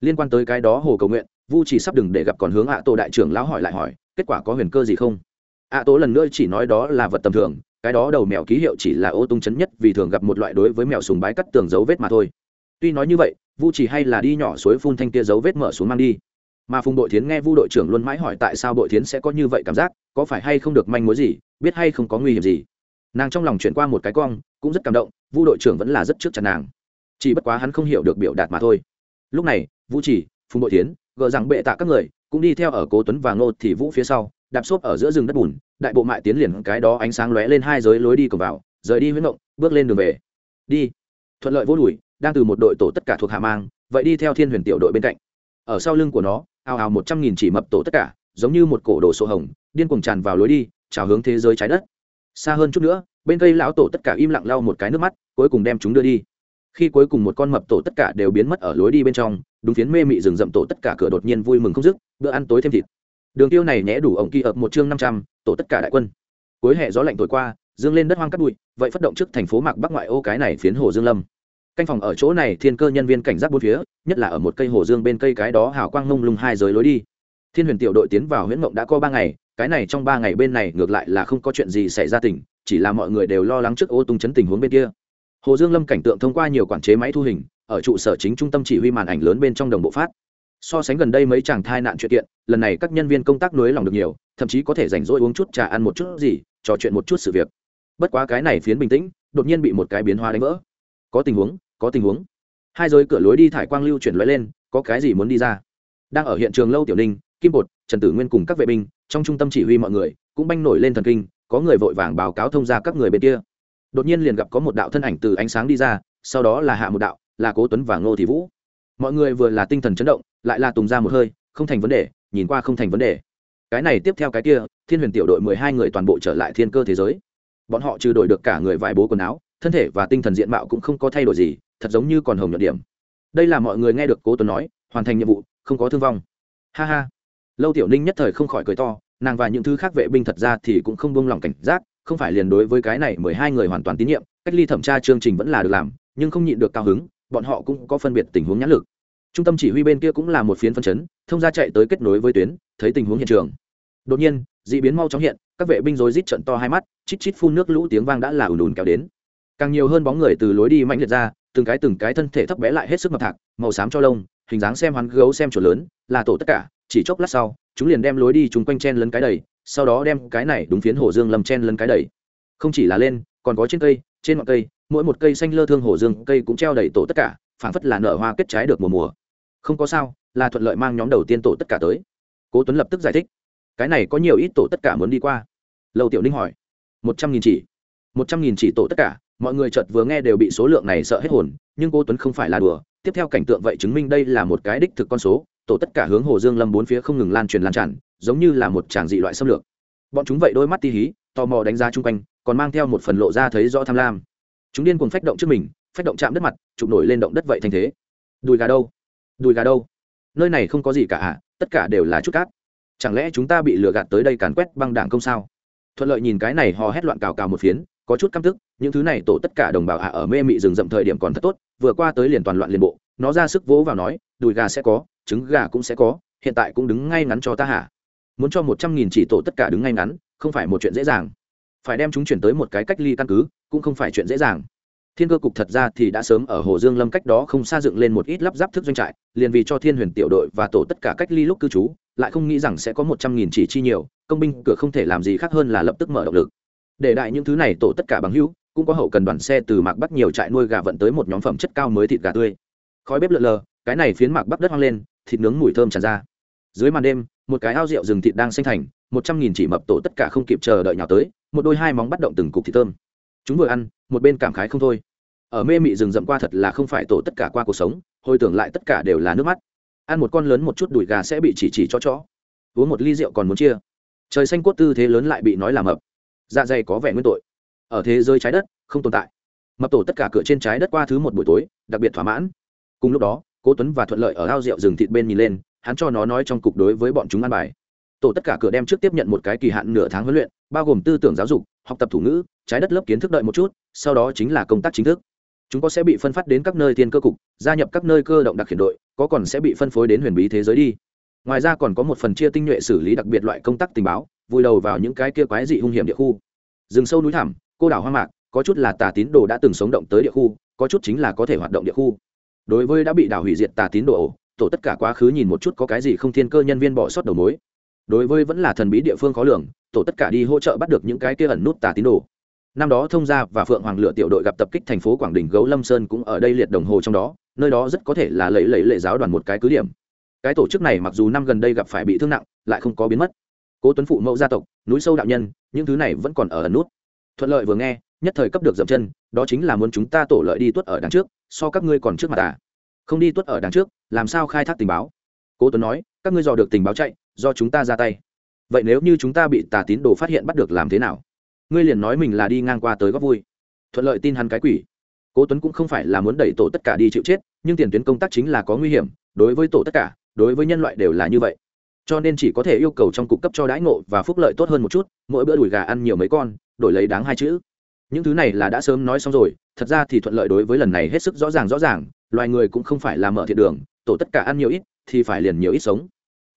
Liên quan tới cái đó hồ cầu nguyện, vu chỉ sắp đừng để gặp còn hướng ạ tổ đại trưởng lão hỏi lại hỏi, kết quả có huyền cơ gì không? Ạ tổ lần nữa chỉ nói đó là vật tầm thường, cái đó đầu mèo ký hiệu chỉ là ô tung chấn nhất vì thường gặp một loại đối với mèo sùng bái cắt tường dấu vết mà thôi. Tuy nói như vậy vu chỉ hay là đi nhỏ suối phun thanh kia dấu vết mở xuống mang đi. Mà phùng đội thiến nghe vu đội trưởng luôn mãi hỏi tại sao đội thiến sẽ có như vậy cảm giác, có phải hay không được manh mối gì, biết hay không có nguy hiểm gì. Nàng trong lòng chuyển qua một cái cong, cũng rất cảm động, vu đội trưởng vẫn là rất trước chặt nàng. Chỉ bất quá hắn không hiểu được biểu đạt mà thôi. Lúc này vũ chỉ, phùng đội thiến, gờ rằng bệ tạ các người, cũng đi theo ở cố tuấn và ngô thì vũ phía sau, đạp xốp ở giữa rừng đất bùn, đại bộ mại tiến liền cái đó ánh sáng lóe lên hai giới lối đi cầm vào, rời đi huyết động, bước lên đường về. Đi. Thuận lợi vô đùi đang từ một đội tổ tất cả thuộc hạ mang, vậy đi theo thiên huyền tiểu đội bên cạnh. Ở sau lưng của nó ào ào một trăm nghìn chỉ mập tổ tất cả, giống như một cổ đồ sổ hồng, điên cuồng tràn vào lối đi chào hướng thế giới trái đất. Xa hơn chút nữa, bên cây lão tổ tất cả im lặng lau một cái nước mắt, cuối cùng đem chúng đưa đi. Khi cuối cùng một con mập tổ tất cả đều biến mất ở lối đi bên trong, đúng phiến mê mị rừng rậm tổ tất cả cửa đột nhiên vui mừng không dứt, bữa ăn tối thêm thịt. Đường tiêu này nhẽ đủ ổng kỳ ập một chương năm trăm, tổ tất cả đại quân. Cuối hệ gió lạnh thổi qua, dương lên đất hoang cắt bụi, vậy phát động trước thành phố mạc bắc ngoại ô cái này phiến hồ dương lâm canh phòng ở chỗ này thiên cơ nhân viên cảnh giác bốn phía, nhất là ở một cây hồ dương bên cây cái đó hào quang mông lung hai giới lối đi. Thiên huyền tiểu đội tiến vào huyễn mộng đã có ba ngày, cái này trong ba ngày bên này ngược lại là không có chuyện gì xảy ra tỉnh chỉ là mọi người đều lo lắng trước ô tung chấn tình huống bên kia. Hồ dương lâm cảnh tượng thông qua nhiều quản chế máy thu hình, ở trụ sở chính trung tâm chỉ huy màn ảnh lớn bên trong đồng bộ phát. So sánh gần đây mấy chàng thai nạn chuyện kiện, lần này các nhân viên công tác nối lòng được nhiều, thậm chí có thể rảnh rỗi uống chút trà ăn một chút gì, trò chuyện một chút sự việc. Bất quá cái này phiến bình tĩnh, đột nhiên bị một cái biến hóa đánh vỡ. Có tình huống có tình huống. Hai giới cửa lối đi thải quang lưu chuyển lóe lên, có cái gì muốn đi ra? Đang ở hiện trường lâu tiểu ninh, kim bột, trần tử nguyên cùng các vệ binh, trong trung tâm chỉ huy mọi người, cũng banh nổi lên thần kinh, có người vội vàng báo cáo thông ra các người bên kia. Đột nhiên liền gặp có một đạo thân ảnh từ ánh sáng đi ra, sau đó là hạ một đạo, là cố tuấn và ngô thị vũ. Mọi người vừa là tinh thần chấn động, lại là tùng ra một hơi, không thành vấn đề, nhìn qua không thành vấn đề. Cái này tiếp theo cái kia, thiên huyền tiểu đội mười hai người toàn bộ trở lại thiên cơ thế giới. Bọn họ trừ đổi được cả người vài bố quần áo thân thể và tinh thần diện mạo cũng không có thay đổi gì, thật giống như còn hồng nhuận điểm. Đây là mọi người nghe được cố tuấn nói, hoàn thành nhiệm vụ, không có thương vong. Ha ha. Lâu tiểu ninh nhất thời không khỏi cười to, nàng và những thứ khác vệ binh thật ra thì cũng không buông lỏng cảnh giác, không phải liền đối với cái này mười hai người hoàn toàn tín nhiệm, cách ly thẩm tra chương trình vẫn là được làm, nhưng không nhịn được cao hứng, bọn họ cũng có phân biệt tình huống nhãn lực. Trung tâm chỉ huy bên kia cũng là một phiến phân chấn, thông ra chạy tới kết nối với tuyến, thấy tình huống hiện trường. Đột nhiên d ị biến mau chóng hiện, các vệ binh rối rít trận to hai mắt, chít chít phun nước lũ, tiếng vang đã là ùn ùn kéo đến càng nhiều hơn bóng người từ lối đi mạnh liệt ra, từng cái từng cái thân thể thấp bé lại hết sức mập thạc, màu xám cho lông, hình dáng xem hắn gấu xem chỗ lớn, là tổ tất cả, chỉ chốc lát sau, chúng liền đem lối đi chúng quanh chen lấn cái đầy, sau đó đem cái này đúng phiến hồ dương lâm chen lấn cái đầy. Không chỉ là lên, còn có trên cây, trên ngọn cây, mỗi một cây xanh lơ thương hồ dương cây cũng treo đầy tổ tất cả, phảng phất là nở hoa kết trái được mùa mùa. Không có sao, là thuận lợi mang nhóm đầu tiên tổ tất cả tới. Cố tuấn lập tức giải thích. Cái này có nhiều ít tổ tất cả muốn đi qua. Lâu tiểu ninh hỏi. Một trăm nghìn chỉ. Một trăm nghìn chỉ tổ tất cả mọi người chợt vừa nghe đều bị số lượng này sợ hết hồn nhưng cô tuấn không phải là đùa. Tiếp theo cảnh tượng vậy chứng minh đây là một cái đích thực con số tổ tất cả hướng hồ dương lâm bốn phía không ngừng lan truyền lan tràn giống như là một tràng dị loại xâm lược. Bọn chúng vậy đôi mắt ti hí tò mò đánh giá chung quanh còn mang theo một phần lộ ra thấy rõ tham lam. Chúng điên cuồng phách động trước mình phách động chạm đất mặt chụp nổi lên động đất vậy thành thế. Đùi gà đâu? Đùi gà đâu? Nơi này không có gì cả ạ à, tất cả đều là chút cát. Chẳng lẽ chúng ta bị lừa gạt tới đây càn quét băng đảng công sao? Thuận lợi nhìn cái này hò hét loạn cào cào một phiến có chút căm tức, những thứ này tổ tất cả đồng bào ạ ở mê mị rừng rậm thời điểm còn thật tốt, vừa qua tới liền toàn loạn liền bộ, nó ra sức vỗ vào nói, đùi gà sẽ có, trứng gà cũng sẽ có, hiện tại cũng đứng ngay ngắn cho ta hả? Muốn cho một trăm nghìn chỉ tổ tất cả đứng ngay ngắn, không phải một chuyện dễ dàng. Phải đem chúng chuyển tới một cái cách ly căn cứ, cũng không phải chuyện dễ dàng. Thiên cơ cục thật ra thì đã sớm ở hồ dương lâm cách đó không xa dựng lên một ít lắp ráp thức doanh trại, liền vì cho thiên huyền tiểu đội và tổ tất cả cách ly lúc cư trú, lại không nghĩ rằng sẽ có một trăm nghìn chỉ chi nhiều, công binh cửa không thể làm gì khác hơn là lập tức mở động lực để đại những thứ này tổ tất cả bằng hữu, cũng có hậu cần đoàn xe từ mạc bắc nhiều trại nuôi gà vận tới một nhóm phẩm chất cao mới thịt gà tươi. Khói bếp lợn lờ, cái này phiến mạc bắc đất hoang lên, thịt nướng mùi thơm tràn ra. Dưới màn đêm, một cái ao rượu rừng thịt đang sinh thành, một trăm nghìn chỉ mập tổ tất cả không kịp chờ đợi nhào tới, một đôi hai móng bắt động từng cục thịt thơm. Chúng vừa ăn, một bên cảm khái không thôi. Ở mê mị rừng rậm qua thật là không phải tổ tất cả qua cuộc sống, hồi tưởng lại tất cả đều là nước mắt. Ăn một con lớn một chút đùi gà sẽ bị chỉ chỉ cho chó. Uống một ly rượu còn muốn chia. Trời xanh cốt tư thế lớn lại bị nói là mập dạ dày có vẻ nguyên tội. Ở thế giới trái đất, không tồn tại. Mập tổ tất cả cửa trên trái đất qua thứ một buổi tối, đặc biệt thỏa mãn. Cùng lúc đó, cố tuấn và thuận lợi ở ao rượu rừng thịt bên nhìn lên, hắn cho nó nói trong cục đối với bọn chúng ăn bài. Tổ tất cả cửa đem trước tiếp nhận một cái kỳ hạn nửa tháng huấn luyện, bao gồm tư tưởng giáo dục, học tập thủ ngữ, trái đất lớp kiến thức đợi một chút, sau đó chính là công tác chính thức. Chúng có sẽ bị phân phát đến các nơi thiên cơ cục, gia nhập các nơi cơ động đặc khiển đội, có còn sẽ bị phân phối đến huyền bí thế giới đi. Ngoài ra còn có một phần chia tinh nhuệ xử lý đặc biệt loại công tác tình báo vùi đầu vào những cái kia quái dị hung hiểm địa khu. Rừng sâu núi thẳm, cô đảo hoang mạc, có chút là tà tín đồ đã từng sống động tới địa khu, có chút chính là có thể hoạt động địa khu. Đối với đã bị đảo hủy diệt tà tín đồ tổ tất cả quá khứ nhìn một chút có cái gì không thiên cơ nhân viên bỏ sót đầu mối. Đối với vẫn là thần bí địa phương khó lường, tổ tất cả đi hỗ trợ bắt được những cái kia ẩn nút tà tín đồ. Năm đó thông gia và phượng hoàng lựa tiểu đội gặp tập kích thành phố quảng đình gấu lâm sơn cũng ở đây liệt đồng hồ trong đó, nơi đó rất có thể là lấy lấy lệ giáo đoàn một cái cứ điểm. Cái tổ chức này mặc dù năm gần đây gặp phải bị thương nặng, lại không có biến mất cố tuấn phụ mẫu gia tộc, núi sâu đạo nhân, những thứ này vẫn còn ở ẩn nút. Thuận lợi vừa nghe, nhất thời cấp được dậm chân, đó chính là muốn chúng ta tổ lợi đi tuất ở đằng trước, so các ngươi còn trước mặt à. Không đi tuất ở đằng trước, làm sao khai thác tình báo? Cố tuấn nói, các ngươi dò được tình báo chạy, do chúng ta ra tay. Vậy nếu như chúng ta bị tà tín đồ phát hiện bắt được làm thế nào? Ngươi liền nói mình là đi ngang qua tới góp vui. Thuận lợi tin hắn cái quỷ. Cố tuấn cũng không phải là muốn đẩy tổ tất cả đi chịu chết, nhưng tiền tuyến công tác chính là có nguy hiểm, đối với tổ tất cả, đối với nhân loại đều là như vậy cho nên chỉ có thể yêu cầu trong cục cấp cho đãi ngộ và phúc lợi tốt hơn một chút, mỗi bữa đùi gà ăn nhiều mấy con, đổi lấy đáng hai chữ. Những thứ này là đã sớm nói xong rồi, thật ra thì thuận lợi đối với lần này hết sức rõ ràng rõ ràng, loài người cũng không phải là mở thiện đường, tổ tất cả ăn nhiều ít thì phải liền nhiều ít sống.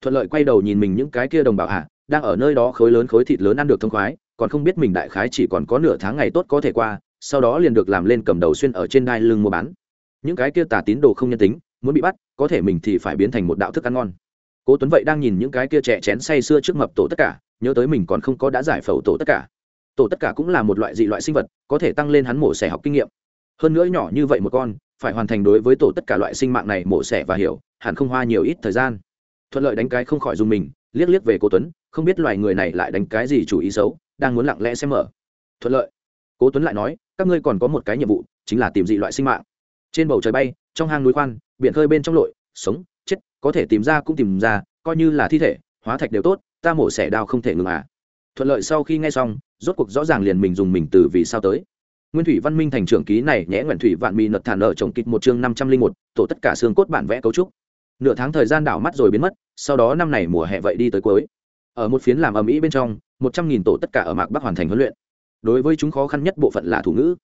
Thuận lợi quay đầu nhìn mình những cái kia đồng bào hạ đang ở nơi đó khối lớn khối thịt lớn ăn được thông khoái, còn không biết mình đại khái chỉ còn có nửa tháng ngày tốt có thể qua, sau đó liền được làm lên cầm đầu xuyên ở trên đai lưng mua bán. Những cái kia tà tín đồ không nhân tính, muốn bị bắt, có thể mình thì phải biến thành một đạo thức ăn ngon cố tuấn vậy đang nhìn những cái kia trẻ chén say xưa trước mập tổ tất cả, nhớ tới mình còn không có đã giải phẫu tổ tất cả. Tổ tất cả cũng là một loại dị loại sinh vật, có thể tăng lên hắn mổ xẻ học kinh nghiệm. Hơn nữa nhỏ như vậy một con, phải hoàn thành đối với tổ tất cả loại sinh mạng này mổ xẻ và hiểu, hẳn không hoa nhiều ít thời gian. Thuận lợi đánh cái không khỏi dùng mình, liếc liếc về cố tuấn, không biết loài người này lại đánh cái gì chủ ý xấu, đang muốn lặng lẽ xem mở. Thuận lợi. Cố tuấn lại nói, các ngươi còn có một cái nhiệm vụ, chính là tìm dị loại sinh mạng. Trên bầu trời bay, trong hang núi khoan, biển khơi bên trong lội, sống có thể tìm ra cũng tìm ra, coi như là thi thể, hóa thạch đều tốt, ta mổ xẻ đao không thể ngừng à. Thuận lợi sau khi nghe xong, rốt cuộc rõ ràng liền mình dùng mình từ vì sao tới. Nguyên thủy văn minh thành trưởng ký này nhẽ nguyện thủy vạn mì nật thản ở trồng kịch một chương năm trăm linh một, tổ tất cả xương cốt bản vẽ cấu trúc. Nửa tháng thời gian đảo mắt rồi biến mất, sau đó năm này mùa hè vậy đi tới cuối. Ở một phiến làm ầm ĩ bên trong, một trăm nghìn tổ tất cả ở mạc bắc hoàn thành huấn luyện. Đối với chúng khó khăn nhất bộ phận là thủ ngữ.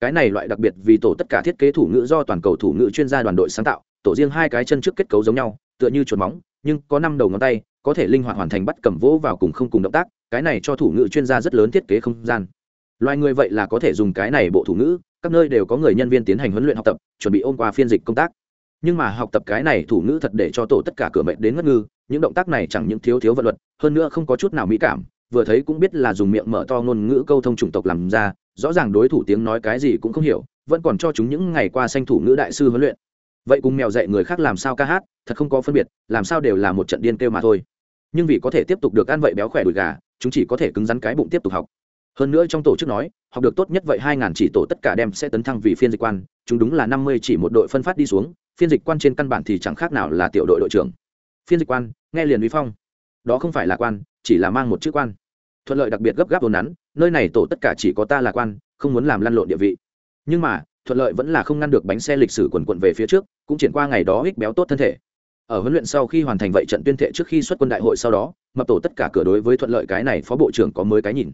Cái này loại đặc biệt vì tổ tất cả thiết kế thủ ngữ do toàn cầu thủ ngữ chuyên gia đoàn đội sáng tạo tổ riêng hai cái chân trước kết cấu giống nhau, tựa như chuột móng, nhưng có năm đầu ngón tay, có thể linh hoạt hoàn thành bắt cầm vỗ vào cùng không cùng động tác, cái này cho thủ ngữ chuyên gia rất lớn thiết kế không gian. Loài người vậy là có thể dùng cái này bộ thủ ngữ, các nơi đều có người nhân viên tiến hành huấn luyện học tập, chuẩn bị ôm qua phiên dịch công tác. Nhưng mà học tập cái này thủ ngữ thật để cho tổ tất cả cửa mệnh đến ngất ngư, những động tác này chẳng những thiếu thiếu vật luật, hơn nữa không có chút nào mỹ cảm, vừa thấy cũng biết là dùng miệng mở to ngôn ngữ câu thông chủng tộc làm ra, rõ ràng đối thủ tiếng nói cái gì cũng không hiểu, vẫn còn cho chúng những ngày qua sanh thủ ngữ đại sư huấn luyện vậy cùng mèo dạy người khác làm sao ca hát, thật không có phân biệt, làm sao đều là một trận điên kêu mà thôi. Nhưng vì có thể tiếp tục được ăn vậy béo khỏe đùi gà, chúng chỉ có thể cứng rắn cái bụng tiếp tục học. Hơn nữa trong tổ chức nói, học được tốt nhất vậy hai ngàn chỉ tổ tất cả đem sẽ tấn thăng vì phiên dịch quan, chúng đúng là năm mươi chỉ một đội phân phát đi xuống, phiên dịch quan trên căn bản thì chẳng khác nào là tiểu đội đội trưởng. Phiên dịch quan, nghe liền uy phong. Đó không phải là quan, chỉ là mang một chữ quan. Thuận lợi đặc biệt gấp gáp đồn nắn, nơi này tổ tất cả chỉ có ta là quan, không muốn làm lăn lộn địa vị. Nhưng mà, thuận lợi vẫn là không ngăn được bánh xe lịch sử quần quận về phía trước cũng triển qua ngày đó hích béo tốt thân thể. Ở huấn luyện sau khi hoàn thành vậy trận tuyên thệ trước khi xuất quân đại hội sau đó, mập tổ tất cả cửa đối với thuận lợi cái này phó bộ trưởng có mới cái nhìn.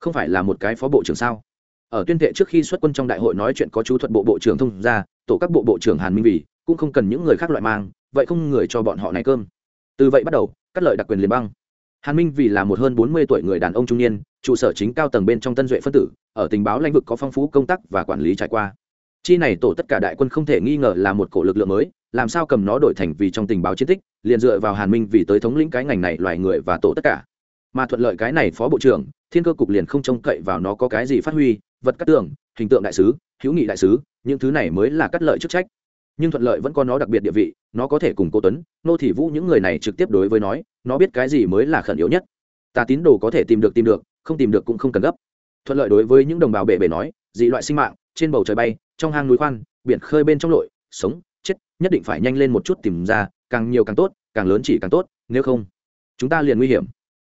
Không phải là một cái phó bộ trưởng sao? Ở tuyên thệ trước khi xuất quân trong đại hội nói chuyện có chú thuật bộ bộ trưởng thông ra, tổ các bộ bộ trưởng hàn minh vì cũng không cần những người khác loại mang, vậy không người cho bọn họ này cơm. Từ vậy bắt đầu, cắt lợi đặc quyền liên bang. Hàn minh vì là một hơn bốn mươi tuổi người đàn ông trung niên, trụ sở chính cao tầng bên trong tân duệ phân tử, ở tình báo lãnh vực có phong phú công tác và quản lý trải qua chi này tổ tất cả đại quân không thể nghi ngờ là một cổ lực lượng mới, làm sao cầm nó đổi thành vì trong tình báo chiến tích, liền dựa vào hàn minh vì tới thống lĩnh cái ngành này loài người và tổ tất cả. Mà thuận lợi cái này phó bộ trưởng, thiên cơ cục liền không trông cậy vào nó có cái gì phát huy, vật cắt tường, hình tượng đại sứ, hữu nghị đại sứ, những thứ này mới là cắt lợi chức trách. Nhưng thuận lợi vẫn có nó đặc biệt địa vị, nó có thể cùng cô tuấn, nô thị vũ những người này trực tiếp đối với nói, nó biết cái gì mới là khẩn yếu nhất. Ta tín đồ có thể tìm được tìm được, không tìm được cũng không cần gấp. Thuận lợi đối với những đồng bào bể bể nói, dị loại sinh mạng trên bầu trời bay, trong hang núi khoan, biển khơi bên trong lội, sống, chết, nhất định phải nhanh lên một chút tìm ra, càng nhiều càng tốt, càng lớn chỉ càng tốt, nếu không, chúng ta liền nguy hiểm.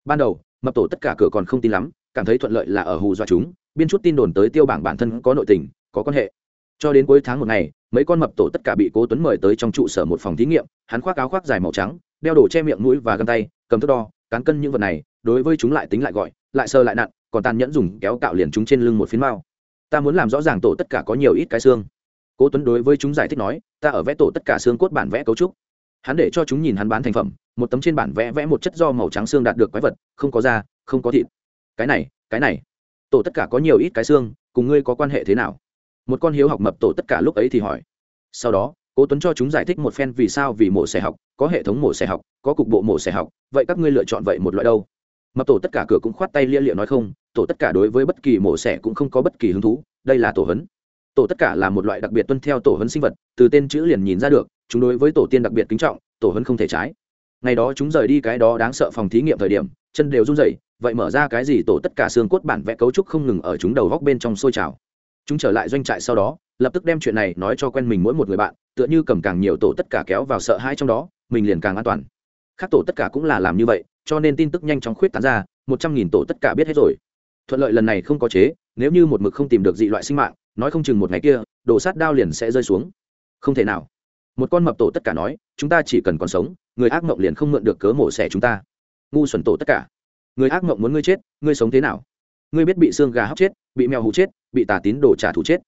Ban đầu, mập tổ tất cả cửa còn không tin lắm, cảm thấy thuận lợi là ở hù dọa chúng, biên chút tin đồn tới tiêu bảng bản thân có nội tình, có quan hệ. Cho đến cuối tháng một ngày, mấy con mập tổ tất cả bị cố tuấn mời tới trong trụ sở một phòng thí nghiệm, hắn khoác áo khoác dài màu trắng, đeo đồ che miệng mũi và găng tay, cầm thước đo, cán cân những vật này, đối với chúng lại tính lại gọi, lại sơ lại nặn, còn tàn nhẫn dùng kéo cạo liền chúng trên lưng một phiến mao ta muốn làm rõ ràng tổ tất cả có nhiều ít cái xương. Cố tuấn đối với chúng giải thích nói, ta ở vẽ tổ tất cả xương cốt bản vẽ cấu trúc. Hắn để cho chúng nhìn hắn bán thành phẩm, một tấm trên bản vẽ vẽ một chất do màu trắng xương đạt được quái vật, không có da, không có thịt. Cái này cái này. Tổ tất cả có nhiều ít cái xương, cùng ngươi có quan hệ thế nào? Một con hiếu học mập tổ tất cả lúc ấy thì hỏi. Sau đó, cố tuấn cho chúng giải thích một phen vì sao vì mổ xẻ học, có hệ thống mổ xẻ học, có cục bộ mổ xẻ học, vậy các ngươi lựa chọn vậy một loại đâu? Mập tổ tất cả cửa cũng khoát tay lia liệu nói không, tổ tất cả đối với bất kỳ mổ xẻ cũng không có bất kỳ hứng thú, đây là tổ hấn. Tổ tất cả là một loại đặc biệt tuân theo tổ hấn sinh vật, từ tên chữ liền nhìn ra được, chúng đối với tổ tiên đặc biệt kính trọng, tổ hấn không thể trái. Ngày đó chúng rời đi cái đó đáng sợ phòng thí nghiệm thời điểm, chân đều run rẩy, vậy mở ra cái gì tổ tất cả xương cốt bản vẽ cấu trúc không ngừng ở chúng đầu góc bên trong sôi trào. Chúng trở lại doanh trại sau đó, lập tức đem chuyện này nói cho quen mình mỗi một người bạn, tựa như cầm càng nhiều tổ tất cả kéo vào sợ hãi trong đó, mình liền càng an toàn khác tổ tất cả cũng là làm như vậy, cho nên tin tức nhanh chóng khuyết tán ra, một trăm nghìn tổ tất cả biết hết rồi. Thuận lợi lần này không có chế, nếu như một mực không tìm được dị loại sinh mạng, nói không chừng một ngày kia đổ sát đao liền sẽ rơi xuống. Không thể nào. Một con mập tổ tất cả nói, chúng ta chỉ cần còn sống, người ác mộng liền không mượn được cớ mổ xẻ chúng ta. Ngu xuẩn tổ tất cả. Người ác mộng muốn ngươi chết, ngươi sống thế nào? Ngươi biết bị xương gà hóc chết, bị mèo hú chết, bị tà tín đồ trả thù chết.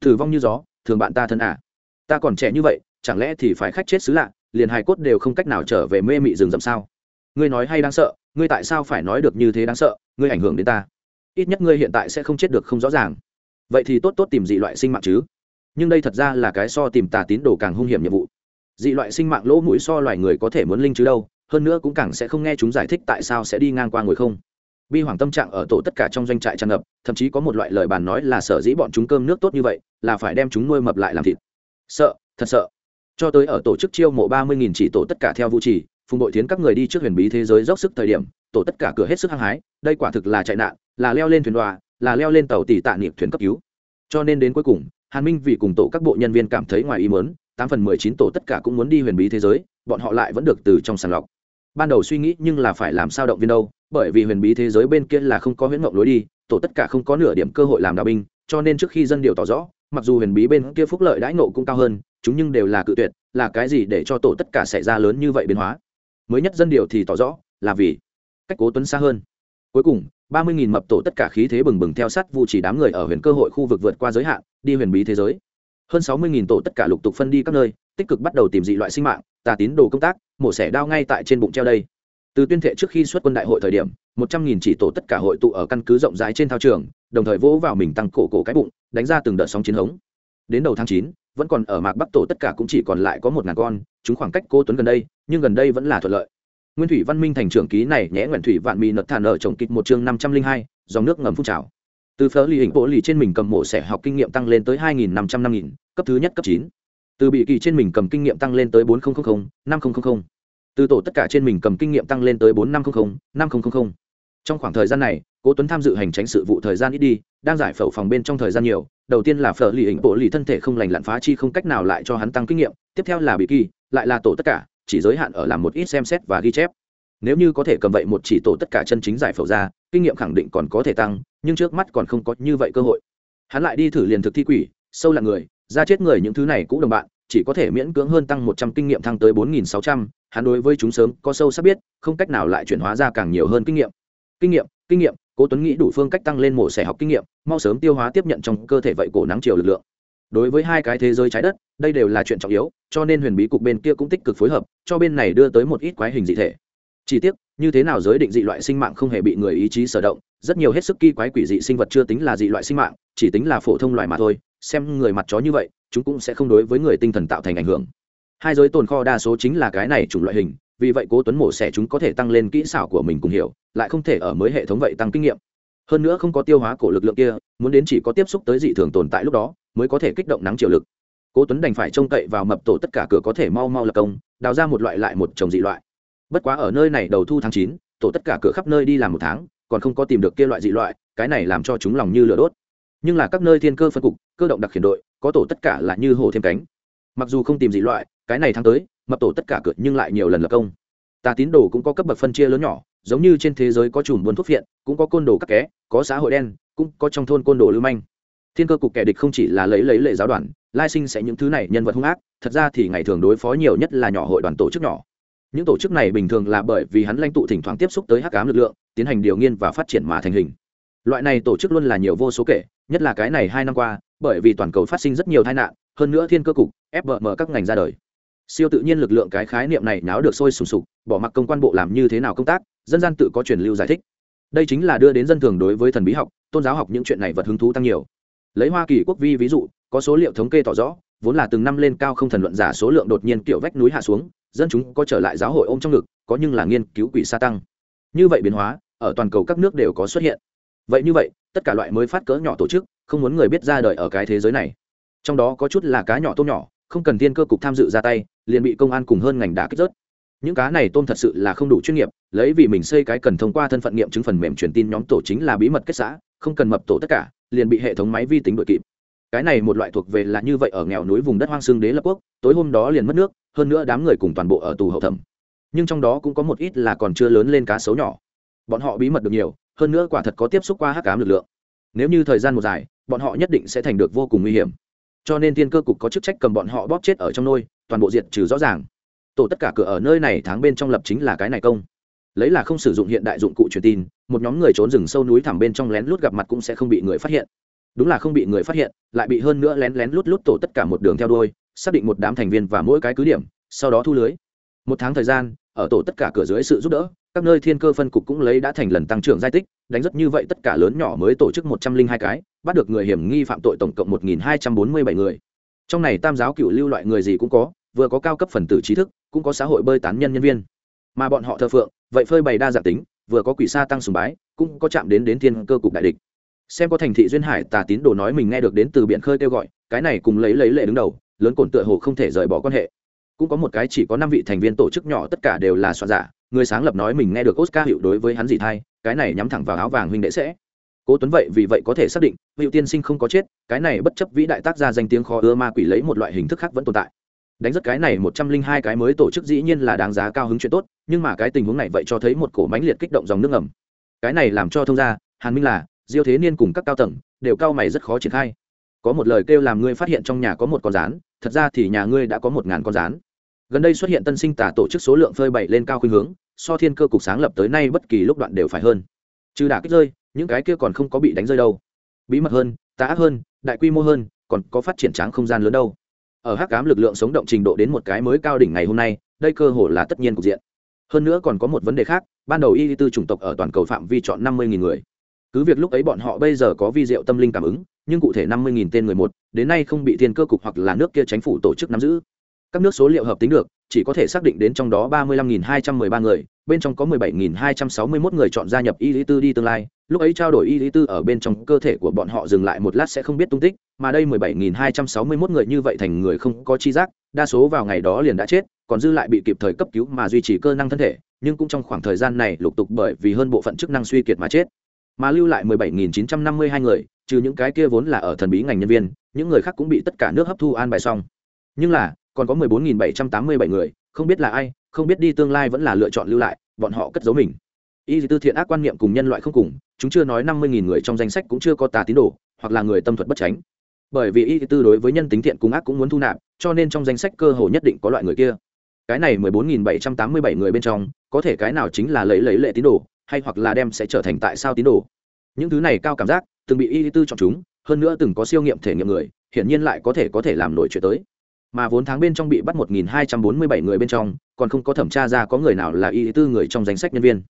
Thử vong như gió, thường bạn ta thân à. Ta còn trẻ như vậy, chẳng lẽ thì phải khách chết xứ lạ? Liền hài cốt đều không cách nào trở về mê mị rừng rậm sao? Ngươi nói hay đáng sợ, ngươi tại sao phải nói được như thế đáng sợ, ngươi ảnh hưởng đến ta. Ít nhất ngươi hiện tại sẽ không chết được không rõ ràng. Vậy thì tốt tốt tìm dị loại sinh mạng chứ. Nhưng đây thật ra là cái so tìm tà tín đồ càng hung hiểm nhiệm vụ. Dị loại sinh mạng lỗ mũi so loài người có thể muốn linh chứ đâu, hơn nữa cũng càng sẽ không nghe chúng giải thích tại sao sẽ đi ngang qua người không. Bi hoàng tâm trạng ở tổ tất cả trong doanh trại tràn ngập, thậm chí có một loại lời bàn nói là sở dĩ bọn chúng cơm nước tốt như vậy, là phải đem chúng nuôi mập lại làm thịt. Sợ, thật sợ cho tới ở tổ chức chiêu mộ ba mươi nghìn chỉ tổ tất cả theo vũ trì, phùng đội tiến các người đi trước huyền bí thế giới dốc sức thời điểm, tổ tất cả cửa hết sức hăng hái, đây quả thực là chạy nạn, là leo lên thuyền đoà là leo lên tàu tỷ tạ niệm thuyền cấp cứu. Cho nên đến cuối cùng, hàn minh vì cùng tổ các bộ nhân viên cảm thấy ngoài ý mớn tám phần mười chín tổ tất cả cũng muốn đi huyền bí thế giới, bọn họ lại vẫn được từ trong sàng lọc. Ban đầu suy nghĩ nhưng là phải làm sao động viên đâu, bởi vì huyền bí thế giới bên kia là không có huyễn mộng lối đi, tổ tất cả không có nửa điểm cơ hội làm đạo binh, cho nên trước khi dân điều tỏ rõ, mặc dù huyền bí bên kia phúc lợi đãi nộ cũng cao hơn chúng nhưng đều là cự tuyệt, là cái gì để cho tổ tất cả xảy ra lớn như vậy biến hóa? Mới nhất dân điều thì tỏ rõ, là vì cách cố tuấn xa hơn. Cuối cùng, ba mươi nghìn mập tổ tất cả khí thế bừng bừng theo sát vụ chỉ đám người ở huyền cơ hội khu vực vượt qua giới hạn, đi huyền bí thế giới. Hơn sáu mươi nghìn tổ tất cả lục tục phân đi các nơi, tích cực bắt đầu tìm dị loại sinh mạng, tà tín đồ công tác, mổ xẻ đao ngay tại trên bụng treo đây. Từ tuyên thệ trước khi xuất quân đại hội thời điểm, một trăm nghìn chỉ tổ tất cả hội tụ ở căn cứ rộng rãi trên thao trường, đồng thời vỗ vào mình tăng cổ cổ cái bụng, đánh ra từng đợt sóng chiến hống. Đến đầu tháng chín vẫn còn ở mạc bắc tổ tất cả cũng chỉ còn lại có một ngàn con, chúng khoảng cách cô tuấn gần đây, nhưng gần đây vẫn là thuận lợi. Nguyên thủy văn minh thành trưởng ký này nhẽ nguyện thủy vạn mì nợt thản ở trồng kịch một chương năm trăm linh hai, dòng nước ngầm phun trào. Từ phở lì hình bộ lì trên mình cầm mổ sẽ học kinh nghiệm tăng lên tới hai nghìn năm trăm năm nghìn, cấp thứ nhất, cấp chín. Từ bị kỳ trên mình cầm kinh nghiệm tăng lên tới bốn nghìn năm nghìn từ tổ tất cả trên mình cầm kinh nghiệm tăng lên tới bốn năm trăm linh năm nghìn trong khoảng thời gian này, cố tuấn tham dự hành tránh sự vụ thời gian ít đi, đang giải phẫu phòng bên trong thời gian nhiều đầu tiên là phở lì hình bộ lì thân thể không lành lặn phá chi không cách nào lại cho hắn tăng kinh nghiệm, tiếp theo là bị kỳ, lại là tổ tất cả, chỉ giới hạn ở làm một ít xem xét và ghi chép. Nếu như có thể cầm vậy một chỉ tổ tất cả chân chính giải phẫu ra, kinh nghiệm khẳng định còn có thể tăng, nhưng trước mắt còn không có như vậy cơ hội. Hắn lại đi thử liền thực thi quỷ, sâu là người, ra chết người những thứ này cũng đồng bạn, chỉ có thể miễn cưỡng hơn tăng một trăm kinh nghiệm thăng tới bốn nghìn sáu trăm, hắn đối với chúng sớm có sâu sắc biết, không cách nào lại chuyển hóa ra càng nhiều hơn kinh nghiệm. Kinh nghiệm kinh nghiệm cố tuấn nghĩ đủ phương cách tăng lên mổ xẻ học kinh nghiệm, mau sớm tiêu hóa tiếp nhận trong cơ thể vậy cổ nắng chiều lực lượng. Đối với hai cái thế giới trái đất, đây đều là chuyện trọng yếu, cho nên huyền bí cục bên kia cũng tích cực phối hợp, cho bên này đưa tới một ít quái hình dị thể. Chỉ tiếc, như thế nào giới định dị loại sinh mạng không hề bị người ý chí sở động, rất nhiều hết sức kỳ quái quỷ dị sinh vật chưa tính là dị loại sinh mạng, chỉ tính là phổ thông loài mà thôi, xem người mặt chó như vậy, chúng cũng sẽ không đối với người tinh thần tạo thành ảnh hưởng. Hai giới tồn kho đa số chính là cái này chủng loại hình vì vậy cố tuấn mổ xẻ chúng có thể tăng lên kỹ xảo của mình cùng hiểu, lại không thể ở mới hệ thống vậy tăng kinh nghiệm. Hơn nữa không có tiêu hóa cổ lực lượng kia, muốn đến chỉ có tiếp xúc tới dị thường tồn tại lúc đó, mới có thể kích động nắng chiều lực. Cố tuấn đành phải trông cậy vào mập tổ tất cả cửa có thể mau mau lập công, đào ra một loại lại một chồng dị loại. Bất quá ở nơi này đầu thu tháng chín, tổ tất cả cửa khắp nơi đi làm một tháng, còn không có tìm được kia loại dị loại, cái này làm cho chúng lòng như lửa đốt. Nhưng là các nơi thiên cơ phân cục, cơ động đặc khiển đội, có tổ tất cả là như hồ thêm cánh. Mặc dù không tìm dị loại, cái này tháng tới mập tổ tất cả cửa nhưng lại nhiều lần lập công. Tà tín đồ cũng có cấp bậc phân chia lớn nhỏ, giống như trên thế giới có chùm buôn thuốc phiện, cũng có côn đồ các ké có xã hội đen, cũng có trong thôn côn đồ lưu manh. Thiên cơ cục kẻ địch không chỉ là lấy lấy lệ giáo đoàn, lai sinh sẽ những thứ này nhân vật hung ác, thật ra thì ngày thường đối phó nhiều nhất là nhỏ hội đoàn tổ chức nhỏ. Những tổ chức này bình thường là bởi vì hắn lãnh tụ thỉnh thoảng tiếp xúc tới hắc ám lực lượng, tiến hành điều nghiên và phát triển mà thành hình. Loại này tổ chức luôn là nhiều vô số kể, nhất là cái này hai năm qua, bởi vì toàn cầu phát sinh rất nhiều tai nạn, hơn nữa thiên cơ cục fbm các ngành ra đời siêu tự nhiên lực lượng cái khái niệm này náo được sôi sùng sục, bỏ mặc công quan bộ làm như thế nào công tác, dân gian tự có truyền lưu giải thích. Đây chính là đưa đến dân thường đối với thần bí học, tôn giáo học những chuyện này vật hứng thú tăng nhiều. Lấy hoa kỳ quốc vi ví dụ, có số liệu thống kê tỏ rõ, vốn là từng năm lên cao không thần luận giả số lượng đột nhiên kiểu vách núi hạ xuống, dân chúng có trở lại giáo hội ôm trong ngực, có nhưng là nghiên cứu quỷ sa tăng. Như vậy biến hóa, ở toàn cầu các nước đều có xuất hiện. Vậy như vậy, tất cả loại mới phát cỡ nhỏ tổ chức, không muốn người biết ra đời ở cái thế giới này. Trong đó có chút là cá nhỏ tôm nhỏ, không cần tiên cơ cục tham dự ra tay liền bị công an cùng hơn ngành đã kích rớt. Những cá này tôm thật sự là không đủ chuyên nghiệp, lấy vì mình xây cái cần thông qua thân phận nghiệm chứng phần mềm truyền tin nhóm tổ chính là bí mật kết xã, không cần mập tổ tất cả, liền bị hệ thống máy vi tính đội kịp. Cái này một loại thuộc về là như vậy ở nghèo núi vùng đất hoang xương đế lập quốc, tối hôm đó liền mất nước, hơn nữa đám người cùng toàn bộ ở tù hậu thẩm. Nhưng trong đó cũng có một ít là còn chưa lớn lên cá sấu nhỏ. Bọn họ bí mật được nhiều, hơn nữa quả thật có tiếp xúc qua hắc cám lực lượng. Nếu như thời gian một dài, bọn họ nhất định sẽ thành được vô cùng nguy hiểm. Cho nên tiên cơ cục có chức trách cầm bọn họ bóp chết ở trong nôi toàn bộ diệt trừ rõ ràng. Tổ tất cả cửa ở nơi này tháng bên trong lập chính là cái này công. Lấy là không sử dụng hiện đại dụng cụ truyền tin, một nhóm người trốn rừng sâu núi thẳm bên trong lén lút gặp mặt cũng sẽ không bị người phát hiện. Đúng là không bị người phát hiện, lại bị hơn nữa lén lén lút lút tổ tất cả một đường theo đôi xác định một đám thành viên và mỗi cái cứ điểm, sau đó thu lưới. Một tháng thời gian, ở tổ tất cả cửa dưới sự giúp đỡ, các nơi thiên cơ phân cục cũng lấy đã thành lần tăng trưởng giai tích, đánh rất như vậy tất cả lớn nhỏ mới tổ chức một trăm linh hai cái, bắt được người hiểm nghi phạm tội tổng cộng một nghìn hai trăm bốn mươi bảy người trong này tam giáo cựu lưu loại người gì cũng có, vừa có cao cấp phần tử trí thức, cũng có xã hội bơi tán nhân nhân viên. Mà bọn họ thờ phượng, vậy phơi bày đa dạng tính, vừa có quỷ sa tăng sùng bái, cũng có chạm đến đến thiên cơ cục đại địch. Xem có thành thị duyên hải tà tín đồ nói mình nghe được đến từ biển khơi kêu gọi, cái này cùng lấy lấy lệ đứng đầu, lớn cổn tựa hồ không thể rời bỏ quan hệ. Cũng có một cái chỉ có năm vị thành viên tổ chức nhỏ tất cả đều là soạn giả, người sáng lập nói mình nghe được oscar hiệu đối với hắn gì thay cái này nhắm thẳng vào áo vàng huynh đệ sẽ. Cố tuấn vậy vì vậy có thể xác định, hữu tiên sinh không có chết cái này bất chấp vĩ đại tác gia danh tiếng khó ưa ma quỷ lấy một loại hình thức khác vẫn tồn tại. Đánh rất cái này một trăm linh hai cái mới tổ chức dĩ nhiên là đáng giá cao hứng chuyện tốt, nhưng mà cái tình huống này vậy cho thấy một cổ mánh liệt kích động dòng nước ngầm. Cái này làm cho thông gia, hàn minh là, diêu thế niên cùng các cao tầng đều cao mày rất khó triển khai. Có một lời kêu làm ngươi phát hiện trong nhà có một con rán, thật ra thì nhà ngươi đã có một ngàn con rán. Gần đây xuất hiện tân sinh tả tổ chức số lượng phơi bày lên cao khuynh hướng, so thiên cơ cục sáng lập tới nay bất kỳ lúc đoạn đều phải hơn. Trừ đả kích rơi, những cái kia còn không có bị đánh rơi đâu. Bí mật hơn, tà ác hơn đại quy mô hơn, còn có phát triển tráng không gian lớn đâu. Ở hắc cám lực lượng sống động trình độ đến một cái mới cao đỉnh ngày hôm nay, đây cơ hội là tất nhiên cục diện. Hơn nữa còn có một vấn đề khác, ban đầu y tư chủng tộc ở toàn cầu phạm vi chọn năm mươi người. Cứ việc lúc ấy bọn họ bây giờ có vi diệu tâm linh cảm ứng, nhưng cụ thể năm mươi tên người một, đến nay không bị thiên cơ cục hoặc là nước kia chính phủ tổ chức nắm giữ. Các nước số liệu hợp tính được chỉ có thể xác định đến trong đó ba mươi lăm hai trăm mười ba người, bên trong có mười bảy hai trăm sáu mươi mốt người chọn gia nhập y lý tư đi tương lai. Lúc ấy trao đổi y lý tư ở bên trong cơ thể của bọn họ dừng lại một lát sẽ không biết tung tích, mà đây mười bảy hai trăm sáu mươi mốt người như vậy thành người không có chi giác, đa số vào ngày đó liền đã chết, còn dư lại bị kịp thời cấp cứu mà duy trì cơ năng thân thể, nhưng cũng trong khoảng thời gian này lục tục bởi vì hơn bộ phận chức năng suy kiệt mà chết. Mà lưu lại mười bảy chín trăm năm mươi hai người, trừ những cái kia vốn là ở thần bí ngành nhân viên, những người khác cũng bị tất cả nước hấp thu an bài xong. Nhưng là còn có 14.787 người, không biết là ai, không biết đi tương lai vẫn là lựa chọn lưu lại, bọn họ cất giấu mình. Y tư thiện ác quan niệm cùng nhân loại không cùng, chúng chưa nói 50.000 người trong danh sách cũng chưa có tà tín đồ, hoặc là người tâm thuật bất tránh bởi vì y tư đối với nhân tính thiện cùng ác cũng muốn thu nạp, cho nên trong danh sách cơ hồ nhất định có loại người kia. Cái này 14.787 người bên trong, có thể cái nào chính là lấy lấy lệ tín đồ, hay hoặc là đem sẽ trở thành tại sao tín đồ. Những thứ này cao cảm giác, từng bị y tư chọn chúng, hơn nữa từng có siêu nghiệm thể nghiệm người, hiển nhiên lại có thể có thể làm nổi chuyện tới mà vốn tháng bên trong bị bắt 1.247 người bên trong còn không có thẩm tra ra có người nào là y tư người trong danh sách nhân viên.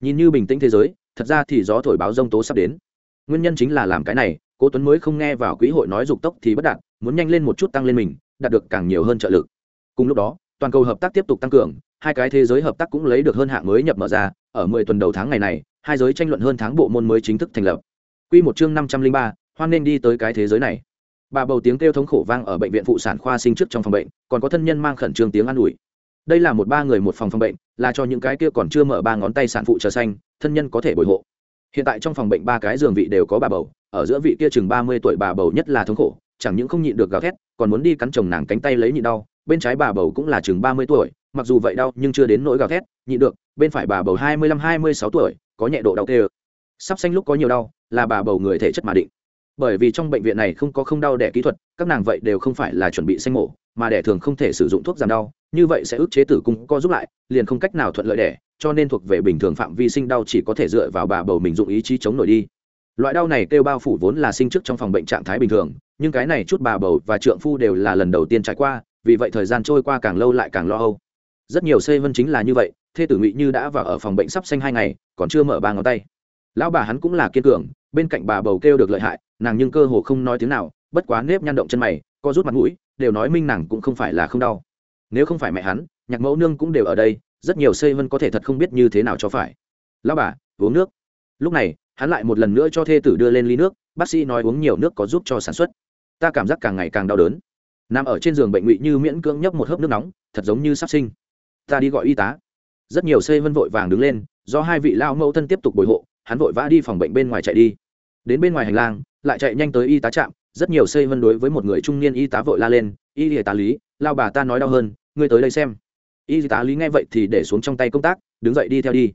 Nhìn như bình tĩnh thế giới thật ra thì gió thổi báo rông tố sắp đến. Nguyên nhân chính là làm cái này cố tuấn mới không nghe vào quỹ hội nói dục tốc thì bất đạt muốn nhanh lên một chút tăng lên mình đạt được càng nhiều hơn trợ lực. Cùng lúc đó toàn cầu hợp tác tiếp tục tăng cường hai cái thế giới hợp tác cũng lấy được hơn hạng mới nhập mở ra ở 10 tuần đầu tháng ngày này hai giới tranh luận hơn tháng bộ môn mới chính thức thành lập. Quy một chương 503, hoan nên đi tới cái thế giới này bà bầu tiếng kêu thống khổ vang ở bệnh viện phụ sản khoa sinh trước trong phòng bệnh, còn có thân nhân mang khẩn trương tiếng an ủi. Đây là một ba người một phòng phòng bệnh, là cho những cái kia còn chưa mở ba ngón tay sản phụ chờ xanh, thân nhân có thể bồi hộ. Hiện tại trong phòng bệnh ba cái giường vị đều có bà bầu, ở giữa vị kia chừng ba mươi tuổi bà bầu nhất là thống khổ, chẳng những không nhịn được gào thét, còn muốn đi cắn chồng nàng cánh tay lấy nhịn đau, bên trái bà bầu cũng là chừng ba mươi tuổi, mặc dù vậy đau nhưng chưa đến nỗi gào thét, nhịn được, bên phải bà bầu hai mươi lăm hai mươi sáu tuổi, có nhẹ độ đau tê sắp xanh lúc có nhiều đau, là bà bầu người thể chất mà định bởi vì trong bệnh viện này không có không đau đẻ kỹ thuật, các nàng vậy đều không phải là chuẩn bị sanh mổ, mà đẻ thường không thể sử dụng thuốc giảm đau, như vậy sẽ ức chế tử cung co giúp lại, liền không cách nào thuận lợi đẻ, cho nên thuộc về bình thường phạm vi sinh đau chỉ có thể dựa vào bà bầu mình dụng ý chí chống nổi đi. Loại đau này kêu bao phủ vốn là sinh trước trong phòng bệnh trạng thái bình thường, nhưng cái này chút bà bầu và trượng phu đều là lần đầu tiên trải qua, vì vậy thời gian trôi qua càng lâu lại càng lo âu. Rất nhiều xây vân chính là như vậy, thê tử ngụy như đã vào ở phòng bệnh sắp xanh hai ngày, còn chưa mở ba ngón tay. Lão bà hắn cũng là kiên cường bên cạnh bà bầu kêu được lợi hại, nàng nhưng cơ hồ không nói tiếng nào, bất quá nếp nhăn động chân mày, co rút mặt mũi, đều nói minh nàng cũng không phải là không đau. Nếu không phải mẹ hắn, nhạc mẫu nương cũng đều ở đây, rất nhiều xây vân có thể thật không biết như thế nào cho phải. Lão bà, uống nước. Lúc này, hắn lại một lần nữa cho thê tử đưa lên ly nước, bác sĩ nói uống nhiều nước có giúp cho sản xuất. Ta cảm giác càng ngày càng đau đớn. Nằm ở trên giường bệnh ngụy như miễn cưỡng nhấp một hớp nước nóng, thật giống như sắp sinh. Ta đi gọi y tá. Rất nhiều xây vân vội vàng đứng lên, do hai vị lao mẫu thân tiếp tục bồi hộ hắn vội vã đi phòng bệnh bên ngoài chạy đi. Đến bên ngoài hành lang, lại chạy nhanh tới y tá trạm, rất nhiều xây vân đối với một người trung niên y tá vội la lên, y y tá lý, lao bà ta nói đau hơn, ngươi tới đây xem. Y tá lý nghe vậy thì để xuống trong tay công tác, đứng dậy đi theo đi.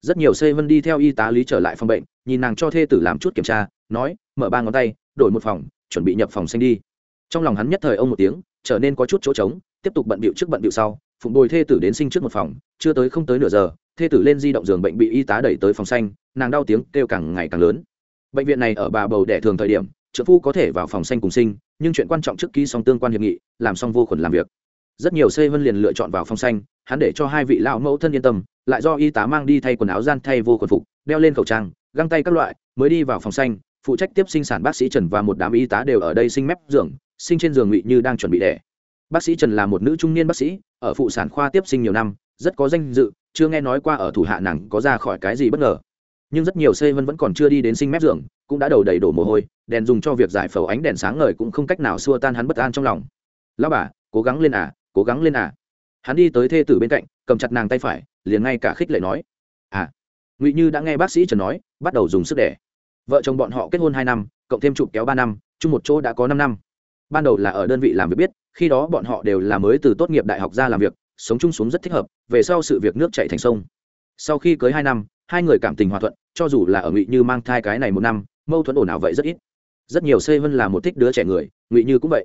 Rất nhiều xây vân đi theo y tá lý trở lại phòng bệnh, nhìn nàng cho thê tử làm chút kiểm tra, nói, mở ba ngón tay, đổi một phòng, chuẩn bị nhập phòng xanh đi. Trong lòng hắn nhất thời ông một tiếng, trở nên có chút chỗ trống, tiếp tục bận bịu trước bận bịu sau, phụng bồi thê tử đến sinh trước một phòng, chưa tới không tới nửa giờ thê tử lên di động giường bệnh bị y tá đẩy tới phòng xanh, nàng đau tiếng kêu càng ngày càng lớn. Bệnh viện này ở bà bầu đẻ thường thời điểm, trợ phu có thể vào phòng xanh cùng sinh, nhưng chuyện quan trọng trước ký xong tương quan hiệp nghị, làm xong vô khuẩn làm việc. Rất nhiều xây vân liền lựa chọn vào phòng xanh, hắn để cho hai vị lão mẫu thân yên tâm, lại do y tá mang đi thay quần áo gian thay vô khuẩn phục, đeo lên khẩu trang, găng tay các loại, mới đi vào phòng xanh, phụ trách tiếp sinh sản bác sĩ trần và một đám y tá đều ở đây sinh mép giường, sinh trên giường ngụy như đang chuẩn bị đẻ. Bác sĩ trần là một nữ trung niên bác sĩ, ở phụ sản khoa tiếp sinh nhiều năm, rất có danh dự chưa nghe nói qua ở thủ hạ nàng có ra khỏi cái gì bất ngờ. Nhưng rất nhiều xây vân vẫn còn chưa đi đến sinh mép giường, cũng đã đầu đầy đổ mồ hôi, đèn dùng cho việc giải phẫu ánh đèn sáng ngời cũng không cách nào xua tan hắn bất an trong lòng. Lão bà, cố gắng lên à cố gắng lên à. Hắn đi tới thê tử bên cạnh, cầm chặt nàng tay phải, liền ngay cả khích lệ nói à. Ngụy như đã nghe bác sĩ trần nói, bắt đầu dùng sức đẻ. Vợ chồng bọn họ kết hôn hai năm, cộng thêm chụp kéo ba năm, chung một chỗ đã có năm năm. Ban đầu là ở đơn vị làm việc biết, khi đó bọn họ đều là mới từ tốt nghiệp đại học ra làm việc sống chung xuống rất thích hợp, về sau sự việc nước chạy thành sông. Sau khi cưới hai năm, hai người cảm tình hòa thuận, cho dù là ở ngụy như mang thai cái này một năm, mâu thuẫn ồn ào vậy rất ít. Rất nhiều xây vân là một thích đứa trẻ người, ngụy như cũng vậy.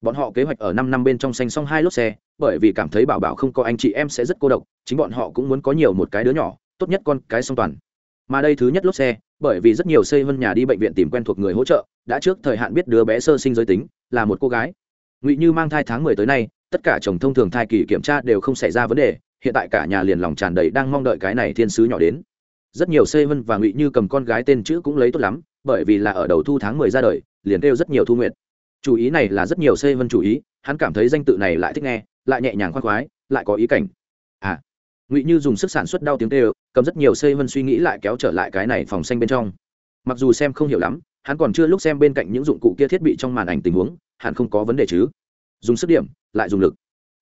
Bọn họ kế hoạch ở năm năm bên trong xanh xong hai lốt xe, bởi vì cảm thấy bảo bảo không có anh chị em sẽ rất cô độc, chính bọn họ cũng muốn có nhiều một cái đứa nhỏ, tốt nhất con cái song toàn. Mà đây thứ nhất lốt xe, bởi vì rất nhiều xây vân nhà đi bệnh viện tìm quen thuộc người hỗ trợ, đã trước thời hạn biết đứa bé sơ sinh giới tính, là một cô gái. Ngụy như mang thai tháng mười tới nay tất cả chồng thông thường thai kỳ kiểm tra đều không xảy ra vấn đề, hiện tại cả nhà liền lòng tràn đầy đang mong đợi cái này thiên sứ nhỏ đến. Rất nhiều xây vân và ngụy như cầm con gái tên chữ cũng lấy tốt lắm, bởi vì là ở đầu thu tháng mười ra đời, liền kêu rất nhiều thu nguyện. Chủ ý này là rất nhiều xây vân chủ ý, hắn cảm thấy danh tự này lại thích nghe, lại nhẹ nhàng khoan khoái, lại có ý cảnh. À ngụy như dùng sức sản xuất đau tiếng kêu, cầm rất nhiều xây vân suy nghĩ lại kéo trở lại cái này phòng xanh bên trong. Mặc dù xem không hiểu lắm, hắn còn chưa lúc xem bên cạnh những dụng cụ kia thiết bị trong màn ảnh tình huống, hẳn không có vấn đề chứ dùng sức điểm, lại dùng lực.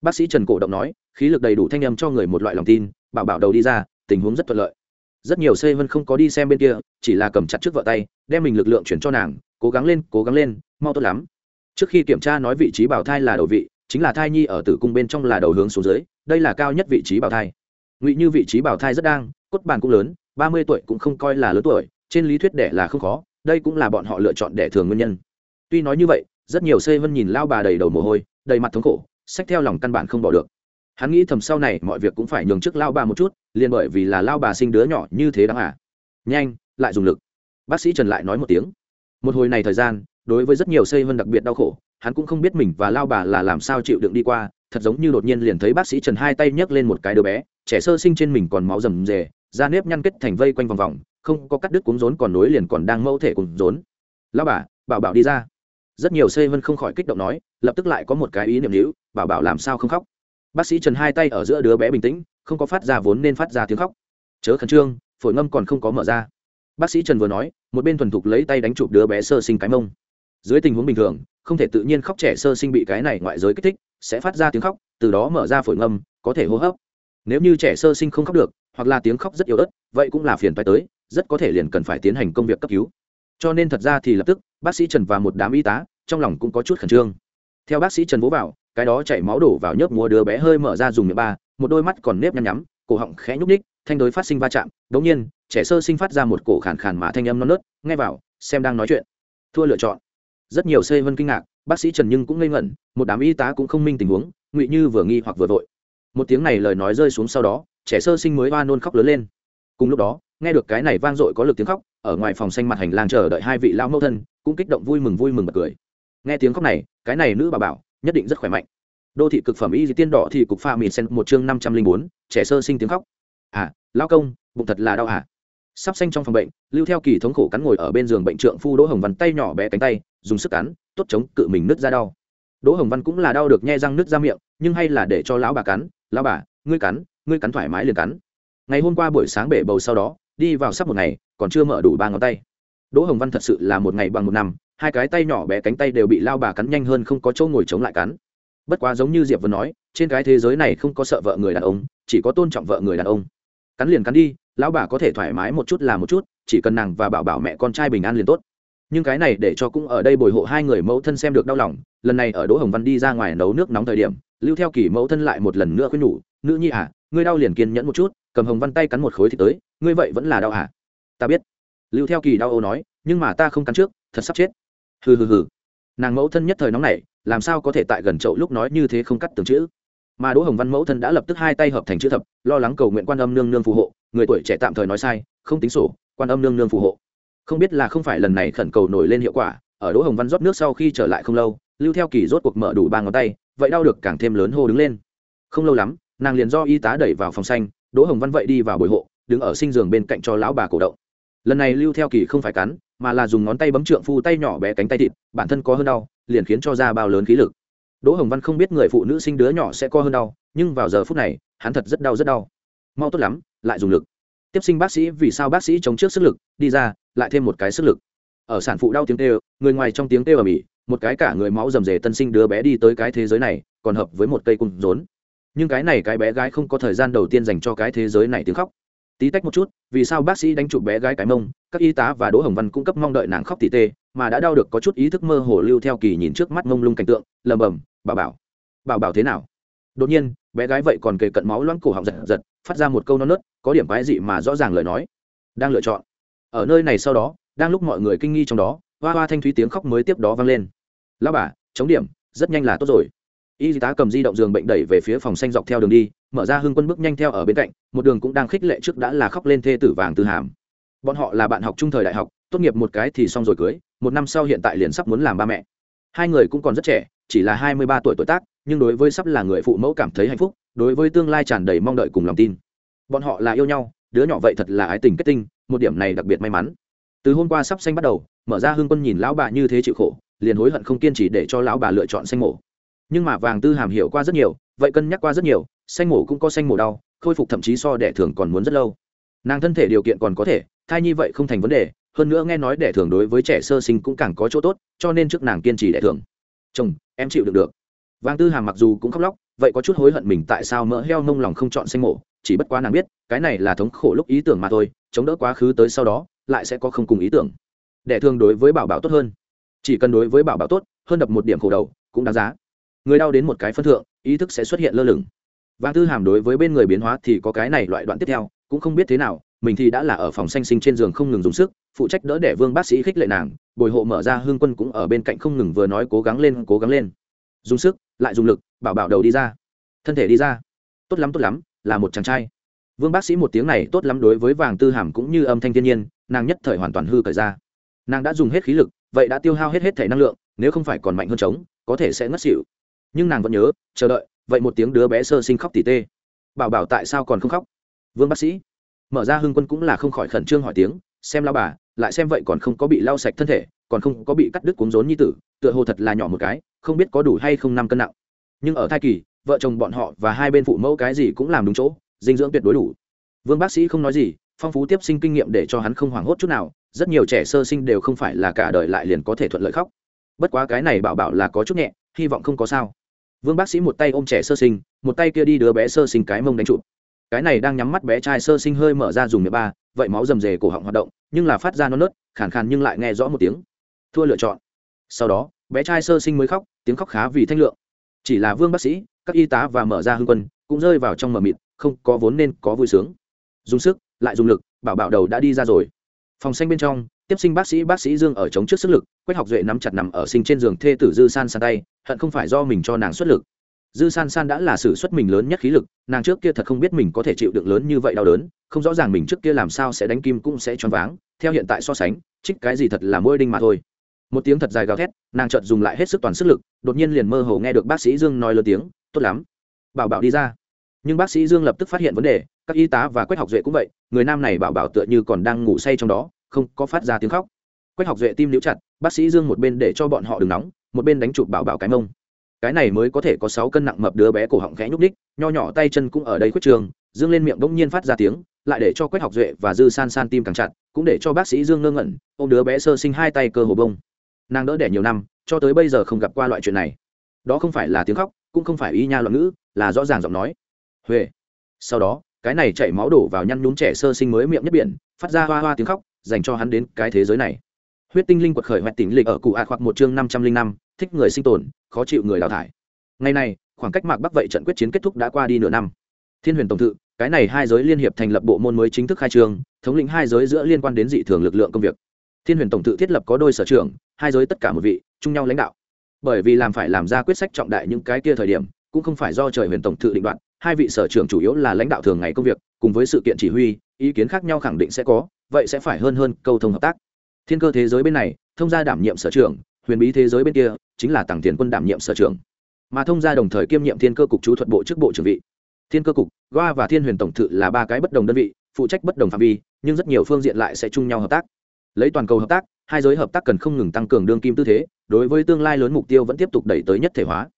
Bác sĩ trần cổ động nói, khí lực đầy đủ thanh âm cho người một loại lòng tin, bảo bảo đầu đi ra, tình huống rất thuận lợi. Rất nhiều xây vân không có đi xem bên kia, chỉ là cầm chặt trước vợ tay, đem mình lực lượng chuyển cho nàng, cố gắng lên, cố gắng lên, mau tốt lắm. Trước khi kiểm tra nói vị trí bảo thai là đầu vị, chính là thai nhi ở tử cung bên trong là đầu hướng xuống dưới, đây là cao nhất vị trí bảo thai. Ngụy như vị trí bảo thai rất đang, cốt bàn cũng lớn, ba mươi tuổi cũng không coi là lớn tuổi, trên lý thuyết đẻ là không khó, đây cũng là bọn họ lựa chọn đẻ thường nguyên nhân. Tuy nói như vậy, rất nhiều xây vân nhìn lao bà đầy đầu mồ hôi đầy mặt thống khổ, sách theo lòng căn bản không bỏ được. Hắn nghĩ thầm sau này mọi việc cũng phải nhường trước lao bà một chút, liền bởi vì là lao bà sinh đứa nhỏ như thế đáng à. Nhanh, lại dùng lực. Bác sĩ trần lại nói một tiếng. Một hồi này thời gian, đối với rất nhiều xây vân đặc biệt đau khổ, hắn cũng không biết mình và lao bà là làm sao chịu đựng đi qua, thật giống như đột nhiên liền thấy bác sĩ trần hai tay nhấc lên một cái đứa bé, trẻ sơ sinh trên mình còn máu rầm rề, da nếp nhăn kết thành vây quanh vòng vòng, không có cắt đứt cuống rốn còn nối liền còn đang mẫu thể cùng rốn. Lao bà, bảo bảo đi ra rất nhiều xê vân không khỏi kích động nói, lập tức lại có một cái ý niệm hữu bảo bảo làm sao không khóc. Bác sĩ trần hai tay ở giữa đứa bé bình tĩnh, không có phát ra vốn nên phát ra tiếng khóc. Chớ khẩn trương, phổi ngâm còn không có mở ra. Bác sĩ trần vừa nói, một bên thuần thục lấy tay đánh chụp đứa bé sơ sinh cái mông. Dưới tình huống bình thường, không thể tự nhiên khóc trẻ sơ sinh bị cái này ngoại giới kích thích, sẽ phát ra tiếng khóc, từ đó mở ra phổi ngâm, có thể hô hấp. Nếu như trẻ sơ sinh không khóc được, hoặc là tiếng khóc rất yếu ớt, vậy cũng là phiền phải tới, rất có thể liền cần phải tiến hành công việc cấp cứu cho nên thật ra thì lập tức, bác sĩ trần và một đám y tá, trong lòng cũng có chút khẩn trương. Theo bác sĩ trần vỗ vào, cái đó chảy máu đổ vào nhớp mua đứa bé hơi mở ra dùng miệng ba, một đôi mắt còn nếp nhăn nhắm, cổ họng khẽ nhúc ních thanh đối phát sinh va chạm. Đống nhiên, trẻ sơ sinh phát ra một cổ khàn khàn mà thanh âm non nớt, nghe vào, xem đang nói chuyện. Thua lựa chọn. Rất nhiều xây vân kinh ngạc, bác sĩ trần nhưng cũng ngây ngẩn, một đám y tá cũng không minh tình huống, ngụy như vừa nghi hoặc vừa vội. Một tiếng này lời nói rơi xuống sau đó, trẻ sơ sinh mới oa nôn khóc lớn lên. Cùng lúc đó, nghe được cái này vang dội có lực tiếng khóc ở ngoài phòng xanh mặt hành lang chờ đợi hai vị lao mẫu thân, cũng kích động vui mừng vui mừng bật cười. Nghe tiếng khóc này, cái này nữ bà bảo, nhất định rất khỏe mạnh. Đô thị cực phẩm y tiên đỏ thì cục pha mì sen một chương năm trăm linh bốn, trẻ sơ sinh tiếng khóc. À lao công, bụng thật là đau à? Sắp xanh trong phòng bệnh, lưu theo kỳ thống khổ cắn ngồi ở bên giường bệnh trượng phu đỗ hồng văn tay nhỏ bé cánh tay, dùng sức cắn, tốt chống cự mình nứt ra đau. Đỗ hồng văn cũng là đau được nhe răng nứt ra miệng, nhưng hay là để cho lão bà cắn, lão bà, ngươi cắn ngươi cắn thoải mái liền cắn. Ngày hôm qua buổi sáng bể bầu sau đó, đi vào sắp một ngày còn chưa mở đủ ba ngón tay. Đỗ hồng văn thật sự là một ngày bằng một năm, hai cái tay nhỏ bé cánh tay đều bị lao bà cắn nhanh hơn không có chỗ ngồi chống lại cắn. Bất quá giống như diệp vừa nói, trên cái thế giới này không có sợ vợ người đàn ông, chỉ có tôn trọng vợ người đàn ông. Cắn liền cắn đi, lão bà có thể thoải mái một chút là một chút, chỉ cần nàng và bảo bảo mẹ con trai bình an liền tốt. Nhưng cái này để cho cũng ở đây bồi hộ hai người mẫu thân xem được đau lòng, lần này ở đỗ hồng văn đi ra ngoài nấu nước nóng thời điểm, lưu theo kỳ mẫu thân lại một lần nữa khuyên nhủ, nữ nhi à ngươi đau liền kiên nhẫn một chút, cầm hồng văn tay cắn một khối thì tới, ngươi vậy vẫn là đau à? Ta biết. Lưu theo kỳ đau ô nói, nhưng mà ta không cắn trước, thật sắp chết. Hừ hừ hừ. Nàng mẫu thân nhất thời nóng này làm sao có thể tại gần chậu lúc nói như thế không cắt từng chữ? Mà đỗ hồng văn mẫu thân đã lập tức hai tay hợp thành chữ thập, lo lắng cầu nguyện quan âm nương nương phù hộ, người tuổi trẻ tạm thời nói sai, không tính sổ, quan âm nương nương phù hộ. Không biết là không phải lần này khẩn cầu nổi lên hiệu quả, ở đỗ hồng văn rót nước sau khi trở lại không lâu, lưu theo kỳ rốt cuộc mở đủ ba ngón tay, vậy đau được càng thêm lớn hô đứng lên. Không lâu lắm, nàng liền do y tá đẩy vào phòng xanh, đỗ hồng văn vậy đi vào bồi hộ, đứng ở sinh giường bên cạnh cho lão bà cổ động lần này lưu theo kỳ không phải cắn, mà là dùng ngón tay bấm trượng phu tay nhỏ bé cánh tay thịt, bản thân có hơn đau, liền khiến cho ra bao lớn khí lực. Đỗ hồng văn không biết người phụ nữ sinh đứa nhỏ sẽ co hơn đau, nhưng vào giờ phút này, hắn thật rất đau rất đau. Mau tốt lắm, lại dùng lực. Tiếp sinh bác sĩ, vì sao bác sĩ chống trước sức lực, đi ra, lại thêm một cái sức lực. Ở sản phụ đau tiếng tê người ngoài trong tiếng tê ở mỹ một cái cả người máu rầm rề tân sinh đứa bé đi tới cái thế giới này, còn hợp với một cây cung rốn. Nhưng cái này cái bé gái không có thời gian đầu tiên dành cho cái thế giới này tiếng khóc tí tách một chút, vì sao bác sĩ đánh chụp bé gái cái mông, các y tá và đỗ hồng văn cung cấp mong đợi nàng khóc tỉ tê, mà đã đau được có chút ý thức mơ hồ lưu theo kỳ nhìn trước mắt mông lung cảnh tượng lầm bầm bảo bảo bảo bảo thế nào? Đột nhiên, bé gái vậy còn kề cận máu loãng cổ họng giật giật, phát ra một câu non nớt, có điểm quái dị mà rõ ràng lời nói. Đang lựa chọn. Ở nơi này sau đó, đang lúc mọi người kinh nghi trong đó, hoa hoa thanh thúy tiếng khóc mới tiếp đó vang lên. Lao bà, chống điểm, rất nhanh là tốt rồi. Y tá cầm di động giường bệnh đẩy về phía phòng xanh dọc theo đường đi mở ra hưng quân bước nhanh theo ở bên cạnh, một đường cũng đang khích lệ trước đã là khóc lên thê tử vàng tư hàm. Bọn họ là bạn học trung thời đại học, tốt nghiệp một cái thì xong rồi cưới, một năm sau hiện tại liền sắp muốn làm ba mẹ. Hai người cũng còn rất trẻ, chỉ là hai mươi ba tuổi tuổi tác, nhưng đối với sắp là người phụ mẫu cảm thấy hạnh phúc, đối với tương lai tràn đầy mong đợi cùng lòng tin. Bọn họ là yêu nhau, đứa nhỏ vậy thật là ái tình kết tinh, một điểm này đặc biệt may mắn. Từ hôm qua sắp xanh bắt đầu, mở ra hương quân nhìn lão bà như thế chịu khổ, liền hối hận không kiên trì để cho lão bà lựa chọn xanh mổ. Nhưng mà vàng tư hàm hiểu qua rất nhiều vậy cân nhắc qua rất nhiều, xanh mổ cũng có xanh mổ đau, khôi phục thậm chí so đẻ thường còn muốn rất lâu. Nàng thân thể điều kiện còn có thể, thai nhi vậy không thành vấn đề, hơn nữa nghe nói đẻ thường đối với trẻ sơ sinh cũng càng có chỗ tốt, cho nên trước nàng kiên trì đẻ thường. Chồng, em chịu được được. Vàng tư hàm mặc dù cũng khóc lóc, vậy có chút hối hận mình tại sao mỡ heo nông lòng không chọn xanh mổ, chỉ bất quá nàng biết, cái này là thống khổ lúc ý tưởng mà thôi, chống đỡ quá khứ tới sau đó, lại sẽ có không cùng ý tưởng. Đẻ thường đối với bảo bảo tốt hơn. Chỉ cần đối với bảo bảo tốt, hơn đập một điểm khổ đầu, cũng đáng giá. Người đau đến một cái phân thượng ý thức sẽ xuất hiện lơ lửng. Vàng tư hàm đối với bên người biến hóa thì có cái này loại đoạn tiếp theo, cũng không biết thế nào, mình thì đã là ở phòng xanh sinh trên giường không ngừng dùng sức, phụ trách đỡ để vương bác sĩ khích lệ nàng, bồi hộ mở ra hương quân cũng ở bên cạnh không ngừng vừa nói cố gắng lên, cố gắng lên. Dùng sức, lại dùng lực, bảo bảo đầu đi ra. Thân thể đi ra. Tốt lắm tốt lắm, là một chàng trai. Vương bác sĩ một tiếng này tốt lắm đối với vàng tư hàm cũng như âm thanh thiên nhiên, nàng nhất thời hoàn toàn hư cởi ra. Nàng đã dùng hết khí lực, vậy đã tiêu hao hết hết thể năng lượng, nếu không phải còn mạnh hơn chống có thể sẽ ngất xỉu nhưng nàng vẫn nhớ, chờ đợi, vậy một tiếng đứa bé sơ sinh khóc tỉ tê. Bảo bảo tại sao còn không khóc? Vương bác sĩ. Mở ra hưng quân cũng là không khỏi khẩn trương hỏi tiếng, xem lao bà, lại xem vậy còn không có bị lau sạch thân thể, còn không có bị cắt đứt cuống rốn như tử, tựa hồ thật là nhỏ một cái, không biết có đủ hay không năm cân nặng. Nhưng ở thai kỳ, vợ chồng bọn họ và hai bên phụ mẫu cái gì cũng làm đúng chỗ, dinh dưỡng tuyệt đối đủ. Vương bác sĩ không nói gì, phong phú tiếp sinh kinh nghiệm để cho hắn không hoảng hốt chút nào, rất nhiều trẻ sơ sinh đều không phải là cả đời lại liền có thể thuận lợi khóc. Bất quá cái này bảo bảo là có chút nhẹ, hy vọng không có sao vương bác sĩ một tay ôm trẻ sơ sinh, một tay kia đi đứa bé sơ sinh cái mông đánh trụ. cái này đang nhắm mắt bé trai sơ sinh hơi mở ra dùng miệng ba, vậy máu rầm rề cổ họng hoạt động, nhưng là phát ra non nớt, khàn khàn nhưng lại nghe rõ một tiếng. Thua lựa chọn. Sau đó, bé trai sơ sinh mới khóc, tiếng khóc khá vì thanh lượng. Chỉ là vương bác sĩ, các y tá và mở ra hương quân, cũng rơi vào trong mờ mịt, không có vốn nên có vui sướng. Dùng sức, lại dùng lực, bảo bảo đầu đã đi ra rồi. Phòng xanh bên trong tiếp sinh bác sĩ bác sĩ dương ở chống trước sức lực, quách học duệ nắm chặt nằm ở sinh trên giường thê tử dư san san tay, hận không phải do mình cho nàng xuất lực. Dư san san đã là sự xuất mình lớn nhất khí lực, nàng trước kia thật không biết mình có thể chịu đựng lớn như vậy đau đớn, không rõ ràng mình trước kia làm sao sẽ đánh kim cũng sẽ choáng váng, theo hiện tại so sánh trích cái gì thật là môi đinh mà thôi. Một tiếng thật dài gào thét, nàng chợt dùng lại hết sức toàn sức lực, đột nhiên liền mơ hồ nghe được bác sĩ dương nói lớn tiếng, tốt lắm. Bảo bảo đi ra. Nhưng bác sĩ dương lập tức phát hiện vấn đề, các y tá và quách học duệ cũng vậy, người nam này bảo bảo tựa như còn đang ngủ say trong đó không có phát ra tiếng khóc. Quách học duệ tim liễu chặt, bác sĩ dương một bên để cho bọn họ đừng nóng, một bên đánh chụp bảo bảo cái mông. Cái này mới có thể có sáu cân nặng mập đứa bé cổ họng khẽ nhúc ních nho nhỏ tay chân cũng ở đây khuất trường, dương lên miệng bỗng nhiên phát ra tiếng, lại để cho quách học duệ và dư san san tim càng chặt, cũng để cho bác sĩ dương ngơ ngẩn ô m đứa bé sơ sinh hai tay cơ hồ bông. Nàng đỡ đẻ nhiều năm, cho tới bây giờ không gặp qua loại chuyện này. Đó không phải là tiếng khóc, cũng không phải y nha loạn ngữ, là rõ ràng giọng nói. Huệ. Sau đó, cái này chảy máu đổ vào nhăn nhún trẻ sơ sinh mới miệng nhất biển, phát ra hoa hoa tiếng khóc dành cho hắn đến cái thế giới này. Huyết tinh linh quật khởi hoẹt tỉnh lịch ở cụ ạt hoặc một chương năm trăm linh năm thích người sinh tồn khó chịu người đào thải. Ngày nay, khoảng cách mạc bắc vậy trận quyết chiến kết thúc đã qua đi nửa năm. Thiên huyền tổng thự cái này hai giới liên hiệp thành lập bộ môn mới chính thức khai trương thống lĩnh hai giới giữa liên quan đến dị thường lực lượng công việc. Thiên huyền tổng thự thiết lập có đôi sở trường hai giới tất cả một vị chung nhau lãnh đạo. Bởi vì làm phải làm ra quyết sách trọng đại những cái kia thời điểm cũng không phải do trời huyền tổng thự định đoạt hai vị sở trưởng chủ yếu là lãnh đạo thường ngày công việc cùng với sự kiện chỉ huy, ý kiến khác nhau khẳng định sẽ có, vậy sẽ phải hơn hơn câu thông hợp tác. Thiên cơ thế giới bên này, thông gia đảm nhiệm sở trưởng, huyền bí thế giới bên kia, chính là tặng tiền quân đảm nhiệm sở trưởng. Mà thông gia đồng thời kiêm nhiệm thiên cơ cục chú thuật bộ chức bộ trưởng vị. Thiên cơ cục, goa và thiên huyền tổng thự là ba cái bất đồng đơn vị, phụ trách bất đồng phạm vi, nhưng rất nhiều phương diện lại sẽ chung nhau hợp tác. Lấy toàn cầu hợp tác, hai giới hợp tác cần không ngừng tăng cường đương kim tư thế, đối với tương lai lớn mục tiêu vẫn tiếp tục đẩy tới nhất thể hóa.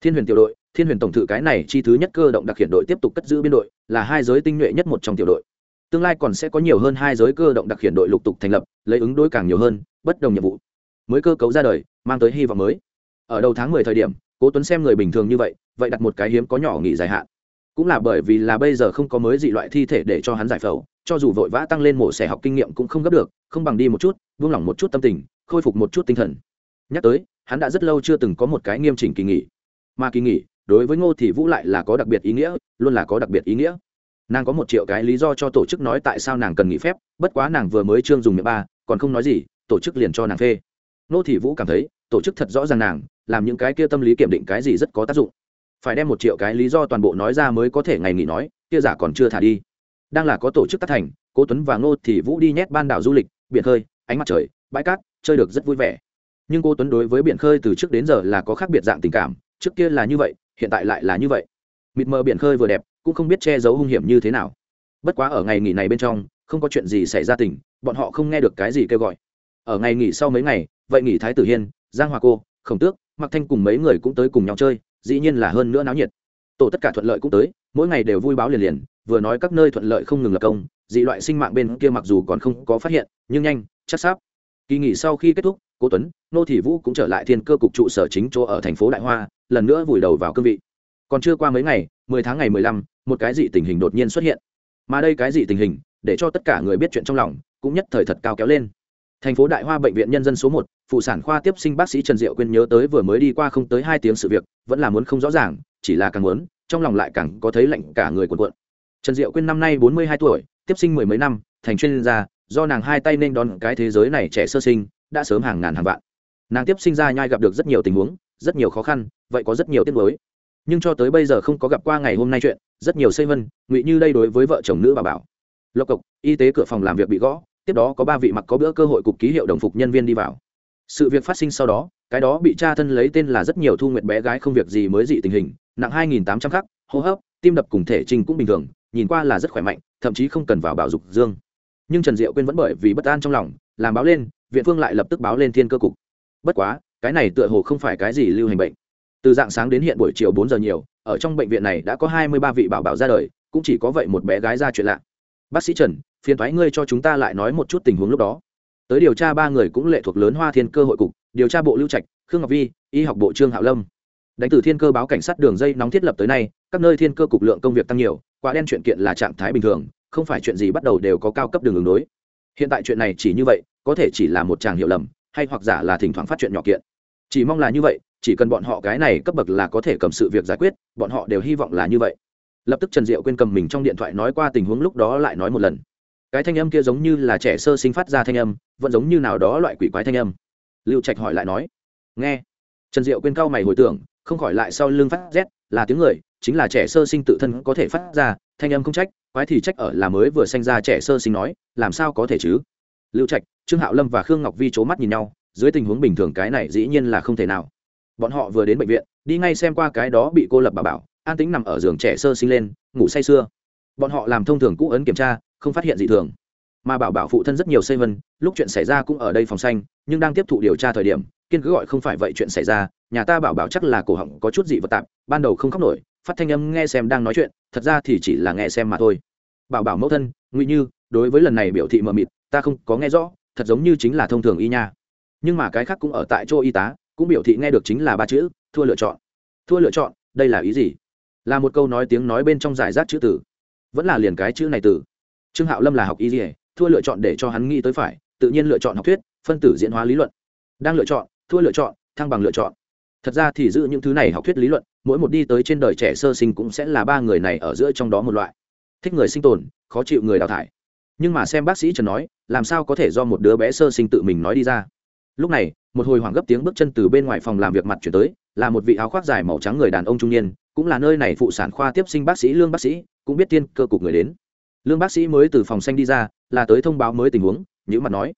Thiên huyền tiểu đội thiên huyền tổng thự cái này chi thứ nhất cơ động đặc hiện đội tiếp tục cất giữ biên đội, là hai giới tinh nhuệ nhất một trong tiểu đội. Tương lai còn sẽ có nhiều hơn hai giới cơ động đặc hiện đội lục tục thành lập, lấy ứng đối càng nhiều hơn, bất đồng nhiệm vụ. Mới cơ cấu ra đời, mang tới hy vọng mới. Ở đầu tháng mười thời điểm, cố tuấn xem người bình thường như vậy vậy đặt một cái hiếm có nhỏ nghỉ dài hạn. Cũng là bởi vì là bây giờ không có mới dị loại thi thể để cho hắn giải phẫu, cho dù vội vã tăng lên mổ xẻ học kinh nghiệm cũng không gấp được, không bằng đi một chút, buông lỏng một chút tâm tình, khôi phục một chút tinh thần. Nhắc tới, hắn đã rất lâu chưa từng có một cái nghiêm chỉnh kỳ nghỉ. Mà kỳ nghỉ đối với ngô thị vũ lại là có đặc biệt ý nghĩa, luôn là có đặc biệt ý nghĩa. Nàng có một triệu cái lý do cho tổ chức nói tại sao nàng cần nghỉ phép, bất quá nàng vừa mới trương dùng miệng ba, còn không nói gì, tổ chức liền cho nàng phê. Ngô thị vũ cảm thấy, tổ chức thật rõ ràng nàng, làm những cái kia tâm lý kiểm định cái gì rất có tác dụng. Phải đem một triệu cái lý do toàn bộ nói ra mới có thể ngày nghỉ nói, kia giả còn chưa thả đi. Đang là có tổ chức tác thành, cố tuấn và ngô thị vũ đi nhét ban đảo du lịch, biển khơi, ánh mặt trời, bãi cát, chơi được rất vui vẻ. Nhưng cô tuấn đối với biển khơi từ trước đến giờ là có khác biệt dạng tình cảm, trước kia là như vậy hiện tại lại là như vậy. Mịt mờ biển khơi vừa đẹp, cũng không biết che giấu hung hiểm như thế nào. Bất quá ở ngày nghỉ này bên trong, không có chuyện gì xảy ra tỉnh bọn họ không nghe được cái gì kêu gọi. Ở ngày nghỉ sau mấy ngày, vậy nghỉ thái tử hiên, giang hòa cô, khổng tước mặc thanh cùng mấy người cũng tới cùng nhau chơi, dĩ nhiên là hơn nữa náo nhiệt. Tổ tất cả thuận lợi cũng tới, mỗi ngày đều vui báo liền liền, vừa nói các nơi thuận lợi không ngừng lập công, dị loại sinh mạng bên kia mặc dù còn không có phát hiện, nhưng nhanh, chắc sáp kỳ nghỉ sau khi kết thúc, cố tuấn, nô thị vũ cũng trở lại thiên cơ cục trụ sở chính chỗ ở thành phố đại hoa lần nữa vùi đầu vào cương vị. Còn chưa qua mấy ngày, mười tháng ngày mười lăm, một cái dị tình hình đột nhiên xuất hiện. Mà đây cái dị tình hình, để cho tất cả người biết chuyện trong lòng, cũng nhất thời thật cao kéo lên. Thành phố đại hoa bệnh viện nhân dân số một, phụ sản khoa tiếp sinh bác sĩ trần diệu quyên nhớ tới vừa mới đi qua không tới hai tiếng sự việc, vẫn là muốn không rõ ràng, chỉ là càng muốn, trong lòng lại càng có thấy lạnh cả người cuộn cuộn. Trần diệu quyên năm nay bốn mươi hai tuổi, tiếp sinh mười mấy năm, thành chuyên gia, do nàng hai tay nên đón cái thế giới này trẻ sơ sinh, đã sớm hàng ngàn hàng vạn. Nàng tiếp sinh ra nhai gặp được rất nhiều tình huống rất nhiều khó khăn, vậy có rất nhiều tiết mới nhưng cho tới bây giờ không có gặp qua ngày hôm nay chuyện, rất nhiều xây vân ngụy như đây đối với vợ chồng nữ bà bảo. Lộc cộc, y tế cửa phòng làm việc bị gõ, tiếp đó có ba vị mặc có bữa cơ hội cục ký hiệu đồng phục nhân viên đi vào. Sự việc phát sinh sau đó, cái đó bị cha thân lấy tên là rất nhiều thu nguyện bé gái không việc gì mới dị tình hình, nặng hai nghìn tám trăm khắc, hô hấp, tim đập cùng thể trình cũng bình thường, nhìn qua là rất khỏe mạnh, thậm chí không cần vào bảo dục dương. Nhưng trần diệu quyên vẫn bởi vì bất an trong lòng, làm báo lên, viện phương lại lập tức báo lên thiên cơ cục. Bất quá cái này tựa hồ không phải cái gì lưu hành bệnh. Từ dạng sáng đến hiện buổi chiều bốn giờ nhiều, ở trong bệnh viện này đã có hai mươi ba vị bảo bảo ra đời, cũng chỉ có vậy một bé gái ra chuyện lạ. Bác sĩ trần, phiền thoái ngươi cho chúng ta lại nói một chút tình huống lúc đó. Tới điều tra ba người cũng lệ thuộc lớn hoa thiên cơ hội cục, điều tra bộ lưu trạch, khương ngọc vi, y học bộ trương hạo lâm. Đánh từ thiên cơ báo cảnh sát đường dây nóng thiết lập tới nay, các nơi thiên cơ cục lượng công việc tăng nhiều, quả đen chuyện kiện là trạng thái bình thường, không phải chuyện gì bắt đầu đều có cao cấp đường ứng đối. Hiện tại chuyện này chỉ như vậy, có thể chỉ là một chàng hiểu lầm hay hoặc giả là thỉnh thoảng phát chuyện nhỏ kiện. Chỉ mong là như vậy, chỉ cần bọn họ cái này cấp bậc là có thể cầm sự việc giải quyết, bọn họ đều hy vọng là như vậy. Lập tức trần diệu quên cầm mình trong điện thoại nói qua tình huống lúc đó lại nói một lần. Cái thanh âm kia giống như là trẻ sơ sinh phát ra thanh âm, vẫn giống như nào đó loại quỷ quái thanh âm. Lưu trạch hỏi lại nói. Nghe. Trần diệu quên cao mày hồi tưởng, không khỏi lại sau lưng phát rét, là tiếng người, chính là trẻ sơ sinh tự thân có thể phát ra, thanh âm không trách, quái thì trách ở là mới vừa sinh ra trẻ sơ sinh nói, làm sao có thể chứ? Lưu trạch trương hạo lâm và khương ngọc vi c h ố mắt nhìn nhau, dưới tình huống bình thường cái này dĩ nhiên là không thể nào. Bọn họ vừa đến bệnh viện, đi ngay xem qua cái đó bị cô lập bà bảo, an tính nằm ở giường trẻ sơ sinh lên, ngủ say sưa. Bọn họ làm thông thường cũ ấn kiểm tra, không phát hiện gì thường. Mà bảo bảo phụ thân rất nhiều xây vân, lúc chuyện xảy ra cũng ở đây phòng xanh, nhưng đang tiếp thụ điều tra thời điểm, kiên cứ gọi không phải vậy chuyện xảy ra, nhà ta bảo bảo chắc là cổ họng có chút gì vật tạp, ban đầu không khóc nổi, phát thanh âm nghe xem đang nói chuyện, thật ra thì chỉ là nghe xem mà thôi. Bảo bảo mẫu thân nguy như, đối với lần này biểu thị mờ mịt, ta không có nghe rõ thật giống như chính là thông thường y nha. Nhưng mà cái khác cũng ở tại chỗ y tá, cũng biểu thị nghe được chính là ba chữ, thua lựa chọn. Thua lựa chọn, đây là ý gì? Là một câu nói tiếng nói bên trong giải rác chữ tử vẫn là liền cái chữ này từ. Trương hạo lâm là học y gì? Thua lựa chọn để cho hắn nghĩ tới phải, tự nhiên lựa chọn học thuyết, phân tử diễn hóa lý luận. Đang lựa chọn, thua lựa chọn, thăng bằng lựa chọn. Thật ra thì giữ những thứ này học thuyết lý luận, mỗi một đi tới trên đời trẻ sơ sinh cũng sẽ là ba người này ở giữa trong đó một loại. Thích người sinh tồn, khó chịu người đào thải nhưng mà xem bác sĩ trần nói, làm sao có thể do một đứa bé sơ sinh tự mình nói đi ra? Lúc này, một hồi hoảng gấp tiếng bước chân từ bên ngoài phòng làm việc mặt chuyển tới, là một vị áo khoác dài màu trắng người đàn ông trung niên, cũng là nơi này phụ sản khoa tiếp sinh bác sĩ lương bác sĩ, cũng biết tiên cơ cục người đến. Lương bác sĩ mới từ phòng xanh đi ra, là tới thông báo mới tình huống những mặt nói,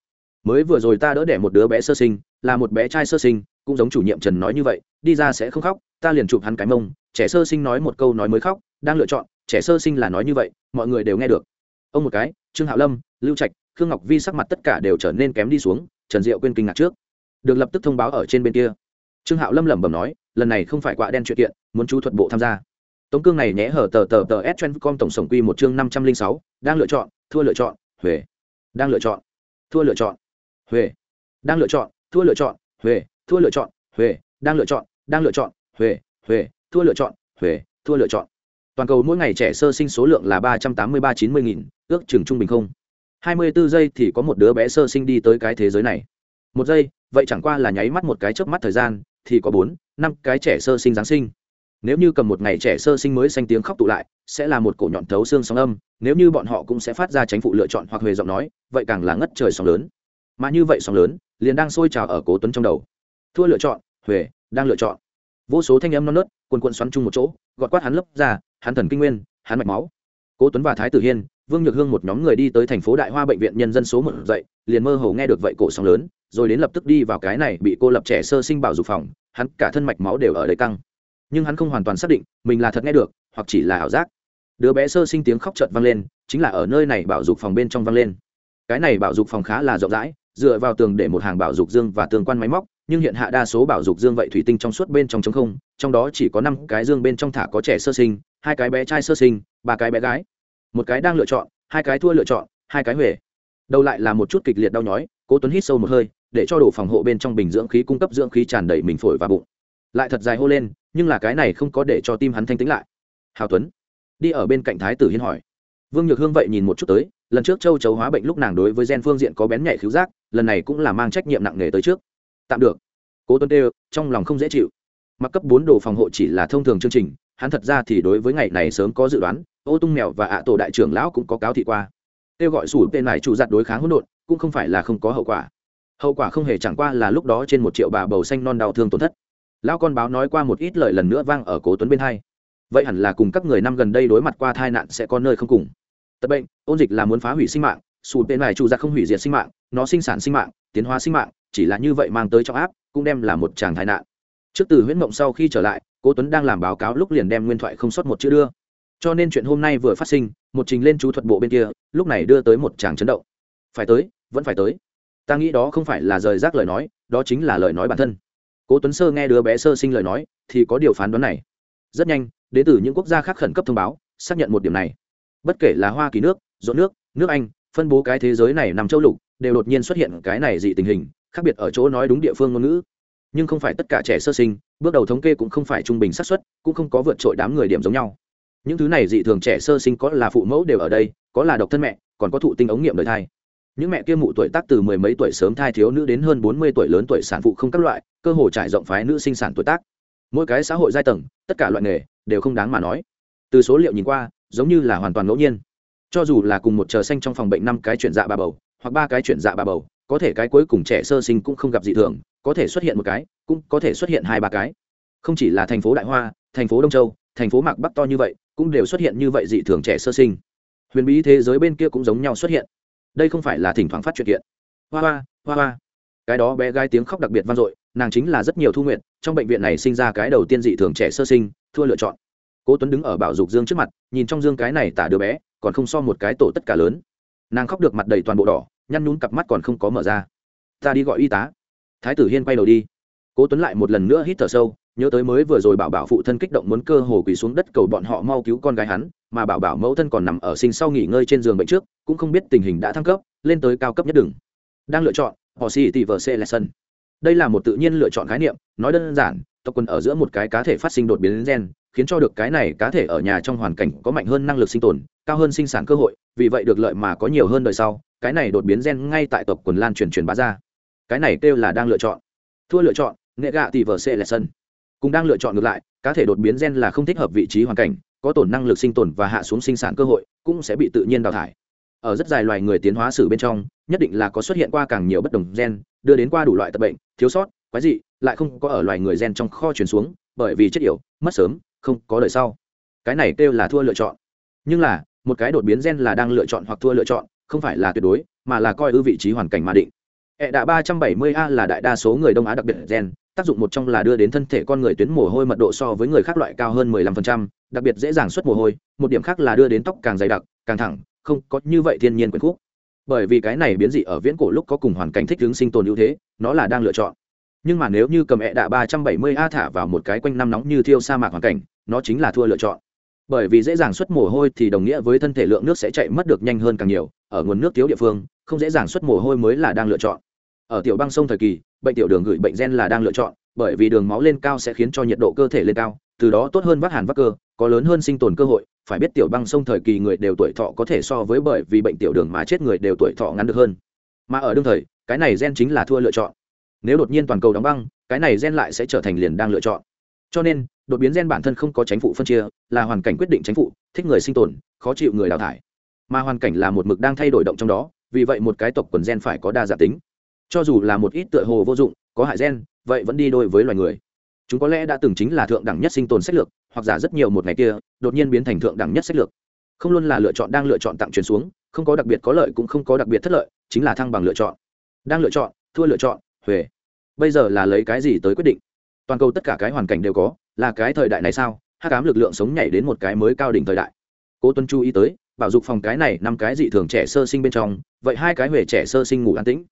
mới vừa rồi ta đỡ đẻ một đứa bé sơ sinh, là một bé trai sơ sinh, cũng giống chủ nhiệm trần nói như vậy, đi ra sẽ không khóc, ta liền chụp hắn cái mông, trẻ sơ sinh nói một câu nói mới khóc, đang lựa chọn, trẻ sơ sinh là nói như vậy, mọi người đều nghe được ông một cái trương hạo lâm lưu trạch khương ngọc vi sắc mặt tất cả đều trở nên kém đi xuống trần diệu quên kinh ngạc trước được lập tức thông báo ở trên bên kia trương hạo lâm lẩm bẩm nói lần này không phải quạ đen chuyện kiện muốn chú thuật bộ tham gia tống cương này nhé hở tờ tờ tờ s chen com tổng sổng quy một chương năm trăm linh sáu đang lựa chọn thua lựa chọn huệ đang lựa chọn thua lựa chọn huệ đang lựa chọn thua lựa chọn huệ thua lựa chọn huệ đang lựa chọn đang lựa chọn huệ huệ thua lựa chọn huệ thua lựa chọn toàn cầu mỗi ngày trẻ sơ sinh số lượng là ba trăm tám mươi ba chín mươi nghìn, ước chừng trung bình không. Hai mươi bốn giây thì có một đứa bé sơ sinh đi tới cái thế giới này. Một giây, vậy chẳng qua là nháy mắt một cái chớp mắt thời gian, thì có bốn, năm cái trẻ sơ sinh giáng sinh. Nếu như cầm một ngày trẻ sơ sinh mới xanh tiếng khóc tụ lại, sẽ là một cổ nhọn thấu xương sóng âm, nếu như bọn họ cũng sẽ phát ra tránh phụ lựa chọn hoặc huề giọng nói, vậy càng là ngất trời sóng lớn. Mà như vậy sóng lớn, liền đang sôi trào ở cố tuấn trong đầu. Thua lựa chọn huệ đang lựa chọn. Vô số thanh âm non nớt quần quần xoắn chung một chỗ, gọt quát hắn lấp ra hắn thần kinh nguyên, hắn mạch máu. Cố tuấn và thái tử hiên, vương nhược hương một nhóm người đi tới thành phố đại hoa bệnh viện nhân dân số một dậy, liền mơ hồ nghe được vậy cổ sóng lớn, rồi đến lập tức đi vào cái này bị cô lập trẻ sơ sinh bảo dục phòng, hắn cả thân mạch máu đều ở đây căng. Nhưng hắn không hoàn toàn xác định, mình là thật nghe được, hoặc chỉ là ảo giác. Đứa bé sơ sinh tiếng khóc chợt vang lên, chính là ở nơi này bảo dục phòng bên trong vang lên. Cái này bảo dục phòng khá là rộng rãi, dựa vào tường để một hàng bảo dục dương và tương quan máy móc nhưng hiện hạ đa số bảo dục dương vậy thủy tinh trong suốt bên trong trống không, trong đó chỉ có năm cái dương bên trong thả có trẻ sơ sinh, hai cái bé trai sơ sinh, ba cái bé gái. Một cái đang lựa chọn, hai cái thua lựa chọn, hai cái huề. Đầu lại là một chút kịch liệt đau nhói, cố tuấn hít sâu một hơi, để cho đồ phòng hộ bên trong bình dưỡng khí cung cấp dưỡng khí tràn đầy mình phổi và bụng. Lại thật dài hô lên, nhưng là cái này không có để cho tim hắn thanh tĩnh lại. Hào tuấn. Đi ở bên cạnh thái tử hiên hỏi. Vương nhược hương vậy nhìn một chút tới, lần trước châu chấu hóa bệnh lúc nàng đối với gen phương diện có bén nhạy khiếu giác, lần này cũng là mang trách nhiệm nặng nề tới trước tạm được. Cố tuấn kêu trong lòng không dễ chịu. Mặc cấp bốn đồ phòng hộ chỉ là thông thường chương trình, hắn thật ra thì đối với ngày này sớm có dự đoán, ô tung mèo và ạ tổ đại trưởng lão cũng có cáo thị qua. Kêu gọi sủ tên này chủ giặt đối kháng hỗn độn, cũng không phải là không có hậu quả. Hậu quả không hề chẳng qua là lúc đó trên một triệu bà bầu xanh non đau thương tổn thất. Lão con báo nói qua một ít lời lần nữa vang ở cố tuấn bên hai. Vậy hẳn là cùng các người năm gần đây đối mặt qua tai nạn sẽ có nơi không cùng. Tật bệnh, ôn dịch là muốn phá hủy sinh mạng sụt tên này chủ giặt không hủy diệt sinh mạng, nó sinh sản sinh mạng, tiến hóa sinh mạng chỉ là như vậy mang tới trong áp, cũng đem là một chàng thái nạn. Trước từ huyễn mộng sau khi trở lại, cố tuấn đang làm báo cáo lúc liền đem nguyên thoại không sót một chữ đưa. Cho nên chuyện hôm nay vừa phát sinh, một trình lên chú thuật bộ bên kia, lúc này đưa tới một chàng chấn động. Phải tới, vẫn phải tới. Ta nghĩ đó không phải là rời rác lời nói, đó chính là lời nói bản thân. Cố tuấn sơ nghe đứa bé sơ sinh lời nói, thì có điều phán đoán này. Rất nhanh, đến từ những quốc gia khác khẩn cấp thông báo, xác nhận một điểm này. Bất kể là hoa kỳ nước, rộn nước nước anh, phân bố cái thế giới này nằm châu lục, đều đột nhiên xuất hiện cái này dị tình hình khác biệt ở chỗ nói đúng địa phương ngôn ngữ. Nhưng không phải tất cả trẻ sơ sinh, bước đầu thống kê cũng không phải trung bình xác suất, cũng không có vượt trội đám người điểm giống nhau. Những thứ này dị thường trẻ sơ sinh có là phụ mẫu đều ở đây, có là độc thân mẹ, còn có thụ tinh ống nghiệm đời thai. Những mẹ kia mụ tuổi tác từ mười mấy tuổi sớm thai thiếu nữ đến hơn bốn mươi tuổi lớn tuổi sản phụ không các loại, cơ hồ trải rộng phái nữ sinh sản tuổi tác. Mỗi cái xã hội giai tầng, tất cả loại nghề, đều không đáng mà nói. Từ số liệu nhìn qua, giống như là hoàn toàn ngẫu nhiên. Cho dù là cùng một chờ xanh trong phòng bệnh năm cái chuyển dạ bà bầu, hoặc ba cái chuyển dạ bà bầu có thể cái cuối cùng trẻ sơ sinh cũng không gặp dị thường, có thể xuất hiện một cái, cũng có thể xuất hiện hai ba cái. Không chỉ là thành phố đại hoa, thành phố đông châu, thành phố mạc bắc to như vậy, cũng đều xuất hiện như vậy dị thường trẻ sơ sinh. Huyền bí thế giới bên kia cũng giống nhau xuất hiện. Đây không phải là thỉnh thoảng phát chuyện kiện. Hoa hoa hoa hoa. Cái đó bé gái tiếng khóc đặc biệt vang dội, nàng chính là rất nhiều thu nguyện, trong bệnh viện này sinh ra cái đầu tiên dị thường trẻ sơ sinh, thua lựa chọn. Cố tuấn đứng ở bảo dục dương trước mặt, nhìn trong dương cái này tả đứa bé, còn không so một cái tổ tất cả lớn. Nàng khóc được mặt đầy toàn bộ đỏ nhăn nhún cặp mắt còn không có mở ra. Ta đi gọi y tá. Thái tử hiên quay đầu đi. Cố tuấn lại một lần nữa hít thở sâu, nhớ tới mới vừa rồi bảo bảo phụ thân kích động muốn cơ hồ quỳ xuống đất cầu bọn họ mau cứu con gái hắn, mà bảo bảo mẫu thân còn nằm ở sinh sau nghỉ ngơi trên giường bệnh trước, cũng không biết tình hình đã thăng cấp, lên tới cao cấp nhất đừng. Đang lựa chọn, họ xì tỷ vợ c lesson đây là một tự nhiên lựa chọn khái niệm, nói đơn giản, tộc quân ở giữa một cái cá thể phát sinh đột biến gen, khiến cho được cái này cá thể ở nhà trong hoàn cảnh có mạnh hơn năng lực sinh tồn, cao hơn sinh sản cơ hội, vì vậy được lợi mà có nhiều hơn đời sau cái này đột biến gen ngay tại tộc quần lan truyền truyền bá ra. Cái này kêu là đang lựa chọn. Thua lựa chọn, nghệ gạ tỷ vợ c sân. Cùng đang lựa chọn ngược lại, cá thể đột biến gen là không thích hợp vị trí hoàn cảnh, có tổn năng lực sinh tồn và hạ xuống sinh sản cơ hội, cũng sẽ bị tự nhiên đào thải. Ở rất dài loài người tiến hóa sử bên trong, nhất định là có xuất hiện qua càng nhiều bất đồng gen, đưa đến qua đủ loại tật bệnh, thiếu sót, quái dị, lại không có ở loài người gen trong kho chuyển xuống, bởi vì chất yểu, mất sớm, không có đời sau. Cái này kêu là thua lựa chọn. Nhưng là, một cái đột biến gen là đang lựa chọn hoặc thua lựa chọn không phải là tuyệt đối mà là coi ư vị trí hoàn cảnh mà định. Hệ đạ ba trăm bảy mươi a là đại đa số người đông á đặc biệt gen tác dụng một trong là đưa đến thân thể con người tuyến mồ hôi mật độ so với người khác loại cao hơn 15%, đặc biệt dễ dàng xuất mồ hôi một điểm khác là đưa đến tóc càng dày đặc càng thẳng không có như vậy thiên nhiên quyền khúc. Bởi vì cái này biến dị ở viễn cổ lúc có cùng hoàn cảnh thích ứng sinh tồn ưu thế nó là đang lựa chọn. Nhưng mà nếu như cầm ẹ đạ 370 a thả vào một cái quanh năm nóng như thiêu sa mạc hoàn cảnh nó chính là thua lựa chọn bởi vì dễ dàng xuất mồ hôi thì đồng nghĩa với thân thể lượng nước sẽ chạy mất được nhanh hơn càng nhiều, ở nguồn nước thiếu địa phương, không dễ dàng xuất mồ hôi mới là đang lựa chọn. Ở tiểu băng sông thời kỳ, bệnh tiểu đường gửi bệnh gen là đang lựa chọn, bởi vì đường máu lên cao sẽ khiến cho nhiệt độ cơ thể lên cao, từ đó tốt hơn vác hàn vác cơ, có lớn hơn sinh tồn cơ hội, phải biết tiểu băng sông thời kỳ người đều tuổi thọ có thể so với bởi vì bệnh tiểu đường mà chết người đều tuổi thọ ngắn được hơn. Mà ở đương thời, cái này gen chính là thua lựa chọn. Nếu đột nhiên toàn cầu đóng băng, cái này gen lại sẽ trở thành liền đang lựa chọn cho nên, đột biến gen bản thân không có tránh phụ phân chia, là hoàn cảnh quyết định tránh phụ, thích người sinh tồn, khó chịu người đào thải. Mà hoàn cảnh là một mực đang thay đổi động trong đó, vì vậy một cái tộc quần gen phải có đa dạng tính. Cho dù là một ít tựa hồ vô dụng, có hại gen, vậy vẫn đi đôi với loài người. Chúng có lẽ đã từng chính là thượng đẳng nhất sinh tồn sách lược, hoặc giả rất nhiều một ngày kia, đột nhiên biến thành thượng đẳng nhất sách lược. Không luôn là lựa chọn đang lựa chọn tặng truyền xuống, không có đặc biệt có lợi cũng không có đặc biệt thất lợi, chính là thăng bằng lựa chọn. Đang lựa chọn, thua lựa chọn, huề. Bây giờ là lấy cái gì tới quyết định? Toàn cầu tất cả cái hoàn cảnh đều có, là cái thời đại này sao? Hát cám lực lượng sống nhảy đến một cái mới cao đỉnh thời đại. Cố tuân chú ý tới, bảo dục phòng cái này năm cái dị thường trẻ sơ sinh bên trong, vậy hai cái huệ trẻ sơ sinh ngủ an tĩnh.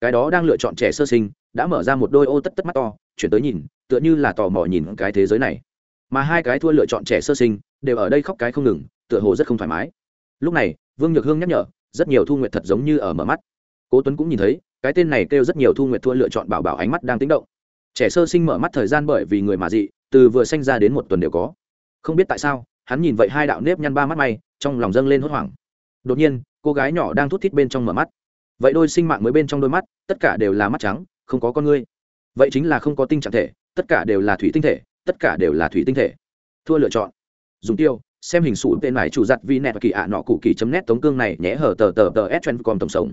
Cái đó đang lựa chọn trẻ sơ sinh, đã mở ra một đôi ô tất tất mắt to, chuyển tới nhìn, tựa như là tò mò nhìn cái thế giới này. Mà hai cái thua lựa chọn trẻ sơ sinh, đều ở đây khóc cái không ngừng, tựa hồ rất không thoải mái. Lúc này, vương nhược hương nhắc nhở, rất nhiều thu nguyện thật giống như ở mở mắt. Cố tuấn cũng nhìn thấy, cái tên này kêu rất nhiều thu nguyện thua lựa chọn bảo bảo ánh mắt đang tính động trẻ sơ sinh mở mắt thời gian bởi vì người mà dị, từ vừa sinh ra đến một tuần đều có. Không biết tại sao, hắn nhìn vậy hai đạo nếp nhăn ba mắt may, trong lòng dâng lên hốt hoảng. Đột nhiên, cô gái nhỏ đang thút thít bên trong mở mắt. Vậy đôi sinh mạng mới bên trong đôi mắt, tất cả đều là mắt trắng, không có con ngươi. Vậy chính là không có tinh trạng thể, tất cả đều là thủy tinh thể, tất cả đều là thủy tinh thể. Thua lựa chọn. Dùng tiêu, xem hình sủ tên mải chủ giặt vi nẹt kỳ ạ nọ cụ kỳ chấm nét tống cương này nhé hở tờ tờ tờ s chen com tổng sống.